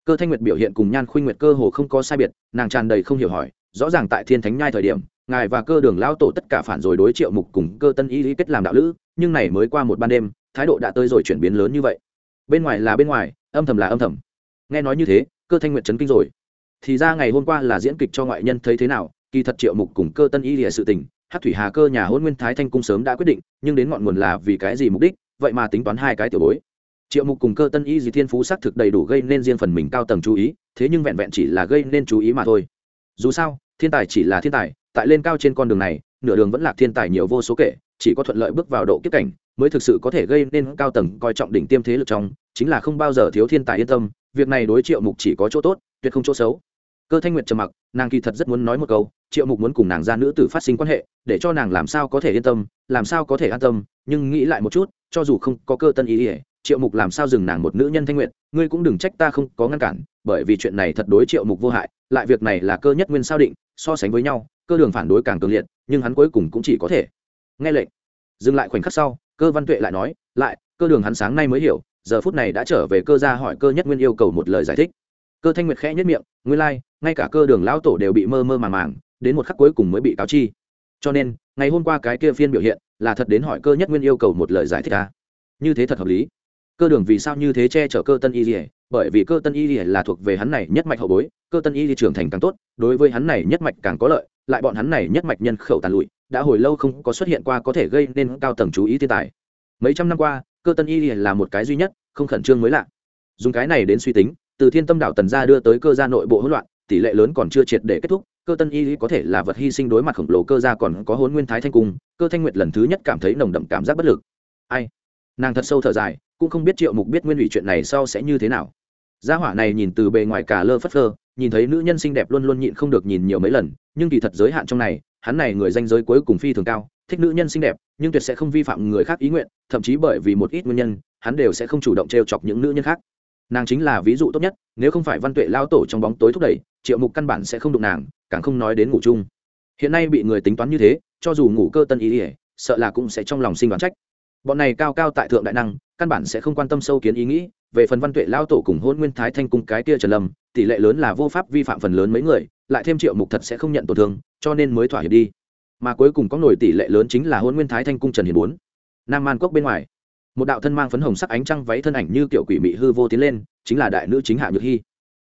Cơ thanh nguyệt biểu hiện cùng nhan khuynh nguyệt cơ hồ không có sai biệt, nàng tràn đầy không hiểu hỏi, rõ ràng tại thiên thánh nhai thời điểm, ngài và cơ đường lão tổ tất cả phản rồi đối triệu mục cùng cơ tân y lý kết làm đạo lữ, nhưng này mới qua một ban đêm, thái độ đã tới rồi chuyển biến lớn như vậy. Bên ngoài là bên ngoài, âm thầm là âm thầm. Nghe nói như thế, cơ thanh nguyệt chấn kinh rồi. Thì ra ngày hôm qua là diễn kịch cho ngoại nhân thấy thế nào, kỳ thật triệu mục cùng cơ tân y lìa sự tình hát thủy hà cơ nhà hôn nguyên thái thanh cung sớm đã quyết định, nhưng đến ngọn nguồn là vì cái gì mục đích, vậy mà tính toán hai cái tiểu bối. Triệu mục cùng cơ tân y di thiên phú xác thực đầy đủ gây nên riêng phần mình cao tầng chú ý, thế nhưng vẹn vẹn chỉ là gây nên chú ý mà thôi. Dù sao, thiên tài chỉ là thiên tài, tại lên cao trên con đường này, nửa đường vẫn là thiên tài nhiều vô số kể, chỉ có thuận lợi bước vào độ kiếp cảnh, mới thực sự có thể gây nên cao tầng coi trọng đỉnh tiêm thế lực trong, chính là không bao giờ thiếu thiên tài yên tâm, việc này đối triệu mục chỉ có chỗ tốt, tuyệt không chỗ xấu cơ thanh nguyệt trầm mặc, nàng kỳ thật rất muốn nói một câu, triệu mục muốn cùng nàng ra nữ tử phát sinh quan hệ, để cho nàng làm sao có thể yên tâm, làm sao có thể an tâm, nhưng nghĩ lại một chút, cho dù không có cơ tân ý ỉa triệu mục làm sao dừng nàng một nữ nhân thanh nguyện ngươi cũng đừng trách ta không có ngăn cản, bởi vì chuyện này thật đối triệu mục vô hại, lại việc này là cơ nhất nguyên sao định, so sánh với nhau, cơ đường phản đối càng cường liệt, nhưng hắn cuối cùng cũng chỉ có thể. Nghe lệnh. Dừng lại khoảnh khắc sau, cơ văn tuệ lại nói, lại, cơ đường hắn sáng nay mới hiểu, giờ phút này đã trở về cơ ra hỏi cơ nhất nguyên yêu cầu một lời giải thích cơ thanh nguyệt khẽ nhất miệng ngươi lai、like, ngay cả cơ đường lão tổ đều bị mơ mơ màng màng đến một khắc cuối cùng mới bị cáo chi. Cho nên ngày hôm qua cái kia phiên biểu hiện là thật đến hỏi cơ nhất nguyên yêu cầu một lời giải thích ta à? như thế thật hợp lý. Cơ đường vì sao như thế che chở cơ tân y lìa bởi vì cơ tân y lìa là thuộc về hắn này nhất mạch hậu bối cơ tân y lìa trưởng thành càng tốt đối với hắn này nhất mạch càng có lợi lại bọn hắn này nhất mạch nhân khẩu tàn lụi đã hồi lâu không có xuất hiện qua có thể gây nên cao tầng chú ý thiên tài. Mấy trăm năm qua cơ tân y lìa là một cái duy nhất không khẩn trương mới lạ. Dùng cái này đến suy tính từ thiên tâm đảo tần gia đưa tới cơ gia nội bộ hỗn loạn, tỷ lệ lớn còn chưa triệt để kết thúc, cơ tân y có thể là vật hy sinh đối mặt khổng lồ cơ gia còn có hôn nguyên thái thanh cung, cơ thanh nguyệt lần thứ nhất cảm thấy nồng đậm cảm giác bất lực. Ai? Nàng thật sâu thở dài, cũng không biết triệu mục biết nguyên ủy chuyện này sau sẽ như thế nào. Gia hỏa này nhìn từ bề ngoài cả lơ phất phơ, nhìn thấy nữ nhân xinh đẹp luôn luôn nhịn không được nhìn nhiều mấy lần, nhưng kỳ thật giới hạn trong này, hắn này người danh giới cuối cùng phi thường cao, thích nữ nhân xinh đẹp, nhưng tuyệt sẽ không vi phạm người khác ý nguyện, thậm chí bởi vì một ít nguyên nhân, hắn đều sẽ không chủ động t chọc những nữ nhân khác nàng chính là ví dụ tốt nhất, nếu không phải văn tuệ lao tổ trong bóng tối thúc đẩy, triệu mục căn bản sẽ không đụng nàng, càng không nói đến ngủ chung. Hiện nay bị người tính toán như thế, cho dù ngủ cơ tân ý ỉa sợ là cũng sẽ trong lòng sinh đoán trách. Bọn này cao cao tại thượng đại năng, căn bản sẽ không quan tâm sâu kiến ý nghĩ, về phần văn tuệ lao tổ cùng hôn nguyên thái thanh cung cái kia trần lâm, tỷ lệ lớn là vô pháp vi phạm phần lớn mấy người, lại thêm triệu mục thật sẽ không nhận tổn thương, cho nên mới thỏa hiệp đi. Mà cuối cùng có nổi tỷ lệ lớn chính là hôn nguyên thái thanh cung trần hiền bốn. Nam man cốc bên ngoài một đạo thân mang phấn hồng sắc ánh trăng váy thân ảnh như kiểu quỷ mị hư vô tiến lên, chính là đại nữ chính hạ nhược hy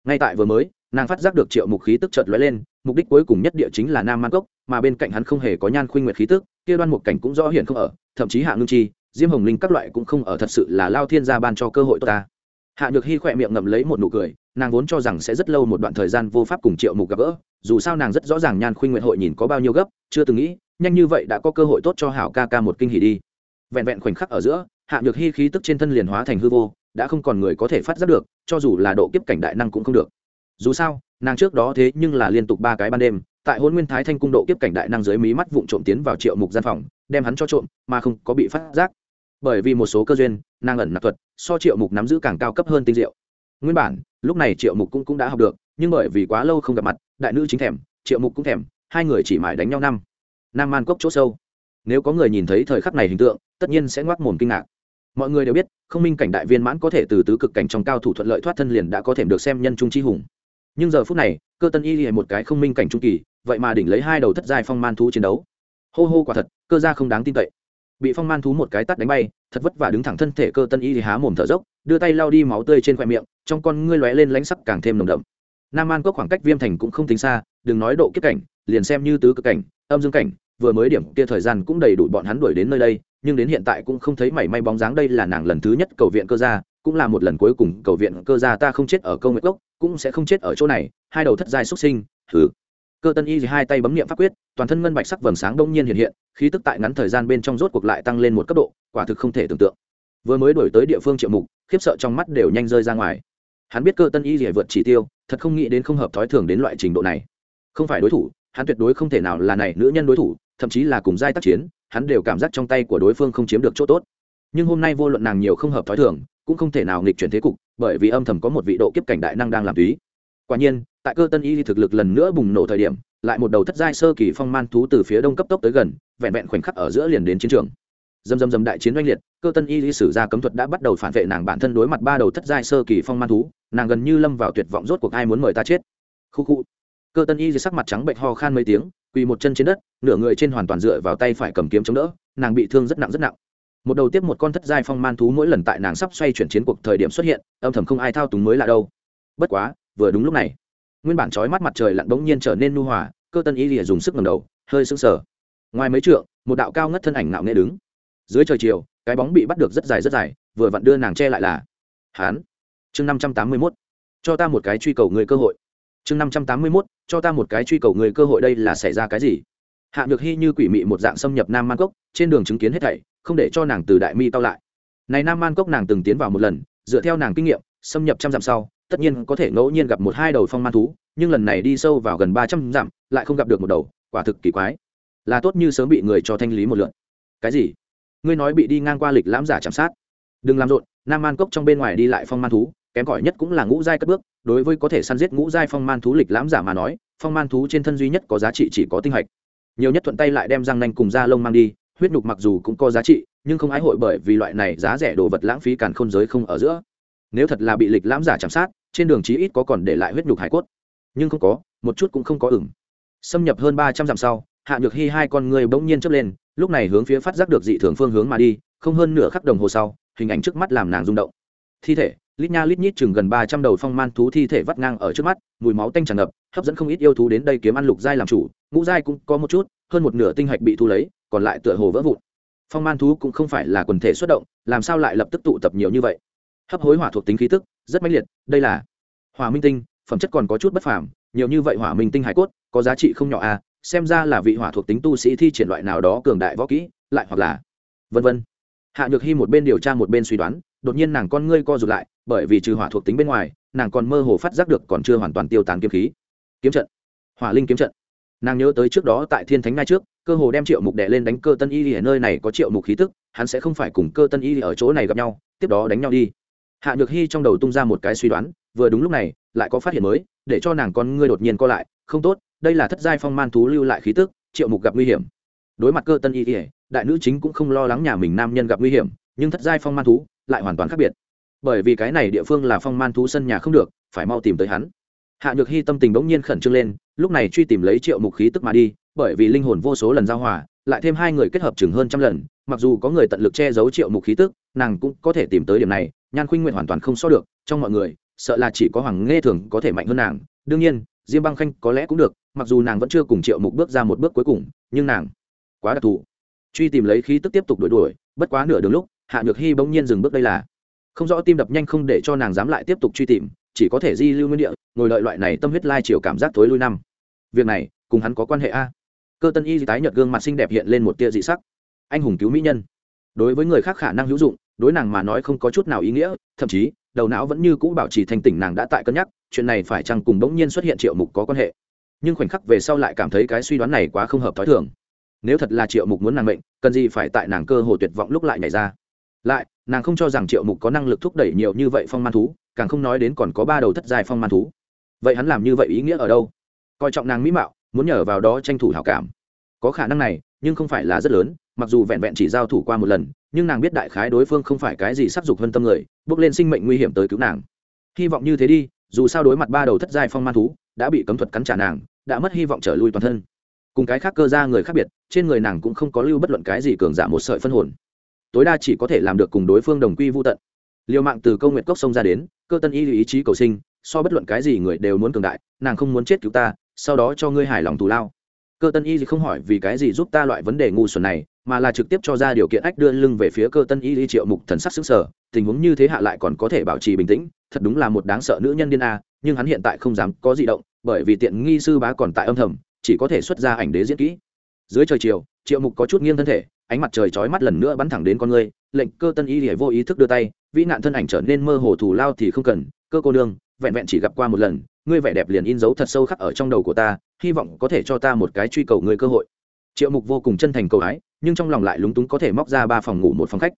ngay tại vừa mới, nàng phát giác được triệu mục khí tức chợt lóe lên, mục đích cuối cùng nhất địa chính là nam man cốc, mà bên cạnh hắn không hề có nhan khuynh nguyệt khí tức, kia đoan một cảnh cũng rõ hiện không ở, thậm chí hạ ngưng chi, diêm hồng linh các loại cũng không ở thật sự là lao thiên gia ban cho cơ hội tốt ta. Hạ nhược hy khỏe miệng ngậm lấy một nụ cười, nàng vốn cho rằng sẽ rất lâu một đoạn thời gian vô pháp cùng triệu mục gặp gỡ, dù sao nàng rất rõ ràng nhan khuynh nguyện hội nhìn có bao nhiêu gấp, chưa từng nghĩ, nhanh như vậy đã có cơ hội tốt cho hảo ca ca một kinh hỉ đi vẹn vẹn khoảnh khắc ở giữa hạ nhược hy khí tức trên thân liền hóa thành hư vô đã không còn người có thể phát giác được cho dù là độ kiếp cảnh đại năng cũng không được. Dù sao nàng trước đó thế nhưng là liên tục ba cái ban đêm tại hôn nguyên thái thanh cung độ kiếp cảnh đại năng dưới mí mắt vụng trộm tiến vào triệu mục gian phòng đem hắn cho trộm mà không có bị phát giác. Bởi vì một số cơ duyên nàng ẩn nạp thuật so triệu mục nắm giữ càng cao cấp hơn tinh diệu. Nguyên bản lúc này triệu mục cũng, cũng đã học được nhưng bởi vì quá lâu không gặp mặt đại nữ chính thèm triệu mục cũng thèm hai người chỉ mãi đánh nhau năm. Nam man cốc chỗ sâu. Nếu có người nhìn thấy thời khắc này hình tượng tất nhiên sẽ ngoác mồm kinh ngạc. Mọi người đều biết, không minh cảnh đại viên mãn có thể từ tứ cực cảnh trong cao thủ thuận lợi thoát thân liền đã có thể được xem nhân trung chi hùng. Nhưng giờ phút này, cơ tân y là một cái không minh cảnh trung kỳ, vậy mà đỉnh lấy hai đầu thất giai phong man thú chiến đấu. Hô hô quả thật, cơ gia không đáng tin cậy. Bị phong man thú một cái tắt đánh bay, thật vất vả đứng thẳng thân thể cơ tân y thì há mồm thở dốc, đưa tay lao đi máu tươi trên khoe miệng, trong con ngươi lóe lên lánh sắc càng thêm nồng đậm. Nam an có khoảng cách viêm thành cũng không tính xa, đừng nói độ kiếp cảnh, liền xem như tứ cực cảnh, âm dương cảnh, vừa mới điểm kia thời gian cũng đầy đủ bọn hắn đuổi đến nơi đây nhưng đến hiện tại cũng không thấy mảy may bóng dáng đây là nàng lần thứ nhất cầu viện cơ gia, cũng là một lần cuối cùng cầu viện cơ gia ta không chết ở câu nguyệt gốc cũng sẽ không chết ở chỗ này, hai đầu thất giai xuất sinh thử cơ tân y thì hai tay bấm niệm pháp quyết, toàn thân ngân bạch sắc vầng sáng đông nhiên hiện hiện, khí tức tại ngắn thời gian bên trong rốt cuộc lại tăng lên một cấp độ, quả thực không thể tưởng tượng. Vừa mới đổi tới địa phương triệu mục, khiếp sợ trong mắt đều nhanh rơi ra ngoài. Hắn biết cơ tân y rỉa vượt chỉ tiêu, thật không nghĩ đến không hợp thói thường đến loại trình độ này. Không phải đối thủ, hắn tuyệt đối không thể nào là này nữ nhân đối thủ, thậm chí là cùng giai tác chiến hắn đều cảm giác trong tay của đối phương không chiếm được chỗ tốt. Nhưng hôm nay vô luận nàng nhiều không hợp thói thường, cũng không thể nào nghịch chuyển thế cục, bởi vì âm thầm có một vị độ kiếp cảnh đại năng đang làm túy quả nhiên, tại cơ tân y thực lực lần nữa bùng nổ thời điểm, lại một đầu thất giai sơ kỳ phong man thú từ phía đông cấp tốc tới gần, vẹn vẹn khoảnh khắc ở giữa liền đến chiến trường. Dầm dầm dầm đại chiến oanh liệt, cơ tân y sử ra cấm thuật đã bắt đầu phản vệ nàng bản thân đối mặt ba đầu thất giai sơ kỳ phong man thú, nàng gần như lâm vào tuyệt vọng rốt cuộc ai muốn mời ta chết. Khu khu cơ tân y sắc mặt trắng bệnh ho khan mấy tiếng, quỳ một chân trên đất, nửa người trên hoàn toàn dựa vào tay phải cầm kiếm chống đỡ, nàng bị thương rất nặng rất nặng. Một đầu tiếp một con thất giai phong man thú mỗi lần tại nàng sắp xoay chuyển chiến cuộc thời điểm xuất hiện, âm thầm không ai thao túng mới là đâu. Bất quá, vừa đúng lúc này, nguyên bản trói mắt mặt trời lặn bỗng nhiên trở nên nu hòa, cơ tân y lìa dùng sức ngầm đầu, hơi sững sờ. Ngoài mấy trượng, một đạo cao ngất thân ảnh nạo nghệ đứng. Dưới trời chiều, cái bóng bị bắt được rất dài rất dài, vừa vặn đưa nàng che lại là hán. Chương năm trăm tám mươi mốt. Cho ta một cái truy cầu người cơ hội chương năm trăm tám mươi mốt, cho ta một cái truy cầu người cơ hội đây là xảy ra cái gì? Hạ nhược hy như quỷ mị một dạng xâm nhập nam man cốc, trên đường chứng kiến hết thảy, không để cho nàng từ đại mi tao lại. Này nam man cốc nàng từng tiến vào một lần, dựa theo nàng kinh nghiệm, xâm nhập trăm dặm sau, tất nhiên có thể ngẫu nhiên gặp một hai đầu phong man thú, nhưng lần này đi sâu vào gần ba trăm dặm, lại không gặp được một đầu, quả thực kỳ quái. Là tốt như sớm bị người cho thanh lý một lượn cái gì? Ngươi nói bị đi ngang qua lịch lãm giả chạm sát. Đừng làm rộn, nam man cốc trong bên ngoài đi lại phong man thú kém cỏi nhất cũng là ngũ giai cất bước, đối với có thể săn giết ngũ giai phong man thú lịch lãm giả mà nói, phong man thú trên thân duy nhất có giá trị chỉ có tinh hạch. Nhiều nhất thuận tay lại đem răng nanh cùng da lông mang đi, huyết nhục mặc dù cũng có giá trị, nhưng không ái hội bởi vì loại này giá rẻ đồ vật lãng phí càn khôn giới không ở giữa. Nếu thật là bị lịch lãm giả chạm sát, trên đường chí ít có còn để lại huyết nhục hải cốt. Nhưng không có, một chút cũng không có ửng. Xâm nhập hơn ba trăm dặm sau, hạ nhược hy hai con người bỗng nhiên chớp lên, lúc này hướng phía phát giác được dị thường phương hướng mà đi, không hơn nửa khắc đồng hồ sau, hình ảnh trước mắt làm nàng rung động. Thi thể lít nha lít nhít chừng gần ba trăm đầu phong man thú thi thể vắt ngang ở trước mắt, mùi máu tanh tràn ngập, hấp dẫn không ít yêu thú đến đây kiếm ăn lục giai làm chủ, ngũ giai cũng có một chút, hơn một nửa tinh hạch bị thu lấy, còn lại tựa hồ vỡ vụn. Phong man thú cũng không phải là quần thể xuất động, làm sao lại lập tức tụ tập nhiều như vậy? Hấp hối hỏa thuộc tính khí tức, rất mãnh liệt, đây là hỏa minh tinh, phẩm chất còn có chút bất phàm, nhiều như vậy hỏa minh tinh hải cốt, có giá trị không nhỏ à xem ra là vị hỏa thuộc tính tu sĩ thi triển loại nào đó cường đại võ kỹ, lại hoặc là vân vân. Hạ nhược hy một bên điều tra một bên suy đoán, đột nhiên nàng con ngươi co rụt lại bởi vì trừ hỏa thuộc tính bên ngoài, nàng còn mơ hồ phát giác được còn chưa hoàn toàn tiêu tán kiếm khí. Kiếm trận. Hỏa linh kiếm trận. Nàng nhớ tới trước đó tại thiên thánh ngay trước, cơ hồ đem triệu mục đệ lên đánh cơ tân y ở nơi này có triệu mục khí tức, hắn sẽ không phải cùng cơ tân y ở chỗ này gặp nhau, tiếp đó đánh nhau đi. Hạ nhược hy trong đầu tung ra một cái suy đoán, vừa đúng lúc này, lại có phát hiện mới, để cho nàng con ngươi đột nhiên co lại, không tốt, đây là thất giai phong man thú lưu lại khí tức, triệu mục gặp nguy hiểm. Đối mặt cơ tân y, đại nữ chính cũng không lo lắng nhà mình nam nhân gặp nguy hiểm, nhưng thất giai phong man thú lại hoàn toàn khác biệt bởi vì cái này địa phương là phong man thú sân nhà không được, phải mau tìm tới hắn. Hạ nhược hy tâm tình bỗng nhiên khẩn trương lên, lúc này truy tìm lấy triệu mục khí tức mà đi, bởi vì linh hồn vô số lần giao hòa, lại thêm hai người kết hợp chừng hơn trăm lần, mặc dù có người tận lực che giấu triệu mục khí tức, nàng cũng có thể tìm tới điểm này, nhan khuynh nguyện hoàn toàn không so được, trong mọi người, sợ là chỉ có hoàng nghe thường có thể mạnh hơn nàng. Đương nhiên, diêm băng khanh có lẽ cũng được, mặc dù nàng vẫn chưa cùng triệu mục bước ra một bước cuối cùng, nhưng nàng quá đặc thù. Truy tìm lấy khí tức tiếp tục đuổi đuổi, bất quá nửa đường lúc, hạ nhược hy bỗng nhiên dừng bước đây là không rõ tim đập nhanh không để cho nàng dám lại tiếp tục truy tìm, chỉ có thể di lưu nguyên địa, ngồi lợi loại này tâm huyết lai chiều cảm giác thối lui năm. Việc này, cùng hắn có quan hệ a? Cơ tân y tái nhợt gương mặt xinh đẹp hiện lên một tia dị sắc. Anh hùng cứu mỹ nhân. Đối với người khác khả năng hữu dụng, đối nàng mà nói không có chút nào ý nghĩa, thậm chí, đầu não vẫn như cũ bảo trì thành tỉnh nàng đã tại cân nhắc, chuyện này phải chăng cùng bỗng nhiên xuất hiện triệu mục có quan hệ? Nhưng khoảnh khắc về sau lại cảm thấy cái suy đoán này quá không hợp t h ó i thường. Nếu thật là triệu mục muốn nàng mệnh, cần gì phải tại nàng cơ hồ tuyệt vọng lúc lại nhảy ra? Lại nàng không cho rằng triệu mục có năng lực thúc đẩy nhiều như vậy phong man thú, càng không nói đến còn có ba đầu thất dài phong man thú. Vậy hắn làm như vậy ý nghĩa ở đâu? Coi trọng nàng mỹ mạo, muốn nhờ vào đó tranh thủ hảo cảm. Có khả năng này, nhưng không phải là rất lớn, mặc dù vẹn vẹn chỉ giao thủ qua một lần, nhưng nàng biết đại khái đối phương không phải cái gì sắc dục hơn tâm người, bước lên sinh mệnh nguy hiểm tới cứu nàng. Hy vọng như thế đi, dù sao đối mặt ba đầu thất giai phong man thú, đã bị cấm thuật cắn trả nàng, đã mất hy vọng trở lui toàn thân. Cùng cái khác cơ ra người khác biệt, trên người nàng cũng không có lưu bất luận cái gì cường giả một sợi phân hồn tối đa chỉ có thể làm được cùng đối phương đồng quy vô tận. Liều mạng từ câu nguyện cốc sông ra đến, cơ tân y ý chí cầu sinh, so bất luận cái gì người đều muốn cường đại, nàng không muốn chết cứu ta, sau đó cho ngươi hài lòng thù lao. Cơ tân y không hỏi vì cái gì giúp ta loại vấn đề ngu xuẩn này, mà là trực tiếp cho ra điều kiện ách đưa lưng về phía cơ tân y triệu mục thần sắc xứng sở tình huống như thế hạ lại còn có thể bảo trì bình tĩnh, thật đúng là một đáng sợ nữ nhân điên a, nhưng hắn hiện tại không dám có di động, bởi vì tiện nghi sư bá còn tại âm thầm, chỉ có thể xuất ra ảnh đế diễn kỹ. Dưới trời chiều, triệu mục có chút nghiêng thân thể ánh mặt trời chói mắt lần nữa bắn thẳng đến con người, lệnh cơ tân y để vô ý thức đưa tay, vĩ nạn thân ảnh trở nên mơ hồ thủ lao thì không cần, cơ cô nương, vẹn vẹn chỉ gặp qua một lần, ngươi vẻ đẹp liền in dấu thật sâu khắc ở trong đầu của ta, hy vọng có thể cho ta một cái truy cầu ngươi cơ hội. Triệu mục vô cùng chân thành cầu ái nhưng trong lòng lại lúng túng có thể móc ra ba phòng ngủ một phòng khách.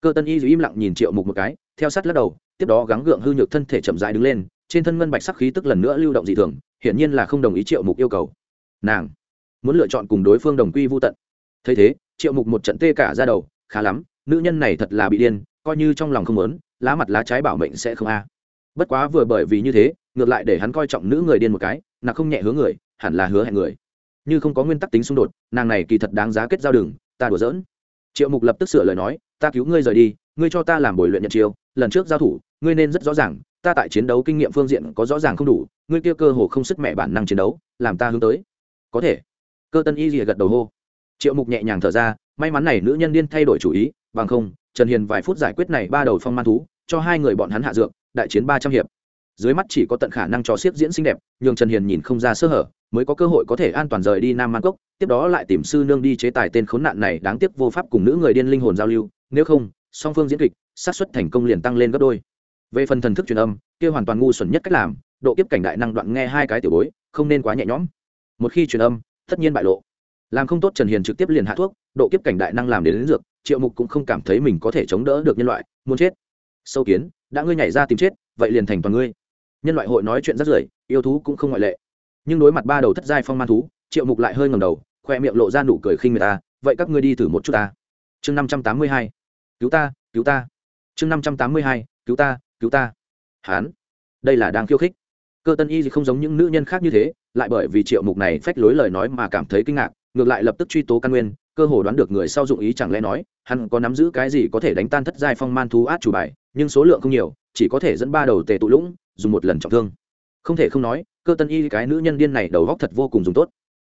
Cơ tân y dù im lặng nhìn triệu mục một cái, theo sát lắc đầu, tiếp đó gắng gượng hư nhược thân thể chậm rãi đứng lên, trên thân ngân bạch sắc khí tức lần nữa lưu động dị thường, hiển nhiên là không đồng ý triệu mục yêu cầu. Nàng muốn lựa chọn cùng đối phương đồng quy vô tận thấy thế, triệu mục một trận tê cả ra đầu, khá lắm, nữ nhân này thật là bị điên, coi như trong lòng không lớn lá mặt lá trái bảo mệnh sẽ không a. Bất quá vừa bởi vì như thế, ngược lại để hắn coi trọng nữ người điên một cái là không nhẹ hứa người, hẳn là hứa hẹn người. Như không có nguyên tắc tính xung đột, nàng này kỳ thật đáng giá kết giao đường, ta đùa giỡn. Triệu mục lập tức sửa lời nói, ta cứu ngươi rời đi, ngươi cho ta làm bồi luyện nhận chiêu, lần trước giao thủ, ngươi nên rất rõ ràng, ta tại chiến đấu kinh nghiệm phương diện có rõ ràng không đủ, ngươi kia cơ hồ không sức mẹ bản năng chiến đấu, làm ta hướng tới. Có thể. Cơ tân y rìa gật đầu hô triệu mục nhẹ nhàng thở ra, may mắn này nữ nhân điên thay đổi chủ ý, bằng không, trần hiền vài phút giải quyết này ba đầu phong man thú, cho hai người bọn hắn hạ dược, đại chiến ba trăm hiệp. Dưới mắt chỉ có tận khả năng cho siết diễn xinh đẹp, nhường trần hiền nhìn không ra sơ hở, mới có cơ hội có thể an toàn rời đi nam man cốc, tiếp đó lại tìm sư nương đi chế tài tên khốn nạn này đáng tiếc vô pháp cùng nữ người điên linh hồn giao lưu, nếu không, song phương diễn kịch sát xuất thành công liền tăng lên gấp đôi. Về phần thần thức truyền âm, kia hoàn toàn ngu xuẩn nhất cách làm, độ kiếp cảnh đại năng đoạn nghe hai cái tiểu bối, không nên quá nhẹ nhõm. Một khi truyền âm, tất nhiên bại lộ làm không tốt trần hiền trực tiếp liền hạ thuốc độ kiếp cảnh đại năng làm đến, đến dược triệu mục cũng không cảm thấy mình có thể chống đỡ được nhân loại muốn chết. Sâu kiến đã ngươi nhảy ra tìm chết vậy liền thành toàn ngươi. Nhân loại hội nói chuyện rất rưởi yêu thú cũng không ngoại lệ. Nhưng đối mặt ba đầu thất giai phong man thú triệu mục lại hơi ngầm đầu khoe miệng lộ ra nụ cười khinh người ta à, vậy các ngươi đi thử một chút ta chương năm trăm tám mươi hai cứu ta cứu ta. Chương năm trăm tám mươi hai cứu ta cứu ta. Hán đây là đang khiêu khích. Cơ tân y không giống những nữ nhân khác như thế lại bởi vì triệu mục này phách lối lời nói mà cảm thấy kinh ngạc ngược lại lập tức truy tố căn nguyên, cơ hồ đoán được người sau dụng ý chẳng lẽ nói, hắn có nắm giữ cái gì có thể đánh tan thất giai phong man thú át chủ bài, nhưng số lượng không nhiều, chỉ có thể dẫn ba đầu tề tụ lũng, dùng một lần trọng thương. Không thể không nói, cơ tân y cái nữ nhân điên này đầu góc thật vô cùng dùng tốt.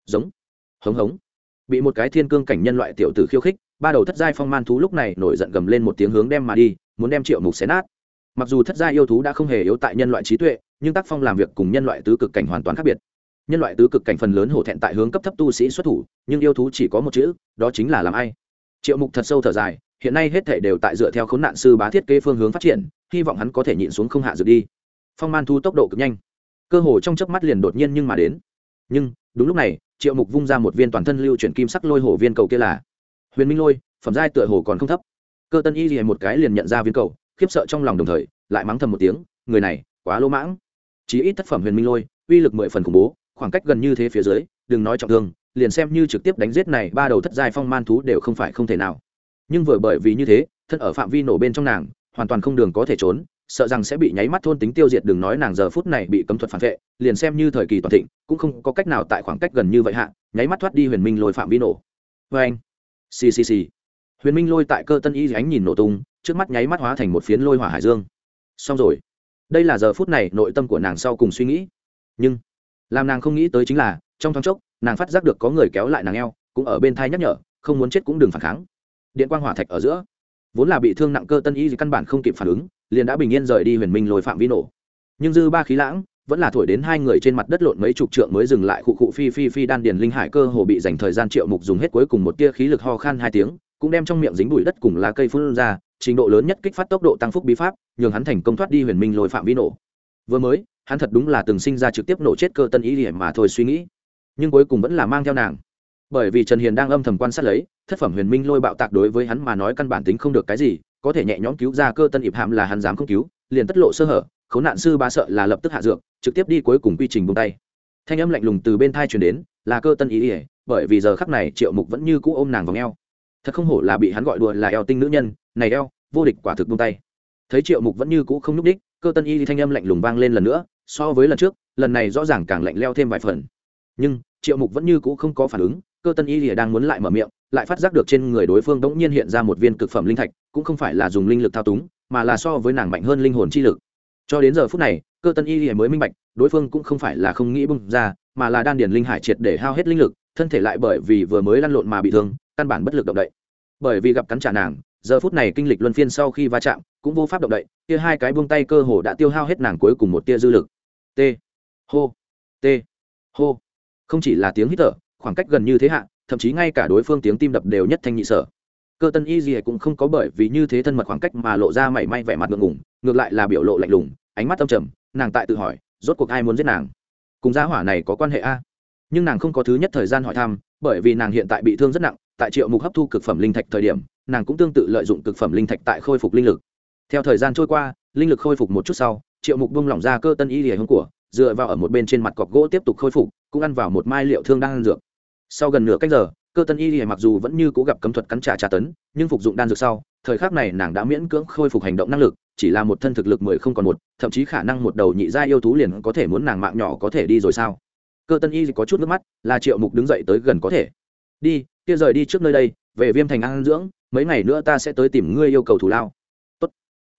Giống. Hống hống. Bị một cái thiên cương cảnh nhân loại tiểu tử khiêu khích, ba đầu thất giai phong man thú lúc này nổi giận gầm lên một tiếng hướng đem mà đi, muốn đem triệu mục xé nát. Mặc dù thất giai yêu thú đã không hề yếu tại nhân loại trí tuệ, nhưng tác phong làm việc cùng nhân loại tứ cực cảnh hoàn toàn khác biệt nhân loại tứ cực cảnh phần lớn hổ thẹn tại hướng cấp thấp tu sĩ xuất thủ, nhưng yêu thú chỉ có một chữ, đó chính là làm ai. Triệu mục thật sâu thở dài, hiện nay hết thể đều tại dựa theo khốn nạn sư bá thiết kế phương hướng phát triển, hy vọng hắn có thể nhịn xuống không hạ dược đi. Phong man thu tốc độ cực nhanh. Cơ hồ trong chớp mắt liền đột nhiên nhưng mà đến. Nhưng, đúng lúc này, triệu mục vung ra một viên toàn thân lưu chuyển kim sắc lôi hổ viên cầu kia là huyền minh lôi, phẩm giai tựa hồ còn không thấp. Cơ tân y liền một cái liền nhận ra viên cầu, khiếp sợ trong lòng đồng thời, lại mắng thầm một tiếng, người này, quá lỗ mãng. Chí ít tác phẩm huyền minh lôi, uy lực mười phần khủng bố khoảng cách gần như thế phía dưới, đừng nói trọng thương, liền xem như trực tiếp đánh giết này ba đầu thất giai phong man thú đều không phải không thể nào. Nhưng vừa bởi vì như thế, thân ở phạm vi nổ bên trong nàng, hoàn toàn không đường có thể trốn, sợ rằng sẽ bị nháy mắt thôn tính tiêu diệt, đừng nói nàng giờ phút này bị cấm thuật phản vệ, liền xem như thời kỳ toàn thịnh, cũng không có cách nào tại khoảng cách gần như vậy hạ, nháy mắt thoát đi huyền minh lôi phạm vi nổ. Vê anh ccc huyền minh lôi tại cơ tân y ánh nhìn nổ tung, trước mắt nháy mắt hóa thành một phiến lôi hỏa hải dương. Xong rồi. Đây là giờ phút này nội tâm của nàng sau cùng suy nghĩ. Nhưng làm nàng không nghĩ tới chính là, trong thoáng chốc, nàng phát giác được có người kéo lại nàng eo, cũng ở bên thai nhắc nhở, không muốn chết cũng đừng phản kháng. Điện quang hỏa thạch ở giữa. Vốn là bị thương nặng cơ tân y căn bản không kịp phản ứng, liền đã bình yên rời đi huyền minh lôi phạm vi nổ. Nhưng dư ba khí lãng, vẫn là thổi đến hai người trên mặt đất lộn mấy chục trượng mới dừng lại khụ khụ phi phi phi đan điền linh hải cơ hồ bị dành thời gian triệu mục dùng hết cuối cùng một tia khí lực ho khan hai tiếng, cũng đem trong miệng dính bụi đất cùng lá cây phun ra, trình độ lớn nhất kích phát tốc độ tăng phúc bí pháp, nhường hắn thành công thoát đi huyền minh lôi phạm vi nổ. Vừa mới hắn thật đúng là từng sinh ra trực tiếp nổ chết cơ tân ý điểm mà thôi suy nghĩ, nhưng cuối cùng vẫn là mang theo nàng. Bởi vì trần hiền đang âm thầm quan sát lấy, thất phẩm huyền minh lôi bạo tạc đối với hắn mà nói căn bản tính không được cái gì, có thể nhẹ nhõm cứu ra cơ tân ịp hàm là hắn dám không cứu, liền tất lộ sơ hở, khốn nạn sư ba sợ là lập tức hạ dược, trực tiếp đi cuối cùng quy trình bông tay. Thanh âm lạnh lùng từ bên thai truyền đến, là cơ tân ý ỉa bởi vì giờ khắc này triệu mục vẫn như cũ ôm nàng vào ngheo thật không hổ là bị hắn gọi đùa là eo tinh nữ nhân, này eo, vô địch quả thực bông tay. Thấy triệu mục vẫn như cũ không n ú c đích cơ tân y thanh âm lạnh lùng vang lên lần nữa so với lần trước, lần này rõ ràng càng lạnh leo thêm vài phần. Nhưng, triệu mục vẫn như cũ không có phản ứng, cơ tân y lìa đang muốn lại mở miệng, lại phát giác được trên người đối phương đ ỗ n g nhiên hiện ra một viên cực phẩm linh thạch, cũng không phải là dùng linh lực thao túng, mà là so với nàng mạnh hơn linh hồn chi lực. Cho đến giờ phút này, cơ tân y lìa mới minh bạch, đối phương cũng không phải là không nghĩ bung ra, mà là đan điền linh hải triệt để hao hết linh lực, thân thể lại bởi vì vừa mới lăn lộn mà bị thương, căn bản bất lực động đậy. Bởi vì gặp cắn trả nàng, giờ phút này kinh lịch luân phiên sau khi va chạm, cũng vô pháp động đậy, kia hai cái buông tay cơ hồ đã tiêu hao hết nàng cuối cùng một tia dư lực t. Hô. T. Hô. Không chỉ là tiếng hít thở, khoảng cách gần như thế hạ, thậm chí ngay cả đối phương tiếng tim đập đều nhất thanh nhị sở. Cơ tân y gì cũng không có bởi vì như thế thân mật khoảng cách mà lộ ra mảy may vẻ mặt ngượng ngùng, ngược lại là biểu lộ lạnh lùng, ánh mắt âm trầm, nàng tại tự hỏi, rốt cuộc ai muốn giết nàng? Cùng gia hỏa này có quan hệ a? Nhưng nàng không có thứ nhất thời gian hỏi thăm, bởi vì nàng hiện tại bị thương rất nặng, tại triệu mục hấp thu cực phẩm linh thạch thời điểm, nàng cũng tương tự lợi dụng cực phẩm linh thạch tại khôi phục linh lực. Theo thời gian trôi qua, linh lực khôi phục một chút sau triệu mục bông lỏng ra cơ tân y lìa hông của, dựa vào ở một bên trên mặt cọc gỗ tiếp tục khôi phục, cũng ăn vào một mai liệu thương đang ăn dược. Sau gần nửa cách giờ, cơ tân y lìa mặc dù vẫn như cố gặp cấm thuật cắn trả tra tấn, nhưng phục dụng đan dược sau, thời khắc này nàng đã miễn cưỡng khôi phục hành động năng lực, chỉ là một thân thực lực mười không còn một, thậm chí khả năng một đầu nhị gia yêu thú liền có thể muốn nàng mạng nhỏ có thể đi rồi sao? Cơ tân y có chút nước mắt, là triệu mục đứng dậy tới gần có thể. Đi, kia rời đi trước nơi đây, về viêm thành an dưỡng, mấy ngày nữa ta sẽ tới tìm ngươi yêu cầu thủ lao. Tốt.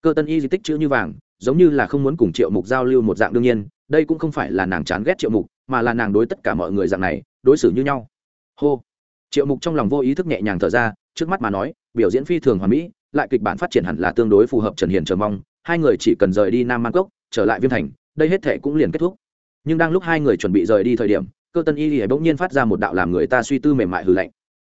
cơ tân y di tích chữ như vàng giống như là không muốn cùng triệu mục giao lưu một dạng đương nhiên, đây cũng không phải là nàng chán ghét triệu mục, mà là nàng đối tất cả mọi người dạng này, đối xử như nhau. Hô. Triệu mục trong lòng vô ý thức nhẹ nhàng thở ra, trước mắt mà nói, biểu diễn phi thường hoàn mỹ, lại kịch bản phát triển hẳn là tương đối phù hợp trần hiền chờ mong, hai người chỉ cần rời đi nam man cốc, trở lại viêm thành, đây hết thệ cũng liền kết thúc. Nhưng đang lúc hai người chuẩn bị rời đi thời điểm, cơ tân y lìa bỗng nhiên phát ra một đạo làm người ta suy tư mềm mại hư lạnh.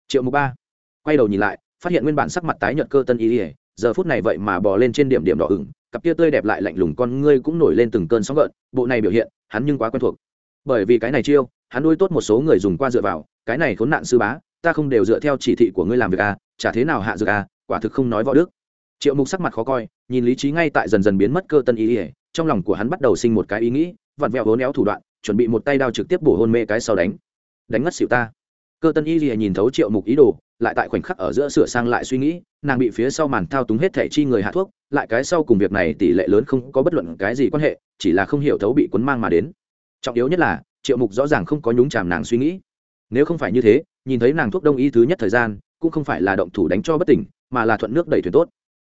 Triệu mục ba. Quay đầu nhìn lại, phát hiện nguyên bản sắc mặt tái nhợt cơ tân y lìa giờ phút này vậy mà bò lên trên điểm điểm đỏ ửng cặp kia tươi đẹp lại lạnh lùng con ngươi cũng nổi lên từng cơn sóng gợn, bộ này biểu hiện, hắn nhưng quá quen thuộc. Bởi vì cái này chiêu, hắn nuôi tốt một số người dùng qua dựa vào, cái này khốn nạn sư bá, ta không đều dựa theo chỉ thị của ngươi làm việc à chả thế nào hạ dược à quả thực không nói võ đức. Triệu mục sắc mặt khó coi, nhìn lý trí ngay tại dần dần biến mất cơ tân ý ỉa trong lòng của hắn bắt đầu sinh một cái ý nghĩ, vặn vẹo hố néo thủ đoạn, chuẩn bị một tay đao trực tiếp bổ hôn mê cái sau đánh. Đánh ngất xỉu ta. Cơ tân y lìa nhìn thấu triệu mục ý đồ lại tại khoảnh khắc ở giữa sửa sang lại suy nghĩ, nàng bị phía sau màn thao túng hết thẻ chi người hạ thuốc, lại cái sau cùng việc này tỷ lệ lớn không có bất luận cái gì quan hệ, chỉ là không hiểu thấu bị cuốn mang mà đến. Trọng yếu nhất là, triệu mục rõ ràng không có nhúng chàm nàng suy nghĩ. Nếu không phải như thế, nhìn thấy nàng thuốc đông y thứ nhất thời gian, cũng không phải là động thủ đánh cho bất tỉnh, mà là thuận nước đẩy thuyền tốt.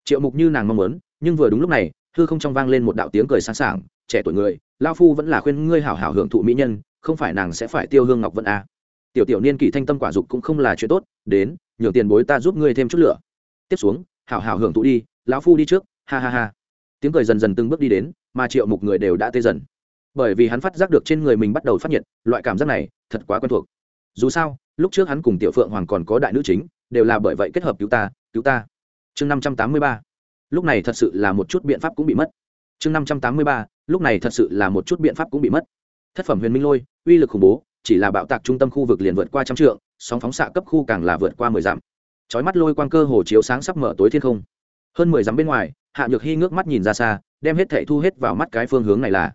Triệu mục như nàng mong muốn, nhưng vừa đúng lúc này, hư không trong vang lên một đạo tiếng cười sáng sảng trẻ tuổi người lao phu vẫn là khuyên ngươi hảo hảo hưởng thụ mỹ nhân, không phải nàng sẽ phải tiêu hương ngọc vân a. à tiểu tiểu niên kỷ thanh tâm quả dục cũng không là chuyện tốt, đến, nhường tiền bối ta giúp ngươi thêm chút lửa. Tiếp xuống, hảo hảo hưởng thụ đi, lão phu đi trước, ha ha ha. Tiếng cười dần dần từng bước đi đến, mà triệu mục người đều đã tê dần. Bởi vì hắn phát giác được trên người mình bắt đầu phát nhiệt, loại cảm giác này, thật quá quen thuộc. Dù sao, lúc trước hắn cùng tiểu phượng hoàng còn có đại nữ chính, đều là bởi vậy kết hợp cứu ta cứu ta. Chương năm trăm tám mươi ba. Lúc này thật sự là một chút biện pháp cũng bị mất. Chương năm trăm tám mươi ba. Lúc này thật sự là một chút biện pháp cũng bị mất. Thất phẩm huyền minh lôi, uy lực khủng bố chỉ là bạo tạc trung tâm khu vực liền vượt qua trăm trượng, sóng phóng xạ cấp khu càng là vượt qua mười dặm. Chói mắt lôi quang cơ hồ chiếu sáng sắp mở tối thiên không. Hơn mười dặm bên ngoài, hạ nhược hy ngước mắt nhìn ra xa, đem hết thảy thu hết vào mắt cái phương hướng này là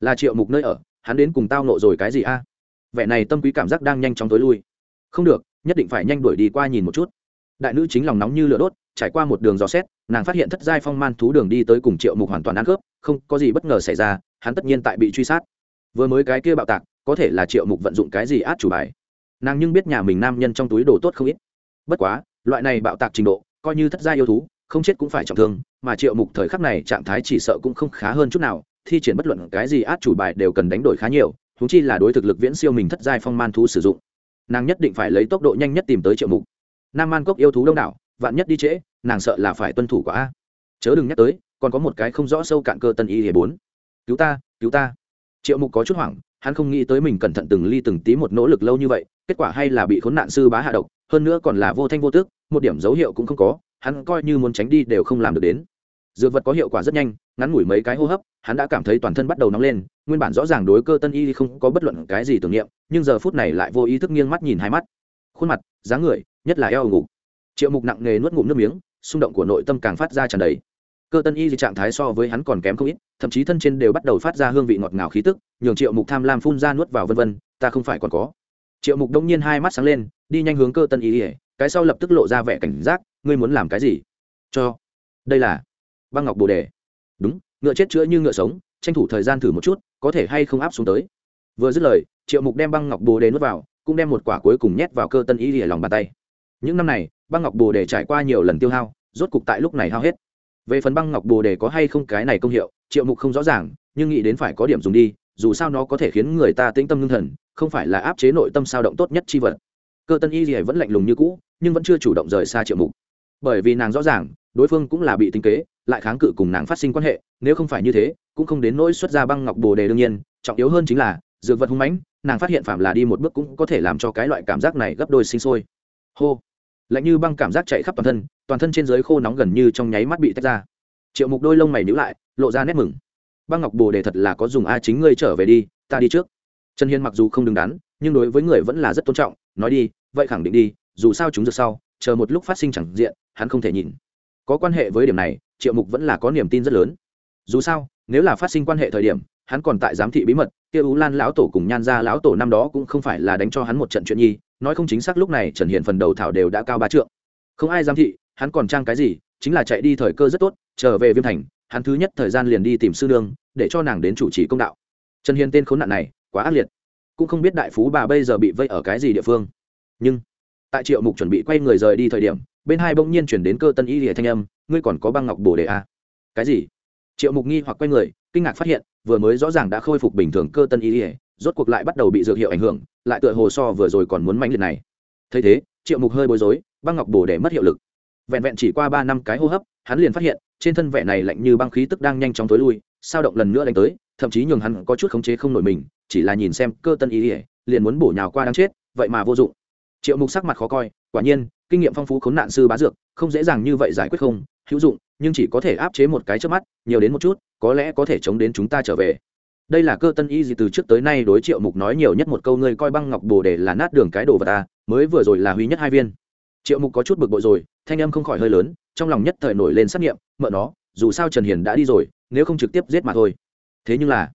là triệu mục nơi ở, hắn đến cùng tao nộ rồi cái gì a? Vẻ này tâm quý cảm giác đang nhanh chóng tối lui. Không được, nhất định phải nhanh đuổi đi qua nhìn một chút. Đại nữ chính lòng nóng như lửa đốt, trải qua một đường dò xét, nàng phát hiện thất giai phong man thú đường đi tới cùng triệu mục hoàn toàn ăn khớp, không có gì bất ngờ xảy ra, hắn tất nhiên tại bị truy sát. Vừa mới cái kia bạo tạc có thể là triệu mục vận dụng cái gì át chủ bài. Nàng nhưng biết nhà mình nam nhân trong túi đồ tốt không ít. Bất quá, loại này bạo tạc trình độ, coi như thất gia yêu thú, không chết cũng phải trọng thương, mà triệu mục thời khắc này trạng thái chỉ sợ cũng không khá hơn chút nào, thi triển bất luận cái gì át chủ bài đều cần đánh đổi khá nhiều thú chi là đối thực lực viễn siêu mình thất giai phong man thú sử dụng. Nàng nhất định phải lấy tốc độ nhanh nhất tìm tới triệu mục. Nam man cốc yêu thú đông đảo, vạn nhất đi trễ, nàng sợ là phải tuân thủ quá. A chớ đừng nhắc tới, còn có một cái không rõ sâu cạn cơ tân y hề bốn. Cứu ta cứu ta. Triệu mục có chút hoảng hắn không nghĩ tới mình cẩn thận từng ly từng tí một nỗ lực lâu như vậy, kết quả hay là bị khốn nạn sư bá hạ độc, hơn nữa còn là vô thanh vô tước, một điểm dấu hiệu cũng không có, hắn coi như muốn tránh đi đều không làm được đến. Dược vật có hiệu quả rất nhanh, ngắn ngủi mấy cái hô hấp, hắn đã cảm thấy toàn thân bắt đầu nóng lên, nguyên bản rõ ràng đối cơ tân y không có bất luận cái gì tưởng niệm, nhưng giờ phút này lại vô ý thức nghiêng mắt nhìn hai mắt. Khuôn mặt, dáng người, nhất là eo ngủ. Triệu mục nặng nề nuốt ngụm nước miếng, xung động của nội tâm càng phát ra tràn đầy cơ tân y thì trạng thái so với hắn còn kém không ít, thậm chí thân trên đều bắt đầu phát ra hương vị ngọt ngào khí tức, nhường triệu mục tham lam phun ra nuốt vào vân vân, ta không phải còn có. Triệu mục đông nhiên hai mắt sáng lên, đi nhanh hướng cơ tân y ỉa cái sau lập tức lộ ra vẻ cảnh giác, ngươi muốn làm cái gì? Cho. Đây là băng ngọc bồ đề. Đúng, ngựa chết chữa như ngựa sống, tranh thủ thời gian thử một chút, có thể hay không áp xuống tới. Vừa dứt lời, triệu mục đem băng ngọc bồ đề nuốt vào, cũng đem một quả cuối cùng nhét vào cơ tân y ỉa lòng bàn tay. Những năm này, băng ngọc bồ đề trải qua nhiều lần tiêu hao, rốt cục tại lúc này hao hết về phần băng ngọc bồ đề có hay không cái này công hiệu, triệu mục không rõ ràng, nhưng nghĩ đến phải có điểm dùng đi, dù sao nó có thể khiến người ta tĩnh tâm ngưng thần, không phải là áp chế nội tâm sao động tốt nhất chi vật. Cơ tân y gì vẫn lạnh lùng như cũ, nhưng vẫn chưa chủ động rời xa triệu mục. Bởi vì nàng rõ ràng, đối phương cũng là bị tính kế, lại kháng cự cùng nàng phát sinh quan hệ, nếu không phải như thế, cũng không đến nỗi xuất ra băng ngọc bồ đề đương nhiên, trọng yếu hơn chính là, dược vật hung mãnh, nàng phát hiện phạm là đi một bước cũng có thể làm cho cái loại cảm giác này gấp đôi sinh sôi. Hô lạnh như băng cảm giác chạy khắp toàn thân toàn thân trên giới khô nóng gần như trong nháy mắt bị tách ra. Triệu mục đôi lông mày nhữ lại, lộ ra nét mừng. Băng ngọc bồ đề thật là có dùng a chính ngươi trở về đi, ta đi trước. Trần hiên mặc dù không đứng đắn, nhưng đối với người vẫn là rất tôn trọng, nói đi, vậy khẳng định đi, dù sao chúng được sau, chờ một lúc phát sinh chẳng diện, hắn không thể nhìn. Có quan hệ với điểm này, triệu mục vẫn là có niềm tin rất lớn. Dù sao, nếu là phát sinh quan hệ thời điểm hắn còn tại giám thị bí mật, kia ú lan lão tổ cùng nhan ra lão tổ năm đó cũng không phải là đánh cho hắn một trận chuyện nhi, nói không chính xác lúc này trần hiện phần đầu thảo đều đã cao ba trượng. Không ai giám thị, hắn còn trang cái gì, chính là chạy đi thời cơ rất tốt, trở về viêm thành, hắn thứ nhất thời gian liền đi tìm sư nương, để cho nàng đến chủ trì công đạo. Trần hiền tên khốn nạn này, quá ác liệt. Cũng không biết đại phú bà bây giờ bị vây ở cái gì địa phương. Nhưng, tại triệu mục chuẩn bị quay người rời đi thời điểm, bên hai bỗng nhiên chuyển đến cơ tân y hệ thanh âm, ngươi còn có băng ngọc bồ đề à? cái gì? Triệu mục nghi hoặc quay người kinh ngạc phát hiện, vừa mới rõ ràng đã khôi phục bình thường cơ tân y ỉa rốt cuộc lại bắt đầu bị dược hiệu ảnh hưởng, lại tựa hồ so vừa rồi còn muốn mãnh liệt này. Thấy thế, triệu mục hơi bối rối, băng ngọc bồ để mất hiệu lực. Vẹn vẹn chỉ qua ba năm cái hô hấp, hắn liền phát hiện, trên thân vẻ này lạnh như băng khí tức đang nhanh chóng tối lui, sao động lần nữa đánh tới, thậm chí nhường hắn có chút khống chế không nổi mình, chỉ là nhìn xem cơ tân y ỉa liền muốn bổ nhào qua đáng chết, vậy mà vô dụng. Triệu mục sắc mặt khó coi, quả nhiên, kinh nghiệm phong phú khốn nạn sư bá dược, không dễ dàng như vậy giải quyết không, hữu dụng, nhưng chỉ có thể áp chế một cái trước mắt, nhiều đến một chút có lẽ có thể chống đến chúng ta trở về. Đây là cơ tân y gì từ trước tới nay đối triệu mục nói nhiều nhất một câu, ngươi coi băng ngọc bồ để là nát đường cái đồ vật ta, mới vừa rồi là huy nhất hai viên. Triệu mục có chút bực bội rồi, thanh âm không khỏi hơi lớn, trong lòng nhất thời nổi lên xác nghiệm, mợ nó, dù sao trần hiền đã đi rồi, nếu không trực tiếp giết mà thôi. Thế nhưng là,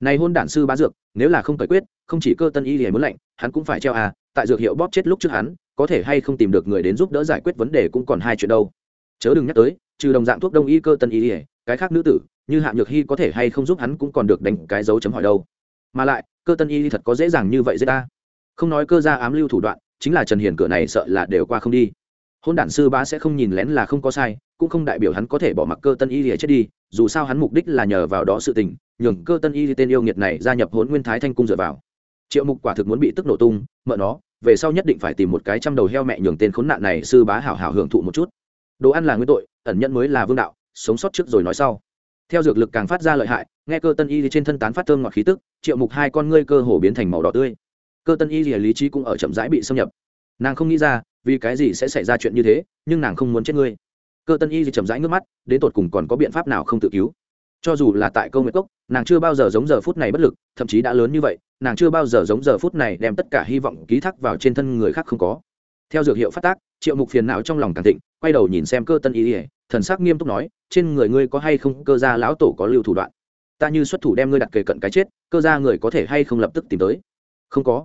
này hôn đản sư bá dược, nếu là không giải quyết, không chỉ cơ tân y thì muốn lạnh, hắn cũng phải treo à tại dược hiệu bóp chết lúc trước hắn, có thể hay không tìm được người đến giúp đỡ giải quyết vấn đề cũng còn hai chuyện đâu. Chớ đừng nhắc tới, trừ đồng dạng thuốc đông y cơ tân y ỉa cái khác nữ tử như hạ nhược hy có thể hay không giúp hắn cũng còn được đánh cái dấu chấm hỏi đâu. Mà lại, cơ tân y thật có dễ dàng như vậy dễ ta. Không nói cơ ra ám lưu thủ đoạn, chính là trần hiền cửa này sợ là đều qua không đi. Hôn đản sư bá sẽ không nhìn lén là không có sai, cũng không đại biểu hắn có thể bỏ mặc cơ tân y lìa chết đi, dù sao hắn mục đích là nhờ vào đó sự tình, nhường cơ tân y tên yêu nghiệt này gia nhập hôn nguyên thái thanh cung dựa vào. Triệu mục quả thực muốn bị tức nổ tung, mợ nó, về sau nhất định phải tìm một cái trăm đầu heo mẹ nhường tên khốn nạn này sư bá hảo hảo hưởng thụ một chút. Đồ ăn là nguyên tội, ẩn nhận mới là vương đạo, sống sót trước rồi nói sau theo dược lực càng phát ra lợi hại, nghe cơ tân y trên thân tán phát thơm ngọt khí tức, triệu mục hai con ngươi cơ hồ biến thành màu đỏ tươi. Cơ tân y lìa lý trí cũng ở chậm rãi bị xâm nhập. Nàng không nghĩ ra, vì cái gì sẽ xảy ra chuyện như thế, nhưng nàng không muốn chết ngươi. Cơ tân y thì chậm rãi nước mắt, đến tột cùng còn có biện pháp nào không tự cứu. Cho dù là tại câu nguyệt cốc, nàng chưa bao giờ giống giờ phút này bất lực, thậm chí đã lớn như vậy, nàng chưa bao giờ giống giờ phút này đem tất cả hy vọng ký thác vào trên thân người khác không có. Theo dược hiệu phát tác, triệu mục phiền não trong lòng càng thịnh, quay đầu nhìn xem cơ tân y ỉa thần sắc nghiêm túc nói trên người ngươi có hay không? Cơ gia lão tổ có lưu thủ đoạn. Ta như xuất thủ đem ngươi đặt kề cận cái chết cơ gia người có thể hay không lập tức tìm tới? Không có.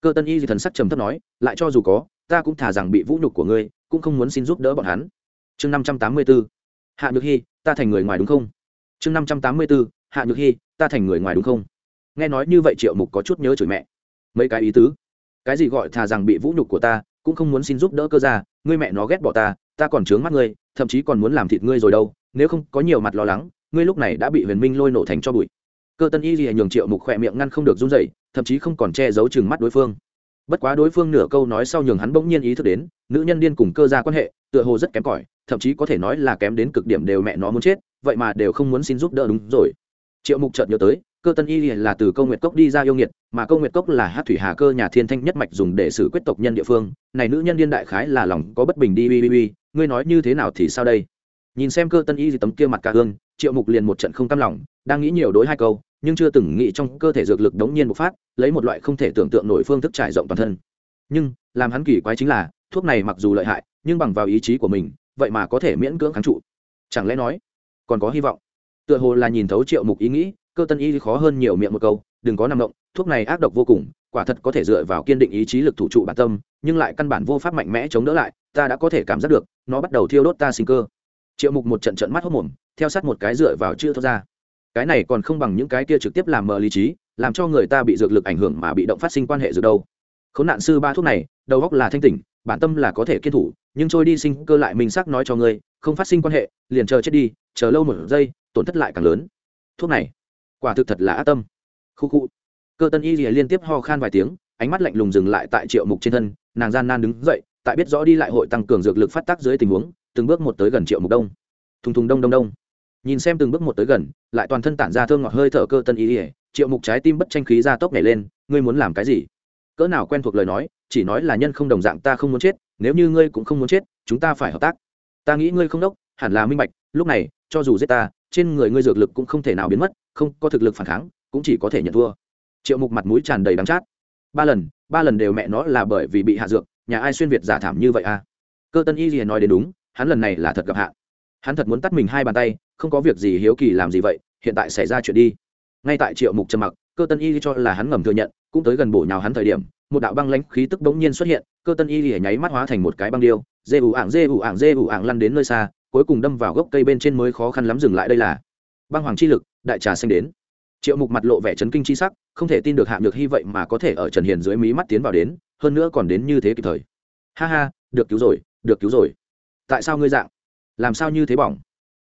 Cơ tân y dị thần sắc trầm thấp nói lại cho dù có ta cũng thả rằng bị vũ nhục của ngươi cũng không muốn xin giúp đỡ bọn hắn. Chương năm trăm tám mươi b ố hạ nhược hy ta thành người ngoài đúng không? Chương năm trăm tám mươi b ố hạ nhược hy ta thành người ngoài đúng không? Nghe nói như vậy triệu mục có chút nhớ chửi mẹ. Mấy cái ý tứ. Cái gì gọi thà rằng bị vũ nhục của ta cũng không muốn xin giúp đỡ cơ gia, ngươi mẹ nó ghét bỏ ta ta còn trướng mắt ngươi thậm chí còn muốn làm thịt ngươi rồi đâu, nếu không có nhiều mặt lo lắng, ngươi lúc này đã bị huyền minh lôi nổ thành cho bụi. Cơ tân y gì nhường triệu mục khỏe miệng ngăn không được run dậy thậm chí không còn che giấu chừng mắt đối phương. Bất quá đối phương nửa câu nói sau nhường hắn bỗng nhiên ý thức đến, nữ nhân điên cùng cơ ra quan hệ, tựa hồ rất kém cỏi, thậm chí có thể nói là kém đến cực điểm đều mẹ nó muốn chết, vậy mà đều không muốn xin giúp đỡ đúng rồi. Triệu mục chợt nhớ tới, cơ tân y là từ câu nguyệt cốc đi ra yêu nghiệt, mà câu nguyệt cốc là hát thủy hà cơ nhà thiên thanh nhất mạch dùng để xử quyết tộc nhân địa phương, này nữ nhân điên đại khái là lòng có bất bình đi ui ui ngươi nói như thế nào thì sao đây? Nhìn xem cơ tân y tấm kia mặt cả hương, triệu mục liền một trận không cam lòng, đang nghĩ nhiều đối hai câu, nhưng chưa từng nghĩ trong cơ thể dược lực đống nhiên bộc phát, lấy một loại không thể tưởng tượng nổi phương thức trải rộng toàn thân. Nhưng, làm hắn kỳ quái chính là, thuốc này mặc dù lợi hại, nhưng bằng vào ý chí của mình, vậy mà có thể miễn cưỡng kháng trụ. Chẳng lẽ nói, còn có hy vọng? Tựa hồ là nhìn thấu triệu mục ý nghĩ, cơ tân y khó hơn nhiều miệng một câu, đừng có nằm động, thuốc này ác độc vô cùng, quả thật có thể dựa vào kiên định ý chí lực thủ trụ bản tâm, nhưng lại căn bản vô pháp mạnh mẽ chống đỡ lại ta đã có thể cảm giác được, nó bắt đầu thiêu đốt ta sinh cơ. Triệu mục một trận trận mắt hốc mồm, theo sát một cái dựa vào chưa thoát ra. Cái này còn không bằng những cái kia trực tiếp làm mờ lý trí, làm cho người ta bị dược lực ảnh hưởng mà bị động phát sinh quan hệ dược đâu. Khốn nạn sư ba thuốc này, đầu góc là thanh tỉnh, bản tâm là có thể kiên thủ, nhưng trôi đi sinh cơ lại mình xác nói cho ngươi, không phát sinh quan hệ, liền chờ chết đi, chờ lâu một giây, tổn thất lại càng lớn. Thuốc này, quả thực thật là ác tâm. Khu khu. Cơ tân y liên tiếp ho khan vài tiếng, ánh mắt lạnh lùng dừng lại tại triệu mục trên thân, nàng gian nan đứng dậy tại biết rõ đi lại hội tăng cường dược lực phát tác dưới tình huống, từng bước một tới gần triệu mục đông. Thùng thùng đông đông đông. Nhìn xem từng bước một tới gần, lại toàn thân tản ra thơm ngọt hơi thở cơ tân ý. ỉa triệu mục trái tim bất tranh khí ra tốc nhảy lên, ngươi muốn làm cái gì? Cỡ nào quen thuộc lời nói, chỉ nói là nhân không đồng dạng ta không muốn chết, nếu như ngươi cũng không muốn chết, chúng ta phải hợp tác. Ta nghĩ ngươi không đốc, hẳn là minh bạch, lúc này, cho dù giết ta, trên người ngươi dược lực cũng không thể nào biến mất, không có thực lực phản kháng, cũng chỉ có thể nhận thua. Triệu mục mặt mũi tràn đầy đắng chát. Ba lần ba lần đều mẹ nó là bởi vì bị hạ dược nhà ai xuyên việt giả thảm như vậy à? Cơ tân y liền nói đến đúng, hắn lần này là thật gặp hạn. hắn thật muốn tắt mình hai bàn tay, không có việc gì hiếu kỳ làm gì vậy, hiện tại xảy ra chuyện đi. Ngay tại triệu mục trầm mặc, cơ tân y cho là hắn ngầm thừa nhận, cũng tới gần bổ nhào hắn thời điểm, một đạo băng lãnh khí tức bỗng nhiên xuất hiện, cơ tân y lìa nháy mắt hóa thành một cái băng điêu, dê ủ ảng dê ủ ảng dê ủ ảng lăn đến nơi xa, cuối cùng đâm vào gốc cây bên trên mới khó khăn lắm dừng lại đây là. Băng hoàng chi lực, đại trà xanh đến. Triệu mục mặt lộ vẻ chấn kinh chi sắc, không thể tin được hạ nhược hy vậy mà có thể ở trần hiền dưới mí mắt tiến vào đến hơn nữa còn đến như thế kịp thời. Ha ha, được cứu rồi, được cứu rồi. Tại sao ngươi dạng? Làm sao như thế bỏng?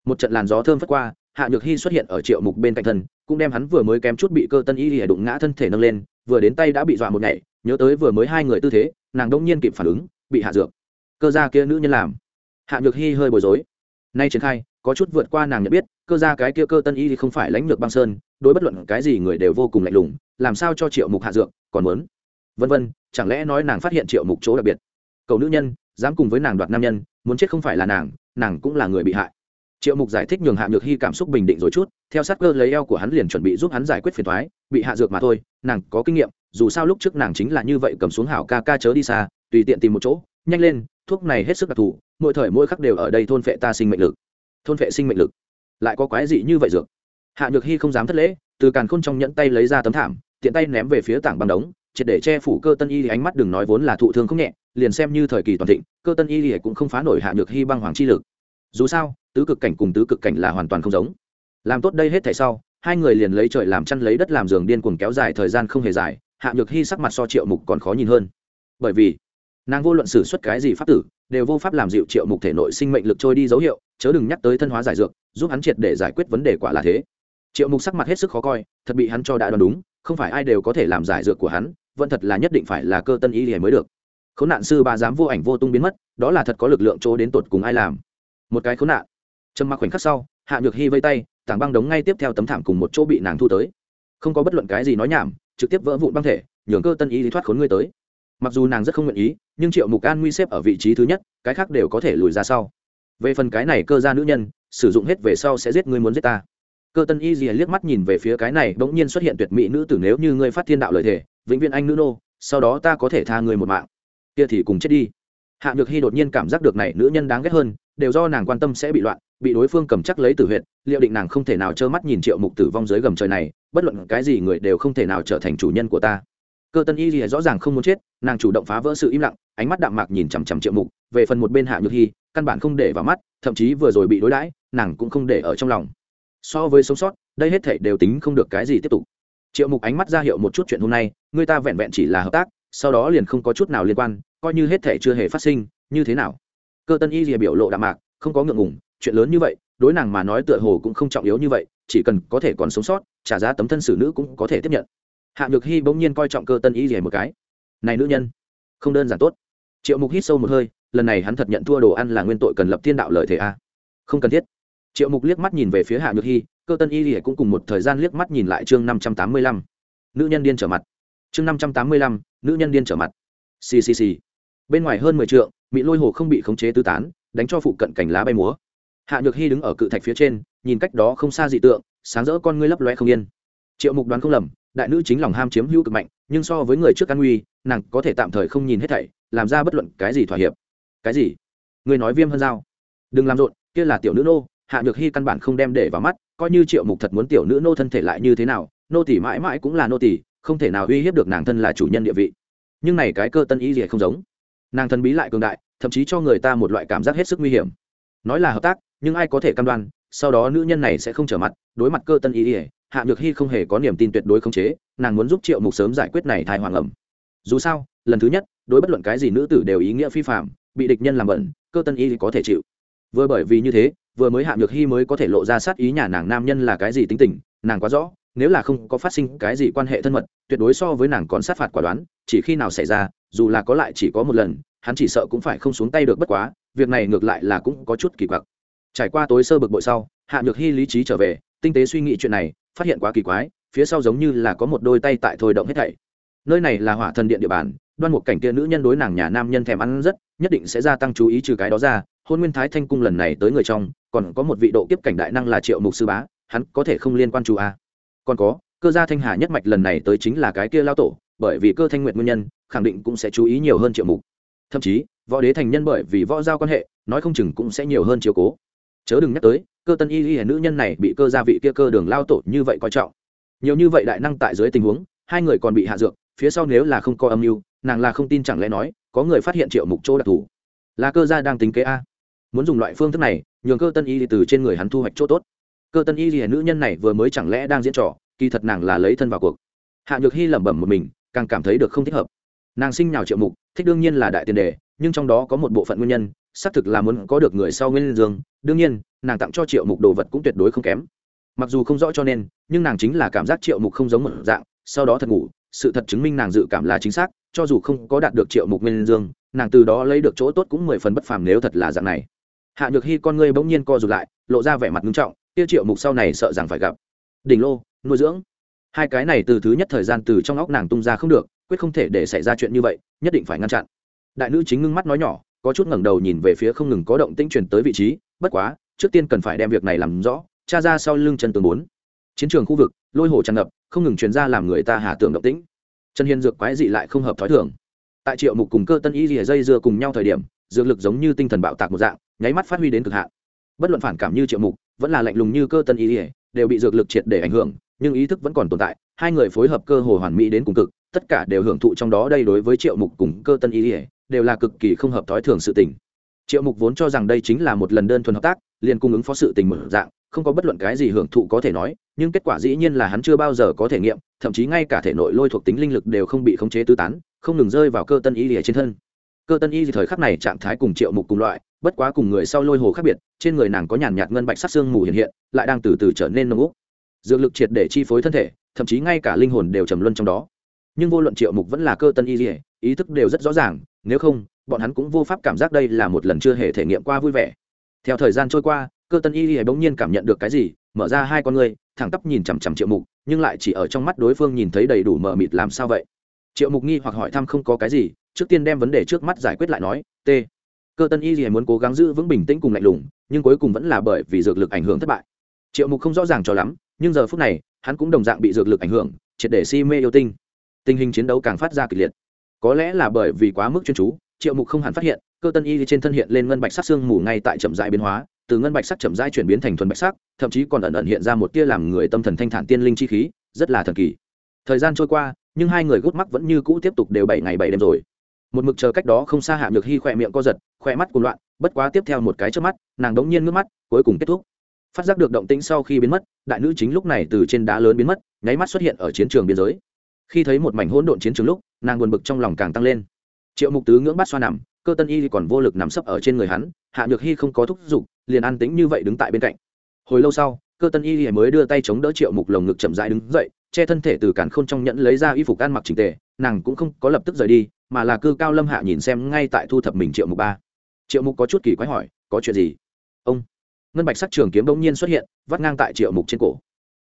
Một trận làn gió thơm phất qua, hạ nhược hy xuất hiện ở triệu mục bên cạnh thân, cũng đem hắn vừa mới kém chút bị cơ tân y hỉa đụng ngã thân thể nâng lên, vừa đến tay đã bị dọa một ngày nhớ tới vừa mới hai người tư thế, nàng đông nhiên kịp phản ứng, bị hạ dược. Cơ gia kia nữ nhân làm. Hạ nhược hy hơi bối rối. Nay triển khai, có chút vượt qua nàng nhận biết, cơ gia cái kia cơ tân y thì không phải lãnh lược băng sơn, đối bất luận cái gì người đều vô cùng lạnh lùng, làm sao cho triệu mục hạ dược, còn muốn? Vân vân, chẳng lẽ nói nàng phát hiện triệu mục chỗ đặc biệt? Cầu nữ nhân, dám cùng với nàng đoạt nam nhân, muốn chết không phải là nàng nàng cũng là người bị hại. Triệu mục giải thích nhường hạ nhược hy cảm xúc bình định rồi chút, theo sát cơ lấy eo của hắn liền chuẩn bị giúp hắn giải quyết phiền thoái bị hạ dược mà thôi, nàng có kinh nghiệm, dù sao lúc trước nàng chính là như vậy cầm xuống hảo ca ca chớ đi xa, tùy tiện tìm một chỗ, nhanh lên, thuốc này hết sức đặc thù, mỗi thời mỗi khắc đều ở đây thôn phệ ta sinh mệnh lực. Thôn phệ sinh mệnh lực? Lại có quái gì như vậy dược? Hạ nhược hy không dám thất lễ, từ càn khôn trong nhẫn tay lấy ra tấm thảm, tiện tay ném về phía tảng băng đống triệt để che phủ cơ tân y ánh mắt đừng nói vốn là thụ thương không nhẹ, liền xem như thời kỳ toàn thịnh, cơ tân y cũng không phá nổi hạ nhược hy băng hoàng chi lực. Dù sao, tứ cực cảnh cùng tứ cực cảnh là hoàn toàn không giống. Làm tốt đây hết thảy sau, hai người liền lấy trời làm chăn lấy đất làm giường điên cuồng kéo dài thời gian không hề dài, hạ nhược hy sắc mặt so triệu mục còn khó nhìn hơn. Bởi vì, nàng vô luận xử suất cái gì pháp tử, đều vô pháp làm dịu triệu mục thể nội sinh mệnh lực trôi đi dấu hiệu, chớ đừng nhắc tới thân hóa giải dược, giúp hắn triệt để giải quyết vấn đề quả là thế. Triệu mục sắc mặt hết sức khó coi, thật bị hắn cho đã đoán đúng, không phải ai đều có thể làm giải dược của hắn vẫn thật là nhất định phải là cơ tân y lìa mới được. Khốn nạn sư bà dám vô ảnh vô tung biến mất, đó là thật có lực lượng chỗ đến tột cùng ai làm. Một cái khốn nạn. Trầm mặc khoảnh khắc sau, hạ nhược hy vây tay, tảng băng đống ngay tiếp theo tấm thảm cùng một chỗ bị nàng thu tới. Không có bất luận cái gì nói nhảm, trực tiếp vỡ vụn băng thể, nhường cơ tân y lý thoát khốn ngươi tới. Mặc dù nàng rất không nguyện ý, nhưng triệu mục an nguy xếp ở vị trí thứ nhất, cái khác đều có thể lùi ra sau. Về phần cái này cơ ra nữ nhân, sử dụng hết về sau sẽ giết ngươi muốn giết ta. Cơ tân y gì liếc mắt nhìn về phía cái này, bỗng nhiên xuất hiện tuyệt mỹ nữ tử nếu như ngươi phát thiên đạo lời thề vĩnh viễn anh nữ nô sau đó ta có thể tha người một mạng. Kia thì cùng chết đi. Hạ nhược hy đột nhiên cảm giác được này nữ nhân đáng ghét hơn đều do nàng quan tâm sẽ bị loạn bị đối phương cầm chắc lấy tử huyệt, liệu định nàng không thể nào trơ mắt nhìn triệu mục tử vong dưới gầm trời này bất luận cái gì người đều không thể nào trở thành chủ nhân của ta. Cơ tân y thì rõ ràng không muốn chết nàng chủ động phá vỡ sự im lặng ánh mắt đạm mạc nhìn chằm chằm triệu mục về phần một bên hạ nhược hy căn bản không để vào mắt thậm chí vừa rồi bị đối đãi nàng cũng không để ở trong lòng. So với sống sót đây hết thể đều tính không được cái gì tiếp tục triệu mục ánh mắt ra hiệu một chút chuyện hôm nay người ta vẹn vẹn chỉ là hợp tác, sau đó liền không có chút nào liên quan, coi như hết thể chưa hề phát sinh, như thế nào? Cơ tân y rìa biểu lộ đạm mạc, không có ngượng ngùng, chuyện lớn như vậy, đối nàng mà nói tựa hồ cũng không trọng yếu như vậy, chỉ cần có thể còn sống sót, trả giá tấm thân xử nữ cũng có thể tiếp nhận. Hạ nhược hy bỗng nhiên coi trọng cơ tân y rìa một cái. Này nữ nhân, không đơn giản tốt. Triệu mục hít sâu một hơi, lần này hắn thật nhận thua đồ ăn là nguyên tội cần lập thiên đạo lợi thế a. Không cần thiết. Triệu mục liếc mắt nhìn về phía hạ nhược hy cơ tân y lìa cũng cùng một thời gian liếc mắt nhìn lại chương năm trăm tám mươi lăm. Nữ nhân điên trở mặt. Chương năm trăm tám mươi lăm, nữ nhân điên trở mặt. Ccc bên ngoài hơn mười t mỹ lôi hồ không bị khống chế tứ tán, đánh cho phụ cận cành lá bay múa. Hạ nhược hy đứng ở cự thạch phía trên, nhìn cách đó không xa dị tượng, sáng rỡ con ngươi lấp loe không yên. Triệu mục đoán không lầm, đại nữ chính lòng ham chiếm hữu cực mạnh, nhưng so với người trước an nguy nàng có thể tạm thời không nhìn hết thảy, làm ra bất luận cái gì thỏa hiệp. Cái gì? Người nói viêm hơn dao đừng làm rộn, kia là tiểu nữ nô, hạ nhược hy căn bản không đem để vào mắt coi như triệu mục thật muốn tiểu nữ nô thân thể lại như thế nào, nô tỷ mãi mãi cũng là nô tỷ không thể nào uy hiếp được nàng thân là chủ nhân địa vị. Nhưng này cái cơ tân ý gì không giống. Nàng thân bí lại cường đại, thậm chí cho người ta một loại cảm giác hết sức nguy hiểm. Nói là hợp tác, nhưng ai có thể cam đoan, sau đó nữ nhân này sẽ không trở mặt, đối mặt cơ tân ý ỉa hạ nhược hy không hề có niềm tin tuyệt đối khống chế, nàng muốn giúp triệu mục sớm giải quyết này thai hoàng ẩm. Dù sao, lần thứ nhất, đối bất luận cái gì nữ tử đều ý nghĩa phi phạm bị địch nhân làm bẩn, cơ tân y có thể chịu. Vừa bởi vì như thế vừa mới hạ nhược hy mới có thể lộ ra sát ý nhà nàng nam nhân là cái gì tính tình, nàng quá rõ, nếu là không có phát sinh cái gì quan hệ thân mật, tuyệt đối so với nàng còn sát phạt quả đoán, chỉ khi nào xảy ra, dù là có lại chỉ có một lần, hắn chỉ sợ cũng phải không xuống tay được bất quá, việc này ngược lại là cũng có chút kỳ quặc. Trải qua tối sơ bực bội sau, hạ nhược hy lý trí trở về, tinh tế suy nghĩ chuyện này, phát hiện quá kỳ quái, phía sau giống như là có một đôi tay tại thôi động hết thảy. Nơi này là hỏa thần điện địa bàn, đoan một cảnh kia nữ nhân đối nàng nhà nam nhân thèm ăn rất, nhất định sẽ gia tăng chú ý trừ cái đó ra, hôn nguyên thái thanh cung lần này tới người trong còn có một vị độ kiếp cảnh đại năng là triệu mục sư bá, hắn có thể không liên quan chủ a. Còn có, cơ gia thanh hà nhất mạch lần này tới chính là cái kia lao tổ, bởi vì cơ thanh nguyện nguyên nhân, khẳng định cũng sẽ chú ý nhiều hơn triệu mục. Thậm chí, võ đế thành nhân bởi vì võ giao quan hệ, nói không chừng cũng sẽ nhiều hơn chiếu cố. Chớ đừng nhắc tới, cơ tân y y nữ nhân này bị cơ gia vị kia cơ đường lao tổ như vậy coi trọng. Nhiều như vậy đại năng tại dưới tình huống, hai người còn bị hạ dược, phía sau nếu là không có âm mưu, nàng là không tin chẳng lẽ nói, có người phát hiện triệu mục chỗ đặc thù. Là cơ gia đang tính kế a. Muốn dùng loại phương thức này nhường cơ tân y từ trên người hắn thu hoạch chỗ tốt. Cơ tân y thì nữ nhân này vừa mới chẳng lẽ đang diễn trò, kỳ thật nàng là lấy thân vào cuộc. Hạ nhược hy lẩm bẩm một mình, càng cảm thấy được không thích hợp. Nàng sinh nhào triệu mục, thích đương nhiên là đại tiền đề, nhưng trong đó có một bộ phận nguyên nhân, xác thực là muốn có được người sau nguyên dương. Đương nhiên, nàng tặng cho triệu mục đồ vật cũng tuyệt đối không kém. Mặc dù không rõ cho nên, nhưng nàng chính là cảm giác triệu mục không giống một dạng, sau đó thật ngủ, sự thật chứng minh nàng dự cảm là chính xác, cho dù không có đạt được triệu mục nguyên dương, nàng từ đó lấy được chỗ tốt cũng mười phần bất phàm nếu thật là dạng này hạ nhược hy con ngươi bỗng nhiên co rụt lại, lộ ra vẻ mặt nghiêm trọng tiêu triệu mục sau này sợ rằng phải gặp. Đỉnh lô, nuôi dưỡng. Hai cái này từ thứ nhất thời gian từ trong óc nàng tung ra không được, quyết không thể để xảy ra chuyện như vậy, nhất định phải ngăn chặn. Đại nữ chính ngưng mắt nói nhỏ, có chút ngẩng đầu nhìn về phía không ngừng có động tĩnh truyền tới vị trí, bất quá, trước tiên cần phải đem việc này làm rõ cha ra sau lưng chân tường bốn. Chiến trường khu vực, lôi hồ tràn ngập, không ngừng truyền ra làm người ta hà tưởng động tĩnh. Trần hiền dược quái dị lại không hợp thói thường. Tại triệu mục cùng cơ tân y rìa dây dưa cùng nhau thời điểm dược lực giống như tinh thần bạo tạc một dạng, nháy mắt phát huy đến cực hạn. Bất luận phản cảm như triệu mục, vẫn là lạnh lùng như cơ tân y ỉa đều bị dược lực triệt để ảnh hưởng, nhưng ý thức vẫn còn tồn tại, hai người phối hợp cơ hồ hoàn mỹ đến cùng cực, tất cả đều hưởng thụ trong đó đây đối với triệu mục cùng cơ tân y ỉa đều là cực kỳ không hợp thói thường sự tình. Triệu mục vốn cho rằng đây chính là một lần đơn thuần hợp tác, liền cung ứng phó sự tình mở dạng, không có bất luận cái gì hưởng thụ có thể nói, nhưng kết quả dĩ nhiên là hắn chưa bao giờ có thể nghiệm, thậm chí ngay cả thể nội lôi thuộc tính linh lực đều không bị khống chế tứ tán, không ngừng rơi vào cơ tân y ỉa trên thân cơ tân y thời khắc này trạng thái cùng triệu mục cùng loại, bất quá cùng người sau lôi hồ khác biệt, trên người nàng có nhàn nhạt ngân bạch sắc xương mù hiện hiện, lại đang từ từ trở nên nông úc. Dược lực triệt để chi phối thân thể, thậm chí ngay cả linh hồn đều trầm luân trong đó. Nhưng vô luận triệu mục vẫn là cơ tân y dỉa ý thức đều rất rõ ràng, nếu không, bọn hắn cũng vô pháp cảm giác đây là một lần chưa hề thể nghiệm qua vui vẻ. Theo thời gian trôi qua, cơ tân y dỉa bỗng nhiên cảm nhận được cái gì, mở ra hai con ngươi, thẳng tắp nhìn chằm chằm triệu mục, nhưng lại chỉ ở trong mắt đối phương nhìn thấy đầy đủ mờ mịt làm sao vậy? Triệu mục nghi hoặc hỏi thăm không có cái gì trước tiên đem vấn đề trước mắt giải quyết lại nói, t, cơ tân y gì muốn cố gắng giữ vững bình tĩnh cùng lạnh lùng, nhưng cuối cùng vẫn là bởi vì dược lực ảnh hưởng thất bại. Triệu mục không rõ ràng cho lắm, nhưng giờ phút này, hắn cũng đồng dạng bị dược lực ảnh hưởng, triệt để si mê yêu tinh. Tình hình chiến đấu càng phát ra kịch liệt. Có lẽ là bởi vì quá mức chuyên chú, triệu mục không hẳn phát hiện, cơ tân y trên thân hiện lên ngân bạch sắc xương mù ngay tại chậm dại biến hóa, từ ngân bạch sắc chậm dại chuyển biến thành thuần bạch sắc, thậm chí còn ẩn ẩn hiện ra một tia làm người tâm thần thanh thản tiên linh chi khí, rất là thần kỳ. Thời gian trôi qua, nhưng hai người gút mắt vẫn như cũ tiếp tục đều bảy ngày bảy đêm rồi một mực chờ cách đó không xa hạ nhược hy khỏe miệng co giật, khỏe mắt cùng loạn, bất quá tiếp theo một cái trước mắt, nàng đống nhiên ngước mắt, cuối cùng kết thúc. Phát giác được động tĩnh sau khi biến mất, đại nữ chính lúc này từ trên đá lớn biến mất, nháy mắt xuất hiện ở chiến trường biên giới. Khi thấy một mảnh hỗn độn chiến trường lúc, nàng buồn bực trong lòng càng tăng lên. Triệu mục tứ ngưỡng bắt xoa nằm, cơ tân y còn vô lực nằm sấp ở trên người hắn, hạ nhược hy không có thúc giục, liền an tĩnh như vậy đứng tại bên cạnh. Hồi lâu sau, cơ tân y mới đưa tay chống đỡ triệu mục lồng ngực chậm rãi đứng dậy, che thân thể từ cản khôn trong nhẫn lấy ra y phục ăn mặc trình tề, nàng cũng không có lập tức rời đi mà là cư cao lâm hạ nhìn xem ngay tại thu thập mình triệu mục ba. Triệu mục có chút kỳ quái hỏi, có chuyện gì? Ông. Ngân bạch sắc trường kiếm bỗng nhiên xuất hiện, vắt ngang tại triệu mục trên cổ.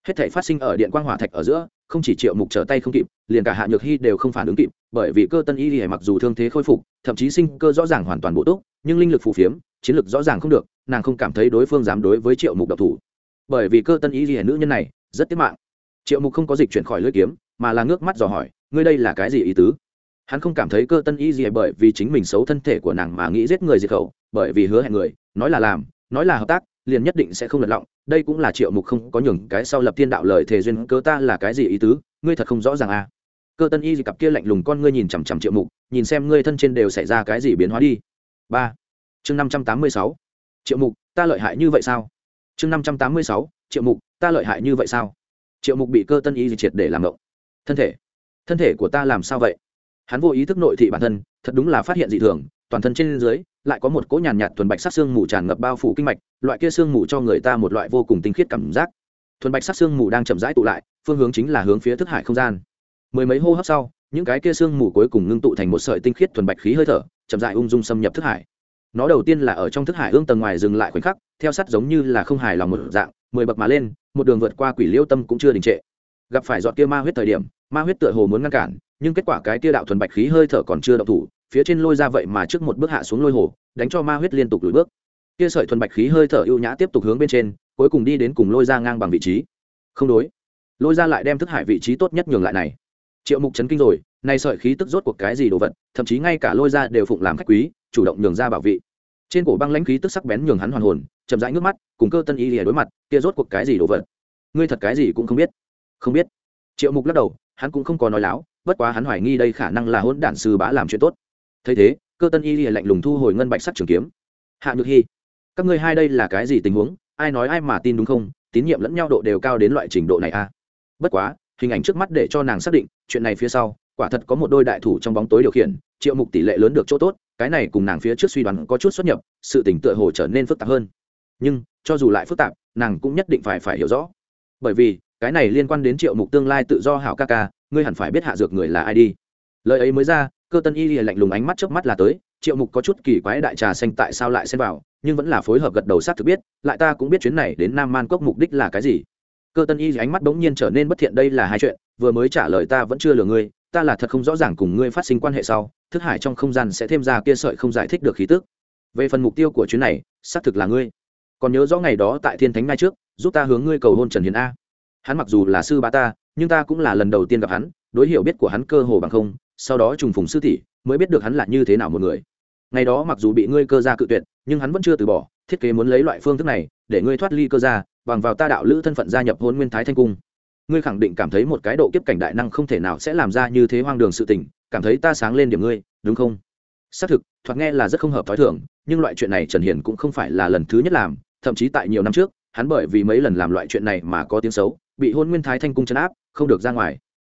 Hết thể phát sinh ở điện quang hỏa thạch ở giữa, không chỉ triệu mục trở tay không kịp, liền cả hạ nhược hy đều không phản ứng kịp, bởi vì cơ tân y thì mặc dù thương thế khôi phục, thậm chí sinh cơ rõ ràng hoàn toàn bộ tốt nhưng linh lực phù phiếm, chiến lực rõ ràng không được, nàng không cảm thấy đối phương dám đối với triệu mục độc thủ. Bởi vì cơ tân y thì nữ nhân này rất tiết mạng. Triệu mục không có dịch chuyển khỏi lưỡi kiếm, mà là ngước mắt dò hỏi, ngươi đây là cái gì ý tứ? Hắn không cảm thấy cơ tân y gì bởi vì chính mình xấu thân thể của nàng mà nghĩ giết người diệt khẩu, bởi vì hứa hẹn người, nói là làm, nói là hợp tác, liền nhất định sẽ không lật lọng, đây cũng là triệu mục không có nhường cái sau lập thiên đạo lời thề duyên cơ ta là cái gì ý tứ, ngươi thật không rõ ràng à. Cơ tân y gì cặp kia lạnh lùng con ngươi nhìn chằm chằm triệu mục, nhìn xem ngươi thân trên đều xảy ra cái gì biến hóa đi. Ba. Chương năm trăm tám mươi sáu. Triệu mục, ta lợi hại như vậy sao? Chương năm trăm tám mươi sáu. Triệu mục, ta lợi hại như vậy sao? Triệu mục bị cơ tân y gì triệt để làm động thân thể. Thân thể của ta làm sao vậy? Hắn vô ý thức nội thị bản thân, thật đúng là phát hiện dị thường, toàn thân trên dưới lại có một cỗ nhàn nhạt thuần bạch sắc xương mù tràn ngập bao phủ kinh mạch, loại kia xương mù cho người ta một loại vô cùng tinh khiết cảm giác. Thuần bạch sắc xương mù đang chậm rãi tụ lại, phương hướng chính là hướng phía thức hải không gian. Mười mấy hô hấp sau, những cái kia xương mù cuối cùng ngưng tụ thành một sợi tinh khiết thuần bạch khí hơi thở, chậm rãi ung dung xâm nhập thức hải. Nó đầu tiên là ở trong thức hải hương tầng ngoài dừng lại khoảnh khắc, theo sắt giống như là không hài lòng một dạng, mười bậc mà lên, một đường vượt qua quỷ liêu tâm cũng chưa đình trệ. Gặp phải giọt kia ma huyết thời điểm, ma huyết tựa hồ muốn ngăn cản nhưng kết quả cái tia đạo thuần bạch khí hơi thở còn chưa đậu thủ, phía trên lôi ra vậy mà trước một bước hạ xuống lôi hồ, đánh cho ma huyết liên tục lùi bước. Kia sợi thuần bạch khí hơi thở ưu nhã tiếp tục hướng bên trên, cuối cùng đi đến cùng lôi ra ngang bằng vị trí. Không đối. Lôi ra lại đem thức hải vị trí tốt nhất nhường lại này. Triệu mục chấn kinh rồi nay sợi khí tức rốt cuộc cái gì đồ vật, thậm chí ngay cả lôi ra đều phụng làm khách quý, chủ động nhường ra bảo vị. Trên cổ băng lãnh khí tức sắc bén nhường hắn hoàn hồn, chậm rãi nước mắt, cùng cơ tân y lìa đối mặt, kia rốt cuộc cái gì đồ vật? Ngươi thật cái gì cũng không biết. Không biết. Triệu mục lắc đầu, hắn cũng không có nói láo bất quá hắn hoài nghi đây khả năng là hỗn đản sư bá làm chuyện tốt. Thấy thế, cơ tân y lìa lạnh lùng thu hồi ngân bạch sắc trường kiếm. Hạ nhược hy các ngươi hai đây là cái gì tình huống? Ai nói ai mà tin đúng không? Tín nhiệm lẫn nhau độ đều cao đến loại trình độ này a à? bất quá, hình ảnh trước mắt để cho nàng xác định, chuyện này phía sau, quả thật có một đôi đại thủ trong bóng tối điều khiển, triệu mục tỷ lệ lớn được chỗ tốt, cái này cùng nàng phía trước suy đoán có chút xuất nhập, sự tỉnh tựa hồ trở nên phức tạp hơn. Nhưng, cho dù lại phức tạp, nàng cũng nhất định phải phải hiểu rõ. Bởi vì, cái này liên quan đến triệu mục tương lai tự do hảo ca ca ngươi hẳn phải biết hạ dược người là ai đi. Lời ấy mới ra, cơ tân y lìa lạnh lùng ánh mắt trước mắt là tới, triệu mục có chút kỳ quái đại trà xanh tại sao lại xen vào, nhưng vẫn là phối hợp gật đầu sát thực biết, lại ta cũng biết chuyến này đến nam man cốc mục đích là cái gì. Cơ tân y ánh mắt bỗng nhiên trở nên bất thiện, đây là hai chuyện, vừa mới trả lời ta vẫn chưa lừa ngươi, ta là thật không rõ ràng cùng ngươi phát sinh quan hệ sau, thức hải trong không gian sẽ thêm ra kia sợi không giải thích được khí tức. Về phần mục tiêu của chuyến này, xác thực là ngươi. Còn nhớ rõ ngày đó tại thiên thánh ngay trước, giúp ta hướng ngươi cầu hôn trần hiền a hắn mặc dù là sư bá ta, nhưng ta cũng là lần đầu tiên gặp hắn, đối hiểu biết của hắn cơ hồ bằng không, sau đó trùng phùng sư tỷ, mới biết được hắn là như thế nào một người. Ngày đó mặc dù bị ngươi cơ gia cự tuyệt, nhưng hắn vẫn chưa từ bỏ, thiết kế muốn lấy loại phương thức này, để ngươi thoát ly cơ gia, bằng vào ta đạo lữ thân phận gia nhập hôn nguyên thái thanh cung. Ngươi khẳng định cảm thấy một cái độ kiếp cảnh đại năng không thể nào sẽ làm ra như thế hoang đường sự tình, cảm thấy ta sáng lên điểm ngươi, đúng không? Xác thực, thoạt nghe là rất không hợp t h ó i thưởng nhưng loại chuyện này trần hiền cũng không phải là lần thứ nhất làm, thậm chí tại nhiều năm trước, hắn bởi vì mấy lần làm loại chuyện này mà có tiếng xấu bị hôn nguyên thái thanh cung chấn áp, không được ra ngoài.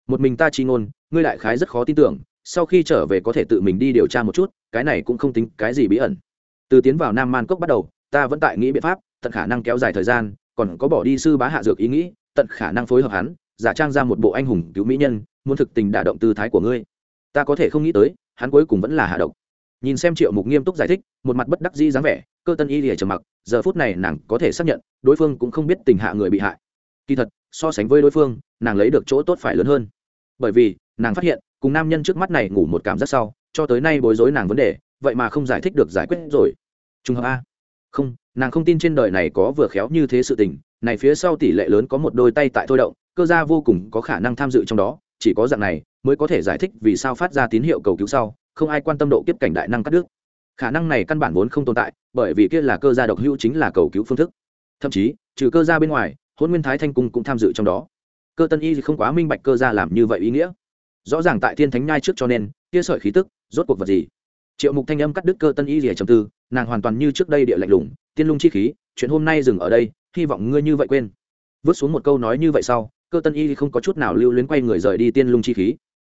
Một mình ta chi ngôn, ngươi đại khái rất khó tin tưởng, sau khi trở về có thể tự mình đi điều tra một chút, cái này cũng không tính cái gì bí ẩn. Từ tiến vào nam man cốc bắt đầu, ta vẫn tại nghĩ biện pháp, tận khả năng kéo dài thời gian, còn có bỏ đi sư bá hạ dược ý nghĩ, tận khả năng phối hợp hắn, giả trang ra một bộ anh hùng cứu mỹ nhân, muốn thực tình đả động tư thái của ngươi. Ta có thể không nghĩ tới, hắn cuối cùng vẫn là hạ độc. Nhìn xem triệu mục nghiêm túc giải thích, một mặt bất đắc dĩ dáng vẻ, cơ tân y lìa trầm mặc, giờ phút này nàng có thể xác nhận, đối phương cũng không biết tình hạ người bị hại. Kỳ thật so sánh với đối phương, nàng lấy được chỗ tốt phải lớn hơn. Bởi vì, nàng phát hiện, cùng nam nhân trước mắt này ngủ một cảm giác sau, cho tới nay bối rối nàng vấn đề, vậy mà không giải thích được giải quyết rồi. Trùng hợp a. Không, nàng không tin trên đời này có vừa khéo như thế sự tình, này phía sau tỷ lệ lớn có một đôi tay tại thôi động, cơ gia vô cùng có khả năng tham dự trong đó, chỉ có dạng này mới có thể giải thích vì sao phát ra tín hiệu cầu cứu sau, không ai quan tâm độ kiếp cảnh đại năng cắt đứt. Khả năng này căn bản vốn không tồn tại, bởi vì kia là cơ gia độc hữu chính là cầu cứu phương thức. Thậm chí, trừ cơ gia bên ngoài hôn nguyên thái thanh cung cũng tham dự trong đó. Cơ tân y không quá minh bạch cơ ra làm như vậy ý nghĩa. Rõ ràng tại thiên thánh nhai trước cho nên kia sợi khí tức, rốt cuộc vật gì? Triệu mục thanh âm cắt đứt cơ tân y rỉa trầm tư, nàng hoàn toàn như trước đây địa lạnh lùng, tiên lung chi khí, chuyện hôm nay dừng ở đây, hy vọng ngươi như vậy quên. Vứt xuống một câu nói như vậy sau, cơ tân y không có chút nào lưu luyến quay người rời đi tiên lung chi khí.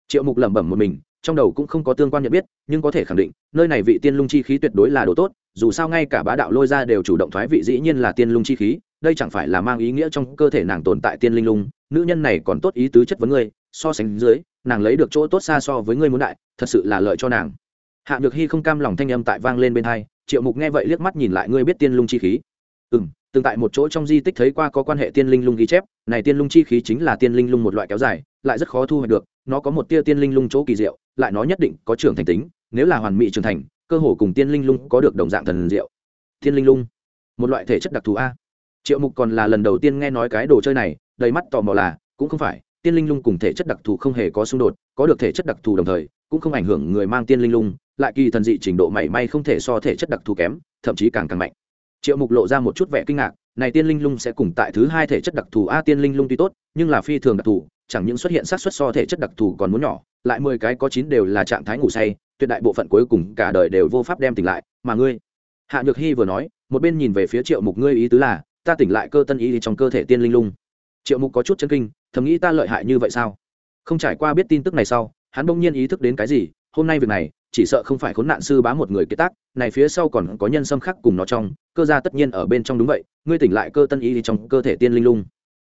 Triệu mục lẩm bẩm một mình, trong đầu cũng không có tương quan nhận biết, nhưng có thể khẳng định, nơi này vị tiên lung chi khí tuyệt đối là đồ tốt, dù sao ngay cả bá đạo lôi ra đều chủ động thoái vị dĩ nhiên là tiên lung chi khí đây chẳng phải là mang ý nghĩa trong cơ thể nàng tồn tại tiên linh lung, nữ nhân này còn tốt ý tứ chất vấn ngươi, so sánh dưới, nàng lấy được chỗ tốt xa so với ngươi muốn đại, thật sự là lợi cho nàng. Hạ nhược hy không cam lòng thanh âm tại vang lên bên hai, triệu mục nghe vậy liếc mắt nhìn lại ngươi biết tiên lung chi khí. Ừ m từng tại một chỗ trong di tích thấy qua có quan hệ tiên linh lung ghi chép, này tiên lung chi khí chính là tiên linh lung một loại kéo dài, lại rất khó thu hoạch được, nó có một tia tiên linh lung chỗ kỳ diệu, lại nó nhất định có trưởng thành tính, nếu là hoàn mỹ trưởng thành, cơ hồ cùng tiên linh lung có được đồng dạng thần diệu. Tiên linh lung, một loại thể chất đặc thù a triệu mục còn là lần đầu tiên nghe nói cái đồ chơi này, đầy mắt tò mò là, cũng không phải, tiên linh lung cùng thể chất đặc thù không hề có xung đột, có được thể chất đặc thù đồng thời, cũng không ảnh hưởng người mang tiên linh lung, lại kỳ thần dị trình độ mảy may không thể so thể chất đặc thù kém, thậm chí càng càng mạnh. Triệu mục lộ ra một chút vẻ kinh ngạc, này tiên linh lung sẽ cùng tại thứ hai thể chất đặc thù a tiên linh lung tuy tốt, nhưng là phi thường đặc thù, chẳng những xuất hiện sát xuất so thể chất đặc thù còn muốn nhỏ, lại mười cái có chín đều là trạng thái ngủ say, tuyệt đại bộ phận cuối cùng cả đời đều vô pháp đem tỉnh lại, mà ngươi, hạ nhược hy vừa nói, một bên nhìn về phía triệu mục, ngươi ý tứ là ta tỉnh lại cơ tân ý trong cơ thể tiên linh lung. Triệu mục có chút chân kinh, thầm nghĩ ta lợi hại như vậy sao? Không trải qua biết tin tức này sau, hắn bỗng nhiên ý thức đến cái gì, hôm nay việc này, chỉ sợ không phải khốn nạn sư bá một người kế tác, này phía sau còn có nhân xâm khắc cùng nó trong, cơ gia tất nhiên ở bên trong đúng vậy, ngươi tỉnh lại cơ tân y trong cơ thể tiên linh lung.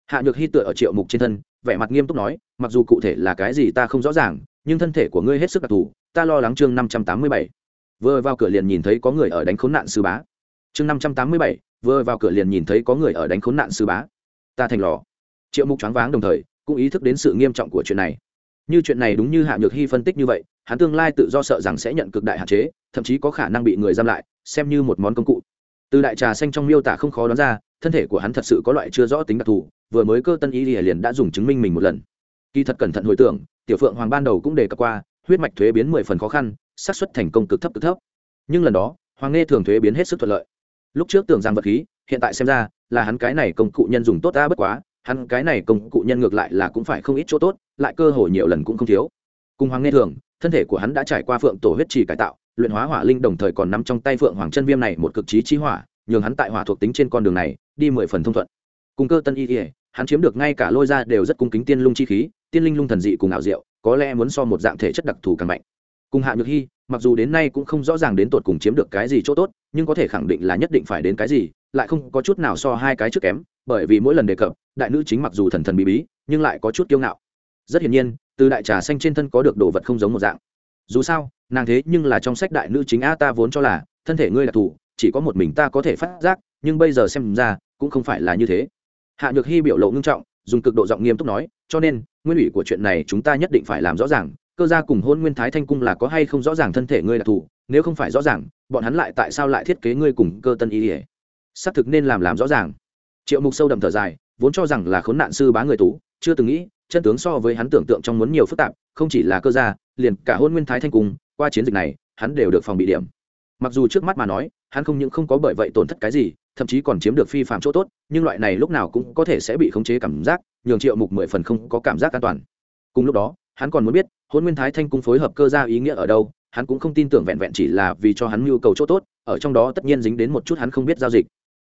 Hạ nhược hy tựa ở triệu mục trên thân, vẻ mặt nghiêm túc nói, mặc dù cụ thể là cái gì ta không rõ ràng, nhưng thân thể của ngươi hết sức đặc thù, ta lo lắng chương năm trăm tám mươi bảy. Vừa vào cửa liền nhìn thấy có người ở đánh khốn nạn sư bá. Chương năm trăm tám mươi bảy vừa vào cửa liền nhìn thấy có người ở đánh khốn nạn sư bá. Ta thành lò. Triệu mục choáng váng đồng thời, cũng ý thức đến sự nghiêm trọng của chuyện này. Như chuyện này đúng như hạ nhược hy phân tích như vậy, hắn tương lai tự do sợ rằng sẽ nhận cực đại hạn chế, thậm chí có khả năng bị người giam lại, xem như một món công cụ. Từ đại trà xanh trong miêu tả không khó đoán ra, thân thể của hắn thật sự có loại chưa rõ tính đặc thù, vừa mới cơ tân y liền đã dùng chứng minh mình một lần. Kỳ thật cẩn thận hồi tưởng, tiểu phượng hoàng ban đầu cũng đề cập qua, huyết mạch thuế biến mười phần khó khăn, xác suất thành công cực thấp cực thấp. Nhưng lần đó, hoàng nghe thường thuế biến hết sức thuận lợi lúc trước tưởng rằng vật khí, hiện tại xem ra, là hắn cái này công cụ nhân dùng tốt ta bất quá, hắn cái này công cụ nhân ngược lại là cũng phải không ít chỗ tốt, lại cơ hội nhiều lần cũng không thiếu. Cùng hoàng nghe thường, thân thể của hắn đã trải qua phượng tổ huyết trì cải tạo, luyện hóa hỏa linh đồng thời còn nắm trong tay phượng hoàng chân viêm này một cực trí trí hỏa, nhường hắn tại hỏa thuộc tính trên con đường này, đi mười phần thông thuận. Cùng cơ tân y ỉa hắn chiếm được ngay cả lôi ra đều rất cung kính tiên lung chi khí, tiên linh lung thần dị cùng ảo diệu, có lẽ muốn so một dạng thể chất đặc thù càng mạnh cùng hạ nhược hy mặc dù đến nay cũng không rõ ràng đến tột cùng chiếm được cái gì chỗ tốt, nhưng có thể khẳng định là nhất định phải đến cái gì, lại không có chút nào so hai cái trước kém, bởi vì mỗi lần đề cập, đại nữ chính mặc dù thần thần bí bí, nhưng lại có chút kiêu ngạo. Rất hiển nhiên, từ đại trà xanh trên thân có được đồ vật không giống một dạng. Dù sao, nàng thế nhưng là trong sách đại nữ chính a ta vốn cho là, thân thể ngươi là thủ, chỉ có một mình ta có thể phát giác, nhưng bây giờ xem ra, cũng không phải là như thế. Hạ nhược hy biểu lộ ngưng trọng, dùng cực độ giọng nghiêm túc nói, cho nên, nguyên ủy của chuyện này chúng ta nhất định phải làm rõ ràng cơ gia cùng hôn nguyên thái thanh cung là có hay không rõ ràng thân thể ngươi là thủ, nếu không phải rõ ràng, bọn hắn lại tại sao lại thiết kế ngươi cùng cơ tân y ỉa xác thực nên làm làm rõ ràng. Triệu mục sâu đậm thở dài, vốn cho rằng là khốn nạn sư bá người tú, chưa từng nghĩ, chân tướng so với hắn tưởng tượng trong muốn nhiều phức tạp, không chỉ là cơ gia, liền cả hôn nguyên thái thanh cung, qua chiến dịch này, hắn đều được phòng bị điểm. Mặc dù trước mắt mà nói, hắn không những không có bởi vậy tổn thất cái gì, thậm chí còn chiếm được phi phạm chỗ tốt, nhưng loại này lúc nào cũng có thể sẽ bị khống chế cảm giác, nhường triệu mục mười phần không có cảm giác an toàn. Cùng lúc đó hắn còn muốn biết hôn nguyên thái thanh cung phối hợp cơ gia ý nghĩa ở đâu, hắn cũng không tin tưởng vẹn vẹn chỉ là vì cho hắn nhu cầu chỗ tốt, ở trong đó tất nhiên dính đến một chút hắn không biết giao dịch.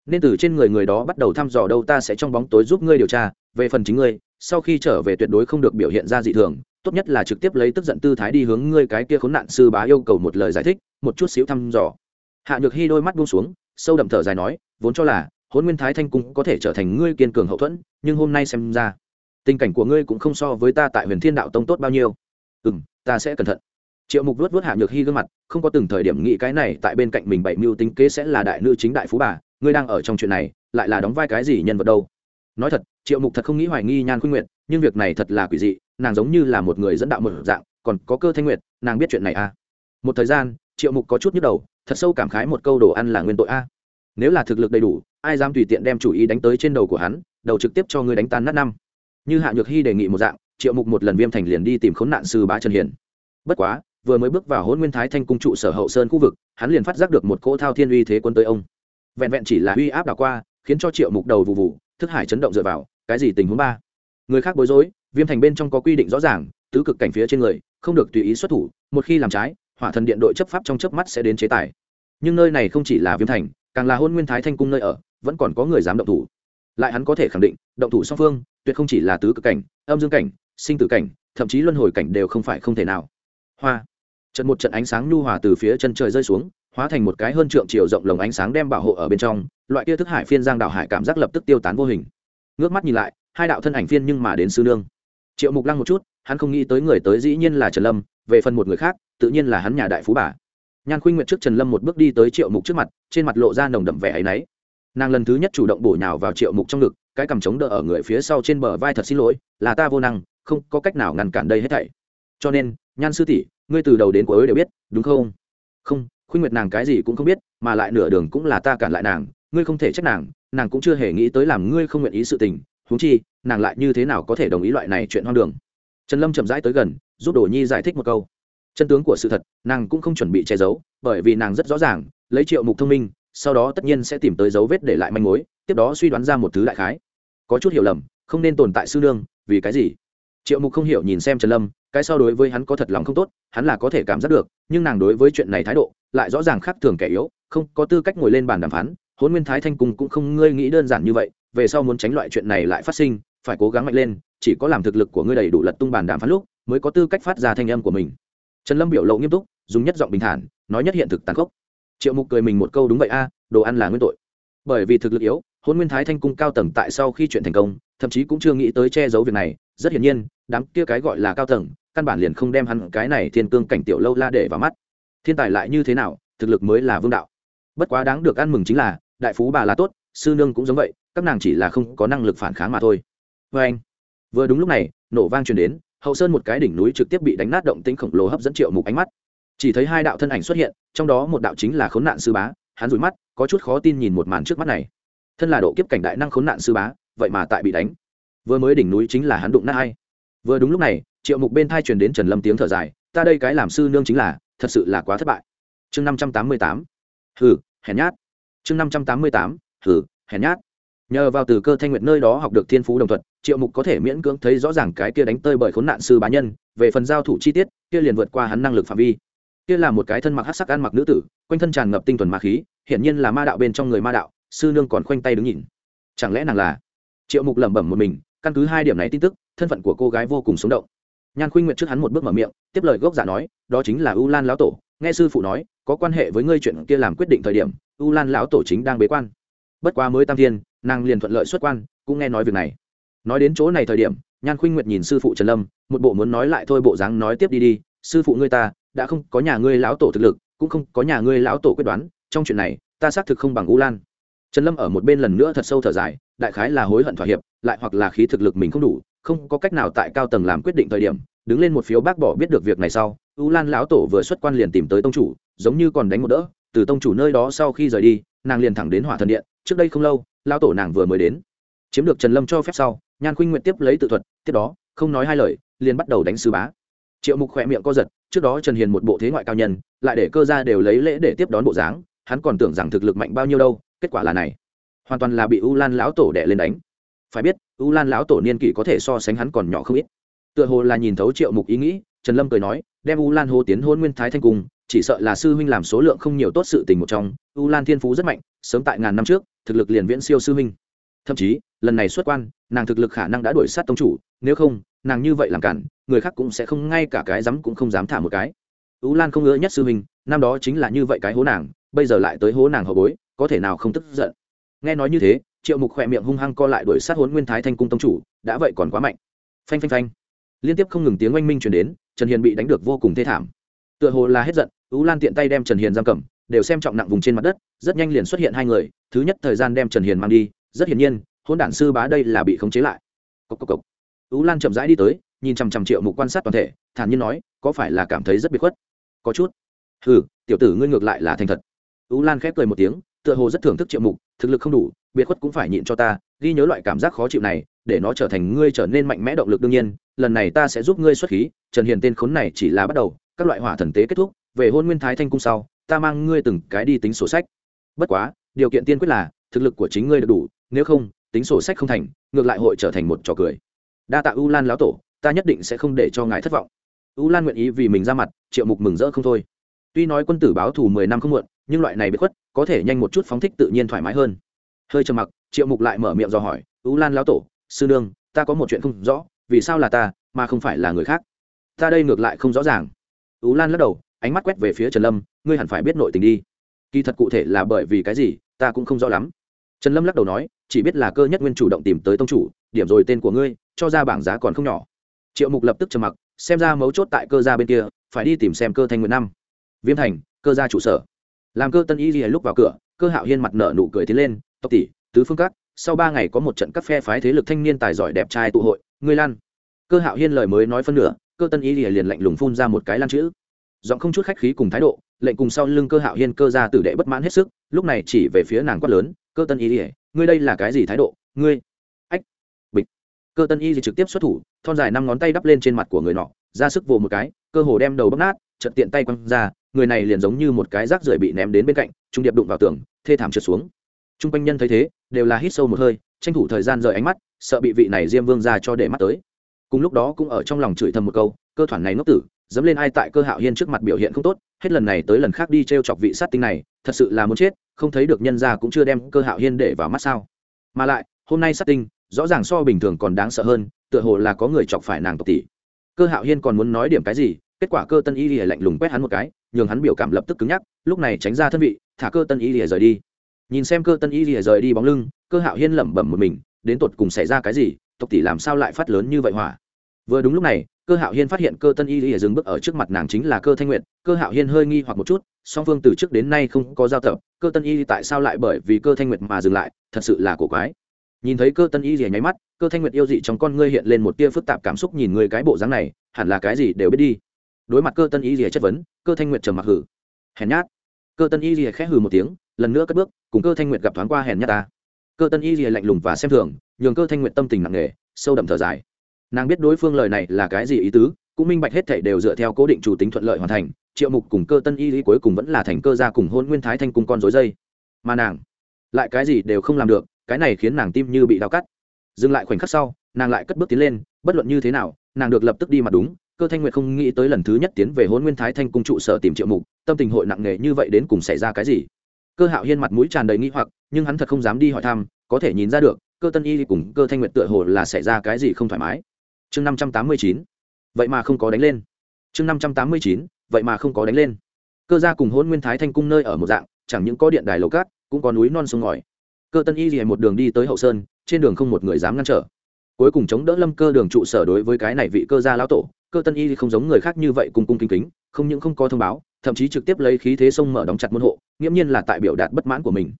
Nên từ trên người người đó bắt đầu thăm dò đâu ta sẽ trong bóng tối giúp ngươi điều tra, về phần chính ngươi, sau khi trở về tuyệt đối không được biểu hiện ra dị thường, tốt nhất là trực tiếp lấy tức giận tư thái đi hướng ngươi cái kia khốn nạn sư bá yêu cầu một lời giải thích, một chút xíu thăm dò. Hạ nhược hy đôi mắt buông xuống, sâu đậm thở dài nói, vốn cho là hôn nguyên thái thanh cung có thể trở thành ngươi kiên cường hậu thuẫn, nhưng hôm nay xem ra tình cảnh của ngươi cũng không so với ta tại huyền thiên đạo tông tốt bao nhiêu. Ừ m ta sẽ cẩn thận. Triệu mục vuốt vuốt hạ nhược hy gương mặt, không có từng thời điểm nghĩ cái này, tại bên cạnh mình bảy mưu tính kế sẽ là đại nữ chính đại phú bà, ngươi đang ở trong chuyện này, lại là đóng vai cái gì nhân vật đâu? Nói thật, triệu mục thật không nghĩ hoài nghi nhan khuyên nguyệt, nhưng việc này thật là quỷ dị, nàng giống như là một người dẫn đạo một dạng, còn có cơ thanh nguyệt, nàng biết chuyện này à? Một thời gian, triệu mục có chút nhức đầu, thật sâu cảm khái một câu đồ ăn là nguyên tội a. Nếu là thực lực đầy đủ, ai dám tùy tiện đem chủ ý đánh tới trên đầu của hắn, đầu trực tiếp cho ngươi đánh tan nát năm như hạ nhược hy đề nghị một dạng, triệu mục một lần viêm thành liền đi tìm khốn nạn sư bá trần hiền. Bất quá, vừa mới bước vào hôn nguyên thái thanh cung trụ sở hậu sơn khu vực, hắn liền phát giác được một cỗ thao thiên uy thế quân tới ông. Vẹn vẹn chỉ là uy áp đảo qua, khiến cho triệu mục đầu vụ vụ, thức hải chấn động dựa vào, cái gì tình huống ba? Người khác bối rối, viêm thành bên trong có quy định rõ ràng, tứ cực cảnh phía trên người, không được tùy ý xuất thủ, một khi làm trái, hỏa thần điện đội chấp pháp trong chớp mắt sẽ đến chế tài. Nhưng nơi này không chỉ là viêm thành, càng là hôn nguyên thái thanh cung nơi ở, vẫn còn có người dám động thủ lại hắn có thể khẳng định, động thủ song phương, tuyệt không chỉ là tứ cực cảnh, âm dương cảnh, sinh tử cảnh, thậm chí luân hồi cảnh đều không phải không thể nào. Hoa. Trận một trận ánh sáng nhu hòa từ phía chân trời rơi xuống, hóa thành một cái hơn trượng chiều rộng lồng ánh sáng đem bảo hộ ở bên trong, loại kia thức hải phiên giang đạo hải cảm giác lập tức tiêu tán vô hình. Ngước mắt nhìn lại, hai đạo thân ảnh phiên nhưng mà đến sư nương. Triệu mục lăng một chút, hắn không nghĩ tới người tới dĩ nhiên là trần lâm, về phần một người khác, tự nhiên là hắn nhà đại phú bà. Nhan khuynh nguyện trước trần lâm một bước đi tới triệu mục trước mặt, trên mặt lộ ra nồng đậm vẻ áy náy nàng lần thứ nhất chủ động bổ nhào vào triệu mục trong ngực, cái cằm chống đỡ ở người phía sau trên bờ vai thật xin lỗi, là ta vô năng, không có cách nào ngăn cản đây hết thảy. Cho nên, nhan sư tỷ, ngươi từ đầu đến cuối đều biết, đúng không? Không khuyên nguyệt nàng cái gì cũng không biết, mà lại nửa đường cũng là ta cản lại nàng, ngươi không thể trách nàng nàng cũng chưa hề nghĩ tới làm ngươi không nguyện ý sự tình, huống chi, nàng lại như thế nào có thể đồng ý loại này chuyện hoang đường? Trần lâm chậm rãi tới gần, giúp đồ nhi giải thích một câu. Chân tướng của sự thật, nàng cũng không chuẩn bị che giấu, bởi vì nàng rất rõ ràng, lấy triệu mục thông minh sau đó tất nhiên sẽ tìm tới dấu vết để lại manh mối, tiếp đó suy đoán ra một thứ đại khái. Có chút hiểu lầm, không nên tồn tại sư nương, vì cái gì? Triệu mục không hiểu nhìn xem trần lâm, cái so đối với hắn có thật lòng không tốt, hắn là có thể cảm giác được, nhưng nàng đối với chuyện này thái độ lại rõ ràng khác thường kẻ yếu, không có tư cách ngồi lên bàn đàm phán hôn nguyên thái thanh cung cũng không ngươi nghĩ đơn giản như vậy, về sau muốn tránh loại chuyện này lại phát sinh, phải cố gắng mạnh lên, chỉ có làm thực lực của ngươi đầy đủ lật tung bàn đàm phán lúc, mới có tư cách phát ra thanh âm của mình. Trần lâm biểu lộ nghiêm túc, dùng nhất giọng bình thản, nói nhất hiện thực tàn khốc triệu mục cười mình một câu đúng vậy a à, đồ ăn là nguyên tội. Bởi vì thực lực yếu hôn nguyên thái thanh cung cao tầng tại sau khi chuyện thành công, thậm chí cũng chưa nghĩ tới che giấu việc này, rất hiển nhiên, đám kia cái gọi là cao tầng, căn bản liền không đem hắn cái này thiên cương cảnh tiểu lâu la để vào mắt. Thiên tài lại như thế nào, thực lực mới là vương đạo. Bất quá đáng được ăn mừng chính là, đại phú bà là tốt, sư nương cũng giống vậy, các nàng chỉ là không có năng lực phản kháng mà thôi. Vê anh, vừa đúng lúc này, nổ vang truyền đến, hậu sơn một cái đỉnh núi trực tiếp bị đánh nát động tĩnh khổng lồ hấp dẫn triệu mục ánh mắt chỉ thấy hai đạo thân ảnh xuất hiện, trong đó một đạo chính là khốn nạn sư bá, hắn rủi mắt, có chút khó tin nhìn một màn trước mắt này. Thân là độ kiếp cảnh đại năng khốn nạn sư bá, vậy mà tại bị đánh. Vừa mới đỉnh núi chính là hắn đụng nát hay vừa đúng lúc này, triệu mục bên thai truyền đến trần lâm tiếng thở dài, ta đây cái làm sư nương chính là, thật sự là quá thất bại. Chương năm trăm tám mươi tám. Hừ, hèn nhát. Chương năm trăm tám mươi tám. Hừ, hèn nhát. Nhờ vào từ cơ thanh nguyện nơi đó học được thiên phú đồng thuận, triệu mục có thể miễn cưỡng thấy rõ ràng cái kia đánh tơi bởi khốn nạn sư bá nhân, về phần giao thủ chi tiết, kia liền vượt qua hắn năng lực phạm vi kia là một cái thân mặc hắc sắc ăn mặc nữ tử, quanh thân tràn ngập tinh thuần ma khí, hiển nhiên là ma đạo bên trong người ma đạo, sư nương còn khoanh tay đứng nhìn. Chẳng lẽ nàng là? Triệu mục lẩm bẩm một mình, căn cứ hai điểm này tin tức, thân phận của cô gái vô cùng sống động. Nhan khuynh nguyệt trước hắn một bước mở miệng, tiếp lời gốc giả nói, đó chính là u lan lão tổ. Nghe sư phụ nói, có quan hệ với ngươi chuyện kia làm quyết định thời điểm, u lan lão tổ chính đang bế quan. Bất quá mới tam thiên, nàng liền thuận lợi xuất quan, cũng nghe nói việc này. Nói đến chỗ này thời điểm, nhan khuynh nguyệt nhìn sư phụ trần lâm, một bộ muốn nói lại thôi bộ dáng nói tiếp đi đi, sư phụ ngươi ta đã không có nhà ngươi lão tổ thực lực, cũng không có nhà ngươi lão tổ quyết đoán, trong chuyện này, ta xác thực không bằng u lan. Trần lâm ở một bên lần nữa thật sâu thở dài, đại khái là hối hận thỏa hiệp, lại hoặc là khí thực lực mình không đủ, không có cách nào tại cao tầng làm quyết định thời điểm, đứng lên một phiếu bác bỏ biết được việc này sau u lan lão tổ vừa xuất quan liền tìm tới tông chủ, giống như còn đánh một đỡ, từ tông chủ nơi đó sau khi rời đi, nàng liền thẳng đến hỏa thần điện, trước đây không lâu, lão tổ nàng vừa mới đến. Chiếm được trần lâm cho phép sau, nhan khuynh nguyện tiếp lấy tự thuật, tiếp đó, không nói hai lời, liền bắt đầu đánh sư bá. Triệu mục khỏe miệng co giật trước đó trần hiền một bộ thế ngoại cao nhân, lại để cơ ra đều lấy lễ để tiếp đón bộ dáng, hắn còn tưởng rằng thực lực mạnh bao nhiêu đâu, kết quả là này. Hoàn toàn là bị u lan lão tổ đẻ lên đánh. Phải biết, u lan lão tổ niên kỷ có thể so sánh hắn còn nhỏ không ít. Tựa hồ là nhìn thấu triệu mục ý nghĩ, trần lâm cười nói, đem u lan hô tiến hôn nguyên thái thanh cung chỉ sợ là sư huynh làm số lượng không nhiều tốt sự tình một trong. U lan thiên phú rất mạnh, sớm tại ngàn năm trước, thực lực liền viễn siêu sư huynh. Thậm chí lần này xuất quan, nàng thực lực khả năng đã đuổi sát tông chủ, nếu không, nàng như vậy làm cản, người khác cũng sẽ không, ngay cả cái dám cũng không dám thả một cái. Ưu lan không ngỡ nhất sư huynh, năm đó chính là như vậy cái hố nàng, bây giờ lại tới hố nàng hậu bối, có thể nào không tức giận? Nghe nói như thế, triệu mục khỏe miệng hung hăng co lại đuổi sát hốn nguyên thái thanh cung tông chủ, đã vậy còn quá mạnh. Phanh phanh phanh. Liên tiếp không ngừng tiếng oanh minh chuyển đến, trần hiền bị đánh được vô cùng thê thảm. Tựa hồ là hết giận, ú lan tiện tay đem trần hiền giam cầm, đều xem trọng nặng vùng trên mặt đất, rất nhanh liền xuất hiện hai người, thứ nhất thời gian đem trần hiền mang đi, rất hiển nhiên hôn đản sư bá đây là bị khống chế lại. Cốc cốc cốc. ú lan chậm rãi đi tới, nhìn chằm chằm triệu mục quan sát toàn thể, thản nhiên nói, có phải là cảm thấy rất biệt khuất? Có chút. Hừ, tiểu tử ngươi ngược lại là thành thật. Ú lan khép cười một tiếng, tựa hồ rất thưởng thức triệu mục, thực lực không đủ biệt khuất cũng phải nhịn cho ta, ghi nhớ loại cảm giác khó chịu này, để nó trở thành ngươi trở nên mạnh mẽ động lực đương nhiên, lần này ta sẽ giúp ngươi xuất khí, trần hiền tên khốn này chỉ là bắt đầu, các loại hỏa thần tế kết thúc, về hôn nguyên thái thanh cung sau, ta mang ngươi từng cái đi tính sổ sách. Bất quá, điều kiện tiên quyết là, thực lực của chính ngươi được đủ, nếu không tính sổ sách không thành, ngược lại hội trở thành một trò cười. Đa tạ u lan lão tổ, ta nhất định sẽ không để cho ngài thất vọng. U lan nguyện ý vì mình ra mặt, triệu mục mừng rỡ không thôi. Tuy nói quân tử báo thù mười năm không muộn, nhưng loại này bị khuất, có thể nhanh một chút phóng thích tự nhiên thoải mái hơn. Hơi trầm mặc, triệu mục lại mở miệng do hỏi, u lan lão tổ, sư nương, ta có một chuyện không rõ, vì sao là ta, mà không phải là người khác? Ta đây ngược lại không rõ ràng. U lan lắc đầu, ánh mắt quét về phía trần lâm, ngươi hẳn phải biết nội tình đi. Kỳ thật cụ thể là bởi vì cái gì, ta cũng không rõ lắm trần lâm lắc đầu nói, chỉ biết là cơ nhất nguyên chủ động tìm tới tông chủ, điểm rồi tên của ngươi, cho ra bảng giá còn không nhỏ. Triệu mục lập tức trầm mặc, xem ra mấu chốt tại cơ gia bên kia, phải đi tìm xem cơ thanh nguyện năm. Viêm thành, cơ gia trụ sở. Làm cơ tân y ghi lúc vào cửa, cơ hạo hiên mặt nở nụ cười tiến lên, tộc tỷ, tứ phương các, sau ba ngày có một trận các phe phái thế lực thanh niên tài giỏi đẹp trai tụ hội, ngươi lan. Cơ hạo hiên lời mới nói phân nửa, cơ tân y liền lạnh lùng phun ra một cái lan chữ giọng không chút khách khí cùng thái độ, lệnh cùng sau lưng cơ hạo hiên cơ ra tử đệ bất mãn hết sức, lúc này chỉ về phía nàng quát lớn, cơ tân y ngươi đây là cái gì thái độ? Ngươi ách! Bịch! Cơ tân y trực tiếp xuất thủ, thon dài năm ngón tay đắp lên trên mặt của người nọ, ra sức vồ một cái, cơ hồ đem đầu bóc nát chật tiện tay quăng ra, người này liền giống như một cái rác rưởi bị ném đến bên cạnh, trung điệp đụng vào tường, thê thảm trượt xuống. T r u n g quanh nhân thấy thế, đều là hít sâu một hơi, tranh thủ thời gian rời ánh mắt, sợ bị vị này diêm vương ra cho để mắt tới. Cùng lúc đó cũng ở trong lòng chửi thầm một câu, cơ thoản này ngốc tử dẫm lên ai tại cơ hạo hiên trước mặt biểu hiện không tốt, hết lần này tới lần khác đi t r e o chọc vị sát tinh này, thật sự là muốn chết, không thấy được nhân ra cũng chưa đem cơ hạo hiên để vào mắt sao. Mà lại, hôm nay sát tinh, rõ ràng so bình thường còn đáng sợ hơn, tựa hồ là có người chọc phải nàng tộc tỷ. Cơ hạo hiên còn muốn nói điểm cái gì, kết quả cơ tân y lìa lạnh lùng quét hắn một cái, nhường hắn biểu cảm lập tức cứng nhắc, lúc này tránh ra thân vị, thả cơ tân y lìa rời đi. Nhìn xem cơ tân y lìa rời đi bóng lưng, cơ hạo hiên lẩm bẩm một mình, đến tột cùng xảy ra cái gì, tộc tỷ làm sao lại phát lớn như vậy hỏa? Vừa đúng lúc này cơ hạo hiên phát hiện cơ tân y lìa dừng bước ở trước mặt nàng chính là cơ thanh nguyện cơ hạo hiên hơi nghi hoặc một chút, song phương từ trước đến nay không có giao tập. Cơ tân y tại sao lại bởi vì cơ thanh nguyệt mà dừng lại? Thật sự là cổ quái. Nhìn thấy cơ tân y rìa nháy mắt, cơ thanh nguyệt yêu dị trong con ngươi hiện lên một tia phức tạp cảm xúc nhìn người cái bộ dáng này, hẳn là cái gì đều biết đi. Đối mặt cơ tân y rìa chất vấn, cơ thanh nguyệt trầm mặc hử. Hèn nhát. Cơ tân y rìa khẽ hừ một tiếng, lần nữa cất bước, cùng cơ thanh nguyệt gặp thoáng qua hèn nhát ta. Cơ tân y rìa lạnh lùng và xem thường, nhường cơ thanh nguyệt tâm tình nặng nề, sâu đậm thở dài nàng biết đối phương lời này là cái gì ý tứ, cũng minh bạch hết thảy đều dựa theo cố định chủ tính thuận lợi hoàn thành, triệu mục cùng cơ tân y lý cuối cùng vẫn là thành cơ gia cùng hôn nguyên thái thanh cùng con dối dây. Mà nàng, lại cái gì đều không làm được, cái này khiến nàng tim như bị đau cắt. Dừng lại khoảnh khắc sau, nàng lại cất bước tiến lên, bất luận như thế nào, nàng được lập tức đi mặt đúng, cơ thanh nguyệt không nghĩ tới lần thứ nhất tiến về hôn nguyên thái thanh cung trụ sở tìm triệu mục, tâm tình hội nặng nề như vậy đến cùng xảy ra cái gì? Cơ hạo hiên mặt mũi tràn đầy nghi hoặc, nhưng hắn thật không dám đi hỏi thăm, có thể nhìn ra được, cơ tân y cùng cơ thanh nguyệt tựa hồ là xảy ra cái gì không thoải mái chương năm trăm tám mươi chín, vậy mà không có đánh lên. Chương năm trăm tám mươi chín, vậy mà không có đánh lên. Cơ gia cùng hôn nguyên thái thanh cung nơi ở một dạng, chẳng những có điện đài lầu cát, cũng có núi non sông ngòi. Cơ tân y gì một đường đi tới hậu sơn, trên đường không một người dám ngăn trở. Cuối cùng chống đỡ lâm cơ đường trụ sở đối với cái này vị cơ gia lão tổ, cơ tân y không giống người khác như vậy cung cung kính kính, không những không có thông báo, thậm chí trực tiếp lấy khí thế sông mở đóng chặt môn hộ, nghiễm nhiên là tại biểu đạt bất mãn của mình.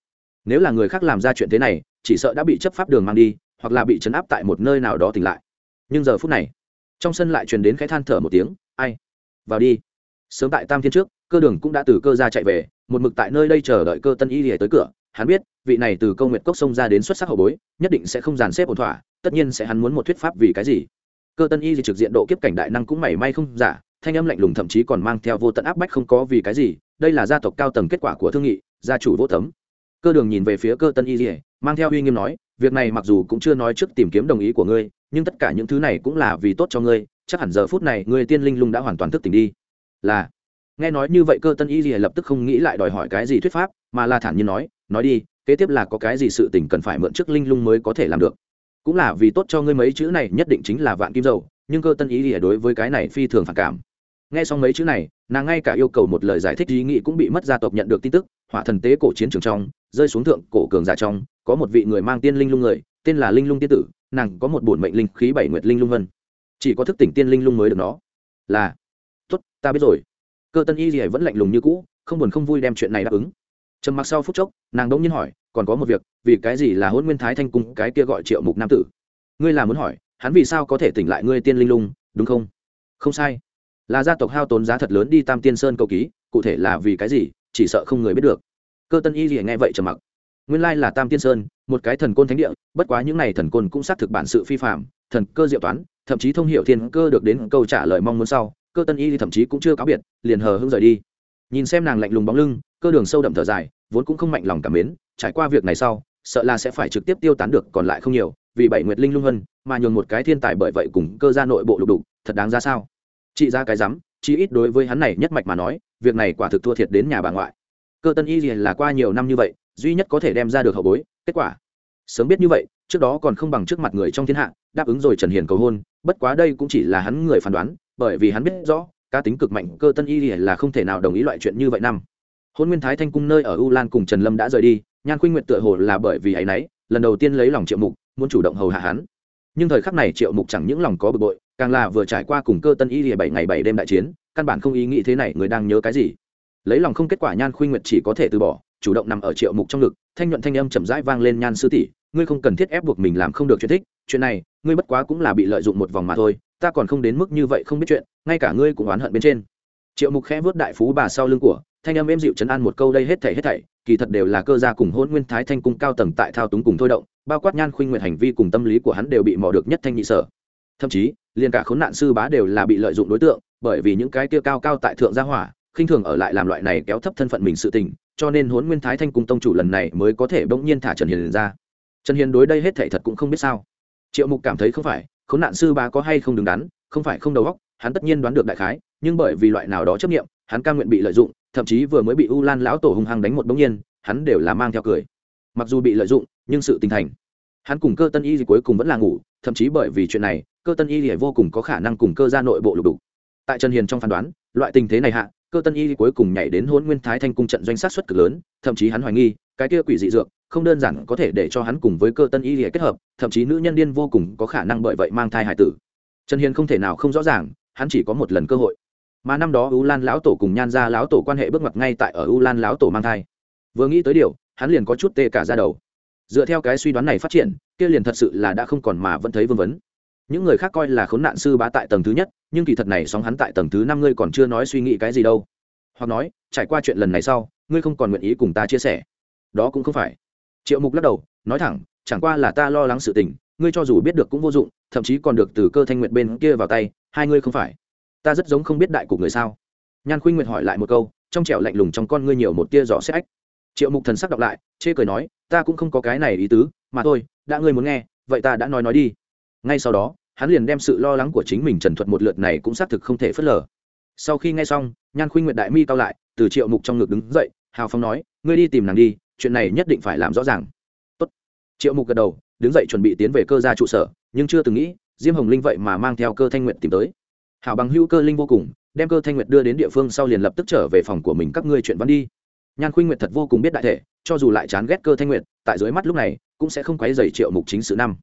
Nếu là người khác làm ra chuyện thế này, chỉ sợ đã bị chấp pháp đường mang đi, hoặc là bị chấn áp tại một nơi nào đó tỉnh lại nhưng giờ phút này, trong sân lại truyền đến cái than thở một tiếng, ai? Vào đi. Sớm tại tam thiên trước, cơ đường cũng đã từ cơ ra chạy về, một mực tại nơi đây chờ đợi cơ tân y lìa tới cửa. Hắn biết, vị này từ câu nguyện cốc sông ra đến xuất sắc hậu bối, nhất định sẽ không dàn xếp ổn thỏa, tất nhiên sẽ hắn muốn một thuyết pháp vì cái gì. Cơ tân y thì trực diện độ kiếp cảnh đại năng cũng mảy may không giả, thanh âm lạnh lùng thậm chí còn mang theo vô tận áp bách không có vì cái gì, đây là gia tộc cao tầng kết quả của thương nghị, gia chủ vô tấm cơ đường nhìn về phía cơ tân y lìa, mang theo uy nghiêm nói, việc này mặc dù cũng chưa nói trước tìm kiếm đồng ý của ngươi nhưng tất cả những thứ này cũng là vì tốt cho ngươi, chắc hẳn giờ phút này ngươi tiên linh lung đã hoàn toàn thức tỉnh đi. Là, nghe nói như vậy cơ tân y gì lập tức không nghĩ lại đòi hỏi cái gì thuyết pháp, mà là thản nhiên nói nói đi, kế tiếp là có cái gì sự tình cần phải mượn trước linh lung mới có thể làm được. Cũng là vì tốt cho ngươi mấy chữ này, nhất định chính là vạn kim dầu, nhưng cơ tân ý lìa đối với cái này phi thường phản cảm. Nghe xong mấy chữ này, nàng ngay cả yêu cầu một lời giải thích ý nghĩ cũng bị mất gia tộc nhận được tin tức, hỏa thần tế cổ chiến trường trong, rơi xuống thượng cổ cường giả trong, có một vị người mang tiên linh lung người tên là linh lung tiên tử, nàng có một bổn mệnh linh khí bảy nguyệt linh lung vân. Chỉ có thức tỉnh tiên linh lung mới được nó. Là, tốt, ta biết rồi. Cơ tân y gì vẫn lạnh lùng như cũ, không buồn không vui đem chuyện này đáp ứng. Trầm mặc sau phút chốc, nàng đông nhiên hỏi, còn có một việc, vì cái gì là hôn nguyên thái thanh cung cái kia gọi triệu mục nam tử? Ngươi là muốn hỏi, hắn vì sao có thể tỉnh lại ngươi tiên linh lung, đúng không? Không sai. Là gia tộc hao tốn giá thật lớn đi tam tiên sơn cầu ký, cụ thể là vì cái gì, chỉ sợ không người biết được. Cơ tân y gì nghe vậy trầm mặc. Nguyên lai là tam tiên sơn một cái thần côn thánh địa bất quá những n à y thần côn cũng xác thực bản sự phi phạm thần cơ diệu toán thậm chí thông h i ể u thiên cơ được đến câu trả lời mong muốn sau cơ tân y thì thậm chí cũng chưa cáo biệt liền hờ hưng rời đi. Nhìn xem nàng lạnh lùng bóng lưng cơ đường sâu đậm thở dài vốn cũng không mạnh lòng cảm mến trải qua việc này sau sợ là sẽ phải trực tiếp tiêu tán được còn lại không nhiều vì bảy nguyệt linh lung hơn, mà nhường một cái thiên tài bởi vậy cùng cơ ra nội bộ lục đục thật đáng ra sao? Chị ra cái rắm chi ít đối với hắn này nhất mạch mà nói việc này quả thực thua thiệt đến nhà bà ngoại. Cơ tân y là qua nhiều năm như vậy duy nhất có thể đem ra được hậu bối, kết quả. Sớm biết như vậy, trước đó còn không bằng trước mặt người trong thiên hạ, đáp ứng rồi trần hiền cầu hôn, bất quá đây cũng chỉ là hắn người phán đoán, bởi vì hắn biết rõ, cá tính cực mạnh, cơ tân y là không thể nào đồng ý loại chuyện như vậy năm. Hôn nguyên thái thanh cung nơi ở u lan cùng trần lâm đã rời đi, nhan khuynh nguyện tựa hồ là bởi vì ấ y n ấ y lần đầu tiên lấy lòng triệu mục, muốn chủ động hầu hạ hắn. Nhưng thời khắc này triệu mục chẳng những lòng có bực bội, càng là vừa trải qua cùng cơ tân y lìa bảy ngày bảy đêm đại chiến, căn bản không ý nghĩ thế này, người đang nhớ cái gì. Lấy lòng không kết quả nhan khuynh nguyệt chỉ có thể từ bỏ chủ động nằm ở triệu mục trong ngực, thanh nhuận thanh âm chậm rãi vang lên, nhan sư tỷ, ngươi không cần thiết ép buộc mình làm không được chuyện thích, chuyện này, ngươi bất quá cũng là bị lợi dụng một vòng mà thôi, ta còn không đến mức như vậy không biết chuyện, ngay cả ngươi cũng oán hận bên trên. Triệu mục khẽ vớt đại phú bà sau lưng của, thanh âm êm dịu chấn an một câu, đây hết thảy hết thảy, kỳ thật đều là cơ gia cùng hôn nguyên thái thanh cung cao tầng tại thao túng cùng thôi động, bao quát nhan khuynh nguyện hành vi cùng tâm lý của hắn đều bị mò được nhất thanh nhị sở. Thậm chí, liền cả khốn nạn sư bá đều là bị lợi dụng đối tượng, bởi vì những cái kia cao cao tại thượng gia hỏa, khinh thường ở lại làm loại này kéo thấp thân phận mình sự tình cho nên huấn nguyên thái thanh cung tông chủ lần này mới có thể bỗng nhiên thả trần hiền ra. Trần hiền đối đây hết thảy thật cũng không biết sao. Triệu mục cảm thấy không phải, khốn nạn sư bá có hay không đứng đắn, không phải không đầu óc, hắn tất nhiên đoán được đại khái, nhưng bởi vì loại nào đó chấp nghiệm hắn ca nguyện bị lợi dụng, thậm chí vừa mới bị u lan lão tổ hung hăng đánh một bỗng nhiên, hắn đều là mang theo cười. Mặc dù bị lợi dụng, nhưng sự tình thành. Hắn cùng cơ tân y thì cuối cùng vẫn là ngủ, thậm chí bởi vì chuyện này, cơ tân y thì vô cùng có khả năng cùng cơ ra nội bộ lục đục. Tại trần hiền trong phán đoán, loại tình thế này hạ cơ tân y cuối cùng nhảy đến hôn nguyên thái thanh cung trận doanh sát xuất cực lớn, thậm chí hắn hoài nghi, cái kia quỷ dị dược không đơn giản có thể để cho hắn cùng với cơ tân y kết hợp, thậm chí nữ nhân điên vô cùng có khả năng bởi vậy mang thai hải tử. Trần hiền không thể nào không rõ ràng, hắn chỉ có một lần cơ hội. Mà năm đó u lan lão tổ cùng nhan ra lão tổ quan hệ bước ngoặt ngay tại ở u lan lão tổ mang thai. Vừa nghĩ tới điều, hắn liền có chút tê cả ra đầu. Dựa theo cái suy đoán này phát triển, kia liền thật sự là đã không còn mà vẫn thấy vương vấn những người khác coi là khốn nạn sư bá tại tầng thứ nhất, nhưng kỳ thật này sóng hắn tại tầng thứ năm ngươi còn chưa nói suy nghĩ cái gì đâu. Hoặc nói, trải qua chuyện lần này sau, ngươi không còn nguyện ý cùng ta chia sẻ. Đó cũng không phải. Triệu mục lắc đầu, nói thẳng, chẳng qua là ta lo lắng sự tình, ngươi cho dù biết được cũng vô dụng, thậm chí còn được từ cơ thanh nguyện bên kia vào tay, hai ngươi không phải. Ta rất giống không biết đại cục người sao. Nhan khuynh nguyệt hỏi lại một câu, trong trẻo lạnh lùng trong con ngươi nhiều một tia giỏ xét ách. Triệu mục thần sắc đọc lại, chê cười nói, ta cũng không có cái này ý tứ, mà thôi, đã ngươi muốn nghe, vậy ta đã nói nói đi ngay sau đó, hắn liền đem sự lo lắng của chính mình trần thuật một lượt này cũng xác thực không thể phớt lờ. Sau khi nghe xong, nhan khuynh nguyệt đại mi cao lại, từ triệu mục trong ngực đứng dậy, hào phong nói, ngươi đi tìm nàng đi, chuyện này nhất định phải làm rõ ràng. Tốt. triệu mục gật đầu, đứng dậy chuẩn bị tiến về cơ gia trụ sở, nhưng chưa từng nghĩ, diêm hồng linh vậy mà mang theo cơ thanh nguyện tìm tới. Hảo bằng hữu cơ linh vô cùng, đem cơ thanh nguyệt đưa đến địa phương sau liền lập tức trở về phòng của mình các ngươi chuyện văn đi. Nhan khuynh nguyệt thật vô cùng biết đại thể, cho dù lại chán ghét cơ thanh nguyệt, tại dưới mắt lúc này, cũng sẽ không quấy dày triệu mục chính sự năm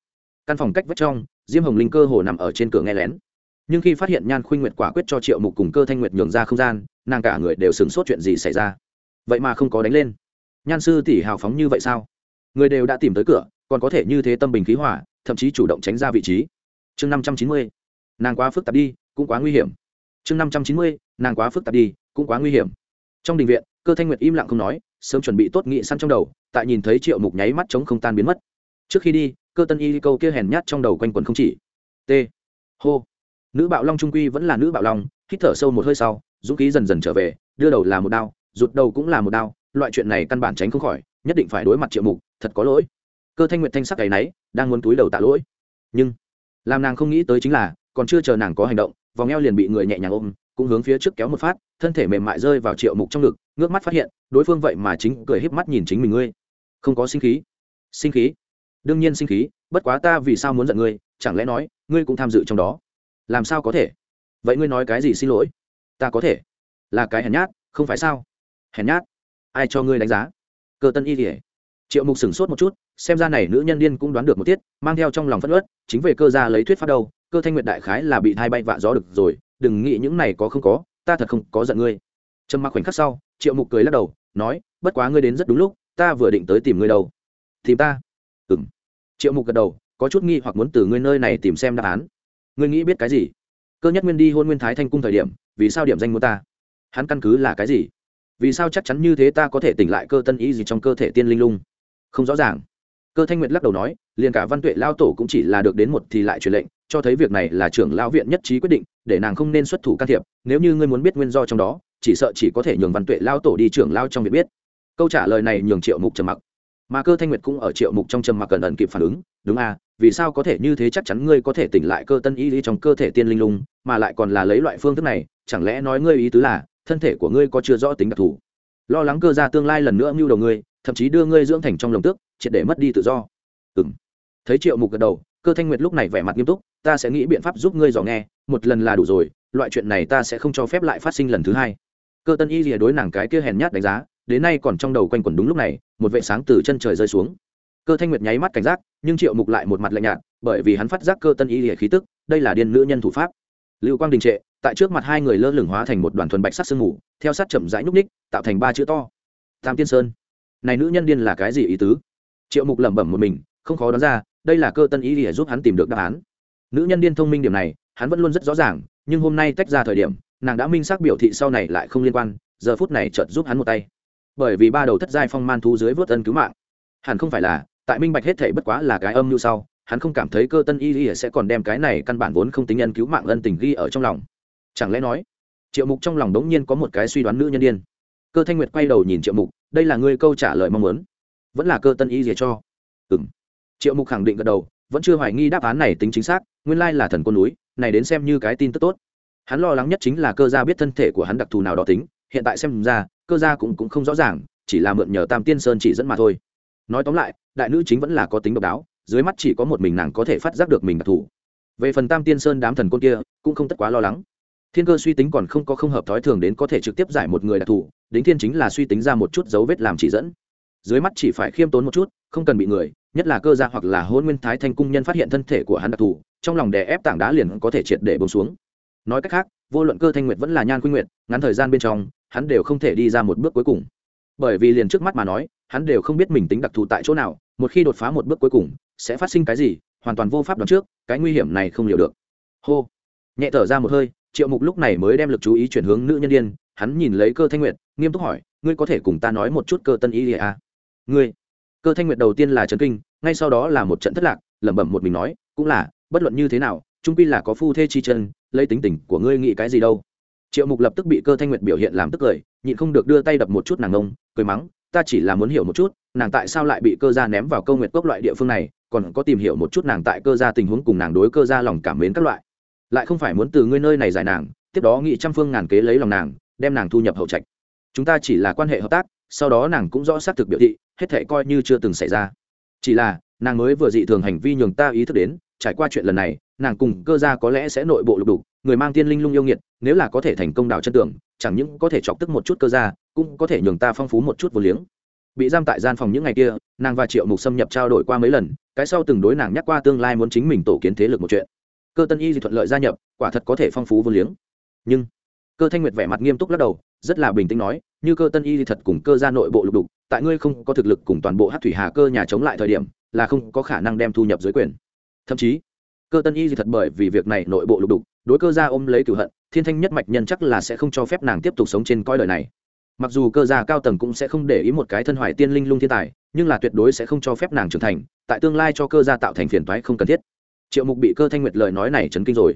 căn phòng cách vách trong, diêm hồng linh cơ hồ nằm ở trên cửa nghe lén. Nhưng khi phát hiện nhan khuynh nguyệt quả quyết cho triệu mục cùng cơ thanh nguyệt nhường ra không gian, nàng cả người đều sửng sốt chuyện gì xảy ra. Vậy mà không có đánh lên. Nhan sư tỷ hào phóng như vậy sao? Người đều đã tìm tới cửa, còn có thể như thế tâm bình khí hỏa thậm chí chủ động tránh ra vị trí. Chương năm trăm chín mươi, nàng quá phức tạp đi, cũng quá nguy hiểm. Chương năm trăm chín mươi, nàng quá phức tạp đi, cũng quá nguy hiểm. Trong đình viện, cơ thanh nguyệt im lặng không nói, sớm chuẩn bị tốt nghị săn trong đầu, tại nhìn thấy triệu mục nháy mắt chống không tan biến mất. Trước khi đi cơ tân y câu kia hèn nhát trong đầu quanh quần không chỉ. T. Hô. Nữ bạo long trung quy vẫn là nữ bạo long, hít thở sâu một hơi sau, dũng khí dần dần trở về, đưa đầu là một đao, rụt đầu cũng là một đao, loại chuyện này căn bản tránh không khỏi, nhất định phải đối mặt triệu mục, thật có lỗi. Cơ thanh nguyệt thanh sắc cái náy đang muốn túi đầu tạ lỗi. Nhưng, làm nàng không nghĩ tới chính là, còn chưa chờ nàng có hành động, vòng eo liền bị người nhẹ nhàng ôm, cũng hướng phía trước kéo một phát, thân thể mềm mại rơi vào triệu mục trong ngực, ngước mắt phát hiện, đối phương vậy mà chính cười híp mắt nhìn chính mình ngươi. Không có sinh khí. Sinh khí? Đương nhiên sinh khí, bất quá ta vì sao muốn giận ngươi, chẳng lẽ nói, ngươi cũng tham dự trong đó? Làm sao có thể? Vậy ngươi nói cái gì xin lỗi? Ta có thể. Là cái hèn nhát, không phải sao? Hèn nhát? Ai cho ngươi đánh giá? Cơ tân y kỉa triệu mục sửng sốt một chút, xem ra này nữ nhân điên cũng đoán được một tiết, mang theo trong lòng phất ớt chính về cơ gia lấy thuyết pháp đâu, cơ thanh nguyệt đại khái là bị thai bay vạ gió được rồi, đừng nghĩ những này có không có, ta thật không có giận ngươi. Trầm mặc khoảnh khắc sau, triệu mục cười lắc đầu, nói, bất quá ngươi đến rất đúng lúc, ta vừa định tới tìm ngươi đâu. Tìm ta? Ừng triệu mục gật đầu, có chút nghi hoặc muốn từ ngươi nơi này tìm xem đáp án. Ngươi nghĩ biết cái gì? Cơ nhất nguyên đi hôn nguyên thái thanh cung thời điểm, vì sao điểm danh muốn ta? Hắn căn cứ là cái gì? Vì sao chắc chắn như thế ta có thể tỉnh lại cơ tân ý gì trong cơ thể tiên linh lung? Không rõ ràng. Cơ thanh nguyệt lắc đầu nói, liền cả văn tuệ lao tổ cũng chỉ là được đến một thì lại truyền lệnh, cho thấy việc này là trưởng lao viện nhất trí quyết định, để nàng không nên xuất thủ can thiệp, nếu như ngươi muốn biết nguyên do trong đó, chỉ sợ chỉ có thể nhường văn tuệ lao tổ đi trưởng lao trong việc biết. Câu trả lời này nhường triệu mục trầm mặc mà cơ thanh nguyệt cũng ở triệu mục trong trầm mặc cần ẩn kịp phản ứng, đúng à vì sao có thể như thế chắc chắn ngươi có thể tỉnh lại cơ tân y lý trong cơ thể tiên linh lung, mà lại còn là lấy loại phương thức này, chẳng lẽ nói ngươi ý tứ là, thân thể của ngươi có chưa rõ tính đặc thù? Lo lắng cơ ra tương lai lần nữa mưu đầu ngươi, thậm chí đưa ngươi dưỡng thành trong lồng tước, triệt để mất đi tự do. Ừ m thấy triệu mục gật đầu, cơ thanh nguyệt lúc này vẻ mặt nghiêm túc, ta sẽ nghĩ biện pháp giúp ngươi dò nghe, một lần là đủ rồi, loại chuyện này ta sẽ không cho phép lại phát sinh lần thứ hai. Cơ tân y lìa đối nàng cái kia hèn nhát đánh giá đến nay còn trong đầu quanh quẩn đúng lúc này, một vệ sáng từ chân trời rơi xuống. Cơ thanh nguyệt nháy mắt cảnh giác, nhưng triệu mục lại một mặt lạnh nhạt, bởi vì hắn phát giác cơ tân y hệ khí tức, đây là điên nữ nhân thủ pháp. Lưu quang đình trệ, tại trước mặt hai người lơ lửng hóa thành một đoàn thuần bạch sắc sương mù, theo sát chậm rãi nhúc ních tạo thành ba chữ to. Tam tiên sơn. Này nữ nhân điên là cái gì ý tứ? Triệu mục lẩm bẩm một mình, không khó đoán ra, đây là cơ tân y để giúp hắn tìm được đáp án. Nữ nhân điên thông minh điểm này, hắn vẫn luôn rất rõ ràng, nhưng hôm nay tách ra thời điểm, nàng đã minh xác biểu thị sau này lại không liên quan, giờ phút này chợt giúp hắn một tay bởi vì ba đầu thất giai phong man thu dưới vớt ân cứu mạng. Hẳn không phải là, tại minh bạch hết thể bất quá là cái âm như sau, hắn không cảm thấy cơ tân y y sẽ còn đem cái này căn bản vốn không tính nhân cứu mạng ân tình ghi ở trong lòng. Chẳng lẽ nói, triệu mục trong lòng đống nhiên có một cái suy đoán nữ nhân điên. Cơ thanh nguyệt quay đầu nhìn triệu mục, đây là ngươi câu trả lời mong muốn. Vẫn là cơ tân y gì cho. Ừ m triệu mục khẳng định gật đầu, vẫn chưa hoài nghi đáp án này tính chính xác, nguyên lai là thần côn núi, này đến xem như cái tin tức tốt. Hắn lo lắng nhất chính là cơ gia biết thân thể của hắn đặc thù nào đó tính hiện tại xem ra cơ gia cũng, cũng không rõ ràng chỉ là mượn nhờ tam tiên sơn chỉ dẫn mà thôi. Nói tóm lại đại nữ chính vẫn là có tính độc đáo dưới mắt chỉ có một mình nàng có thể phát giác được mình đặc thù về phần tam tiên sơn đám thần côn kia cũng không tất quá lo lắng. Thiên cơ suy tính còn không có không hợp thói thường đến có thể trực tiếp giải một người đặc thù đính thiên chính là suy tính ra một chút dấu vết làm chỉ dẫn. Dưới mắt chỉ phải khiêm tốn một chút không cần bị người nhất là cơ gia hoặc là hôn nguyên thái thanh cung nhân phát hiện thân thể của hắn đặc thù trong lòng đè ép tảng đá liền có thể triệt để bông xuống. Nói cách khác vô luận cơ thanh nguyệt vẫn là nhan quy nguyệt ngắn thời gian bên trong hắn đều không thể đi ra một bước cuối cùng. Bởi vì liền trước mắt mà nói, hắn đều không biết mình tính đặc thù tại chỗ nào, một khi đột phá một bước cuối cùng, sẽ phát sinh cái gì, hoàn toàn vô pháp đoán trước, cái nguy hiểm này không liệu được. Hô. Nhẹ thở ra một hơi, triệu mục lúc này mới đem lực chú ý chuyển hướng nữ nhân đ i ê n hắn nhìn lấy cơ thanh nguyệt, nghiêm túc hỏi, ngươi có thể cùng ta nói một chút cơ tân ý ỉa à? ngươi. Cơ thanh nguyệt đầu tiên là trấn kinh, ngay sau đó là một trận thất lạc, lẩm bẩm một mình nói, cũng là, bất luận như thế nào trung pi là có phu thê chi chân, lấy tính tình của ngươi nghĩ cái gì đâu triệu mục lập tức bị cơ thanh nguyệt biểu hiện làm tức cười, nhịn không được đưa tay đập một chút nàng ngông cười mắng, ta chỉ là muốn hiểu một chút, nàng tại sao lại bị cơ gia ném vào câu nguyệt cốc loại địa phương này, còn có tìm hiểu một chút nàng tại cơ gia tình huống cùng nàng đối cơ gia lòng cảm mến các loại. Lại không phải muốn từ ngươi nơi này giải nàng, tiếp đó nghị trăm phương ngàn kế lấy lòng nàng, đem nàng thu nhập hậu trạch. Chúng ta chỉ là quan hệ hợp tác, sau đó nàng cũng rõ xác thực biểu thị, hết thể coi như chưa từng xảy ra. Chỉ là, nàng mới vừa dị thường hành vi nhường ta ý thức đến, trải qua chuyện lần này, nàng cùng cơ gia có lẽ sẽ nội bộ lục đục người mang tiên linh lung yêu nghiệt nếu là có thể thành công đào chân tường, chẳng những có thể chọc tức một chút cơ ra cũng có thể nhường ta phong phú một chút vô liếng. Bị giam tại gian phòng những ngày kia nàng và triệu mục xâm nhập trao đổi qua mấy lần cái sau từng đối nàng nhắc qua tương lai muốn chính mình tổ kiến thế lực một chuyện. Cơ tân y thì thuận lợi gia nhập quả thật có thể phong phú vô liếng. Nhưng cơ thanh nguyệt vẻ mặt nghiêm túc lắc đầu rất là bình tĩnh nói như cơ tân y thì thật cùng cơ ra nội bộ lục đục tại ngươi không có thực lực cùng toàn bộ hát thủy hà cơ nhà chống lại thời điểm là không có khả năng đem thu nhập dưới quyền. Thậm chí cơ tân y thì thật bởi vì việc này nội bộ lục đục, đối cơ gia ôm lấy cửu hận, thiên thanh nhất mạch nhân chắc là sẽ không cho phép nàng tiếp tục sống trên coi đời này. Mặc dù cơ gia cao tầng cũng sẽ không để ý một cái thân hoài tiên linh lung thiên tài, nhưng là tuyệt đối sẽ không cho phép nàng trưởng thành, tại tương lai cho cơ gia tạo thành phiền toái không cần thiết. Triệu mục bị cơ thanh nguyệt lời nói này chấn kinh rồi.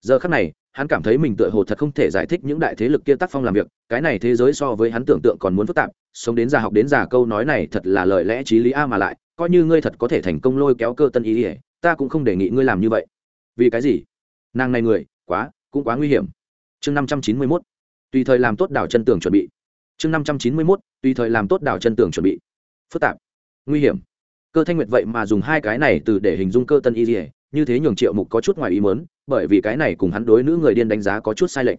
Giờ khắc này, hắn cảm thấy mình tựa hồ thật không thể giải thích những đại thế lực kia tác phong làm việc, cái này thế giới so với hắn tưởng tượng còn muốn phức tạp, sống đến già học đến già câu nói này thật là lời lẽ t r í lý a mà lại, coi như ngươi thật có thể thành công lôi kéo cơ tân ý ỉa ta cũng không đề nghị ngươi làm như vậy. Vì cái gì? Nàng này người, quá, cũng quá nguy hiểm. Chương năm trăm chín mươi mốt. Tùy thời làm tốt đảo chân tường chuẩn bị. Chương năm trăm chín mươi mốt, tùy thời làm tốt đảo chân tường chuẩn bị. Phức tạp. Nguy hiểm. Cơ thanh nguyệt vậy mà dùng hai cái này từ để hình dung cơ tân y dỉa như thế nhường triệu mục có chút ngoài ý mớn bởi vì cái này cùng hắn đối nữ người điên đánh giá có chút sai lệch.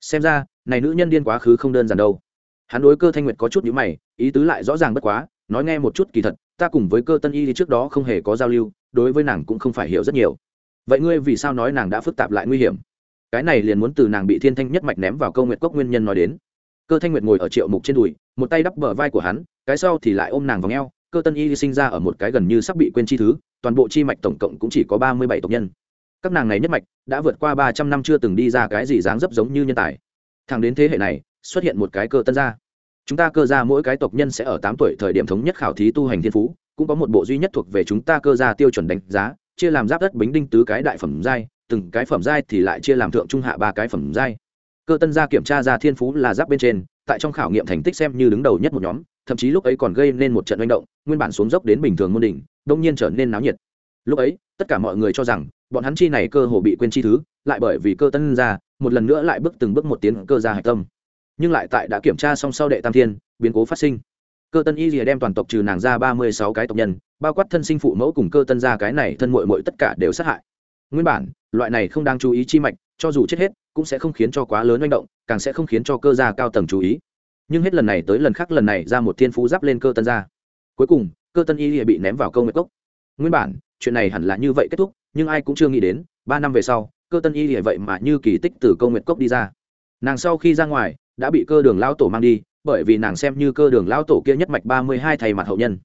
Xem ra, này nữ nhân điên quá khứ không đơn giản đâu. Hắn đối cơ thanh nguyệt có chút nhữ mày, ý tứ lại rõ ràng bất quá, nói nghe một chút kỳ thật, ta cùng với cơ tân y thì trước đó không hề có giao lưu đối với nàng cũng không phải hiểu rất nhiều. Vậy ngươi vì sao nói nàng đã phức tạp lại nguy hiểm? Cái này liền muốn từ nàng bị thiên thanh nhất mạch ném vào câu nguyệt cốc nguyên nhân nói đến. Cơ thanh nguyệt ngồi ở triệu mục trên đùi, một tay đắp bờ vai của hắn, cái sau thì lại ôm nàng vào ngheo cơ tân y sinh ra ở một cái gần như sắp bị quên chi thứ, toàn bộ chi mạch tổng cộng cũng chỉ có ba mươi bảy tộc nhân. Các nàng này nhất mạch đã vượt qua ba trăm năm chưa từng đi ra cái gì dáng dấp giống như nhân tài. Thẳng đến thế hệ này, xuất hiện một cái cơ tân gia. Chúng ta cơ gia mỗi cái tộc nhân sẽ ở tám tuổi thời điểm thống nhất khảo thí tu hành thiên phú cũng có một bộ duy nhất thuộc về chúng ta cơ gia tiêu chuẩn đánh giá, chia làm giáp đất bính đinh tứ cái đại phẩm giai, từng cái phẩm giai thì lại chia làm thượng trung hạ ba cái phẩm giai. Cơ tân gia kiểm tra ra thiên phú là giáp bên trên, tại trong khảo nghiệm thành tích xem như đứng đầu nhất một nhóm, thậm chí lúc ấy còn gây nên một trận manh động, nguyên bản xuống dốc đến bình thường môn đỉnh, đông nhiên trở nên náo nhiệt. Lúc ấy, tất cả mọi người cho rằng, bọn hắn chi này cơ hồ bị quên chi thứ, lại bởi vì cơ tân ra một lần nữa lại bước từng bước một tiến cơ ra hạch tâm. Nhưng lại tại đã kiểm tra xong sau đệ tam thiên, biến cố phát sinh cơ tân y lìa đem toàn tộc trừ nàng ra ba mươi sáu cái tộc nhân, bao quát thân sinh phụ mẫu cùng cơ tân ra cái này thân mội mội tất cả đều sát hại. Nguyên bản, loại này không đang chú ý chi mạch, cho dù chết hết, cũng sẽ không khiến cho quá lớn manh động, càng sẽ không khiến cho cơ gia cao tầng chú ý. Nhưng hết lần này tới lần khác lần này ra một thiên phú giáp lên cơ tân gia. Cuối cùng, cơ tân y lìa bị ném vào câu nguyệt cốc. Nguyên bản, chuyện này hẳn là như vậy kết thúc, nhưng ai cũng chưa nghĩ đến, ba năm về sau, cơ tân y lìa vậy mà như kỳ tích từ câu nguyệt cốc đi ra. Nàng sau khi ra ngoài, đã bị cơ đường lão tổ mang đi bởi vì nàng xem như cơ đường lao tổ kia nhất mạch ba mươi hai thầy mặt hậu nhân.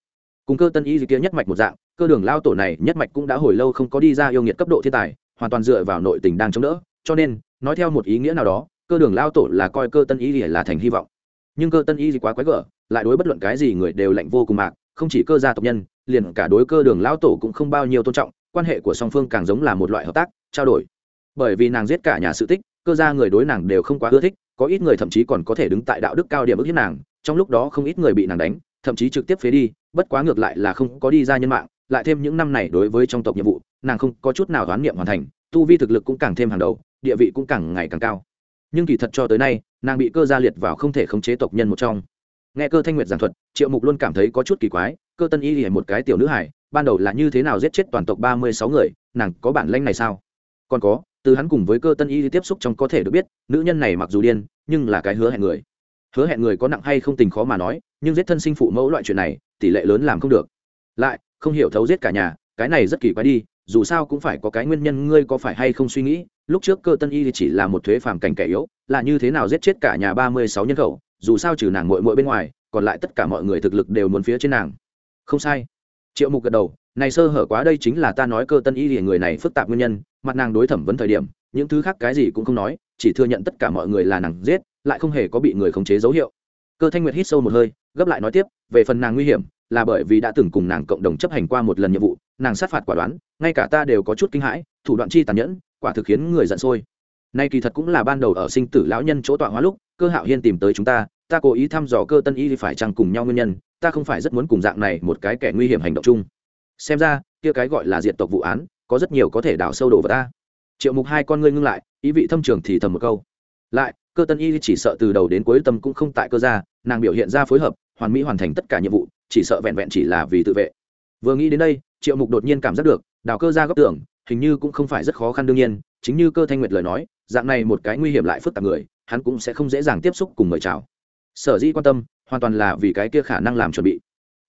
Cùng cơ tân y kia nhất mạch một dạng, cơ đường lao tổ này nhất mạch cũng đã hồi lâu không có đi ra yêu nghiệt cấp độ thiên tài, hoàn toàn dựa vào nội tình đang chống đỡ. Cho nên, nói theo một ý nghĩa nào đó, cơ đường lao tổ là coi cơ tân y là thành hy vọng. Nhưng cơ tân y gì quá quái gở, lại đối bất luận cái gì người đều lạnh vô cùng mạc, không chỉ cơ gia tộc nhân, liền cả đối cơ đường lao tổ cũng không bao nhiêu tôn trọng, quan hệ của song phương càng giống là một loại hợp tác, trao đổi bởi vì nàng giết cả nhà sự tích, cơ gia người đối nàng đều không quá ưa thích, có ít người thậm chí còn có thể đứng tại đạo đức cao điểm ức hiếp nàng, trong lúc đó không ít người bị nàng đánh, thậm chí trực tiếp phế đi, bất quá ngược lại là không có đi ra nhân mạng, lại thêm những năm này đối với trong tộc nhiệm vụ, nàng không có chút nào đoán niệm hoàn thành, tu vi thực lực cũng càng thêm hàng đầu, địa vị cũng càng ngày càng cao. Nhưng kỳ thật cho tới nay, nàng bị cơ gia liệt vào không thể khống chế tộc nhân một trong. Nghe cơ thanh nguyệt giảng thuật, triệu mục luôn cảm thấy có chút kỳ quái, cơ tân y là một cái tiểu nữ hải ban đầu là như thế nào giết chết toàn tộc ba mươi sáu người, nàng có bản lanh này sao? Còn có từ hắn cùng với cơ tân y tiếp xúc trong có thể được biết, nữ nhân này mặc dù điên, nhưng là cái hứa hẹn người. Hứa hẹn người có nặng hay không tình khó mà nói, nhưng giết thân sinh phụ mẫu loại chuyện này, tỷ lệ lớn làm không được. Lại, không hiểu thấu giết cả nhà, cái này rất kỳ quái đi, dù sao cũng phải có cái nguyên nhân ngươi có phải hay không suy nghĩ, lúc trước cơ tân y chỉ là một thuế phàm cảnh kẻ yếu, là như thế nào giết chết cả nhà ba mươi sáu nhân khẩu, dù sao trừ nàng mội mội bên ngoài, còn lại tất cả mọi người thực lực đều muốn phía trên nàng. Không sai. Triệu mục gật đầu này sơ hở quá đây chính là ta nói cơ tân y thì người này phức tạp nguyên nhân, mặt nàng đối thẩm vấn thời điểm, những thứ khác cái gì cũng không nói, chỉ thừa nhận tất cả mọi người là nàng giết, lại không hề có bị người khống chế dấu hiệu. Cơ thanh nguyệt hít sâu một hơi, gấp lại nói tiếp, về phần nàng nguy hiểm, là bởi vì đã từng cùng nàng cộng đồng chấp hành qua một lần nhiệm vụ, nàng sát phạt quả đoán, ngay cả ta đều có chút kinh hãi, thủ đoạn chi tàn nhẫn, quả thực khiến người giận sôi. Nay kỳ thật cũng là ban đầu ở sinh tử lão nhân chỗ tọa hóa lúc, cơ hạo hiên tìm tới chúng ta ta cố ý thăm dò cơ tân y phải chăng cùng nhau nguyên nhân, ta không phải rất muốn cùng dạng này một cái kẻ nguy hiểm hành động chung xem ra, kia cái gọi là diện tộc vụ án, có rất nhiều có thể đào sâu đổ vào ta. Triệu mục hai con ngươi ngưng lại, ý vị thâm trường thì thầm một câu. Lại, cơ tân y chỉ sợ từ đầu đến cuối tâm cũng không tại cơ gia, nàng biểu hiện ra phối hợp, hoàn mỹ hoàn thành tất cả nhiệm vụ, chỉ sợ vẹn vẹn chỉ là vì tự vệ. Vừa nghĩ đến đây, triệu mục đột nhiên cảm giác được, đào cơ ra góc tưởng, hình như cũng không phải rất khó khăn đương nhiên, chính như cơ thanh nguyệt lời nói, dạng này một cái nguy hiểm lại phức tạp người, hắn cũng sẽ không dễ dàng tiếp xúc cùng mời chào. Sở dĩ quan tâm, hoàn toàn là vì cái kia khả năng làm chuẩn bị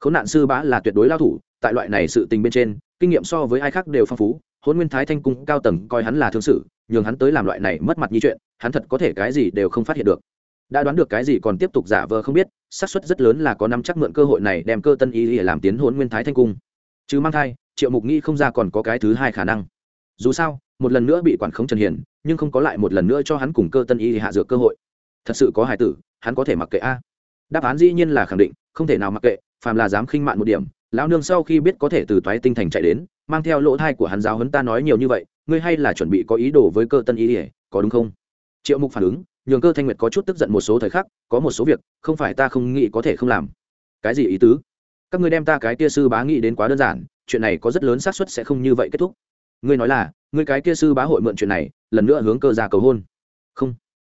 khốn nạn sư bá là tuyệt đối lao thủ, tại loại này sự tình bên trên, kinh nghiệm so với ai khác đều phong phú hôn nguyên thái thanh cung cao tầng coi hắn là thương sự, nhường hắn tới làm loại này mất mặt như chuyện, hắn thật có thể cái gì đều không phát hiện được. Đã đoán được cái gì còn tiếp tục giả vờ không biết, xác suất rất lớn là có năm chắc mượn cơ hội này đem cơ tân y để làm tiến hôn nguyên thái thanh cung. Chứ mang thai, triệu mục nghĩ không ra còn có cái thứ hai khả năng. Dù sao, một lần nữa bị quản khống trần hiền, nhưng không có lại một lần nữa cho hắn cùng cơ tân y hạ dược cơ hội. Thật sự có hài tử, hắn có thể mặc kệ a. Đáp án dĩ nhiên là khẳng định, không thể nào mặc kệ phàm là dám khinh mạn một điểm, lão nương sau khi biết có thể từ toái tinh thành chạy đến, mang theo lỗ thai của hắn giáo hấn ta nói nhiều như vậy, ngươi hay là chuẩn bị có ý đồ với cơ tân ý ỉa có đúng không? Triệu mục phản ứng, nhường cơ thanh nguyệt có chút tức giận một số thời khắc, có một số việc, không phải ta không nghĩ có thể không làm. Cái gì ý tứ? Các ngươi đem ta cái kia sư bá nghĩ đến quá đơn giản, chuyện này có rất lớn xác suất sẽ không như vậy kết thúc. Ngươi nói là, ngươi cái kia sư bá hội mượn chuyện này, lần nữa hướng cơ ra cầu hôn. Không.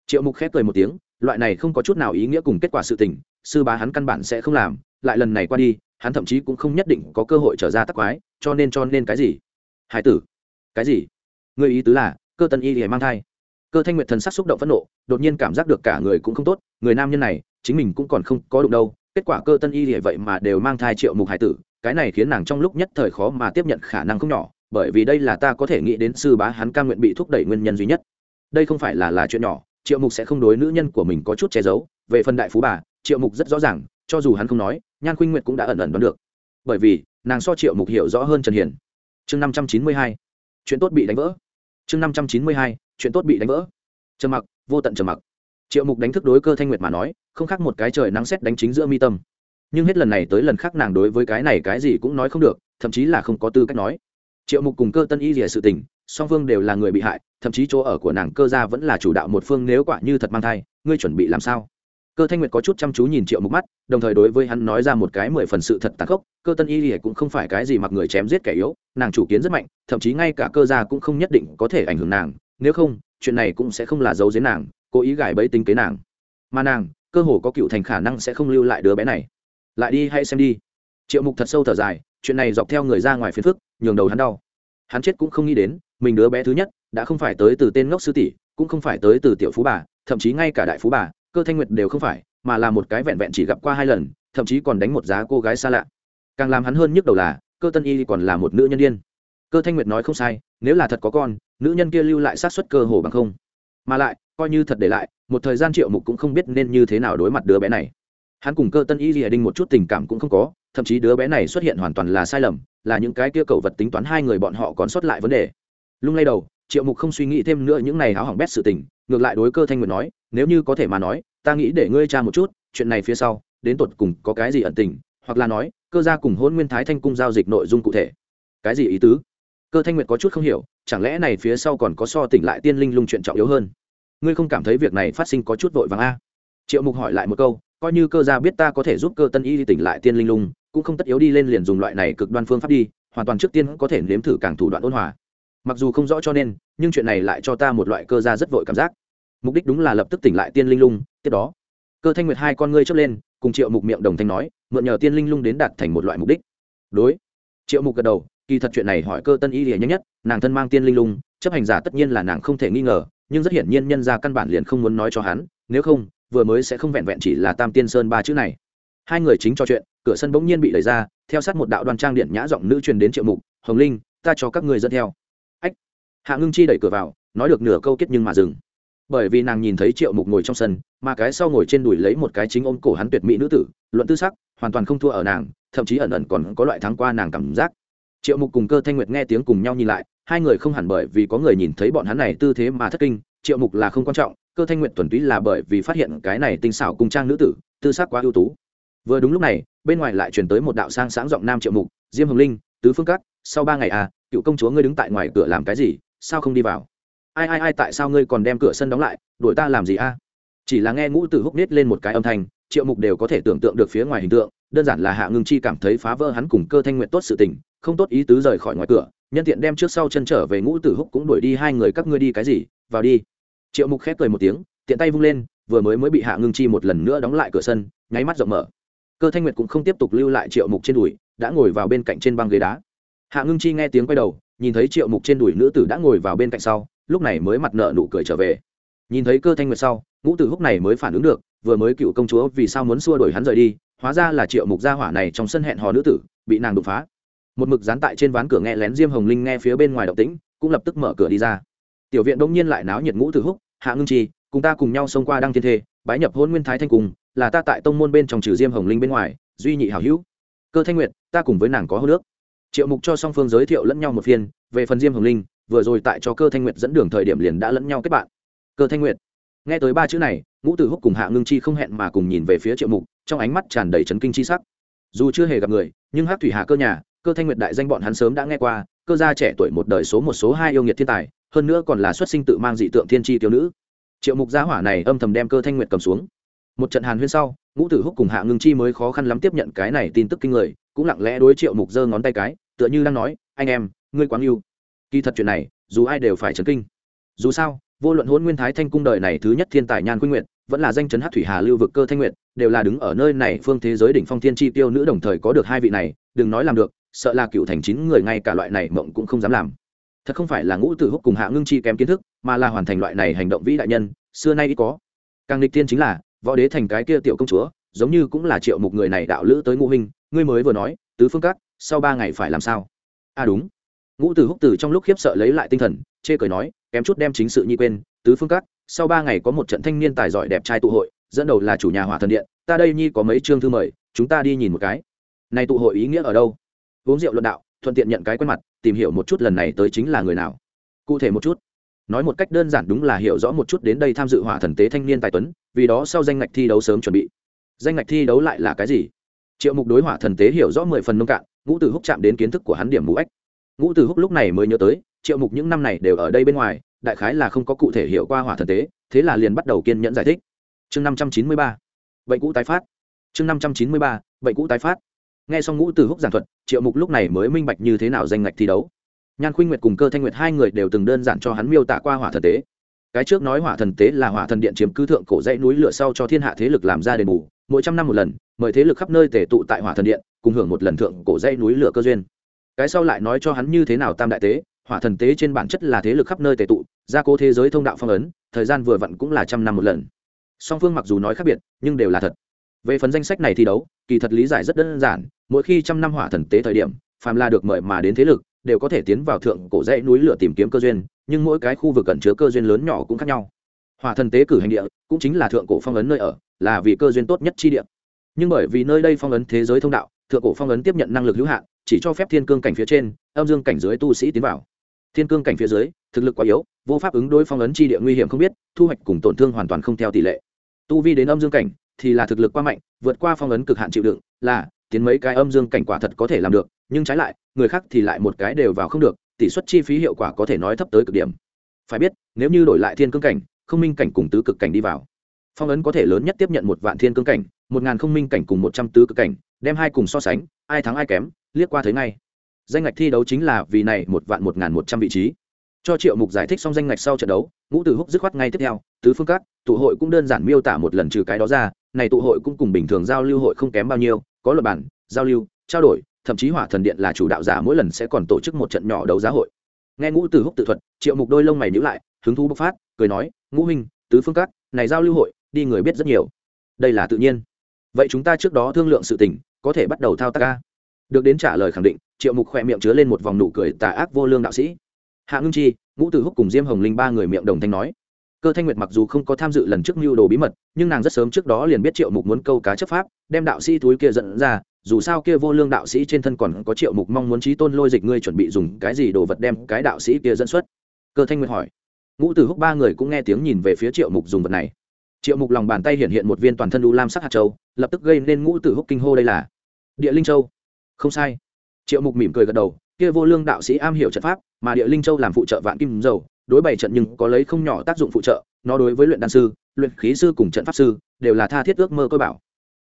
Triệu mục khép cười một tiếng loại này không có chút nào ý nghĩa cùng kết quả sự tình, sư bá hắn căn bản sẽ không làm, lại lần này qua đi, hắn thậm chí cũng không nhất định có cơ hội trở ra tắc quái, cho nên cho nên cái gì? Hải tử. Cái gì? Người ý tứ là, cơ tân y thì mang thai. Cơ thanh nguyệt thần sắc xúc động phẫn nộ, đột nhiên cảm giác được cả người cũng không tốt, người nam nhân này, chính mình cũng còn không có đụng đâu, kết quả cơ tân y thì vậy mà đều mang thai triệu mục hải tử, cái này khiến nàng trong lúc nhất thời khó mà tiếp nhận khả năng không nhỏ, bởi vì đây là ta có thể nghĩ đến sư bá hắn ca nguyện bị thúc đẩy nguyên nhân duy nhất. Đây không phải là là chuyện nhỏ triệu mục sẽ không đối nữ nhân của mình có chút che giấu. Về phần đại phú bà, triệu mục rất rõ ràng, cho dù hắn không nói, nhan khuynh nguyệt cũng đã ẩn ẩn đoán được. Bởi vì, nàng so triệu mục hiểu rõ hơn trần hiền. Chương năm trăm chín mươi hai, chuyện tốt bị đánh vỡ. Chương năm trăm chín mươi hai, chuyện tốt bị đánh vỡ. Trầm mặc, vô tận trầm mặc. Triệu mục đánh thức đối cơ thanh nguyệt mà nói, không khác một cái trời nắng xét đánh chính giữa mi tâm. Nhưng hết lần này tới lần khác nàng đối với cái này cái gì cũng nói không được, thậm chí là không có tư cách nói. Triệu mục cùng cơ tân y rỉa sự tình song phương đều là người bị hại, thậm chí chỗ ở của nàng cơ gia vẫn là chủ đạo một phương nếu quả như thật mang thai, ngươi chuẩn bị làm sao? Cơ thanh nguyệt có chút chăm chú nhìn triệu mục mắt, đồng thời đối với hắn nói ra một cái mười phần sự thật tàn khốc, cơ tân y thì cũng không phải cái gì mặc người chém giết kẻ yếu, nàng chủ kiến rất mạnh, thậm chí ngay cả cơ gia cũng không nhất định có thể ảnh hưởng nàng, nếu không, chuyện này cũng sẽ không là dấu giếm nàng, cố ý gài bẫy tính kế nàng. Mà nàng, cơ hồ có cựu thành khả năng sẽ không lưu lại đứa bé này. Lại đi hay xem đi. Triệu mục thật sâu thở dài, chuyện này dọc theo người ra ngoài phiền phức, nhường đầu hắn đau. Hắn chết cũng không nghĩ đến mình đứa bé thứ nhất đã không phải tới từ tên ngốc sư tỷ, cũng không phải tới từ tiểu phú bà, thậm chí ngay cả đại phú bà, cơ thanh nguyệt đều không phải, mà là một cái vẹn vẹn chỉ gặp qua hai lần, thậm chí còn đánh một giá cô gái xa lạ. Càng làm hắn hơn nhức đầu là, cơ tân y còn là một nữ nhân đ i ê n cơ thanh nguyệt nói không sai, nếu là thật có con, nữ nhân kia lưu lại sát xuất cơ hồ bằng không. Mà lại, coi như thật để lại, một thời gian triệu mục cũng không biết nên như thế nào đối mặt đứa bé này. Hắn cùng cơ tân y lìa đinh một chút tình cảm cũng không có, thậm chí đứa bé này xuất hiện hoàn toàn là sai lầm, là những cái kia cầu vật tính toán hai người bọn họ còn sót lại vấn đề lung lay đầu, triệu mục không suy nghĩ thêm nữa những này háo hỏng bét sự tình, ngược lại đối cơ thanh nguyệt nói, nếu như có thể mà nói, ta nghĩ để ngươi tra một chút, chuyện này phía sau, đến tột cùng có cái gì ẩn tình, hoặc là nói, cơ gia cùng hôn nguyên thái thanh cung giao dịch nội dung cụ thể. Cái gì ý tứ? Cơ thanh nguyệt có chút không hiểu, chẳng lẽ này phía sau còn có so tỉnh lại tiên linh lung chuyện trọng yếu hơn? Ngươi không cảm thấy việc này phát sinh có chút vội vàng a? Triệu mục hỏi lại một câu, coi như cơ gia biết ta có thể giúp cơ tân y tỉnh lại tiên linh lung, cũng không tất yếu đi lên liền dùng loại này cực đoan phương pháp đi, hoàn toàn trước tiên có thể nếm thử càng thủ đoạn ôn hòa mặc dù không rõ cho nên, nhưng chuyện này lại cho ta một loại cơ ra rất vội cảm giác. Mục đích đúng là lập tức tỉnh lại tiên linh lung, tiếp đó, cơ thanh nguyệt hai con ngươi chớp lên, cùng triệu mục miệng đồng thanh nói, mượn nhờ tiên linh lung đến đạt thành một loại mục đích. Đối, triệu mục gật đầu, kỳ thật chuyện này hỏi cơ tân y lìa nhanh nhất, nàng thân mang tiên linh lung, chấp hành giả tất nhiên là nàng không thể nghi ngờ, nhưng rất hiển nhiên nhân ra căn bản liền không muốn nói cho hắn, nếu không, vừa mới sẽ không vẹn vẹn chỉ là tam tiên sơn ba chữ này. Hai người chính trò chuyện, cửa sân bỗng nhiên bị đẩy ra, theo sát một đạo đoàn trang điện nhã giọng nữ truyền đến triệu mục, hồng linh, ta cho các người dẫn theo hạ ngưng chi đẩy cửa vào, nói được nửa câu kết nhưng mà dừng. Bởi vì nàng nhìn thấy triệu mục ngồi trong sân, mà cái sau ngồi trên đùi lấy một cái chính ôm cổ hắn tuyệt mỹ nữ tử, luận tư sắc, hoàn toàn không thua ở nàng, thậm chí ẩn ẩn còn có loại thắng qua nàng cảm giác. Triệu mục cùng cơ thanh nguyệt nghe tiếng cùng nhau nhìn lại, hai người không hẳn bởi vì có người nhìn thấy bọn hắn này tư thế mà thất kinh, triệu mục là không quan trọng, cơ thanh nguyệt thuần túy là bởi vì phát hiện cái này tinh xảo cùng trang nữ tử, tư sắc quá ưu tú. Vừa đúng lúc này, bên ngoài lại truyền tới một đạo sang sáng giọng nam triệu mục, diêm hồng linh, tứ phương cát sau ba ngày à cựu công chúa ngươi đứng tại ngoài cửa làm cái gì? Sao không đi vào? Ai ai ai, tại sao ngươi còn đem cửa sân đóng lại? Đuổi ta làm gì a? Chỉ là nghe ngũ tử húc nít lên một cái âm thanh, triệu mục đều có thể tưởng tượng được phía ngoài hình tượng, đơn giản là hạ ngưng chi cảm thấy phá vỡ hắn cùng cơ thanh nguyện tốt sự tình, không tốt ý tứ rời khỏi ngoài cửa, nhân tiện đem trước sau chân trở về ngũ tử húc cũng đuổi đi hai người các ngươi đi cái gì? Vào đi. Triệu mục khép cười một tiếng, tiện tay vung lên, vừa mới mới bị hạ ngưng chi một lần nữa đóng lại cửa sân, nháy mắt rộng mở. Cơ thanh nguyệt cũng không tiếp tục lưu lại triệu mục trên đùi, đã ngồi vào bên cạnh trên băng ghế đá. Hạ ngưng chi nghe tiếng quay đầu nhìn thấy triệu mục trên đùi nữ tử đã ngồi vào bên cạnh sau, lúc này mới mặt nợ nụ cười trở về. Nhìn thấy cơ thanh nguyệt sau, ngũ tử húc này mới phản ứng được, vừa mới cựu công chúa vì sao muốn xua đuổi hắn rời đi, hóa ra là triệu mục gia hỏa này trong sân hẹn hò nữ tử, bị nàng đột phá. Một mực dán tại trên ván cửa nghe lén diêm hồng linh nghe phía bên ngoài động tĩnh, cũng lập tức mở cửa đi ra. Tiểu viện đông nhiên lại náo nhiệt ngũ tử húc, hạ ngưng chi, cùng ta cùng nhau xông qua đăng thiên thê, bái nhập hôn nguyên thái thanh cùng, là ta tại tông môn bên trong trừ diêm hồng linh bên ngoài, duy nhị hảo hữu. Cơ thanh nguyệt, ta cùng với nàng có hô nước triệu mục cho song phương giới thiệu lẫn nhau một phiên, về phần diêm hồng linh, vừa rồi tại cho cơ thanh nguyệt dẫn đường thời điểm liền đã lẫn nhau kết bạn. Cơ thanh nguyệt. Nghe tới ba chữ này, ngũ tử húc cùng hạ ngưng chi không hẹn mà cùng nhìn về phía triệu mục, trong ánh mắt tràn đầy trấn kinh chi sắc. Dù chưa hề gặp người, nhưng hát thủy hạ cơ nhà, cơ thanh nguyệt đại danh bọn hắn sớm đã nghe qua, cơ gia trẻ tuổi một đời số một số hai yêu nghiệt thiên tài, hơn nữa còn là xuất sinh tự mang dị tượng thiên tri tiêu nữ. Triệu mục gia hỏa này âm thầm đem cơ thanh nguyệt cầm xuống. Một trận hàn huyên sau, ngũ tử húc cùng hạ ngưng chi mới khó khăn lắm tiếp nhận cái này tin tức kinh người cũng lặng lẽ đối triệu mục giơ ngón tay cái, tựa như đang nói, anh em, ngươi quá yêu kỳ thật chuyện này, dù ai đều phải chấn kinh. Dù sao, vô luận hôn nguyên thái thanh cung đời này thứ nhất thiên tài nhan quy nguyện vẫn là danh chấn hát thủy hà lưu vực cơ thanh nguyện đều là đứng ở nơi này phương thế giới đỉnh phong thiên chi tiêu nữ đồng thời có được hai vị này, đừng nói làm được, sợ là cựu thành chín người ngay cả loại này mộng cũng không dám làm. Thật không phải là ngũ tử húc cùng hạ ngưng chi kém kiến thức, mà là hoàn thành loại này hành động vĩ đại nhân, xưa nay ít có. Càng lịch tiên chính là, võ đế thành cái kia tiểu công chúa, giống như cũng là triệu mục người này đạo lữ tới ngũ huynh ngươi mới vừa nói, tứ phương cắt sau ba ngày phải làm sao? À đúng. Ngũ tử húc tử trong lúc khiếp sợ lấy lại tinh thần, chê cười nói, kém chút đem chính sự nhi quên, tứ phương cắt sau ba ngày có một trận thanh niên tài giỏi đẹp trai tụ hội, dẫn đầu là chủ nhà hỏa thần điện, ta đây nhi có mấy chương thư mời, chúng ta đi nhìn một cái. Này tụ hội ý nghĩa ở đâu? Uống rượu luận đạo, thuận tiện nhận cái quen mặt, tìm hiểu một chút lần này tới chính là người nào. Cụ thể một chút. Nói một cách đơn giản đúng là hiểu rõ một chút đến đây tham dự hỏa thần tế thanh niên tài tuấn, vì đó sau danh ngạch thi đấu sớm chuẩn bị. Danh ngạch thi đấu lại là cái gì? Triệu mục đối hỏa thần tế hiểu rõ mười phần nông cạn, ngũ tử húc chạm đến kiến thức của hắn điểm mũ ếch ngũ tử húc lúc này mới nhớ tới, triệu mục những năm này đều ở đây bên ngoài, đại khái là không có cụ thể hiểu qua hỏa thần tế, thế là liền bắt đầu kiên nhẫn giải thích. Chương năm trăm chín mươi ba bệnh cũ tái phát. Chương năm trăm chín mươi ba bệnh cũ tái phát. Nghe xong ngũ tử húc giảng thuật, triệu mục lúc này mới minh bạch như thế nào danh ngạch thi đấu. Nhan khuynh nguyệt cùng cơ thanh nguyệt hai người đều từng đơn giản cho hắn miêu tả qua hỏa thần tế. Cái trước nói hỏa thần tế là hỏa thần điện chiếm cứ thượng cổ dãy núi lửa sau cho thiên hạ thế lực làm ra đền bù mỗi trăm năm một lần, mời thế lực khắp nơi tề tụ tại hỏa thần điện, cùng hưởng một lần thượng cổ dây núi lửa cơ duyên. Cái sau lại nói cho hắn như thế nào tam đại tế, hỏa thần tế trên bản chất là thế lực khắp nơi tề tụ, gia cố thế giới thông đạo phong ấn, thời gian vừa vặn cũng là trăm năm một lần. Song phương mặc dù nói khác biệt, nhưng đều là thật. Về phần danh sách này thi đấu, kỳ thật lý giải rất đơn giản, mỗi khi trăm năm hỏa thần tế thời điểm, phàm là được mời mà đến thế lực, đều có thể tiến vào thượng cổ dãy núi lửa tìm kiếm cơ duyên, nhưng mỗi cái khu vực cẩn chứa cơ duyên lớn nhỏ cũng khác nhau hỏa thần tế cử hành địa cũng chính là thượng cổ phong ấn nơi ở, là vì cơ duyên tốt nhất chi địa. Nhưng bởi vì nơi đây phong ấn thế giới thông đạo, thượng cổ phong ấn tiếp nhận năng lực hữu hạn, chỉ cho phép thiên cương cảnh phía trên, âm dương cảnh dưới tu sĩ tiến vào. Thiên cương cảnh phía dưới, thực lực quá yếu, vô pháp ứng đối phong ấn chi địa nguy hiểm không biết, thu hoạch cùng tổn thương hoàn toàn không theo tỷ lệ. Tu vi đến âm dương cảnh thì là thực lực quá mạnh, vượt qua phong ấn cực hạn chịu đựng, là, tiến mấy cái âm dương cảnh quả thật có thể làm được, nhưng trái lại, người khác thì lại một cái đều vào không được, tỷ suất chi phí hiệu quả có thể nói thấp tới cực điểm. Phải biết, nếu như đổi lại thiên cương cảnh không minh cảnh cùng tứ cực cảnh đi vào. Phong ấn có thể lớn nhất tiếp nhận một vạn thiên cương cảnh, một ngàn không minh cảnh cùng một trăm tứ cực cảnh, đem hai cùng so sánh, ai thắng ai kém, liếc qua thấy ngay. Danh ngạch thi đấu chính là vì này một vạn một ngàn một trăm vị trí. Cho triệu mục giải thích xong danh ngạch sau trận đấu, ngũ tử húc dứt khoát ngay tiếp theo, tứ phương cát, tụ hội cũng đơn giản miêu tả một lần trừ cái đó ra, này tụ hội cũng cùng bình thường giao lưu hội không kém bao nhiêu, có luật bản, giao lưu, trao đổi, thậm chí hỏa thần điện là chủ đạo giả mỗi lần sẽ còn tổ chức một trận nhỏ đấu giá hội. Nghe ngũ tử húc tự thuật, triệu mục đôi lông mày nhữ lại hứng thú bộc phát, cười nói, ngũ huynh, tứ phương cát này giao lưu hội, đi người biết rất nhiều. Đây là tự nhiên. Vậy chúng ta trước đó thương lượng sự tình, có thể bắt đầu thao tác ca được đến trả lời khẳng định, triệu mục khỏe miệng chứa lên một vòng nụ cười tà ác vô lương đạo sĩ. Hạ ngưng chi, ngũ tử húc cùng diêm hồng linh ba người miệng đồng thanh nói. Cơ thanh nguyệt mặc dù không có tham dự lần trước mưu đồ bí mật, nhưng nàng rất sớm trước đó liền biết triệu mục muốn câu cá chấp pháp, đem đạo sĩ túi kia dẫn ra, dù sao kia vô lương đạo sĩ trên thân còn có triệu mục mong muốn trí tôn lôi dịch ngươi chuẩn bị dùng cái gì đồ vật đem cái đạo sĩ kia dẫn xuất? Cơ thanh nguyệt hỏi ngũ tử húc ba người cũng nghe tiếng nhìn về phía triệu mục dùng vật này. Triệu mục lòng bàn tay hiện hiện một viên toàn thân u lam sắc hạt châu, lập tức gây nên ngũ tử húc kinh hô đây là địa linh châu. Không sai. Triệu mục mỉm cười gật đầu, kia vô lương đạo sĩ am hiểu trận pháp, mà địa linh châu làm phụ trợ vạn kim dầu, đối bày trận nhưng có lấy không nhỏ tác dụng phụ trợ, nó đối với luyện đan sư, luyện khí sư cùng trận pháp sư, đều là tha thiết ước mơ cơ bảo.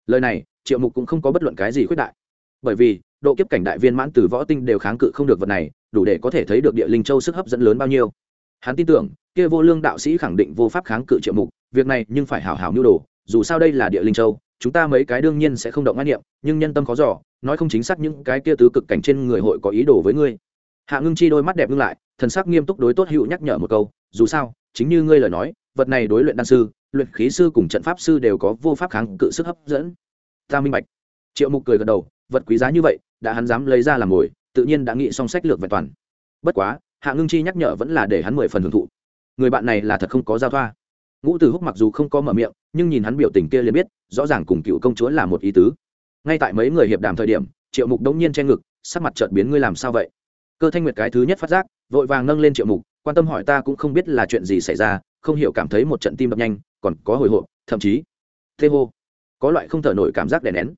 Lời này, triệu mục cũng không có bất luận cái gì khuyết đại. Bởi vì, độ kiếp cảnh đại viên mãn từ võ tinh đều kháng cự không được vật này, đủ để có thể thấy được địa linh châu sức hấp dẫn lớn bao nhiêu hắn tin tưởng, kia vô lương đạo sĩ khẳng định vô pháp kháng cự triệu mục, việc này nhưng phải hảo hảo nhu đồ, dù sao đây là địa linh châu, chúng ta mấy cái đương nhiên sẽ không động ngã niệm, nhưng nhân tâm khó giỏ nói không chính xác những cái kia tứ cực cảnh trên người hội có ý đồ với ngươi. Hạ ngưng chi đôi mắt đẹp ngưng lại, thần sắc nghiêm túc đối tốt hữu nhắc nhở một câu, dù sao, chính như ngươi lời nói, vật này đối luyện đan sư, luyện khí sư cùng trận pháp sư đều có vô pháp kháng cự sức hấp dẫn. Ta minh bạch. Triệu mục cười gật đầu, vật quý giá như vậy, đã hắn dám lấy ra làm mồi, tự nhiên đã nghĩ xong sách lược vẹn toàn. Bất quá hạ ngưng chi nhắc nhở vẫn là để hắn mười phần hưởng thụ. Người bạn này là thật không có giao thoa. Ngũ tử húc mặc dù không có mở miệng, nhưng nhìn hắn biểu tình kia liền biết, rõ ràng cùng cựu công chúa là một ý tứ. Ngay tại mấy người hiệp đàm thời điểm, triệu mục đống nhiên che ngực, sắc mặt chợt biến, ngươi làm sao vậy? Cơ thanh nguyệt cái thứ nhất phát giác, vội vàng nâng lên triệu mục, quan tâm hỏi ta cũng không biết là chuyện gì xảy ra, không hiểu cảm thấy một trận tim đập nhanh, còn có hồi hộp, thậm chí thê hô. Có loại không thở nổi cảm giác đè nén.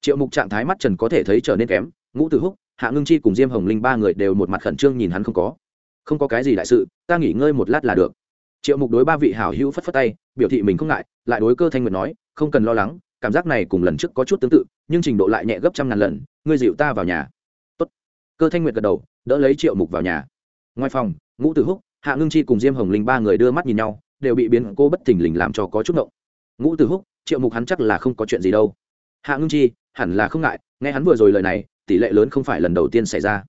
Triệu mục trạng thái mắt trần có thể thấy trở nên kém, ngũ tử húc, hạ ngưng chi cùng diêm hồng linh ba người đều một mặt khẩn trương nhìn hắn không có không có cái gì đại sự, ta nghỉ ngơi một lát là được. Triệu mục đối ba vị hảo hữu phất phất tay, biểu thị mình không ngại, lại đối cơ thanh nguyệt nói, không cần lo lắng, cảm giác này cùng lần trước có chút tương tự, nhưng trình độ lại nhẹ gấp trăm ngàn lần, ngươi dịu ta vào nhà. Tốt. cơ thanh nguyệt gật đầu, đỡ lấy triệu mục vào nhà. Ngoài phòng, ngũ tử húc, hạ ngưng chi cùng diêm hồng linh ba người đưa mắt nhìn nhau, đều bị biến cô bất thình lình làm cho có chút ngộng. Ngũ tử húc, triệu mục hắn chắc là không có chuyện gì đâu. Hạ ngưng chi, hẳn là không ngại, nghe hắn vừa rồi lời này, tỷ lệ lớn không phải lần đầu tiên xảy ra.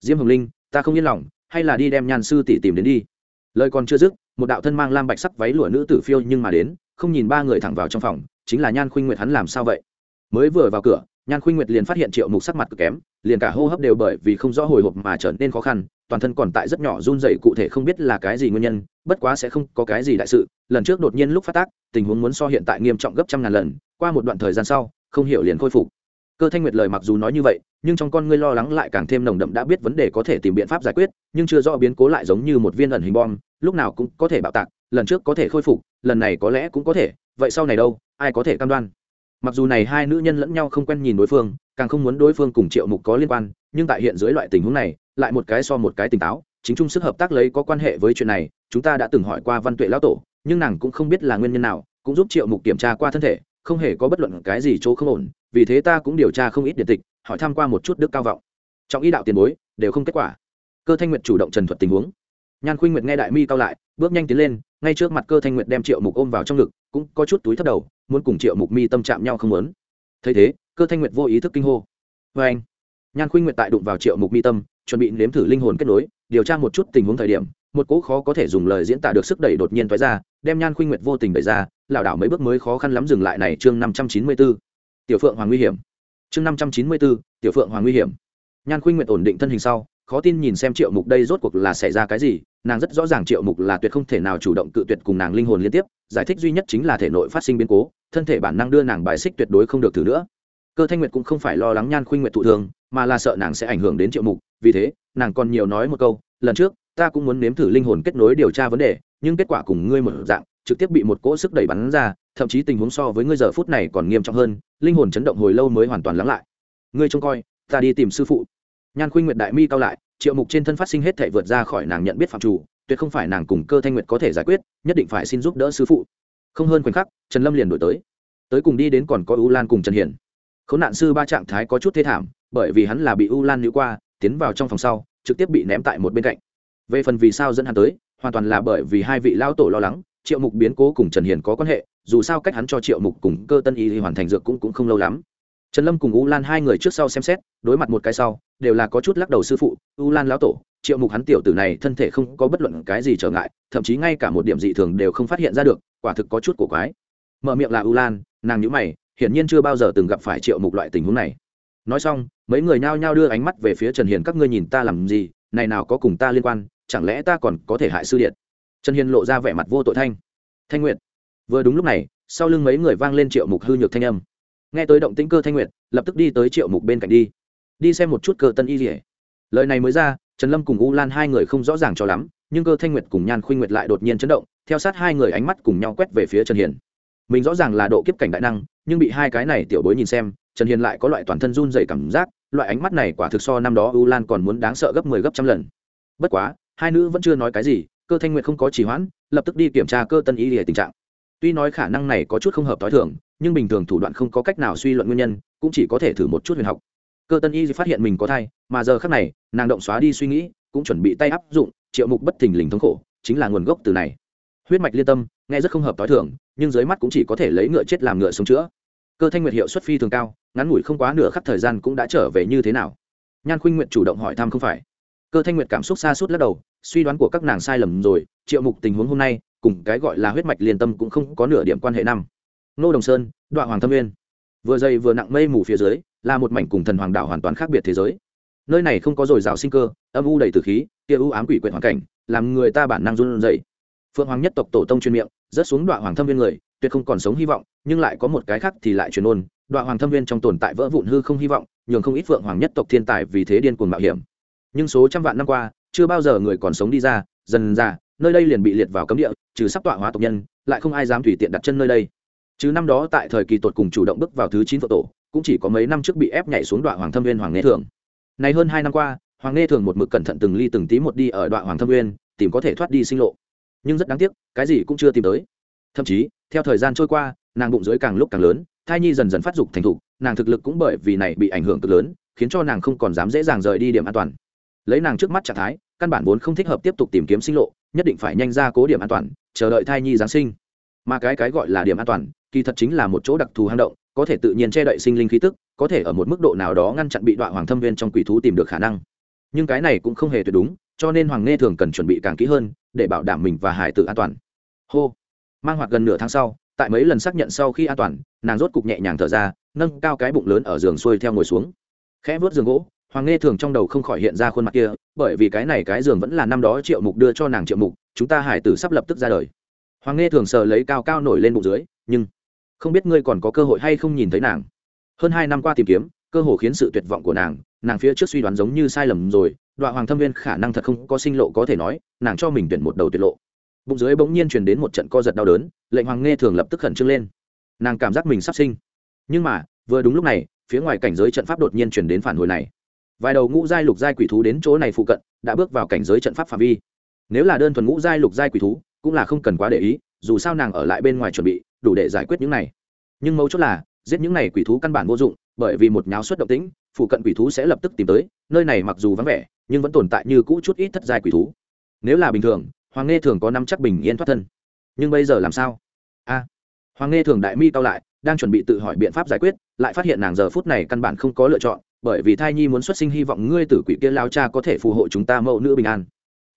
Diêm hồng linh, ta không yên lòng hay là đi đem nhan sư tỷ tìm đến đi. Lời còn chưa dứt, một đạo thân mang lam bạch sắc váy lụa nữ tử phiêu nhưng mà đến, không nhìn ba người thẳng vào trong phòng, chính là nhan khuynh nguyệt hắn làm sao vậy? Mới vừa vào cửa, nhan khuynh nguyệt liền phát hiện triệu mục sắc mặt cực kém, liền cả hô hấp đều bởi vì không rõ hồi hộp mà trở nên khó khăn, toàn thân còn tại rất nhỏ run dậy cụ thể không biết là cái gì nguyên nhân, bất quá sẽ không có cái gì đại sự. Lần trước đột nhiên lúc phát tác, tình huống muốn so hiện tại nghiêm trọng gấp trăm ngàn lần, qua một đoạn thời gian sau, không hiểu liền khôi phục cơ thanh nguyệt lời mặc dù nói như vậy, nhưng trong con ngươi lo lắng lại càng thêm nồng đậm đã biết vấn đề có thể tìm biện pháp giải quyết, nhưng chưa rõ biến cố lại giống như một viên ẩn hình bom, lúc nào cũng có thể bạo tạc, lần trước có thể khôi phục, lần này có lẽ cũng có thể, vậy sau này đâu, ai có thể cam đoan? Mặc dù này hai nữ nhân lẫn nhau không quen nhìn đối phương, càng không muốn đối phương cùng triệu mục có liên quan, nhưng tại hiện dưới loại tình huống này, lại một cái so một cái tỉnh táo, chính chung sức hợp tác lấy có quan hệ với chuyện này, chúng ta đã từng hỏi qua văn tuệ lão tổ, nhưng nàng cũng không biết là nguyên nhân nào, cũng giúp triệu mục kiểm tra qua thân thể không hề có bất luận cái gì chỗ không ổn, vì thế ta cũng điều tra không ít điện tịch, hỏi tham q u a một chút đức cao vọng. Trong ý đạo tiền bối, đều không kết quả. Cơ thanh nguyệt chủ động trần thuật tình huống. Nhan khuynh nguyệt nghe đại mi cao lại, bước nhanh tiến lên, ngay trước mặt cơ thanh nguyệt đem triệu mục ôm vào trong ngực, cũng có chút túi thấp đầu, muốn cùng triệu mục mi tâm chạm nhau không lớn thấy thế, cơ thanh nguyệt vô ý thức kinh hô. Vê anh, nhan khuynh nguyệt tại đụng vào triệu mục mi tâm, chuẩn bị nếm thử linh hồn kết nối, điều tra một chút tình huống thời điểm một cỗ khó có thể dùng lời diễn tả được sức đẩy đột nhiên thoái ra, đem nhan khuynh nguyệt vô tình đẩy ra, lảo đảo mấy bước mới khó khăn lắm dừng lại này chương năm trăm chín mươi b ố tiểu phượng hoàng nguy hiểm. Chương năm trăm chín mươi b ố tiểu phượng hoàng nguy hiểm. Nhan khuynh nguyệt ổn định thân hình sau, khó tin nhìn xem triệu mục đây rốt cuộc là xảy ra cái gì, nàng rất rõ ràng triệu mục là tuyệt không thể nào chủ động cự tuyệt cùng nàng linh hồn liên tiếp, giải thích duy nhất chính là thể nội phát sinh biến cố, thân thể bản năng đưa nàng bài xích tuyệt đối không được thử nữa. Cơ thanh nguyệt cũng không phải lo lắng nhan khuynh nguyệt thụ thường mà là sợ nàng sẽ ảnh hưởng đến triệu mục, vì thế, nàng còn nhiều nói một câu, lần trước ta cũng muốn nếm thử linh hồn kết nối điều tra vấn đề, nhưng kết quả cùng ngươi một dạng, trực tiếp bị một cỗ sức đẩy bắn ra, thậm chí tình huống so với ngươi giờ phút này còn nghiêm trọng hơn, linh hồn chấn động hồi lâu mới hoàn toàn lắng lại. Ngươi trông coi, ta đi tìm sư phụ. Nhan khuynh nguyệt đại mi cao lại, triệu mục trên thân phát sinh hết thể vượt ra khỏi nàng nhận biết phạm chủ, tuyệt không phải nàng cùng cơ thanh nguyệt có thể giải quyết, nhất định phải xin giúp đỡ sư phụ. Không hơn khoảnh khắc, trần lâm liền đổi tới. Tới cùng đi đến còn có u lan cùng trần hiển. K h ố n nạn sư ba trạng thái có chút thê thảm, bởi vì hắn là bị u lan nữ qua, tiến vào trong phòng sau, trực tiếp bị ném tại một bên cạnh về phần vì sao dẫn hắn tới hoàn toàn là bởi vì hai vị lao tổ lo lắng triệu mục biến cố cùng trần hiền có quan hệ dù sao cách hắn cho triệu mục cùng cơ tân y hoàn thành dược cũng, cũng không lâu lắm. Trần lâm cùng u lan hai người trước sau xem xét đối mặt một cái sau đều là có chút lắc đầu sư phụ u lan lão tổ triệu mục hắn tiểu tử này thân thể không có bất luận cái gì trở ngại thậm chí ngay cả một điểm dị thường đều không phát hiện ra được quả thực có chút cổ quái. Mở miệng là u lan nàng nhữ mày hiển nhiên chưa bao giờ từng gặp phải triệu mục loại tình huống này. Nói xong mấy người nhao nhao đưa ánh mắt về phía trần hiền các ngươi nhìn ta làm gì? Này nào có cùng ta liên quan chẳng lẽ ta còn có thể hại sư điện? Trần hiền lộ ra vẻ mặt vô tội thanh. Thanh nguyện vừa đúng lúc này, sau lưng mấy người vang lên triệu mục hư nhược thanh âm. Nghe tới động tĩnh cơ thanh nguyệt, lập tức đi tới triệu mục bên cạnh đi. Đi xem một chút cơ tân y rỉa lời này mới ra, trần lâm cùng u lan hai người không rõ ràng cho lắm, nhưng cơ thanh nguyệt cùng nhan khuynh nguyệt lại đột nhiên chấn động, theo sát hai người ánh mắt cùng nhau quét về phía trần hiền mình rõ ràng là độ kiếp cảnh đại năng, nhưng bị hai cái này tiểu bối nhìn xem, trần hiền lại có loại toàn thân run dày cảm giác, loại ánh mắt này quả thực so năm đó u lan còn muốn đáng sợ gấp mười 10 gấp trăm lần. Bất quá hai nữ vẫn chưa nói cái gì, cơ thanh nguyệt không có chỉ hoãn, lập tức đi kiểm tra cơ tân y lìa tình trạng. Tuy nói khả năng này có chút không hợp t h i thường, nhưng bình thường thủ đoạn không có cách nào suy luận nguyên nhân, cũng chỉ có thể thử một chút huyền học. Cơ tân y phát hiện mình có thai, mà giờ khác này, nàng động xóa đi suy nghĩ, cũng chuẩn bị tay áp dụng triệu mục bất thình lình thống khổ, chính là nguồn gốc từ này. Huyết mạch liên tâm, nghe rất không hợp t h i thường, nhưng dưới mắt cũng chỉ có thể lấy ngựa chết làm ngựa sống chữa. Cơ thanh nguyệt hiệu suất phi thường cao, ngắn ngủi không quá nửa khắp thời gian cũng đã trở về như thế nào? Nhan khuynh nguyện chủ động hỏi thăm không phải cơ thanh nguyệt cảm xúc xa suốt lắc đầu, suy đoán của các nàng sai lầm rồi, triệu mục tình huống hôm nay, cùng cái gọi là huyết mạch liên tâm cũng không có nửa điểm quan hệ năm. Nô đồng sơn đoạn hoàng thâm nguyên. Vừa dày vừa nặng mây mù phía dưới, là một mảnh cùng thần hoàng đảo hoàn toàn khác biệt thế giới. Nơi này không có dồi dào sinh cơ, âm u đầy từ khí tia u ám quỷ quyệt hoàn cảnh, làm người ta bản năng run rẩy. Phượng hoàng nhất tộc tổ tông chuyên miệng, rớt xuống đoạn hoàng thâm viên người, tuyệt không còn sống hy vọng, nhưng lại có một cái khác thì lại truyền ôn đoạn hoàng thâm viên trong tồn tại vỡ vụn hư không hy vọng, nhường không ít phượng hoàng nhất tộc thiên tài vì thế điên cuồng mạo hiểm nhưng số trăm vạn năm qua, chưa bao giờ người còn sống đi ra, dần ra nơi đây liền bị liệt vào cấm địa, trừ sắp tọa hóa tộc nhân, lại không ai dám tùy tiện đặt chân nơi đây. Chứ năm đó tại thời kỳ tột cùng chủ động bước vào thứ chín vợ tổ, cũng chỉ có mấy năm trước bị ép nhảy xuống đoạn hoàng thâm viên hoàng nghệ thường. Này hơn hai năm qua, hoàng nghệ thường một mực cẩn thận từng ly từng tí một đi ở đoạn hoàng thâm viên tìm có thể thoát đi sinh lộ. Nhưng rất đáng tiếc, cái gì cũng chưa tìm tới. Thậm chí, theo thời gian trôi qua, nàng bụng dưới càng lúc càng lớn, thai nhi dần dần phát dục thành thục, nàng thực lực cũng bởi vì này bị ảnh hưởng cực lớn, khiến cho nàng không còn dám dễ dàng rời đi điểm an toàn lấy nàng trước mắt trạng thái, căn bản vốn không thích hợp tiếp tục tìm kiếm sinh lộ, nhất định phải nhanh ra cố điểm an toàn, chờ đợi thai nhi giáng sinh. Mà cái cái gọi là điểm an toàn, kỳ thật chính là một chỗ đặc thù hang động, có thể tự nhiên che đậy sinh linh khí tức, có thể ở một mức độ nào đó ngăn chặn bị đoạn hoàng thâm viên trong quỷ thú tìm được khả năng. Nhưng cái này cũng không hề tuyệt đúng, cho nên hoàng nghe thường cần chuẩn bị càng kỹ hơn, để bảo đảm mình và hải tử an toàn. Hô. Mang hoạt gần nửa tháng sau, tại mấy lần xác nhận sau khi an toàn, nàng rốt cục nhẹ nhàng thở ra, nâng cao cái bụng lớn ở giường xuôi theo ngồi xuống. Khẽ vớt giường gỗ hoàng nghe thường trong đầu không khỏi hiện ra khuôn mặt kia, bởi vì cái này cái giường vẫn là năm đó triệu mục đưa cho nàng triệu mục, chúng ta hải tử sắp lập tức ra đời. Hoàng nghe thường sờ lấy cao cao nổi lên bụng dưới, nhưng, không biết ngươi còn có cơ hội hay không nhìn thấy nàng? Hơn hai năm qua tìm kiếm, cơ hồ khiến sự tuyệt vọng của nàng nàng phía trước suy đoán giống như sai lầm rồi đoạn hoàng thâm viên khả năng thật không có sinh lộ có thể nói, nàng cho mình tuyển một đầu tuyệt lộ. Bụng dưới bỗng nhiên truyền đến một trận co giật đau đớn, lệnh hoàng nghe thường lập tức khẩn trương lên. Nàng cảm giác mình sắp sinh. Nhưng mà, vừa đúng lúc này, phía ngoài cảnh giới trận pháp đột nhiên truyền đến phản hồi này vài đầu ngũ giai lục giai quỷ thú đến chỗ này phụ cận, đã bước vào cảnh giới trận pháp phạm vi. Nếu là đơn thuần ngũ giai lục giai quỷ thú, cũng là không cần quá để ý, dù sao nàng ở lại bên ngoài chuẩn bị, đủ để giải quyết những này. Nhưng mấu chốt là, giết những này quỷ thú căn bản vô dụng, bởi vì một nháo xuất động tĩnh, phụ cận quỷ thú sẽ lập tức tìm tới, nơi này mặc dù vắng vẻ, nhưng vẫn tồn tại như cũ chút ít thất giai quỷ thú. Nếu là bình thường, hoàng nghe thường có năm chắc bình yên thoát thân. Nhưng bây giờ làm sao? A, hoàng nghe thường đại mi cao lại, đang chuẩn bị tự hỏi biện pháp giải quyết, lại phát hiện nàng giờ phút này căn bản không có lựa chọn bởi vì thai nhi muốn xuất sinh hy vọng ngươi tử quỷ kia lao cha có thể phù hộ chúng ta mẫu nữ bình an.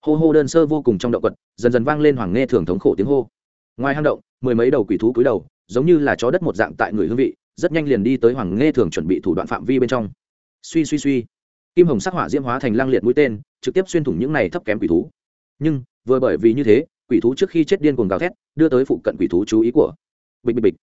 Hô hô đơn sơ vô cùng trong động quật, dần dần vang lên hoàng nghe thường thống khổ tiếng hô. Ngoài hang động, mười mấy đầu quỷ thú cúi đầu, giống như là chó đất một dạng tại người hương vị, rất nhanh liền đi tới hoàng nghe thường chuẩn bị thủ đoạn phạm vi bên trong. Suy suy suy. Kim hồng sắc hỏa diễm hóa thành lăng liệt mũi tên, trực tiếp xuyên thủng những này thấp kém quỷ thú. Nhưng, vừa bởi vì như thế, quỷ thú trước khi chết điên cuồng gào thét, đưa tới phụ cận quỷ thú chú ý của bịch bịch bịch.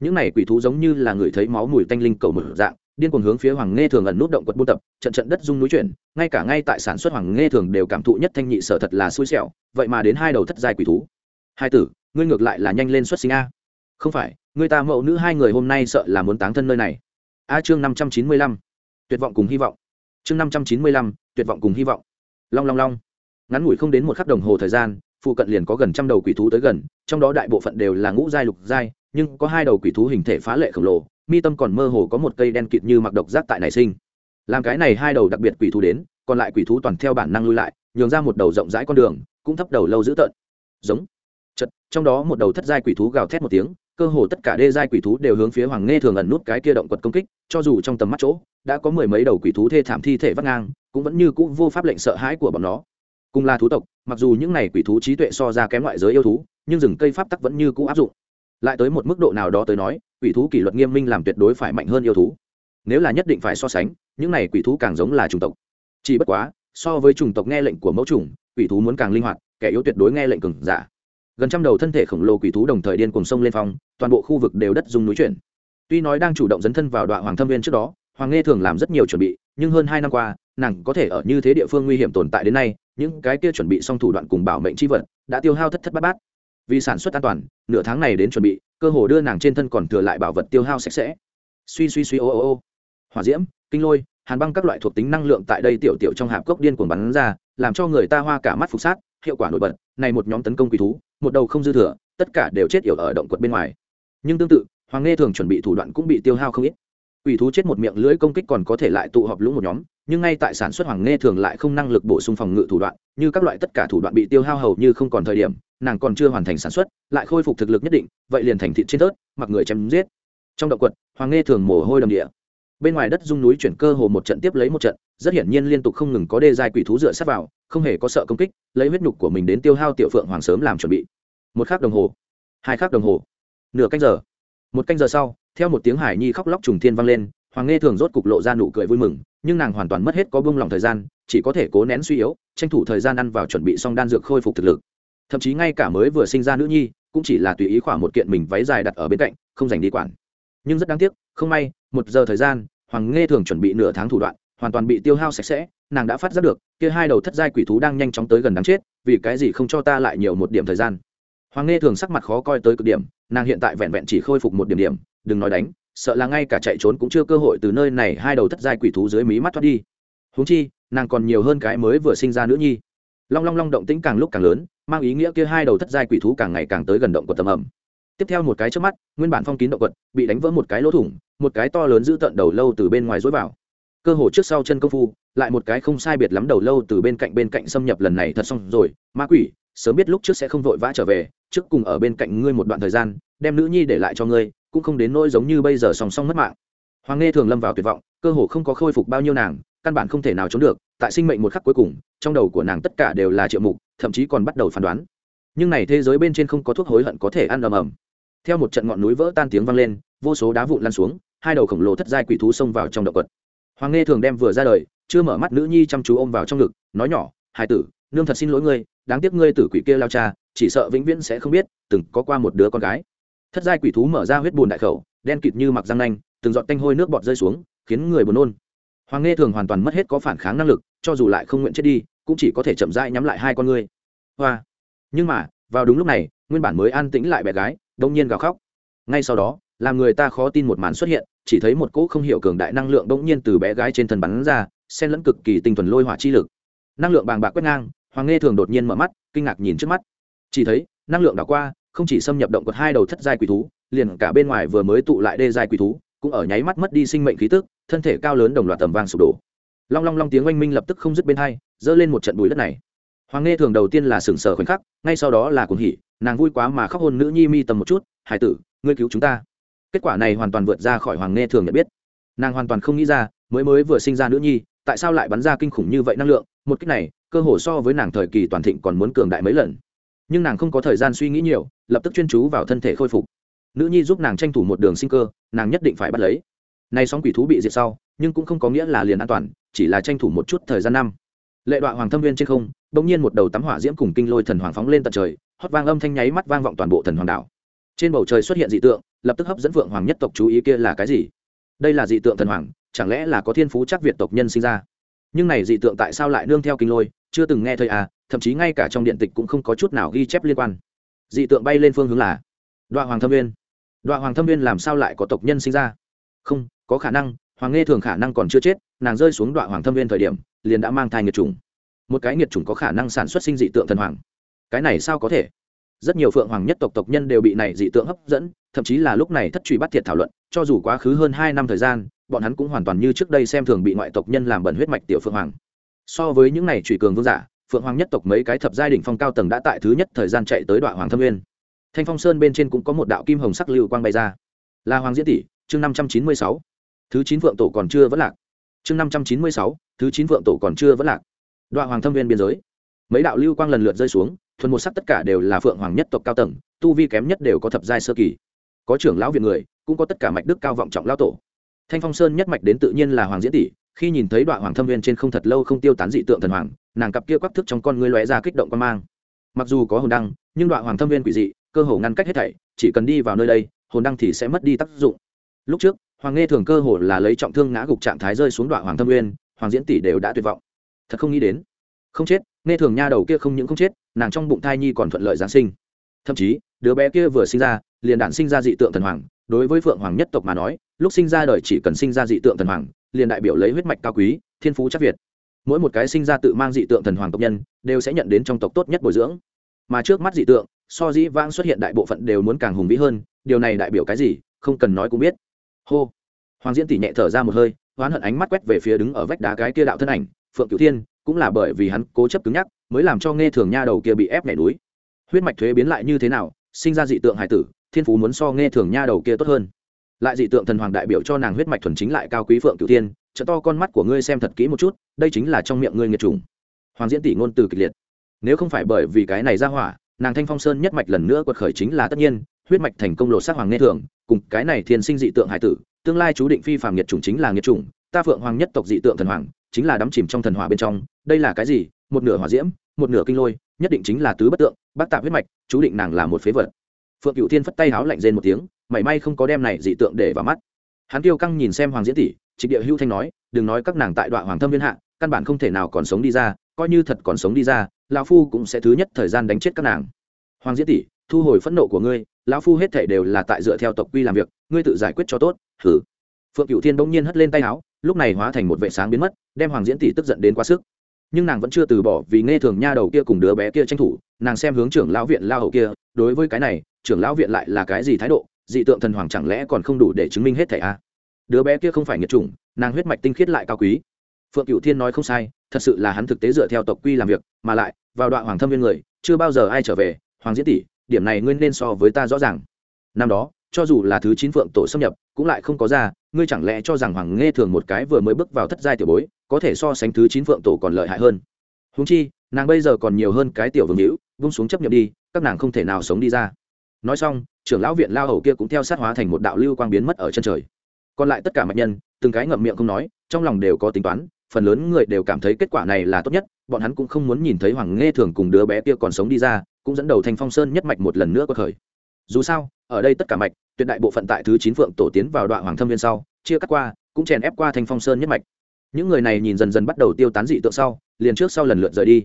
Những này quỷ thú giống như là người thấy máu mùi tanh linh cầu mở dạng điên cuồng hướng phía hoàng nghe thường ẩn nút động quật buôn tập, trận trận đất rung núi chuyển, ngay cả ngay tại sản xuất hoàng nghe thường đều cảm thụ nhất thanh nhị sở thật là xui xẻo, vậy mà đến hai đầu thất giai quỷ thú. Hai tử, ngươi ngược lại là nhanh lên xuất sinh a. Không phải người ta mẫu nữ hai người hôm nay sợ là muốn táng thân nơi này. A chương năm trăm chín mươi lăm, tuyệt vọng cùng hy vọng. Chương năm trăm chín mươi lăm, tuyệt vọng cùng hy vọng. Long long long. Ngắn ngủi không đến một khắc đồng hồ thời gian, phụ cận liền có gần trăm đầu quỷ thú tới gần, trong đó đại bộ phận đều là ngũ giai lục giai, nhưng có hai đầu quỷ thú hình thể phá lệ khổng lồ mi tâm còn mơ hồ có một cây đen kịt như mặc độc giác tại nảy sinh. Làm cái này hai đầu đặc biệt quỷ thú đến, còn lại quỷ thú toàn theo bản năng lui lại, nhường ra một đầu rộng rãi con đường, cũng thấp đầu lâu dữ tợn. Giống. Chật trong đó một đầu thất giai quỷ thú gào thét một tiếng, cơ hồ tất cả đê giai quỷ thú đều hướng phía hoàng nghe thường ẩn nút cái kia động quật công kích, cho dù trong tầm mắt chỗ, đã có mười mấy đầu quỷ thú thê thảm thi thể vắt ngang, cũng vẫn như cũ vô pháp lệnh sợ hãi của bọn nó. Cùng là thú tộc, mặc dù những này quỷ thú trí tuệ so ra kém ngoại giới yêu thú, nhưng rừng cây pháp tắc vẫn như cũ áp dụng lại tới một mức độ nào đó tới nói, quỷ thú kỷ luật nghiêm minh làm tuyệt đối phải mạnh hơn yêu thú. Nếu là nhất định phải so sánh, những này quỷ thú càng giống là chủng tộc. Chỉ bất quá, so với chủng tộc nghe lệnh của mẫu chủng, quỷ thú muốn càng linh hoạt, kẻ yếu tuyệt đối nghe lệnh cừng giả. Gần trăm đầu thân thể khổng lồ quỷ thú đồng thời điên cùng sông lên phong, toàn bộ khu vực đều đất dùng núi chuyển. Tuy nói đang chủ động dấn thân vào đoạn hoàng thâm viên trước đó, hoàng nghe thường làm rất nhiều chuẩn bị, nhưng hơn hai năm qua, nàng có thể ở như thế địa phương nguy hiểm tồn tại đến nay, những cái kia chuẩn bị xong thủ đoạn cùng bảo mệnh c h i vật, đã tiêu hao thất thất bát bát vì sản xuất an toàn, nửa tháng này đến chuẩn bị, cơ hồ đưa nàng trên thân còn thừa lại bảo vật tiêu hao sạch sẽ. Suy suy suy, ô ô ô. Hỏa diễm, kinh lôi, hàn băng các loại thuộc tính năng lượng tại đây tiểu tiểu trong hạp cốc điên cuồng bắn ra, làm cho người ta hoa cả mắt phục sát, hiệu quả nổi bật, này một nhóm tấn công quỷ thú, một đầu không dư thừa, tất cả đều chết yểu ở động quật bên ngoài. Nhưng tương tự, hoàng nghe thường chuẩn bị thủ đoạn cũng bị tiêu hao không ít. Quỷ thú chết một miệng lưỡi công kích còn có thể lại tụ họp lũ một nhóm, nhưng ngay tại sản xuất hoàng nghe thường lại không năng lực bổ sung phòng ngự thủ đoạn, như các loại tất cả thủ đoạn bị tiêu hao hầu như không còn thời điểm nàng còn chưa hoàn thành sản xuất, lại khôi phục thực lực nhất định, vậy liền thành thịt trên tớt mặc người chém giết. Trong động quật, hoàng nghe thường mồ hôi đầm địa. Bên ngoài đất dung núi chuyển cơ hồ một trận tiếp lấy một trận, rất hiển nhiên liên tục không ngừng có đê dài quỷ thú dựa sát vào, không hề có sợ công kích, lấy huyết nhục của mình đến tiêu hao tiểu phượng hoàng sớm làm chuẩn bị. Một khắc đồng hồ, hai khắc đồng hồ, nửa canh giờ. Một canh giờ sau, theo một tiếng hải nhi khóc lóc trùng thiên vang lên, hoàng nghe thường rốt cục lộ ra nụ cười vui mừng, nhưng nàng hoàn toàn mất hết có bông lòng thời gian, chỉ có thể cố nén suy yếu, tranh thủ thời gian ăn vào chuẩn bị xong đan dược khôi phục thực lực thậm chí ngay cả mới vừa sinh ra nữ nhi cũng chỉ là tùy ý khoảng một kiện mình váy dài đặt ở bên cạnh, không dành đi quản. Nhưng rất đáng tiếc, không may, một giờ thời gian, hoàng nghe thường chuẩn bị nửa tháng thủ đoạn, hoàn toàn bị tiêu hao sạch sẽ, nàng đã phát giác được, kia hai đầu thất giai quỷ thú đang nhanh chóng tới gần đáng chết, vì cái gì không cho ta lại nhiều một điểm thời gian. Hoàng nghe thường sắc mặt khó coi tới cực điểm, nàng hiện tại vẹn vẹn chỉ khôi phục một điểm điểm, đừng nói đánh, sợ là ngay cả chạy trốn cũng chưa cơ hội từ nơi này hai đầu thất giai quỷ thú dưới mí mắt thoát đi. Huống chi, nàng còn nhiều hơn cái mới vừa sinh ra nữ nhi. Long long long động tĩnh càng lúc càng lớn mang ý nghĩa kia hai đầu thất giai quỷ thú càng ngày càng tới gần động của tầm ẩm. Tiếp theo một cái trước mắt, nguyên bản phong kín động quật, bị đánh vỡ một cái lỗ thủng, một cái to lớn giữ tận đầu lâu từ bên ngoài dối vào. Cơ hồ trước sau chân công phu, lại một cái không sai biệt lắm đầu lâu từ bên cạnh bên cạnh xâm nhập lần này thật xong rồi. Ma quỷ, sớm biết lúc trước sẽ không vội vã trở về, trước cùng ở bên cạnh ngươi một đoạn thời gian, đem nữ nhi để lại cho ngươi, cũng không đến nỗi giống như bây giờ song song mất mạng. Hoàng nghe thường lâm vào tuyệt vọng, cơ hồ không có khôi phục bao nhiêu nàng căn bản không thể nào trốn được, tại sinh mệnh một khắc cuối cùng, trong đầu của nàng tất cả đều là triệu mục, thậm chí còn bắt đầu phán đoán. Nhưng này thế giới bên trên không có thuốc hối hận có thể ăn ầm ầm. Theo một trận ngọn núi vỡ tan tiếng vang lên, vô số đá vụn lăn xuống, hai đầu khổng lồ thất giai quỷ thú xông vào trong động quật. Hoàng nghe thường đem vừa ra đời, chưa mở mắt nữ nhi chăm chú ôm vào trong ngực, nói nhỏ hai tử, nương thật xin lỗi ngươi, đáng tiếc ngươi tử quỷ kia lao cha, chỉ sợ vĩnh viễn sẽ không biết, từng có qua một đứa con gái. Thất giai quỷ thú mở ra huyết bùn đại khẩu, đen kịt như mặc răng nanh, từng giọt tanh hôi nước bọt rơi xuống, khiến người buồn nôn hoàng nghe thường hoàn toàn mất hết có phản kháng năng lực, cho dù lại không nguyện chết đi, cũng chỉ có thể chậm rãi nhắm lại hai con ngươi. Hoa. Nhưng mà, vào đúng lúc này, nguyên bản mới an tĩnh lại bé gái, đông nhiên gào khóc. Ngay sau đó, làm người ta khó tin một màn xuất hiện, chỉ thấy một cỗ không hiểu cường đại năng lượng đông nhiên từ bé gái trên thân bắn ra, xen lẫn cực kỳ tinh thuần lôi hỏa chi lực. Năng lượng bàng bạc quét ngang, hoàng nghe thường đột nhiên mở mắt, kinh ngạc nhìn trước mắt. Chỉ thấy, năng lượng đảo qua, không chỉ xâm nhập động cột hai đầu thất giai quỷ thú, liền cả bên ngoài vừa mới tụ lại đê giai quỷ thú, cũng ở nháy mắt mất đi sinh mệnh khí tức thân thể cao lớn đồng loạt tầm vang sụp đổ. Long long long tiếng oanh minh lập tức không dứt bên hai, dơ lên một trận bụi đất này. Hoàng nghe thường đầu tiên là sừng sờ khoảnh khắc, ngay sau đó là cuồng hỉ, nàng vui quá mà khóc hôn nữ nhi mi tầm một chút, hải tử, ngươi cứu chúng ta. Kết quả này hoàn toàn vượt ra khỏi hoàng nghe thường nhận biết. Nàng hoàn toàn không nghĩ ra, mới mới vừa sinh ra nữ nhi, tại sao lại bắn ra kinh khủng như vậy năng lượng, một cách này, cơ hồ so với nàng thời kỳ toàn thịnh còn muốn cường đại mấy lần. Nhưng nàng không có thời gian suy nghĩ nhiều, lập tức chuyên chú vào thân thể khôi phục. Nữ nhi giúp nàng tranh thủ một đường sinh cơ, nàng nhất định phải bắt lấy nay sóng quỷ thú bị diệt sau, nhưng cũng không có nghĩa là liền an toàn, chỉ là tranh thủ một chút thời gian năm. Lệ đoạn hoàng thâm viên trên không, bỗng nhiên một đầu tắm hỏa diễm cùng kinh lôi thần hoàng phóng lên tận trời, hót vang âm thanh nháy mắt vang vọng toàn bộ thần hoàng đảo. Trên bầu trời xuất hiện dị tượng, lập tức hấp dẫn vượng hoàng nhất tộc chú ý kia là cái gì? Đây là dị tượng thần hoàng, chẳng lẽ là có thiên phú chắc việt tộc nhân sinh ra? Nhưng này dị tượng tại sao lại nương theo kinh lôi, chưa từng nghe thời à thậm chí ngay cả trong điện tịch cũng không có chút nào ghi chép liên quan. Dị tượng bay lên phương hướng là đoạn hoàng thâm viên. Đoạn hoàng thâm viên làm sao lại có tộc nhân sinh ra? Không có khả năng, hoàng nghe thường khả năng còn chưa chết, nàng rơi xuống đoạn hoàng thâm viên thời điểm, liền đã mang thai nghiệt chủng. Một cái nghiệt chủng có khả năng sản xuất sinh dị tượng thần hoàng. Cái này sao có thể? Rất nhiều phượng hoàng nhất tộc tộc nhân đều bị này dị tượng hấp dẫn, thậm chí là lúc này thất truy bắt thiệt thảo luận, cho dù quá khứ hơn hai năm thời gian, bọn hắn cũng hoàn toàn như trước đây xem thường bị ngoại tộc nhân làm bẩn huyết mạch tiểu phượng hoàng. So với những này truy cường vương giả, phượng hoàng nhất tộc mấy cái thập giai đ ỉ n h phong cao tầng đã tại thứ nhất thời gian chạy tới đoạn hoàng thâm nguyên thanh phong sơn bên trên cũng có một đạo kim hồng sắc lưu quang bay ra. Là hoàng diễn tỷ, chương năm trăm chín mươi sáu thứ chín vượng tổ còn chưa vẫn lạc. Chương năm trăm chín mươi sáu, thứ chín vượng tổ còn chưa vẫn lạc. Đoạn hoàng thâm viên biên giới. Mấy đạo lưu quang lần lượt rơi xuống, thuần một sắc tất cả đều là phượng hoàng nhất tộc cao tầng, tu vi kém nhất đều có thập giai sơ kỳ. Có trưởng lão viện người, cũng có tất cả mạch đức cao vọng trọng lão tổ. Thanh phong sơn nhất mạch đến tự nhiên là hoàng diễn tỷ, khi nhìn thấy đoạn hoàng thâm viên trên không thật lâu không tiêu tán dị tượng thần hoàng, nàng cặp kia quắc thức trong con ngươi lóe ra kích động quan mang. Mặc dù có hồn đăng, nhưng đoạn hoàng thâm viên quỷ dị, cơ hồ ngăn cách hết thảy, chỉ cần đi vào nơi đây, hồn đăng thì sẽ mất đi tác dụng. Lúc trước hoàng nghe thường cơ hồ là lấy trọng thương ngã gục trạng thái rơi xuống đoạn hoàng thâm nguyên, hoàng diễn tỷ đều đã tuyệt vọng. Thật không nghĩ đến. Không chết nghe thường nha đầu kia không những không chết, nàng trong bụng thai nhi còn thuận lợi giáng sinh. Thậm chí, đứa bé kia vừa sinh ra, liền đản sinh ra dị tượng thần hoàng. Đối với phượng hoàng nhất tộc mà nói, lúc sinh ra đời chỉ cần sinh ra dị tượng thần hoàng, liền đại biểu lấy huyết mạch cao quý, thiên phú chắc việt. Mỗi một cái sinh ra tự mang dị tượng thần hoàng tộc nhân, đều sẽ nhận đến trong tộc tốt nhất bồi dưỡng. Mà trước mắt dị tượng, so dĩ vãng xuất hiện đại bộ phận đều muốn càng hùng vĩ hơn, điều này đại biểu cái gì, không cần nói cũng biết hô. Hoàng diễn tỷ nhẹ thở ra một hơi, hoán hận ánh mắt quét về phía đứng ở vách đá cái kia đạo thân ảnh, phượng cửu thiên, cũng là bởi vì hắn cố chấp cứng nhắc, mới làm cho nghe thường nha đầu kia bị ép nhảy núi. Huyết mạch thuế biến lại như thế nào, sinh ra dị tượng hải tử, thiên phú muốn so nghe thường nha đầu kia tốt hơn. Lại dị tượng thần hoàng đại biểu cho nàng huyết mạch thuần chính lại cao quý phượng cửu thiên, trợ to con mắt của ngươi xem thật kỹ một chút, đây chính là trong miệng ngươi nghiệt trùng hoàng diễn tỷ ngôn từ kịch liệt. Nếu không phải bởi vì cái này ra hỏa, nàng thanh phong sơn nhất mạch lần nữa quật khởi chính là tất nhiên huyết mạch thành công lộ sắc hoàng nghe thường, cùng cái này thiên sinh dị tượng hải tử, tương lai chú định phi phàm nhiệt chủng chính là nhiệt chủng, ta phượng hoàng nhất tộc dị tượng thần hoàng, chính là đắm chìm trong thần hỏa bên trong, đây là cái gì? Một nửa hỏa diễm, một nửa kinh lôi, nhất định chính là tứ bất tượng bác tạp huyết mạch, chú định nàng là một phế vật. Phượng cựu thiên phất tay háo lạnh rên một tiếng, mảy may không có đem này dị tượng để vào mắt. Hắn tiêu căng nhìn xem hoàng diễn tỷ, trịnh địa hữu thanh nói, đừng nói các nàng tại đoạn hoàng thâm viên hạ, căn bản không thể nào còn sống đi ra, coi như thật còn sống đi ra, lão phu cũng sẽ thứ nhất thời gian đánh chết các nàng. Hoàng diễn tỷ, thu hồi phẫn nộ của ngươi lão phu hết thể đều là tại dựa theo tộc quy làm việc, ngươi tự giải quyết cho tốt thử phượng cựu thiên bỗng nhiên hất lên tay áo, lúc này hóa thành một vệ sáng biến mất, đem hoàng diễn tỷ tức giận đến quá sức. Nhưng nàng vẫn chưa từ bỏ vì nghe thường nha đầu kia cùng đứa bé kia tranh thủ, nàng xem hướng trưởng lão viện lao hậu kia, đối với cái này, trưởng lão viện lại là cái gì thái độ, dị tượng thần hoàng chẳng lẽ còn không đủ để chứng minh hết thảy à? đứa bé kia không phải nghiệt chủng, nàng huyết mạch tinh khiết lại cao quý. Phượng cựu thiên nói không sai, thật sự là hắn thực tế dựa theo tộc quy làm việc, mà lại, vào đoạn hoàng thâm viên người, chưa bao giờ ai trở về, hoàng diễn tỷ điểm này ngươi nên so với ta rõ ràng. Năm đó, cho dù là thứ chín phượng tổ xâm nhập, cũng lại không có ra, ngươi chẳng lẽ cho rằng hoàng nghe thường một cái vừa mới bước vào thất giai tiểu bối, có thể so sánh thứ chín phượng tổ còn lợi hại hơn? Húng chi, nàng bây giờ còn nhiều hơn cái tiểu vương hữu, vung xuống chấp nhận đi, các nàng không thể nào sống đi ra. Nói xong, trưởng lão viện lao hầu kia cũng theo sát hóa thành một đạo lưu quang biến mất ở chân trời. Còn lại tất cả mạch nhân, từng cái ngậm miệng không nói, trong lòng đều có tính toán, phần lớn người đều cảm thấy kết quả này là tốt nhất bọn hắn cũng không muốn nhìn thấy hoàng nghe thường cùng đứa bé kia còn sống đi ra, cũng dẫn đầu thành phong sơn nhất mạch một lần nữa có thời dù sao, ở đây tất cả mạch, tuyệt đại bộ phận tại thứ chín phượng tổ tiến vào đoạn hoàng thâm viên sau, chia cắt qua, cũng chèn ép qua thành phong sơn nhất mạch. Những người này nhìn dần dần bắt đầu tiêu tán dị tượng sau, liền trước sau lần lượt rời đi.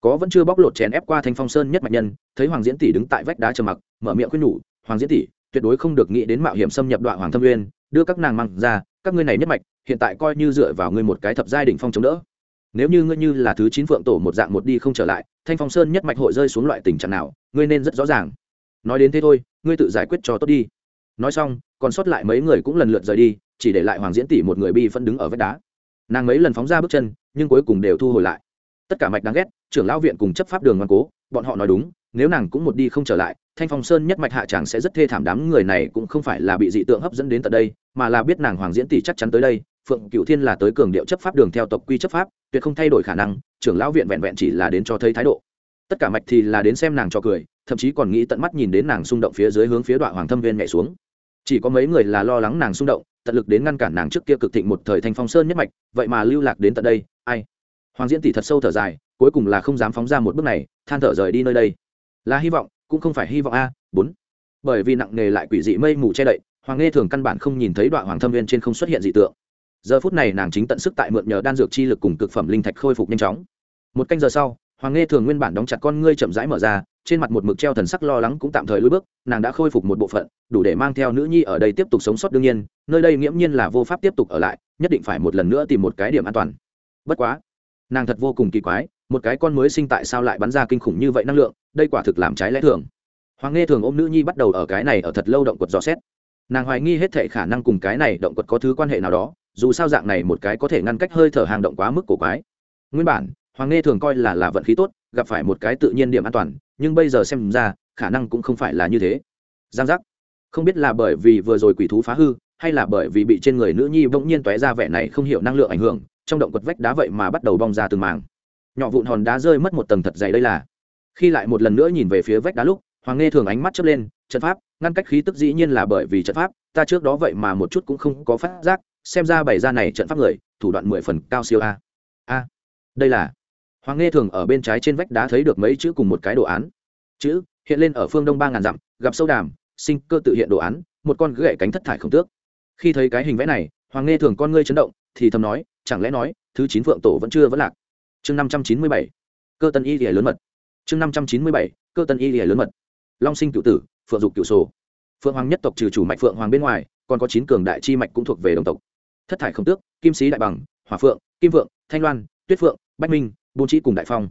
Có vẫn chưa bóc lột chèn ép qua thanh phong sơn nhất mạch nhân, thấy hoàng diễn tỷ đứng tại vách đá trầm mặc, mở miệng khuyên nhủ, hoàng diễn tỷ, tuyệt đối không được nghĩ đến mạo hiểm xâm nhập đoạn hoàng thâm nguyên đưa các nàng mang ra, các ngươi này nhất mạch, hiện tại coi như dựa vào ngươi một cái thập giai đỉnh phong chống đỡ nếu như ngươi như là thứ chín phượng tổ một dạng một đi không trở lại, thanh phong sơn nhất mạch hội rơi xuống loại tình trạng nào, ngươi nên rất rõ ràng. Nói đến thế thôi, ngươi tự giải quyết cho tốt đi. Nói xong, còn sót lại mấy người cũng lần lượt rời đi, chỉ để lại hoàng diễn tỷ một người bi phân đứng ở vách đá. Nàng mấy lần phóng ra bước chân, nhưng cuối cùng đều thu hồi lại. Tất cả mạch đáng ghét, trưởng lão viện cùng chấp pháp đường ngoan cố, bọn họ nói đúng, nếu nàng cũng một đi không trở lại, thanh phong sơn nhất mạch hạ chàng sẽ rất thê thảm đám người này cũng không phải là bị dị tượng hấp dẫn đến tận đây, mà là biết nàng hoàng diễn tỷ chắc chắn tới đây phượng cựu thiên là tới cường điệu chấp pháp đường theo tộc quy chấp pháp, tuyệt không thay đổi khả năng, trưởng lão viện vẹn vẹn chỉ là đến cho thấy thái độ. Tất cả mạch thì là đến xem nàng cho cười, thậm chí còn nghĩ tận mắt nhìn đến nàng xung động phía dưới hướng phía đoạn hoàng thâm viên nhảy xuống. Chỉ có mấy người là lo lắng nàng xung động, tận lực đến ngăn cản nàng trước kia cực thịnh một thời thanh phong sơn nhất mạch, vậy mà lưu lạc đến tận đây, ai? Hoàng diễn tỷ thật sâu thở dài, cuối cùng là không dám phóng ra một bước này, than thở rời đi nơi đây. Là hy vọng, cũng không phải hy vọng a, bốn. Bởi vì nặng nề lại quỷ dị mây mù che đậy, hoàng nghe thường căn bản không nhìn thấy đoạn hoàng thâm viên trên không xuất hiện dị tượng giờ phút này nàng chính tận sức tại mượn nhờ đan dược chi lực cùng cực phẩm linh thạch khôi phục nhanh chóng. Một canh giờ sau, hoàng nghe thường nguyên bản đóng chặt con ngươi chậm rãi mở ra, trên mặt một mực treo thần sắc lo lắng cũng tạm thời lùi bước, nàng đã khôi phục một bộ phận, đủ để mang theo nữ nhi ở đây tiếp tục sống sót đương nhiên, nơi đây nghiễm nhiên là vô pháp tiếp tục ở lại, nhất định phải một lần nữa tìm một cái điểm an toàn. Bất quá, nàng thật vô cùng kỳ quái, một cái con mới sinh tại sao lại bắn ra kinh khủng như vậy năng lượng, đây quả thực làm trái lẽ thường. Hoàng nghe thường ôm nữ nhi bắt đầu ở cái này ở thật lâu động quật dò xét. Nàng hoài nghi hết thệ khả năng cùng cái này động quật có thứ quan hệ nào đó dù sao dạng này một cái có thể ngăn cách hơi thở hàng động quá mức cổ quái. Nguyên bản, hoàng nghe thường coi là là vận khí tốt, gặp phải một cái tự nhiên điểm an toàn, nhưng bây giờ xem ra, khả năng cũng không phải là như thế. Giang giác. Không biết là bởi vì vừa rồi quỷ thú phá hư, hay là bởi vì bị trên người nữ nhi bỗng nhiên tóe ra vẻ này không hiểu năng lượng ảnh hưởng, trong động quật vách đá vậy mà bắt đầu bong ra từng màng nhỏ vụn hòn đá rơi mất một tầng thật dày đây là. Khi lại một lần nữa nhìn về phía vách đá lúc, hoàng nghe thường ánh mắt chớp lên, trận pháp, ngăn cách khí tức dĩ nhiên là bởi vì trận pháp, ta trước đó vậy mà một chút cũng không có phát giác xem ra bày ra này trận pháp người thủ đoạn mười phần cao siêu a. A, đây là, hoàng nghe thường ở bên trái trên vách đá thấy được mấy chữ cùng một cái đồ án. Chữ, hiện lên ở phương đông ba ngàn dặm, gặp sâu đàm, sinh cơ tự hiện đồ án, một con gậy cánh thất thải không tước. Khi thấy cái hình vẽ này, hoàng nghe thường con ngươi chấn động, thì thầm nói, chẳng lẽ nói, thứ chín phượng tổ vẫn chưa vẫn lạc? Chương năm trăm chín mươi bảy, cơ tân y lìa lớn mật. Chương năm trăm chín mươi bảy, cơ tân y lìa lớn mật. Long sinh cựu tử, phượng dục cựu sổ. Phượng hoàng nhất tộc trừ chủ mạch phượng hoàng bên ngoài, còn có chín cường đại chi mạch cũng thuộc về đồng tộc thất thải không tước kim sĩ đại bằng hòa phượng kim Vượng, thanh loan tuyết phượng bách minh bôn trí cùng đại phong.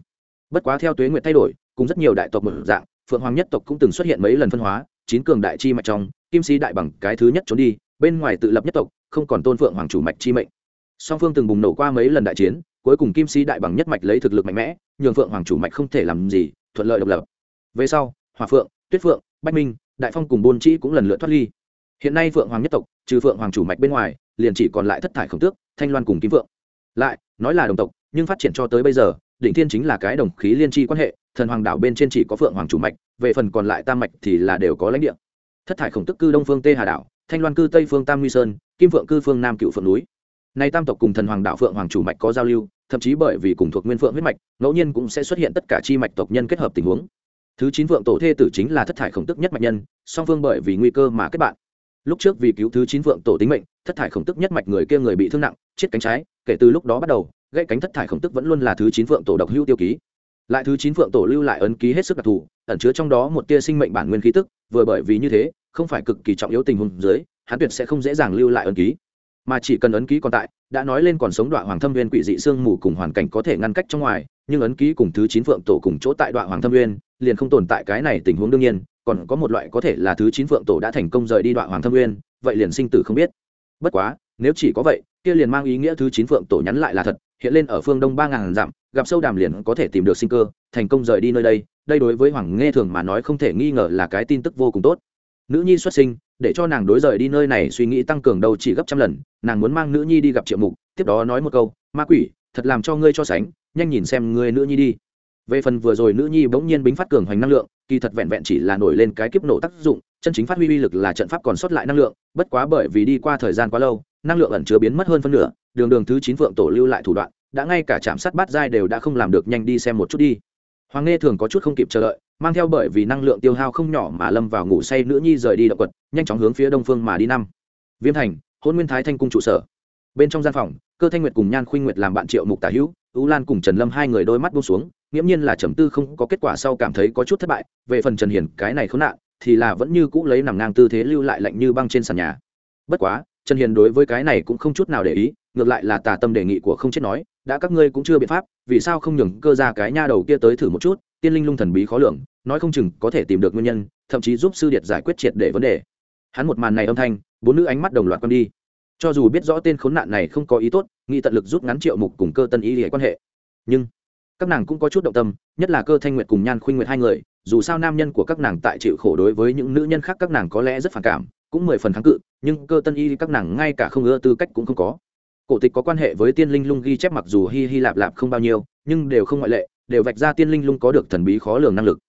Bất quá theo tuế nguyện thay đổi cùng rất nhiều đại tộc một dạng phượng hoàng nhất tộc cũng từng xuất hiện mấy lần phân hóa chín cường đại chi mạch trong kim sĩ đại bằng cái thứ nhất trốn đi bên ngoài tự lập nhất tộc không còn tôn phượng hoàng chủ mạch chi mệnh. Song phương từng bùng nổ qua mấy lần đại chiến cuối cùng kim sĩ đại bằng nhất mạch lấy thực lực mạnh mẽ nhường phượng hoàng chủ mạch không thể làm gì thuận lợi độc lập. Về sau hòa phượng tuyết phượng bách minh đại phong cùng bôn trĩ cũng lần lượt thoát ly. Hiện nay phượng hoàng nhất tộc trừ phượng hoàng chủ mạch bên ngoài liền chỉ còn lại thất thải khổng tước, thanh loan cùng kim vượng lại, nói là đồng tộc, nhưng phát triển cho tới bây giờ, định thiên chính là cái đồng khí liên tri quan hệ, thần hoàng đảo bên trên chỉ có phượng hoàng chủ mạch, về phần còn lại tam mạch thì là đều có lãnh địa. Thất thải khổng tức cư đông phương tê hà đảo, thanh loan cư tây phương tam nguy sơn, kim phượng cư phương nam cựu phượng núi. Nay tam tộc cùng thần hoàng đạo phượng hoàng chủ mạch có giao lưu, thậm chí bởi vì cùng thuộc nguyên phượng huyết mạch, ngẫu nhiên cũng sẽ xuất hiện tất cả chi mạch tộc nhân kết hợp tình huống. Thứ chín phượng tổ thê tử chính là thất thải khổng tức nhất mạch nhân, song phương bởi vì nguy cơ mà kết bạn. Lúc trước vì cứu thứ chín phượng tổ tính mệnh thất thải khổng tức nhất mạch người kia người bị thương nặng, chết cánh trái, kể từ lúc đó bắt đầu, gãy cánh thất thải khổng tức vẫn luôn là thứ chín phượng tổ độc hưu tiêu ký. Lại thứ chín phượng tổ lưu lại ấn ký hết sức đặc thù, ẩn chứa trong đó một tia sinh mệnh bản nguyên khí tức, vừa bởi vì như thế, không phải cực kỳ trọng yếu tình huống dưới, hắn tuyệt sẽ không dễ dàng lưu lại ấn ký. Mà chỉ cần ấn ký còn tại, đã nói lên còn sống đoạn hoàng thâm viên quỷ dị sương mù cùng hoàn cảnh có thể ngăn cách trong ngoài, nhưng ấn ký cùng thứ chín phượng tổ cùng chỗ tại đoạn hoàng thâm viên liền không tồn tại cái này tình huống đương nhiên, còn có một loại có thể là thứ chín phượng tổ đã thành công rời đi đoạn hoàng thâm viên vậy liền sinh tử không biết bất quá, nếu chỉ có vậy, kia liền mang ý nghĩa thứ chín phượng tổ nhắn lại là thật, hiện lên ở phương đông ba ngàn dặm, gặp sâu đàm liền có thể tìm được sinh cơ, thành công rời đi nơi đây đây đối với hoàng nghe thường mà nói không thể nghi ngờ là cái tin tức vô cùng tốt. Nữ nhi xuất sinh, để cho nàng đối rời đi nơi này suy nghĩ tăng cường đâu chỉ gấp trăm lần, nàng muốn mang nữ nhi đi gặp triệu mục, tiếp đó nói một câu, ma quỷ, thật làm cho ngươi cho sánh, nhanh nhìn xem ngươi nữ nhi đi. Về phần vừa rồi nữ nhi bỗng nhiên bính phát cường hoành năng lượng kỳ thật vẹn vẹn chỉ là nổi lên cái kiếp nổ tác dụng, chân chính phát huy uy lực là trận pháp còn sót lại năng lượng, bất quá bởi vì đi qua thời gian quá lâu, năng lượng ẩn chứa biến mất hơn phân nửa, đường đường thứ chín phượng tổ lưu lại thủ đoạn, đã ngay cả chạm sát bát giai đều đã không làm được, nhanh đi xem một chút đi. Hoàng nghe thường có chút không kịp chờ đợi, mang theo bởi vì năng lượng tiêu hao không nhỏ mà lâm vào ngủ say nữ nhi rời đi động quật, nhanh chóng hướng phía đông phương mà đi năm. Viêm thành hôn nguyên thái thanh cung trụ sở. Bên trong gian phòng, cơ thanh nguyệt cùng nhan khuynh nguyệt làm bạn triệu mục tả hữu ú lan cùng trần lâm hai người đôi mắt buông xuống nghiễm nhiên là trầm tư không có kết quả sau cảm thấy có chút thất bại, về phần trần hiền, cái này khốn nạn, thì là vẫn như cũ lấy nằm ngang tư thế lưu lại lạnh như băng trên sàn nhà. Bất quá, trần hiền đối với cái này cũng không chút nào để ý, ngược lại là tà tâm đề nghị của không chết nói, đã các ngươi cũng chưa biện pháp, vì sao không nhường cơ ra cái nha đầu kia tới thử một chút, tiên linh lung thần bí khó lường, nói không chừng có thể tìm được nguyên nhân, thậm chí giúp sư điệt giải quyết triệt để vấn đề. Hắn một màn này âm thanh, bốn nữ ánh mắt đồng loạt con đi. Cho dù biết rõ tên khốn nạn này không có ý tốt, nghĩ tận lực rút ngắn triệu mục cùng cơ tân ý để quan hệ. Nhưng các nàng cũng có chút động tâm, nhất là cơ thanh nguyệt cùng nhan khuynh nguyệt hai người, dù sao nam nhân của các nàng tại chịu khổ đối với những nữ nhân khác các nàng có lẽ rất phản cảm, cũng mười phần kháng cự, nhưng cơ tân y các nàng ngay cả không ưa tư cách cũng không có. Cổ tịch có quan hệ với tiên linh lung ghi chép mặc dù hi hi lạp lạp không bao nhiêu, nhưng đều không ngoại lệ, đều vạch ra tiên linh lung có được thần bí khó lường năng lực.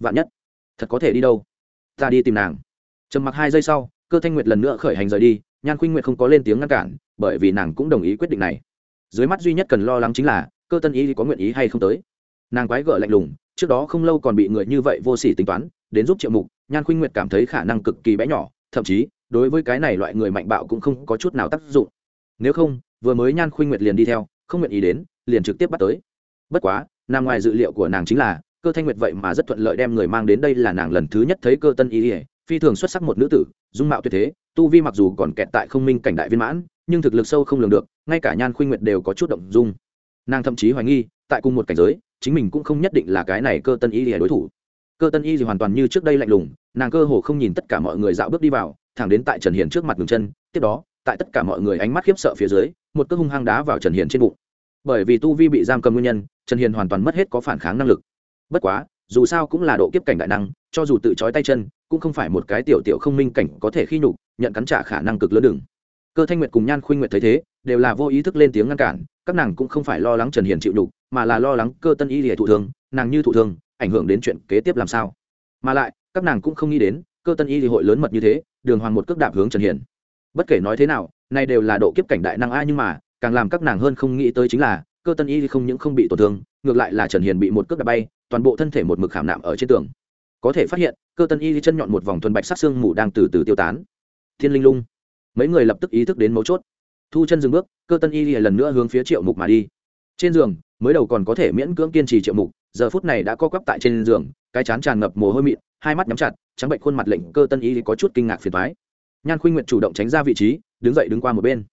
Vạn nhất, thật có thể đi đâu? Ta đi tìm nàng. Trầm mặc hai giây sau, cơ thanh nguyệt lần nữa khởi hành rời đi, nhan khuynh nguyệt không có lên tiếng ngăn cản, bởi vì nàng cũng đồng ý quyết định này. Dưới mắt duy nhất cần lo lắng chính là cơ tân y có nguyện ý hay không tới. Nàng quái gở lạnh lùng, trước đó không lâu còn bị người như vậy vô sỉ tính toán, đến giúp triệu mục, nhan khuynh nguyệt cảm thấy khả năng cực kỳ bé nhỏ, thậm chí, đối với cái này loại người mạnh bạo cũng không có chút nào tác dụng. Nếu không, vừa mới nhan khuynh nguyệt liền đi theo, không nguyện ý đến, liền trực tiếp bắt tới. Bất quá, nằm ngoài dự liệu của nàng chính là, cơ thanh nguyệt vậy mà rất thuận lợi đem người mang đến đây là nàng lần thứ nhất thấy cơ tân y ỉa phi thường xuất sắc một nữ tử, dung mạo tuyệt thế, tu vi mặc dù còn kẹt tại không minh cảnh đại viên mãn, nhưng thực lực sâu không lường được, ngay cả nhan khuynh nguyệt đều có chút động dung nàng thậm chí hoài nghi, tại cùng một cảnh giới, chính mình cũng không nhất định là cái này cơ tân y là đối thủ. Cơ tân y gì hoàn toàn như trước đây lạnh lùng, nàng cơ hồ không nhìn tất cả mọi người dạo bước đi vào, thẳng đến tại trần hiền trước mặt ngừng chân, tiếp đó, tại tất cả mọi người ánh mắt khiếp sợ phía dưới, một cước hung hăng đá vào trần hiền trên bụng. Bởi vì tu vi bị giam cầm nguyên nhân, trần hiền hoàn toàn mất hết có phản kháng năng lực. Bất quá, dù sao cũng là độ kiếp cảnh đại năng, cho dù tự trói tay chân, cũng không phải một cái tiểu tiểu không minh cảnh có thể khi nhục, nhận cắn trả khả năng cực lớn đừng. Cơ thanh nguyệt cùng nhan khuynh nguyệt thấy thế, đều là vô ý thức lên tiếng ngăn cản các nàng cũng không phải lo lắng trần hiền chịu đục mà là lo lắng cơ tân y lìa thụ thương, nàng như thụ thương, ảnh hưởng đến chuyện kế tiếp làm sao. Mà lại, các nàng cũng không nghĩ đến, cơ tân y thì hội lớn mật như thế, đường hoàng một cước đạp hướng trần hiền. Bất kể nói thế nào, nay đều là độ kiếp cảnh đại năng ai nhưng mà, càng làm các nàng hơn không nghĩ tới chính là, cơ tân y không những không bị tổn thương, ngược lại là trần hiền bị một cước đạp bay, toàn bộ thân thể một mực khảm nạm ở trên tường. Có thể phát hiện, cơ tân y chân nhọn một vòng thuần bạch sát xương mù đang từ từ tiêu tán. Thiên linh lung. Mấy người lập tức ý thức đến mấu chốt thu chân dừng bước, cơ tân y lần nữa hướng phía triệu mục mà đi. Trên giường, mới đầu còn có thể miễn cưỡng kiên trì triệu mục, giờ phút này đã co quắp tại trên giường, cái chán tràn ngập mồ hôi mịn, hai mắt nhắm chặt, trắng bệnh khuôn mặt lệnh cơ tân y có chút kinh ngạc phiền thoái nhan khuynh nguyện chủ động tránh ra vị trí, đứng dậy đứng qua một bên.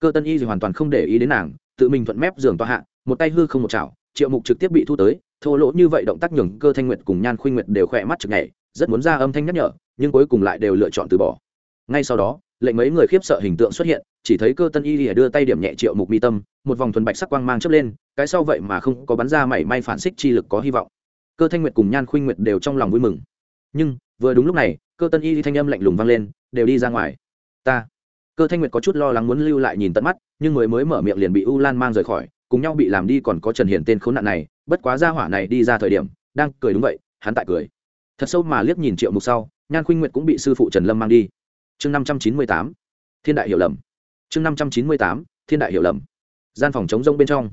Cơ tân y thì hoàn toàn không để ý đến nàng, tự mình thuận mép giường toa hạ, một tay hư không một chảo, triệu mục trực tiếp bị thu tới, thô lỗ như vậy động tác nhường cơ thanh nguyệt cùng nhan khuynh nguyệt đều khỏe mắt chực nhảy, rất muốn ra âm thanh nhắc nhở, nhưng cuối cùng lại đều lựa chọn từ bỏ. Ngay sau đó lệnh mấy người khiếp sợ hình tượng xuất hiện, chỉ thấy cơ tân y lìa đưa tay điểm nhẹ triệu mục mi tâm, một vòng thuần bạch sắc quang mang chớp lên, cái sau vậy mà không có bắn ra mảy may phản xích chi lực có hy vọng. Cơ thanh nguyệt cùng nhan khuynh nguyệt đều trong lòng vui mừng. Nhưng, vừa đúng lúc này, cơ tân y thanh âm lạnh lùng vang lên, đều đi ra ngoài. Ta. Cơ thanh nguyệt có chút lo lắng muốn lưu lại nhìn tận mắt, nhưng người mới mở miệng liền bị u lan mang rời khỏi, cùng nhau bị làm đi còn có trần hiển tên khốn nạn này, bất quá ra hỏa này đi ra thời điểm, đang cười đúng vậy, hắn tại cười. Thật sâu mà liếc nhìn triệu mục sau, nhan khuynh nguyệt cũng bị sư phụ trần lâm mang đi chương năm trăm chín mươi tám, thiên đại hiểu lầm. Chương năm trăm chín mươi tám, thiên đại hiểu lầm. Gian phòng chống rông bên trong,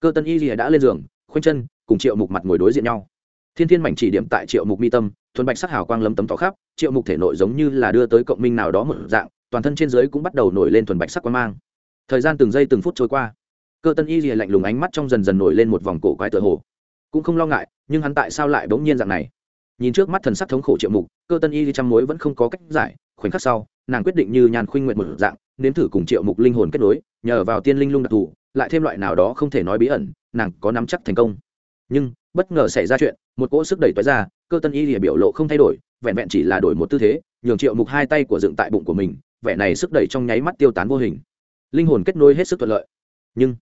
cơ tân y rìa đã lên giường, khoanh chân, cùng triệu mục mặt ngồi đối diện nhau. Thiên thiên mảnh chỉ điểm tại triệu mục mi tâm, thuần bạch sắc hào quang lấm tấm tỏ khắp, triệu mục thể nội giống như là đưa tới cộng minh nào đó một dạng, toàn thân trên dưới cũng bắt đầu nổi lên thuần bạch sắc quang mang. Thời gian từng giây từng phút trôi qua, cơ tân y rìa lạnh lùng ánh mắt trong dần dần nổi lên một vòng cổ quái tựa hồ. Cũng không lo ngại, nhưng hắn tại sao lại bỗng nhiên dạng này? Nhìn trước mắt thần sắc thống khổ triệu mục, cơ tân y đi chăm mối vẫn không có cách giải khoảnh khắc sau, nàng quyết định như nhàn khuynh nguyện một dạng, nếm thử cùng triệu mục linh hồn kết nối, nhờ vào tiên linh lung đặc thù, lại thêm loại nào đó không thể nói bí ẩn, nàng có nắm chắc thành công. Nhưng, bất ngờ xảy ra chuyện, một cỗ sức đẩy toái ra, cơ tân y lìa biểu lộ không thay đổi, vẹn vẹn chỉ là đổi một tư thế, nhường triệu mục hai tay của dựng tại bụng của mình, vẻ này sức đẩy trong nháy mắt tiêu tán vô hình. Linh hồn kết nối hết sức thuận lợi. Nhưng,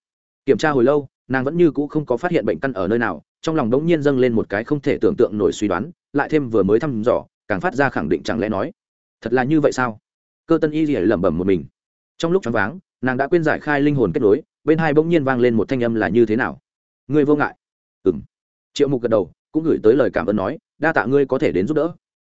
kiểm tra hồi lâu, nàng vẫn như cũ không có phát hiện bệnh căn ở nơi nào, trong lòng đống nhiên dâng lên một cái không thể tưởng tượng nổi suy đoán, lại thêm vừa mới thăm dò, càng phát ra khẳng định chẳng lẽ nói thật là như vậy sao? Cơ tân y rỉa lẩm bẩm một mình. Trong lúc choáng váng, nàng đã quên giải khai linh hồn kết nối, bên hai bỗng nhiên vang lên một thanh âm là như thế nào? Ngươi vô ngại. Ừng triệu mục gật đầu, cũng gửi tới lời cảm ơn nói, đa tạ ngươi có thể đến giúp đỡ.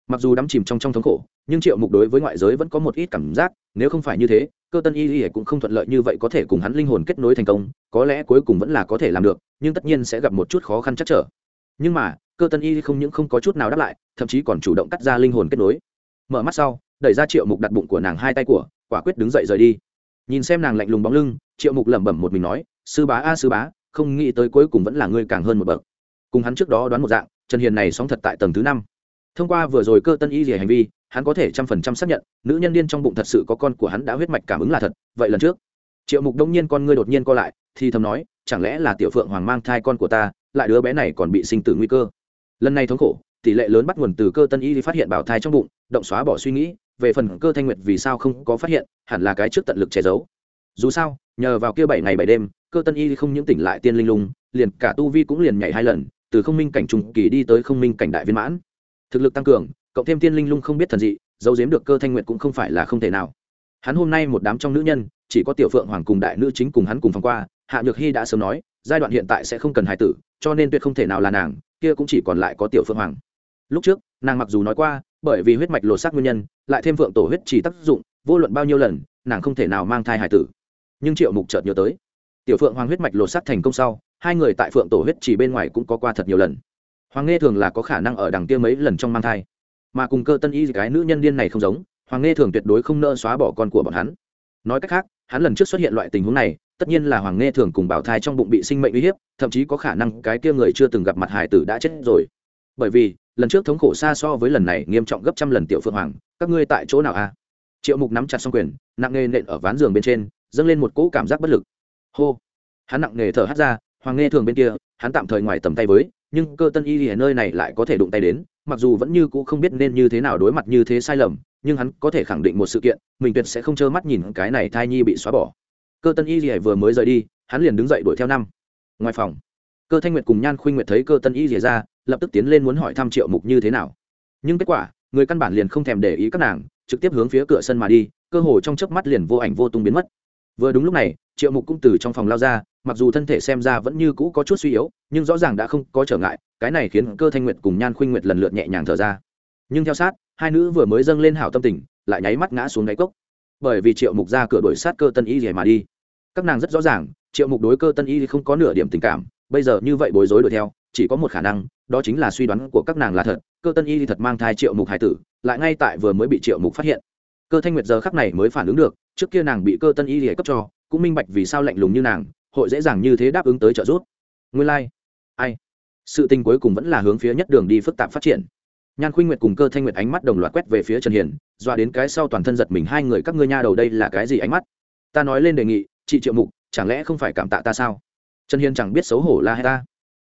Mặc dù đắm chìm trong trong thống khổ, nhưng triệu mục đối với ngoại giới vẫn có một ít cảm giác, nếu không phải như thế, cơ tân y y cũng không thuận lợi như vậy có thể cùng hắn linh hồn kết nối thành công, có lẽ cuối cùng vẫn là có thể làm được, nhưng tất nhiên sẽ gặp một chút khó khăn chắc trở. Nhưng mà, cơ tân y không những không có chút nào đáp lại, thậm chí còn chủ động cắt ra linh hồn kết nối mở mắt sau, đẩy ra triệu mục đặt bụng của nàng hai tay của, quả quyết đứng dậy rời đi. Nhìn xem nàng lạnh lùng bóng lưng, triệu mục lẩm bẩm một mình nói, sư bá a, sư bá, không nghĩ tới cuối cùng vẫn là ngươi càng hơn một bậc. Cùng hắn trước đó đoán một dạng, trần hiền này sóng thật tại tầng thứ năm. Thông qua vừa rồi cơ tân y gì hành vi, hắn có thể trăm phần trăm xác nhận, nữ nhân điên trong bụng thật sự có con của hắn đã huyết mạch cảm ứng là thật, vậy lần trước, triệu mục đông nhiên con ngươi đột nhiên co lại, thì thầm nói, chẳng lẽ là tiểu phượng hoàng mang thai con của ta, lại đứa bé này còn bị sinh tử nguy cơ? Lần này thống khổ, tỷ lệ lớn bắt nguồn từ cơ tân y phát hiện bảo thai trong bụng động xóa bỏ suy nghĩ, về phần cơ thanh nguyệt vì sao không có phát hiện, hẳn là cái trước tận lực che giấu. Dù sao, nhờ vào kia bảy ngày bảy đêm, cơ tân y không những tỉnh lại tiên linh lung, liền cả tu vi cũng liền nhảy hai lần, từ không minh cảnh trùng kỳ đi tới không minh cảnh đại viên mãn. Thực lực tăng cường, cộng thêm tiên linh lung không biết thần dị, giấu giếm được cơ thanh nguyệt cũng không phải là không thể nào. Hắn hôm nay một đám trong nữ nhân, chỉ có tiểu phượng hoàng cùng đại nữ chính cùng hắn cùng phòng qua, hạ nhược hy đã sớm nói, giai đoạn hiện tại sẽ không cần hài tử, cho nên tuyệt không thể nào là nàng, kia cũng chỉ còn lại có tiểu phượng hoàng. Lúc trước nàng mặc dù nói qua, bởi vì huyết mạch lột xác nguyên nhân, lại thêm phượng tổ huyết chỉ tác dụng, vô luận bao nhiêu lần, nàng không thể nào mang thai hài tử. Nhưng triệu mục chợt nhớ tới, tiểu phượng hoàng huyết mạch lột xác thành công sau, hai người tại phượng tổ huyết chỉ bên ngoài cũng có qua thật nhiều lần. Hoàng nghe thường là có khả năng ở đằng kia mấy lần trong mang thai. Mà cùng cơ tân y cái nữ nhân điên này không giống, hoàng nghe thường tuyệt đối không nỡ xóa bỏ con của bọn hắn. Nói cách khác, hắn lần trước xuất hiện loại tình huống này, tất nhiên là hoàng nghe thường cùng bảo thai trong bụng bị sinh mệnh uy hiếp, thậm chí có khả năng cái kia người chưa từng gặp mặt hải tử đã chết rồi. Bởi vì lần trước thống khổ xa so với lần này nghiêm trọng gấp trăm lần tiểu phượng hoàng, các ngươi tại chỗ nào a triệu mục nắm chặt xong quyền, nặng nề nện ở ván giường bên trên, dâng lên một cỗ cảm giác bất lực. Hô! Hắn nặng nề thở hắt ra, hoàng nghe thường bên kia, hắn tạm thời ngoài tầm tay với, nhưng cơ tân y ở nơi này lại có thể đụng tay đến, mặc dù vẫn như cũ không biết nên như thế nào đối mặt như thế sai lầm, nhưng hắn có thể khẳng định một sự kiện, mình tuyệt sẽ không trơ mắt nhìn cái này thai nhi bị xóa bỏ. Cơ tân y rỉa vừa mới rời đi, hắn liền đứng dậy đuổi theo năm. Ngoài phòng, cơ thanh nguyệt cùng nhan khuynh nguyệt thấy cơ tân y rỉa ra lập tức tiến lên muốn hỏi thăm triệu mục như thế nào. Nhưng kết quả, người căn bản liền không thèm để ý các nàng, trực tiếp hướng phía cửa sân mà đi, cơ hồ trong chớp mắt liền vô ảnh vô tung biến mất. Vừa đúng lúc này, triệu mục cũng từ trong phòng lao ra, mặc dù thân thể xem ra vẫn như cũ có chút suy yếu, nhưng rõ ràng đã không có trở ngại, cái này khiến cơ thanh nguyệt cùng nhan khuynh nguyệt lần lượt nhẹ nhàng thở ra. Nhưng theo sát, hai nữ vừa mới dâng lên hảo tâm tình, lại nháy mắt ngã xuống đáy cốc. Bởi vì triệu mục ra cửa đổi sát cơ tân y rẻ mà đi. Các nàng rất rõ ràng, triệu mục đối cơ tân y không có nửa điểm tình cảm, bây giờ như vậy bối rối đuổi theo, chỉ có một khả năng đó chính là suy đoán của các nàng là thật, cơ tân y thì thật mang thai triệu mục hải tử, lại ngay tại vừa mới bị triệu mục phát hiện. Cơ thanh nguyệt giờ khắc này mới phản ứng được, trước kia nàng bị cơ tân y cấp cho, cũng minh bạch vì sao lạnh lùng như nàng, hội dễ dàng như thế đáp ứng tới trợ giúp. Nguyên lai、like. ai? Sự tình cuối cùng vẫn là hướng phía nhất đường đi phức tạp phát triển. Nhan khuynh nguyệt cùng cơ thanh nguyệt ánh mắt đồng loạt quét về phía trần hiền, dọa đến cái sau toàn thân giật mình, hai người các ngươi nha đầu đây là cái gì ánh mắt? Ta nói lên đề nghị, chị triệu mục, chẳng lẽ không phải cảm tạ ta sao? Trần hiền chẳng biết xấu hổ là hay ta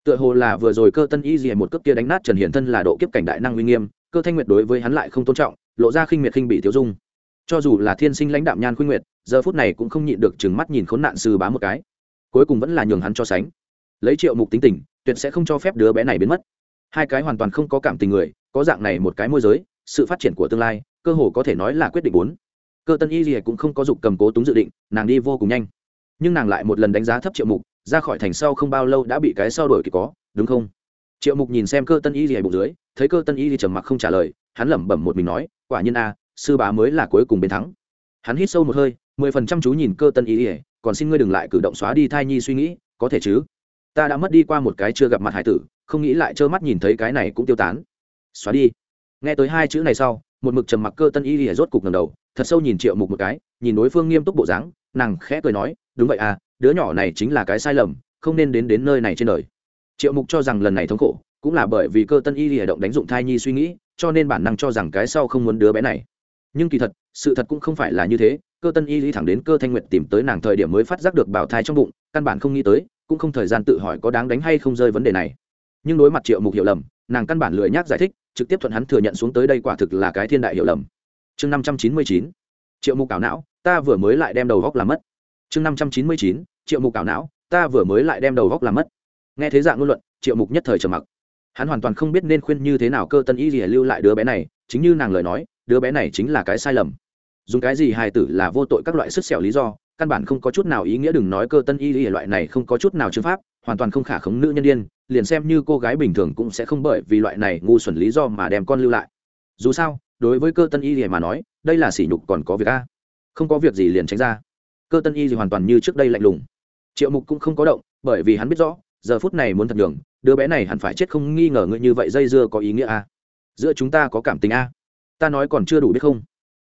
tựa hồ là vừa rồi cơ tân y gì một cước kia đánh nát trần Hiển thân là độ kiếp cảnh đại năng uy nghiêm, cơ thanh nguyệt đối với hắn lại không tôn trọng, lộ ra khinh miệt khinh bị tiêu dung. Cho dù là thiên sinh lãnh đạm nhan khuynh nguyệt, giờ phút này cũng không nhịn được chừng mắt nhìn khốn nạn sư bá một cái. Cuối cùng vẫn là nhường hắn cho sánh. Lấy triệu mục tính tình, tuyệt sẽ không cho phép đứa bé này biến mất. Hai cái hoàn toàn không có cảm tình người, có dạng này một cái môi giới, sự phát triển của tương lai, cơ hồ có thể nói là quyết định bốn. Cơ tân y gì cũng không có dục cầm cố túng dự định, nàng đi vô cùng nhanh. Nhưng nàng lại một lần đánh giá thấp triệu mục ra khỏi thành sau không bao lâu đã bị cái sau đổi kịp có, đúng không? Triệu mục nhìn xem cơ tân y gì bụng dưới, thấy cơ tân y gì trầm mặc không trả lời, hắn lẩm bẩm một mình nói, quả nhiên a, sư bá mới là cuối cùng bên thắng. Hắn hít sâu một hơi, mười phần trăm chú nhìn cơ tân y ỉa còn xin ngươi đừng lại cử động xóa đi thai nhi suy nghĩ, có thể chứ? Ta đã mất đi qua một cái chưa gặp mặt hải tử, không nghĩ lại trơ mắt nhìn thấy cái này cũng tiêu tán. Xóa đi. Nghe tới hai chữ này sau, một mực trầm mặc cơ tân y ỉa rốt cục ngầm đầu, thật sâu nhìn triệu mục một cái, nhìn đối phương nghiêm túc bộ dáng, nàng khẽ cười nói, đúng vậy à đứa nhỏ này chính là cái sai lầm, không nên đến đến nơi này trên đời. Triệu mục cho rằng lần này thống khổ, cũng là bởi vì cơ tân y ỉa động đánh dụng thai nhi suy nghĩ, cho nên bản năng cho rằng cái sau không muốn đứa bé này. Nhưng kỳ thật, sự thật cũng không phải là như thế, cơ tân y lý thẳng đến cơ thanh nguyệt tìm tới nàng thời điểm mới phát giác được bảo thai trong bụng, căn bản không nghĩ tới, cũng không thời gian tự hỏi có đáng đánh hay không rơi vấn đề này. Nhưng đối mặt triệu mục hiểu lầm, nàng căn bản lười nhác giải thích, trực tiếp thuận hắn thừa nhận xuống tới đây quả thực là cái thiên đại hiểu lầm. Chương năm trăm chín mươi chín. Triệu mục ảo não, ta vừa mới lại đem đầu góc làm mất chương năm trăm chín mươi chín, triệu mục ảo não, ta vừa mới lại đem đầu góc làm mất. Nghe thế dạng ngôn luận, triệu mục nhất thời trầm mặc. Hắn hoàn toàn không biết nên khuyên như thế nào cơ tân y gì lưu lại đứa bé này, chính như nàng lời nói, đứa bé này chính là cái sai lầm. Dùng cái gì hài tử là vô tội các loại sức xẻo lý do, căn bản không có chút nào ý nghĩa đừng nói cơ tân y lý loại này không có chút nào chứng pháp, hoàn toàn không khả khống nữ nhân đ i ê n liền xem như cô gái bình thường cũng sẽ không bởi vì loại này ngu xuẩn lý do mà đem con lưu lại. Dù sao, đối với cơ tân y lý mà nói, đây là sỉ nhục còn có việc a. Không có việc gì liền tránh ra cơ tân y gì hoàn toàn như trước đây lạnh lùng. Triệu mục cũng không có động, bởi vì hắn biết rõ, giờ phút này muốn thật đường đứa bé này hẳn phải chết không nghi ngờ ngươi như vậy dây dưa có ý nghĩa a. Giữa chúng ta có cảm tình a. Ta nói còn chưa đủ biết không?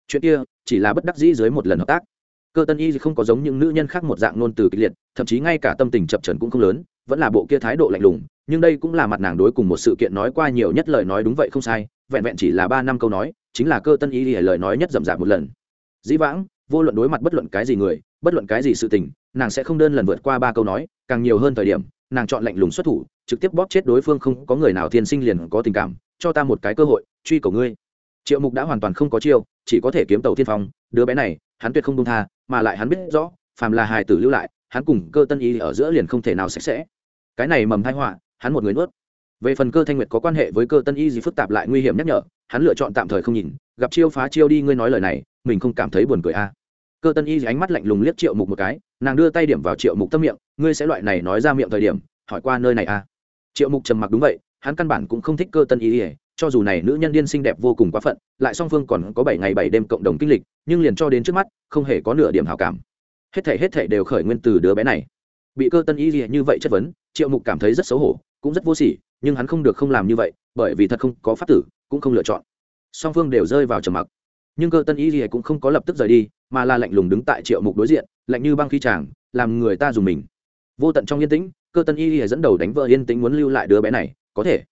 Chuyện kia chỉ là bất đắc dĩ dưới một lần hợp tác. Cơ tân y không có giống những nữ nhân khác một dạng nôn từ kịch liệt, thậm chí ngay cả tâm tình chập trần cũng không lớn, vẫn là bộ kia thái độ lạnh lùng, nhưng đây cũng là mặt nàng đối cùng một sự kiện nói qua nhiều nhất lời nói đúng vậy không sai, vẹn vẹn chỉ là ba năm câu nói, chính là cơ tân y lời nói nhất rậm rạp một lần. Dĩ vãng vô luận đối mặt bất luận cái gì người, bất luận cái gì sự tình, nàng sẽ không đơn lần vượt qua ba câu nói, càng nhiều hơn thời điểm, nàng chọn lạnh lùng xuất thủ, trực tiếp bóp chết đối phương không có người nào thiên sinh liền có tình cảm, cho ta một cái cơ hội, truy cầu ngươi. Triệu mục đã hoàn toàn không có chiêu, chỉ có thể kiếm tàu thiên phong, đứa bé này, hắn tuyệt không công tha, mà lại hắn biết rõ, phàm là hài tử lưu lại, hắn cùng cơ tân y ở giữa liền không thể nào sạch sẽ. Cái này mầm thai họa, hắn một người nuốt. Về phần cơ thanh nguyệt có quan hệ với cơ tân y gì phức tạp lại nguy hiểm nhắc nhở, hắn lựa chọn tạm thời không nhìn, gặp chiêu phá chiêu đi, ngươi nói lời này, mình không cảm thấy buồn cười a. à cơ tân y ánh mắt lạnh lùng liếc triệu mục một cái, nàng đưa tay điểm vào triệu mục tâm miệng, ngươi sẽ loại này nói ra miệng thời điểm, hỏi qua nơi này a à. triệu mục trầm mặc đúng vậy, hắn căn bản cũng không thích cơ tân y ỉa cho dù này nữ nhân điên xinh đẹp vô cùng quá phận, lại song phương còn có bảy ngày bảy đêm cộng đồng kinh lịch, nhưng liền cho đến trước mắt, không hề có nửa điểm hào cảm. Hết thể hết thể đều khởi nguyên từ đứa bé này. Bị cơ tân y gì như vậy chất vấn, triệu mục cảm thấy rất xấu hổ, cũng rất vô sỉ, nhưng hắn không được không làm như vậy, bởi vì thật không có pháp tử, cũng không lựa chọn. Song phương đều rơi vào trầm mặc. Nhưng cơ tân y gì cũng không có lập tức rời đi mà là lạnh lùng đứng tại triệu mục đối diện, lạnh như băng khí tràng làm người ta dùng mình. Vô tận trong yên tĩnh, cơ tân y y dẫn đầu đánh vợ yên tĩnh muốn lưu lại đứa bé này, có thể.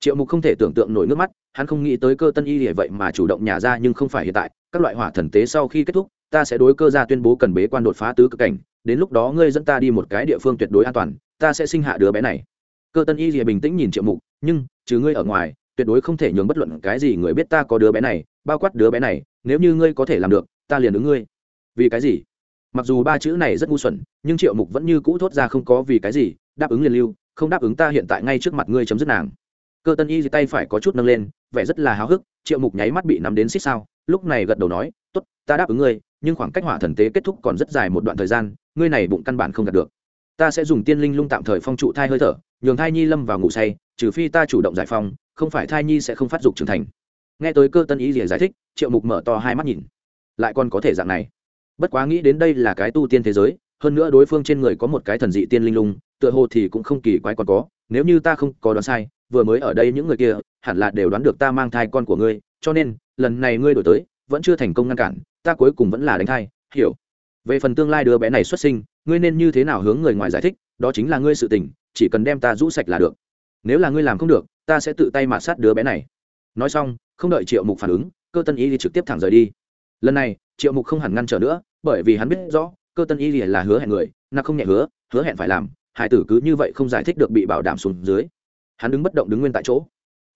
Triệu mục không thể tưởng tượng nổi nước mắt, hắn không nghĩ tới cơ tân y y vậy mà chủ động nhà ra nhưng không phải hiện tại, các loại hỏa thần tế sau khi kết thúc, ta sẽ đối cơ ra tuyên bố cần bế quan đột phá tứ cực cảnh, đến lúc đó ngươi dẫn ta đi một cái địa phương tuyệt đối an toàn, ta sẽ sinh hạ đứa bé này. Cơ tân y rìa bình tĩnh nhìn triệu mục, nhưng, trừ ngươi ở ngoài, tuyệt đối không thể nhường bất luận cái gì người biết ta có đứa bé này, bao quát đứa bé này, nếu như ngươi có thể làm được ta liền ứng ngươi. Vì cái gì? Mặc dù ba chữ này rất ngu xuẩn, nhưng triệu mục vẫn như cũ thốt ra không có vì cái gì, đáp ứng liền lưu, không đáp ứng ta hiện tại ngay trước mặt ngươi chấm dứt nàng. Cơ tân y tay phải có chút nâng lên, vẻ rất là háo hức, triệu mục nháy mắt bị nắm đến xích sao, lúc này gật đầu nói, tốt, ta đáp ứng ngươi, nhưng khoảng cách hỏa thần tế kết thúc còn rất dài một đoạn thời gian, ngươi này bụng căn bản không đạt được. Ta sẽ dùng tiên linh lung tạm thời phong trụ thai hơi thở, nhường thai nhi lâm vào ngủ say, trừ phi ta chủ động giải phong, không phải thai nhi sẽ không phát dục trưởng thành. Nghe tới cơ tân y gì giải thích, triệu mục mở to hai mắt nhìn lại còn có thể dạng này. Bất quá nghĩ đến đây là cái tu tiên thế giới, hơn nữa đối phương trên người có một cái thần dị tiên linh lung, tựa hồ thì cũng không kỳ quái còn có, nếu như ta không có đoán sai, vừa mới ở đây những người kia, hẳn là đều đoán được ta mang thai con của ngươi, cho nên, lần này ngươi đổi tới, vẫn chưa thành công ngăn cản, ta cuối cùng vẫn là đánh thai, hiểu. Về phần tương lai đứa bé này xuất sinh, ngươi nên như thế nào hướng người ngoài giải thích, đó chính là ngươi sự tình, chỉ cần đem ta rũ sạch là được. Nếu là ngươi làm không được, ta sẽ tự tay mạt sát đứa bé này. Nói xong, không đợi triệu mục phản ứng, cơ tân y thì trực tiếp thẳng rời đi lần này, triệu mục không hẳn ngăn trở nữa, bởi vì hắn biết rõ, cơ tân y là hứa hẹn người na không nhẹ hứa hứa hẹn phải làm, hải tử cứ như vậy không giải thích được bị bảo đảm xuống dưới. Hắn đứng bất động đứng nguyên tại chỗ.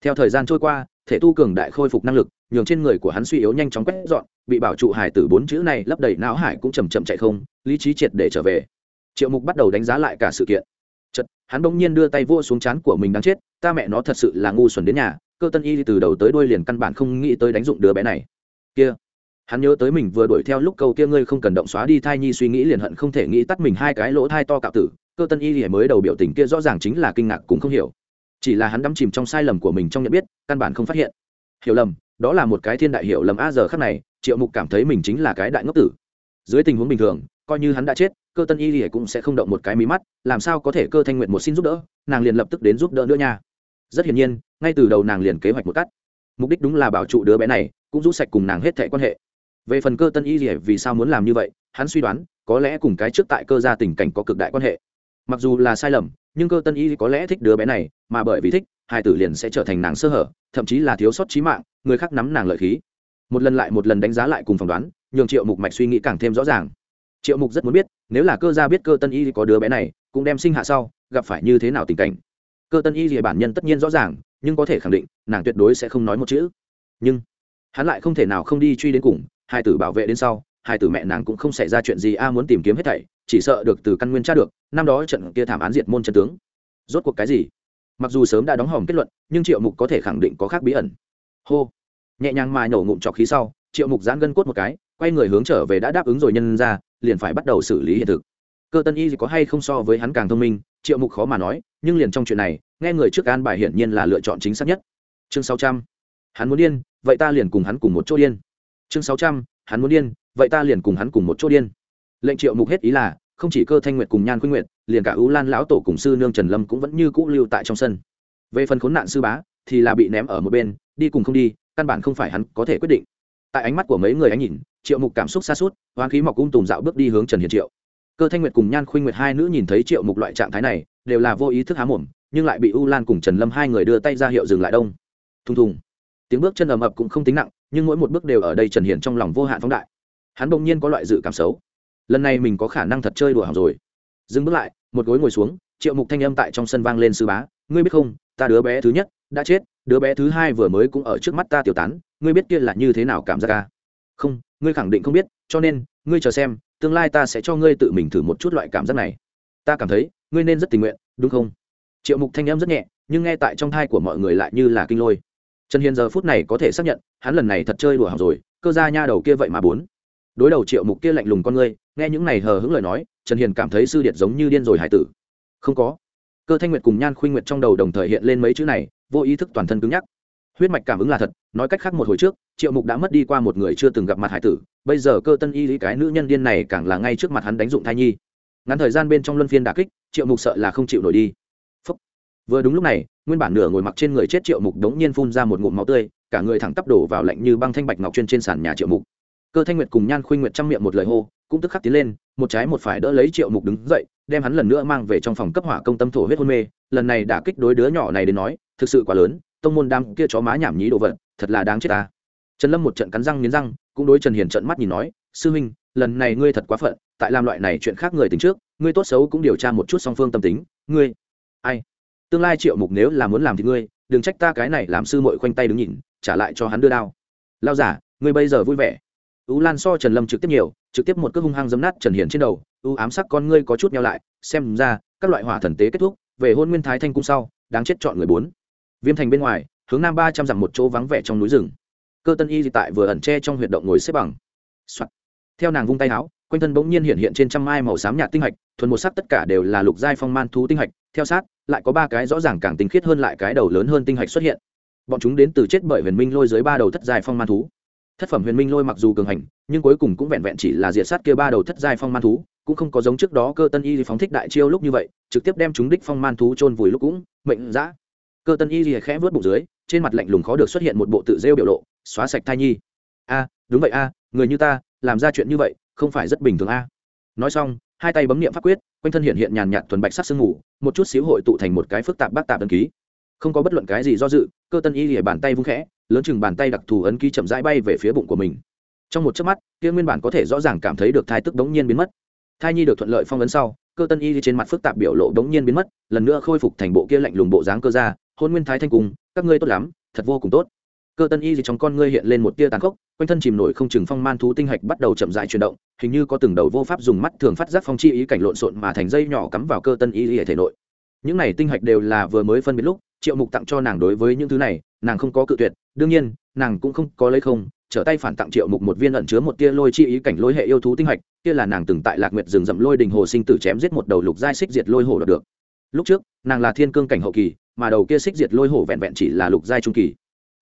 Theo thời gian trôi qua, thể tu cường đại khôi phục năng lực, nhường trên người của hắn suy yếu nhanh chóng quét dọn, bị bảo trụ hải tử bốn chữ này lấp đầy não hải cũng chầm chậm chạy không, lý trí triệt để trở về. Triệu mục bắt đầu đánh giá lại cả sự kiện. Chật hắn bỗng nhiên đưa tay vua xuống chán của mình đáng chết, ta mẹ nó thật sự là ngu xuẩn đến nhà, cơ tân y từ đầu tới đuôi liền căn bản không nghĩ tới đánh dụng đứa bé này. Kia hắn nhớ tới mình vừa đuổi theo lúc câu kia ngươi không cần động xóa đi thai nhi suy nghĩ liền hận không thể nghĩ tắt mình hai cái lỗ thai to cạo tử, cơ tân y thì mới đầu biểu tình kia rõ ràng chính là kinh ngạc cũng không hiểu. Chỉ là hắn đắm chìm trong sai lầm của mình trong nhận biết, căn bản không phát hiện. Hiểu lầm, đó là một cái thiên đại hiểu lầm a giờ khắc này, triệu mục cảm thấy mình chính là cái đại ngốc tử. Dưới tình huống bình thường, coi như hắn đã chết, cơ tân y thì cũng sẽ không động một cái mí mắt, làm sao có thể cơ thanh nguyện một xin giúp đỡ, nàng liền lập tức đến giúp đỡ nữa nha. Rất hiển nhiên, ngay từ đầu nàng liền kế hoạch một cắt. Mục đích đúng là bảo trụ đứa bé này, cũng rút sạch cùng nàng hết thẻ quan hệ về phần cơ tân y rỉa vì sao muốn làm như vậy, hắn suy đoán, có lẽ cùng cái trước tại cơ gia tình cảnh có cực đại quan hệ. Mặc dù là sai lầm, nhưng cơ tân y có lẽ thích đứa bé này, mà bởi vì thích, hai tử liền sẽ trở thành nàng sơ hở, thậm chí là thiếu sót trí mạng, người khác nắm nàng lợi khí. Một lần lại một lần đánh giá lại cùng phỏng đoán, nhường triệu mục mạch suy nghĩ càng thêm rõ ràng. Triệu mục rất muốn biết, nếu là cơ gia biết cơ tân y có đứa bé này, cũng đem sinh hạ sau, gặp phải như thế nào tình cảnh. Cơ tân y thì bản nhân tất nhiên rõ ràng, nhưng có thể khẳng định, nàng tuyệt đối sẽ không nói một chữ. Nhưng, hắn lại không thể nào không đi truy đến cùng hai tử bảo vệ đến sau, hai tử mẹ nàng cũng không xảy ra chuyện gì, a muốn tìm kiếm hết thảy, chỉ sợ được từ căn nguyên tra được, năm đó trận kia thảm án diệt môn chân tướng. Rốt cuộc cái gì? Mặc dù sớm đã đóng hòm kết luận, nhưng triệu mục có thể khẳng định có khác bí ẩn. Hô! Nhẹ nhàng mà nổ ngụm trọc khí sau, triệu mục giãn gân cốt một cái, quay người hướng trở về đã đáp ứng rồi nhân ra, liền phải bắt đầu xử lý hiện thực. Cơ tân y có hay không so với hắn càng thông minh? Triệu mục khó mà nói, nhưng liền trong chuyện này, nghe người trước an bài hiển nhiên là lựa chọn chính xác nhất. Chương sáu trăm. Hắn muốn điên, vậy ta liền cùng hắn cùng một chỗ điên chương sáu trăm, hắn muốn điên, vậy ta liền cùng hắn cùng một chỗ điên. Lệnh triệu mục hết ý là, không chỉ cơ thanh nguyệt cùng nhan khuynh nguyệt, liền cả ưu lan lão tổ cùng sư nương trần lâm cũng vẫn như cũ lưu tại trong sân. Về phần khốn nạn sư bá, thì là bị ném ở một bên, đi cùng không đi, căn bản không phải hắn có thể quyết định. Tại ánh mắt của mấy người ánh nhìn, triệu mục cảm xúc xa suốt, hoang khí mọc cung tùng dạo bước đi hướng trần hiền triệu. Cơ thanh nguyệt cùng nhan khuynh nguyệt hai nữ nhìn thấy triệu mục loại trạng thái này, đều là vô ý thức há mồm, nhưng lại bị u lan cùng trần lâm hai người đưa tay ra hiệu dừng lại đông. Thùng thùng. Tiếng bước chân ầm ập cũng không tính nặng nhưng mỗi một bước đều ở đây trần hiện trong lòng vô hạn phóng đại. Hắn bỗng nhiên có loại dự cảm xấu. Lần này mình có khả năng thật chơi đùa hỏng rồi. Dừng bước lại, một gối ngồi xuống, triệu mục thanh âm tại trong sân vang lên sư bá, ngươi biết không, ta đứa bé thứ nhất đã chết, đứa bé thứ hai vừa mới cũng ở trước mắt ta tiểu tán, ngươi biết kia là như thế nào cảm giác ca không, ngươi khẳng định không biết, cho nên, ngươi chờ xem, tương lai ta sẽ cho ngươi tự mình thử một chút loại cảm giác này. Ta cảm thấy, ngươi nên rất tình nguyện, đúng không? Triệu mục thanh âm rất nhẹ, nhưng nghe tại trong thai của mọi người lại như là kinh lôi trần hiền giờ phút này có thể xác nhận, hắn lần này thật chơi đùa hỏng rồi, cơ ra nha đầu kia vậy mà bốn. Đối đầu triệu mục kia lạnh lùng con ngươi, nghe những này hờ hững lời nói, trần hiền cảm thấy sư điệt giống như điên rồi hải tử. Không có. Cơ thanh nguyệt cùng nhan khuynh nguyệt trong đầu đồng thời hiện lên mấy chữ này, vô ý thức toàn thân cứng nhắc. Huyết mạch cảm ứng là thật, nói cách khác một hồi trước, triệu mục đã mất đi qua một người chưa từng gặp mặt hải tử, bây giờ cơ tân y lý cái nữ nhân điên này càng là ngay trước mặt hắn đánh dụng thai nhi. Ngắn thời gian bên trong luân phiên đà kích, triệu mục sợ là không chịu nổi đi. Phúc. vừa đúng lúc này nguyên bản nửa ngồi mặc trên người chết triệu mục đống nhiên phun ra một ngụm máu tươi, cả người thẳng tắp đổ vào lạnh như băng thanh bạch ngọc chuyên trên sàn nhà triệu mục. Cơ thanh nguyệt cùng nhan khuynh nguyệt chăm miệng một lời hô, cũng tức khắc tiến lên, một trái một phải đỡ lấy triệu mục đứng dậy, đem hắn lần nữa mang về trong phòng cấp hỏa công tâm thổ huyết hôn mê, lần này đã kích đối đứa nhỏ này đến nói, thực sự quá lớn, tông môn đam kia chó má nhảm nhí đồ vật, thật là đáng chết ta. Trần lâm một trận cắn răng nghiến răng, cũng đối trần hiền trận mắt nhìn nói, sư huynh, lần này ngươi thật quá phận, tại làm loại này chuyện khác người tính trước, ngươi tốt xấu cũng điều tra một chút song phương tâm tính, ngươi, ai? Tương lai triệu mục nếu là muốn làm thì ngươi, đừng trách ta cái này làm sư mội khoanh tay đứng nhìn, trả lại cho hắn đưa đao. Lao giả, ngươi bây giờ vui vẻ. Ú lan so trần lâm trực tiếp nhiều, trực tiếp một cước hung hăng dấm nát trần hiền trên đầu ưu ám sắc con ngươi có chút nhau lại, xem ra, các loại hỏa thần tế kết thúc, về hôn nguyên thái thanh cung sau, đáng chết chọn người bốn. Viêm thành bên ngoài, hướng nam ba trăm dặm một chỗ vắng vẻ trong núi rừng. Cơ tân y tại vừa ẩn tre trong huyệt động ngồi xếp bằng、Soạn. theo nàng vung tay áo, quanh thân bỗng nhiên hiện hiện trên trăm mai màu xám nhạt tinh hạch, thuần một sắc tất cả đều là lục giai phong man thú tinh hạch, theo sát lại có ba cái rõ ràng càng tinh khiết hơn lại cái đầu lớn hơn tinh hạch xuất hiện. Bọn chúng đến từ chết bởi huyền minh lôi dưới ba đầu thất giai phong man thú. Thất phẩm huyền minh lôi mặc dù cường hành, nhưng cuối cùng cũng vẹn vẹn chỉ là diệt sát kia ba đầu thất giai phong man thú, cũng không có giống trước đó cơ tân y phóng thích đại chiêu lúc như vậy, trực tiếp đem chúng đích phong man thú chôn vùi lúc cũng mệnh dã. Cơ tân y khẽ vớt bụng dưới, trên mặt lạnh lùng khó được xuất hiện một bộ tự rêu biểu lộ, xóa sạch thai nhi. A, đúng vậy a, người như ta, làm ra chuyện như vậy, không phải rất bình thường a. Nói xong hai tay bấm niệm pháp quyết, quanh thân hiện hiện nhàn nhạt thuần bạch sắc sương mù, một chút xíu hội tụ thành một cái phức tạp bác tạp ấn ký. Không có bất luận cái gì do dự, cơ tân y lìa bàn tay vung khẽ, lớn chừng bàn tay đặc thù ấn ký chậm rãi bay về phía bụng của mình. Trong một chớp mắt, kia nguyên bản có thể rõ ràng cảm thấy được thai tức đống nhiên biến mất. Thai nhi được thuận lợi phong ấn sau, cơ tân y trên mặt phức tạp biểu lộ đống nhiên biến mất, lần nữa khôi phục thành bộ kia lạnh lùng bộ dáng cơ ra hôn nguyên thái thanh cùng, các ngươi tốt lắm, thật vô cùng tốt. Cơ tân y gì trong con ngươi hiện lên một tia tàn khốc quanh thân chìm nổi không chừng phong man thú tinh hạch bắt đầu chậm rãi chuyển động, hình như có từng đầu vô pháp dùng mắt thường phát giác phong chi ý cảnh lộn xộn mà thành dây nhỏ cắm vào cơ tân y ở thể nội. Những này tinh hạch đều là vừa mới phân biệt lúc, triệu mục tặng cho nàng đối với những thứ này, nàng không có cự tuyệt, đương nhiên, nàng cũng không có lấy không, trở tay phản tặng triệu mục một viên ẩn chứa một tia lôi chi ý cảnh lôi hệ yêu thú tinh hạch, kia là nàng từng tại lạc nguyệt rừng rậm lôi đình hồ sinh tử chém giết một đầu lục giai xích diệt lôi hổ đọc được. Lúc trước, nàng là thiên cương cảnh hậu kỳ, mà đầu kia xích diệt lôi hổ vẹn vẹn chỉ là lục giai trung kỳ.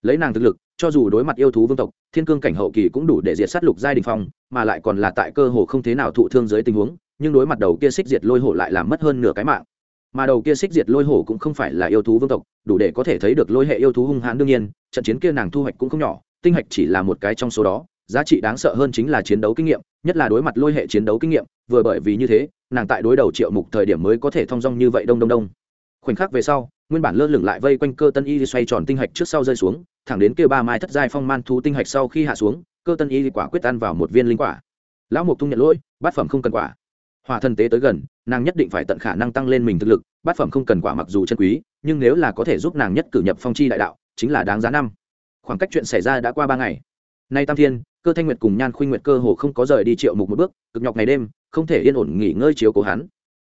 Lấy nàng thực lực cho dù đối mặt yêu thú vương tộc, thiên cương cảnh hậu kỳ cũng đủ để diệt sát lục giai đình phong, mà lại còn là tại cơ hồ không thế nào thụ thương dưới tình huống, nhưng đối mặt đầu kia xích diệt lôi hổ lại làm mất hơn nửa cái mạng. Mà đầu kia xích diệt lôi hổ cũng không phải là yêu thú vương tộc, đủ để có thể thấy được lôi hệ yêu thú hung hãn đương nhiên, trận chiến kia nàng thu hoạch cũng không nhỏ, tinh hạch chỉ là một cái trong số đó, giá trị đáng sợ hơn chính là chiến đấu kinh nghiệm, nhất là đối mặt lôi hệ chiến đấu kinh nghiệm, vừa bởi vì như thế, nàng tại đối đầu triệu mục thời điểm mới có thể thong dong như vậy đông đông đông. Khoảnh khắc về sau, nguyên bản lơ lửng lại vây quanh cơ tân y xoay tròn tinh hạch trước sau rơi xuống thẳng đến kia ba mai thất giai phong man thú tinh hạch sau khi hạ xuống, cơ tân y quả quyết ăn vào một viên linh quả. Lão mục thung nhận lỗi, bát phẩm không cần quả. Hòa thần tế tới gần, nàng nhất định phải tận khả năng tăng lên mình thực lực, bát phẩm không cần quả mặc dù chân quý, nhưng nếu là có thể giúp nàng nhất cử nhập phong chi đại đạo, chính là đáng giá năm. Khoảng cách chuyện xảy ra đã qua ba ngày. Nay tam thiên, cơ thanh nguyệt cùng nhan khuynh nguyệt cơ hồ không có rời đi triệu mục một bước, cực nhọc ngày đêm, không thể yên ổn nghỉ ngơi chiếu cố hắn.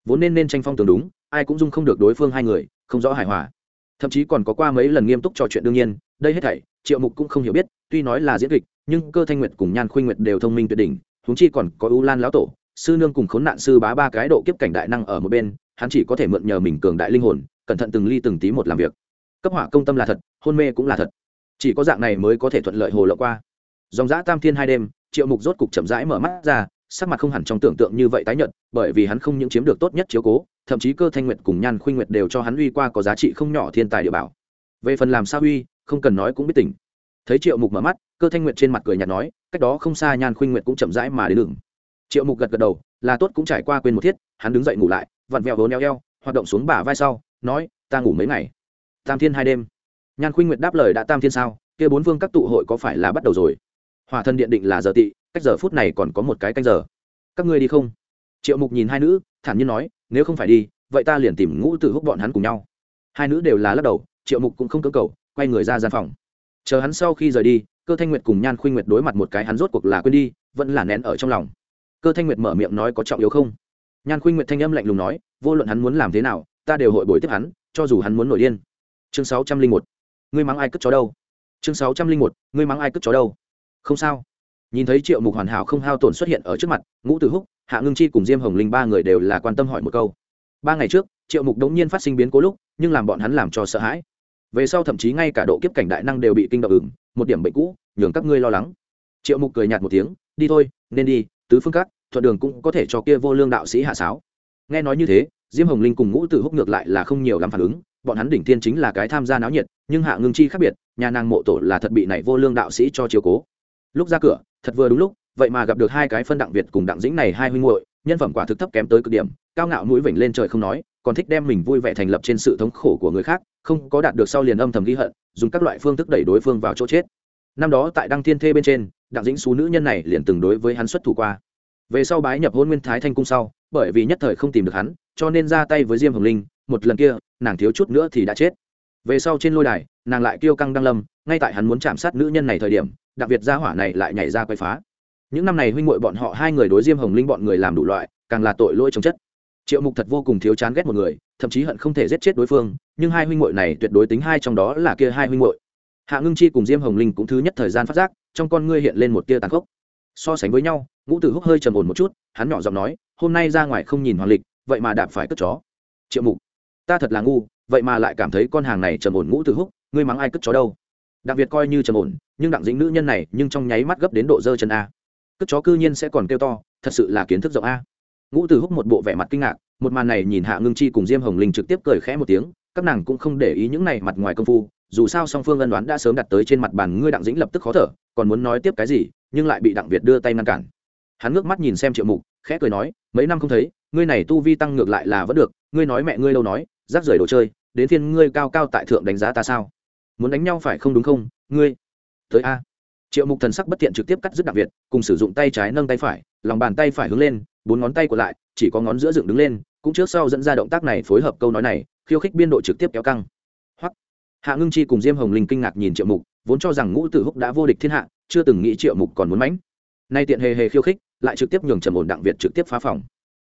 Vốn nên nên tranh phong tường đúng, ai cũng dung không được đối phương hai người, không rõ hài hòa. Thậm chí còn có qua mấy lần nghiêm túc trò chuyện đương nhiên đây hết thảy, triệu mục cũng không hiểu biết, tuy nói là diễn kịch, nhưng cơ thanh nguyệt cùng nhan khuynh nguyệt đều thông minh tuyệt đỉnh, huống chi còn có ưu lan lão tổ, sư nương cùng khốn nạn sư bá ba cái độ kiếp cảnh đại năng ở một bên, hắn chỉ có thể mượn nhờ mình cường đại linh hồn, cẩn thận từng ly từng tí một làm việc. Cấp hỏa công tâm là thật, hôn mê cũng là thật. Chỉ có dạng này mới có thể thuận lợi hồ lộ qua. Dòng giã tam thiên hai đêm, triệu mục rốt cục chậm rãi mở mắt ra, sắc mặt không hẳn trong tưởng tượng như vậy tái nhợt, bởi vì hắn không những chiếm được tốt nhất chiếu cố, thậm chí cơ thanh nguyệt cùng nhan khuynh nguyệt đều cho hắn uy qua có giá trị không nhỏ thiên tài địa bảo. Về phần làm sao uy không cần nói cũng biết tỉnh. Thấy triệu mục mở mắt, cơ thanh nguyệt trên mặt cười nhạt nói, cách đó không xa nhan khuynh nguyệt cũng chậm rãi mà đến đường. Triệu mục gật gật đầu, là tốt cũng trải qua quên một thiết, hắn đứng dậy ngủ lại, vặn vẹo vốn eo eo, hoạt động xuống bả vai sau, nói, ta ngủ mấy ngày? Tam thiên hai đêm. Nhan khuynh nguyệt đáp lời, đã tam thiên sao? Kia bốn vương các tụ hội có phải là bắt đầu rồi? Hòa thân điện định là giờ tị, cách giờ phút này còn có một cái canh giờ. Các ngươi đi không? Triệu mục nhìn hai nữ, thản nhiên nói, nếu không phải đi, vậy ta liền tìm ngũ tử húc bọn hắn cùng nhau. Hai nữ đều là lắc đầu, triệu mục cũng không cưỡng cầu quay người ra gian phòng. Chờ hắn sau khi rời đi, cơ thanh nguyệt cùng nhan khuynh nguyệt đối mặt một cái hắn rốt cuộc là quên đi, vẫn là nén ở trong lòng. Cơ thanh nguyệt mở miệng nói có trọng yếu không? Nhan khuynh nguyệt thanh âm lạnh lùng nói, vô luận hắn muốn làm thế nào, ta đều hội bồi tiếp hắn, cho dù hắn muốn nổi điên. Chương sáu trăm linh một, ngươi mắng ai cất chó đâu? Chương sáu trăm linh một, ngươi mắng ai cất chó đâu? Không sao. Nhìn thấy triệu mục hoàn hảo không hao tổn xuất hiện ở trước mặt, ngũ tử húc, hạ ngưng chi cùng diêm hồng linh ba người đều là quan tâm hỏi một câu. Ba ngày trước, triệu mục đống nhiên phát sinh biến cố lúc, nhưng làm bọn hắn làm cho sợ hãi về sau thậm chí ngay cả độ kiếp cảnh đại năng đều bị kinh động ứng, một điểm bệnh cũ, nhường các ngươi lo lắng. Triệu mục cười nhạt một tiếng, đi thôi, nên đi, tứ phương các, thuận đường cũng có thể cho kia vô lương đạo sĩ hạ sáo. Nghe nói như thế, diêm hồng linh cùng ngũ tử húc ngược lại là không nhiều lắm phản ứng, bọn hắn đỉnh thiên chính là cái tham gia náo nhiệt, nhưng hạ ngưng chi khác biệt, nhà nàng mộ tổ là thật bị này vô lương đạo sĩ cho chiều cố. Lúc ra cửa, thật vừa đúng lúc, vậy mà gặp được hai cái phân đặng việt cùng đặng dĩnh này hai huynh muội, nhân phẩm quả thực thấp kém tới cực điểm, cao ngạo mũi vểnh lên trời không nói còn thích đem mình vui vẻ thành lập trên sự thống khổ của người khác, không có đạt được sau liền âm thầm ghi hận, dùng các loại phương thức đẩy đối phương vào chỗ chết. Năm đó tại đăng thiên thê bên trên, đặng dĩnh xú nữ nhân này liền từng đối với hắn xuất thủ qua. Về sau bái nhập hôn nguyên thái thanh cung sau, bởi vì nhất thời không tìm được hắn, cho nên ra tay với diêm hồng linh, một lần kia, nàng thiếu chút nữa thì đã chết. Về sau trên lôi đài, nàng lại kêu căng đăng lâm, ngay tại hắn muốn chạm sát nữ nhân này thời điểm đặc biệt gia hỏa này lại nhảy ra quay phá. Những năm này huynh muội bọn họ hai người đối diêm hồng linh bọn người làm đủ loại, càng là tội lỗi chống chất triệu mục thật vô cùng thiếu chán ghét một người, thậm chí hận không thể giết chết đối phương, nhưng hai huynh muội này tuyệt đối tính hai trong đó là kia hai huynh muội. Hạ ngưng chi cùng diêm hồng linh cũng thứ nhất thời gian phát giác, trong con ngươi hiện lên một tia tàn khốc. So sánh với nhau, ngũ tử húc hơi trầm ổn một chút, hắn nhỏ giọng nói, hôm nay ra ngoài không nhìn hoàng lịch, vậy mà đạp phải cất chó. Triệu mục, ta thật là ngu, vậy mà lại cảm thấy con hàng này trầm ổn ngũ tử húc, ngươi mắng ai cất chó đâu? Đặc biệt coi như trầm ổn, nhưng đặng dĩnh nữ nhân này nhưng trong nháy mắt gấp đến độ dơ chân a. Cất chó cư nhiên sẽ còn kêu to, thật sự là kiến thức rộng a ngũ tử húc một bộ vẻ mặt kinh ngạc, một màn này nhìn hạ ngưng chi cùng diêm hồng linh trực tiếp cười khẽ một tiếng, các nàng cũng không để ý những này mặt ngoài công phu, dù sao song phương ân đoán đã sớm đặt tới trên mặt bàn, ngươi đặng dĩnh lập tức khó thở, còn muốn nói tiếp cái gì, nhưng lại bị đặng việt đưa tay ngăn cản. Hắn ngước mắt nhìn xem triệu mục, khẽ cười nói, mấy năm không thấy, ngươi này tu vi tăng ngược lại là vẫn được, ngươi nói mẹ ngươi lâu nói, rác rưởi đồ chơi, đến thiên ngươi cao cao tại thượng đánh giá ta sao? Muốn đánh nhau phải không đúng không, ngươi? Tới a. Triệu mục thần sắc bất tiện trực tiếp cắt dứt đặc việt, cùng sử dụng tay trái nâng tay phải, lòng bàn tay phải hướng lên bốn ngón tay của lại, chỉ có ngón giữa dựng đứng lên, cũng trước sau dẫn ra động tác này phối hợp câu nói này, khiêu khích biên độ trực tiếp kéo căng. Hoặc hạ ngưng chi cùng diêm hồng linh kinh ngạc nhìn triệu mục, vốn cho rằng ngũ tử húc đã vô địch thiên hạ, chưa từng nghĩ triệu mục còn muốn mãnh. Nay tiện hề hề khiêu khích, lại trực tiếp nhường trầm ổn đặng việt trực tiếp phá phòng.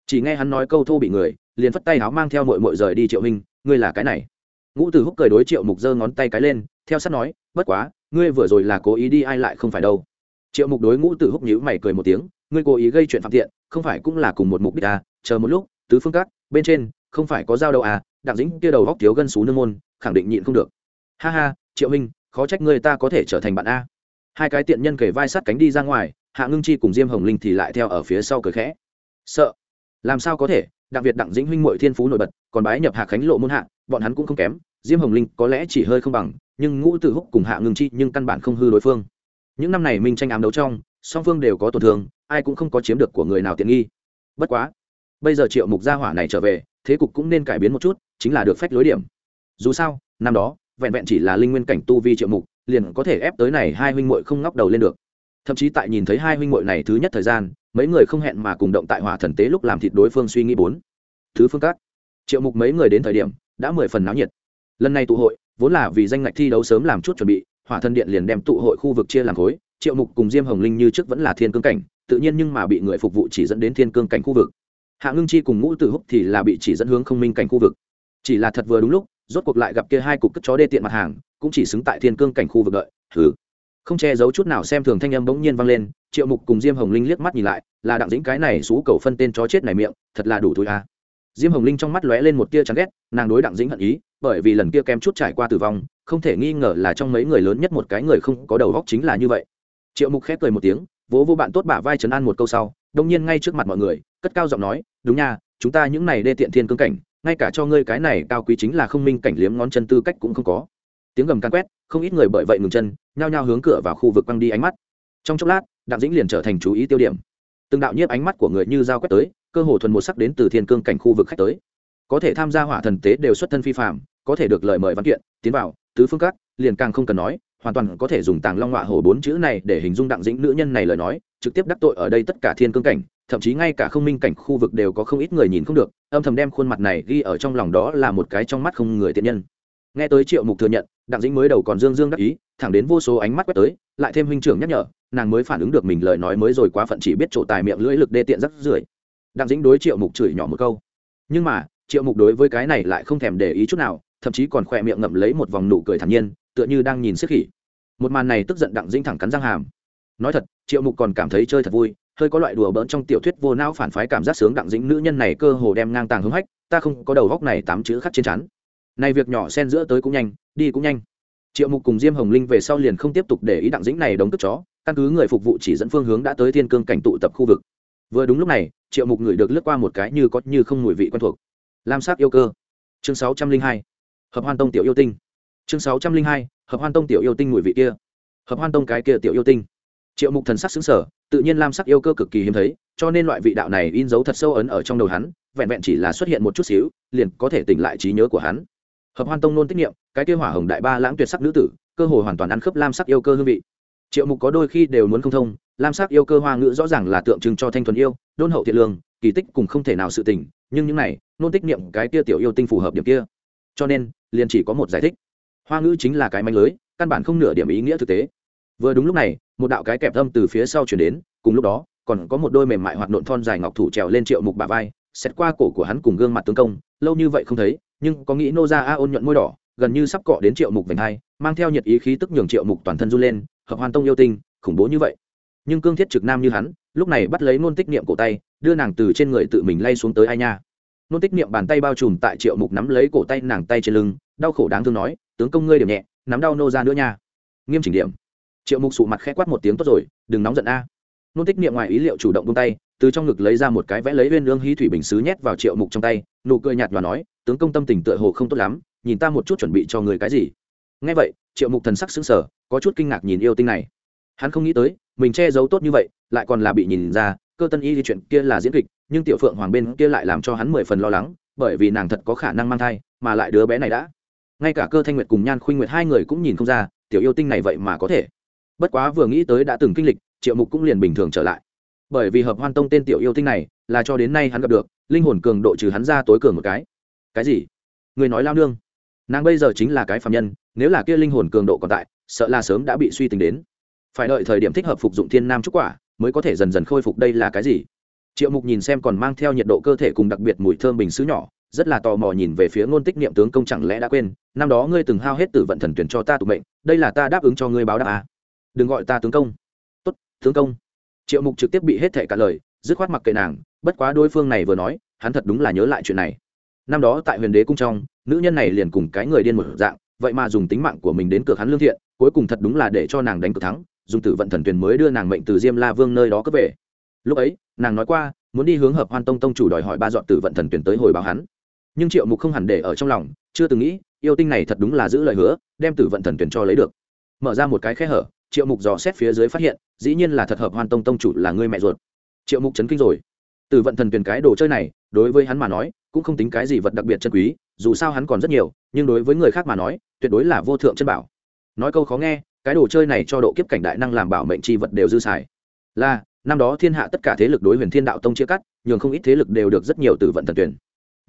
Chỉ nghe hắn nói câu thô bị người, liền phất tay áo mang theo mội mội rời đi triệu hình ngươi là cái này. Ngũ tử húc cười đối triệu mục giơ ngón tay cái lên, theo sát nói, bất quá, ngươi vừa rồi là cố ý đi, ai lại không phải đâu. Triệu mục đối ngũ tử húc nhữ mày cười một tiếng, ngươi cố ý gây chuyện phạm tiện không phải cũng là cùng một mục đích à chờ một lúc tứ phương cát bên trên không phải có dao đâu à đặng dĩnh kia đầu góc thiếu gân xú nương môn khẳng định nhịn không được. Ha ha triệu huynh, khó trách người ta có thể trở thành bạn a. Hai cái tiện nhân kề vai sát cánh đi ra ngoài hạ ngưng chi cùng diêm hồng linh thì lại theo ở phía sau cười khẽ. Sợ. Làm sao có thể đặc biệt đặng dĩnh huynh mội thiên phú nổi bật còn bái nhập hạ khánh lộ môn hạ bọn hắn cũng không kém diêm hồng linh có lẽ chỉ hơi không bằng nhưng ngũ tử húc cùng hạ ngưng chi nhưng căn bản không hư đối phương. Những năm này minh tranh ám đấu trong song phương đều có tổn thương ai cũng không có chiếm được của người nào tiện nghi. Bất quá, bây giờ triệu mục gia hỏa này trở về, thế cục cũng nên cải biến một chút, chính là được phách lối điểm. Dù sao, năm đó, vẹn vẹn chỉ là linh nguyên cảnh tu vi triệu mục, liền có thể ép tới này hai huynh muội không ngóc đầu lên được. Thậm chí tại nhìn thấy hai huynh muội này thứ nhất thời gian, mấy người không hẹn mà cùng động tại hỏa thần tế lúc làm thịt đối phương suy nghĩ bốn. Thứ phương các, triệu mục mấy người đến thời điểm, đã mười phần náo nhiệt. Lần này tụ hội, vốn là vì danh ngạch thi đấu sớm làm chút chuẩn bị, hỏa thần điện liền đem tụ hội khu vực chia làm khối, triệu mục cùng diêm hồng linh như trước vẫn là thiên cương cảnh tự nhiên nhưng mà bị người phục vụ chỉ dẫn đến thiên cương cảnh khu vực. Hạ ngưng chi cùng ngũ tử húc thì là bị chỉ dẫn hướng không minh cảnh khu vực. Chỉ là thật vừa đúng lúc, rốt cuộc lại gặp kia hai cục cất chó đê tiện mặt hàng, cũng chỉ xứng tại thiên cương cảnh khu vực đợi. Thử không che giấu chút nào xem thường thanh âm bỗng nhiên vang lên, triệu mục cùng diêm hồng linh liếc mắt nhìn lại, là đặng dĩnh cái này xú cầu phân tên chó chết này miệng, thật là đủ thôi à? diêm hồng linh trong mắt lóe lên một tia chán ghét, nàng đối đặng dĩnh hận ý, bởi vì lần kia kém chút trải qua tử vong, không thể nghi ngờ là trong mấy người lớn nhất một cái người không có đầu góc chính là như vậy. Triệu mục khép cười một tiếng vỗ vô bạn tốt bả vai trấn an một câu sau, đông nhiên ngay trước mặt mọi người, cất cao giọng nói, đúng nha, chúng ta những này đê tiện thiên cương cảnh, ngay cả cho ngươi cái này cao quý chính là không minh cảnh liếm ngón chân tư cách cũng không có. Tiếng gầm can quét, không ít người bởi vậy ngừng chân, nhao nhao hướng cửa vào khu vực băng đi ánh mắt. Trong chốc lát, đặng dĩnh liền trở thành chú ý tiêu điểm. Từng đạo nhiếp ánh mắt của người như dao quét tới, cơ hồ thuần một sắc đến từ thiên cương cảnh khu vực khách tới. Có thể tham gia hỏa thần tế đều xuất thân phi phạm có thể được lời mời văn kiện, tiến vào, tứ phương các, liền càng không cần nói hoàn toàn có thể dùng tàng long họa hổ bốn chữ này để hình dung đặng dĩnh nữ nhân này lời nói, trực tiếp đắc tội ở đây tất cả thiên cương cảnh, thậm chí ngay cả không minh cảnh khu vực đều có không ít người nhìn không được, âm thầm đem khuôn mặt này ghi ở trong lòng đó là một cái trong mắt không người tiện nhân. Nghe tới triệu mục thừa nhận, đặng dĩnh mới đầu còn dương dương đắc ý, thẳng đến vô số ánh mắt quét tới, lại thêm huynh trưởng nhắc nhở, nàng mới phản ứng được mình lời nói mới rồi quá phận chỉ biết trổ tài miệng lưỡi lực đê tiện rắc rưởi. Đặng dĩnh đối triệu mục chửi nhỏ một câu. Nhưng mà, triệu mục đối với cái này lại không thèm để ý chút nào, thậm chí còn khỏe miệng ngậm lấy một vòng nụ cười thản nhiên tựa như đang nhìn xiếc khỉ. Một màn này tức giận đặng dĩnh thẳng cắn răng hàm. Nói thật, triệu mục còn cảm thấy chơi thật vui, hơi có loại đùa bỡn trong tiểu thuyết vô não phản phái cảm giác sướng đặng dĩnh nữ nhân này cơ hồ đem ngang tàng hứng hách, ta không có đầu góc này tám chữ khắc trên chắn này việc nhỏ xen giữa tới cũng nhanh, đi cũng nhanh. Triệu mục cùng diêm hồng linh về sau liền không tiếp tục để ý đặng dĩnh này đóng tức chó, căn cứ người phục vụ chỉ dẫn phương hướng đã tới thiên cương cảnh tụ tập khu vực. Vừa đúng lúc này, triệu mục người được lướt qua một cái như có như không mùi vị quen thuộc. Lam sắc yêu cơ. Chương sáu trăm linh hai. Hợp hoan tông tiểu yêu tinh chương sáu trăm linh hai hợp hoan tông tiểu yêu tinh mùi vị kia. Hợp hoan tông cái kia tiểu yêu tinh. Triệu mục thần sắc xứng sở tự nhiên lam sắc yêu cơ cực kỳ hiếm thấy cho nên loại vị đạo này in dấu thật sâu ấn ở trong đầu hắn vẹn vẹn chỉ là xuất hiện một chút xíu liền có thể tỉnh lại trí nhớ của hắn. Hợp hoan tông nôn tích niệm cái kia hỏa hồng đại ba lãng tuyệt sắc nữ tử cơ hồ hoàn toàn ăn khớp lam sắc yêu cơ hương vị. Triệu mục có đôi khi đều muốn không thông lam sắc yêu cơ hoa ngữ rõ ràng là tượng trưng cho thanh thuần yêu đôn hậu thiện lương kỳ tích cùng không thể nào sự tỉnh, nhưng những này nôn tích niệm cái kia tiểu yêu tinh phù hợp điểm kia. Cho nên liền chỉ có một giải thích hoa ngữ chính là cái manh lưới, căn bản không nửa điểm ý nghĩa thực tế. Vừa đúng lúc này, một đạo cái kẹp âm từ phía sau chuyển đến, cùng lúc đó, còn có một đôi mềm mại hoạt nộn thon dài ngọc thủ trèo lên triệu mục bà vai, xét qua cổ của hắn cùng gương mặt tướng công, lâu như vậy không thấy, nhưng có nghĩ nô ra a ôn nhuận môi đỏ, gần như sắp cọ đến triệu mục vành hai, mang theo nhiệt ý khí tức nhường triệu mục toàn thân run lên, hợp hoàn tông yêu tinh, khủng bố như vậy. Nhưng cương thiết trực nam như hắn, lúc này bắt lấy nôn tích niệm cổ tay, đưa nàng từ trên người tự mình lay xuống tới ai nha. Nôn tích niệm bàn tay bao trùm tại triệu mục nắm lấy cổ tay nàng tay trên lưng, đau khổ đáng thương nói tướng công ngươi điểm nhẹ, nắm đau nô ra nữa nha. Nghiêm chỉnh điểm. Triệu mục sụ mặt khẽ quát một tiếng, tốt rồi, đừng nóng giận a. Nôn tích niệm ngoài ý liệu chủ động tung tay, từ trong ngực lấy ra một cái vẽ lấy viên lương hí thủy bình xứ nhét vào triệu mục trong tay, nụ cười nhạt và nói, tướng công tâm tình tựa hồ không tốt lắm, nhìn ta một chút chuẩn bị cho người cái gì. Ngay vậy, triệu mục thần sắc xứng sở có chút kinh ngạc nhìn yêu tinh này. Hắn không nghĩ tới, mình che giấu tốt như vậy, lại còn là bị nhìn ra, cơ tân y di chuyện kia là diễn kịch, nhưng tiểu phượng hoàng bên kia lại làm cho hắn mười phần lo lắng, bởi vì nàng thật có khả năng mang thai, mà lại đứa bé này đã ngay cả cơ thanh nguyệt cùng nhan khuynh nguyệt hai người cũng nhìn không ra, tiểu yêu tinh này vậy mà có thể. Bất quá vừa nghĩ tới đã từng kinh lịch, triệu mục cũng liền bình thường trở lại. Bởi vì hợp hoan tông tên tiểu yêu tinh này, là cho đến nay hắn gặp được, linh hồn cường độ trừ hắn ra tối cường một cái. Cái gì? Người nói lao nương. Nàng bây giờ chính là cái phạm nhân, nếu là kia linh hồn cường độ còn tại, sợ là sớm đã bị suy tính đến. Phải đợi thời điểm thích hợp phục dụng thiên nam trúc quả, mới có thể dần dần khôi phục đây là cái gì? Triệu mục nhìn xem còn mang theo nhiệt độ cơ thể cùng đặc biệt mùi thơm bình xứ nhỏ rất là tò mò nhìn về phía ngôn tích niệm tướng công chẳng lẽ đã quên, năm đó ngươi từng hao hết tử vận thần tuyển cho ta tụ mệnh, đây là ta đáp ứng cho ngươi báo đáp à. đừng gọi ta tướng công. Tốt, tướng công. Triệu mục trực tiếp bị hết thệ cả lời, dứt khoát mặc kệ nàng, bất quá đối phương này vừa nói, hắn thật đúng là nhớ lại chuyện này. Năm đó tại huyền đế cung trong, nữ nhân này liền cùng cái người điên một dạng, vậy mà dùng tính mạng của mình đến cược hắn lương thiện, cuối cùng thật đúng là để cho nàng đánh cược thắng, dùng tử vận thần tuyển mới đưa nàng mệnh từ diêm la vương nơi đó cướp về. Lúc ấy, nàng nói qua, muốn đi hướng hợp hoan tông tông chủ đòi hỏi ba dọn tử vận thần tuyển tới hồi báo hắn nhưng triệu mục không hẳn để ở trong lòng, chưa từng nghĩ, yêu tinh này thật đúng là giữ lời hứa, đem tử vận thần tuyển cho lấy được. Mở ra một cái khe hở, triệu mục dò xét phía dưới phát hiện, dĩ nhiên là thật hợp hoan tông tông chủ là người mẹ ruột. Triệu mục chấn kinh rồi. Tử vận thần tuyển cái đồ chơi này, đối với hắn mà nói, cũng không tính cái gì vật đặc biệt chân quý, dù sao hắn còn rất nhiều, nhưng đối với người khác mà nói, tuyệt đối là vô thượng chân bảo. Nói câu khó nghe, cái đồ chơi này cho độ kiếp cảnh đại năng làm bảo mệnh chi vật đều dư xài. Là, năm đó thiên hạ tất cả thế lực đối huyền thiên đạo tông chia cắt, nhường không ít thế lực đều được rất nhiều từ vận thần tuyển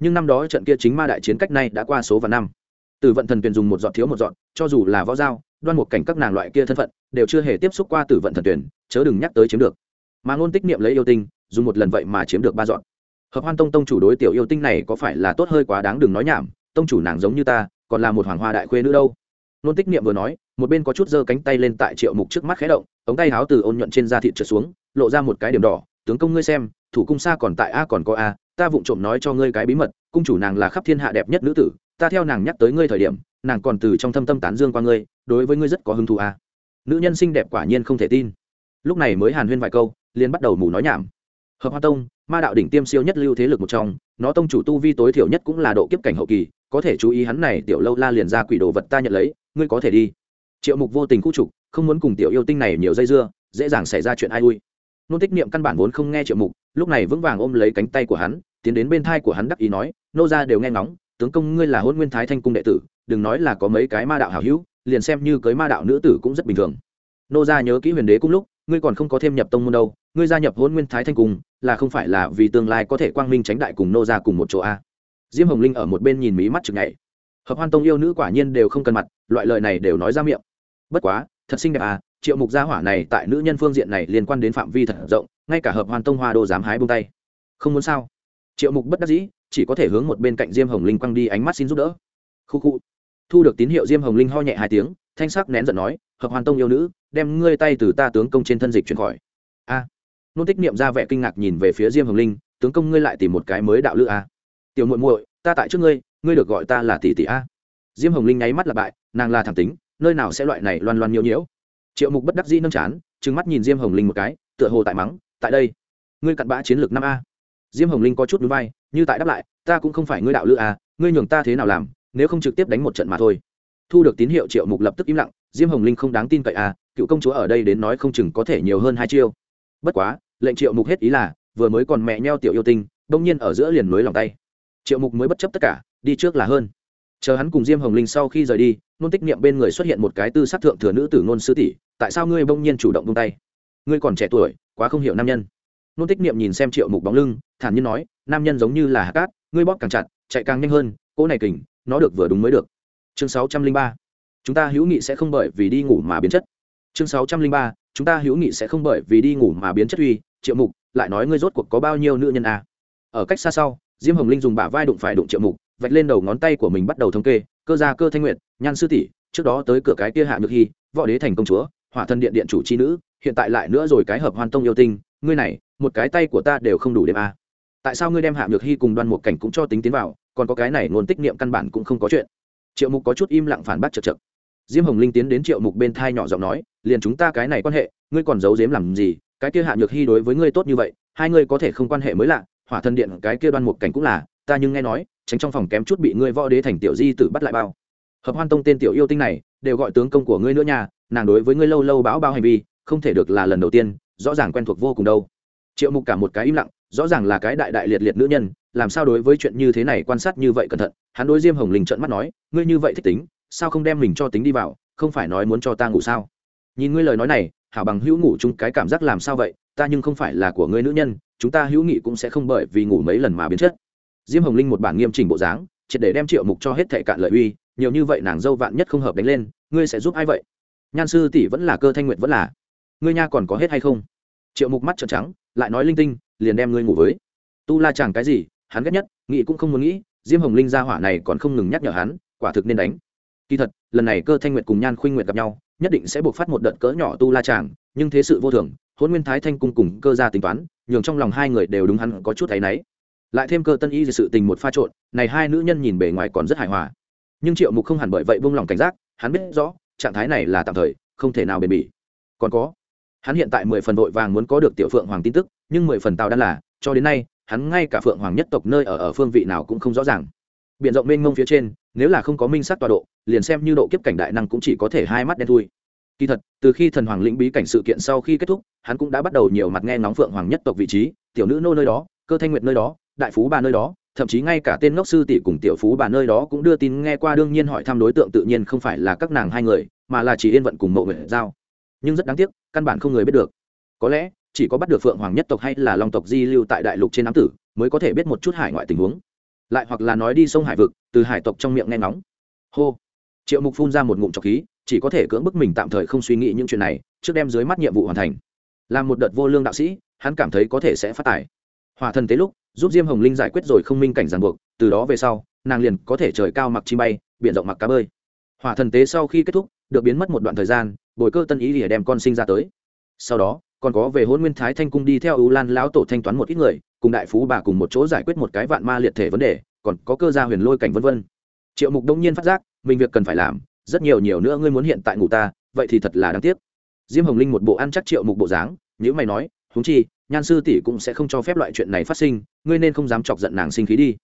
nhưng năm đó trận kia chính ma đại chiến cách nay đã qua số và năm. Từ vận thần tuyển dùng một giọt thiếu một giọt, cho dù là võ dao đoan một cảnh các nàng loại kia thân phận, đều chưa hề tiếp xúc qua tử vận thần tuyển, chớ đừng nhắc tới chiếm được. Mà ngôn tích niệm lấy yêu tinh, dùng một lần vậy mà chiếm được ba dọn hợp hoan tông tông chủ đối tiểu yêu tinh này có phải là tốt hơi quá đáng đừng nói nhảm, tông chủ nàng giống như ta, còn là một hoàng hoa đại khuê nữ đâu. Ngôn tích niệm vừa nói, một bên có chút giơ cánh tay lên tại triệu mục trước mắt khé động, ống tay háo từ ôn nhuận trên da thịt trượt xuống, lộ ra một cái điểm đỏ, tướng công ngươi xem, thủ cung xa còn tại a còn có a ta vụng trộm nói cho ngươi cái bí mật, cung chủ nàng là khắp thiên hạ đẹp nhất nữ tử, ta theo nàng nhắc tới ngươi thời điểm, nàng còn từ trong thâm tâm tán dương qua ngươi, đối với ngươi rất có hứng thú à? nữ nhân xinh đẹp quả nhiên không thể tin. Lúc này mới hàn huyên vài câu, liền bắt đầu mù nói nhảm. Hợp hoa tông, ma đạo đỉnh tiêm siêu nhất lưu thế lực một trong, nó tông chủ tu vi tối thiểu nhất cũng là độ kiếp cảnh hậu kỳ, có thể chú ý hắn này, tiểu lâu la liền ra quỷ đồ vật ta nhận lấy, ngươi có thể đi. Triệu mục vô tình khu trục, không muốn cùng tiểu yêu tinh này nhiều dây dưa, dễ dàng xảy ra chuyện ai ui. Nôn tích niệm căn bản vốn không nghe triệu mục, lúc này vững vàng ôm lấy cánh tay của hắn tiến đến bên thai của hắn đắc ý nói, nô ra đều nghe ngóng, tướng công ngươi là hôn nguyên thái thanh cung đệ tử, đừng nói là có mấy cái ma đạo hảo hữu, liền xem như cưới ma đạo nữ tử cũng rất bình thường. Nô ra nhớ kỹ huyền đế cung lúc, ngươi còn không có thêm nhập tông môn đâu, ngươi gia nhập hôn nguyên thái thanh cung, là không phải là vì tương lai có thể quang minh tránh đại cùng nô ra cùng một chỗ a diêm hồng linh ở một bên nhìn mí mắt chừng ngày hợp hoan tông yêu nữ quả nhiên đều không cần mặt, loại lời này đều nói ra miệng. Bất quá, thật xinh đẹp à triệu mục gia hỏa này tại nữ nhân phương diện này liên quan đến phạm vi thật rộng, ngay cả hợp hoan tông hoa đô dám hái bông tay. Không muốn sao? Triệu mục bất đắc dĩ, chỉ có thể hướng một bên cạnh diêm hồng linh quăng đi ánh mắt xin giúp đỡ. Khu khu. Thu được tín hiệu diêm hồng linh ho nhẹ hai tiếng, thanh sắc nén giận nói, hợp hoàn tông yêu nữ, đem ngươi tay từ ta tướng công trên thân dịch chuyển khỏi. A. Nôn tích niệm ra vẻ kinh ngạc nhìn về phía diêm hồng linh, tướng công ngươi lại tìm một cái mới đạo lữ a? Tiểu muội muội, ta tại trước ngươi ngươi được gọi ta là tỷ tỷ a. Diêm hồng linh nháy mắt là bại, nàng là thẳng tính, nơi nào sẽ loại này loan loan nhiễu nhiễu. Triệu mục bất đắc dĩ nâng chán, trừng mắt nhìn diêm hồng linh một cái, tựa hồ tại mắng, tại đây, ngươi cặn bã chiến lược năm a diêm hồng linh có chút núi vai như tại đáp lại ta cũng không phải ngươi đạo lữ à, ngươi nhường ta thế nào làm nếu không trực tiếp đánh một trận mà thôi. Thu được tín hiệu triệu mục lập tức im lặng diêm hồng linh không đáng tin cậy à cựu công chúa ở đây đến nói không chừng có thể nhiều hơn hai chiêu. Bất quá lệnh triệu mục hết ý là vừa mới còn mẹ nheo tiểu yêu tinh đông nhiên ở giữa liền nối lòng tay. Triệu mục mới bất chấp tất cả đi trước là hơn. Chờ hắn cùng diêm hồng linh sau khi rời đi nôn tích niệm bên người xuất hiện một cái tư sát thượng thừa nữ tử nôn sư tỷ tại sao ngươi bỗng nhiên chủ động tung tay? Ngươi còn trẻ tuổi quá không hiểu nam nhân nôn tích niệm nhìn xem triệu mục bóng lưng, thản nhiên nói, nam nhân giống như là hạt cát, ngươi bóp càng chặt, chạy càng nhanh hơn, cỗ này kình, nó được vừa đúng mới được. Chương sáu trăm linh ba. Chúng ta hữu nghị sẽ không bởi vì đi ngủ mà biến chất. Chương sáu trăm linh ba. Chúng ta hữu nghị sẽ không bởi vì đi ngủ mà biến chất uy, triệu mục, lại nói ngươi rốt cuộc có bao nhiêu nữ nhân à. ở cách xa sau, diêm hồng linh dùng bả vai đụng phải đụng triệu mục, vạch lên đầu ngón tay của mình bắt đầu thống kê, cơ gia cơ thanh nguyện nhan sư tỷ, trước đó tới cửa cái kia hạ nhược hy, võ đế thành công chúa, hỏa thân điện điện chủ c nữ, hiện tại lại nữa rồi cái hợp hoan tông yêu tinh, ngươi này một cái tay của ta đều không đủ đêm à. tại sao ngươi đem hạ nhược hy cùng đoan một cảnh cũng cho tính tiến vào, còn có cái này ngôn tích niệm căn bản cũng không có chuyện. Triệu mục có chút im lặng phản bác chật chật diêm hồng linh tiến đến triệu mục bên thai nhỏ giọng nói, liền chúng ta cái này quan hệ, ngươi còn giấu giếm làm gì? Cái kia hạ nhược hy đối với ngươi tốt như vậy, hai ngươi có thể không quan hệ mới lạ, hỏa thân điện cái kia đoan một cảnh cũng là, ta nhưng nghe nói, tránh trong phòng kém chút bị ngươi võ đế thành tiểu di tử bắt lại bao. Hợp hoan tông tên tiểu yêu tinh này, đều gọi tướng công của ngươi nữa nha, nàng đối với ngươi lâu lâu bão bao hành vi, không thể được là lần đầu tiên, rõ ràng quen thuộc vô cùng đâu triệu mục cả một cái im lặng, rõ ràng là cái đại đại liệt liệt nữ nhân, làm sao đối với chuyện như thế này quan sát như vậy cẩn thận? Hắn đối diêm hồng linh trợn mắt nói, ngươi như vậy thích tính, sao không đem mình cho tính đi vào, không phải nói muốn cho ta ngủ sao? Nhìn ngươi lời nói này, hảo bằng hữu ngủ chung cái cảm giác làm sao vậy? Ta nhưng không phải là của ngươi nữ nhân, chúng ta hữu nghị cũng sẽ không bởi vì ngủ mấy lần mà biến chất. Diêm hồng linh một bản nghiêm chỉnh bộ dáng, triệt để đem triệu mục cho hết thệ cạn lợi uy, nhiều như vậy nàng dâu vạn nhất không hợp đánh lên, ngươi sẽ giúp ai vậy? Nhan sư tỷ vẫn là cơ thanh nguyện vẫn là. Ngươi nha còn có hết hay không? Triệu mục mắt trợn trắng lại nói linh tinh, liền đem ngươi ngủ với. Tu la chàng cái gì, hắn ghét nhất, nghĩ cũng không muốn nghĩ, diêm hồng linh gia hỏa này còn không ngừng nhắc nhở hắn, quả thực nên đánh. Kỳ thật, lần này cơ thanh nguyệt cùng nhan khuynh nguyệt gặp nhau, nhất định sẽ buộc phát một đợt cỡ nhỏ tu la chàng, nhưng thế sự vô thường hôn nguyên thái thanh cung cùng cơ ra tính toán, nhường trong lòng hai người đều đúng hắn có chút thấy náy. Lại thêm cơ tân y sự tình một pha trộn, này hai nữ nhân nhìn bề ngoài còn rất hài hòa. Nhưng triệu mục không hẳn bởi vậy buông lòng cảnh giác, hắn biết rõ, trạng thái này là tạm thời, không thể nào bền bỉ. Còn có hắn hiện tại mười phần vội vàng muốn có được tiểu phượng hoàng tin tức, nhưng mười phần tào đan là, cho đến nay, hắn ngay cả phượng hoàng nhất tộc nơi ở ở phương vị nào cũng không rõ ràng. B i ể n rộng mênh mông phía trên, nếu là không có minh sắc tọa độ, liền xem như độ kiếp cảnh đại năng cũng chỉ có thể hai mắt đen thui. Kỳ thật, từ khi thần hoàng lĩnh bí cảnh sự kiện sau khi kết thúc, hắn cũng đã bắt đầu nhiều mặt nghe ngóng phượng hoàng nhất tộc vị trí, tiểu nữ nô nơi đó, cơ thanh nguyệt nơi đó, đại phú bà nơi đó, thậm chí ngay cả tên ngốc sư tỷ cùng tiểu phú bà nơi đó cũng đưa tin nghe qua đương nhiên hỏi thăm đối tượng tự nhiên không phải là các nàng hai người, mà là chỉ yên vận cùng mộ nguyện giao. Nhưng rất đáng tiếc căn bản không người biết được. Có lẽ, chỉ có bắt được phượng hoàng nhất tộc hay là long tộc di lưu tại đại lục trên ám tử mới có thể biết một chút hải ngoại tình huống. Lại hoặc là nói đi sông hải vực, từ hải tộc trong miệng nghe ngóng. Hô. Triệu mục phun ra một ngụm trọc khí, chỉ có thể cưỡng bức mình tạm thời không suy nghĩ những chuyện này, trước đem dưới mắt nhiệm vụ hoàn thành. Làm một đợt vô lương đạo sĩ, hắn cảm thấy có thể sẽ phát tài. Hòa thần tế lúc, giúp diêm hồng linh giải quyết rồi không minh cảnh ràng buộc, từ đó về sau, nàng liền có thể trời cao mặc chi bay, biển rộng mặc cá bơi. Hòa thần tế sau khi kết thúc, được biến mất một đoạn thời gian bồi cơ tân ý để đem con sinh ra tới. Sau đó, còn có về hôn nguyên thái thanh cung đi theo ưu lan lão tổ thanh toán một ít người, cùng đại phú bà cùng một chỗ giải quyết một cái vạn ma liệt thể vấn đề, còn có cơ gia huyền lôi cảnh vân vân. Triệu mục đông nhiên phát giác, mình việc cần phải làm, rất nhiều nhiều nữa ngươi muốn hiện tại ngủ ta, vậy thì thật là đáng tiếc. Diêm hồng linh một bộ ăn chắc triệu mục bộ dáng nếu mày nói, huống chi, nhan sư tỷ cũng sẽ không cho phép loại chuyện này phát sinh, ngươi nên không dám chọc giận nàng sinh khí đi.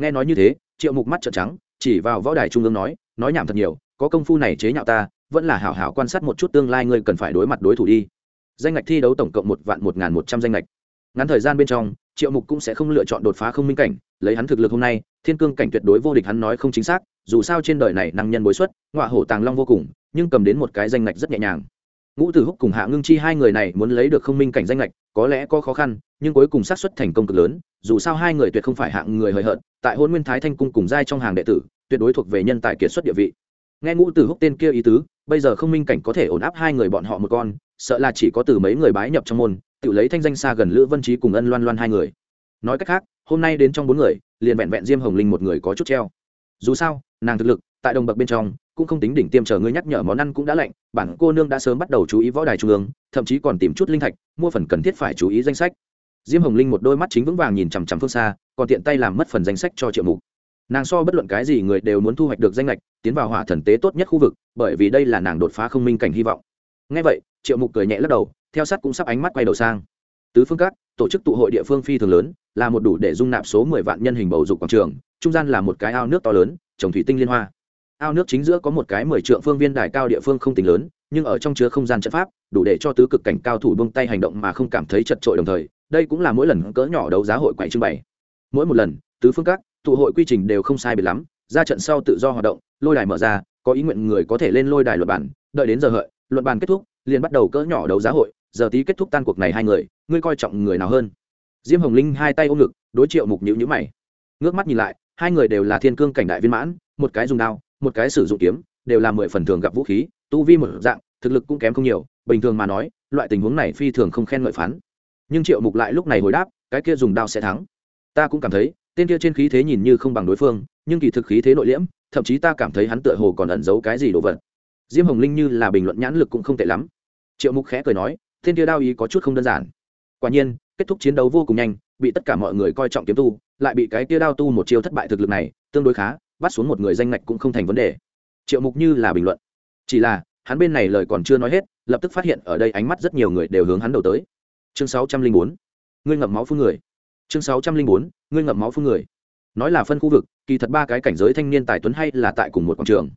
Nghe nói như thế, triệu mục mắt trợn trắng, chỉ vào võ đài trung ương nói nói nhảm thật nhiều, có công phu này chế nhạo ta vẫn là hảo hảo quan sát một chút tương lai ngươi cần phải đối mặt đối thủ đi. Danh ngạch thi đấu tổng cộng một vạn một ngàn một trăm danh ngạch. Ngắn thời gian bên trong, triệu mục cũng sẽ không lựa chọn đột phá không minh cảnh, lấy hắn thực lực hôm nay, thiên cương cảnh tuyệt đối vô địch hắn nói không chính xác, dù sao trên đời này năng nhân bối xuất, ngọa hổ tàng long vô cùng, nhưng cầm đến một cái danh ngạch rất nhẹ nhàng. Ngũ tử húc cùng hạ ngưng chi hai người này muốn lấy được không minh cảnh danh lệch có lẽ có khó khăn, nhưng cuối cùng xác suất thành công cực lớn, dù sao hai người tuyệt không phải hạng người hời hợt, tại hôn nguyên thái thanh cung cùng giai trong hàng đệ tử, tuyệt đối thuộc về nhân tài kiệt xuất địa vị. Nghe ngũ tử húc tên kia ý tứ bây giờ không minh cảnh có thể ổn áp hai người bọn họ một con, sợ là chỉ có từ mấy người bái nhập trong môn, tự lấy thanh danh xa gần lữ vân trí cùng ân loan loan hai người. Nói cách khác, hôm nay đến trong bốn người, liền vẹn vẹn diêm hồng linh một người có chút treo. Dù sao, nàng thực lực, tại đồng bậc bên trong, cũng không tính đỉnh tiêm chờ ngươi nhắc nhở món ăn cũng đã lạnh, bản cô nương đã sớm bắt đầu chú ý võ đài trung ương, thậm chí còn tìm chút linh thạch, mua phần cần thiết phải chú ý danh sách. Diêm hồng linh một đôi mắt chính vững vàng nhìn chằm chằm phương xa, còn tiện tay làm mất phần danh sách cho triệu mục nàng so bất luận cái gì người đều muốn thu hoạch được danh lệch, tiến vào hỏa thần tế tốt nhất khu vực, bởi vì đây là nàng đột phá không minh cảnh hy vọng. Ngay vậy, triệu mục cười nhẹ lắc đầu, theo sát cũng sắp ánh mắt quay đầu sang. Tứ phương các, tổ chức tụ hội địa phương phi thường lớn, là một đủ để dung nạp số mười vạn nhân hình bầu dục quảng trường, trung gian là một cái ao nước to lớn, trồng thủy tinh liên hoa. Ao nước chính giữa có một cái mười trượng phương viên đài cao địa phương không tính lớn, nhưng ở trong chứa không gian trận pháp, đủ để cho tứ cực cảnh cao thủ buông tay hành động mà không cảm thấy chật trội đồng thời, đây cũng là mỗi lần cỡ nhỏ đấu giá hội quậy trưng bày. Mỗi một lần, tứ phương các tụ hội quy trình đều không sai biệt lắm, ra trận sau tự do hoạt động, lôi đài mở ra, có ý nguyện người có thể lên lôi đài luật bản đợi đến giờ hợi, luận bàn kết thúc, liền bắt đầu cỡ nhỏ đấu giá hội, giờ tí kết thúc tan cuộc này hai người, ngươi coi trọng người nào hơn? Diêm hồng linh hai tay ôm ngực, đối triệu mục nhữ nhữ mày. Ngước mắt nhìn lại, hai người đều là thiên cương cảnh đại viên mãn, một cái dùng đao, một cái sử dụng kiếm, đều là mười phần thường gặp vũ khí, tu vi một dạng, thực lực cũng kém không nhiều, bình thường mà nói, loại tình huống này phi thường không khen ngợi phán. Nhưng triệu mục lại lúc này hồi đáp, cái kia dùng đao sẽ thắng. Ta cũng cảm thấy tên kia trên khí thế nhìn như không bằng đối phương, nhưng kỳ thực khí thế nội liễm, thậm chí ta cảm thấy hắn tựa hồ còn ẩn giấu cái gì đồ vật. Diêm hồng linh như là bình luận nhãn lực cũng không tệ lắm. Triệu mục khẽ cười nói, tên kia đao ý có chút không đơn giản. Quả nhiên, kết thúc chiến đấu vô cùng nhanh, bị tất cả mọi người coi trọng kiếm tu, lại bị cái kia đao tu một chiêu thất bại thực lực này, tương đối khá, bắt xuống một người danh ngạch cũng không thành vấn đề. Triệu mục như là bình luận. Chỉ là, hắn bên này lời còn chưa nói hết, lập tức phát hiện ở đây ánh mắt rất nhiều người đều hướng hắn đầu tới. Chương sáu trăm linh bốn. Ngươi ngậm máu phương người chương sáu trăm linh bốn, ngươi ngậm máu phương người. Nói là phân khu vực, kỳ thật ba cái cảnh giới thanh niên tài tuấn hay là tại cùng một quảng trường.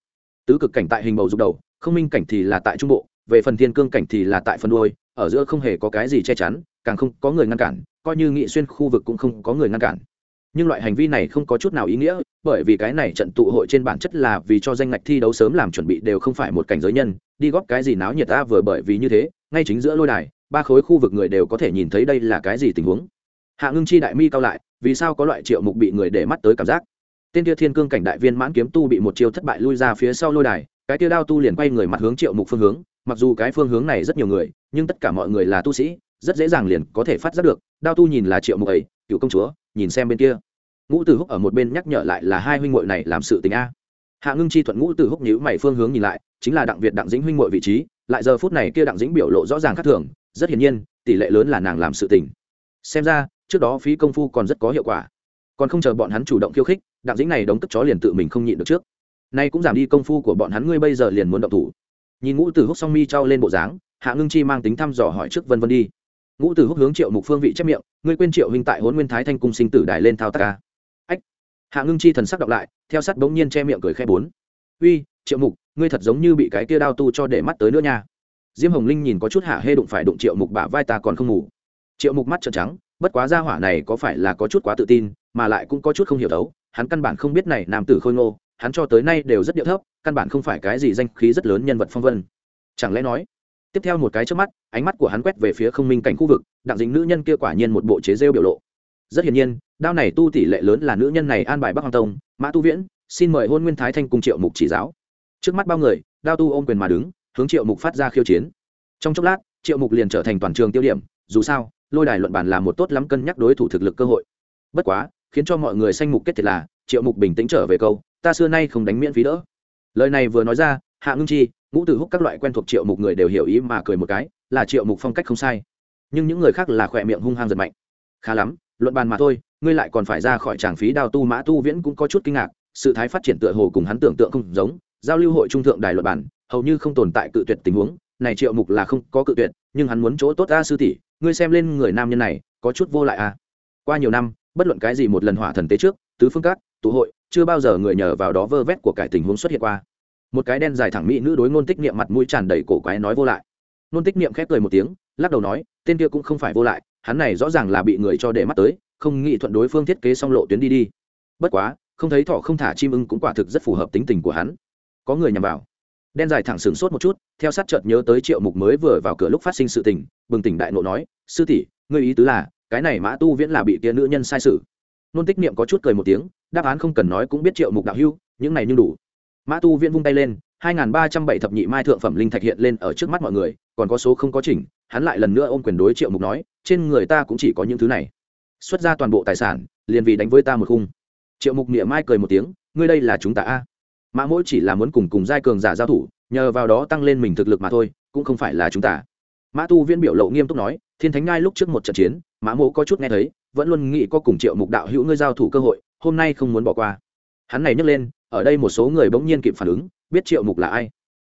Tứ cực cảnh tại hình bầu dục đầu, không minh cảnh thì là tại trung bộ, về phần thiên cương cảnh thì là tại phần đuôi, ở giữa không hề có cái gì che chắn, càng không có người ngăn cản, coi như nghị xuyên khu vực cũng không có người ngăn cản. Nhưng loại hành vi này không có chút nào ý nghĩa, bởi vì cái này trận tụ hội trên bản chất là vì cho danh ngạch thi đấu sớm làm chuẩn bị đều không phải một cảnh giới nhân, đi góp cái gì náo nhiệt ta vừa bởi vì như thế, ngay chính giữa lôi đài, ba khối khu vực người đều có thể nhìn thấy đây là cái gì tình huống hạ ngưng chi đại mi cao lại, vì sao có loại triệu mục bị người để mắt tới cảm giác? Tên kia thiên cương cảnh đại viên mãn kiếm tu bị một chiêu thất bại lui ra phía sau lôi đài, cái kia đao tu liền quay người mặt hướng triệu mục phương hướng, mặc dù cái phương hướng này rất nhiều người, nhưng tất cả mọi người là tu sĩ, rất dễ dàng liền có thể phát giác được, đao tu nhìn là triệu mục ấy, cựu công chúa, nhìn xem bên kia. Ngũ tử húc ở một bên nhắc nhở lại là hai huynh muội này làm sự tình a. Hạ ngưng chi thuận ngũ tử húc nhíu mày phương hướng nhìn lại, chính là đặng việt đặng dĩnh huynh muội vị trí, lại giờ phút này kia đặng dĩnh biểu lộ rõ ràng khác thường, rất hiển nhiên, tỷ lệ lớn là nàng làm sự tình. Xem ra trước đó phí công phu còn rất có hiệu quả. Còn không chờ bọn hắn chủ động khiêu khích, đặng dĩnh này đóng tức chó liền tự mình không nhịn được trước. Nay cũng giảm đi công phu của bọn hắn, ngươi bây giờ liền muốn động thủ. Nhìn ngũ tử húc song mi trao lên bộ dáng, hạ ngưng chi mang tính thăm dò hỏi trước vân vân đi. Ngũ tử húc hướng triệu mục phương vị chép miệng, ngươi quên triệu huynh tại hôn nguyên thái thanh cung sinh tử đài lên thao tác ca. Ách. Hạ ngưng chi thần sắc đọc lại, theo sắt bỗng nhiên che miệng cười khe bốn. Uy, triệu mục, ngươi thật giống như bị cái kia đao tu cho để mắt tới nữa nha. Diêm hồng linh nhìn có chút hạ hê đụng phải đụng triệu mục bả vai ta còn không ngủ. Triệu mục mắt trợn trắng bất quá gia hỏa này có phải là có chút quá tự tin, mà lại cũng có chút không hiểu đấu, hắn căn bản không biết này nam tử khôi ngô, hắn cho tới nay đều rất điệu thấp, căn bản không phải cái gì danh khí rất lớn nhân vật phong vân. Chẳng lẽ nói, tiếp theo một cái trước mắt, ánh mắt của hắn quét về phía không minh cảnh khu vực, đặng dính nữ nhân kia quả nhiên một bộ chế rêu biểu lộ. Rất hiển nhiên, đao này tu tỷ lệ lớn là nữ nhân này an bài bắc hoàng tông, mã tu viễn, xin mời hôn nguyên thái thanh cùng triệu mục chỉ giáo. Trước mắt bao người, đao tu ôm quyền mà đứng, hướng triệu mục phát ra khiêu chiến. Trong chốc lát, triệu mục liền trở thành toàn trường tiêu điểm, dù sao lôi đài luận bàn là một tốt lắm cân nhắc đối thủ thực lực cơ hội. Bất quá, khiến cho mọi người sanh mục kết thiệt là, triệu mục bình tĩnh trở về câu, ta xưa nay không đánh miễn phí đỡ. Lời này vừa nói ra, hạ ngưng chi, ngũ tử húc các loại quen thuộc triệu mục người đều hiểu ý mà cười một cái, là triệu mục phong cách không sai. Nhưng những người khác là khỏe miệng hung hăng giật mạnh. Khá lắm, luận bàn mà thôi, ngươi lại còn phải ra khỏi tràng phí đào tu mã tu viễn cũng có chút kinh ngạc, sự thái phát triển tựa hồ cùng hắn tưởng tượng không giống, giao lưu hội trung thượng đài luận bàn, hầu như không tồn tại cự tuyệt tình huống, này triệu mục là không có cự tuyệt, nhưng hắn muốn chỗ tốt ra sư tỷ ngươi xem lên người nam nhân này, có chút vô lại à. Qua nhiều năm, bất luận cái gì một lần hỏa thần tế trước, tứ phương cát tụ hội, chưa bao giờ người nhờ vào đó vơ vét của cải tình huống xuất hiện qua. Một cái đen dài thẳng mỹ nữ đối ngôn tích niệm mặt mũi tràn đầy cổ quái nói vô lại. Ngôn tích niệm khép cười một tiếng, lắc đầu nói, tên kia cũng không phải vô lại, hắn này rõ ràng là bị người cho để mắt tới, không nghĩ thuận đối phương thiết kế xong lộ tuyến đi đi. Bất quá, không thấy thọ không thả chim ưng cũng quả thực rất phù hợp tính tình của hắn. Có người nhằm vào đen dài thẳng sửng sốt một chút, theo sát chợt nhớ tới triệu mục mới vừa vào cửa lúc phát sinh sự tình, bừng tỉnh đại nộ nói, sư tỷ, ngươi ý tứ là, cái này mã tu viễn là bị tia nữ nhân sai sự. Nôn tích niệm có chút cười một tiếng, đáp án không cần nói cũng biết triệu mục đạo hưu những này nhưng đủ. Mã tu viễn vung tay lên, hai n g h n ba trăm bảy thập nhị mai thượng phẩm linh thạch hiện lên ở trước mắt mọi người, còn có số không có chỉnh, hắn lại lần nữa ôm quyền đối triệu mục nói, trên người ta cũng chỉ có những thứ này. Xuất ra toàn bộ tài sản, liền vì đánh với ta một khung. Triệu mục niệm mai cười một tiếng, ngươi đây là chúng ta a? Mã mỗi chỉ là muốn cùng cùng giai cường giả giao thủ, nhờ vào đó tăng lên mình thực lực mà thôi, cũng không phải là chúng ta. Mã tu viễn biểu lộ nghiêm túc nói, thiên thánh ngai lúc trước một trận chiến, mã mỗ có chút nghe thấy, vẫn luôn nghĩ có cùng triệu mục đạo hữu ngươi giao thủ cơ hội, hôm nay không muốn bỏ qua. Hắn này nhấc lên, ở đây một số người bỗng nhiên kịp phản ứng, biết triệu mục là ai.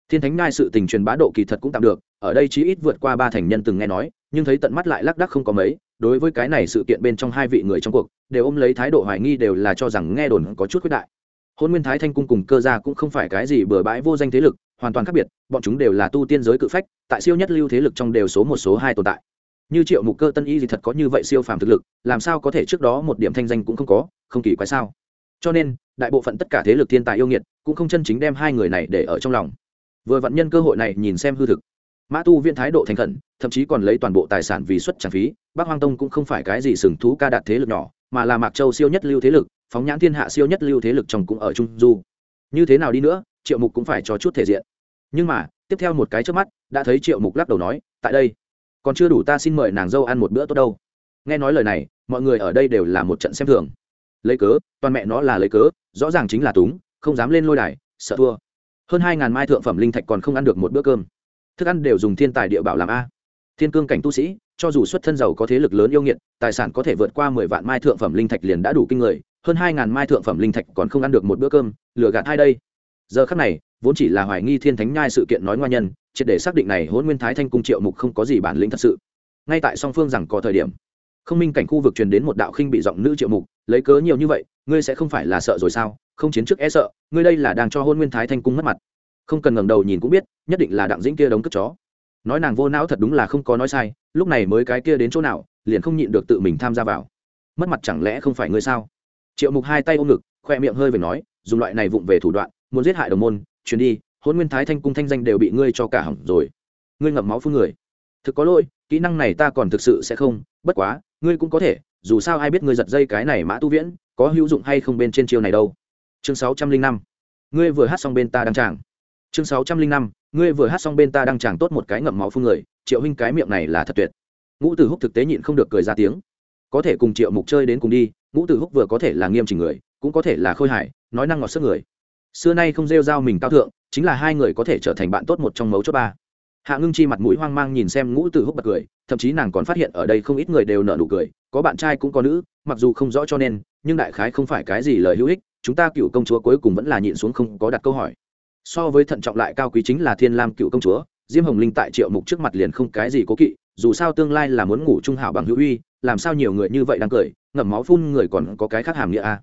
Thiên thánh ngai sự tình truyền bá độ kỳ thật cũng tạm được, ở đây chí ít vượt qua ba thành nhân từng nghe nói, nhưng thấy tận mắt lại lác đắc không có mấy, đối với cái này sự kiện bên trong hai vị người trong cuộc, đều ôm lấy thái độ hoài nghi đều là cho rằng nghe đồn có chút khuyết đại hôn nguyên thái thanh cung cùng cơ gia cũng không phải cái gì bừa bãi vô danh thế lực, hoàn toàn khác biệt, bọn chúng đều là tu tiên giới cự phách, tại siêu nhất lưu thế lực trong đều số một số hai tồn tại. Như triệu mục cơ tân y thì thật có như vậy siêu phàm thực lực, làm sao có thể trước đó một điểm thanh danh cũng không có, không kỳ quái sao? Cho nên, đại bộ phận tất cả thế lực thiên tài yêu nghiệt cũng không chân chính đem hai người này để ở trong lòng. Vừa vận nhân cơ hội này nhìn xem hư thực. Mã tu viên thái độ thành khẩn, thậm chí còn lấy toàn bộ tài sản vì xuất trả phí bác hoang tông cũng không phải cái gì sừng thú ca đạt thế lực nhỏ, mà là mạc châu siêu nhất lưu thế lực phóng nhãn thiên hạ siêu nhất lưu thế lực trong cũng ở trung du. Như thế nào đi nữa, triệu mục cũng phải cho chút thể diện. Nhưng mà, tiếp theo một cái trước mắt, đã thấy triệu mục lắc đầu nói, tại đây, còn chưa đủ ta xin mời nàng dâu ăn một bữa tốt đâu. Nghe nói lời này, mọi người ở đây đều là một trận xem thường. Lấy cớ, toàn mẹ nó là lấy cớ, rõ ràng chính là túng, không dám lên lôi đài, sợ thua. Hơn hai ngàn mai thượng phẩm linh thạch còn không ăn được một bữa cơm. Thức ăn đều dùng thiên tài địa bảo làm a. Thiên cương cảnh tu sĩ, cho dù xuất thân giàu có thế lực lớn yêu nghiệt, tài sản có thể vượt qua mười vạn mai thượng phẩm linh thạch liền đã đủ kinh người hơn hai ngàn mai thượng phẩm linh thạch còn không ăn được một bữa cơm, lừa gạt hai đây? Giờ khắc này, vốn chỉ là hoài nghi thiên thánh nhai sự kiện nói ngoan nhân, triệt để xác định này hôn nguyên thái thanh cung triệu mục không có gì bản lĩnh thật sự. Ngay tại song phương rằng có thời điểm, không minh cảnh khu vực truyền đến một đạo khinh bị giọng nữ triệu mục, lấy cớ nhiều như vậy, ngươi sẽ không phải là sợ rồi sao? Không chiến trước e sợ, ngươi đây là đang cho hôn nguyên thái thanh cung mất mặt. Không cần ngẩng đầu nhìn cũng biết, nhất định là đặng dĩnh kia đóng cất chó. Nói nàng vô não thật đúng là không có nói sai, lúc này mới cái kia đến chỗ nào, liền không nhịn được tự mình tham gia vào. Mất mặt chẳng lẽ không phải ngươi sao? Triệu mục hai tay ôm ngực, khoe miệng hơi về nói, dùng loại này vụng về thủ đoạn, muốn giết hại đồng môn chuyến đi hôn nguyên thái thanh cung thanh danh đều bị ngươi cho cả hỏng rồi. Ngươi ngậm máu phun người. Thực có lỗi, kỹ năng này ta còn thực sự sẽ không, bất quá, ngươi cũng có thể, dù sao ai biết ngươi giật dây cái này mã tu viễn, có hữu dụng hay không bên trên chiêu này đâu. Chương sáu trăm linh năm, ngươi vừa hát xong bên ta đăng tràng. Chương sáu trăm linh năm, ngươi vừa hát xong bên ta đăng tràng tốt một cái ngậm máu phun người, triệu huynh cái miệng này là thật tuyệt. Ngũ tử húc thực tế nhịn không được cười ra tiếng có thể cùng triệu mục chơi đến cùng đi, ngũ tử húc vừa có thể là nghiêm chỉnh người, cũng có thể là khôi hài, nói năng ngọt sức người. Xưa nay không rêu r a o mình cao thượng, chính là hai người có thể trở thành bạn tốt một trong mấu chốt ba. Hạ ngưng chi mặt mũi hoang mang nhìn xem ngũ tử húc bật cười, thậm chí nàng còn phát hiện ở đây không ít người đều nợ nụ cười, có bạn trai cũng có nữ, mặc dù không rõ cho nên, nhưng đại khái không phải cái gì lời hữu ích, chúng ta cựu công chúa cuối cùng vẫn là nhịn xuống không có đặt câu hỏi. So với thận trọng lại cao quý chính là thiên lam cựu công chúa, diêm hồng linh tại triệu mục trước mặt liền không cái gì cố kỵ, dù sao tương lai là muốn ngủ trung hảo bằng hữu uy làm sao nhiều người như vậy đang cười, ngậm máu phun người còn có cái khác hàm nghĩa a à?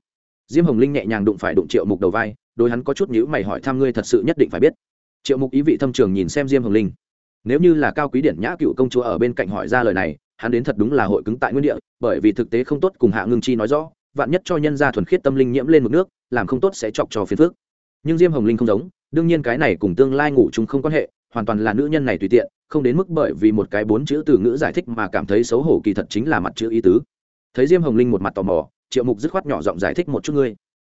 diêm hồng linh nhẹ nhàng đụng phải đụng triệu mục đầu vai đôi hắn có chút nhữ mày hỏi thăm ngươi thật sự nhất định phải biết. Triệu mục ý vị thâm trường nhìn xem diêm hồng linh. Nếu như là cao quý điển nhã cựu công chúa ở bên cạnh hỏi ra lời này, hắn đến thật đúng là hội cứng tại nguyên địa, bởi vì thực tế không tốt cùng hạ ngưng chi nói rõ, vạn nhất cho nhân gia thuần khiết tâm linh nhiễm lên mực nước, làm không tốt sẽ chọc cho phiền phước nhưng diêm hồng linh không giống, đương nhiên cái này cùng tương lai ngủ chung không quan hệ, hoàn toàn là nữ nhân này tùy tiện không đến mức bởi vì một cái bốn chữ từ ngữ giải thích mà cảm thấy xấu hổ kỳ thật chính là mặt chữ ý tứ. Thấy diêm hồng linh một mặt tò mò, triệu mục dứt khoát nhỏ giọng giải thích một chút ngươi.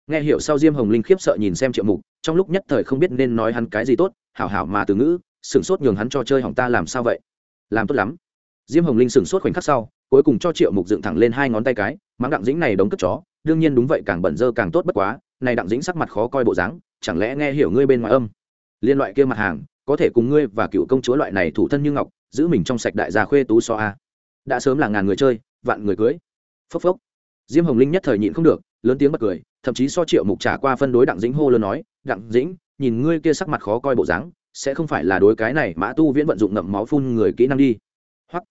Nghe hiểu sau diêm hồng linh khiếp sợ nhìn xem triệu mục, trong lúc nhất thời không biết nên nói hắn cái gì tốt, hảo hảo mà từ ngữ, sửng sốt nhường hắn cho chơi hỏng ta làm sao vậy? Làm tốt lắm. Diêm hồng linh sửng sốt khoảnh khắc sau, cuối cùng cho triệu mục dựng thẳng lên hai ngón tay cái, mắng đặng dĩnh này đóng cất chó, đương nhiên đúng vậy càng bẩn dơ càng tốt bất quá, này đặng dĩnh sắc mặt khó coi bộ dáng, chẳng lẽ nghe hiểu ngươi bên ngoài âm? Liên loại kia mặt hàng có thể cùng ngươi và cựu công chúa loại này thủ thân như ngọc, giữ mình trong sạch đại gia khuê tú so a. Đã sớm là ngàn người chơi, vạn người cưới. Phốc phốc. Diêm hồng linh nhất thời nhịn không được, lớn tiếng bật cười, thậm chí so triệu mục trả qua phân đối đặng dĩnh hô lớn nói, đặng dĩnh, nhìn ngươi kia sắc mặt khó coi bộ dáng, sẽ không phải là đối cái này mã tu viễn vận dụng ngậm máu phun người kỹ năng đi. Hoặc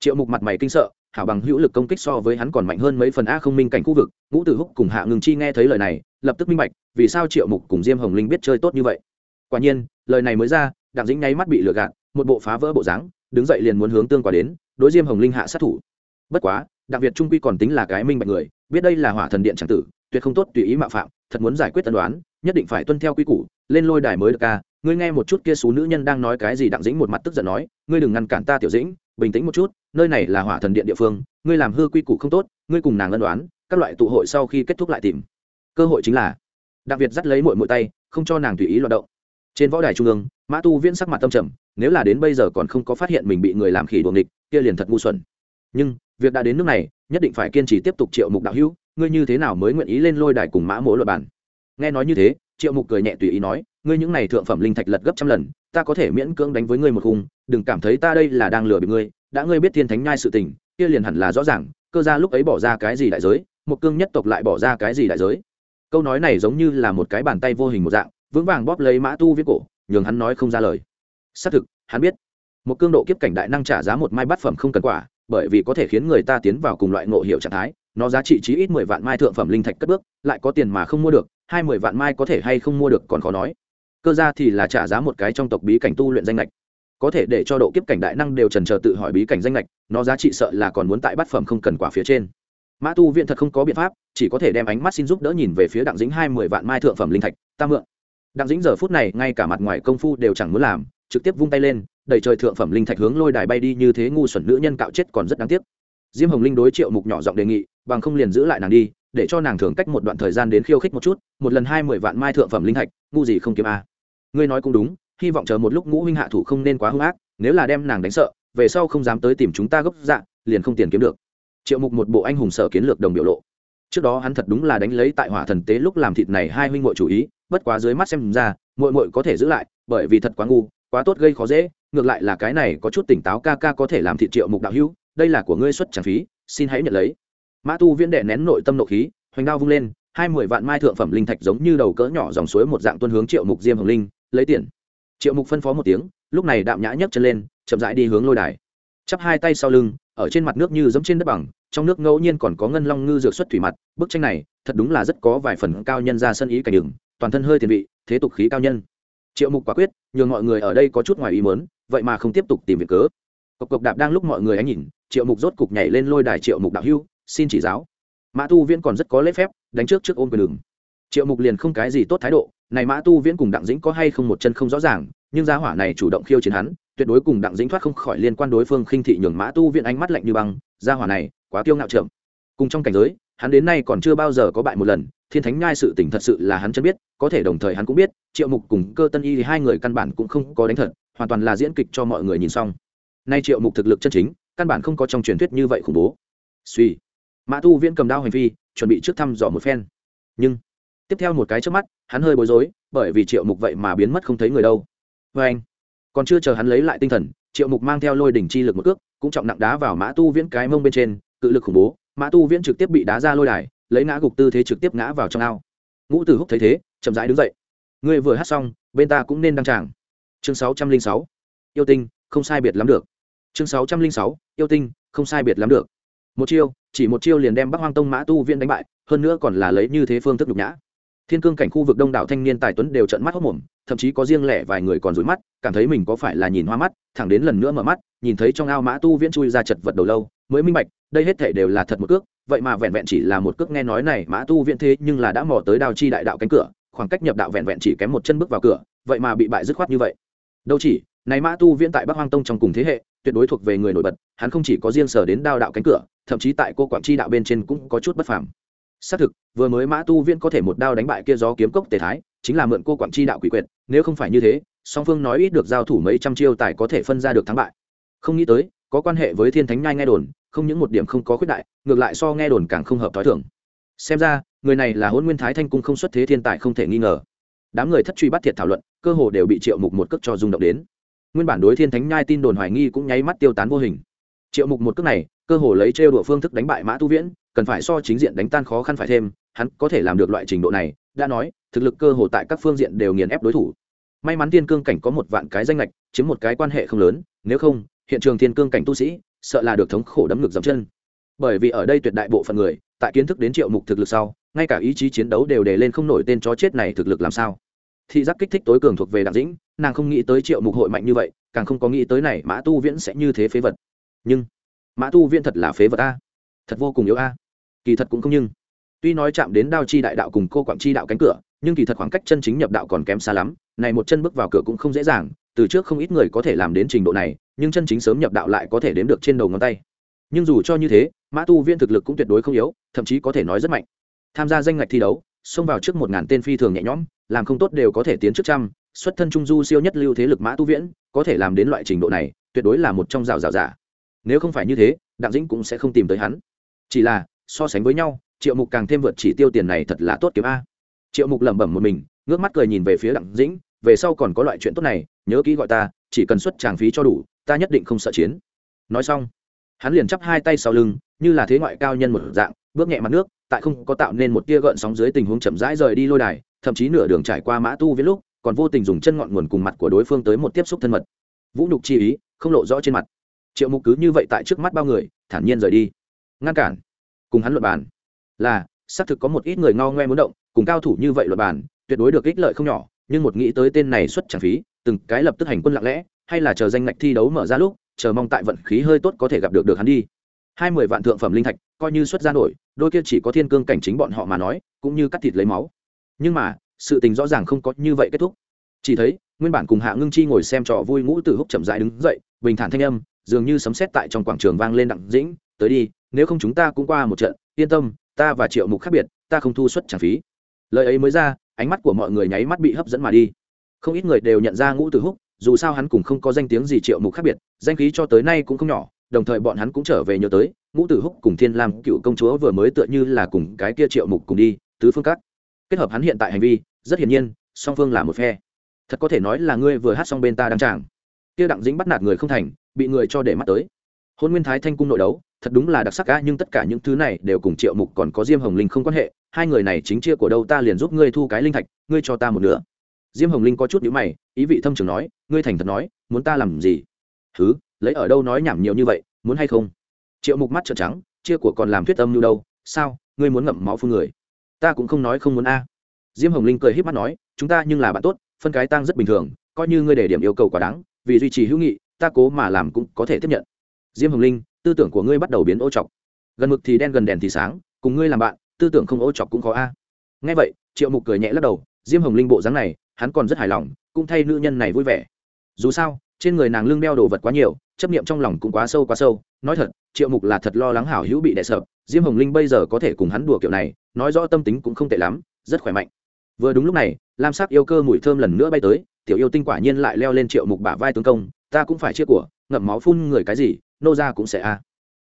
triệu mục mặt mày kinh sợ, hảo bằng hữu lực công kích so với hắn còn mạnh hơn mấy phần a không minh cảnh khu vực, ngũ tử húc cùng hạ ngừng chi nghe thấy lời này, lập tức minh bạch, vì sao triệu mục cùng diêm hồng linh biết chơi tốt như vậy quả nhiên, lời này mới ra, đặng dĩnh nháy mắt bị lừa gạt, một bộ phá vỡ bộ dáng, đứng dậy liền muốn hướng tương quả đến, đối diêm hồng linh hạ sát thủ. Bất quá, đặng việt trung quy còn tính là cái minh bạch người, biết đây là hỏa thần điện tràng tử, tuyệt không tốt tùy ý mạo phạm, thật muốn giải quyết tân đoán nhất định phải tuân theo quy củ, lên lôi đài mới được ca ngươi nghe một chút kia số nữ nhân đang nói cái gì, đặng dĩnh một mặt tức giận nói, ngươi đừng ngăn cản ta tiểu dĩnh, bình tĩnh một chút, nơi này là hỏa thần điện địa phương, ngươi làm hư quy củ không tốt, ngươi cùng nàng ân đoán các loại tụ hội sau khi kết thúc lại tìm. Cơ hội chính là đặc việt dắt lấy mội mội tay, không cho nàng tùy ý loạt động trên võ đài trung ương, mã tu viễn sắc mặt tâm trầm, nếu là đến bây giờ còn không có phát hiện mình bị người làm khỉ đuồng địch kia liền thật ngu xuẩn. Nhưng, việc đã đến nước này, nhất định phải kiên trì tiếp tục triệu mục đạo hữu, ngươi như thế nào mới nguyện ý lên lôi đài cùng mã mỗ luật bản nghe nói như thế, triệu mục cười nhẹ tùy ý nói, ngươi những này thượng phẩm linh thạch lật gấp trăm lần, ta có thể miễn cưỡng đánh với ngươi một khung, đừng cảm thấy ta đây là đang lừa bị ngươi, đã ngươi biết thiên thánh nhai sự tình, kia liền hẳn là rõ ràng, cơ ra lúc ấy bỏ ra cái gì đại giới, một cương nhất tộc lại bỏ ra cái gì đại giới. Câu nói này giống như là một cái bàn tay vô hình một dạng vững vàng bóp lấy mã tu viết cổ, nhường hắn nói không ra lời. Xác thực, hắn biết, một cương độ kiếp cảnh đại năng trả giá một mai bát phẩm không cần quả, bởi vì có thể khiến người ta tiến vào cùng loại ngộ hiệu trạng thái, nó giá trị chí ít mười vạn mai thượng phẩm linh thạch cất bước, lại có tiền mà không mua được, hai mười vạn mai có thể hay không mua được còn khó nói. Cơ ra thì là trả giá một cái trong tộc bí cảnh tu luyện danh lệch có thể để cho độ kiếp cảnh đại năng đều trần chờ tự hỏi bí cảnh danh lệch nó giá trị sợ là còn muốn tại bát phẩm không cần quả phía trên. Mã tu viện thật không có biện pháp, chỉ có thể đem ánh mắt xin giúp đỡ nhìn về phía đặng dĩnh hai mười vạn mai thượng phẩm linh thạch. Ta mượn đặng dĩnh giờ phút này ngay cả mặt ngoài công phu đều chẳng muốn làm, trực tiếp vung tay lên, đẩy trời thượng phẩm linh thạch hướng lôi đài bay đi như thế ngu xuẩn nữ nhân cạo chết còn rất đáng tiếc. Diêm hồng linh đối triệu mục nhỏ giọng đề nghị, bằng không liền giữ lại nàng đi, để cho nàng thường cách một đoạn thời gian đến khiêu khích một chút, một lần hai mười vạn mai thượng phẩm linh thạch, ngu gì không kiếm a. Ngươi nói cũng đúng, hy vọng chờ một lúc ngũ huynh hạ thủ không nên quá hung ác, nếu là đem nàng đánh sợ, về sau không dám tới tìm chúng ta gốc dạ liền không tiền kiếm được. Triệu mục một bộ anh hùng sở kiến lược đồng biểu lộ. Trước đó hắn thật đúng là đánh lấy tại hỏa thần tế lúc làm thịt này hai huynh ngội chủ ý bất quá dưới mắt xem ra, muội muội có thể giữ lại, bởi vì thật quá ngu, quá tốt gây khó dễ, ngược lại là cái này có chút tỉnh táo ca ca có thể làm thị triệu mục đạo hữu, đây là của ngươi xuất trả phí, xin hãy nhận lấy. Mã tu viễn đệ nén nội tâm nộ khí, hoành đao vung lên, hai mươi vạn mai thượng phẩm linh thạch giống như đầu cỡ nhỏ dòng suối một dạng tuân hướng triệu mục diêm hồng linh, lấy tiền. Triệu mục phân phó một tiếng, lúc này đạm nhã nhấc chân lên, chậm rãi đi hướng lôi đài. Chắp hai tay sau lưng, ở trên mặt nước như giống trên đất bằng, trong nước ngẫu nhiên còn có ngân long ngư dược xuất thủy mặt, bức tranh này thật đúng là rất có vài phần cao nhân ra sân ý cảnh đường toàn thân hơi tiền vị, thế tục khí cao nhân. Triệu mục quả quyết, nhường mọi người ở đây có chút ngoài ý mớn vậy mà không tiếp tục tìm việc cớ. Cộc cộc đạp đang lúc mọi người ánh nhìn, triệu mục rốt cục nhảy lên lôi đài triệu mục đạo hưu, xin chỉ giáo. Mã tu viễn còn rất có lễ phép, đánh trước trước ôm quyền đường. Triệu mục liền không cái gì tốt thái độ, này mã tu viễn cùng đặng dĩnh có hay không một chân không rõ ràng, nhưng gia hỏa này chủ động khiêu chiến hắn, tuyệt đối cùng đặng dĩnh thoát không khỏi liên quan đối phương khinh thị nhường mã tu viễn ánh mắt lạnh như băng, gia hỏa này quá kiêu ngạo trưởng cùng trong cảnh giới, hắn đến nay còn chưa bao giờ có bại một lần, thiên thánh nhai sự tỉnh thật sự là hắn chân biết, có thể đồng thời hắn cũng biết, triệu mục cùng cơ tân y thì hai người căn bản cũng không có đánh thật, hoàn toàn là diễn kịch cho mọi người nhìn xong. Nay triệu mục thực lực chân chính, căn bản không có trong truyền thuyết như vậy khủng bố. Suy. Mã tu viễn cầm đao hành vi chuẩn bị trước thăm dò một phen. Nhưng, tiếp theo một cái trước mắt, hắn hơi bối rối, bởi vì triệu mục vậy mà biến mất không thấy người đâu. Vê anh, còn chưa chờ hắn lấy lại tinh thần, triệu mục mang theo lôi đỉnh chi lực một cước, cũng trọng nặng đá vào mã tu viễn cái mông bên trên, cự lực khủng bố mã tu viễn trực tiếp bị đá ra lôi đài, lấy ngã gục tư thế trực tiếp ngã vào trong ao. Ngũ tử húc thấy thế, chậm rãi đứng dậy. Ngươi vừa hát xong, bên ta cũng nên đăng tràng. Chương sáu trăm linh sáu. Yêu tinh, không sai biệt lắm được. Chương sáu trăm linh sáu. Yêu tinh, không sai biệt lắm được. Một chiêu, chỉ một chiêu liền đem bắc hoang tông mã tu viễn đánh bại, hơn nữa còn là lấy như thế phương thức nhục nhã thiên cương cảnh khu vực đông đảo thanh niên tài tuấn đều trận mắt hốc mồm, thậm chí có riêng lẻ vài người còn rối mắt, cảm thấy mình có phải là nhìn hoa mắt, thẳng đến lần nữa mở mắt, nhìn thấy trong ao mã tu viễn chui ra chật vật đầu lâu, mới minh bạch, đây hết thể đều là thật một cước, vậy mà vẹn vẹn chỉ là một cước nghe nói này, mã tu viễn thế nhưng là đã mò tới đao chi đại đạo cánh cửa, khoảng cách nhập đạo vẹn vẹn chỉ kém một chân bước vào cửa, vậy mà bị bại dứt khoát như vậy. Đâu chỉ, này mã tu viễn tại bắc hoang tông trong cùng thế hệ, tuyệt đối thuộc về người nổi bật, hắn không chỉ có riêng sở đến đao đạo cánh cửa, thậm chí tại cô quảng chi đạo bên trên cũng có chút bất phàm xác thực, vừa mới mã tu viễn có thể một đao đánh bại kia gió kiếm cốc tề thái, chính là mượn cô quảng chi đạo quỷ quyệt, nếu không phải như thế, song phương nói ít được giao thủ mấy trăm chiêu tài có thể phân ra được thắng bại. Không nghĩ tới, có quan hệ với thiên thánh nhai nghe đồn, không những một điểm không có khuyết đại, ngược lại so nghe đồn càng không hợp t h o i thưởng xem ra, người này là hôn nguyên thái thanh cung không xuất thế thiên tài không thể nghi ngờ. Đám người thất truy bắt thiệt thảo luận, cơ hồ đều bị triệu mục một cước cho rung động đến. Nguyên bản đối thiên thánh nhai tin đồn hoài nghi cũng nháy mắt tiêu tán vô hình. Triệu mục một cước này, cơ hồ lấy trêu đùa phương thức đánh bại mã tu viễn cần phải so chính diện đánh tan khó khăn phải thêm, hắn có thể làm được loại trình độ này, đã nói, thực lực cơ hồ tại các phương diện đều nghiền ép đối thủ. May mắn thiên cương cảnh có một vạn cái danh lệch chiếm một cái quan hệ không lớn, nếu không, hiện trường thiên cương cảnh tu sĩ, sợ là được thống khổ đấm ngực dậm chân. Bởi vì ở đây tuyệt đại bộ phận người, tại kiến thức đến triệu mục thực lực sau, ngay cả ý chí chiến đấu đều đề lên không nổi tên chó chết này thực lực làm sao. Thị giác kích thích tối cường thuộc về đặng dĩnh, nàng không nghĩ tới triệu mục hội mạnh như vậy, càng không có nghĩ tới này mã tu viễn sẽ như thế phế vật. Nhưng, mã tu viễn thật là phế vật a. Thật vô cùng yếu a kỳ thật cũng không nhưng. Tuy nói chạm đến đao chi đại đạo cùng cô quảng chi đạo cánh cửa, nhưng kỳ thật khoảng cách chân chính nhập đạo còn kém xa lắm. Này một chân bước vào cửa cũng không dễ dàng, từ trước không ít người có thể làm đến trình độ này, nhưng chân chính sớm nhập đạo lại có thể đếm được trên đầu ngón tay. Nhưng dù cho như thế, mã tu viên thực lực cũng tuyệt đối không yếu, thậm chí có thể nói rất mạnh. Tham gia danh ngạch thi đấu, xông vào trước một ngàn tên phi thường nhẹ nhõm, làm không tốt đều có thể tiến trước trăm, xuất thân trung du siêu nhất lưu thế lực mã tu viễn, có thể làm đến loại trình độ này, tuyệt đối là một trong rào rào giả. Nếu không phải như thế, đặng dĩnh cũng sẽ không tìm tới hắn. Chỉ là so sánh với nhau, triệu mục càng thêm vượt chỉ tiêu tiền này thật là tốt kiếm a. Triệu mục lẩm bẩm một mình, ngước mắt cười nhìn về phía đặng dĩnh, về sau còn có loại chuyện tốt này, nhớ kỹ gọi ta, chỉ cần xuất tràng phí cho đủ, ta nhất định không sợ chiến. Nói xong, hắn liền chắp hai tay sau lưng, như là thế ngoại cao nhân một dạng, bước nhẹ mặt nước, tại không có tạo nên một tia gợn sóng dưới tình huống chậm rãi rời đi lôi đài, thậm chí nửa đường trải qua mã tu viết lúc, còn vô tình dùng chân ngọn nguồn cùng mặt của đối phương tới một tiếp xúc thân mật. Vũ nhục chi ý, không lộ rõ trên mặt. Triệu mục cứ như vậy tại trước mắt bao người, thản nhiên rời đi. Ngăn cản cùng hắn luật bàn. Là, xác thực có một ít người ngao ngoe muốn động, cùng cao thủ như vậy luật bàn, tuyệt đối được ích lợi không nhỏ, nhưng một nghĩ tới tên này xuất chẳng phí, từng cái lập tức hành quân lặng lẽ, hay là chờ danh ngạch thi đấu mở ra lúc, chờ mong tại vận khí hơi tốt có thể gặp được được hắn đi. Hai mươi vạn thượng phẩm linh thạch, coi như xuất ra nổi, đôi kia chỉ có thiên cương cảnh chính bọn họ mà nói, cũng như cắt thịt lấy máu. Nhưng mà, sự tình rõ ràng không có như vậy kết thúc. Chỉ thấy, nguyên bản cùng hạ ngưng chi ngồi xem trò vui ngũ từ húc chậm dại đứng dậy, bình thản thanh âm, dường như sấm sét tại trong quảng trường vang lên đặng dĩnh, tới đi nếu không chúng ta cũng qua một trận, yên tâm, ta và triệu mục khác biệt, ta không thu xuất trả phí. Lời ấy mới ra, ánh mắt của mọi người nháy mắt bị hấp dẫn mà đi. Không ít người đều nhận ra ngũ tử húc, dù sao hắn cũng không có danh tiếng gì triệu mục khác biệt, danh khí cho tới nay cũng không nhỏ, đồng thời bọn hắn cũng trở về nhớ tới, ngũ tử húc cùng thiên lam cựu công chúa vừa mới tựa như là cùng cái kia triệu mục cùng đi, tứ phương cắt kết hợp hắn hiện tại hành vi, rất hiển nhiên, song phương là một phe. Thật có thể nói là ngươi vừa hát xong bên ta đang tràng. Kia đặng dính bắt nạt người không thành, bị người cho để mắt tới. Hôn nguyên thái thanh cung nội đấu thật đúng là đặc sắc cả nhưng tất cả những thứ này đều cùng triệu mục còn có diêm hồng linh không quan hệ. Hai người này chính chia của đâu ta liền giúp ngươi thu cái linh thạch, ngươi cho ta một nửa. Diêm hồng linh có chút nhữ mày, ý vị thâm trường nói, ngươi thành thật nói, muốn ta làm gì? Thứ lấy ở đâu nói nhảm nhiều như vậy, muốn hay không? Triệu mục mắt trợn trắng, chia của còn làm thuyết âm như đâu, sao, ngươi muốn ngậm máu phun người? Ta cũng không nói không muốn a. Diêm hồng linh cười híp mắt nói, chúng ta nhưng là bạn tốt, phân cái tăng rất bình thường, coi như ngươi để điểm yêu cầu quá đáng, vì duy trì hữu nghị, ta cố mà làm cũng có thể tiếp nhận. Diêm hồng linh tư tưởng của ngươi bắt đầu biến ô chọc gần mực thì đen, gần đèn thì sáng, cùng ngươi làm bạn, tư tưởng không ô chọc cũng có a. Ngay vậy, triệu mục cười nhẹ lắc đầu, diêm hồng linh bộ dáng này, hắn còn rất hài lòng, cũng thay nữ nhân này vui vẻ. Dù sao, trên người nàng lưng đeo đồ vật quá nhiều, chấp niệm trong lòng cũng quá sâu quá sâu. Nói thật, triệu mục là thật lo lắng hảo hữu bị đè sợ diêm hồng linh bây giờ có thể cùng hắn đùa kiểu này, nói rõ tâm tính cũng không tệ lắm, rất khỏe mạnh. Vừa đúng lúc này, lam sắc yêu cơ mùi thơm lần nữa bay tới, tiểu yêu tinh quả nhiên lại leo lên triệu mục bả vai tướng công, ta cũng phải chia của, ngậm máu phun người cái gì nô ra cũng sẽ a.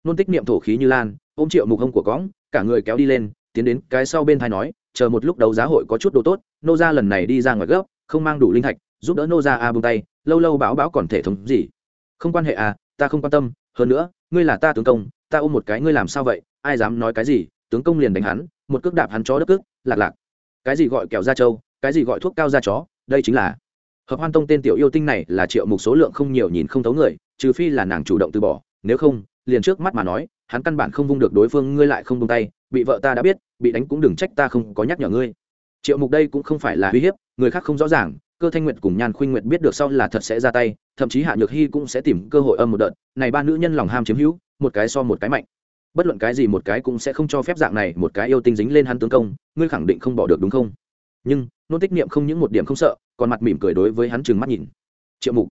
Nôn tích niệm thổ khí như lan, ôm triệu mục hông của cõng, cả người kéo đi lên, tiến đến cái sau bên thai nói, chờ một lúc đấu giá hội có chút đồ tốt, nô ra lần này đi ra ngoài gấp, không mang đủ linh thạch, giúp đỡ nô ra a bông tay, lâu lâu báo báo còn thể thống gì. Không quan hệ à ta không quan tâm, hơn nữa, ngươi là ta tướng công, ta ôm một cái ngươi làm sao vậy, ai dám nói cái gì, tướng công liền đánh hắn, một cước đạp hắn chó đất cước, lạc lạc. Cái gì gọi kẹo da trâu, cái gì gọi thuốc cao da chó, đây chính là hợp hoan tông tên tiểu yêu tinh này là triệu mục số lượng không nhiều nhìn không thấu người, trừ phi là nàng chủ động từ bỏ nếu không, liền trước mắt mà nói, hắn căn bản không vung được đối phương, ngươi lại không tung tay, bị vợ ta đã biết, bị đánh cũng đừng trách ta không có nhắc nhở ngươi. Triệu mục đây cũng không phải là uy hiếp, người khác không rõ ràng, cơ thanh nguyệt cùng nhan khuynh nguyệt biết được sau là thật sẽ ra tay, thậm chí hạ nhược hy cũng sẽ tìm cơ hội âm một đợt. Này ba nữ nhân lòng ham chiếm hữu, một cái so một cái mạnh. Bất luận cái gì một cái cũng sẽ không cho phép dạng này một cái yêu tinh dính lên hắn tướng công, ngươi khẳng định không bỏ được đúng không? Nhưng, nôn tích niệm không những một điểm không sợ, còn mặt mỉm cười đối với hắn trừng mắt nhìn. Triệu mục